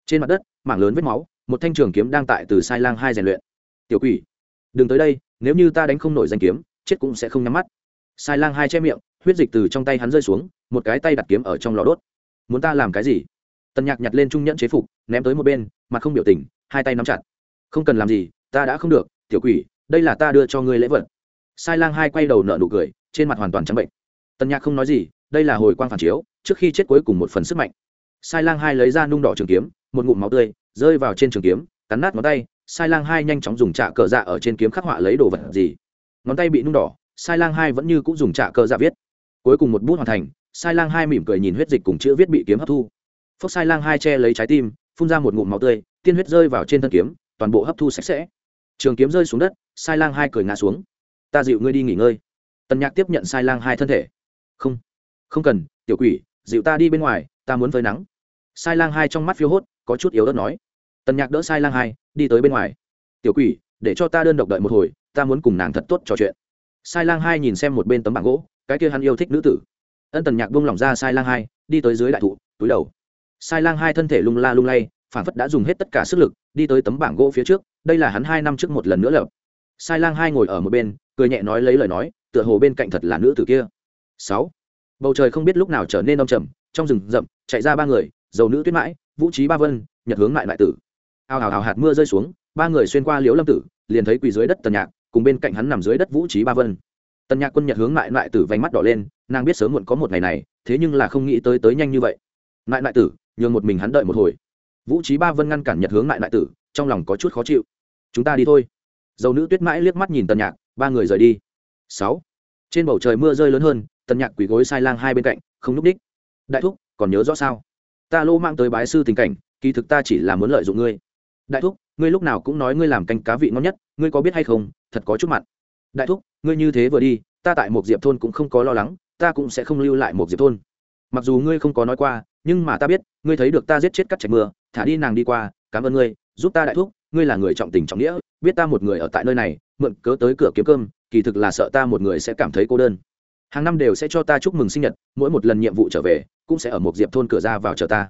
Trên mặt đất, mảng lớn vết máu, một thanh trường kiếm đang tại từ sai lang hai rèn luyện. Tiểu quỷ, đừng tới đây, nếu như ta đánh không nổi danh kiếm, chết cũng sẽ không nhắm mắt. Sai lang hai che miệng, huyết dịch từ trong tay hắn rơi xuống, một cái tay đặt kiếm ở trong lò đốt. Muốn ta làm cái gì? Tần nhạc nhặt lên trung nhẫn chế phục, ném tới một bên, mặt không biểu tình, hai tay nắm chặt. Không cần làm gì, ta đã không được, tiểu quỷ, đây là ta đưa cho ngươi lễ vật. Sai lang hai quay đầu nợ nụ cười, trên mặt hoàn toàn trắng bệnh. Tần nhạc không nói gì, đây là hồi quang phản chiếu, trước khi chết cuối cùng một phần sức mạnh. Sai lang hai lấy ra nung đỏ trường kiếm, một ngụm máu tươi, rơi vào trên trường kiếm, cắn nát ngón tay. Sai lang hai nhanh chóng dùng trạ cờ dạ ở trên kiếm khắc họa lấy đồ vật gì. Ngón tay bị nung đỏ, sai lang hai vẫn như cũng dùng trạ cờ dạ viết. Cuối cùng một bút hoàn thành, sai lang hai mỉm cười nhìn huyết dịch cùng chữ viết bị kiếm hấp thu phốc sai lang hai che lấy trái tim, phun ra một ngụm máu tươi, tiên huyết rơi vào trên thân kiếm, toàn bộ hấp thu sạch sẽ. Trường kiếm rơi xuống đất, sai lang hai cười ngã xuống. Ta dịu ngươi đi nghỉ ngơi. Tần nhạc tiếp nhận sai lang hai thân thể. Không không cần, tiểu quỷ, dịu ta đi bên ngoài, ta muốn phơi nắng. Sai lang hai trong mắt phiêu hốt, có chút yếu ớt nói. Tần nhạc đỡ sai lang hai, đi tới bên ngoài. Tiểu quỷ, để cho ta đơn độc đợi một hồi, ta muốn cùng nàng thật tốt trò chuyện. Sai lang hai nhìn xem một bên tấm bảng gỗ, cái kia hắn yêu thích nữ tử. Ân tần nhạc buông lỏng ra sai lang hai, đi tới dưới đại thụ, túi đầu sai lang hai thân thể lung la lung lay, phản phất đã dùng hết tất cả sức lực, đi tới tấm bảng gỗ phía trước, đây là hắn hai năm trước một lần nữa lập. Sai lang hai ngồi ở một bên, cười nhẹ nói lấy lời nói, tựa hồ bên cạnh thật là nữ tử kia. Sáu. Bầu trời không biết lúc nào trở nên đông trầm, trong rừng rậm, chạy ra ba người dầu nữ tuyết mãi, vũ trí ba vân, nhật hướng lại lại tử. Ao hào hào hạt mưa rơi xuống, ba người xuyên qua liễu lâm tử, liền thấy quỳ dưới đất tần nhạc, cùng bên cạnh hắn nằm dưới đất vũ trí ba vân. Tần nhạc quân nhật hướng lại lại tử vành mắt đỏ lên, nàng biết sớm muộn có một ngày này, thế nhưng là không nghĩ tới tới nhanh như vậy. Lại lại tử nhường một mình hắn đợi một hồi. Vũ trí ba vân ngăn cản nhật hướng lại lại tử, trong lòng có chút khó chịu. Chúng ta đi thôi. Dầu nữ tuyết mãi liếc mắt nhìn tần nhạc, ba người rời đi. Sáu. Trên bầu trời mưa rơi lớn hơn, tần nhạc quỳ gối sai lang hai bên cạnh, không núp đích. Đại thúc, còn nhớ rõ sao? Ta lô mang tới bái sư tình cảnh, kỳ thực ta chỉ là muốn lợi dụng ngươi. Đại thúc, ngươi lúc nào cũng nói ngươi làm canh cá vị ngon nhất, ngươi có biết hay không, thật có chút mặn. Đại thúc, ngươi như thế vừa đi, ta tại một diệp thôn cũng không có lo lắng, ta cũng sẽ không lưu lại một diệp thôn. Mặc dù ngươi không có nói qua nhưng mà ta biết, ngươi thấy được ta giết chết cắt trạch mưa, thả đi nàng đi qua, cảm ơn ngươi, giúp ta đại thúc, ngươi là người trọng tình trọng nghĩa, biết ta một người ở tại nơi này, mượn cớ tới cửa kiếm cơm, kỳ thực là sợ ta một người sẽ cảm thấy cô đơn. Hàng năm đều sẽ cho ta chúc mừng sinh nhật, mỗi một lần nhiệm vụ trở về, cũng sẽ ở một diệp thôn cửa ra vào chờ ta.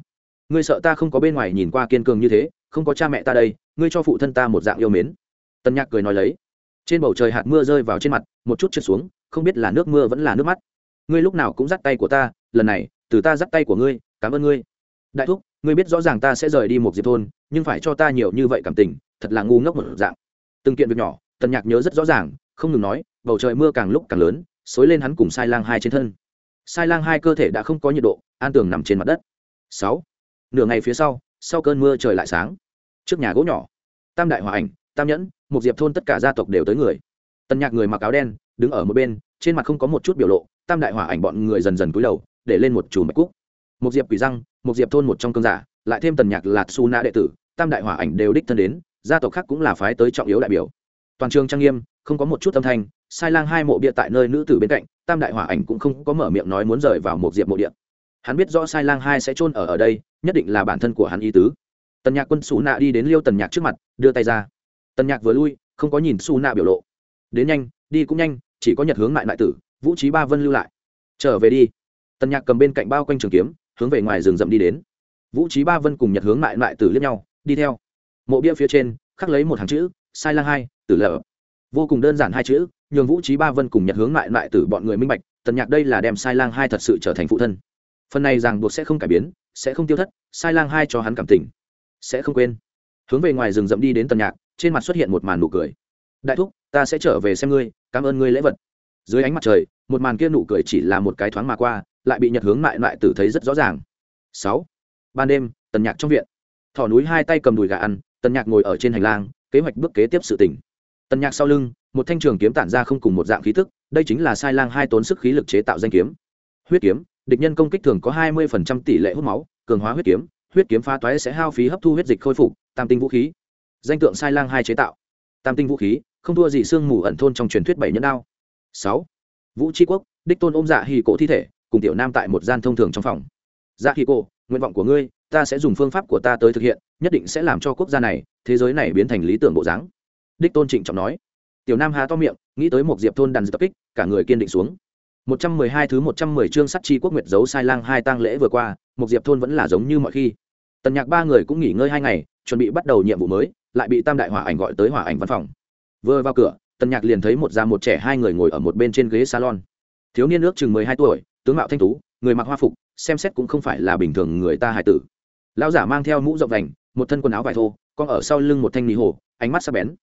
Ngươi sợ ta không có bên ngoài nhìn qua kiên cường như thế, không có cha mẹ ta đây, ngươi cho phụ thân ta một dạng yêu mến. Tân nhạc cười nói lấy. Trên bầu trời hạt mưa rơi vào trên mặt, một chút trượt xuống, không biết là nước mưa vẫn là nước mắt. Ngươi lúc nào cũng dắt tay của ta, lần này, từ ta dắt tay của ngươi cảm ơn ngươi. Đại thúc, ngươi biết rõ ràng ta sẽ rời đi một diệp thôn, nhưng phải cho ta nhiều như vậy cảm tình, thật là ngu ngốc một dạng. Từng kiện việc nhỏ, tần nhạc nhớ rất rõ ràng, không ngừng nói, bầu trời mưa càng lúc càng lớn, xối lên hắn cùng sai lang hai trên thân. Sai lang hai cơ thể đã không có nhiệt độ, an tường nằm trên mặt đất. Sáu, nửa ngày phía sau sau cơn mưa trời lại sáng. Trước nhà gỗ nhỏ, tam đại hòa ảnh, tam nhẫn, một diệp thôn tất cả gia tộc đều tới người. Tần nhạc người mặc áo đen, đứng ở một bên, trên mặt không có một chút biểu lộ, tam đại hòa ảnh bọn người dần dần cúi đầu, để lên một chùm bạch cúc một diệp quỷ răng một diệp thôn một trong cơn giả, lại thêm tần nhạc lạt su na đệ tử, tam đại hỏa ảnh đều đích thân đến, gia tộc khác cũng là phái tới trọng yếu đại biểu. Toàn trường trang nghiêm, không có một chút âm thanh, sai lang hai mộ bia tại nơi nữ tử bên cạnh, tam đại hỏa ảnh cũng không có mở miệng nói muốn rời vào một diệp mộ điện hắn biết rõ sai lang hai sẽ chôn ở ở đây, nhất định là bản thân của hắn ý tứ. Tần nhạc quân xù nạ đi đến liêu tần nhạc trước mặt, đưa tay ra. Tần nhạc vừa lui, không có nhìn xù nạ biểu lộ. Đến nhanh, đi cũng nhanh, chỉ có nhật hướng lại lại tử, vũ trí ba vân lưu lại. Trở về đi. Tần nhạc cầm bên cạnh bao quanh trường kiếm hướng về ngoài rừng rậm đi đến. Vũ trí ba vân cùng nhật hướng lại lại tử liếc nhau, đi theo. Mộ bia phía trên, khắc lấy một hàng chữ, sai lang hai, tử lở. Vô cùng đơn giản hai chữ, nhường vũ trí ba vân cùng nhật hướng lại lại tử bọn người minh bạch, tần nhạc đây là đem sai lang hai thật sự trở thành phụ thân. Phần này ràng buộc sẽ không cải biến, sẽ không tiêu thất, sai lang hai cho hắn cảm tình, sẽ không quên. Hướng về ngoài rừng rậm đi đến tần nhạc, trên mặt xuất hiện một màn nụ cười. Đại thúc, ta sẽ trở về xem ngươi, cảm ơn ngươi lễ vật. Dưới ánh mặt trời một màn kia nụ cười chỉ là một cái thoáng mà qua, lại bị nhật hướng mại lại tử thấy rất rõ ràng. Sáu. Ban đêm, tần nhạc trong viện. Thỏ núi hai tay cầm đùi gà ăn, tần nhạc ngồi ở trên hành lang, kế hoạch bước kế tiếp sự tỉnh tần nhạc sau lưng, một thanh trường kiếm tản ra không cùng một dạng khí thức, đây chính là sai lang hai tốn sức khí lực chế tạo danh kiếm. Huyết kiếm, địch nhân công kích thường có hai mươi tỷ lệ hút máu, cường hóa huyết kiếm huyết kiếm phá toái sẽ hao phí hấp thu huyết dịch khôi phục, tam tinh vũ khí. Danh tượng sai lang hai chế tạo. Tam tinh vũ khí, không thua gì sương mù ẩn thôn trong truyền thuyết bảy nhẫn đao. Sáu vũ tri quốc, đích tôn ôm dạ hì cổ thi thể, cùng tiểu nam tại một gian thông thường trong phòng. Dạ hì cổ, nguyện vọng của ngươi, ta sẽ dùng phương pháp của ta tới thực hiện, nhất định sẽ làm cho quốc gia này, thế giới này biến thành lý tưởng bộ dáng. Đích tôn trịnh trọng nói. Tiểu nam há to miệng, nghĩ tới một diệp thôn đàn tập kích, cả người kiên định xuống. Một trăm mười hai thứ một trăm mười chương sắt chi quốc nguyệt giấu sai lang hai tang lễ vừa qua, một diệp thôn vẫn là giống như mọi khi. Tần nhạc ba người cũng nghỉ ngơi hai ngày, chuẩn bị bắt đầu nhiệm vụ mới, lại bị tam đại hỏa ảnh gọi tới hỏa ảnh văn phòng. Vừa vào cửa tần nhạc liền thấy một già một trẻ hai người ngồi ở một bên trên ghế salon. Thiếu niên ước chừng mười hai tuổi, tướng mạo thanh tú, người mặc hoa phục, xem xét cũng không phải là bình thường người ta hải tử. Lão giả mang theo mũ rộng đành một thân quần áo vải thô, con ở sau lưng một thanh nỉ hồ, ánh mắt sắc bén.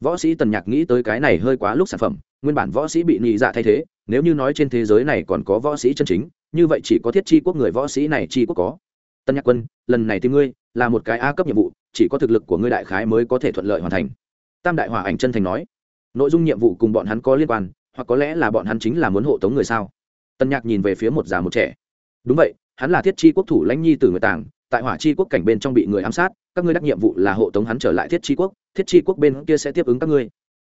Võ sĩ tần nhạc nghĩ tới cái này hơi quá lúc sản phẩm, nguyên bản võ sĩ bị nhị dạ thay thế, nếu như nói trên thế giới này còn có võ sĩ chân chính, như vậy chỉ có thiết chi quốc người võ sĩ này chi quốc có. Tân nhạc quân, lần này thì ngươi, là một cái a cấp nhiệm vụ, chỉ có thực lực của ngươi đại khái mới có thể thuận lợi hoàn thành. Tam đại hòa ảnh chân thành nói nội dung nhiệm vụ cùng bọn hắn có liên quan, hoặc có lẽ là bọn hắn chính là muốn hộ tống người sao? Tân nhạc nhìn về phía một già một trẻ. Đúng vậy, hắn là thiết chi quốc thủ lãnh nhi từ người tàng, tại hỏa chi quốc cảnh bên trong bị người ám sát, các ngươi đắc nhiệm vụ là hộ tống hắn trở lại thiết chi quốc, thiết chi quốc bên kia sẽ tiếp ứng các ngươi.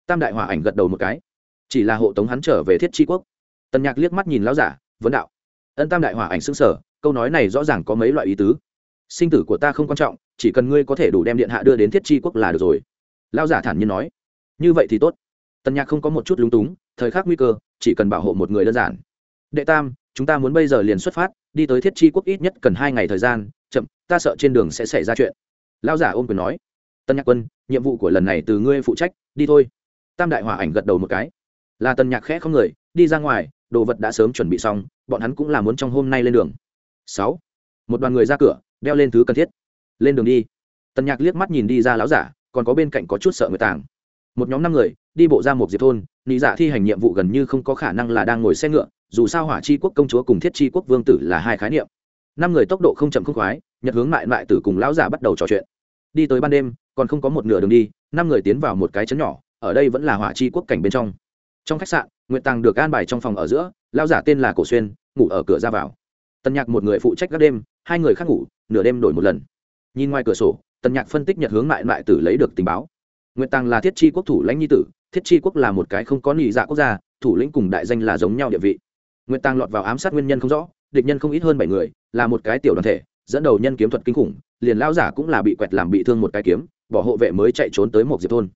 Tam đại hỏa ảnh gật đầu một cái. Chỉ là hộ tống hắn trở về thiết chi quốc. Tần nhạc liếc mắt nhìn lão giả, vấn đạo. Ân tam đại hỏa ảnh xưng sở câu nói này rõ ràng có mấy loại ý tứ. Sinh tử của ta không quan trọng, chỉ cần ngươi có thể đủ đem điện hạ đưa đến thiết chi quốc là được rồi. Lão giả thản nhiên nói. Như vậy thì tốt tần nhạc không có một chút lúng túng, thời khắc nguy cơ, chỉ cần bảo hộ một người đơn giản. Đệ tam, chúng ta muốn bây giờ liền xuất phát, đi tới thiết chi quốc ít nhất cần hai ngày thời gian, chậm, ta sợ trên đường sẽ xảy ra chuyện. Lão giả ôm quyền nói. Tân nhạc quân, nhiệm vụ của lần này từ ngươi phụ trách, đi thôi. Tam đại hòa ảnh gật đầu một cái. Là Tân nhạc khẽ không người, đi ra ngoài, đồ vật đã sớm chuẩn bị xong, bọn hắn cũng là muốn trong hôm nay lên đường. Sáu, một đoàn người ra cửa, đeo lên thứ cần thiết. Lên đường đi. Tân nhạc liếc mắt nhìn đi ra lão giả, còn có bên cạnh có chút sợ người tàng một nhóm năm người, đi bộ ra một diệp thôn, nị giả thi hành nhiệm vụ gần như không có khả năng là đang ngồi xe ngựa, dù sao hỏa chi quốc công chúa cùng thiết chi quốc vương tử là hai khái niệm. Năm người tốc độ không chậm không khoái, nhật hướng mại mại tử cùng lão giả bắt đầu trò chuyện. Đi tới ban đêm, còn không có một nửa đường đi, năm người tiến vào một cái chấn nhỏ, ở đây vẫn là hỏa chi quốc cảnh bên trong. Trong khách sạn nguyện tàng được an bài trong phòng ở giữa, lão giả tên là cổ xuyên, ngủ ở cửa ra vào. Tần nhạc một người phụ trách các đêm, hai người khác ngủ, nửa đêm đổi một lần. Nhìn ngoài cửa sổ, tần nhạc phân tích nhật hướng mại mại tử lấy được tình báo. Nguyệt tàng là thiết chi quốc thủ lãnh nhi tử, thiết chi quốc là một cái không có nị dạ quốc gia, thủ lĩnh cùng đại danh là giống nhau địa vị. Nguyệt tàng lọt vào ám sát nguyên nhân không rõ, địch nhân không ít hơn bảy người, là một cái tiểu đoàn thể, dẫn đầu nhân kiếm thuật kinh khủng, liền lao giả cũng là bị quẹt làm bị thương một cái kiếm, bỏ hộ vệ mới chạy trốn tới một diệp thôn.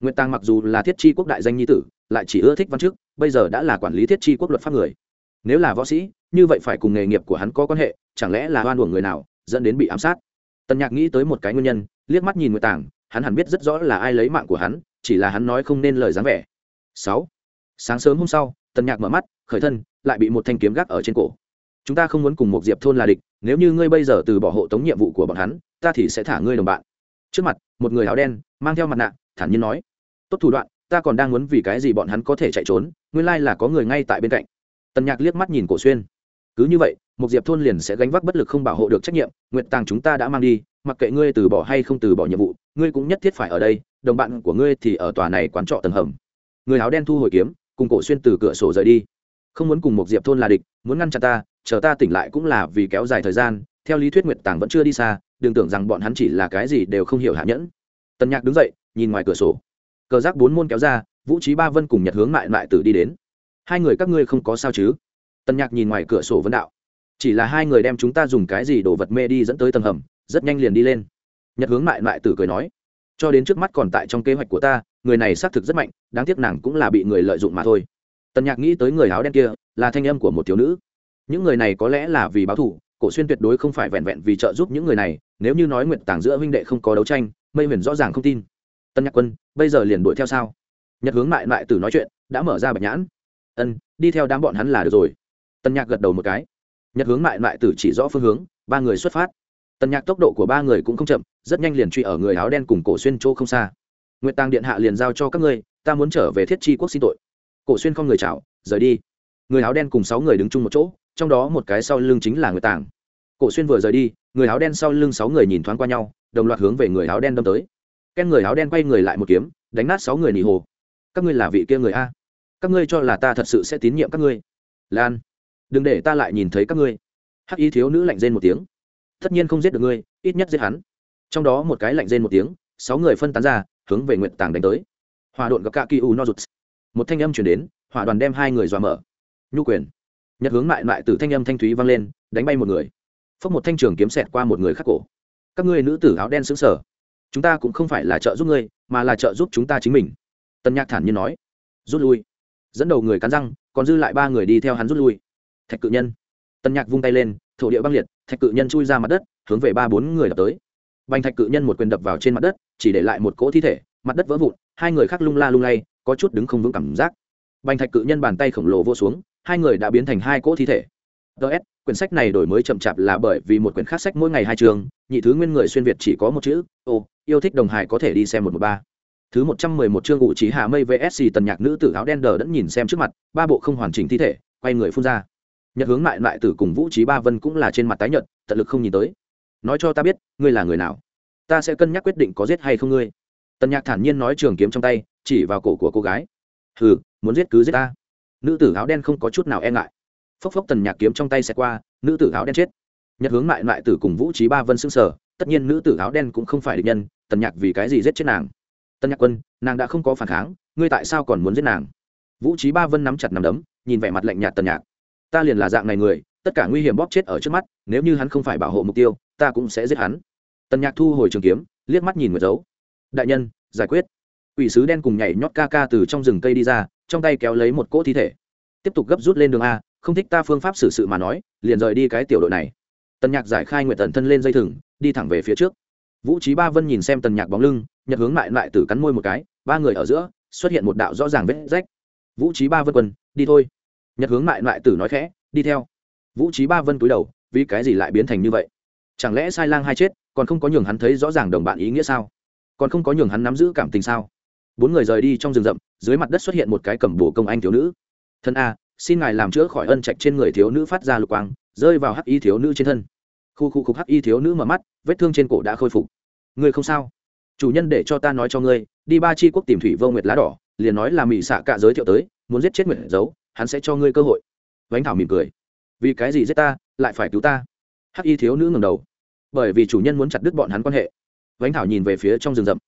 Nguyệt tàng mặc dù là thiết chi quốc đại danh nhi tử, lại chỉ ưa thích văn chức, bây giờ đã là quản lý thiết chi quốc luật pháp người. Nếu là võ sĩ, như vậy phải cùng nghề nghiệp của hắn có quan hệ, chẳng lẽ là oan uổng người nào, dẫn đến bị ám sát? Tần nhạc nghĩ tới một cái nguyên nhân, liếc mắt nhìn nguyệt tàng hắn hẳn biết rất rõ là ai lấy mạng của hắn, chỉ là hắn nói không nên lời dáng vẻ. Sáu. Sáng sớm hôm sau, tần nhạc mở mắt, khởi thân, lại bị một thanh kiếm gác ở trên cổ. Chúng ta không muốn cùng một diệp thôn là địch, nếu như ngươi bây giờ từ bỏ hộ tống nhiệm vụ của bọn hắn, ta thì sẽ thả ngươi đồng bạn. Trước mặt, một người áo đen, mang theo mặt nạ, thản nhiên nói. Tốt thủ đoạn, ta còn đang muốn vì cái gì bọn hắn có thể chạy trốn, nguyên lai là có người ngay tại bên cạnh. Tần nhạc liếc mắt nhìn cổ xuyên. Cứ như vậy một diệp thôn liền sẽ gánh vác bất lực không bảo hộ được trách nhiệm, nguyện tàng chúng ta đã mang đi, mặc kệ ngươi từ bỏ hay không từ bỏ nhiệm vụ ngươi cũng nhất thiết phải ở đây, đồng bạn của ngươi thì ở tòa này quán trọ tầng hầm. Người áo đen thu hồi kiếm, cùng cổ xuyên từ cửa sổ rời đi. Không muốn cùng một diệp thôn là địch, muốn ngăn chặn ta, chờ ta tỉnh lại cũng là vì kéo dài thời gian, theo lý thuyết nguyệt tàng vẫn chưa đi xa, đừng tưởng rằng bọn hắn chỉ là cái gì đều không hiểu hạ nhẫn. Tần nhạc đứng dậy, nhìn ngoài cửa sổ. Cờ giác bốn môn kéo ra, vũ trí ba vân cùng nhật hướng mại mại tử đi đến. Hai người các ngươi không có sao chứ? Tần nhạc nhìn ngoài cửa sổ vấn đạo. Chỉ là hai người đem chúng ta dùng cái gì đồ vật mê đi dẫn tới tầng hầm, rất nhanh liền đi lên nhật hướng mại mại tử cười nói, cho đến trước mắt còn tại trong kế hoạch của ta, người này xác thực rất mạnh, đáng tiếc nàng cũng là bị người lợi dụng mà thôi. Tần nhạc nghĩ tới người áo đen kia, là thanh âm của một thiếu nữ. Những người này có lẽ là vì báo thù, cổ xuyên tuyệt đối không phải vẹn vẹn vì trợ giúp những người này, nếu như nói nguyện tàng giữa huynh đệ không có đấu tranh, mây huyền rõ ràng không tin. Tân nhạc quân, bây giờ liền đuổi theo sao? Nhật hướng mại mại tử nói chuyện, đã mở ra bạch nhãn. Ân, đi theo đám bọn hắn là được rồi. Tân nhạc gật đầu một cái. Nhật hướng mại mại tử chỉ rõ phương hướng, ba người xuất phát. Tần nhạc tốc độ của ba người cũng không chậm, rất nhanh liền truy ở người áo đen cùng cổ xuyên chỗ không xa. Nguyệt tàng điện hạ liền giao cho các ngươi, ta muốn trở về thiết chi quốc xin tội. Cổ xuyên không người chào, rời đi. Người áo đen cùng sáu người đứng chung một chỗ, trong đó một cái sau lưng chính là người tàng. Cổ xuyên vừa rời đi, người áo đen sau lưng sáu người nhìn thoáng qua nhau, đồng loạt hướng về người áo đen đâm tới. Ken người áo đen quay người lại một kiếm, đánh nát sáu người nỉ hồ. Các ngươi là vị kia người a. Các ngươi cho là ta thật sự sẽ tín nhiệm các ngươi. Lan, đừng để ta lại nhìn thấy các ngươi. Hắc y thiếu nữ lạnh rên một tiếng tất nhiên không giết được ngươi, ít nhất giết hắn. Trong đó một cái lạnh rên một tiếng, sáu người phân tán ra, hướng về nguyện tàng đánh tới. Hòa độn gặp cả kỳ u no rụt. Một thanh âm chuyển đến, hỏa đoàn đem hai người dọa mở. Nhu quyền. Nhật hướng mại mại từ thanh âm thanh thúy vang lên, đánh bay một người. Phốc một thanh trường kiếm xẹt qua một người khác cổ. Các ngươi nữ tử áo đen xứng sở chúng ta cũng không phải là trợ giúp ngươi, mà là trợ giúp chúng ta chính mình. Tân nhạc thản nhiên nói. Rút lui. Dẫn đầu người cắn răng, còn dư lại ba người đi theo hắn rút lui. Thạch cự nhân. Tân nhạc vung tay lên thổ địa băng liệt, thạch cự nhân chui ra mặt đất, hướng về ba bốn người đập tới. Bành thạch cự nhân một quyền đập vào trên mặt đất, chỉ để lại một cỗ thi thể, mặt đất vỡ vụn, hai người khác lung la lung lay, có chút đứng không vững cảm giác. Bành thạch cự nhân bàn tay khổng lồ vô xuống, hai người đã biến thành hai cỗ thi thể. Ts quyển sách này đổi mới chậm chạp là bởi vì một quyển khác sách mỗi ngày hai trường, nhị thứ nguyên người xuyên việt chỉ có một chữ, ô, yêu thích đồng hài có thể đi xem một một ba. Thứ một trăm mười một chương ngụ trí hạ mây vsc tần nhạc nữ tử áo đen đờ đẫn nhìn xem trước mặt, ba bộ không hoàn chỉnh thi thể, quay người phun ra nhật hướng mại mại tử cùng vũ trí ba vân cũng là trên mặt tái nhợt, tận lực không nhìn tới. Nói cho ta biết, ngươi là người nào? Ta sẽ cân nhắc quyết định có giết hay không ngươi. Tần nhạc thản nhiên nói trường kiếm trong tay, chỉ vào cổ của cô gái. Hừ, muốn giết cứ giết ta. Nữ tử áo đen không có chút nào e ngại. Phốc phốc tần nhạc kiếm trong tay sẽ qua, nữ tử áo đen chết. Nhật hướng mại mại tử cùng vũ trí ba vân xưng sở tất nhiên nữ tử áo đen cũng không phải địch nhân, tần nhạc vì cái gì giết chết nàng? Tần nhạc quân, nàng đã không có phản kháng, ngươi tại sao còn muốn giết nàng? Vũ trí ba vân nắm chặt nằm đấm, nhìn vẻ mặt lạnh nhạt tần nhạc ta liền là dạng này người, tất cả nguy hiểm bóp chết ở trước mắt, nếu như hắn không phải bảo hộ mục tiêu, ta cũng sẽ giết hắn. Tần nhạc thu hồi trường kiếm, liếc mắt nhìn người giấu. đại nhân, giải quyết. Ủy sứ đen cùng nhảy nhót ca ca từ trong rừng cây đi ra, trong tay kéo lấy một cỗ thi thể. Tiếp tục gấp rút lên đường a, không thích ta phương pháp xử sự mà nói, liền rời đi cái tiểu đội này. Tần nhạc giải khai nguyệt tần thân lên dây thừng, đi thẳng về phía trước. Vũ trí ba vân nhìn xem tần nhạc bóng lưng nhật hướng lại lại từ cắn môi một cái, ba người ở giữa, xuất hiện một đạo rõ ràng vết rách. Vũ trí ba vân quân, đi thôi nhật hướng lại lại tử nói khẽ, đi theo. Vũ trí ba vân túi đầu, vì cái gì lại biến thành như vậy? Chẳng lẽ sai lang hai chết, còn không có nhường hắn thấy rõ ràng đồng bạn ý nghĩa sao? Còn không có nhường hắn nắm giữ cảm tình sao? Bốn người rời đi trong rừng rậm, dưới mặt đất xuất hiện một cái cầm bồ công anh thiếu nữ. Thân a, xin ngài làm chữa khỏi ân trạch trên người thiếu nữ phát ra lục quang, rơi vào hắc y thiếu nữ trên thân. Khu khu khục hắc y thiếu nữ mở mắt, vết thương trên cổ đã khôi phục. Ngươi không sao. Chủ nhân để cho ta nói cho ngươi, đi ba chi quốc tìm thủy vô nguyệt lá đỏ, liền nói là mỹ xạ cạ giới thiệu tới, muốn giết chết nguyệt giấu hắn sẽ cho ngươi cơ hội. Vánh thảo mỉm cười. Vì cái gì giết ta, lại phải cứu ta? Hắc y thiếu nữ ngầm đầu. Bởi vì chủ nhân muốn chặt đứt bọn hắn quan hệ. Vánh thảo nhìn về phía trong rừng rậm.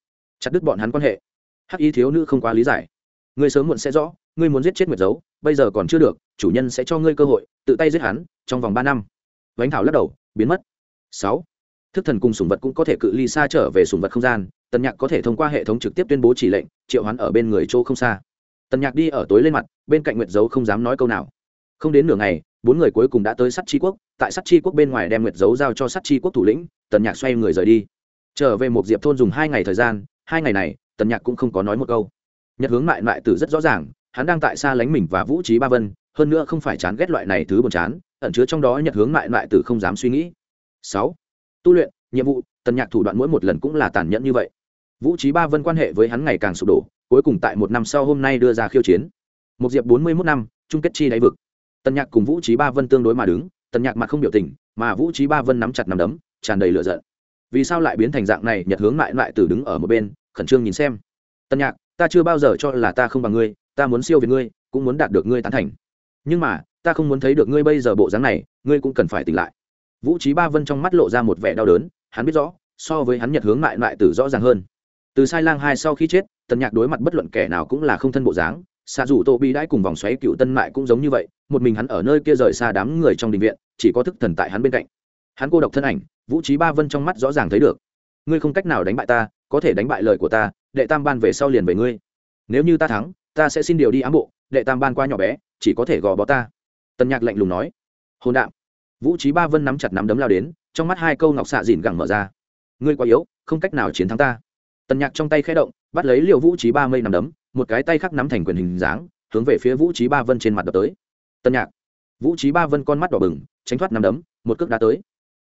Chặt đứt bọn hắn quan hệ. Hắc y thiếu nữ không quá lý giải. Ngươi sớm muộn sẽ rõ, ngươi muốn giết chết nguyệt dấu, bây giờ còn chưa được, chủ nhân sẽ cho ngươi cơ hội, tự tay giết hắn, trong vòng ba năm. Vánh thảo lắc đầu, biến mất. Sáu. Thức thần cùng sùng vật cũng có thể cự ly xa trở về sùng vật không gian, tần nhạc có thể thông qua hệ thống trực tiếp tuyên bố chỉ lệnh, triệu hoán ở bên người chỗ không xa tần nhạc đi ở tối lên mặt, bên cạnh nguyệt dấu không dám nói câu nào. Không đến nửa ngày, bốn người cuối cùng đã tới sắt chi quốc, tại sắt chi quốc bên ngoài đem nguyệt dấu giao cho sắt chi quốc thủ lĩnh, tần nhạc xoay người rời đi. Trở về một diệp thôn dùng hai ngày thời gian, hai ngày này, tần nhạc cũng không có nói một câu. Nhật hướng mại mại tử rất rõ ràng, hắn đang tại xa lánh mình và vũ trí ba vân, hơn nữa không phải chán ghét loại này thứ buồn chán, ẩn chứa trong đó nhật hướng mại mại tử không dám suy nghĩ. Sáu, tu luyện, nhiệm vụ, tần nhạc thủ đoạn mỗi một lần cũng là tàn nhẫn như vậy vũ trí ba vân quan hệ với hắn ngày càng sụp đổ, cuối cùng tại một năm sau hôm nay đưa ra khiêu chiến. Một diệp bốn mươi mốt năm, chung kết chi đáy vực. Tần nhạc cùng vũ trí ba vân tương đối mà đứng, tần nhạc mặt không biểu tình, mà vũ trí ba vân nắm chặt nằm đấm, tràn đầy lửa giận. Vì sao lại biến thành dạng này, nhật hướng lại lại từ đứng ở một bên, khẩn trương nhìn xem. Tần nhạc, ta chưa bao giờ cho là ta không bằng ngươi, ta muốn siêu về ngươi, cũng muốn đạt được ngươi tán thành. Nhưng mà, ta không muốn thấy được ngươi bây giờ bộ dáng này, ngươi cũng cần phải tỉnh lại. Vũ trí ba vân trong mắt lộ ra một vẻ đau đớn, hắn biết rõ, so với hắn nhật hướng lại lại từ rõ ràng hơn từ sai lang hai sau khi chết, tần nhạc đối mặt bất luận kẻ nào cũng là không thân bộ dáng. Xạ dù tô bi đãi cùng vòng xoáy cựu tân mại cũng giống như vậy, một mình hắn ở nơi kia rời xa đám người trong đình viện, chỉ có thức thần tại hắn bên cạnh. Hắn cô độc thân ảnh, vũ trí ba vân trong mắt rõ ràng thấy được. Ngươi không cách nào đánh bại ta, có thể đánh bại lời của ta, đệ tam ban về sau liền về ngươi. Nếu như ta thắng, ta sẽ xin điều đi ám bộ, đệ tam ban qua nhỏ bé, chỉ có thể gò bó ta. Tần nhạc lạnh lùng nói. Hôn đạm. Vũ trí ba vân nắm chặt nắm đấm lao đến, trong mắt hai câu ngọc xạ dìn gẳng mở ra. Ngươi quá yếu, không cách nào chiến thắng ta tần nhạc trong tay khẽ động, bắt lấy liệu vũ trí ba mây nằm đấm, một cái tay khác nắm thành quyền hình dáng, hướng về phía vũ trí ba vân trên mặt đập tới. Tần nhạc, vũ trí ba vân con mắt đỏ bừng, tránh thoát nằm đấm, một cước đá tới.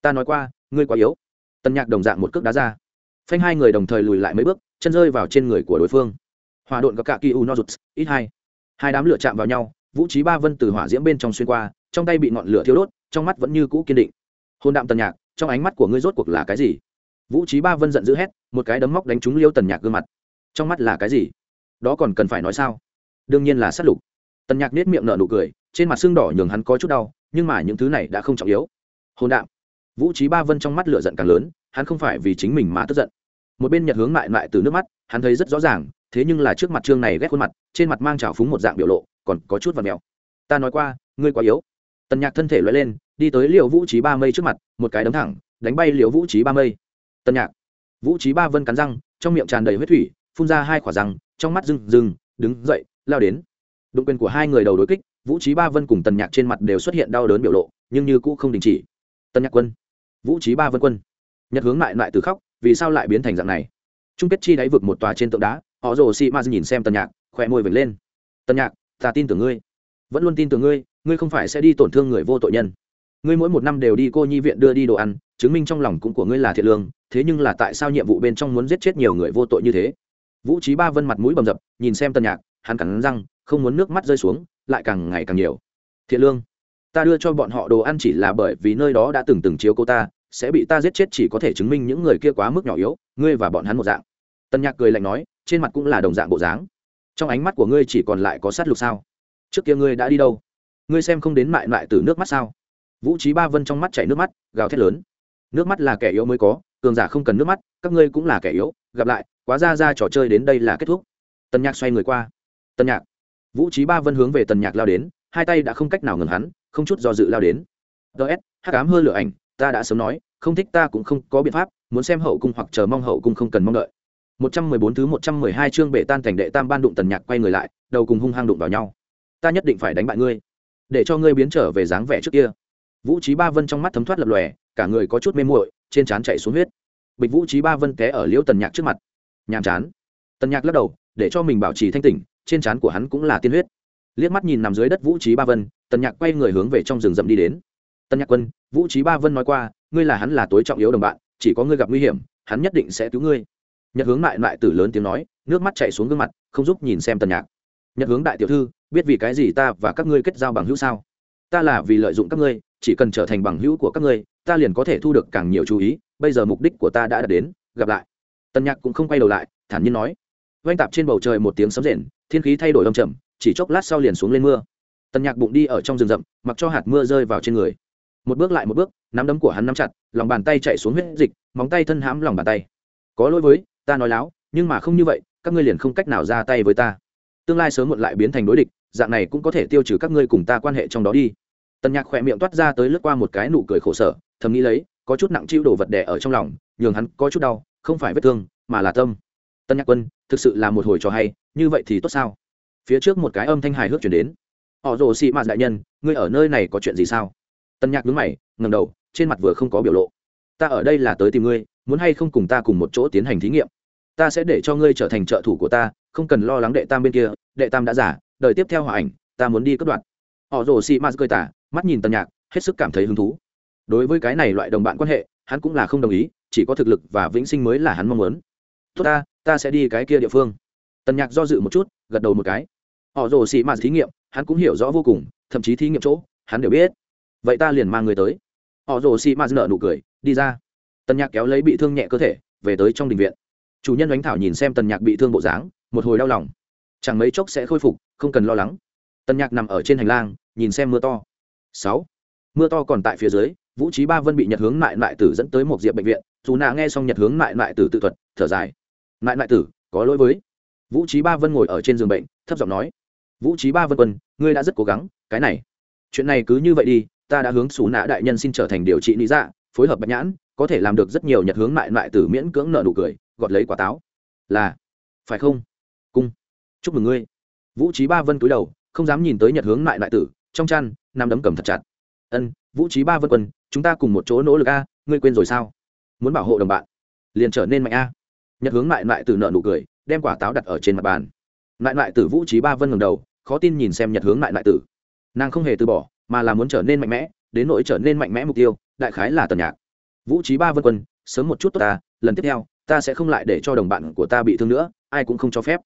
Ta nói qua, ngươi quá yếu. Tần nhạc đồng dạng một cước đá ra. Phanh hai người đồng thời lùi lại mấy bước, chân rơi vào trên người của đối phương. Hòa độn có cả kỳ u no ít hai. Hai đám lửa chạm vào nhau, vũ trí ba vân từ hỏa diễm bên trong xuyên qua, trong tay bị ngọn lửa thiêu đốt, trong mắt vẫn như cũ kiên định. Hôn đạm tần nhạc, trong ánh mắt của ngươi rốt cuộc là cái gì? Vũ trí ba vân giận dữ hét, một cái đấm móc đánh trúng liêu tần nhạc gương mặt. Trong mắt là cái gì? Đó còn cần phải nói sao? Đương nhiên là sát lục. Tần nhạc nết miệng nở nụ cười, trên mặt xương đỏ nhường hắn có chút đau, nhưng mà những thứ này đã không trọng yếu. Hôn đạm. Vũ trí ba vân trong mắt lửa giận càng lớn, hắn không phải vì chính mình mà tức giận. Một bên nhật hướng lại lại từ nước mắt, hắn thấy rất rõ ràng, thế nhưng là trước mặt trương này ghét khuôn mặt, trên mặt mang trào phúng một dạng biểu lộ, còn có chút vật mèo ta nói qua, ngươi quá yếu. Tần nhạc thân thể loại lên, đi tới liệu vũ trí ba mây trước mặt, một cái đấm thẳng, đánh bay liệu vũ trí ba mây tần nhạc. Vũ trí ba vân cắn răng, trong miệng tràn đầy huyết thủy, phun ra hai khỏa răng, trong mắt rừng rừng đứng dậy, lao đến. Đụng quyền của hai người đầu đối kích, vũ trí ba vân cùng tần nhạc trên mặt đều xuất hiện đau đớn biểu lộ, nhưng như cũ không đình chỉ. Tần nhạc quân. Vũ trí ba vân quân. Nhật hướng lại lại từ khóc, vì sao lại biến thành dạng này? Chung kết chi đáy vực một tòa trên tượng đá, họ rồ xị ma nhìn xem tần nhạc khỏe môi vểnh lên. Tần nhạc, ta tin tưởng ngươi. Vẫn luôn tin tưởng ngươi ngươi không phải sẽ đi tổn thương người vô tội nhân ngươi mỗi một năm đều đi cô nhi viện đưa đi đồ ăn, chứng minh trong lòng cũng của ngươi là thiện lương, thế nhưng là tại sao nhiệm vụ bên trong muốn giết chết nhiều người vô tội như thế? Vũ trí ba vân mặt mũi bầm dập, nhìn xem Tân nhạc, hắn cắn răng, không muốn nước mắt rơi xuống, lại càng ngày càng nhiều. Thiện lương, ta đưa cho bọn họ đồ ăn chỉ là bởi vì nơi đó đã từng từng chiếu cô ta, sẽ bị ta giết chết chỉ có thể chứng minh những người kia quá mức nhỏ yếu, ngươi và bọn hắn một dạng. Tân nhạc cười lạnh nói, trên mặt cũng là đồng dạng bộ dáng. Trong ánh mắt của ngươi chỉ còn lại có sát lục sao? Trước kia ngươi đã đi đâu? Ngươi xem không đến mại mại từ nước mắt sao? Vũ trí ba vân trong mắt chảy nước mắt, gào thét lớn. Nước mắt là kẻ yếu mới có, cường giả không cần nước mắt, các ngươi cũng là kẻ yếu, gặp lại, quá ra ra trò chơi đến đây là kết thúc. Tần nhạc xoay người qua. Tần nhạc. Vũ trí ba vân hướng về tần nhạc lao đến, hai tay đã không cách nào ngừng hắn, không chút do dự lao đến. Ts hắc ám hơn lửa ảnh, ta đã sớm nói, không thích ta cũng không có biện pháp, muốn xem hậu cung hoặc chờ mong hậu cung không cần mong đợi. 114 thứ 112 chương bể tan thành đệ tam ban đụng tần nhạc quay người lại, đầu cùng hung hăng đụng vào nhau. Ta nhất định phải đánh bại ngươi, để cho ngươi biến trở về dáng vẻ trước kia vũ trí ba vân trong mắt thấm thoát lập lòe, cả người có chút mê muội, trên trán chạy xuống huyết. Bịch vũ trí ba vân té ở liễu tần nhạc trước mặt. Nhàm chán. Tần nhạc lắc đầu, để cho mình bảo trì thanh tỉnh, trên trán của hắn cũng là tiên huyết. Liếc mắt nhìn nằm dưới đất vũ trí ba vân, tần nhạc quay người hướng về trong rừng rậm đi đến. Tần nhạc quân, vũ trí ba vân nói qua, ngươi là hắn là tối trọng yếu đồng bạn, chỉ có ngươi gặp nguy hiểm, hắn nhất định sẽ cứu ngươi. Nhật hướng lại lại từ lớn tiếng nói, nước mắt chạy xuống gương mặt, không giúp nhìn xem tần nhạc. Nhật hướng đại tiểu thư, biết vì cái gì ta và các ngươi kết giao bằng hữu sao? Ta là vì lợi dụng các ngươi, chỉ cần trở thành bằng hữu của các ngươi, ta liền có thể thu được càng nhiều chú ý, bây giờ mục đích của ta đã đạt đến, gặp lại. Tần nhạc cũng không quay đầu lại, thản nhiên nói. Oanh tạp trên bầu trời một tiếng sấm rền, thiên khí thay đổi âm chậm chỉ chốc lát sau liền xuống lên mưa. Tần nhạc bụng đi ở trong rừng rậm, mặc cho hạt mưa rơi vào trên người. Một bước lại một bước, nắm đấm của hắn nắm chặt, lòng bàn tay chạy xuống huyết dịch, móng tay thân hãm lòng bàn tay. Có lỗi với, ta nói láo, nhưng mà không như vậy, các ngươi liền không cách nào ra tay với ta. Tương lai sớm muộn lại biến thành đối địch dạng này cũng có thể tiêu trừ các ngươi cùng ta quan hệ trong đó đi. Tần nhạc khỏe miệng toát ra tới lướt qua một cái nụ cười khổ sở, thầm nghĩ lấy, có chút nặng chịu đồ vật đẻ ở trong lòng, nhường hắn có chút đau, không phải vết thương, mà là tâm. Tân nhạc quân, thực sự là một hồi trò hay, như vậy thì tốt sao? Phía trước một cái âm thanh hài hước chuyển đến. Họ rồ xị mạt đại nhân, ngươi ở nơi này có chuyện gì sao? Tân nhạc đứng mày ngầm đầu, trên mặt vừa không có biểu lộ. Ta ở đây là tới tìm ngươi, muốn hay không cùng ta cùng một chỗ tiến hành thí nghiệm? Ta sẽ để cho ngươi trở thành trợ thủ của ta, không cần lo lắng đệ tam bên kia, đệ tam đã giả đời tiếp theo hòa ảnh, ta muốn đi cất đoạn họ rồ xị mạt cười tả mắt nhìn tần nhạc, hết sức cảm thấy hứng thú. Đối với cái này loại đồng bạn quan hệ, hắn cũng là không đồng ý, chỉ có thực lực và vĩnh sinh mới là hắn mong muốn. Tốt ta ta sẽ đi cái kia địa phương. Tần nhạc do dự một chút, gật đầu một cái. Họ rồ xị mạt thí nghiệm, hắn cũng hiểu rõ vô cùng, thậm chí thí nghiệm chỗ, hắn đều biết. Vậy ta liền mang người tới. Họ rồ xị mạt nợ nụ cười, đi ra. Tần nhạc kéo lấy bị thương nhẹ cơ thể, về tới trong đình viện. Chủ nhân đánh thảo nhìn xem tần nhạc bị thương bộ dáng, một hồi đau lòng chẳng mấy chốc sẽ khôi phục, không cần lo lắng. Tần nhạc nằm ở trên hành lang, nhìn xem mưa to. Sáu. Mưa to còn tại phía dưới, vũ trí ba vân bị nhật hướng mại mại tử dẫn tới một diệp bệnh viện. Dù nạ nghe xong nhật hướng mại mại tử tự thuật, thở dài. Mại mại tử, có lỗi với. Vũ trí ba vân ngồi ở trên giường bệnh, thấp giọng nói. Vũ trí ba vân quân, ngươi đã rất cố gắng, cái này. Chuyện này cứ như vậy đi, ta đã hướng xù nạ đại nhân xin trở thành điều trị lý dạ phối hợp bạch nhãn, có thể làm được rất nhiều nhật hướng mại mại tử miễn cưỡng nợ nụ cười, gọt lấy quả táo. Là, phải không? Chúc mừng ngươi. Vũ trí ba vân cúi đầu, không dám nhìn tới nhật hướng lại mại tử, trong chăn nằm đấm cầm thật chặt. Ân, vũ trí ba vân quân, chúng ta cùng một chỗ nỗ lực a, ngươi quên rồi sao? Muốn bảo hộ đồng bạn, liền trở nên mạnh a. Nhật hướng lại lại Tử nợ nụ cười, đem quả táo đặt ở trên mặt bàn. Lại lại Tử vũ trí ba vân ngầm đầu, khó tin nhìn xem nhật hướng lại lại tử. Nàng không hề từ bỏ, mà là muốn trở nên mạnh mẽ, đến nỗi trở nên mạnh mẽ mục tiêu, đại khái là tần nhạc. Vũ trí ba vân quân, sớm một chút tốt ta, lần tiếp theo, ta sẽ không lại để cho đồng bạn của ta bị thương nữa, ai cũng không cho phép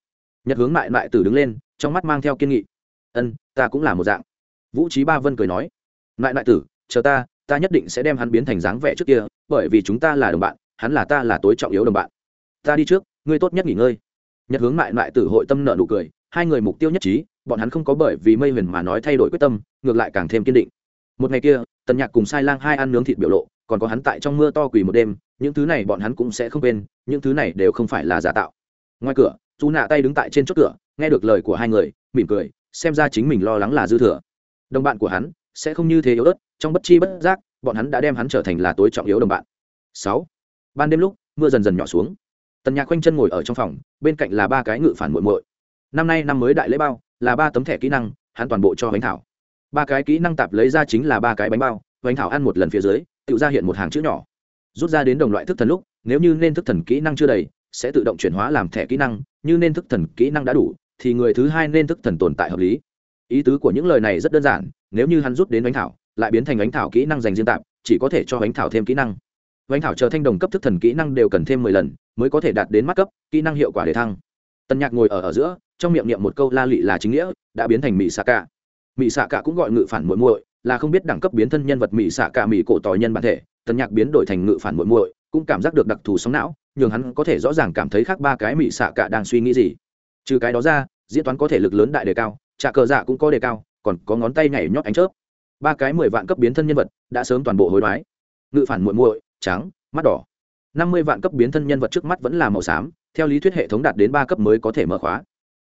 nhật hướng Mại Mại tử đứng lên, trong mắt mang theo kiên nghị. Ân, ta cũng là một dạng. Vũ trí ba vân cười nói, Mại Mại tử, chờ ta ta nhất định sẽ đem hắn biến thành dáng vẻ trước kia, bởi vì chúng ta là đồng bạn, hắn là ta là tối trọng yếu đồng bạn. Ta đi trước, ngươi tốt nhất nghỉ ngơi. Nhật hướng mại mại tử hội tâm nợ nụ cười, hai người mục tiêu nhất trí, bọn hắn không có bởi vì mây huyền mà nói thay đổi quyết tâm, ngược lại càng thêm kiên định. Một ngày kia, tần nhạc cùng sai lang hai ăn nướng thịt biểu lộ, còn có hắn tại trong mưa to quỳ một đêm, những thứ này bọn hắn cũng sẽ không quên, những thứ này đều không phải là giả tạo. Ngoài cửa dù nạ tay đứng tại trên chốt cửa, nghe được lời của hai người, mỉm cười, xem ra chính mình lo lắng là dư thừa. Đồng bạn của hắn, sẽ không như thế yếu ớt, trong bất chi bất giác, bọn hắn đã đem hắn trở thành là tối trọng yếu đồng bạn. Sáu, ban đêm lúc, mưa dần dần nhỏ xuống. Tần nhạc quanh chân ngồi ở trong phòng, bên cạnh là ba cái ngự phản muội muội. Năm nay năm mới đại lễ bao, là ba tấm thẻ kỹ năng, hắn toàn bộ cho bánh thảo. Ba cái kỹ năng tạp lấy ra chính là ba cái bánh bao bánh thảo ăn một lần phía dưới, tự ra hiện một hàng chữ nhỏ. Rút ra đến đồng loại thức thần lúc, nếu như nên thức thần kỹ năng chưa đầy sẽ tự động chuyển hóa làm thẻ kỹ năng, như nên thức thần kỹ năng đã đủ, thì người thứ hai nên thức thần tồn tại hợp lý. Ý tứ của những lời này rất đơn giản, nếu như hắn rút đến bánh thảo, lại biến thành bánh thảo kỹ năng dành riêng tạp chỉ có thể cho bánh thảo thêm kỹ năng. Bánh thảo chờ thanh đồng cấp thức thần kỹ năng đều cần thêm mười lần, mới có thể đạt đến mắt cấp, kỹ năng hiệu quả để thăng. Tân nhạc ngồi ở ở giữa, trong miệng niệm một câu la lị là chính nghĩa, đã biến thành mỹ xạ cả. Mỹ xạ cả cũng gọi ngự phản muội muội, là không biết đẳng cấp biến thân nhân vật mỹ xạ cả mỹ cổ tỏi nhân bản thể. Tân nhạc biến đổi thành ngự phản muội muội, cũng cảm giác được đặc thù sóng não nhường hắn có thể rõ ràng cảm thấy khác ba cái mỹ xạ cả đang suy nghĩ gì. Trừ cái đó ra, diễn toán có thể lực lớn đại đề cao trà cờ dạ cũng có đề cao, còn có ngón tay nhảy nhót ánh chớp. Ba cái mười vạn cấp biến thân nhân vật đã sớm toàn bộ hối đoái. Ngự phản muội muội, trắng, mắt đỏ. Năm mươi vạn cấp biến thân nhân vật trước mắt vẫn là màu xám, theo lý thuyết hệ thống đạt đến ba cấp mới có thể mở khóa.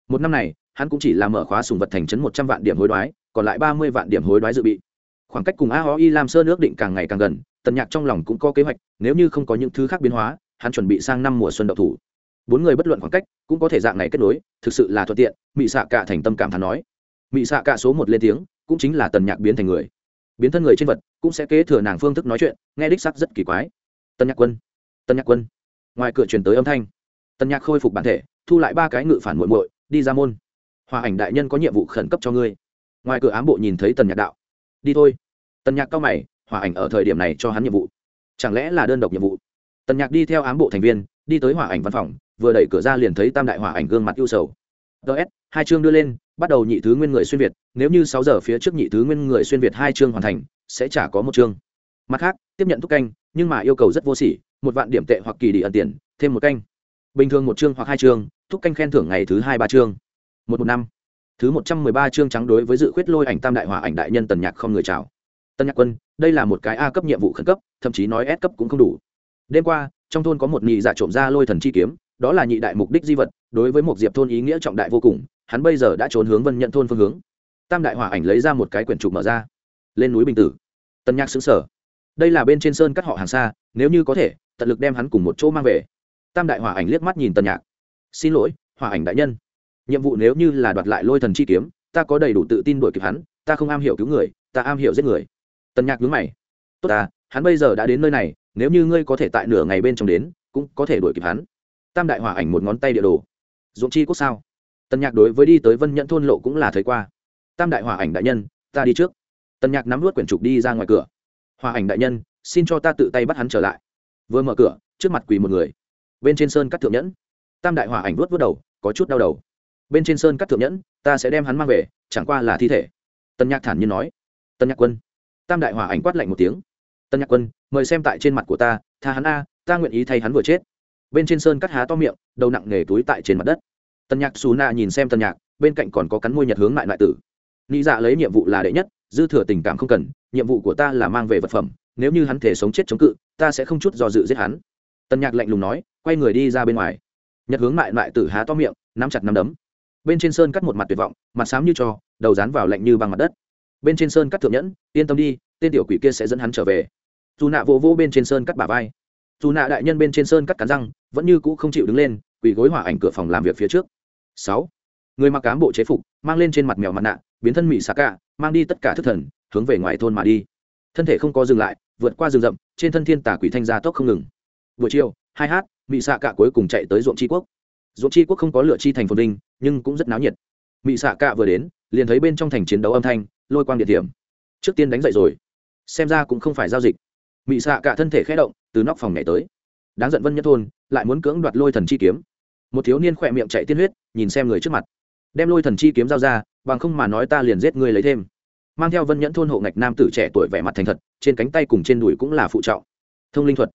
Một năm này, hắn cũng chỉ là mở khóa sùng vật thành trấn một trăm vạn điểm hối đoái, còn lại ba mươi vạn điểm hối đoái dự bị. Khoảng cách cùng a ho y lam sơ nước định càng ngày càng gần, tần nhạc trong lòng cũng có kế hoạch, nếu như không có những thứ khác biến hóa hắn chuẩn bị sang năm mùa xuân đậu thủ. Bốn người bất luận khoảng cách cũng có thể dạng này kết nối, thực sự là thuận tiện, mị xạ cả thành tâm cảm thán nói. Mị xạ cả số một lên tiếng, cũng chính là tần nhạc biến thành người. Biến thân người trên vật, cũng sẽ kế thừa nàng phương thức nói chuyện, nghe đích sắc rất kỳ quái. Tân nhạc quân tân nhạc quân. Ngoài cửa truyền tới âm thanh. Tân nhạc khôi phục bản thể, thu lại ba cái ngự phản muội muội, đi ra môn. Hòa ảnh đại nhân có nhiệm vụ khẩn cấp cho ngươi. Ngoài cửa ám bộ nhìn thấy tần nhạc đạo. Đi thôi. Tần nhạc cao mày, hòa ảnh ở thời điểm này cho hắn nhiệm vụ. Chẳng lẽ là đơn độc nhiệm vụ? Tần nhạc đi theo ám bộ thành viên, đi tới hòa ảnh văn phòng, vừa đẩy cửa ra liền thấy tam đại hòa ảnh gương mặt ưu sầu. Ts hai chương đưa lên, bắt đầu nhị thứ nguyên người xuyên việt, nếu như sáu giờ phía trước nhị thứ nguyên người xuyên việt hai chương hoàn thành, sẽ trả có một chương. Mặt khác, tiếp nhận thúc canh, nhưng mà yêu cầu rất vô sỉ, một vạn điểm tệ hoặc kỳ đi ẩn tiền, thêm một canh. Bình thường một chương hoặc hai chương, thúc canh khen thưởng ngày thứ hai ba chương. Một một năm. Thứ một trăm mười ba chương trắng đối với dự khuyết lôi ảnh tam đại hòa ảnh đại nhân tần nhạc không người chào. Tân nhạc quân, đây là một cái a cấp nhiệm vụ khẩn cấp, thậm chí nói s cấp cũng không đủ đêm qua, trong thôn có một nhị giả trộm ra lôi thần chi kiếm, đó là nhị đại mục đích di vật, đối với một diệp thôn ý nghĩa trọng đại vô cùng, hắn bây giờ đã trốn hướng vân nhận thôn phương hướng. Tam đại hỏa ảnh lấy ra một cái quyển trục mở ra. Lên núi bình tử. Tân nhạc xứng sở đây là bên trên sơn cắt họ hàng xa, nếu như có thể, tận lực đem hắn cùng một chỗ mang về. Tam đại hỏa ảnh liếc mắt nhìn tân nhạc. Xin lỗi, hỏa ảnh đại nhân. Nhiệm vụ nếu như là đoạt lại lôi thần chi kiếm, ta có đầy đủ tự tin đuổi kịp hắn, ta không am hiểu cứu người, ta am hiểu giết người. Tân nhạc nhướng mày. Tốt ta, hắn bây giờ đã đến nơi này nếu như ngươi có thể tại nửa ngày bên trong đến, cũng có thể đuổi kịp hắn. Tam đại hòa ảnh một ngón tay địa đồ. Dụng chi quốc sao? Tân nhạc đối với đi tới vân nhẫn thôn lộ cũng là thấy qua. Tam đại hòa ảnh đại nhân, ta đi trước. Tân nhạc nắm vút quyển trục đi ra ngoài cửa. Hòa ảnh đại nhân, xin cho ta tự tay bắt hắn trở lại. Vừa mở cửa, trước mặt quỳ một người. Bên trên sơn cắt thượng nhẫn. Tam đại hòa ảnh vuốt vớt đầu, có chút đau đầu. Bên trên sơn cắt thượng nhẫn, ta sẽ đem hắn mang về, chẳng qua là thi thể. Tân nhạc thản nhiên nói. Tân nhạc quân. Tam đại hòa ảnh quát lạnh một tiếng tân nhạc quân, mời xem tại trên mặt của ta, tha hắn a, ta nguyện ý thay hắn vừa chết. Bên trên sơn cắt há to miệng, đầu nặng nghề túi tại trên mặt đất. Tân nhạc xù nạ nhìn xem tân nhạc, bên cạnh còn có cắn môi nhật hướng lại lại tử. Nghĩ dạ lấy nhiệm vụ là đệ nhất, dư thừa tình cảm không cần, nhiệm vụ của ta là mang về vật phẩm, nếu như hắn thể sống chết chống cự, ta sẽ không chút do dự giết hắn. Tân nhạc lạnh lùng nói, quay người đi ra bên ngoài. Nhật hướng lại lại tử há to miệng, nắm chặt nắm đấm. Bên trên sơn cắt một mặt tuyệt vọng, mặt xám như cho, đầu dán vào lạnh như bằng mặt đất. Bên trên sơn cắt thượng nhẫn, yên tâm đi tên tiểu quỷ kia sẽ dẫn hắn trở về. Dù nạ vô vô bên trên sơn cắt bả vai. Dù nạ đại nhân bên trên sơn cắt cắn răng, vẫn như cũ không chịu đứng lên, quỳ gối hỏa ảnh cửa phòng làm việc phía trước. Sáu. Người mặc cám bộ chế phục, mang lên trên mặt mèo mặt nạ, biến thân mỹ xà cả mang đi tất cả thức thần, hướng về ngoài thôn mà đi. Thân thể không có dừng lại, vượt qua rừng rậm, trên thân thiên tà quỷ thanh gia tốc không ngừng. Buổi chiều, hai hát mỹ xạ cả cuối cùng chạy tới ruộng tri quốc. Ruộng tri quốc không có lựa chi thành phồn vinh, nhưng cũng rất náo nhiệt. Mỹ xạ cả vừa đến, liền thấy bên trong thành chiến đấu âm thanh, lôi quang điện điểm. Trước tiên đánh dậy rồi xem ra cũng không phải giao dịch. Mị xạ cả thân thể khé động, từ nóc phòng nhảy tới. Đáng giận vân nhất thôn, lại muốn cưỡng đoạt lôi thần chi kiếm. Một thiếu niên khỏe miệng chạy tiên huyết, nhìn xem người trước mặt. Đem lôi thần chi kiếm giao ra, bằng không mà nói ta liền giết ngươi lấy thêm. Mang theo vân nhẫn thôn hộ ngạch nam tử trẻ tuổi vẻ mặt thành thật, trên cánh tay cùng trên đùi cũng là phụ trọng. Thông linh thuật.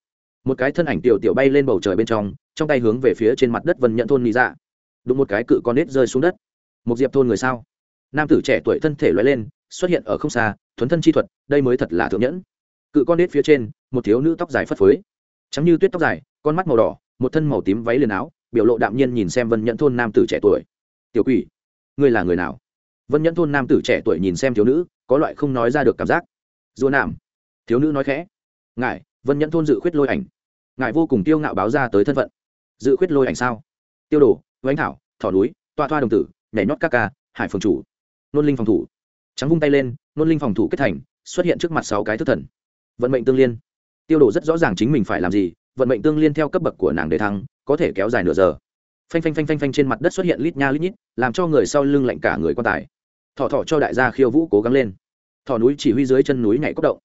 Một cái thân ảnh tiểu tiểu bay lên bầu trời bên trong trong tay hướng về phía trên mặt đất vân nhẫn thôn nghĩ ra dạ. đúng một cái cự con nết rơi xuống đất. Một diệp thôn người sao? Nam tử trẻ tuổi thân thể loay lên, xuất hiện ở không xa thuấn thân chi thuật, đây mới thật là thượng nhẫn. Cự con đết phía trên, một thiếu nữ tóc dài phất phới. Trắng như tuyết tóc dài, con mắt màu đỏ, một thân màu tím váy liền áo, biểu lộ đạm nhiên nhìn xem vân nhẫn thôn nam tử trẻ tuổi. Tiểu quỷ, ngươi là người nào? Vân nhẫn thôn nam tử trẻ tuổi nhìn xem thiếu nữ, có loại không nói ra được cảm giác. Dua nạm thiếu nữ nói khẽ. Ngài, vân nhẫn thôn dự khuyết lôi ảnh. Ngài vô cùng tiêu ngạo báo ra tới thân phận. Dự khuyết lôi ảnh sao? Tiêu đồ oanh thảo, thỏ núi, toa thoa đồng tử, nhảy nhót ca ca, hải phương chủ, nôn linh phòng thủ trắng vung tay lên, nôn linh phòng thủ kết thành, xuất hiện trước mặt sáu cái thức thần. Vận mệnh tương liên. Tiêu đồ rất rõ ràng chính mình phải làm gì, vận mệnh tương liên theo cấp bậc của nàng đề thăng, có thể kéo dài nửa giờ. Phanh phanh phanh phanh phanh trên mặt đất xuất hiện lít nha lít nhít, làm cho người sau lưng lạnh cả người quan tài. Thọ thọ cho đại gia khiêu vũ cố gắng lên. Thỏ núi chỉ huy dưới chân núi nhảy cốc động.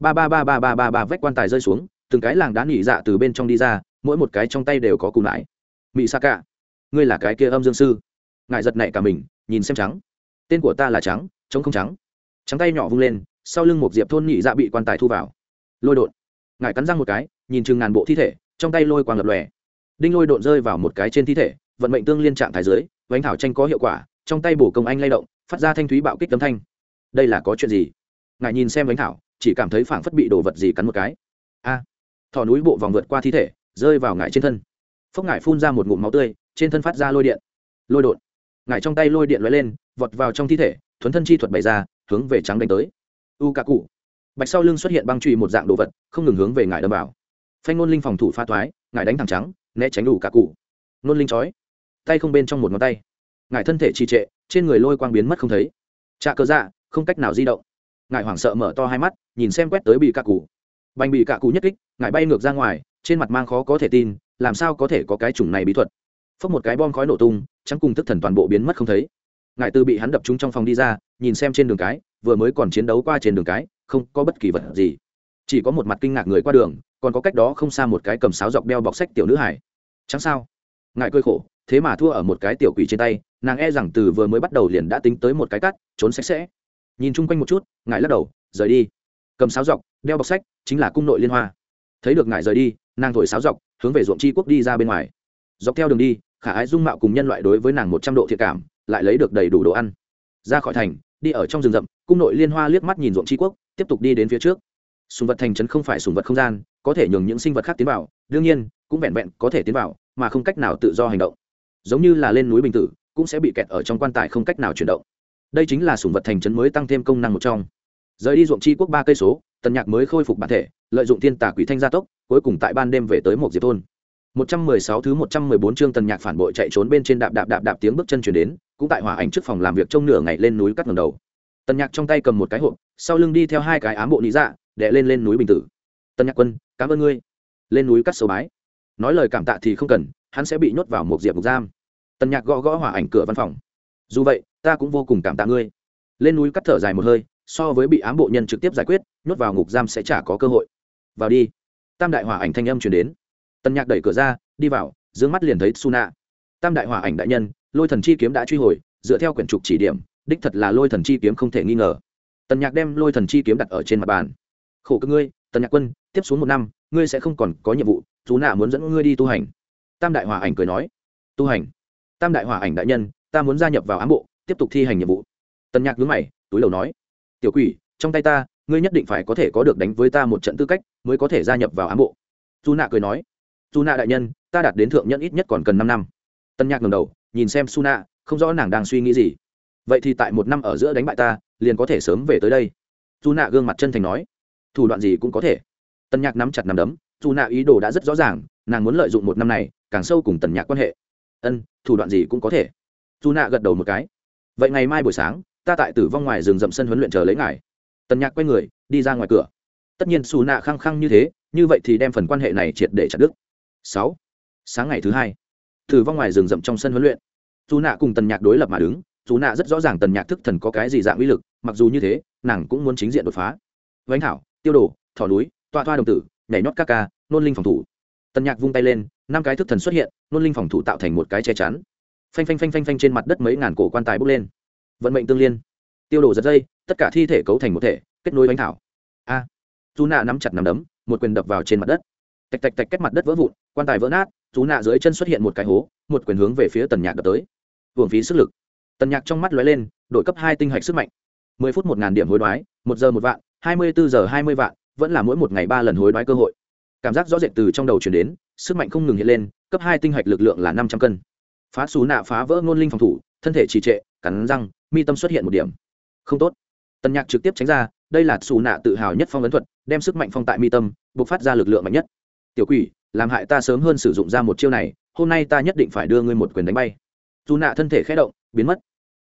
Ba ba ba ba ba ba ba vách quan tài rơi xuống, từng cái làng đá nỉ dạ từ bên trong đi ra, mỗi một cái trong tay đều có cùng lại. Mỹ sa cả ngươi là cái kia âm dương sư. Ngại giật nảy cả mình, nhìn xem trắng. Tên của ta là trắng trống không trắng. Trắng tay nhỏ vung lên, sau lưng một diệp thôn nhị dạ bị quan tài thu vào. Lôi đột ngài cắn răng một cái, nhìn chừng ngàn bộ thi thể, trong tay lôi quang lập lòe. Đinh lôi đột rơi vào một cái trên thi thể, vận mệnh tương liên trạng thái dưới, vánh thảo tranh có hiệu quả, trong tay bổ công anh lay động, phát ra thanh thúy bạo kích tấm thanh. Đây là có chuyện gì? Ngài nhìn xem vánh thảo, chỉ cảm thấy phảng phất bị đồ vật gì cắn một cái. A. Thỏ núi bộ vòng vượt qua thi thể, rơi vào ngài trên thân. Phốc ngài phun ra một ngụm máu tươi, trên thân phát ra lôi điện. Lôi đột ngài trong tay lôi điện lóe lên, vọt vào trong thi thể thuấn thân chi thuật bày ra, hướng về trắng đánh tới. U cà cụ bạch sau lưng xuất hiện băng trụy một dạng đồ vật, không ngừng hướng về ngài đâm vào. Phanh nôn linh phòng thủ pha thoái, ngài đánh thẳng trắng, né tránh đủ cả cụ nôn linh chói. Tay không bên trong một ngón tay. Ngài thân thể trì trệ, trên người lôi quang biến mất không thấy. Trạ cơ dạ không cách nào di động. Ngài hoảng sợ mở to hai mắt, nhìn xem quét tới bị cả cụ bành bị cả cụ nhất kích, ngài bay ngược ra ngoài, trên mặt mang khó có thể tin, làm sao có thể có cái chủng này bí thuật. Phốc một cái bom khói nổ tung, trắng cùng tức thần toàn bộ biến mất không thấy ngài từ bị hắn đập trúng trong phòng đi ra, nhìn xem trên đường cái, vừa mới còn chiến đấu qua trên đường cái, không có bất kỳ vật gì. Chỉ có một mặt kinh ngạc người qua đường, còn có cách đó không xa một cái cầm sáo dọc đeo bọc sách tiểu nữ hải chẳng sao. Ngài cơi khổ, thế mà thua ở một cái tiểu quỷ trên tay, nàng e rằng từ vừa mới bắt đầu liền đã tính tới một cái cắt, trốn sạch sẽ. Nhìn chung quanh một chút, ngài lắc đầu, rời đi. Cầm sáo dọc, đeo bọc sách, chính là cung nội liên hoa. Thấy được ngài rời đi, nàng thổi sáo dọc, hướng về ruộng tri quốc đi ra bên ngoài. Dọc theo đường đi, khả ái dung mạo cùng nhân loại đối với nàng một trăm độ thiệt cảm lại lấy được đầy đủ đồ ăn. Ra khỏi thành, đi ở trong rừng rậm, cung nội liên hoa liếc mắt nhìn ruộng tri quốc, tiếp tục đi đến phía trước. Sùng vật thành trấn không phải sùng vật không gian, có thể nhường những sinh vật khác tiến vào, đương nhiên, cũng vẹn vẹn có thể tiến vào, mà không cách nào tự do hành động. Giống như là lên núi bình tử, cũng sẽ bị kẹt ở trong quan tài không cách nào chuyển động. Đây chính là sùng vật thành trấn mới tăng thêm công năng một trong. Rời đi ruộng chi quốc ba cây số, tần nhạc mới khôi phục bản thể, lợi dụng thiên tà quỷ thanh gia tốc, cuối cùng tại ban đêm về tới một diệp thôn một trăm mười sáu thứ một trăm mười bốn chương tần nhạc phản bội chạy trốn bên trên đạp đạp đạp đạp tiếng bước chân truyền đến, cũng tại hỏa ảnh trước phòng làm việc trong nửa ngày lên núi cắt ngẩng đầu. Tần nhạc trong tay cầm một cái hộp, sau lưng đi theo hai cái ám bộ lý dạ đệ lên lên núi bình tử. Tần nhạc quân, cảm ơn ngươi. Lên núi cắt sâu bái. Nói lời cảm tạ thì không cần, hắn sẽ bị nhốt vào một diệp ngục giam. Tần nhạc gõ gõ hỏa ảnh cửa văn phòng. Dù vậy, ta cũng vô cùng cảm tạ ngươi. Lên núi cắt thở dài một hơi, so với bị ám bộ nhân trực tiếp giải quyết, nhốt vào ngục giam sẽ chả có cơ hội. Vào đi. Tam đại hỏa ảnh thanh âm truyền đến tần nhạc đẩy cửa ra, đi vào, d ư ơ n g mắt liền thấy suna tam đại hỏa ảnh đại nhân, lôi thần chi kiếm đã truy hồi, dựa theo quyển trục chỉ điểm, đích thật là lôi thần chi kiếm không thể nghi ngờ. Tần nhạc đem lôi thần chi kiếm đặt ở trên mặt bàn. Khổ cơ ngươi, tần nhạc quân, tiếp xuống một năm, ngươi sẽ không còn có nhiệm vụ chú nạ muốn dẫn ngươi đi tu hành. Tam đại Hòa ảnh cười nói. Tu hành. Tam đại Hòa ảnh đại nhân, ta muốn gia nhập vào ám bộ, tiếp tục thi hành nhiệm vụ. Tần nhạc nhớ mày, túi đầu nói. Tiểu quỷ, trong tay ta, ngươi nhất định phải có thể có được đánh với ta một trận tư cách, mới có thể gia nhập vào ám bộ. Dù nạ cười nói dù nạ đại nhân, ta đạt đến thượng nhân ít nhất còn cần năm năm. Tân nhạc ngầm đầu, nhìn xem su nạ không rõ nàng đang suy nghĩ gì. Vậy thì tại một năm ở giữa đánh bại ta, liền có thể sớm về tới đây. Dù nạ gương mặt chân thành nói. Thủ đoạn gì cũng có thể. Tân nhạc nắm chặt nắm đấm dù nạ ý đồ đã rất rõ ràng, nàng muốn lợi dụng một năm này, càng sâu cùng tần nhạc quan hệ. Ân, thủ đoạn gì cũng có thể. Dù nạ gật đầu một cái. Vậy ngày mai buổi sáng, ta tại tử vong ngoài rừng rậm sân huấn luyện chờ lấy ngài. Tần nhạc quay người, đi ra ngoài cửa. Tất nhiên xù nạ khăng khăng như thế, như vậy thì đem phần quan hệ này triệt để chặt đứt sáu. Sáng ngày thứ hai thử vong ngoài rừng rậm trong sân huấn luyện. Dù nạ cùng tần nhạc đối lập mà đứng. Dù nạ rất rõ ràng tần nhạc thức thần có cái gì dạng uy lực mặc dù như thế nàng cũng muốn chính diện đột phá. Vánh thảo tiêu đồ thỏ núi toa toa đồng tử nhảy nhót các ca nôn linh phòng thủ. Tần nhạc vung tay lên năm cái thức thần xuất hiện nôn linh phòng thủ tạo thành một cái che chắn. Phanh phanh phanh phanh phanh trên mặt đất mấy ngàn cổ quan tài bốc lên. Vận mệnh tương liên. Tiêu đổ giật dây tất cả thi thể cấu thành một thể kết nối bánh thảo. A. À, dù nạ nắm chặt nắm đấm một quyền đập vào trên mặt đất tạch tạch tạch kết mặt đất vỡ vụn, quan tài vỡ nát, chú nạ dưới chân xuất hiện một cái hố, một quyền hướng về phía tần nhạc đập tới. Hưởng phí sức lực. Tần nhạc trong mắt lóe lên, đội cấp hai tinh hạch sức mạnh. Mười phút một ngàn điểm hối đoái, một giờ một vạn, hai mươi bốn giờ hai mươi vạn, vẫn là mỗi một ngày ba lần hối đoái cơ hội. Cảm giác rõ rệt từ trong đầu chuyển đến, sức mạnh không ngừng hiện lên, cấp hai tinh hạch lực lượng là năm trăm cân. Phá xú nạ phá vỡ ngôn linh phòng thủ, thân thể trì trệ, cắn răng, mi tâm xuất hiện một điểm. Không tốt. Tần nhạc trực tiếp tránh ra, đây là xù nạ tự hào nhất phong ấn thuật, đem sức mạnh phong tại mi tâm buộc phát ra lực lượng mạnh nhất tiểu quỷ, làm hại ta sớm hơn sử dụng ra một chiêu này, hôm nay ta nhất định phải đưa ngươi một quyền đánh bay. Dù nạ thân thể khé động, biến mất.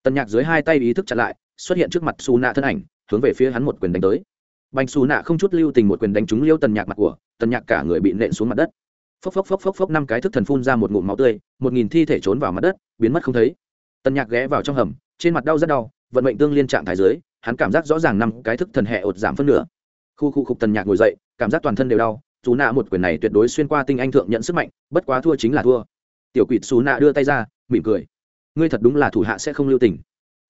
Tần nhạc dưới hai tay ý thức chặn lại, xuất hiện trước mặt xù nạ thân ảnh, hướng về phía hắn một quyền đánh tới. Bành xù nạ không chút lưu tình một quyền đánh trúng liêu tần nhạc mặt của, tần nhạc cả người bị nện xuống mặt đất. Phốc phốc phốc phốc phốc năm cái thức thần phun ra một ngụm máu tươi, một nghìn thi thể trốn vào mặt đất, biến mất không thấy. Tần nhạc ghé vào trong hầm, trên mặt đau rất đau, vận mệnh tương liên trạng thái dưới, hắn cảm giác rõ ràng năm cái thức thần hệ ột giảm phân nửa. Khu khu khục tần nhạc ngồi dậy, cảm giác toàn thân đều đau xù nạ một quyền này tuyệt đối xuyên qua tinh anh thượng nhận sức mạnh, bất quá thua chính là thua. Tiểu quỷ xù nạ đưa tay ra, mỉm cười. Ngươi thật đúng là thủ hạ sẽ không lưu tình.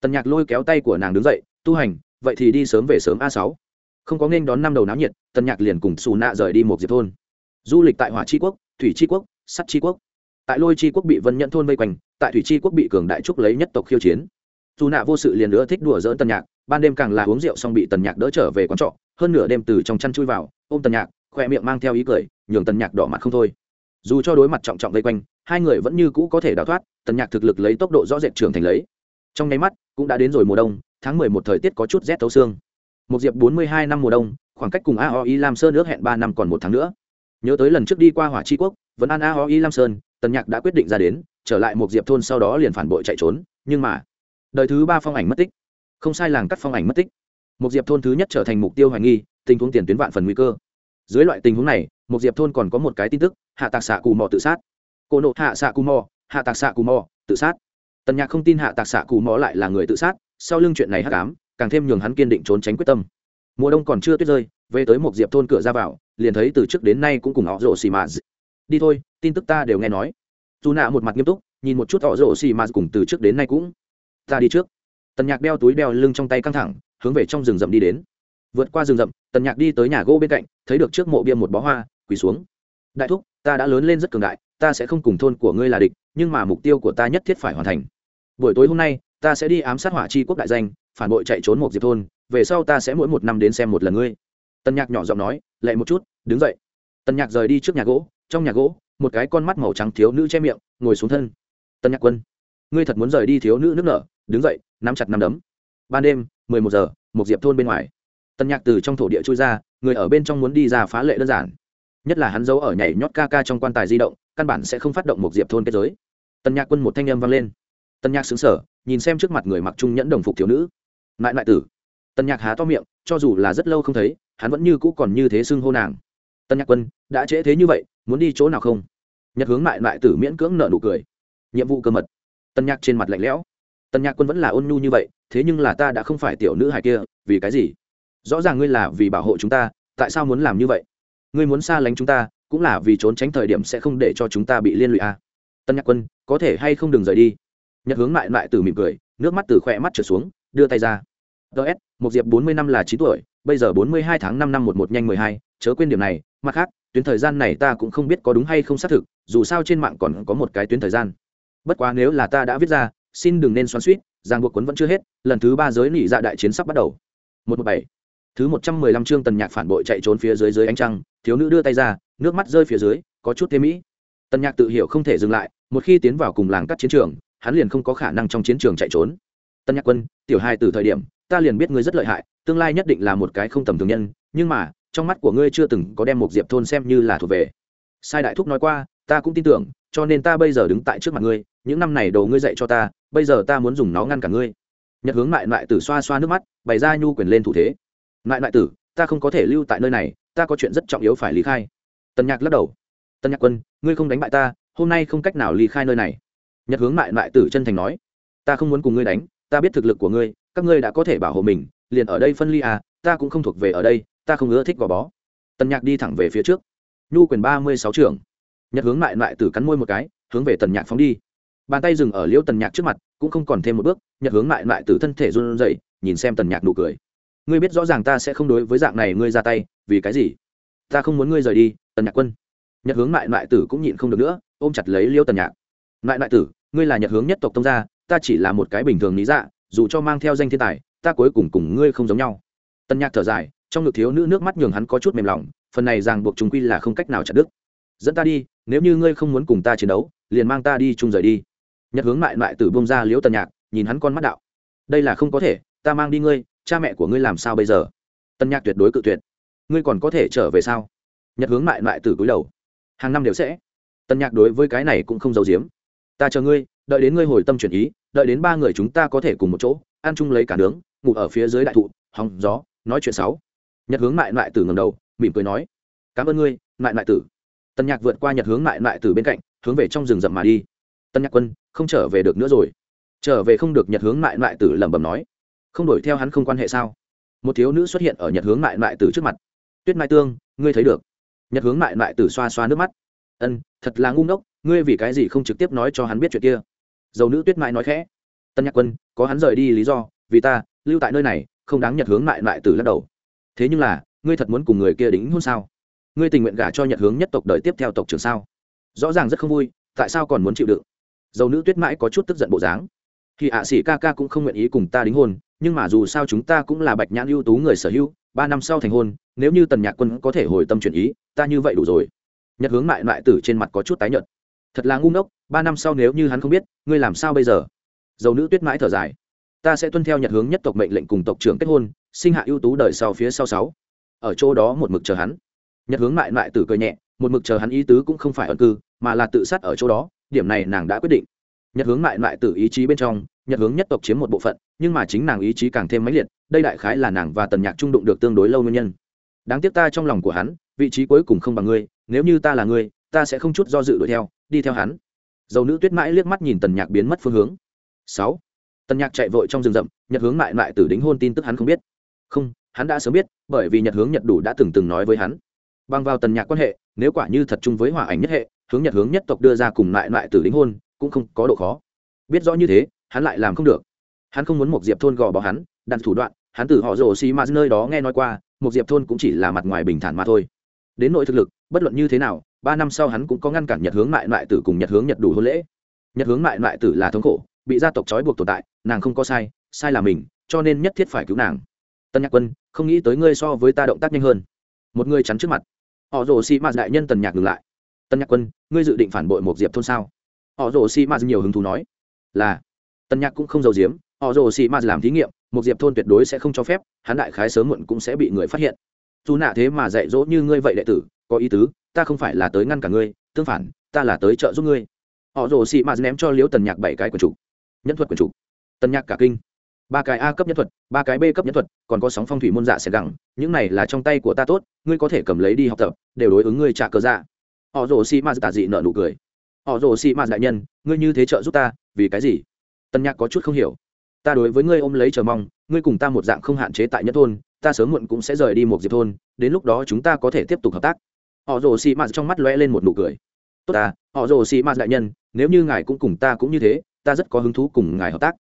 Tần nhạc lôi kéo tay của nàng đứng dậy, tu hành, vậy thì đi sớm về sớm a sáu. Không có nên đón năm đầu náo nhiệt, tần nhạc liền cùng xù nạ rời đi một diệp thôn. Du lịch tại hỏa tri quốc, thủy tri quốc, sắt tri quốc. Tại lôi tri quốc bị vân nhận thôn vây quanh, tại thủy tri quốc bị cường đại trúc lấy nhất tộc khiêu chiến. Dù nạ vô sự liền nữa thích đùa dỡn tần nhạc, ban đêm càng là uống rượu xong bị tần nhạc đỡ trở về quán trọ, hơn nửa đêm từ trong chăn chui vào, ôm tần nhạc khoe miệng mang theo ý cười, nhường tần nhạc đỏ mặt không thôi. Dù cho đối mặt trọng trọng vây quanh, hai người vẫn như cũ có thể đào thoát, tần nhạc thực lực lấy tốc độ rõ rệt trưởng thành lấy. Trong nháy mắt, cũng đã đến rồi mùa đông, tháng mười một thời tiết có chút rét thấu xương. Một diệp bốn mươi hai năm mùa đông, khoảng cách cùng aoi lam sơn nước hẹn ba năm còn một tháng nữa. Nhớ tới lần trước đi qua hỏa tri quốc, vẫn an aoi lam sơn, tần nhạc đã quyết định ra đến, trở lại một diệp thôn sau đó liền phản bội chạy trốn, nhưng mà, đời thứ ba phong ảnh mất tích. Không sai làng cắt phong ảnh mất tích. Một diệp thôn thứ nhất trở thành mục tiêu hoài nghi, tình huống tiền tuyến vạn phần nguy cơ dưới loại tình huống này một diệp thôn còn có một cái tin tức, hạ tạc xạ cù mò tự sát. Cô nộ hạ xạ cù mò, hạ tạc xạ cù mò, tự sát. Tần nhạc không tin hạ tạc xạ cù mò lại là người tự sát, sau lưng chuyện này hắc ám, càng thêm nhường hắn kiên định trốn tránh quyết tâm. Mùa đông còn chưa tuyết rơi, về tới một diệp thôn cửa ra vào, liền thấy từ trước đến nay cũng cùng họ rổ xì mà đi thôi, tin tức ta đều nghe nói. Dù nạ một mặt nghiêm túc, nhìn một chút họ rổ xì mà cùng từ trước đến nay cũng. Ta đi trước. Tần nhạc đeo túi đeo lưng trong tay căng thẳng, hướng về trong rừng rậm đi đến vượt qua rừng rậm, tần nhạc đi tới nhà gỗ bên cạnh, thấy được trước mộ bia một bó hoa, quỳ xuống. Đại thúc, ta đã lớn lên rất cường đại, ta sẽ không cùng thôn của ngươi là địch, nhưng mà mục tiêu của ta nhất thiết phải hoàn thành. Buổi tối hôm nay, ta sẽ đi ám sát hỏa chi quốc đại danh, phản bội chạy trốn một diệp thôn, về sau ta sẽ mỗi một năm đến xem một lần ngươi. Tần nhạc nhỏ giọng nói lệ một chút, đứng dậy. Tần nhạc rời đi trước nhà gỗ, trong nhà gỗ, một cái con mắt màu trắng thiếu nữ che miệng, ngồi xuống thân. Tần nhạc quân, ngươi thật muốn rời đi thiếu nữ nước nở, đứng dậy, nắm chặt nắm đấm. Ban đêm, mười một giờ, một diệp thôn bên ngoài tần nhạc từ trong thổ địa trôi ra, người ở bên trong muốn đi ra phá lệ đơn giản. Nhất là hắn giấu ở nhảy nhót ca ca trong quan tài di động, căn bản sẽ không phát động một diệp thôn kết giới. Tần nhạc quân một thanh âm vang lên. Tần nhạc xứng sở nhìn xem trước mặt người mặc trung nhẫn đồng phục thiếu nữ. Lại lại tử. Tần nhạc há to miệng, cho dù là rất lâu không thấy, hắn vẫn như cũ còn như thế xưng hô nàng. Tần nhạc quân, đã trễ thế như vậy, muốn đi chỗ nào không? Nhật hướng lại lại tử miễn cưỡng nợ nụ cười. Nhiệm vụ cơ mật. Tần nhạc trên mặt lạnh lẽo. Tần nhạc quân vẫn là ôn nhu như vậy, thế nhưng là ta đã không phải tiểu nữ hài kia, vì cái gì? Rõ ràng ngươi là vì bảo hộ chúng ta, tại sao muốn làm như vậy? Ngươi muốn xa lánh chúng ta, cũng là vì trốn tránh thời điểm sẽ không để cho chúng ta bị liên lụy à. tân nhạc quân, có thể hay không đừng rời đi? Nhật hướng lại lại từ mỉm cười, nước mắt từ khỏe mắt trở xuống, đưa tay ra. Ts một diệp bốn mươi năm là chín tuổi, bây giờ bốn mươi hai tháng năm năm một một nhanh mười hai, chớ quên điểm này, mặt khác, tuyến thời gian này ta cũng không biết có đúng hay không xác thực, dù sao trên mạng còn có một cái tuyến thời gian. Bất quá nếu là ta đã viết ra, xin đừng nên xoắn suýt, ràng buộc quấn vẫn chưa hết, lần thứ ba giới nỉ dạ đại chiến sắp bắt đầu. Một bảy thứ một trăm mười lăm chương tần nhạc phản bội chạy trốn phía dưới dưới ánh trăng, thiếu nữ đưa tay ra, nước mắt rơi phía dưới, có chút thế mỹ tần nhạc tự hiểu không thể dừng lại, một khi tiến vào cùng làng cắt chiến trường, hắn liền không có khả năng trong chiến trường chạy trốn. Tân nhạc quân, tiểu hai từ thời điểm, ta liền biết ngươi rất lợi hại, tương lai nhất định là một cái không tầm thường nhân, nhưng mà, trong mắt của ngươi chưa từng có đem một diệp thôn xem như là thuộc về. Sai đại thúc nói qua, ta cũng tin tưởng, cho nên ta bây giờ đứng tại trước mặt ngươi, những năm này đồ ngươi dạy cho ta, bây giờ ta muốn dùng nó ngăn cả ngươi. Nhật hướng mại mại tử xoa xoa nước mắt, bày ra nhu quyền lên thủ thế mại mại tử, ta không có thể lưu tại nơi này, ta có chuyện rất trọng yếu phải lý khai. Tần nhạc lắc đầu. Tần nhạc quân, ngươi không đánh bại ta, hôm nay không cách nào ly khai nơi này. Nhật hướng mại mại tử chân thành nói. Ta không muốn cùng ngươi đánh, ta biết thực lực của ngươi, các ngươi đã có thể bảo hộ mình, liền ở đây phân ly à ta cũng không thuộc về ở đây, ta không ưa thích gò bó. Tần nhạc đi thẳng về phía trước. Nhu quyền ba mươi sáu trưởng. Nhật hướng mại mại tử cắn môi một cái, hướng về tần nhạc phóng đi. Bàn tay dừng ở liễu tần nhạc trước mặt, cũng không còn thêm một bước, nhật hướng Mại Mại Tử thân thể run rẩy, nhìn xem tần nhạc nụ cười ngươi biết rõ ràng ta sẽ không đối với dạng này ngươi ra tay, vì cái gì? Ta không muốn ngươi rời đi, tần nhạc quân. Nhật hướng lại lại tử cũng nhịn không được nữa, ôm chặt lấy liễu tần nhạc. Lại lại tử, ngươi là nhật hướng nhất tộc tông gia, ta chỉ là một cái bình thường lý dạ dù cho mang theo danh thiên tài, ta cuối cùng cùng ngươi không giống nhau. Tần nhạc thở dài, trong ngực thiếu nữ nước mắt nhường hắn có chút mềm lòng, phần này ràng buộc chúng quy là không cách nào chặt đứt. Dẫn ta đi, nếu như ngươi không muốn cùng ta chiến đấu, liền mang ta đi chung rời đi. Nhật hướng mại mại tử bông ra liễu tần nhạc, nhìn hắn con mắt đạo. Đây là không có thể, ta mang đi ngươi cha mẹ của ngươi làm sao bây giờ? Tân nhạc tuyệt đối cự tuyệt. Ngươi còn có thể trở về sao? Nhật hướng mại mại tử cúi đầu. Hàng năm đều sẽ. Tân nhạc đối với cái này cũng không giấu giếm. Ta chờ ngươi, đợi đến ngươi hồi tâm chuyển ý, đợi đến ba người chúng ta có thể cùng một chỗ, ăn chung lấy cả nướng, ngủ ở phía dưới đại thụ hòng gió, nói chuyện sáu. Nhật hướng mại mại tử ngầm đầu, mỉm cười nói, cảm ơn ngươi, mại mại tử. Tân nhạc vượt qua nhật hướng mại mại tử bên cạnh, hướng về trong rừng rậm mà đi. Tân nhạc quân, không trở về được nữa rồi. Trở về không được nhật hướng mại mại tử lẩm bẩm nói không đổi theo hắn không quan hệ sao? Một thiếu nữ xuất hiện ở nhật hướng mại mại tử trước mặt. Tuyết mai tương, ngươi thấy được. Nhật hướng mại mại tử xoa xoa nước mắt. Ân, thật là ngu ngốc, ngươi vì cái gì không trực tiếp nói cho hắn biết chuyện kia? Dầu nữ tuyết Mai nói khẽ. Tân nhạc quân, có hắn rời đi lý do, vì ta, lưu tại nơi này, không đáng nhật hướng mại mại tử lắc đầu. Thế nhưng là, ngươi thật muốn cùng người kia đính hôn sao? Ngươi tình nguyện gả cho nhật hướng nhất tộc đời tiếp theo tộc trưởng sao? Rõ ràng rất không vui, tại sao còn muốn chịu đựng? Dầu nữ tuyết mãi có chút tức giận bộ dáng. Thì ạ sĩ ca ca cũng không nguyện ý cùng ta đính hôn nhưng mà dù sao chúng ta cũng là bạch nhãn ưu tú người sở hữu, ba năm sau thành hôn, nếu như tần nhạc quân có thể hồi tâm chuyển ý, ta như vậy đủ rồi. Nhật hướng mại mại tử trên mặt có chút tái nhợt. Thật là ngu ngốc, ba năm sau nếu như hắn không biết, ngươi làm sao bây giờ? Dầu nữ tuyết mãi thở dài. Ta sẽ tuân theo nhật hướng nhất tộc mệnh lệnh cùng tộc trưởng kết hôn, sinh hạ ưu tú đời sau phía sau sáu. Ở chỗ đó một mực chờ hắn. Nhật hướng mại mại tử cười nhẹ, một mực chờ hắn ý tứ cũng không phải ẩn cư, mà là tự sát ở chỗ đó, điểm này nàng đã quyết định. Nhật hướng mại mại tử ý chí bên trong nhật hướng nhất tộc chiếm một bộ phận, nhưng mà chính nàng ý chí càng thêm mãnh liệt, đây đại khái là nàng và tần nhạc trung đụng được tương đối lâu nguyên nhân. Đáng tiếc ta trong lòng của hắn, vị trí cuối cùng không bằng ngươi, nếu như ta là ngươi, ta sẽ không chút do dự đuổi theo, đi theo hắn. Dầu nữ tuyết mãi liếc mắt nhìn tần nhạc biến mất phương hướng. Sáu. Tần nhạc chạy vội trong rừng rậm, nhật hướng mại mại tử đính hôn tin tức hắn không biết. Không, hắn đã sớm biết, bởi vì nhật hướng nhật đủ đã từng từng nói với hắn. Bằng vào tần nhạc quan hệ, nếu quả như thật chung với hỏa ảnh nhất hệ, hướng nhật hướng nhất tộc đưa ra cùng lại lại từ đính hôn, cũng không có độ khó. Biết rõ như thế hắn lại làm không được. Hắn không muốn một diệp thôn gò bỏ hắn, đặt thủ đoạn, hắn từ họ rồ xì ma nơi đó nghe nói qua một diệp thôn cũng chỉ là mặt ngoài bình thản mà thôi. Đến nội thực lực, bất luận như thế nào, ba năm sau hắn cũng có ngăn cản nhật hướng mại mại tử cùng nhật hướng nhật đủ hôn lễ. Nhật hướng mại mại tử là thống khổ, bị gia tộc trói buộc tồn tại, nàng không có sai sai là mình, cho nên nhất thiết phải cứu nàng. Tân nhạc quân, không nghĩ tới ngươi so với ta động tác nhanh hơn. Một người chắn trước mặt. Họ rồ xì ma đại nhân tần nhạc ngừng lại. Tân nhạc quân, ngươi dự định phản bội một diệp thôn sao? Họ rồ xì ma nhiều hứng thú nói. Là tân nhạc cũng không giàu giếm, họ rồ xì mạt làm thí nghiệm, một diệp thôn tuyệt đối sẽ không cho phép, hắn đại khái sớm muộn cũng sẽ bị người phát hiện. Dù nạ thế mà dạy dỗ như ngươi vậy đệ tử, có ý tứ, ta không phải là tới ngăn cả ngươi, tương phản, ta là tới trợ giúp ngươi. Họ rồ xì mạt ném cho liễu tần nhạc bảy cái quần chủ nhân thuật quần chủ tần nhạc cả kinh. Ba cái a cấp nhân thuật, ba cái b cấp nhân thuật, còn có sóng phong thủy môn dạ sẽ gẳng những này là trong tay của ta tốt, ngươi có thể cầm lấy đi học tập, đều đối ứng ngươi trả cờ dạ. Họ rồ xì ma tả dị nợ nụ cười. Họ rồ xì ma đại nhân, ngươi như thế trợ giúp ta, vì cái gì? Tân nhạc có chút không hiểu. Ta đối với ngươi ôm lấy chờ mong, ngươi cùng ta một dạng không hạn chế tại nhất thôn, ta sớm muộn cũng sẽ rời đi một diệp thôn, đến lúc đó chúng ta có thể tiếp tục hợp tác. Họ rồ xì ma trong mắt lóe lên một nụ cười. Tốt ta, họ rồ xì ma đại nhân, nếu như ngài cũng cùng ta cũng như thế, ta rất có hứng thú cùng ngài hợp tác.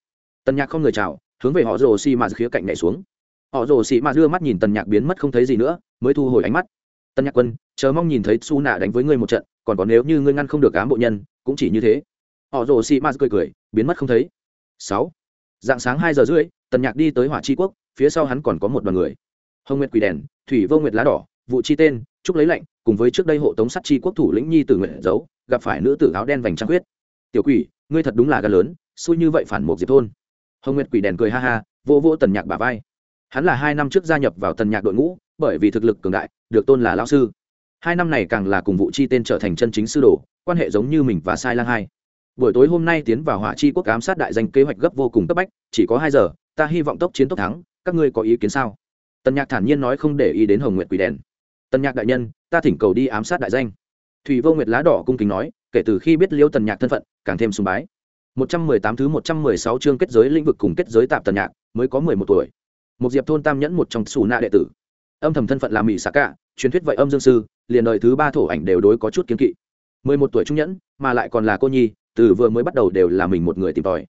Tân nhạc không người chào, hướng về họ rồ xì ma khía cạnh nhảy xuống. Họ rồ xì ma đưa mắt nhìn tần nhạc biến mất không thấy gì nữa, mới thu hồi ánh mắt. Tân nhạc quân, chờ mong nhìn thấy su nạ đánh với ngươi một trận, còn có nếu như ngươi ngăn không được cám bộ nhân, cũng chỉ như thế. Họ rồ xì ma cười cười, biến mất không thấy sáu. Dạng sáng hai giờ rưỡi, tần nhạc đi tới hỏa chi quốc, phía sau hắn còn có một đoàn người. Hồng nguyệt quỷ đèn, thủy vô nguyệt lá đỏ vụ chi tên, trúc lấy lạnh, cùng với trước đây hộ tống sắt chi quốc thủ lĩnh nhi tử nguyện giấu gặp phải nữ tử áo đen vành trăng huyết tiểu quỷ, ngươi thật đúng là gan lớn, xui như vậy phản một diệp thôn. Hồng nguyệt quỷ đèn cười ha ha, vô vô tần nhạc bà vai. Hắn là hai năm trước gia nhập vào tần nhạc đội ngũ, bởi vì thực lực cường đại, được tôn là lao sư. Hai năm này càng là cùng vụ chi tên trở thành chân chính sư đồ, quan hệ giống như mình và sai lang hai buổi tối hôm nay tiến vào hỏa chi quốc ám sát đại danh kế hoạch gấp vô cùng cấp bách chỉ có hai giờ ta hy vọng tốc chiến tốc thắng các ngươi có ý kiến sao tần nhạc thản nhiên nói không để ý đến hồng nguyệt quỷ đèn tần nhạc đại nhân ta thỉnh cầu đi ám sát đại danh thủy vô nguyệt lá đỏ cung kính nói kể từ khi biết liêu tần nhạc thân phận càng thêm sùng bái 118 thứ 116 chương kết giới lĩnh vực cùng kết giới tạp tần nhạc, mới có 11 tuổi. Một Diệp thôn tam nhẫn một trong sủ nạ đệ tử. Âm thầm thân phận là Mị xạ Cả, truyền thuyết vậy âm dương sư, liền đời thứ ba thổ ảnh đều đối có chút kiến kỵ. 11 tuổi trung nhẫn, mà lại còn là cô nhi, từ vừa mới bắt đầu đều là mình một người tìm tòi.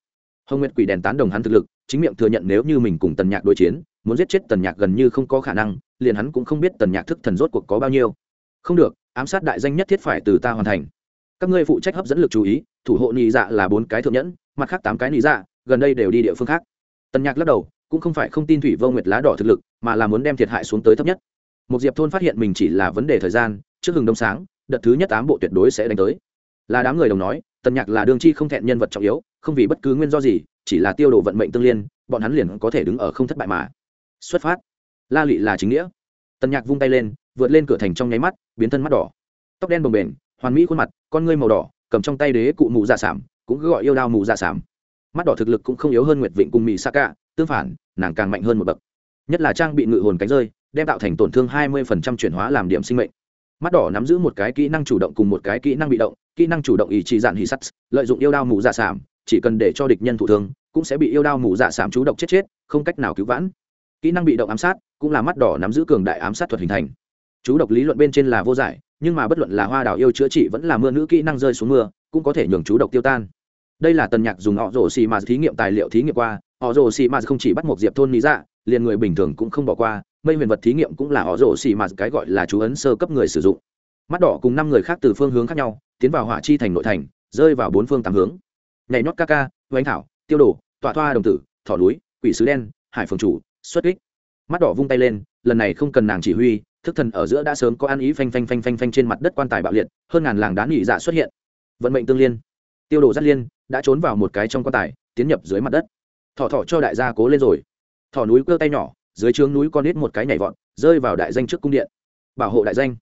Hồng nguyệt quỷ đèn tán đồng hắn thực lực, chính miệng thừa nhận nếu như mình cùng tần nhạc đối chiến, muốn giết chết tần nhạc gần như không có khả năng, liền hắn cũng không biết tần nhạc thức thần rốt cuộc có bao nhiêu. Không được, ám sát đại danh nhất thiết phải từ ta hoàn thành. Các ngươi phụ trách hấp dẫn lực chú ý, thủ hộ nị dạ là bốn cái thượng nhẫn, mặt khác tám cái nị dạ gần đây đều đi địa phương khác. Tần nhạc lắc đầu, cũng không phải không tin thủy vô nguyệt lá đỏ thực lực, mà là muốn đem thiệt hại xuống tới thấp nhất. Một diệp thôn phát hiện mình chỉ là vấn đề thời gian, trước hừng đông sáng, đợt thứ nhất tám bộ tuyệt đối sẽ đánh tới. Là đám người đồng nói tần nhạc là đương chi không thẹn nhân vật trọng yếu, không vì bất cứ nguyên do gì, chỉ là tiêu đồ vận mệnh tương liên, bọn hắn liền có thể đứng ở không thất bại mà. Xuất phát. La lị là chính nghĩa. Tần nhạc vung tay lên, vượt lên cửa thành trong nháy mắt, biến thân mắt đỏ. Tóc đen bồng bềnh, hoàn mỹ khuôn mặt, con ngươi màu đỏ, cầm trong tay đế cụ mù dạ sảm, cũng cứ gọi yêu đao mù dạ sảm. Mắt đỏ thực lực cũng không yếu hơn nguyệt vịnh cùng mỹ sa cả tương phản, nàng càng mạnh hơn một bậc. Nhất là trang bị ngự hồn cánh rơi, đem tạo thành tổn thương 20% chuyển hóa làm điểm sinh mệnh mắt đỏ nắm giữ một cái kỹ năng chủ động cùng một cái kỹ năng bị động, kỹ năng chủ động ý chí dạn hì sắt, lợi dụng yêu đao mù dạ sảm, chỉ cần để cho địch nhân thụ thương, cũng sẽ bị yêu đao mù dạ sảm chú độc chết chết, không cách nào cứu vãn. Kỹ năng bị động ám sát, cũng là mắt đỏ nắm giữ cường đại ám sát thuật hình thành. Chú độc lý luận bên trên là vô giải, nhưng mà bất luận là hoa đào yêu chữa trị vẫn là mưa nữ kỹ năng rơi xuống mưa, cũng có thể nhường chú độc tiêu tan. Đây là tần nhạc dùng họ rổ xì mà thí nghiệm tài liệu thí nghiệm qua, họ rổ xì mà không chỉ bắt một diệp thôn lý dạ liền người bình thường cũng không bỏ qua mây huyền vật thí nghiệm cũng là họ rổ xì mà cái gọi là chú ấn sơ cấp người sử dụng. Mắt đỏ cùng năm người khác từ phương hướng khác nhau, tiến vào hỏa chi thành nội thành, rơi vào bốn phương tám hướng. Nhảy nhót ca ca oanh thảo, tiêu đồ, tọa thoa đồng tử, thỏ núi, quỷ sứ đen, hải phường chủ, xuất kích. Mắt đỏ vung tay lên, lần này không cần nàng chỉ huy, thức thần ở giữa đã sớm có ăn ý phanh phanh phanh phanh phanh trên mặt đất quan tài bạo liệt, hơn ngàn làng đá nghỉ dạ xuất hiện. Vận mệnh tương liên. Tiêu đồ dắt liên, đã trốn vào một cái trong quan tài, tiến nhập dưới mặt đất. Thỏ thỏ cho đại gia cố lên rồi. Thỏ núi cơ tay nhỏ dưới trướng núi con nít một cái nhảy vọt, rơi vào đại danh trước cung điện. Bảo hộ đại danh.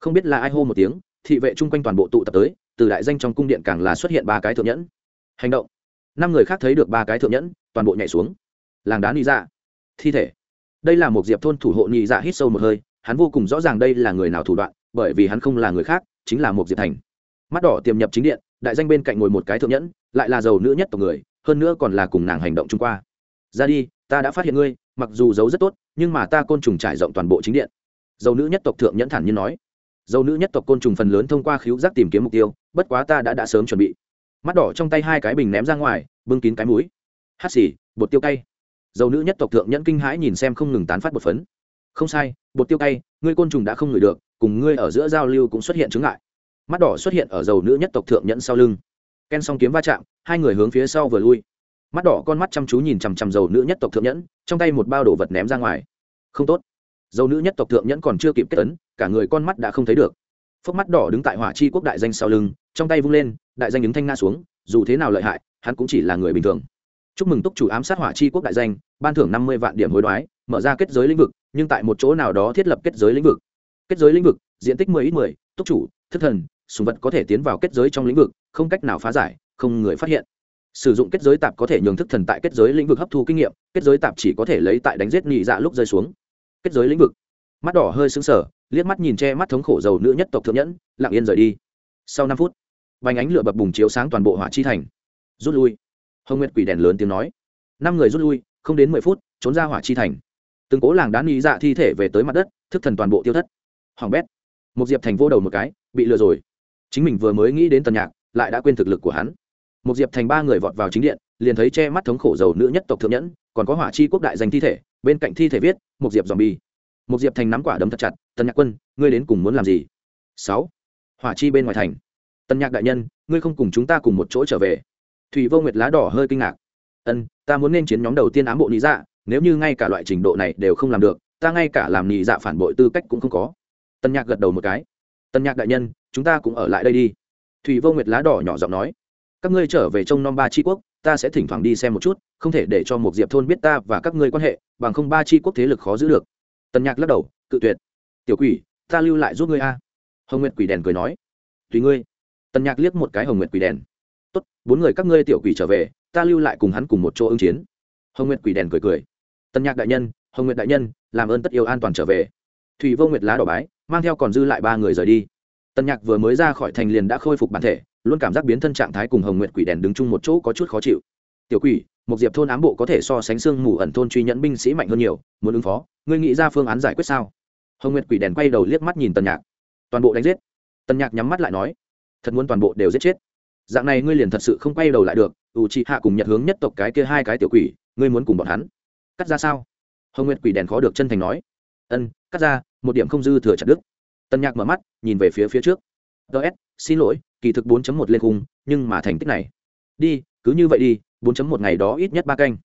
Không biết là ai hô một tiếng, thị vệ chung quanh toàn bộ tụ tập tới, từ đại danh trong cung điện càng là xuất hiện ba cái thượng nhẫn. Hành động. Năm người khác thấy được ba cái thượng nhẫn, toàn bộ nhảy xuống. Làng đá nị dạ. Thi thể. Đây là một diệp thôn thủ hộ nị dạ hít sâu một hơi, hắn vô cùng rõ ràng đây là người nào thủ đoạn, bởi vì hắn không là người khác, chính là một diệp thành. Mắt đỏ tiềm nhập chính điện, đại danh bên cạnh ngồi một cái thượng nhẫn, lại là giàu nữ nhất tộc người, hơn nữa còn là cùng nàng hành động chung qua. Ra đi ta đã phát hiện ngươi, mặc dù giấu rất tốt, nhưng mà ta côn trùng trải rộng toàn bộ chính điện. Dầu nữ nhất tộc thượng nhẫn thản nhiên nói. Dầu nữ nhất tộc côn trùng phần lớn thông qua khíu giác tìm kiếm mục tiêu, bất quá ta đã đã sớm chuẩn bị. Mắt đỏ trong tay hai cái bình ném ra ngoài, bưng kín cái mũi. Hát xì, bột tiêu cay. Dầu nữ nhất tộc thượng nhẫn kinh hãi nhìn xem không ngừng tán phát bột phấn. Không sai, bột tiêu cay, ngươi côn trùng đã không ngửi được, cùng ngươi ở giữa giao lưu cũng xuất hiện chứng ngại. Mắt đỏ xuất hiện ở dầu nữ nhất tộc thượng nhẫn sau lưng. Ken song kiếm va chạm, hai người hướng phía sau vừa lui mắt đỏ con mắt chăm chú nhìn chằm chằm dầu nữ nhất tộc thượng nhẫn, trong tay một bao đồ vật ném ra ngoài. Không tốt. Dầu nữ nhất tộc thượng nhẫn còn chưa kịp kết tấn cả người con mắt đã không thấy được. Phốc mắt đỏ đứng tại hỏa chi quốc đại danh sau lưng, trong tay vung lên, đại danh đứng thanh nga xuống, dù thế nào lợi hại, hắn cũng chỉ là người bình thường. Chúc mừng túc chủ ám sát hỏa chi quốc đại danh, ban thưởng năm mươi vạn điểm hối đoái, mở ra kết giới lĩnh vực, nhưng tại một chỗ nào đó thiết lập kết giới lĩnh vực. Kết giới lĩnh vực, diện tích mười ít mười, túc chủ, thức thần, sùng vật có thể tiến vào kết giới trong lĩnh vực, không cách nào phá giải, không người phát hiện sử dụng kết giới tạp có thể nhường thức thần tại kết giới lĩnh vực hấp thu kinh nghiệm, kết giới tạp chỉ có thể lấy tại đánh giết nhị dạ lúc rơi xuống. Kết giới lĩnh vực. Mắt đỏ hơi xứng sờ, liếc mắt nhìn che mắt thống khổ dầu nữ nhất tộc thượng nhẫn, lặng yên rời đi. Sau năm phút, vành ánh lửa bập bùng chiếu sáng toàn bộ hỏa chi thành. Rút lui. Hồng nguyệt quỷ đèn lớn tiếng nói. Năm người rút lui, không đến mười phút, trốn ra hỏa chi thành. Từng cố làng đá nhị dạ thi thể về tới mặt đất, thức thần toàn bộ tiêu thất. Hoàng bét. Một diệp thành vô đầu một cái, bị lừa rồi. Chính mình vừa mới nghĩ đến tần nhạc, lại đã quên thực lực của hắn một diệp thành ba người vọt vào chính điện, liền thấy che mắt thống khổ dầu nữ nhất tộc thượng nhẫn, còn có hỏa chi quốc đại danh thi thể, bên cạnh thi thể viết một diệp dòm bi một diệp thành nắm quả đấm thật chặt, tần nhạc quân, ngươi đến cùng muốn làm gì? Sáu. Hỏa chi bên ngoài thành. Tần nhạc đại nhân, ngươi không cùng chúng ta cùng một chỗ trở về. Thủy vô nguyệt lá đỏ hơi kinh ngạc. Ân, ta muốn nên chiến nhóm đầu tiên ám bộ lý dạ nếu như ngay cả loại trình độ này đều không làm được, ta ngay cả làm nhị dạ phản bội tư cách cũng không có. Tân nhạc gật đầu một cái. Tân nhạc đại nhân, chúng ta cũng ở lại đây đi. Thủy vô nguyệt lá đỏ nhỏ giọng nói các ngươi trở về trong non ba tri quốc, ta sẽ thỉnh thoảng đi xem một chút, không thể để cho một diệp thôn biết ta và các ngươi quan hệ, bằng không ba tri quốc thế lực khó giữ được. Tần nhạc lắc đầu, cự tuyệt. Tiểu quỷ, ta lưu lại giúp ngươi a. Hồng nguyệt quỷ đèn cười nói. Tùy ngươi. Tần nhạc liếc một cái hồng nguyệt quỷ đèn. Tốt, bốn người các ngươi tiểu quỷ trở về, ta lưu lại cùng hắn cùng một chỗ ứng chiến. Hồng nguyệt quỷ đèn cười cười. Tần nhạc đại nhân, hồng nguyệt đại nhân, làm ơn tất yêu an toàn trở về. Thủy vô nguyệt lá đỏ bái, mang theo còn dư lại ba người rời đi tân nhạc vừa mới ra khỏi thành liền đã khôi phục bản thể, luôn cảm giác biến thân trạng thái cùng hồng nguyệt quỷ đèn đứng chung một chỗ có chút khó chịu. Tiểu quỷ một diệp thôn ám bộ có thể so sánh xương mù ẩn thôn truy nhẫn binh sĩ mạnh hơn nhiều, muốn ứng phó, ngươi nghĩ ra phương án giải quyết sao? Hồng nguyệt quỷ đèn quay đầu liếc mắt nhìn tân nhạc. Toàn bộ đánh giết. Tân nhạc nhắm mắt lại nói, thật muốn toàn bộ đều giết chết. Dạng này ngươi liền thật sự không quay đầu lại được, ủ chị hạ cùng nhật hướng nhất tộc cái kia hai cái tiểu quỷ, ngươi muốn cùng bọn hắn cắt ra sao? Hồng nguyệt quỷ đèn khó được chân thành nói, ân, cắt ra, một điểm không dư thừa chặt đức tân nhạc mở mắt, nhìn về phía phía trước. Ts xin lỗi, kỳ thực 4.1 lên khung, nhưng mà thành tích này. Đi, cứ như vậy đi 4.1 ngày đó ít nhất ba canh.